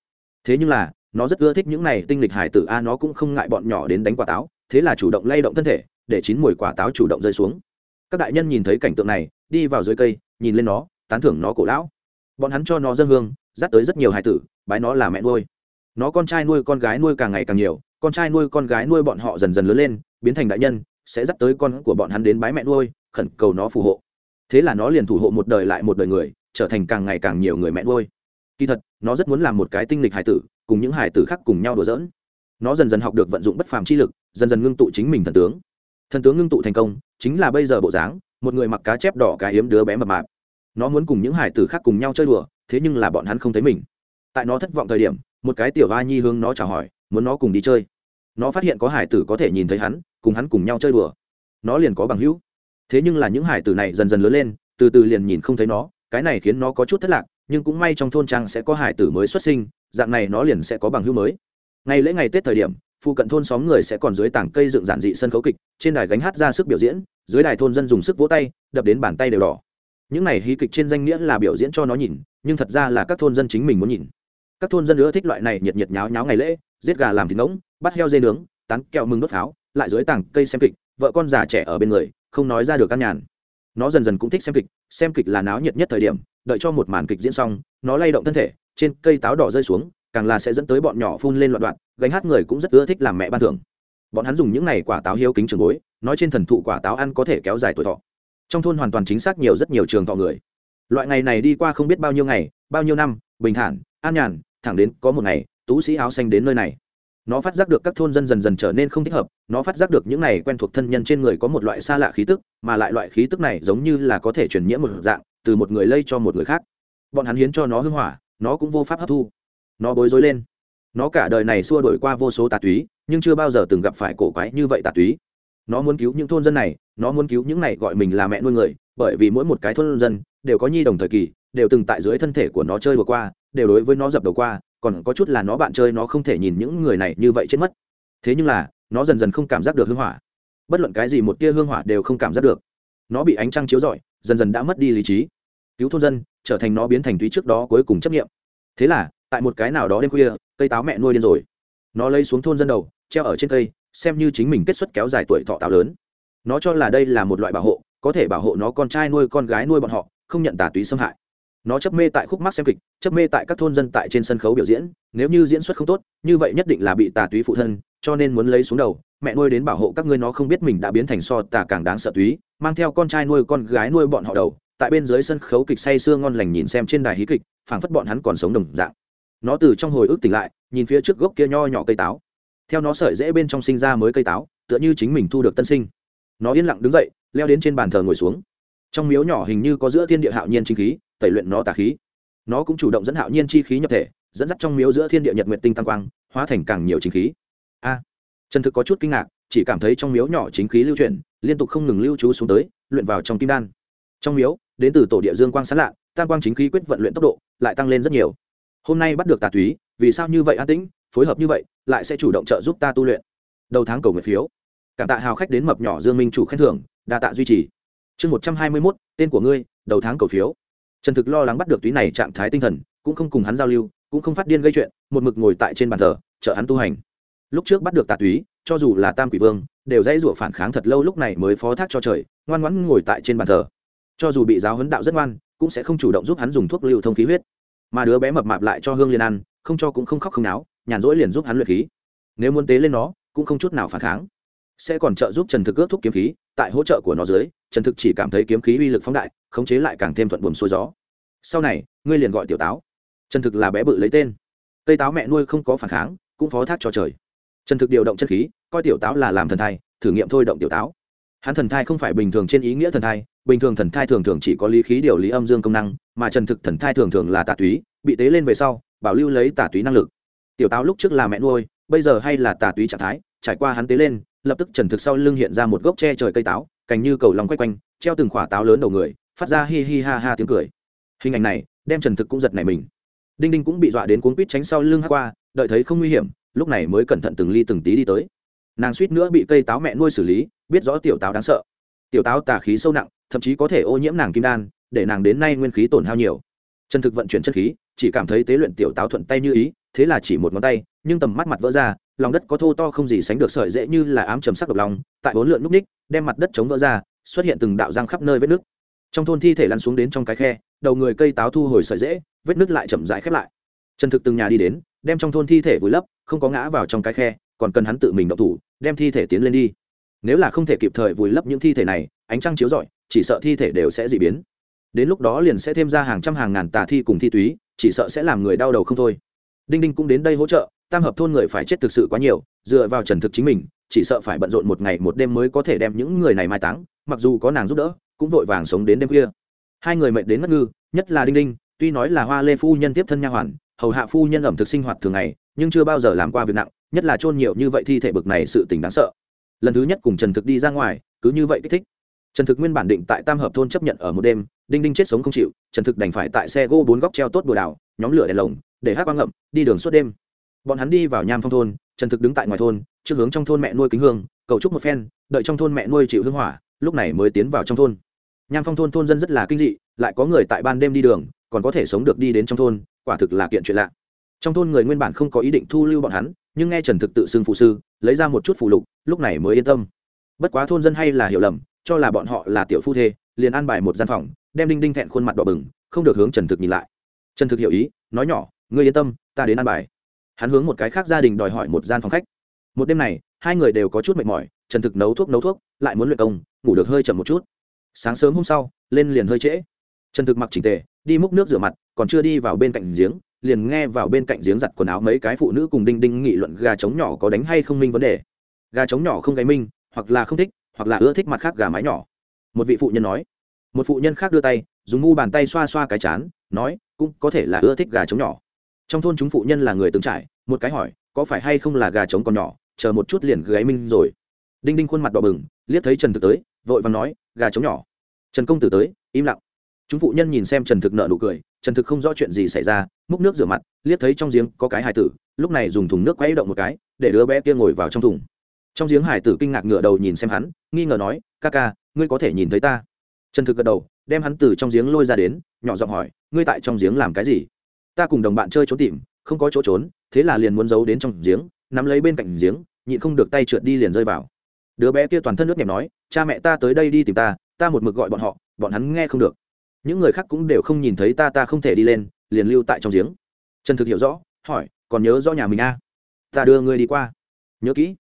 Thế nhưng là, nó rất ưa thích những này tinh lịch hài tử, a, nó cũng không ngại bọn nhỏ đến đánh quả táo, thế là chủ động lay động thân thể, để chín mùi quả táo chủ động rơi xuống. Các đại nhân nhìn thấy cảnh tượng này, đi vào dưới cây, nhìn lên nó, tán thưởng nó cổ lão. Bọn hắn cho nó dân hương, dắt tới rất nhiều hài tử, bái nó là mẹ nuôi. Nó con trai nuôi con gái nuôi càng ngày càng nhiều con trai nuôi con gái nuôi bọn họ dần dần lớn lên, biến thành đại nhân, sẽ dắt tới con của bọn hắn đến bái mẹ nuôi, khẩn cầu nó phù hộ. Thế là nó liền thủ hộ một đời lại một đời người, trở thành càng ngày càng nhiều người mẹ nuôi. Kỳ thật, nó rất muốn làm một cái tinh lịch hải tử, cùng những hải tử khác cùng nhau đùa giỡn. Nó dần dần học được vận dụng bất phàm chi lực, dần dần ngưng tụ chính mình thần tướng. Thần tướng ngưng tụ thành công, chính là bây giờ bộ dáng, một người mặc cá chép đỏ cái hiếm đứa bé mập mạp. Nó muốn cùng những hải tử khác cùng nhau chơi đùa, thế nhưng là bọn hắn không thấy mình. Tại nó thất vọng thời điểm, một cái tiểu va nhi hướng nó chào hỏi, muốn nó cùng đi chơi nó phát hiện có hải tử có thể nhìn thấy hắn, cùng hắn cùng nhau chơi đùa. Nó liền có bằng hữu. Thế nhưng là những hải tử này dần dần lớn lên, từ từ liền nhìn không thấy nó, cái này khiến nó có chút thất lạc, nhưng cũng may trong thôn trang sẽ có hải tử mới xuất sinh, dạng này nó liền sẽ có bằng hữu mới. Ngày lễ ngày tết thời điểm, phụ cận thôn xóm người sẽ còn dưới tảng cây dựng giản dị sân khấu kịch, trên đài gánh hát ra sức biểu diễn, dưới đài thôn dân dùng sức vỗ tay, đập đến bàn tay đều đỏ. Những này hí kịch trên danh nghĩa là biểu diễn cho nó nhìn, nhưng thật ra là các thôn dân chính mình muốn nhìn. Các thôn dân nữa thích loại này nhiệt nhiệt nháo nháo ngày lễ, giết gà làm thịt ngỗng bắt heo dê nướng, tán kẹo mừng đốt pháo, lại dưới tảng cây xem kịch, vợ con già trẻ ở bên người, không nói ra được căn nhàn. Nó dần dần cũng thích xem kịch xem kịch là náo nhiệt nhất thời điểm, đợi cho một màn kịch diễn xong, nó lay động thân thể, trên cây táo đỏ rơi xuống, càng là sẽ dẫn tới bọn nhỏ phun lên loạn đoạn gánh hát người cũng rất ưa thích làm mẹ ban thưởng. Bọn hắn dùng những này quả táo hiếu kính trường bối, nói trên thần thụ quả táo ăn có thể kéo dài tuổi thọ. Trong thôn hoàn toàn chính xác nhiều rất nhiều trường thọ người. Loại ngày này đi qua không biết bao nhiêu ngày, bao nhiêu năm, bình thản, an nhàn, thẳng đến có một ngày, tú sĩ áo xanh đến nơi này nó phát giác được các thôn dân dần dần trở nên không thích hợp, nó phát giác được những này quen thuộc thân nhân trên người có một loại xa lạ khí tức, mà lại loại khí tức này giống như là có thể chuyển nhiễm một dạng, từ một người lây cho một người khác. Bọn hắn hiến cho nó hưng hỏa, nó cũng vô pháp hấp thu. Nó bối rối lên. Nó cả đời này xua đổi qua vô số tà túy, nhưng chưa bao giờ từng gặp phải cổ quái như vậy tà túy. Nó muốn cứu những thôn dân này, nó muốn cứu những này gọi mình là mẹ nuôi người, bởi vì mỗi một cái thôn dân đều có nhi đồng thời kỳ, đều từng tại dưới thân thể của nó chơi vừa qua, đều đối với nó dập đầu qua còn có chút là nó bạn chơi nó không thể nhìn những người này như vậy chết mất. Thế nhưng là, nó dần dần không cảm giác được hương hỏa. Bất luận cái gì một tia hương hỏa đều không cảm giác được. Nó bị ánh trăng chiếu rọi, dần dần đã mất đi lý trí. Cứu thôn dân, trở thành nó biến thành túy trước đó cuối cùng chấp nghiệm thế là, tại một cái nào đó đêm khuya, cây táo mẹ nuôi điên rồi. Nó lấy xuống thôn dân đầu, treo ở trên cây, xem như chính mình kết xuất kéo dài tuổi thọ táo lớn. Nó cho là đây là một loại bảo hộ, có thể bảo hộ nó con trai nuôi con gái nuôi bọn họ, không nhận tà túy xâm hại nó chấp mê tại khúc mắc xem kịch, chấp mê tại các thôn dân tại trên sân khấu biểu diễn. Nếu như diễn xuất không tốt, như vậy nhất định là bị tà túy phụ thân, cho nên muốn lấy xuống đầu. Mẹ nuôi đến bảo hộ các ngươi nó không biết mình đã biến thành so tà càng đáng sợ túy, mang theo con trai nuôi con gái nuôi bọn họ đầu. Tại bên dưới sân khấu kịch say sưa ngon lành nhìn xem trên đài hí kịch, phảng phất bọn hắn còn sống đồng dạng. Nó từ trong hồi ức tỉnh lại, nhìn phía trước gốc kia nho nhỏ cây táo. Theo nó sợi dễ bên trong sinh ra mới cây táo, tựa như chính mình thu được tân sinh. Nó yên lặng đứng dậy, leo đến trên bàn thờ ngồi xuống. Trong miếu nhỏ hình như có giữa thiên địa hạo nhiên chính khí tẩy luyện nó tà khí. Nó cũng chủ động dẫn hạo nhiên chi khí nhập thể, dẫn dắt trong miếu giữa thiên địa nhật nguyện tinh tăng quang, hóa thành càng nhiều chính khí. A, trần thực có chút kinh ngạc, chỉ cảm thấy trong miếu nhỏ chính khí lưu chuyển, liên tục không ngừng lưu trú xuống tới, luyện vào trong kim đan. Trong miếu, đến từ tổ địa dương quang sán lạ, tam quang chính khí quyết vận luyện tốc độ lại tăng lên rất nhiều. Hôm nay bắt được tà túy, vì sao như vậy an tĩnh, phối hợp như vậy, lại sẽ chủ động trợ giúp ta tu luyện? Đầu tháng cầu nguyện phiếu. Cảm tạ hào khách đến mập nhỏ dương minh chủ khen thưởng, đa tạ duy trì. Chương một trăm hai mươi mốt, tên của ngươi, đầu tháng cầu phiếu trần thực lo lắng bắt được túy này trạng thái tinh thần, cũng không cùng hắn giao lưu, cũng không phát điên gây chuyện, một mực ngồi tại trên bàn thờ chở hắn tu hành. Lúc trước bắt được tà túy, cho dù là tam quỷ vương, đều dãy rủa phản kháng thật lâu lúc này mới phó thác cho trời, ngoan ngoãn ngồi tại trên bàn thờ. Cho dù bị giáo huấn đạo rất ngoan, cũng sẽ không chủ động giúp hắn dùng thuốc lưu thông khí huyết. Mà đứa bé mập mạp lại cho hương liền ăn, không cho cũng không khóc không náo, nhàn rỗi liền giúp hắn luyện khí. Nếu muốn tế lên nó, cũng không chút nào phản kháng. Sẽ còn trợ giúp trần thực ước thúc kiếm khí, tại hỗ trợ của nó dưới, trần thực chỉ cảm thấy kiếm khí uy lực phóng đại khống chế lại càng thêm thuận buồm xuôi gió. Sau này, ngươi liền gọi tiểu táo. Trần thực là bé bự lấy tên. Cây táo mẹ nuôi không có phản kháng, cũng phó thác cho trời. Trần thực điều động chân khí, coi tiểu táo là làm thần thai, thử nghiệm thôi động tiểu táo. Hắn thần thai không phải bình thường trên ý nghĩa thần thai, bình thường thần thai thường thường chỉ có lý khí điều lý âm dương công năng, mà trần thực thần thai thường thường là tà túy, bị tế lên về sau, bảo lưu lấy tà túy năng lực. Tiểu táo lúc trước là mẹ nuôi, bây giờ hay là tà túy trạng thái, trải qua hắn tế lên, lập tức trần thực sau lưng hiện ra một gốc tre trời cây táo, cành như cầu lòng quay quanh, treo từng khỏa táo lớn đầu người phát ra hi hi ha ha tiếng cười. Hình ảnh này đem trần thực cũng giật nảy mình. Đinh đinh cũng bị dọa đến cuốn quýt tránh sau lưng hát qua, đợi thấy không nguy hiểm, lúc này mới cẩn thận từng ly từng tí đi tới. Nàng suýt nữa bị cây táo mẹ nuôi xử lý, biết rõ tiểu táo đáng sợ. Tiểu táo tà khí sâu nặng, thậm chí có thể ô nhiễm nàng kim đan, để nàng đến nay nguyên khí tổn hao nhiều. Trần thực vận chuyển chất khí, chỉ cảm thấy tế luyện tiểu táo thuận tay như ý, thế là chỉ một ngón tay, nhưng tầm mắt mặt vỡ ra, lòng đất có thô to không gì sánh được sợi dễ như là ám trầm sắc độc lòng tại bốn lượn núp ních, đem mặt đất chống vỡ ra, xuất hiện từng đạo răng khắp nơi vết nước trong thôn thi thể lăn xuống đến trong cái khe, đầu người cây táo thu hồi sợi dễ, vết nứt lại chậm rãi khép lại. Trần thực từng nhà đi đến, đem trong thôn thi thể vùi lấp, không có ngã vào trong cái khe, còn cần hắn tự mình động thủ, đem thi thể tiến lên đi. Nếu là không thể kịp thời vùi lấp những thi thể này, ánh trăng chiếu rọi, chỉ sợ thi thể đều sẽ dị biến. Đến lúc đó liền sẽ thêm ra hàng trăm hàng ngàn tà thi cùng thi túy, chỉ sợ sẽ làm người đau đầu không thôi. Đinh đinh cũng đến đây hỗ trợ, tam hợp thôn người phải chết thực sự quá nhiều, dựa vào trần thực chính mình, chỉ sợ phải bận rộn một ngày một đêm mới có thể đem những người này mai táng, mặc dù có nàng giúp đỡ cũng vội vàng sống đến đêm khuya. Hai người mệt đến ngất ngư, nhất là đinh đinh, tuy nói là hoa lê phu nhân tiếp thân nha hoàn, hầu hạ phu nhân ẩm thực sinh hoạt thường ngày, nhưng chưa bao giờ làm qua việc nặng, nhất là chôn nhiều như vậy thi thể bực này sự tình đáng sợ. Lần thứ nhất cùng trần thực đi ra ngoài, cứ như vậy kích thích. Trần thực nguyên bản định tại tam hợp thôn chấp nhận ở một đêm, đinh đinh chết sống không chịu, trần thực đành phải tại xe gỗ bốn góc treo tốt bùa đào nhóm lửa đèn lồng, để hát quang ngậm, đi đường suốt đêm. Bọn hắn đi vào nham phong thôn, trần thực đứng tại ngoài thôn, trước hướng trong thôn mẹ nuôi kính hương, cầu chúc một phen, đợi trong thôn mẹ nuôi chịu hương hỏa, lúc này mới tiến vào trong thôn nham phong thôn thôn dân rất là kinh dị, lại có người tại ban đêm đi đường, còn có thể sống được đi đến trong thôn, quả thực là kiện chuyện lạ. Trong thôn người nguyên bản không có ý định thu lưu bọn hắn, nhưng nghe trần thực tự xưng phụ sư, lấy ra một chút phụ lục, lúc này mới yên tâm. Bất quá thôn dân hay là hiểu lầm, cho là bọn họ là tiểu phu thê, liền an bài một gian phòng, đem đinh đinh thẹn khuôn mặt đỏ bừng, không được hướng trần thực nhìn lại. Trần thực hiểu ý, nói nhỏ, ngươi yên tâm, ta đến an bài. Hắn hướng một cái khác gia đình đòi hỏi một gian phòng khách. Một đêm này, hai người đều có chút mệt mỏi, trần thực nấu thuốc nấu thuốc, lại muốn luyện công, ngủ được hơi chậm một chút sáng sớm hôm sau, lên liền hơi trễ. Trần thực mặc chỉnh tề, đi múc nước rửa mặt, còn chưa đi vào bên cạnh giếng, liền nghe vào bên cạnh giếng giặt quần áo mấy cái phụ nữ cùng đinh đinh nghị luận gà trống nhỏ có đánh hay không minh vấn đề. Gà trống nhỏ không gáy minh, hoặc là không thích, hoặc là ưa thích mặt khác gà mái nhỏ. Một vị phụ nhân nói. Một phụ nhân khác đưa tay, dùng ngu bàn tay xoa xoa cái chán, nói, cũng có thể là ưa thích gà trống nhỏ. Trong thôn chúng phụ nhân là người từng trải, một cái hỏi, có phải hay không là gà trống còn nhỏ, chờ một chút liền gáy minh rồi? Đinh đinh khuôn mặt đỏ bừng, liếc thấy trần thực tới, vội và nói gà trống nhỏ. Trần công tử tới, im lặng. Chúng phụ nhân nhìn xem trần thực nợ nụ cười, trần thực không rõ chuyện gì xảy ra, múc nước rửa mặt, liếc thấy trong giếng có cái hải tử, lúc này dùng thùng nước quay động một cái, để đứa bé kia ngồi vào trong thùng. Trong giếng hải tử kinh ngạc ngựa đầu nhìn xem hắn, nghi ngờ nói, ca ca, ngươi có thể nhìn thấy ta? Trần thực gật đầu, đem hắn từ trong giếng lôi ra đến, nhỏ giọng hỏi, ngươi tại trong giếng làm cái gì? Ta cùng đồng bạn chơi trốn tìm, không có chỗ trốn, thế là liền muốn giấu đến trong giếng, nắm lấy bên cạnh giếng, nhịn không được tay trượt đi liền rơi vào đứa bé kia toàn thân nước nhẹp nói, cha mẹ ta tới đây đi tìm ta ta một mực gọi bọn họ, bọn hắn nghe không được. Những người khác cũng đều không nhìn thấy ta ta không thể đi lên, liền lưu tại trong giếng. Trần thực hiểu rõ, hỏi, còn nhớ rõ nhà mình a à? ta đưa ngươi đi qua. Nhớ kỹ.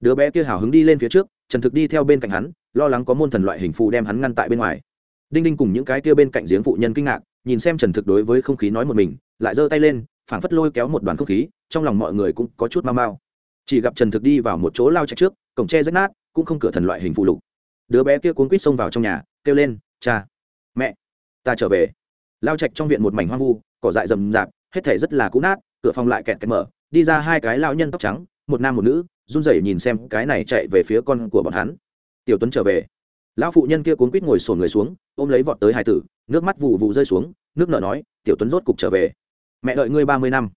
Đứa bé kia hào hứng đi lên phía trước, trần thực đi theo bên cạnh hắn, lo lắng có môn thần loại hình phụ đem hắn ngăn tại bên ngoài. Đinh đinh cùng những cái kia bên cạnh giếng phụ nhân kinh ngạc, nhìn xem trần thực đối với không khí nói một mình, lại giơ tay lên, phảng phất lôi kéo một đoàn không khí, trong lòng mọi người cũng có chút mau mau chỉ gặp trần thực đi vào một chỗ lao chạy trước, cổng tre rách nát, cũng không cửa thần loại hình phụ lục. Đứa bé kia cuốn quýt xông vào trong nhà, kêu lên, cha, mẹ, ta trở về. Lao trạch trong viện một mảnh hoang vu, cỏ dại rầm rạp, hết thể rất là cũ nát, cửa phòng lại kẹt kẹt mở, đi ra hai cái lao nhân tóc trắng, một nam một nữ, run rẩy nhìn xem cái này chạy về phía con của bọn hắn. Tiểu tuấn trở về. Lão phụ nhân kia cuốn quýt ngồi sổn người xuống, ôm lấy vọt tới hải tử, nước mắt vụ vụ rơi xuống, nước nở nói, tiểu tuấn rốt cục trở về. Mẹ đợi ngươi ba mươi năm.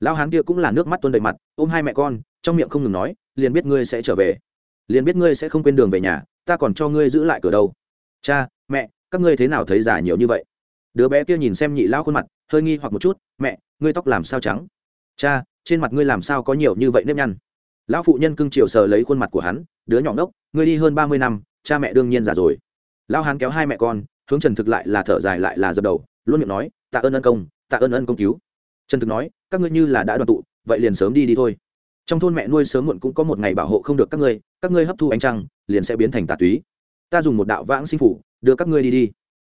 Lão hán kia cũng là nước mắt tuôn đầy mặt, ôm hai mẹ con trong miệng không ngừng nói, liền biết ngươi sẽ trở về. Liền biết ngươi sẽ không quên đường về nhà, ta còn cho ngươi giữ lại cửa đâu. Cha, mẹ, các ngươi thế nào thấy già nhiều như vậy? Đứa bé kia nhìn xem nhị lão khuôn mặt, hơi nghi hoặc một chút, mẹ, ngươi tóc làm sao trắng? Cha, trên mặt ngươi làm sao có nhiều như vậy nếp nhăn? Lão phụ nhân cưng chiều sờ lấy khuôn mặt của hắn, đứa nhỏ ngốc, ngươi đi hơn ba mươi năm, cha mẹ đương nhiên già rồi. Lão hắn kéo hai mẹ con, hướng trần thực lại là thở dài lại là dập đầu, luôn miệng nói, tạ ơn ân công, tạ ơn ân công cứu. Trần thực nói, các ngươi như là đã đoàn tụ, vậy liền sớm đi đi thôi trong thôn mẹ nuôi sớm muộn cũng có một ngày bảo hộ không được các ngươi các ngươi hấp thu ánh trăng, liền sẽ biến thành tà túy. Ta dùng một đạo vãng sinh phủ, đưa các ngươi đi đi.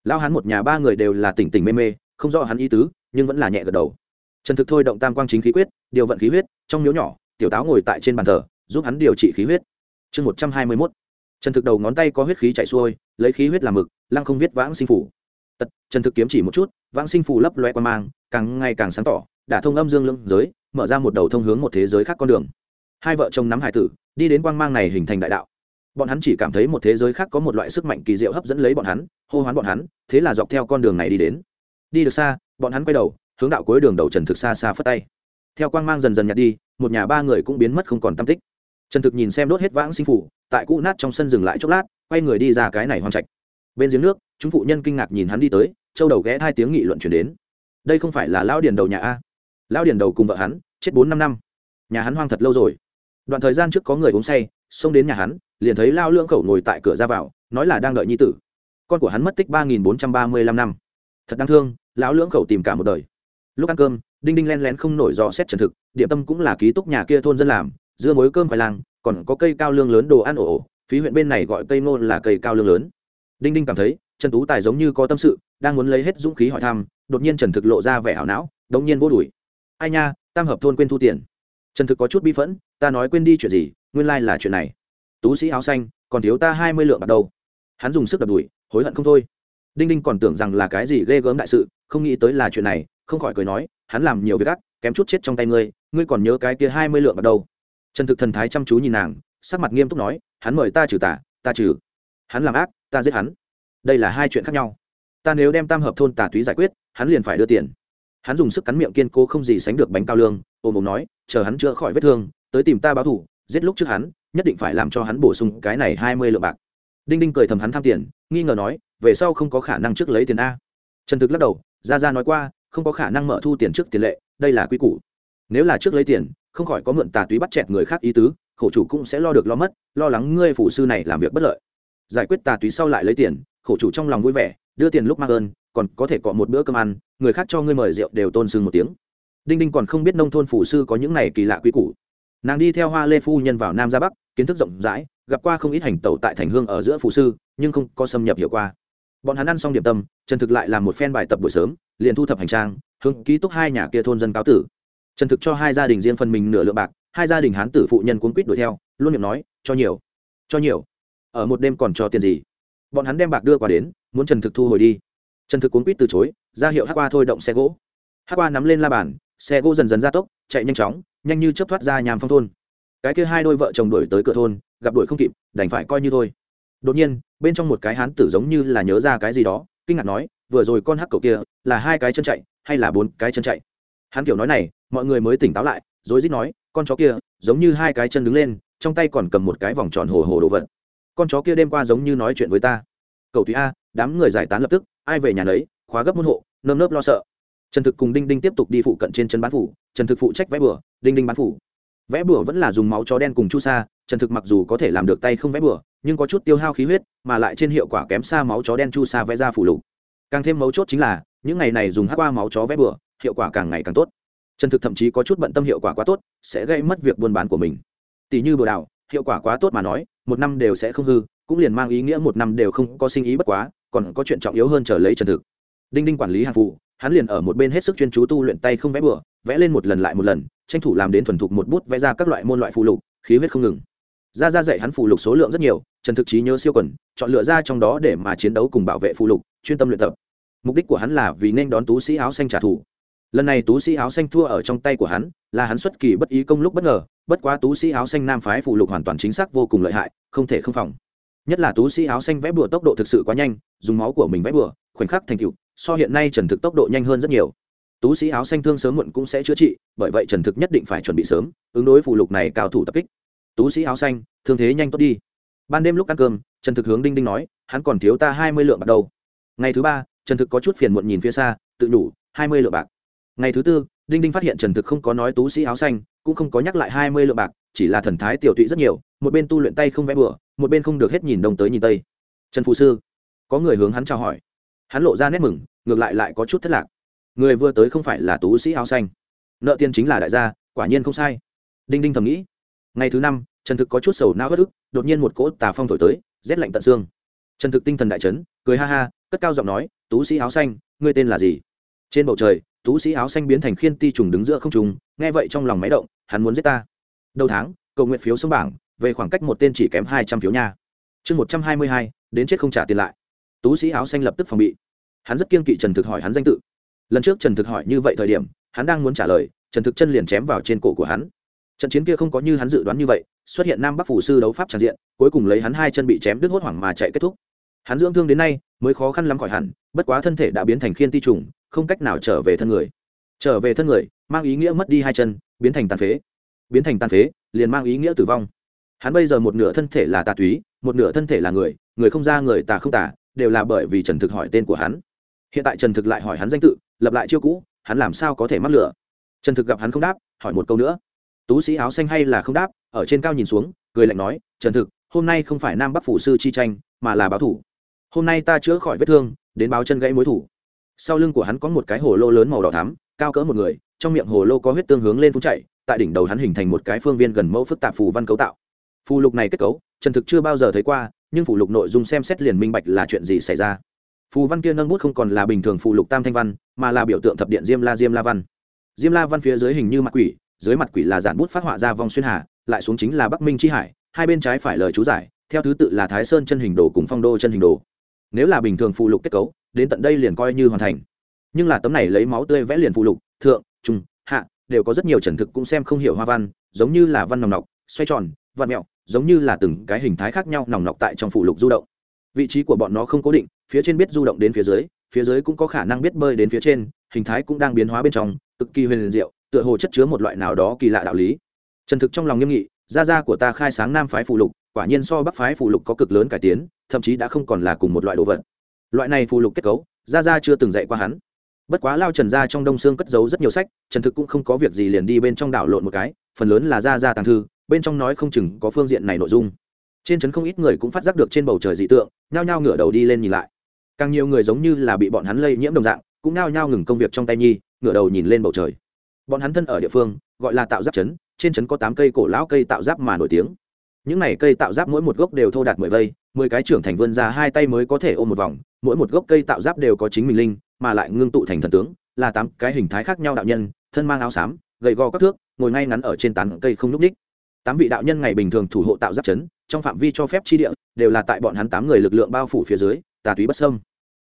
Lao hắn một nhà ba người đều là tỉnh tỉnh mê mê, không rõ hắn ý tứ, nhưng vẫn là nhẹ gật đầu. Trần thực thôi động tam quang chính khí quyết, điều vận khí huyết, trong miếu nhỏ, tiểu táo ngồi tại trên bàn thờ, giúp hắn điều trị khí huyết. Chương một trăm hai mươi mốt. Trần thực đầu ngón tay có huyết khí chạy xuôi, lấy khí huyết làm mực, lăng không viết vãng sinh phủ. Tật, trần thực kiếm chỉ một chút, vãng sinh phủ lấp loe qua mang, càng ngày càng sáng tỏ đã thông âm dương lưỡng giới, mở ra một đầu thông hướng một thế giới khác con đường. Hai vợ chồng nắm hải tử, đi đến quang mang này hình thành đại đạo. Bọn hắn chỉ cảm thấy một thế giới khác có một loại sức mạnh kỳ diệu hấp dẫn lấy bọn hắn, hô hoán bọn hắn, thế là dọc theo con đường này đi đến. Đi được xa, bọn hắn quay đầu, hướng đạo cuối đường đầu trần thực xa xa phất tay. Theo quang mang dần dần nhạt đi, một nhà ba người cũng biến mất không còn tam tích. Trần thực nhìn xem đốt hết vãng sinh phủ, tại cũ nát trong sân dừng lại chốc lát, quay người đi ra cái này hoang trạch. Bên giếng nước, chúng phụ nhân kinh ngạc nhìn hắn đi tới, châu đầu ghé hai tiếng nghị luận chuyển đến. Đây không phải là lão điền đầu nhà a lão điền đầu cùng vợ hắn, chết bốn năm năm. Nhà hắn hoang thật lâu rồi. Đoạn thời gian trước có người uống say, xông đến nhà hắn, liền thấy lao lưỡng khẩu ngồi tại cửa ra vào, nói là đang đợi nhi tử. Con của hắn mất tích ba nghìn bốn trăm ba mươi lăm năm. Thật đáng thương, lão lưỡng khẩu tìm cả một đời. Lúc ăn cơm, đinh đinh len lén không nổi dò xét trần thực điểm tâm cũng là ký túc nhà kia thôn dân làm, dưa muối cơm khoai lang, còn có cây cao lương lớn đồ ăn ổ ổ, phí huyện bên này gọi cây ngô là cây cao lương lớn. Đinh đinh cảm thấy, trần tú tài giống như có tâm sự, đang muốn lấy hết dũng khí hỏi thăm, đột nhiên trần thực lộ ra vẻ ảo não, đống nhiên vô đuổi ai nha, tam hợp thôn quên thu tiền. Trần thực có chút bi phẫn, ta nói quên đi chuyện gì, nguyên lai là chuyện này. Tú sĩ áo xanh, còn thiếu ta hai mươi lượng bạc đâu. Hắn dùng sức đập đuổi, hối hận không thôi. Đinh đinh còn tưởng rằng là cái gì ghê gớm đại sự, không nghĩ tới là chuyện này, không khỏi cười nói, hắn làm nhiều việc ác, kém chút chết trong tay ngươi ngươi còn nhớ cái kia hai mươi lượng bạc đâu. Trần thực thần thái chăm chú nhìn nàng, sắc mặt nghiêm túc nói, hắn mời ta trừ tả ta trừ. Hắn làm ác, ta giết hắn. Đây là hai chuyện khác nhau. Ta nếu đem tam hợp thôn tà túy giải quyết, hắn liền phải đưa tiền hắn dùng sức cắn miệng kiên cố không gì sánh được bánh cao lương, ôm ôm nói, chờ hắn chữa khỏi vết thương, tới tìm ta báo thủ giết lúc trước hắn, nhất định phải làm cho hắn bổ sung cái này hai mươi lượng bạc. Đinh đinh cười thầm hắn tham tiền, nghi ngờ nói, về sau không có khả năng trước lấy tiền a. Trần thực lắc đầu, ra ra nói qua, không có khả năng mở thu tiền trước tiền lệ, đây là quy củ. Nếu là trước lấy tiền, không khỏi có mượn tà túy bắt chẹt người khác ý tứ, khổ chủ cũng sẽ lo được lo mất, lo lắng ngươi phủ sư này làm việc bất lợi. Giải quyết tà túy sau lại lấy tiền, khổ chủ trong lòng vui vẻ, đưa tiền lúc mang ơn còn có thể cọ một bữa cơm ăn, người khác cho ngươi mời rượu đều tôn sưng một tiếng. Đinh đinh còn không biết nông thôn phủ sư có những này kỳ lạ quy củ. Nàng đi theo hoa lê phu nhân vào nam ra bắc, kiến thức rộng rãi, gặp qua không ít hành tẩu tại thành hương ở giữa phủ sư, nhưng không có xâm nhập hiểu qua. Bọn hắn ăn xong điểm tâm, trần thực lại làm một phen bài tập buổi sớm, liền thu thập hành trang, hướng ký túc hai nhà kia thôn dân cáo tử. Trần thực cho hai gia đình riêng phần mình nửa lượng bạc, hai gia đình hán tử phụ nhân cuốn quýt đuổi theo, luôn miệng nói, cho nhiều cho nhiều, ở một đêm còn cho tiền gì? Bọn hắn đem bạc đưa qua đến, muốn trần thực thu hồi đi trần thực cuốn quýt từ chối, ra hiệu hát qua thôi động xe gỗ. Hát qua nắm lên la bàn, xe gỗ dần dần ra tốc, chạy nhanh chóng, nhanh như chớp thoát ra nhàm phong thôn. Cái kia hai đôi vợ chồng đuổi tới cửa thôn, gặp đuổi không kịp, đành phải coi như thôi. Đột nhiên, bên trong một cái hán tử giống như là nhớ ra cái gì đó, kinh ngạc nói, vừa rồi con hắc cầu kia, là hai cái chân chạy, hay là bốn cái chân chạy? Hắn kiểu nói này, mọi người mới tỉnh táo lại rồi rít nói, con chó kia, giống như hai cái chân đứng lên, trong tay còn cầm một cái vòng tròn hồ hồ đồ vật. Con chó kia đêm qua giống như nói chuyện với ta. Cầu Thúy a, đám người giải tán lập tức ai về nhà lấy khóa gấp môn hộ, nơm nớp lo sợ. Trần thực cùng đinh đinh tiếp tục đi phụ cận trên chân bán phủ, trần thực phụ trách vẽ bừa, đinh đinh bán phủ. Vẽ bừa vẫn là dùng máu chó đen cùng chu sa, trần thực mặc dù có thể làm được tay không vẽ bừa, nhưng có chút tiêu hao khí huyết, mà lại trên hiệu quả kém xa máu chó đen chu sa vẽ ra phủ lục. Càng thêm mấu chốt chính là, những ngày này dùng hát qua máu chó vẽ bừa, hiệu quả càng ngày càng tốt. Trần thực thậm chí có chút bận tâm hiệu quả quá tốt, sẽ gây mất việc buôn bán của mình. Tỷ như bừa đảo, hiệu quả quá tốt mà nói, một năm đều sẽ không hư, cũng liền mang ý nghĩa một năm đều không có sinh ý bất quá còn có chuyện trọng yếu hơn chờ lấy trần thực. Đinh đinh quản lý hàng phụ, hắn liền ở một bên hết sức chuyên chú tu luyện tay không vẽ bừa, vẽ lên một lần lại một lần, tranh thủ làm đến thuần thục một bút vẽ ra các loại môn loại phụ lục, khí huyết không ngừng. Ra ra dạy hắn phụ lục số lượng rất nhiều, trần thực trí nhớ siêu quần, chọn lựa ra trong đó để mà chiến đấu cùng bảo vệ phụ lục, chuyên tâm luyện tập. Mục đích của hắn là vì nên đón tú sĩ áo xanh trả thù. Lần này tú sĩ áo xanh thua ở trong tay của hắn, là hắn xuất kỳ bất ý công lúc bất ngờ, bất quá tú sĩ áo xanh nam phái phụ lục hoàn toàn chính xác vô cùng lợi hại, không thể không phòng nhất là tú sĩ áo xanh vẽ bùa tốc độ thực sự quá nhanh, dùng máu của mình vẽ bùa khoảnh khắc thành tựu, so hiện nay trần thực tốc độ nhanh hơn rất nhiều. Tú sĩ áo xanh thương sớm muộn cũng sẽ chữa trị, bởi vậy trần thực nhất định phải chuẩn bị sớm, ứng đối phụ lục này cao thủ tập kích. Tú sĩ áo xanh, thương thế nhanh tốt đi. Ban đêm lúc ăn cơm, trần thực hướng đinh đinh nói, hắn còn thiếu ta hai mươi lượng bạc đâu. Ngày thứ ba, trần thực có chút phiền muộn nhìn phía xa, tự nhủ, hai mươi lượng bạc. Ngày thứ tư đinh đinh phát hiện trần thực không có nói tú sĩ áo xanh, cũng không có nhắc lại hai mươi lượng bạc, chỉ là thần thái tiểu tụy rất nhiều, một bên tu luyện tay không vẽ bừa, một bên không được hết nhìn đông tới nhìn tây. Trần phụ sư, có người hướng hắn chào hỏi. Hắn lộ ra nét mừng, ngược lại lại có chút thất lạc. Người vừa tới không phải là tú sĩ áo xanh. Nợ tiền chính là đại gia, quả nhiên không sai. Đinh đinh thầm nghĩ. Ngày thứ năm, trần thực có chút sầu nao bất ức, đột nhiên một cỗ tà phong thổi tới, rét lạnh tận xương. Trần thực tinh thần đại trấn cười ha ha, cất cao giọng nói, tú sĩ áo xanh, ngươi tên là gì? Trên bầu trời, tú sĩ áo xanh biến thành khiên ti trùng đứng giữa không trùng nghe vậy trong lòng máy động, hắn muốn giết ta. Đầu tháng, cầu nguyện phiếu xuống bảng, về khoảng cách một tên chỉ kém hai trăm phiếu nha. Chương một trăm hai mươi hai, đến chết không trả tiền lại. Tú sĩ áo xanh lập tức phòng bị. Hắn rất kiên kỵ trần thực hỏi hắn danh tự. Lần trước trần thực hỏi như vậy thời điểm, hắn đang muốn trả lời, trần thực chân liền chém vào trên cổ của hắn. Trận chiến kia không có như hắn dự đoán như vậy, xuất hiện nam bắc phủ sư đấu pháp tràn diện, cuối cùng lấy hắn hai chân bị chém đứt hốt hoảng mà chạy kết thúc. Hắn dưỡng thương đến nay, mới khó khăn lắm khỏi hẳn, bất quá thân thể đã biến thành khiên ti trùng không cách nào trở về thân người. Trở về thân người, mang ý nghĩa mất đi hai chân, biến thành tàn phế. Biến thành tàn phế, liền mang ý nghĩa tử vong. Hắn bây giờ một nửa thân thể là tà túy, một nửa thân thể là người người không ra, người tà không tà, đều là bởi vì trần thực hỏi tên của hắn. Hiện tại trần thực lại hỏi hắn danh tự, lập lại chiêu cũ, hắn làm sao có thể mắc lửa? Trần thực gặp hắn không đáp, hỏi một câu nữa. Tú sĩ áo xanh hay là không đáp, ở trên cao nhìn xuống, cười lạnh nói, trần thực, hôm nay không phải nam bắc phủ sư chi tranh, mà là báo thủ. Hôm nay ta chữa khỏi vết thương, đến báo chân gãy mối thủ sau lưng của hắn có một cái hồ lô lớn màu đỏ thắm, cao cỡ một người, trong miệng hồ lô có huyết tương hướng lên phun chạy tại đỉnh đầu hắn hình thành một cái phương viên gần mẫu phức tạp phù văn cấu tạo. Phù lục này kết cấu, trần thực chưa bao giờ thấy qua, nhưng phù lục nội dung xem xét liền minh bạch là chuyện gì xảy ra. Phù văn kia nâng bút không còn là bình thường phù lục tam thanh văn, mà là biểu tượng thập điện diêm la diêm la văn. Diêm la văn phía dưới hình như mặt quỷ, dưới mặt quỷ là giản bút phát họa ra vòng xuyên hà, lại xuống chính là bắc minh tri hải, hai bên trái phải lời chú giải, theo thứ tự là thái sơn chân hình đồ cùng phong đô chân hình đồ. Nếu là bình thường phù lục kết cấu đến tận đây liền coi như hoàn thành. Nhưng là tấm này lấy máu tươi vẽ liền phụ lục, thượng, trung, hạ, đều có rất nhiều trần thực cũng xem không hiểu hoa văn, giống như là văn nòng nọc, xoay tròn văn mẹo, giống như là từng cái hình thái khác nhau nòng nọc tại trong phụ lục du động. Vị trí của bọn nó không cố định, phía trên biết du động đến phía dưới phía dưới cũng có khả năng biết bơi đến phía trên, hình thái cũng đang biến hóa bên trong, cực kỳ huyền diệu, tựa hồ chất chứa một loại nào đó kỳ lạ đạo lý. Trần thực trong lòng nghiêm nghị, gia gia của ta khai sáng nam phái phụ lục, quả nhiên so bắc phái phụ lục có cực lớn cải tiến, thậm chí đã không còn là cùng một loại đồ vật loại này phù lục kết cấu, gia gia chưa từng dạy qua hắn. Bất quá lao trần gia trong đông xương cất giấu rất nhiều sách, trần thực cũng không có việc gì liền đi bên trong đảo lộn một cái, phần lớn là gia gia tàng thư, bên trong nói không chừng có phương diện này nội dung. Trên trấn không ít người cũng phát giác được trên bầu trời dị tượng, nhao nhao ngửa đầu đi lên nhìn lại. Càng nhiều người giống như là bị bọn hắn lây nhiễm đồng dạng, cũng nhao nhao ngừng công việc trong tay nhi, ngửa đầu nhìn lên bầu trời. Bọn hắn thân ở địa phương, gọi là tạo giáp trấn, trên trấn có tám cây cổ lão cây tạo giáp mà nổi tiếng. Những này cây tạo giáp mỗi một gốc đều thô đạt mười vây mười cái trưởng thành vươn ra hai tay mới có thể ôm một vòng, mỗi một gốc cây tạo giáp đều có chính mình linh, mà lại ngưng tụ thành thần tướng, là tám cái hình thái khác nhau đạo nhân, thân mang áo xám gầy gò các thước, ngồi ngay ngắn ở trên tán cây không n ú c ních. Tám vị đạo nhân ngày bình thường thủ hộ tạo giáp chấn, trong phạm vi cho phép chi địa, đều là tại bọn hắn tám người lực lượng bao phủ phía dưới, tà túy bất sâm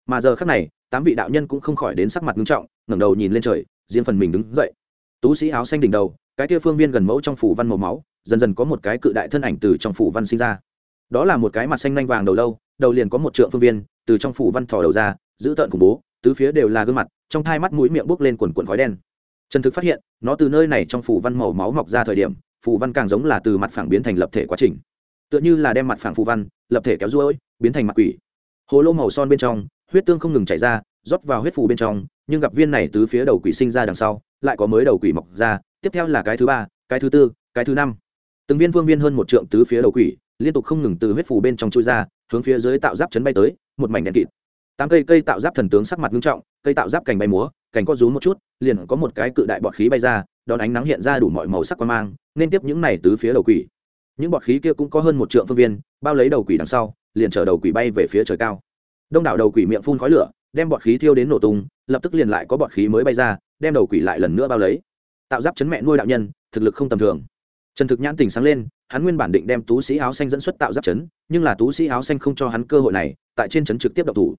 mà giờ khác này, tám vị đạo nhân cũng không khỏi đến sắc mặt nghiêm trọng, ngẩng đầu nhìn lên trời, riêng phần mình đứng dậy. Tú sĩ áo xanh đỉnh đầu, cái kia phương viên gần mẫu trong phủ văn màu máu, dần dần có một cái cự đại thân ảnh từ trong phủ văn sinh ra đó là một cái mặt xanh nhanh vàng đầu lâu, đầu liền có một trượng phương viên, từ trong phủ văn thò đầu ra, giữ tợn khủng bố, tứ phía đều là gương mặt, trong thai mắt mũi miệng bốc lên quần quần khói đen. Trần thực phát hiện, nó từ nơi này trong phủ văn màu máu mọc ra thời điểm, phủ văn càng giống là từ mặt phẳng biến thành lập thể quá trình. Tựa như là đem mặt phẳng phủ văn, lập thể kéo ruỗi biến thành mặt quỷ. Hồ lô màu son bên trong, huyết tương không ngừng chảy ra, rót vào huyết phủ bên trong, nhưng gặp viên này tứ phía đầu quỷ sinh ra đằng sau, lại có mới đầu quỷ mọc ra, tiếp theo là cái thứ ba, cái thứ tư, cái thứ năm. Từng viên vương viên hơn một trượng tứ phía đầu quỷ liên tục không ngừng từ huyết phù bên trong chui ra, hướng phía dưới tạo giáp chấn bay tới, một mảnh đèn kịt. Tám cây cây tạo giáp thần tướng sắc mặt nghiêm trọng, cây tạo giáp cành bay múa, cành có rú một chút, liền có một cái cự đại bọt khí bay ra, đón ánh nắng hiện ra đủ mọi màu sắc quan mang, nên tiếp những này tứ phía đầu quỷ. Những bọt khí kia cũng có hơn một trượng phương viên, bao lấy đầu quỷ đằng sau, liền chở đầu quỷ bay về phía trời cao. Đông đảo đầu quỷ miệng phun khói lửa, đem bọt khí thiêu đến nổ tung, lập tức liền lại có bọt khí mới bay ra, đem đầu quỷ lại lần nữa bao lấy. Tạo giáp chấn mẹ nuôi đạo nhân, thực lực không tầm thường trần thực nhãn tỉnh sáng lên, hắn nguyên bản định đem tú sĩ áo xanh dẫn xuất tạo giáp chấn, nhưng là tú sĩ áo xanh không cho hắn cơ hội này, tại trên chấn trực tiếp độc thủ.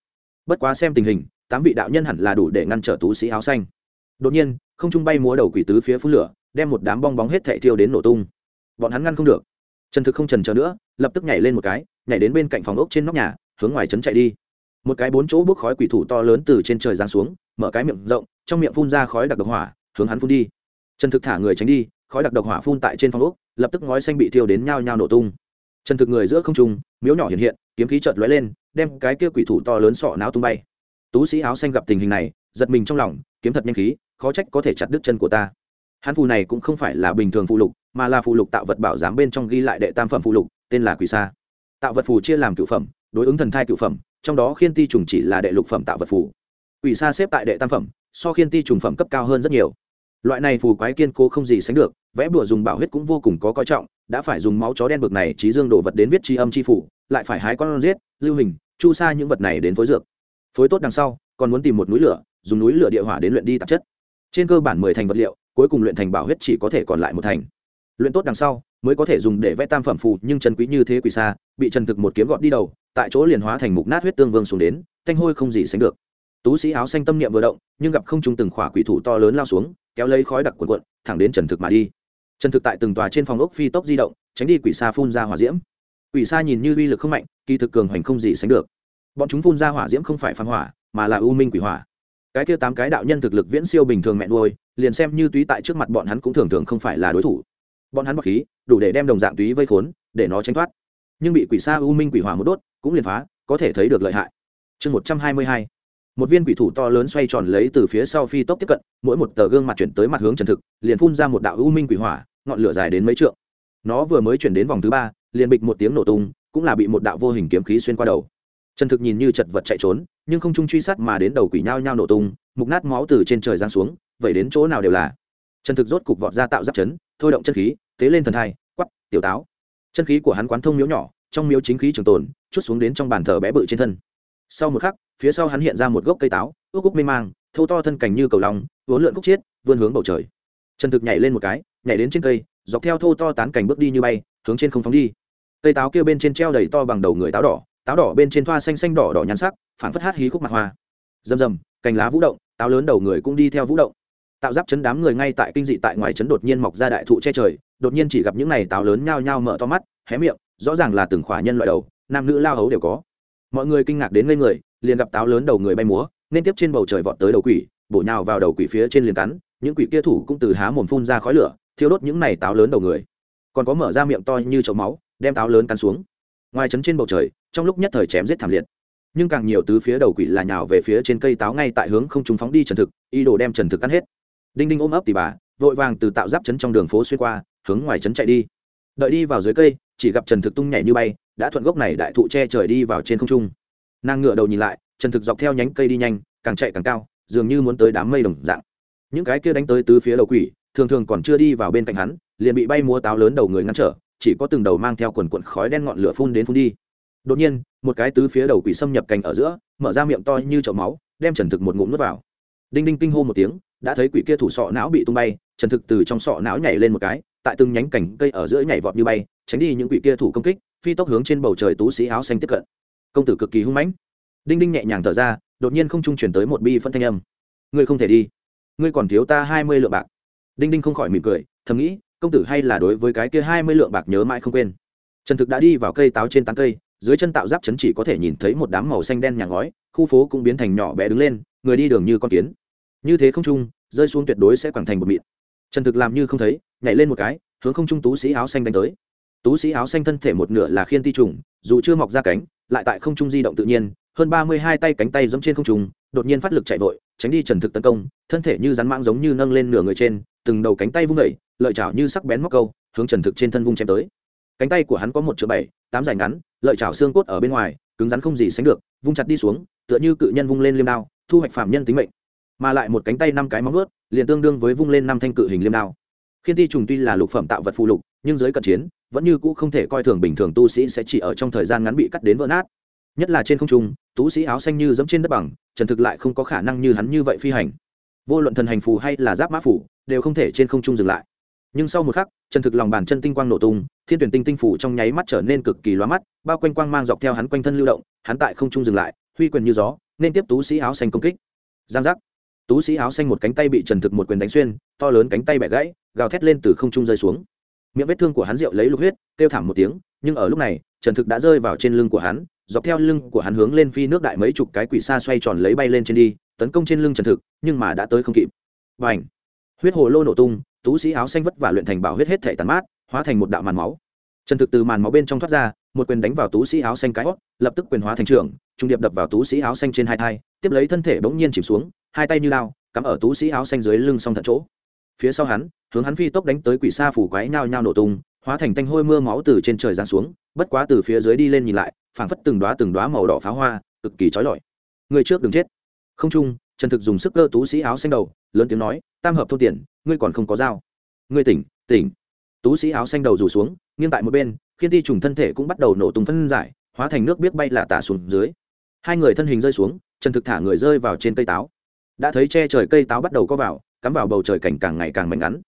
Bất quá xem tình hình, tám vị đạo nhân hẳn là đủ để ngăn trở tú sĩ áo xanh. Đột nhiên, không trung bay múa đầu quỷ tứ phía phun lửa, đem một đám bong bóng hết thệ thiêu đến nổ tung. Bọn hắn ngăn không được. Trần thực không trần chờ nữa, lập tức nhảy lên một cái, nhảy đến bên cạnh phòng ốc trên nóc nhà, hướng ngoài trấn chạy đi. Một cái bốn chỗ bốc khói quỷ thủ to lớn từ trên trời giáng xuống, mở cái miệng rộng, trong miệng phun ra khói đặc độc hỏa, hướng hắn phun đi. Trần thực thả người tránh đi khói đặc độc hỏa phun tại trên phòng ốc, lập tức ngói xanh bị thiêu đến nhao nhao nổ tung. Chân thực người giữa không trung, miếu nhỏ hiện hiện, kiếm khí chợt lóe lên, đem cái kia quỷ thủ to lớn sọ não tung bay. Tú sĩ áo xanh gặp tình hình này, giật mình trong lòng, kiếm thật nhanh khí, khó trách có thể chặt đứt chân của ta. Hắn phù này cũng không phải là bình thường phụ lục, mà là phụ lục tạo vật bảo giám bên trong ghi lại đệ tam phẩm phụ lục, tên là quỷ sa. Tạo vật phù chia làm cựu phẩm, đối ứng thần thai cựu phẩm, trong đó khiên ti trùng chỉ là đệ lục phẩm tạo vật phù. Quỷ sa xếp tại đệ tam phẩm, so khiên ti trùng phẩm cấp cao hơn rất nhiều loại này phù quái kiên cố không gì sánh được, vẽ bùa dùng bảo huyết cũng vô cùng có coi trọng, đã phải dùng máu chó đen bực này trí dương đồ vật đến viết tri âm tri phủ, lại phải hái con riết lưu hình, chu sa những vật này đến phối dược. Phối tốt đằng sau, còn muốn tìm một núi lửa, dùng núi lửa địa hỏa đến luyện đi tạp chất. Trên cơ bản mười thành vật liệu, cuối cùng luyện thành bảo huyết chỉ có thể còn lại một thành. Luyện tốt đằng sau, mới có thể dùng để vẽ tam phẩm phù, nhưng chân quý như thế quỷ xa bị trần thực một kiếm gọt đi đầu, tại chỗ liền hóa thành mục nát huyết tương vương xuống đến, thanh hôi không gì sánh được tú sĩ áo xanh tâm niệm vừa động, nhưng gặp không trung từng khỏa quỷ thủ to lớn lao xuống, kéo lấy khói đặc quần quận thẳng đến trần thực mà đi. Trần thực tại từng tòa trên phòng ốc phi tốc di động, tránh đi quỷ xa phun ra hỏa diễm. Quỷ xa nhìn như uy lực không mạnh, kỳ thực cường hoành không gì sánh được. Bọn chúng phun ra hỏa diễm không phải phán hỏa, mà là u minh quỷ hỏa. Cái kia tám cái đạo nhân thực lực viễn siêu bình thường mẹ nuôi, liền xem như túy tại trước mặt bọn hắn cũng thường thường không phải là đối thủ. Bọn hắn bọc khí, đủ để đem đồng dạng túy vây khốn, để nó tránh thoát. Nhưng bị quỷ xa u minh quỷ hỏa một đốt, cũng liền phá, có thể thấy được lợi hại. Chương một trăm hai mươi hai một viên quỷ thủ to lớn xoay tròn lấy từ phía sau phi tốc tiếp cận, mỗi một tờ gương mặt chuyển tới mặt hướng trần thực, liền phun ra một đạo u minh quỷ hỏa, ngọn lửa dài đến mấy trượng. Nó vừa mới chuyển đến vòng thứ ba, liền bịch một tiếng nổ tung, cũng là bị một đạo vô hình kiếm khí xuyên qua đầu. Trần thực nhìn như chật vật chạy trốn, nhưng không trung truy sát mà đến đầu quỷ nhao nhao nổ tung, mục nát máu từ trên trời giáng xuống, vậy đến chỗ nào đều là. Trần thực rốt cục vọt ra tạo giáp chấn, thôi động chân khí, tế lên thần thai quắp tiểu táo. Chân khí của hắn quán thông miếu nhỏ, trong miếu chính khí trường tồn, chút xuống đến trong bàn thờ bé bự trên thân. Sau một khắc phía sau hắn hiện ra một gốc cây táo, ước cúc mê mang thâu to thân cành như cầu lòng vốn lượn cúc chiết, vươn hướng bầu trời. Trần thực nhảy lên một cái, nhảy đến trên cây, dọc theo thô to tán cành bước đi như bay, hướng trên không phóng đi. Cây táo kia bên trên treo đầy to bằng đầu người táo đỏ táo đỏ bên trên thoa xanh xanh đỏ đỏ nhắn sắc phản phất hát hí khúc mặt hoa. Rầm rầm, cành lá vũ động, táo lớn đầu người cũng đi theo vũ động. Tạo giáp chấn đám người ngay tại kinh dị tại ngoài chấn đột nhiên mọc ra đại thụ che trời, đột nhiên chỉ gặp những này táo lớn nhao nhao mở to mắt, hé miệng, rõ ràng là từng khỏa nhân loại đầu, nam nữ lao hấu đều có. Mọi người kinh ngạc đến ngây người liền gặp táo lớn đầu người bay múa, nên tiếp trên bầu trời vọt tới đầu quỷ, bổ nhào vào đầu quỷ phía trên liền cắn, những quỷ kia thủ cũng từ há mồm phun ra khói lửa, thiêu đốt những này táo lớn đầu người. Còn có mở ra miệng to như chậu máu, đem táo lớn cắn xuống. Ngoài trấn trên bầu trời, trong lúc nhất thời chém giết thảm liệt. Nhưng càng nhiều tứ phía đầu quỷ là nhào về phía trên cây táo ngay tại hướng không chúng phóng đi trần thực, ý đồ đem trần thực cắn hết. Đinh đinh ôm ấp tỉ bà, vội vàng từ tạo giáp trấn trong đường phố xuyên qua, hướng ngoài trấn chạy đi. Đợi đi vào dưới cây, chỉ gặp trần thực tung nhảy như bay, đã thuận gốc này đại thụ che trời đi vào trên không trung nàng ngựa đầu nhìn lại trần thực dọc theo nhánh cây đi nhanh càng chạy càng cao dường như muốn tới đám mây đồng dạng những cái kia đánh tới tứ phía đầu quỷ thường thường còn chưa đi vào bên cạnh hắn liền bị bay múa táo lớn đầu người ngăn trở chỉ có từng đầu mang theo quần quận khói đen ngọn lửa phun đến phun đi đột nhiên một cái tứ phía đầu quỷ xâm nhập cành ở giữa mở ra miệng to như chậu máu đem trần thực một ngụm nuốt vào đinh đinh kinh hô một tiếng đã thấy quỷ kia thủ sọ não bị tung bay trần thực từ trong sọ não nhảy lên một cái tại từng nhánh cành cây ở giữa nhảy vọt như bay tránh đi những quỷ kia thủ công kích phi tốc hướng trên bầu trời tú sĩ áo xanh tiếp cận công tử cực kỳ hung mãnh. Đinh đinh nhẹ nhàng thở ra, đột nhiên không trung chuyển tới một bi phân thanh âm. Ngươi không thể đi. Ngươi còn thiếu ta hai mươi lượng bạc. Đinh đinh không khỏi mỉm cười, thầm nghĩ, công tử hay là đối với cái kia hai mươi lượng bạc nhớ mãi không quên. Trần thực đã đi vào cây táo trên tán cây, dưới chân tạo giáp chấn chỉ có thể nhìn thấy một đám màu xanh đen nhà ngói, khu phố cũng biến thành nhỏ bé đứng lên, người đi đường như con kiến. Như thế không trung, rơi xuống tuyệt đối sẽ quẳng thành một mịn. Trần thực làm như không thấy, nhảy lên một cái, hướng không trung tú sĩ áo xanh đánh tới. Tú sĩ áo xanh thân thể một nửa là khiên ti trùng, dù chưa mọc ra cánh lại tại không trung di động tự nhiên, hơn ba mươi hai tay cánh tay giống trên không trung, đột nhiên phát lực chạy vội, tránh đi trần thực tấn công, thân thể như rắn mãng giống như nâng lên nửa người trên, từng đầu cánh tay vung vẩy lợi chảo như sắc bén móc câu, hướng trần thực trên thân vung chém tới. Cánh tay của hắn có một chữ bảy, tám dài ngắn, lợi chảo xương cốt ở bên ngoài, cứng rắn không gì sánh được, vung chặt đi xuống, tựa như cự nhân vung lên liêm đao, thu hoạch phạm nhân tính mệnh. Mà lại một cánh tay năm cái móng vớt liền tương đương với vung lên năm thanh cự hình liêm đao. Khiên ti trùng tuy là lục phẩm tạo vật phụ lục nhưng dưới cận chiến, vẫn như cũ không thể coi thường bình thường tu sĩ sẽ chỉ ở trong thời gian ngắn bị cắt đến vỡ nát. Nhất là trên không trung, tú sĩ áo xanh như dẫm trên đất bằng, trần thực lại không có khả năng như hắn như vậy phi hành. Vô luận thần hành phù hay là giáp mã phủ đều không thể trên không trung dừng lại. Nhưng sau một khắc, trần thực lòng bàn chân tinh quang nổ tung, thiên tuyển tinh tinh phủ trong nháy mắt trở nên cực kỳ loa mắt, bao quanh quang mang dọc theo hắn quanh thân lưu động, hắn tại không trung dừng lại, huy quyền như gió, nên tiếp tú sĩ áo xanh công kích. Giang giác. Tú sĩ áo xanh một cánh tay bị trần thực một quyền đánh xuyên, to lớn cánh tay bẻ gãy, gào thét lên từ không trung rơi xuống miệng vết thương của hắn rượu lấy lục huyết, kêu thảm một tiếng, nhưng ở lúc này, trần thực đã rơi vào trên lưng của hắn, dọc theo lưng của hắn hướng lên phi nước đại mấy chục cái quỷ xa xoay tròn lấy bay lên trên đi, tấn công trên lưng trần thực, nhưng mà đã tới không kịp. Và ảnh huyết hồ lô nổ tung, tú sĩ áo xanh vất vả luyện thành bảo huyết hết thể tàn mát, hóa thành một đạo màn máu. Trần thực từ màn máu bên trong thoát ra, một quyền đánh vào tú sĩ áo xanh cái hót, lập tức quyền hóa thành trưởng trung điệp đập vào tú sĩ áo xanh trên hai thai, tiếp lấy thân thể bỗng nhiên chìm xuống, hai tay như lao, cắm ở tú sĩ áo xanh dưới lưng song thận chỗ phía sau hắn, hướng hắn phi tốc đánh tới quỷ xa phủ quái nhao nhao nổ tung, hóa thành tanh hôi mưa máu từ trên trời giáng xuống, bất quá từ phía dưới đi lên nhìn lại, phảng phất từng đoá từng đoá màu đỏ pháo hoa, cực kỳ trói lọi. Người trước đừng chết. Không trung, trần thực dùng sức cơ tú sĩ áo xanh đầu, lớn tiếng nói, tam hợp thô tiền, ngươi còn không có dao. Ngươi tỉnh tỉnh. Tú sĩ áo xanh đầu rủ xuống, nghiêng tại một bên, khiến ti trùng thân thể cũng bắt đầu nổ tung phân giải, hóa thành nước biết bay là tả xuống dưới. Hai người thân hình rơi xuống, trần thực thả người rơi vào trên cây táo. Đã thấy che trời cây táo bắt đầu có vào cắm vào bầu trời cảnh càng ngày càng mạnh ngắn.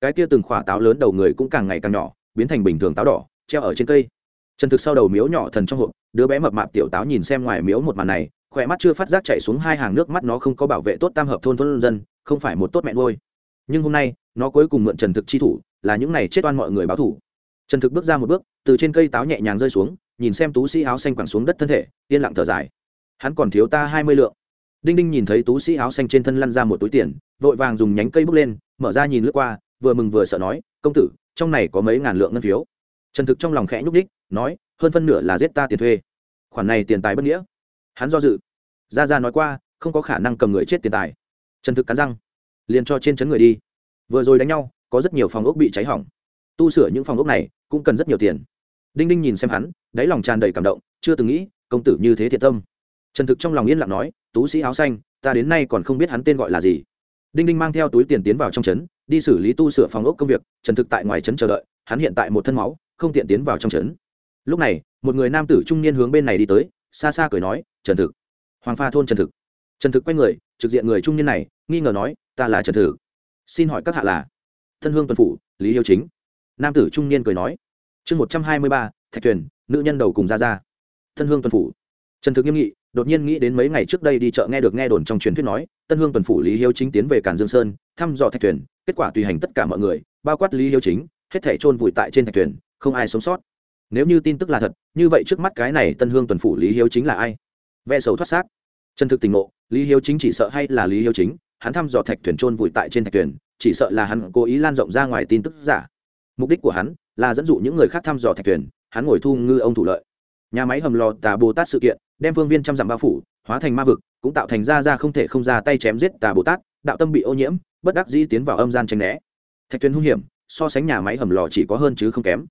Cái kia từng khỏa táo lớn đầu người cũng càng ngày càng nhỏ, biến thành bình thường táo đỏ, treo ở trên cây. Trần thực sau đầu miếu nhỏ thần trong hộp, đứa bé mập mạp tiểu táo nhìn xem ngoài miếu một màn này, khỏe mắt chưa phát giác chạy xuống hai hàng nước mắt nó không có bảo vệ tốt tam hợp thôn thôn dân, không phải một tốt mẹ nuôi. Nhưng hôm nay, nó cuối cùng mượn trần thực chi thủ, là những này chết oan mọi người báo thủ. Trần thực bước ra một bước, từ trên cây táo nhẹ nhàng rơi xuống, nhìn xem tú sĩ áo xanh quẳng xuống đất thân thể, yên lặng thở dài. Hắn còn thiếu ta hai mươi lượng đinh đinh nhìn thấy tú sĩ áo xanh trên thân lăn ra một túi tiền, vội vàng dùng nhánh cây bước lên, mở ra nhìn lướt qua, vừa mừng vừa sợ nói, công tử, trong này có mấy ngàn lượng ngân phiếu? Trần thực trong lòng khẽ nhúc đích nói, hơn phân nửa là giết ta tiền thuê. Khoản này tiền tài bất nghĩa. Hắn do dự. Ra ra nói qua, không có khả năng cầm người chết tiền tài. Trần thực cắn răng, liền cho trên chấn người đi. Vừa rồi đánh nhau, có rất nhiều phòng ốc bị cháy hỏng. Tu sửa những phòng ốc này, cũng cần rất nhiều tiền. Đinh đinh nhìn xem hắn, đáy lòng tràn đầy cảm động, chưa từng nghĩ, công tử như thế thiệt tâm. Trần thực trong lòng yên lặng nói tú sĩ áo xanh, ta đến nay còn không biết hắn tên gọi là gì. Đinh đinh mang theo túi tiền tiến vào trong trấn, đi xử lý tu sửa phòng ốc công việc, trần thực tại ngoài trấn chờ đợi, hắn hiện tại một thân máu, không tiện tiến vào trong trấn. Lúc này, một người nam tử trung niên hướng bên này đi tới, xa xa cười nói, trần thực. Hoàng pha thôn trần thực. Trần thực quay người, trực diện người trung niên này, nghi ngờ nói, ta là trần thực. Xin hỏi các hạ là? Thân hương tuần phủ, lý yêu chính. Nam tử trung niên cười nói. Chương một trăm hai mươi ba, thạch thuyền nữ nhân đầu cùng ra ra thân hương tuần phủ. Trần thực nghiêm nghị đột nhiên nghĩ đến mấy ngày trước đây đi chợ nghe được nghe đồn trong truyền thuyết nói, tân hương tuần phủ lý hiếu chính tiến về cản dương sơn, thăm dò thạch thuyền, kết quả tùy hành tất cả mọi người, bao quát lý hiếu chính, hết thể chôn vùi tại trên thạch thuyền, không ai sống sót. Nếu như tin tức là thật, như vậy trước mắt cái này tân hương tuần phủ lý hiếu chính là ai? Ve sầu thoát xác. Chân thực tình ngộ, lý hiếu chính chỉ sợ hay là lý hiếu chính, hắn thăm dò thạch thuyền chôn vùi tại trên thạch thuyền, chỉ sợ là hắn cố ý lan rộng ra ngoài tin tức giả. Mục đích của hắn là dẫn dụ những người khác thăm dò thạch thuyền, hắn ngồi thu ngư ông thủ lợi. Nhà máy hầm lò tà bồ tát sự kiện đem phương viên trăm dặm bao phủ, hóa thành ma vực, cũng tạo thành ra ra không thể không ra tay chém giết tà bồ tát, đạo tâm bị ô nhiễm, bất đắc dĩ tiến vào âm gian tranh né. Thạch tuyến hung hiểm, so sánh nhà máy hầm lò chỉ có hơn chứ không kém.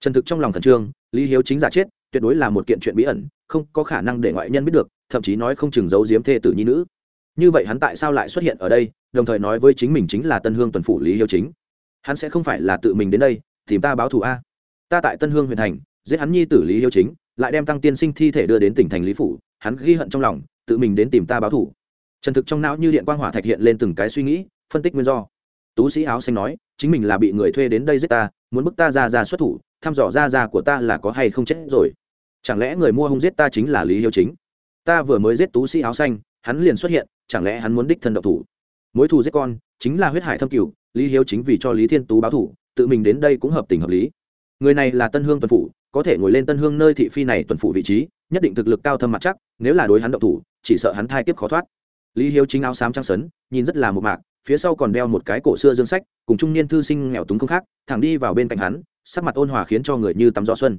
Trần thực trong lòng khẩn trương, lý hiếu chính giả chết, tuyệt đối là một kiện chuyện bí ẩn, không có khả năng để ngoại nhân biết được, thậm chí nói không chừng giấu giếm thê tử nhi nữ. Như vậy hắn tại sao lại xuất hiện ở đây, đồng thời nói với chính mình chính là tân hương tuần phủ lý hiếu chính. Hắn sẽ không phải là tự mình đến đây, tìm ta báo thù a. Ta tại tân hương huyện thành, giết hắn nhi tử lý hiếu chính lại đem tăng tiên sinh thi thể đưa đến tỉnh thành lý phủ, hắn ghi hận trong lòng, tự mình đến tìm ta báo thù trần thực trong não như điện quang hỏa thạch hiện lên từng cái suy nghĩ, phân tích nguyên do. Tú sĩ áo xanh nói, chính mình là bị người thuê đến đây giết ta, muốn bức ta ra ra xuất thủ, thăm dò ra ra của ta là có hay không chết rồi. Chẳng lẽ người mua hung giết ta chính là lý hiếu chính? Ta vừa mới giết tú sĩ áo xanh, hắn liền xuất hiện, chẳng lẽ hắn muốn đích thân độc thủ? Mối thù giết con, chính là huyết hải thâm cửu, lý hiếu chính vì cho lý thiên tú báo thủ, tự mình đến đây cũng hợp tình hợp lý. Người này là tân hương tuần phủ có thể ngồi lên tân hương nơi thị phi này tuần phủ vị trí, nhất định thực lực cao thâm mặt chắc, nếu là đối hắn động thủ, chỉ sợ hắn thai kiếp khó thoát. Lý hiếu chính áo xám trăng sấn, nhìn rất là một mạc, phía sau còn đeo một cái cổ xưa dương sách, cùng trung niên thư sinh nghèo túng không khác, thẳng đi vào bên cạnh hắn, sắc mặt ôn hòa khiến cho người như tắm gió xuân.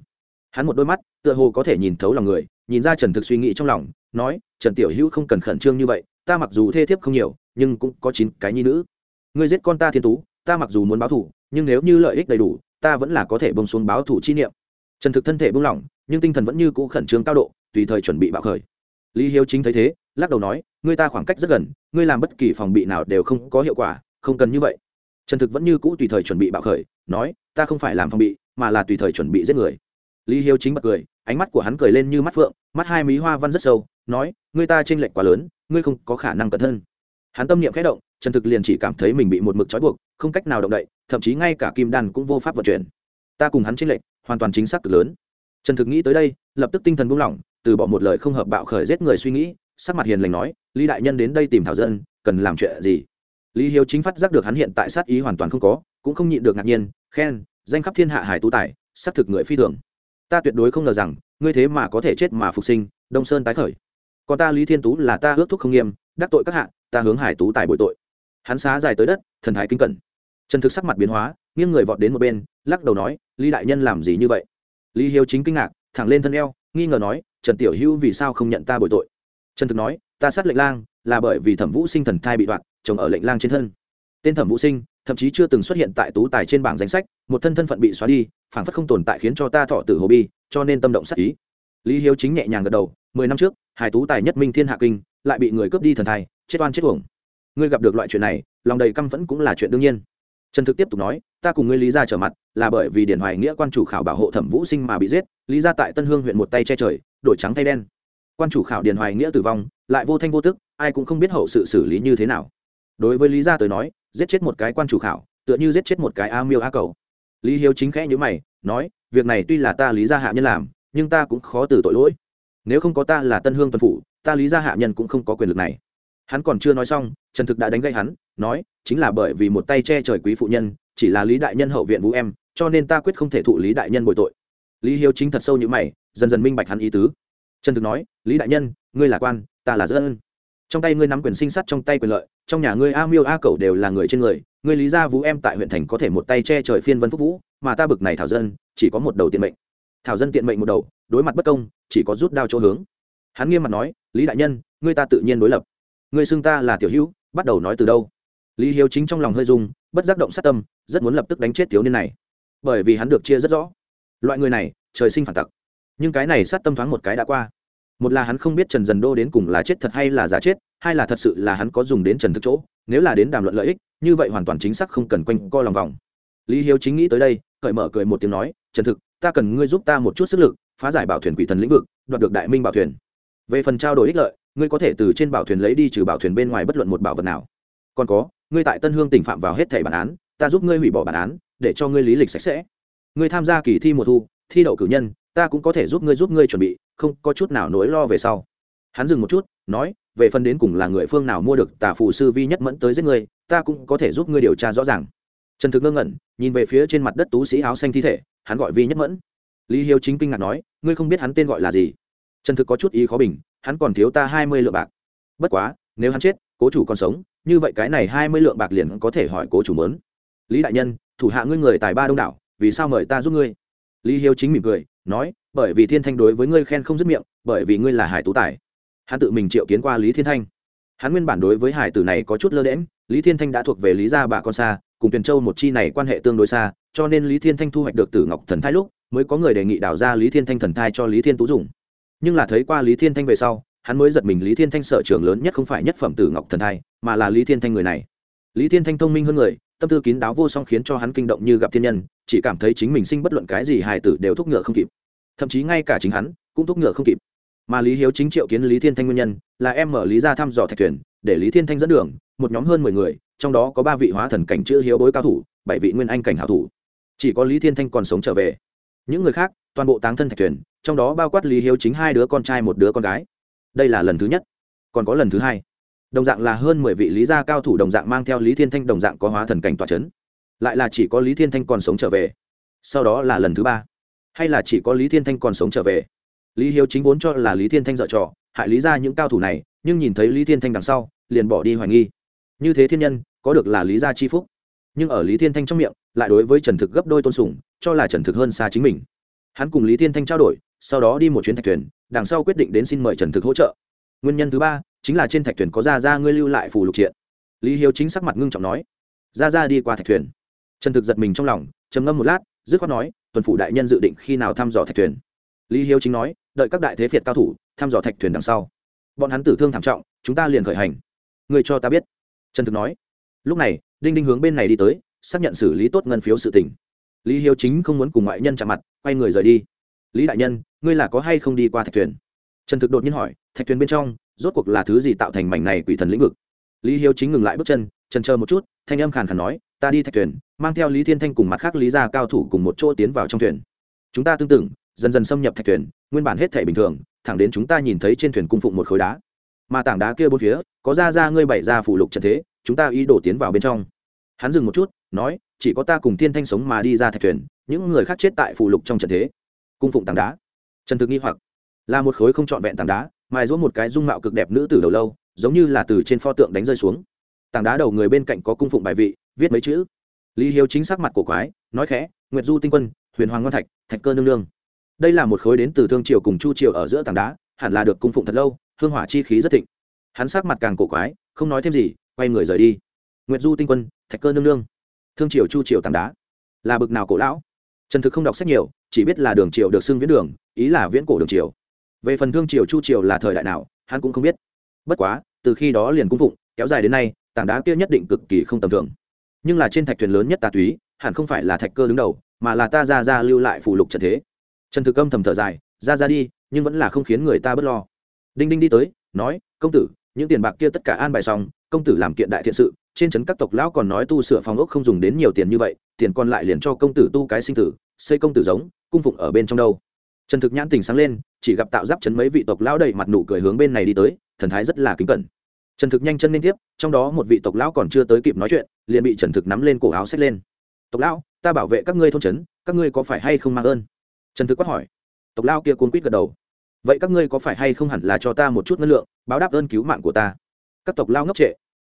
Hắn một đôi mắt, tựa hồ có thể nhìn thấu lòng người, nhìn ra trần thực suy nghĩ trong lòng, nói, trần tiểu hữu không cần khẩn trương như vậy, ta mặc dù thê thiếp không nhiều, nhưng cũng có chín cái nhi nữ. Ngươi giết con ta thiên tú, ta mặc dù muốn báo thủ nhưng nếu như lợi ích đầy đủ, ta vẫn là có thể bông xuống báo thủ chi niệm trần thực thân thể buông lỏng, nhưng tinh thần vẫn như cũ khẩn trương cao độ, tùy thời chuẩn bị bạo khởi. Lý hiếu chính thấy thế, lắc đầu nói, ngươi ta khoảng cách rất gần, ngươi làm bất kỳ phòng bị nào đều không có hiệu quả, không cần như vậy. Trần thực vẫn như cũ tùy thời chuẩn bị bạo khởi, nói, ta không phải làm phòng bị, mà là tùy thời chuẩn bị giết người. Lý hiếu chính bật cười, ánh mắt của hắn cười lên như mắt phượng, mắt hai mí hoa văn rất sâu, nói, ngươi ta t r ê n lệch quá lớn, ngươi không có khả năng cẩn thân hắn tâm niệm khẽ động, trần thực liền chỉ cảm thấy mình bị một mực trói buộc, không cách nào động đậy, thậm chí ngay cả kim đan cũng vô pháp vận chuyển. Ta cùng hắn t r ê n lệch hoàn toàn chính xác cực lớn. Trần thực nghĩ tới đây, lập tức tinh thần buông lỏng, từ bỏ một lời không hợp bạo khởi giết người suy nghĩ, sắc mặt hiền lành nói, lý đại nhân đến đây tìm thảo dân, cần làm chuyện gì? Lý hiếu chính phát giác được hắn hiện tại sát ý hoàn toàn không có, cũng không nhịn được ngạc nhiên, khen, danh khắp thiên hạ hải tú tài, xác thực người phi thường. Ta tuyệt đối không ngờ rằng, ngươi thế mà có thể chết mà phục sinh, đông sơn tái khởi. Còn ta lý thiên tú là ta ước thúc không nghiêm, đắc tội các hạ, ta hướng hải tú tài bội tội. Hắn xá dài tới đất, thần thái kinh cẩn trần thực sắc mặt biến hóa, nghiêng người vọt đến một bên, lắc đầu nói, lý đại nhân làm gì như vậy? Lý hiếu chính kinh ngạc, thẳng lên thân eo, nghi ngờ nói, trần tiểu hữu vì sao không nhận ta bồi tội? Trần thực nói, ta sát lệnh lang, là bởi vì thẩm vũ sinh thần thai bị đoạn, chồng ở lệnh lang trên thân. Tên thẩm vũ sinh, thậm chí chưa từng xuất hiện tại tú tài trên bảng danh sách, một thân thân phận bị xóa đi, phản phất không tồn tại khiến cho ta thọ tử hồ bi, cho nên tâm động sát ý. Lý hiếu chính nhẹ nhàng gật đầu, mười năm trước hải tú tài nhất minh thiên hạ kinh, lại bị người cướp đi thần thai, chết oan chết uổng. Ngươi gặp được loại chuyện này, lòng đầy căm vẫn cũng là chuyện đương nhiên trần thực tiếp tục nói, ta cùng ngươi lý ra trở mặt, là bởi vì điển hoài nghĩa quan chủ khảo bảo hộ thẩm vũ sinh mà bị giết, lý ra tại tân hương huyện một tay che trời, đổi trắng thay đen. Quan chủ khảo điển hoài nghĩa tử vong, lại vô thanh vô tức, ai cũng không biết hậu sự xử lý như thế nào. Đối với lý gia tới nói, giết chết một cái quan chủ khảo, tựa như giết chết một cái a miêu a cầu. Lý hiếu chính khẽ nhữ mày, nói, việc này tuy là ta lý gia hạ nhân làm, nhưng ta cũng khó từ tội lỗi. Nếu không có ta là tân hương tuần phủ, ta lý gia hạ nhân cũng không có quyền lực này. Hắn còn chưa nói xong, trần thực đã đánh gây hắn nói, chính là bởi vì một tay che trời quý phụ nhân, chỉ là lý đại nhân hậu viện vũ em, cho nên ta quyết không thể thụ lý đại nhân bồi tội. Lý hiếu chính thật sâu như mày, dần dần minh bạch hắn ý tứ. Trần thực nói, lý đại nhân, ngươi là quan, ta là dân. Trong tay ngươi nắm quyền sinh sát trong tay quyền lợi, trong nhà ngươi a miêu a cầu đều là người trên người, ngươi lý gia vũ em tại huyện thành có thể một tay che trời phiên vân phúc vũ, mà ta bực này thảo dân, chỉ có một đầu tiện mệnh. Thảo dân tiện mệnh một đầu, đối mặt bất công, chỉ có rút đao chỗ hướng. Hắn nghiêm mặt nói, lý đại nhân, ngươi ta tự nhiên đối lập. Ngươi xưng ta là tiểu hữu, bắt đầu nói từ đâu? Lý hiếu chính trong lòng hơi dung bất giác động sát tâm, rất muốn lập tức đánh chết thiếu niên này. Bởi vì hắn được chia rất rõ. Loại người này, trời sinh phản tặc. Nhưng cái này sát tâm thoáng một cái đã qua. Một là hắn không biết trần dần đô đến cùng là chết thật hay là giả chết, hai là thật sự là hắn có dùng đến trần thực chỗ, nếu là đến đàm luận lợi ích, như vậy hoàn toàn chính xác không cần quanh co lòng vòng. Lý hiếu chính nghĩ tới đây, cởi mở cười một tiếng nói, trần thực, ta cần ngươi giúp ta một chút sức lực, phá giải bảo thuyền quỷ thần lĩnh vực, đoạt được đại minh bảo thuyền. Về phần trao đổi ích lợi, ngươi có thể từ trên bảo thuyền lấy đi trừ bảo thuyền bên ngoài bất luận một bảo vật nào. Còn có ngươi tại tân hương tỉnh phạm vào hết thẻ bản án, ta giúp ngươi hủy bỏ bản án, để cho ngươi lý lịch sạch sẽ. Ngươi tham gia kỳ thi mùa thu, thi đậu cử nhân, ta cũng có thể giúp ngươi giúp ngươi chuẩn bị, không có chút nào nỗi lo về sau. Hắn dừng một chút, nói, về phần đến cùng là người phương nào mua được tà phù sư vi nhất mẫn tới giết ngươi, ta cũng có thể giúp ngươi điều tra rõ ràng. Trần thực ngơ ngẩn, nhìn về phía trên mặt đất tú sĩ áo xanh thi thể, hắn gọi vi nhất mẫn. Lý hiếu chính kinh ngạc nói, ngươi không biết hắn tên gọi là gì? Trần thực có chút ý khó bình, hắn còn thiếu ta hai mươi lượng bạc. Bất quá, nếu hắn chết cố chủ còn sống, như vậy cái này hai mươi lượng bạc liền có thể hỏi cố chủ mớn. Lý đại nhân, thủ hạ ngươi người tài ba đông đảo, vì sao mời ta giúp ngươi? Lý hiếu chính mỉm cười, nói, bởi vì thiên thanh đối với ngươi khen không dứt miệng, bởi vì ngươi là hải tú tài. Hắn tự mình triệu kiến qua lý thiên thanh. Hắn nguyên bản đối với hải tử này có chút lơ đễm lý thiên thanh đã thuộc về lý gia bà con xa, cùng tuyền châu một chi này quan hệ tương đối xa, cho nên lý thiên thanh thu hoạch được tử ngọc thần thai lúc, mới có người đề nghị đào ra lý thiên thanh thần thai cho lý thiên tú dùng. Nhưng là thấy qua lý thiên thanh về sau hắn mới giật mình lý thiên thanh sở trường lớn nhất không phải nhất phẩm tử ngọc thần thai, mà là lý thiên thanh người này. Lý thiên thanh thông minh hơn người, tâm tư kín đáo vô song khiến cho hắn kinh động như gặp thiên nhân, chỉ cảm thấy chính mình sinh bất luận cái gì hài tử đều thúc ngựa không kịp. Thậm chí ngay cả chính hắn, cũng thúc ngựa không kịp. Mà lý hiếu chính triệu kiến lý thiên thanh nguyên nhân, là em mở lý ra thăm dò thạch thuyền, để lý thiên thanh dẫn đường, một nhóm hơn mười người, trong đó có ba vị hóa thần cảnh chữ hiếu bối cao thủ, bảy vị nguyên anh cảnh hảo thủ. Chỉ có lý thiên thanh còn sống trở về. Những người khác, toàn bộ táng thân thạch thuyền, trong đó bao quát lý hiếu chính hai đứa con trai một đứa con gái đây là lần thứ nhất. Còn có lần thứ hai. Đồng dạng là hơn mười vị lý gia cao thủ đồng dạng mang theo lý thiên thanh đồng dạng có hóa thần cảnh tòa c h ấ n lại là chỉ có lý thiên thanh còn sống trở về. Sau đó là lần thứ ba. Hay là chỉ có lý thiên thanh còn sống trở về. Lý hiếu chính vốn cho là lý thiên thanh dợ trò, hại lý ra những cao thủ này, nhưng nhìn thấy lý thiên thanh đằng sau, liền bỏ đi hoài nghi. Như thế thiên nhân, có được là lý gia chi phúc. Nhưng ở lý thiên thanh trong miệng, lại đối với trần thực gấp đôi tôn sùng, cho là trần thực hơn xa chính mình. Hắn cùng lý thiên thanh trao đổi sau đó đi một chuyến thạch thuyền, đằng sau quyết định đến xin mời trần thực hỗ trợ. Nguyên nhân thứ ba chính là trên thạch thuyền có ra ra ngươi lưu lại phù lục triện. Lý hiếu chính sắc mặt ngưng trọng nói ra ra đi qua thạch thuyền. Trần thực giật mình trong lòng, trầm ngâm một lát, dứt khoát nói, tuần phủ đại nhân dự định khi nào thăm dò thạch thuyền? Lý hiếu chính nói, đợi các đại thế việt cao thủ thăm dò thạch thuyền đằng sau. Bọn hắn tử thương thảm trọng, chúng ta liền khởi hành. Người cho ta biết. Trần thực nói. Lúc này, đinh đinh hướng bên này đi tới, xác nhận xử lý tốt ngân phiếu sự tình. lý hiếu chính không muốn cùng ngoại nhân chạm mặt, quay người rời đi lý đại nhân, ngươi là có hay không đi qua thạch thuyền? Trần thực đột nhiên hỏi, thạch thuyền bên trong, rốt cuộc là thứ gì tạo thành mảnh này quỷ thần lĩnh vực? Lý hiếu chính ngừng lại bước chân, trần chờ một chút, thanh âm khàn khàn nói, ta đi thạch thuyền, mang theo lý thiên thanh cùng mặt khác lý gia cao thủ cùng một chỗ tiến vào trong thuyền. Chúng ta tương tự, dần dần xâm nhập thạch thuyền, nguyên bản hết thể bình thường, thẳng đến chúng ta nhìn thấy trên thuyền cung phụng một khối đá. Mà tảng đá kia bốn phía, có ra ra ngươi bảy ra phủ lục trận thế, chúng ta ý đổ tiến vào bên trong. Hắn dừng một chút, nói, chỉ có ta cùng thiên thanh sống mà đi ra thạch thuyền, những người khác chết tại phủ lục trong trận thế cung phụng tảng đá. Trần thực nghi hoặc, là một khối không trọn vẹn tảng đá, mài giũa một cái dung mạo cực đẹp nữ từ đầu lâu, giống như là từ trên pho tượng đánh rơi xuống. Tảng đá đầu người bên cạnh có cung phụng bài vị, viết mấy chữ. Lý hiếu chính xác mặt cổ quái, nói khẽ, nguyệt du tinh quân, huyền hoàng ngon thạch thạch cơ nương nương. Đây là một khối đến từ thương triều cùng chu triều ở giữa tảng đá, hẳn là được cung phụng thật lâu, hương hỏa chi khí rất thịnh. Hắn sắc mặt càng cổ quái, không nói thêm gì, quay người rời đi. Nguyệt du tinh quân, thạch cơ nương nương. Thương triều chu triều tảng đá. Là bực nào cổ lão? Trần thực không đọc sách nhiều chỉ biết là đường triều được xưng viễn đường, ý là viễn cổ đường triều. Về phần thương triều chu triều là thời đại nào, hắn cũng không biết. Bất quá, từ khi đó liền cung phụng, kéo dài đến nay, tảng đá kia nhất định cực kỳ không tầm thường. Nhưng là trên thạch thuyền lớn nhất tà túy, hẳn không phải là thạch cơ đứng đầu, mà là ta ra ra lưu lại phụ lục trận thế. Trần thực âm thầm thở dài, ra ra đi, nhưng vẫn là không khiến người ta bớt lo. Đinh đinh đi tới, nói, công tử, những tiền bạc kia tất cả an bài xong, công tử làm kiện đại thiện sự, trên trấn các tộc lão còn nói tu sửa phòng ốc không dùng đến nhiều tiền như vậy, tiền còn lại liền cho công tử tu cái sinh tử xây công tử giống, cung phụng ở bên trong đâu. Trần thực nhãn tình sáng lên, chỉ gặp tạo giáp chấn mấy vị tộc lão đầy mặt nụ cười hướng bên này đi tới, thần thái rất là kính cẩn. Trần thực nhanh chân lên tiếp, trong đó một vị tộc lão còn chưa tới kịp nói chuyện, liền bị trần thực nắm lên cổ áo xách lên. Tộc lão, ta bảo vệ các ngươi thôn trấn các ngươi có phải hay không mang ơn? Trần thực quát hỏi. Tộc lão kia cuốn quýt gật đầu. Vậy các ngươi có phải hay không hẳn là cho ta một chút ngân lượng, báo đáp ơn cứu mạng của ta? Các tộc lao ngốc trệ.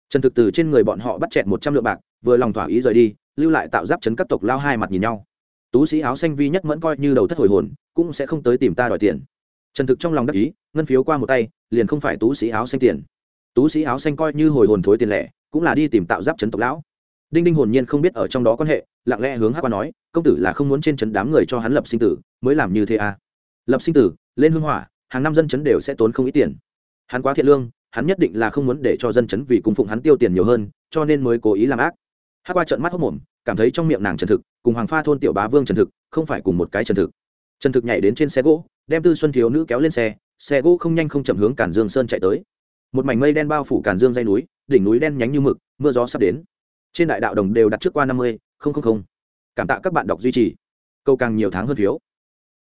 Trần thực từ trên người bọn họ bắt chẹt một trăm lượng bạc, vừa lòng thỏa ý rời đi, lưu lại tạo giáp chấn các tộc lao hai mặt nhìn nhau tú sĩ áo xanh vi nhất mẫn coi như đầu thất hồi hồn, cũng sẽ không tới tìm ta đòi tiền. Trần thực trong lòng đắc ý, ngân phiếu qua một tay, liền không phải tú sĩ áo xanh tiền. Tú sĩ áo xanh coi như hồi hồn thối tiền lẻ, cũng là đi tìm tạo giáp chấn tộc lão. Đinh đinh hồn nhiên không biết ở trong đó quan hệ, lặng lẽ hướng hát qua nói, công tử là không muốn trên trấn đám người cho hắn lập sinh tử, mới làm như thế à. lập sinh tử, lên hương hỏa, hàng năm dân chấn đều sẽ tốn không ít tiền. Hắn quá thiện lương, hắn nhất định là không muốn để cho dân chấn vì cung phụng hắn tiêu tiền nhiều hơn, cho nên mới cố ý làm ác. Hát qua trận mắt hốc mồm, cảm thấy trong miệng nàng trần thực cùng hoàng pha thôn tiểu bá vương trần thực, không phải cùng một cái trần thực. Trần thực nhảy đến trên xe gỗ, đem tư xuân thiếu nữ kéo lên xe xe gỗ không nhanh không chậm hướng cản dương sơn chạy tới. Một mảnh mây đen bao phủ cản dương dây núi, đỉnh núi đen nhánh như mực, mưa gió sắp đến. Trên đại đạo đồng đều đặt trước qua năm mươi, không không không. Cảm tạ các bạn đọc duy trì. Câu càng nhiều tháng hơn phiếu.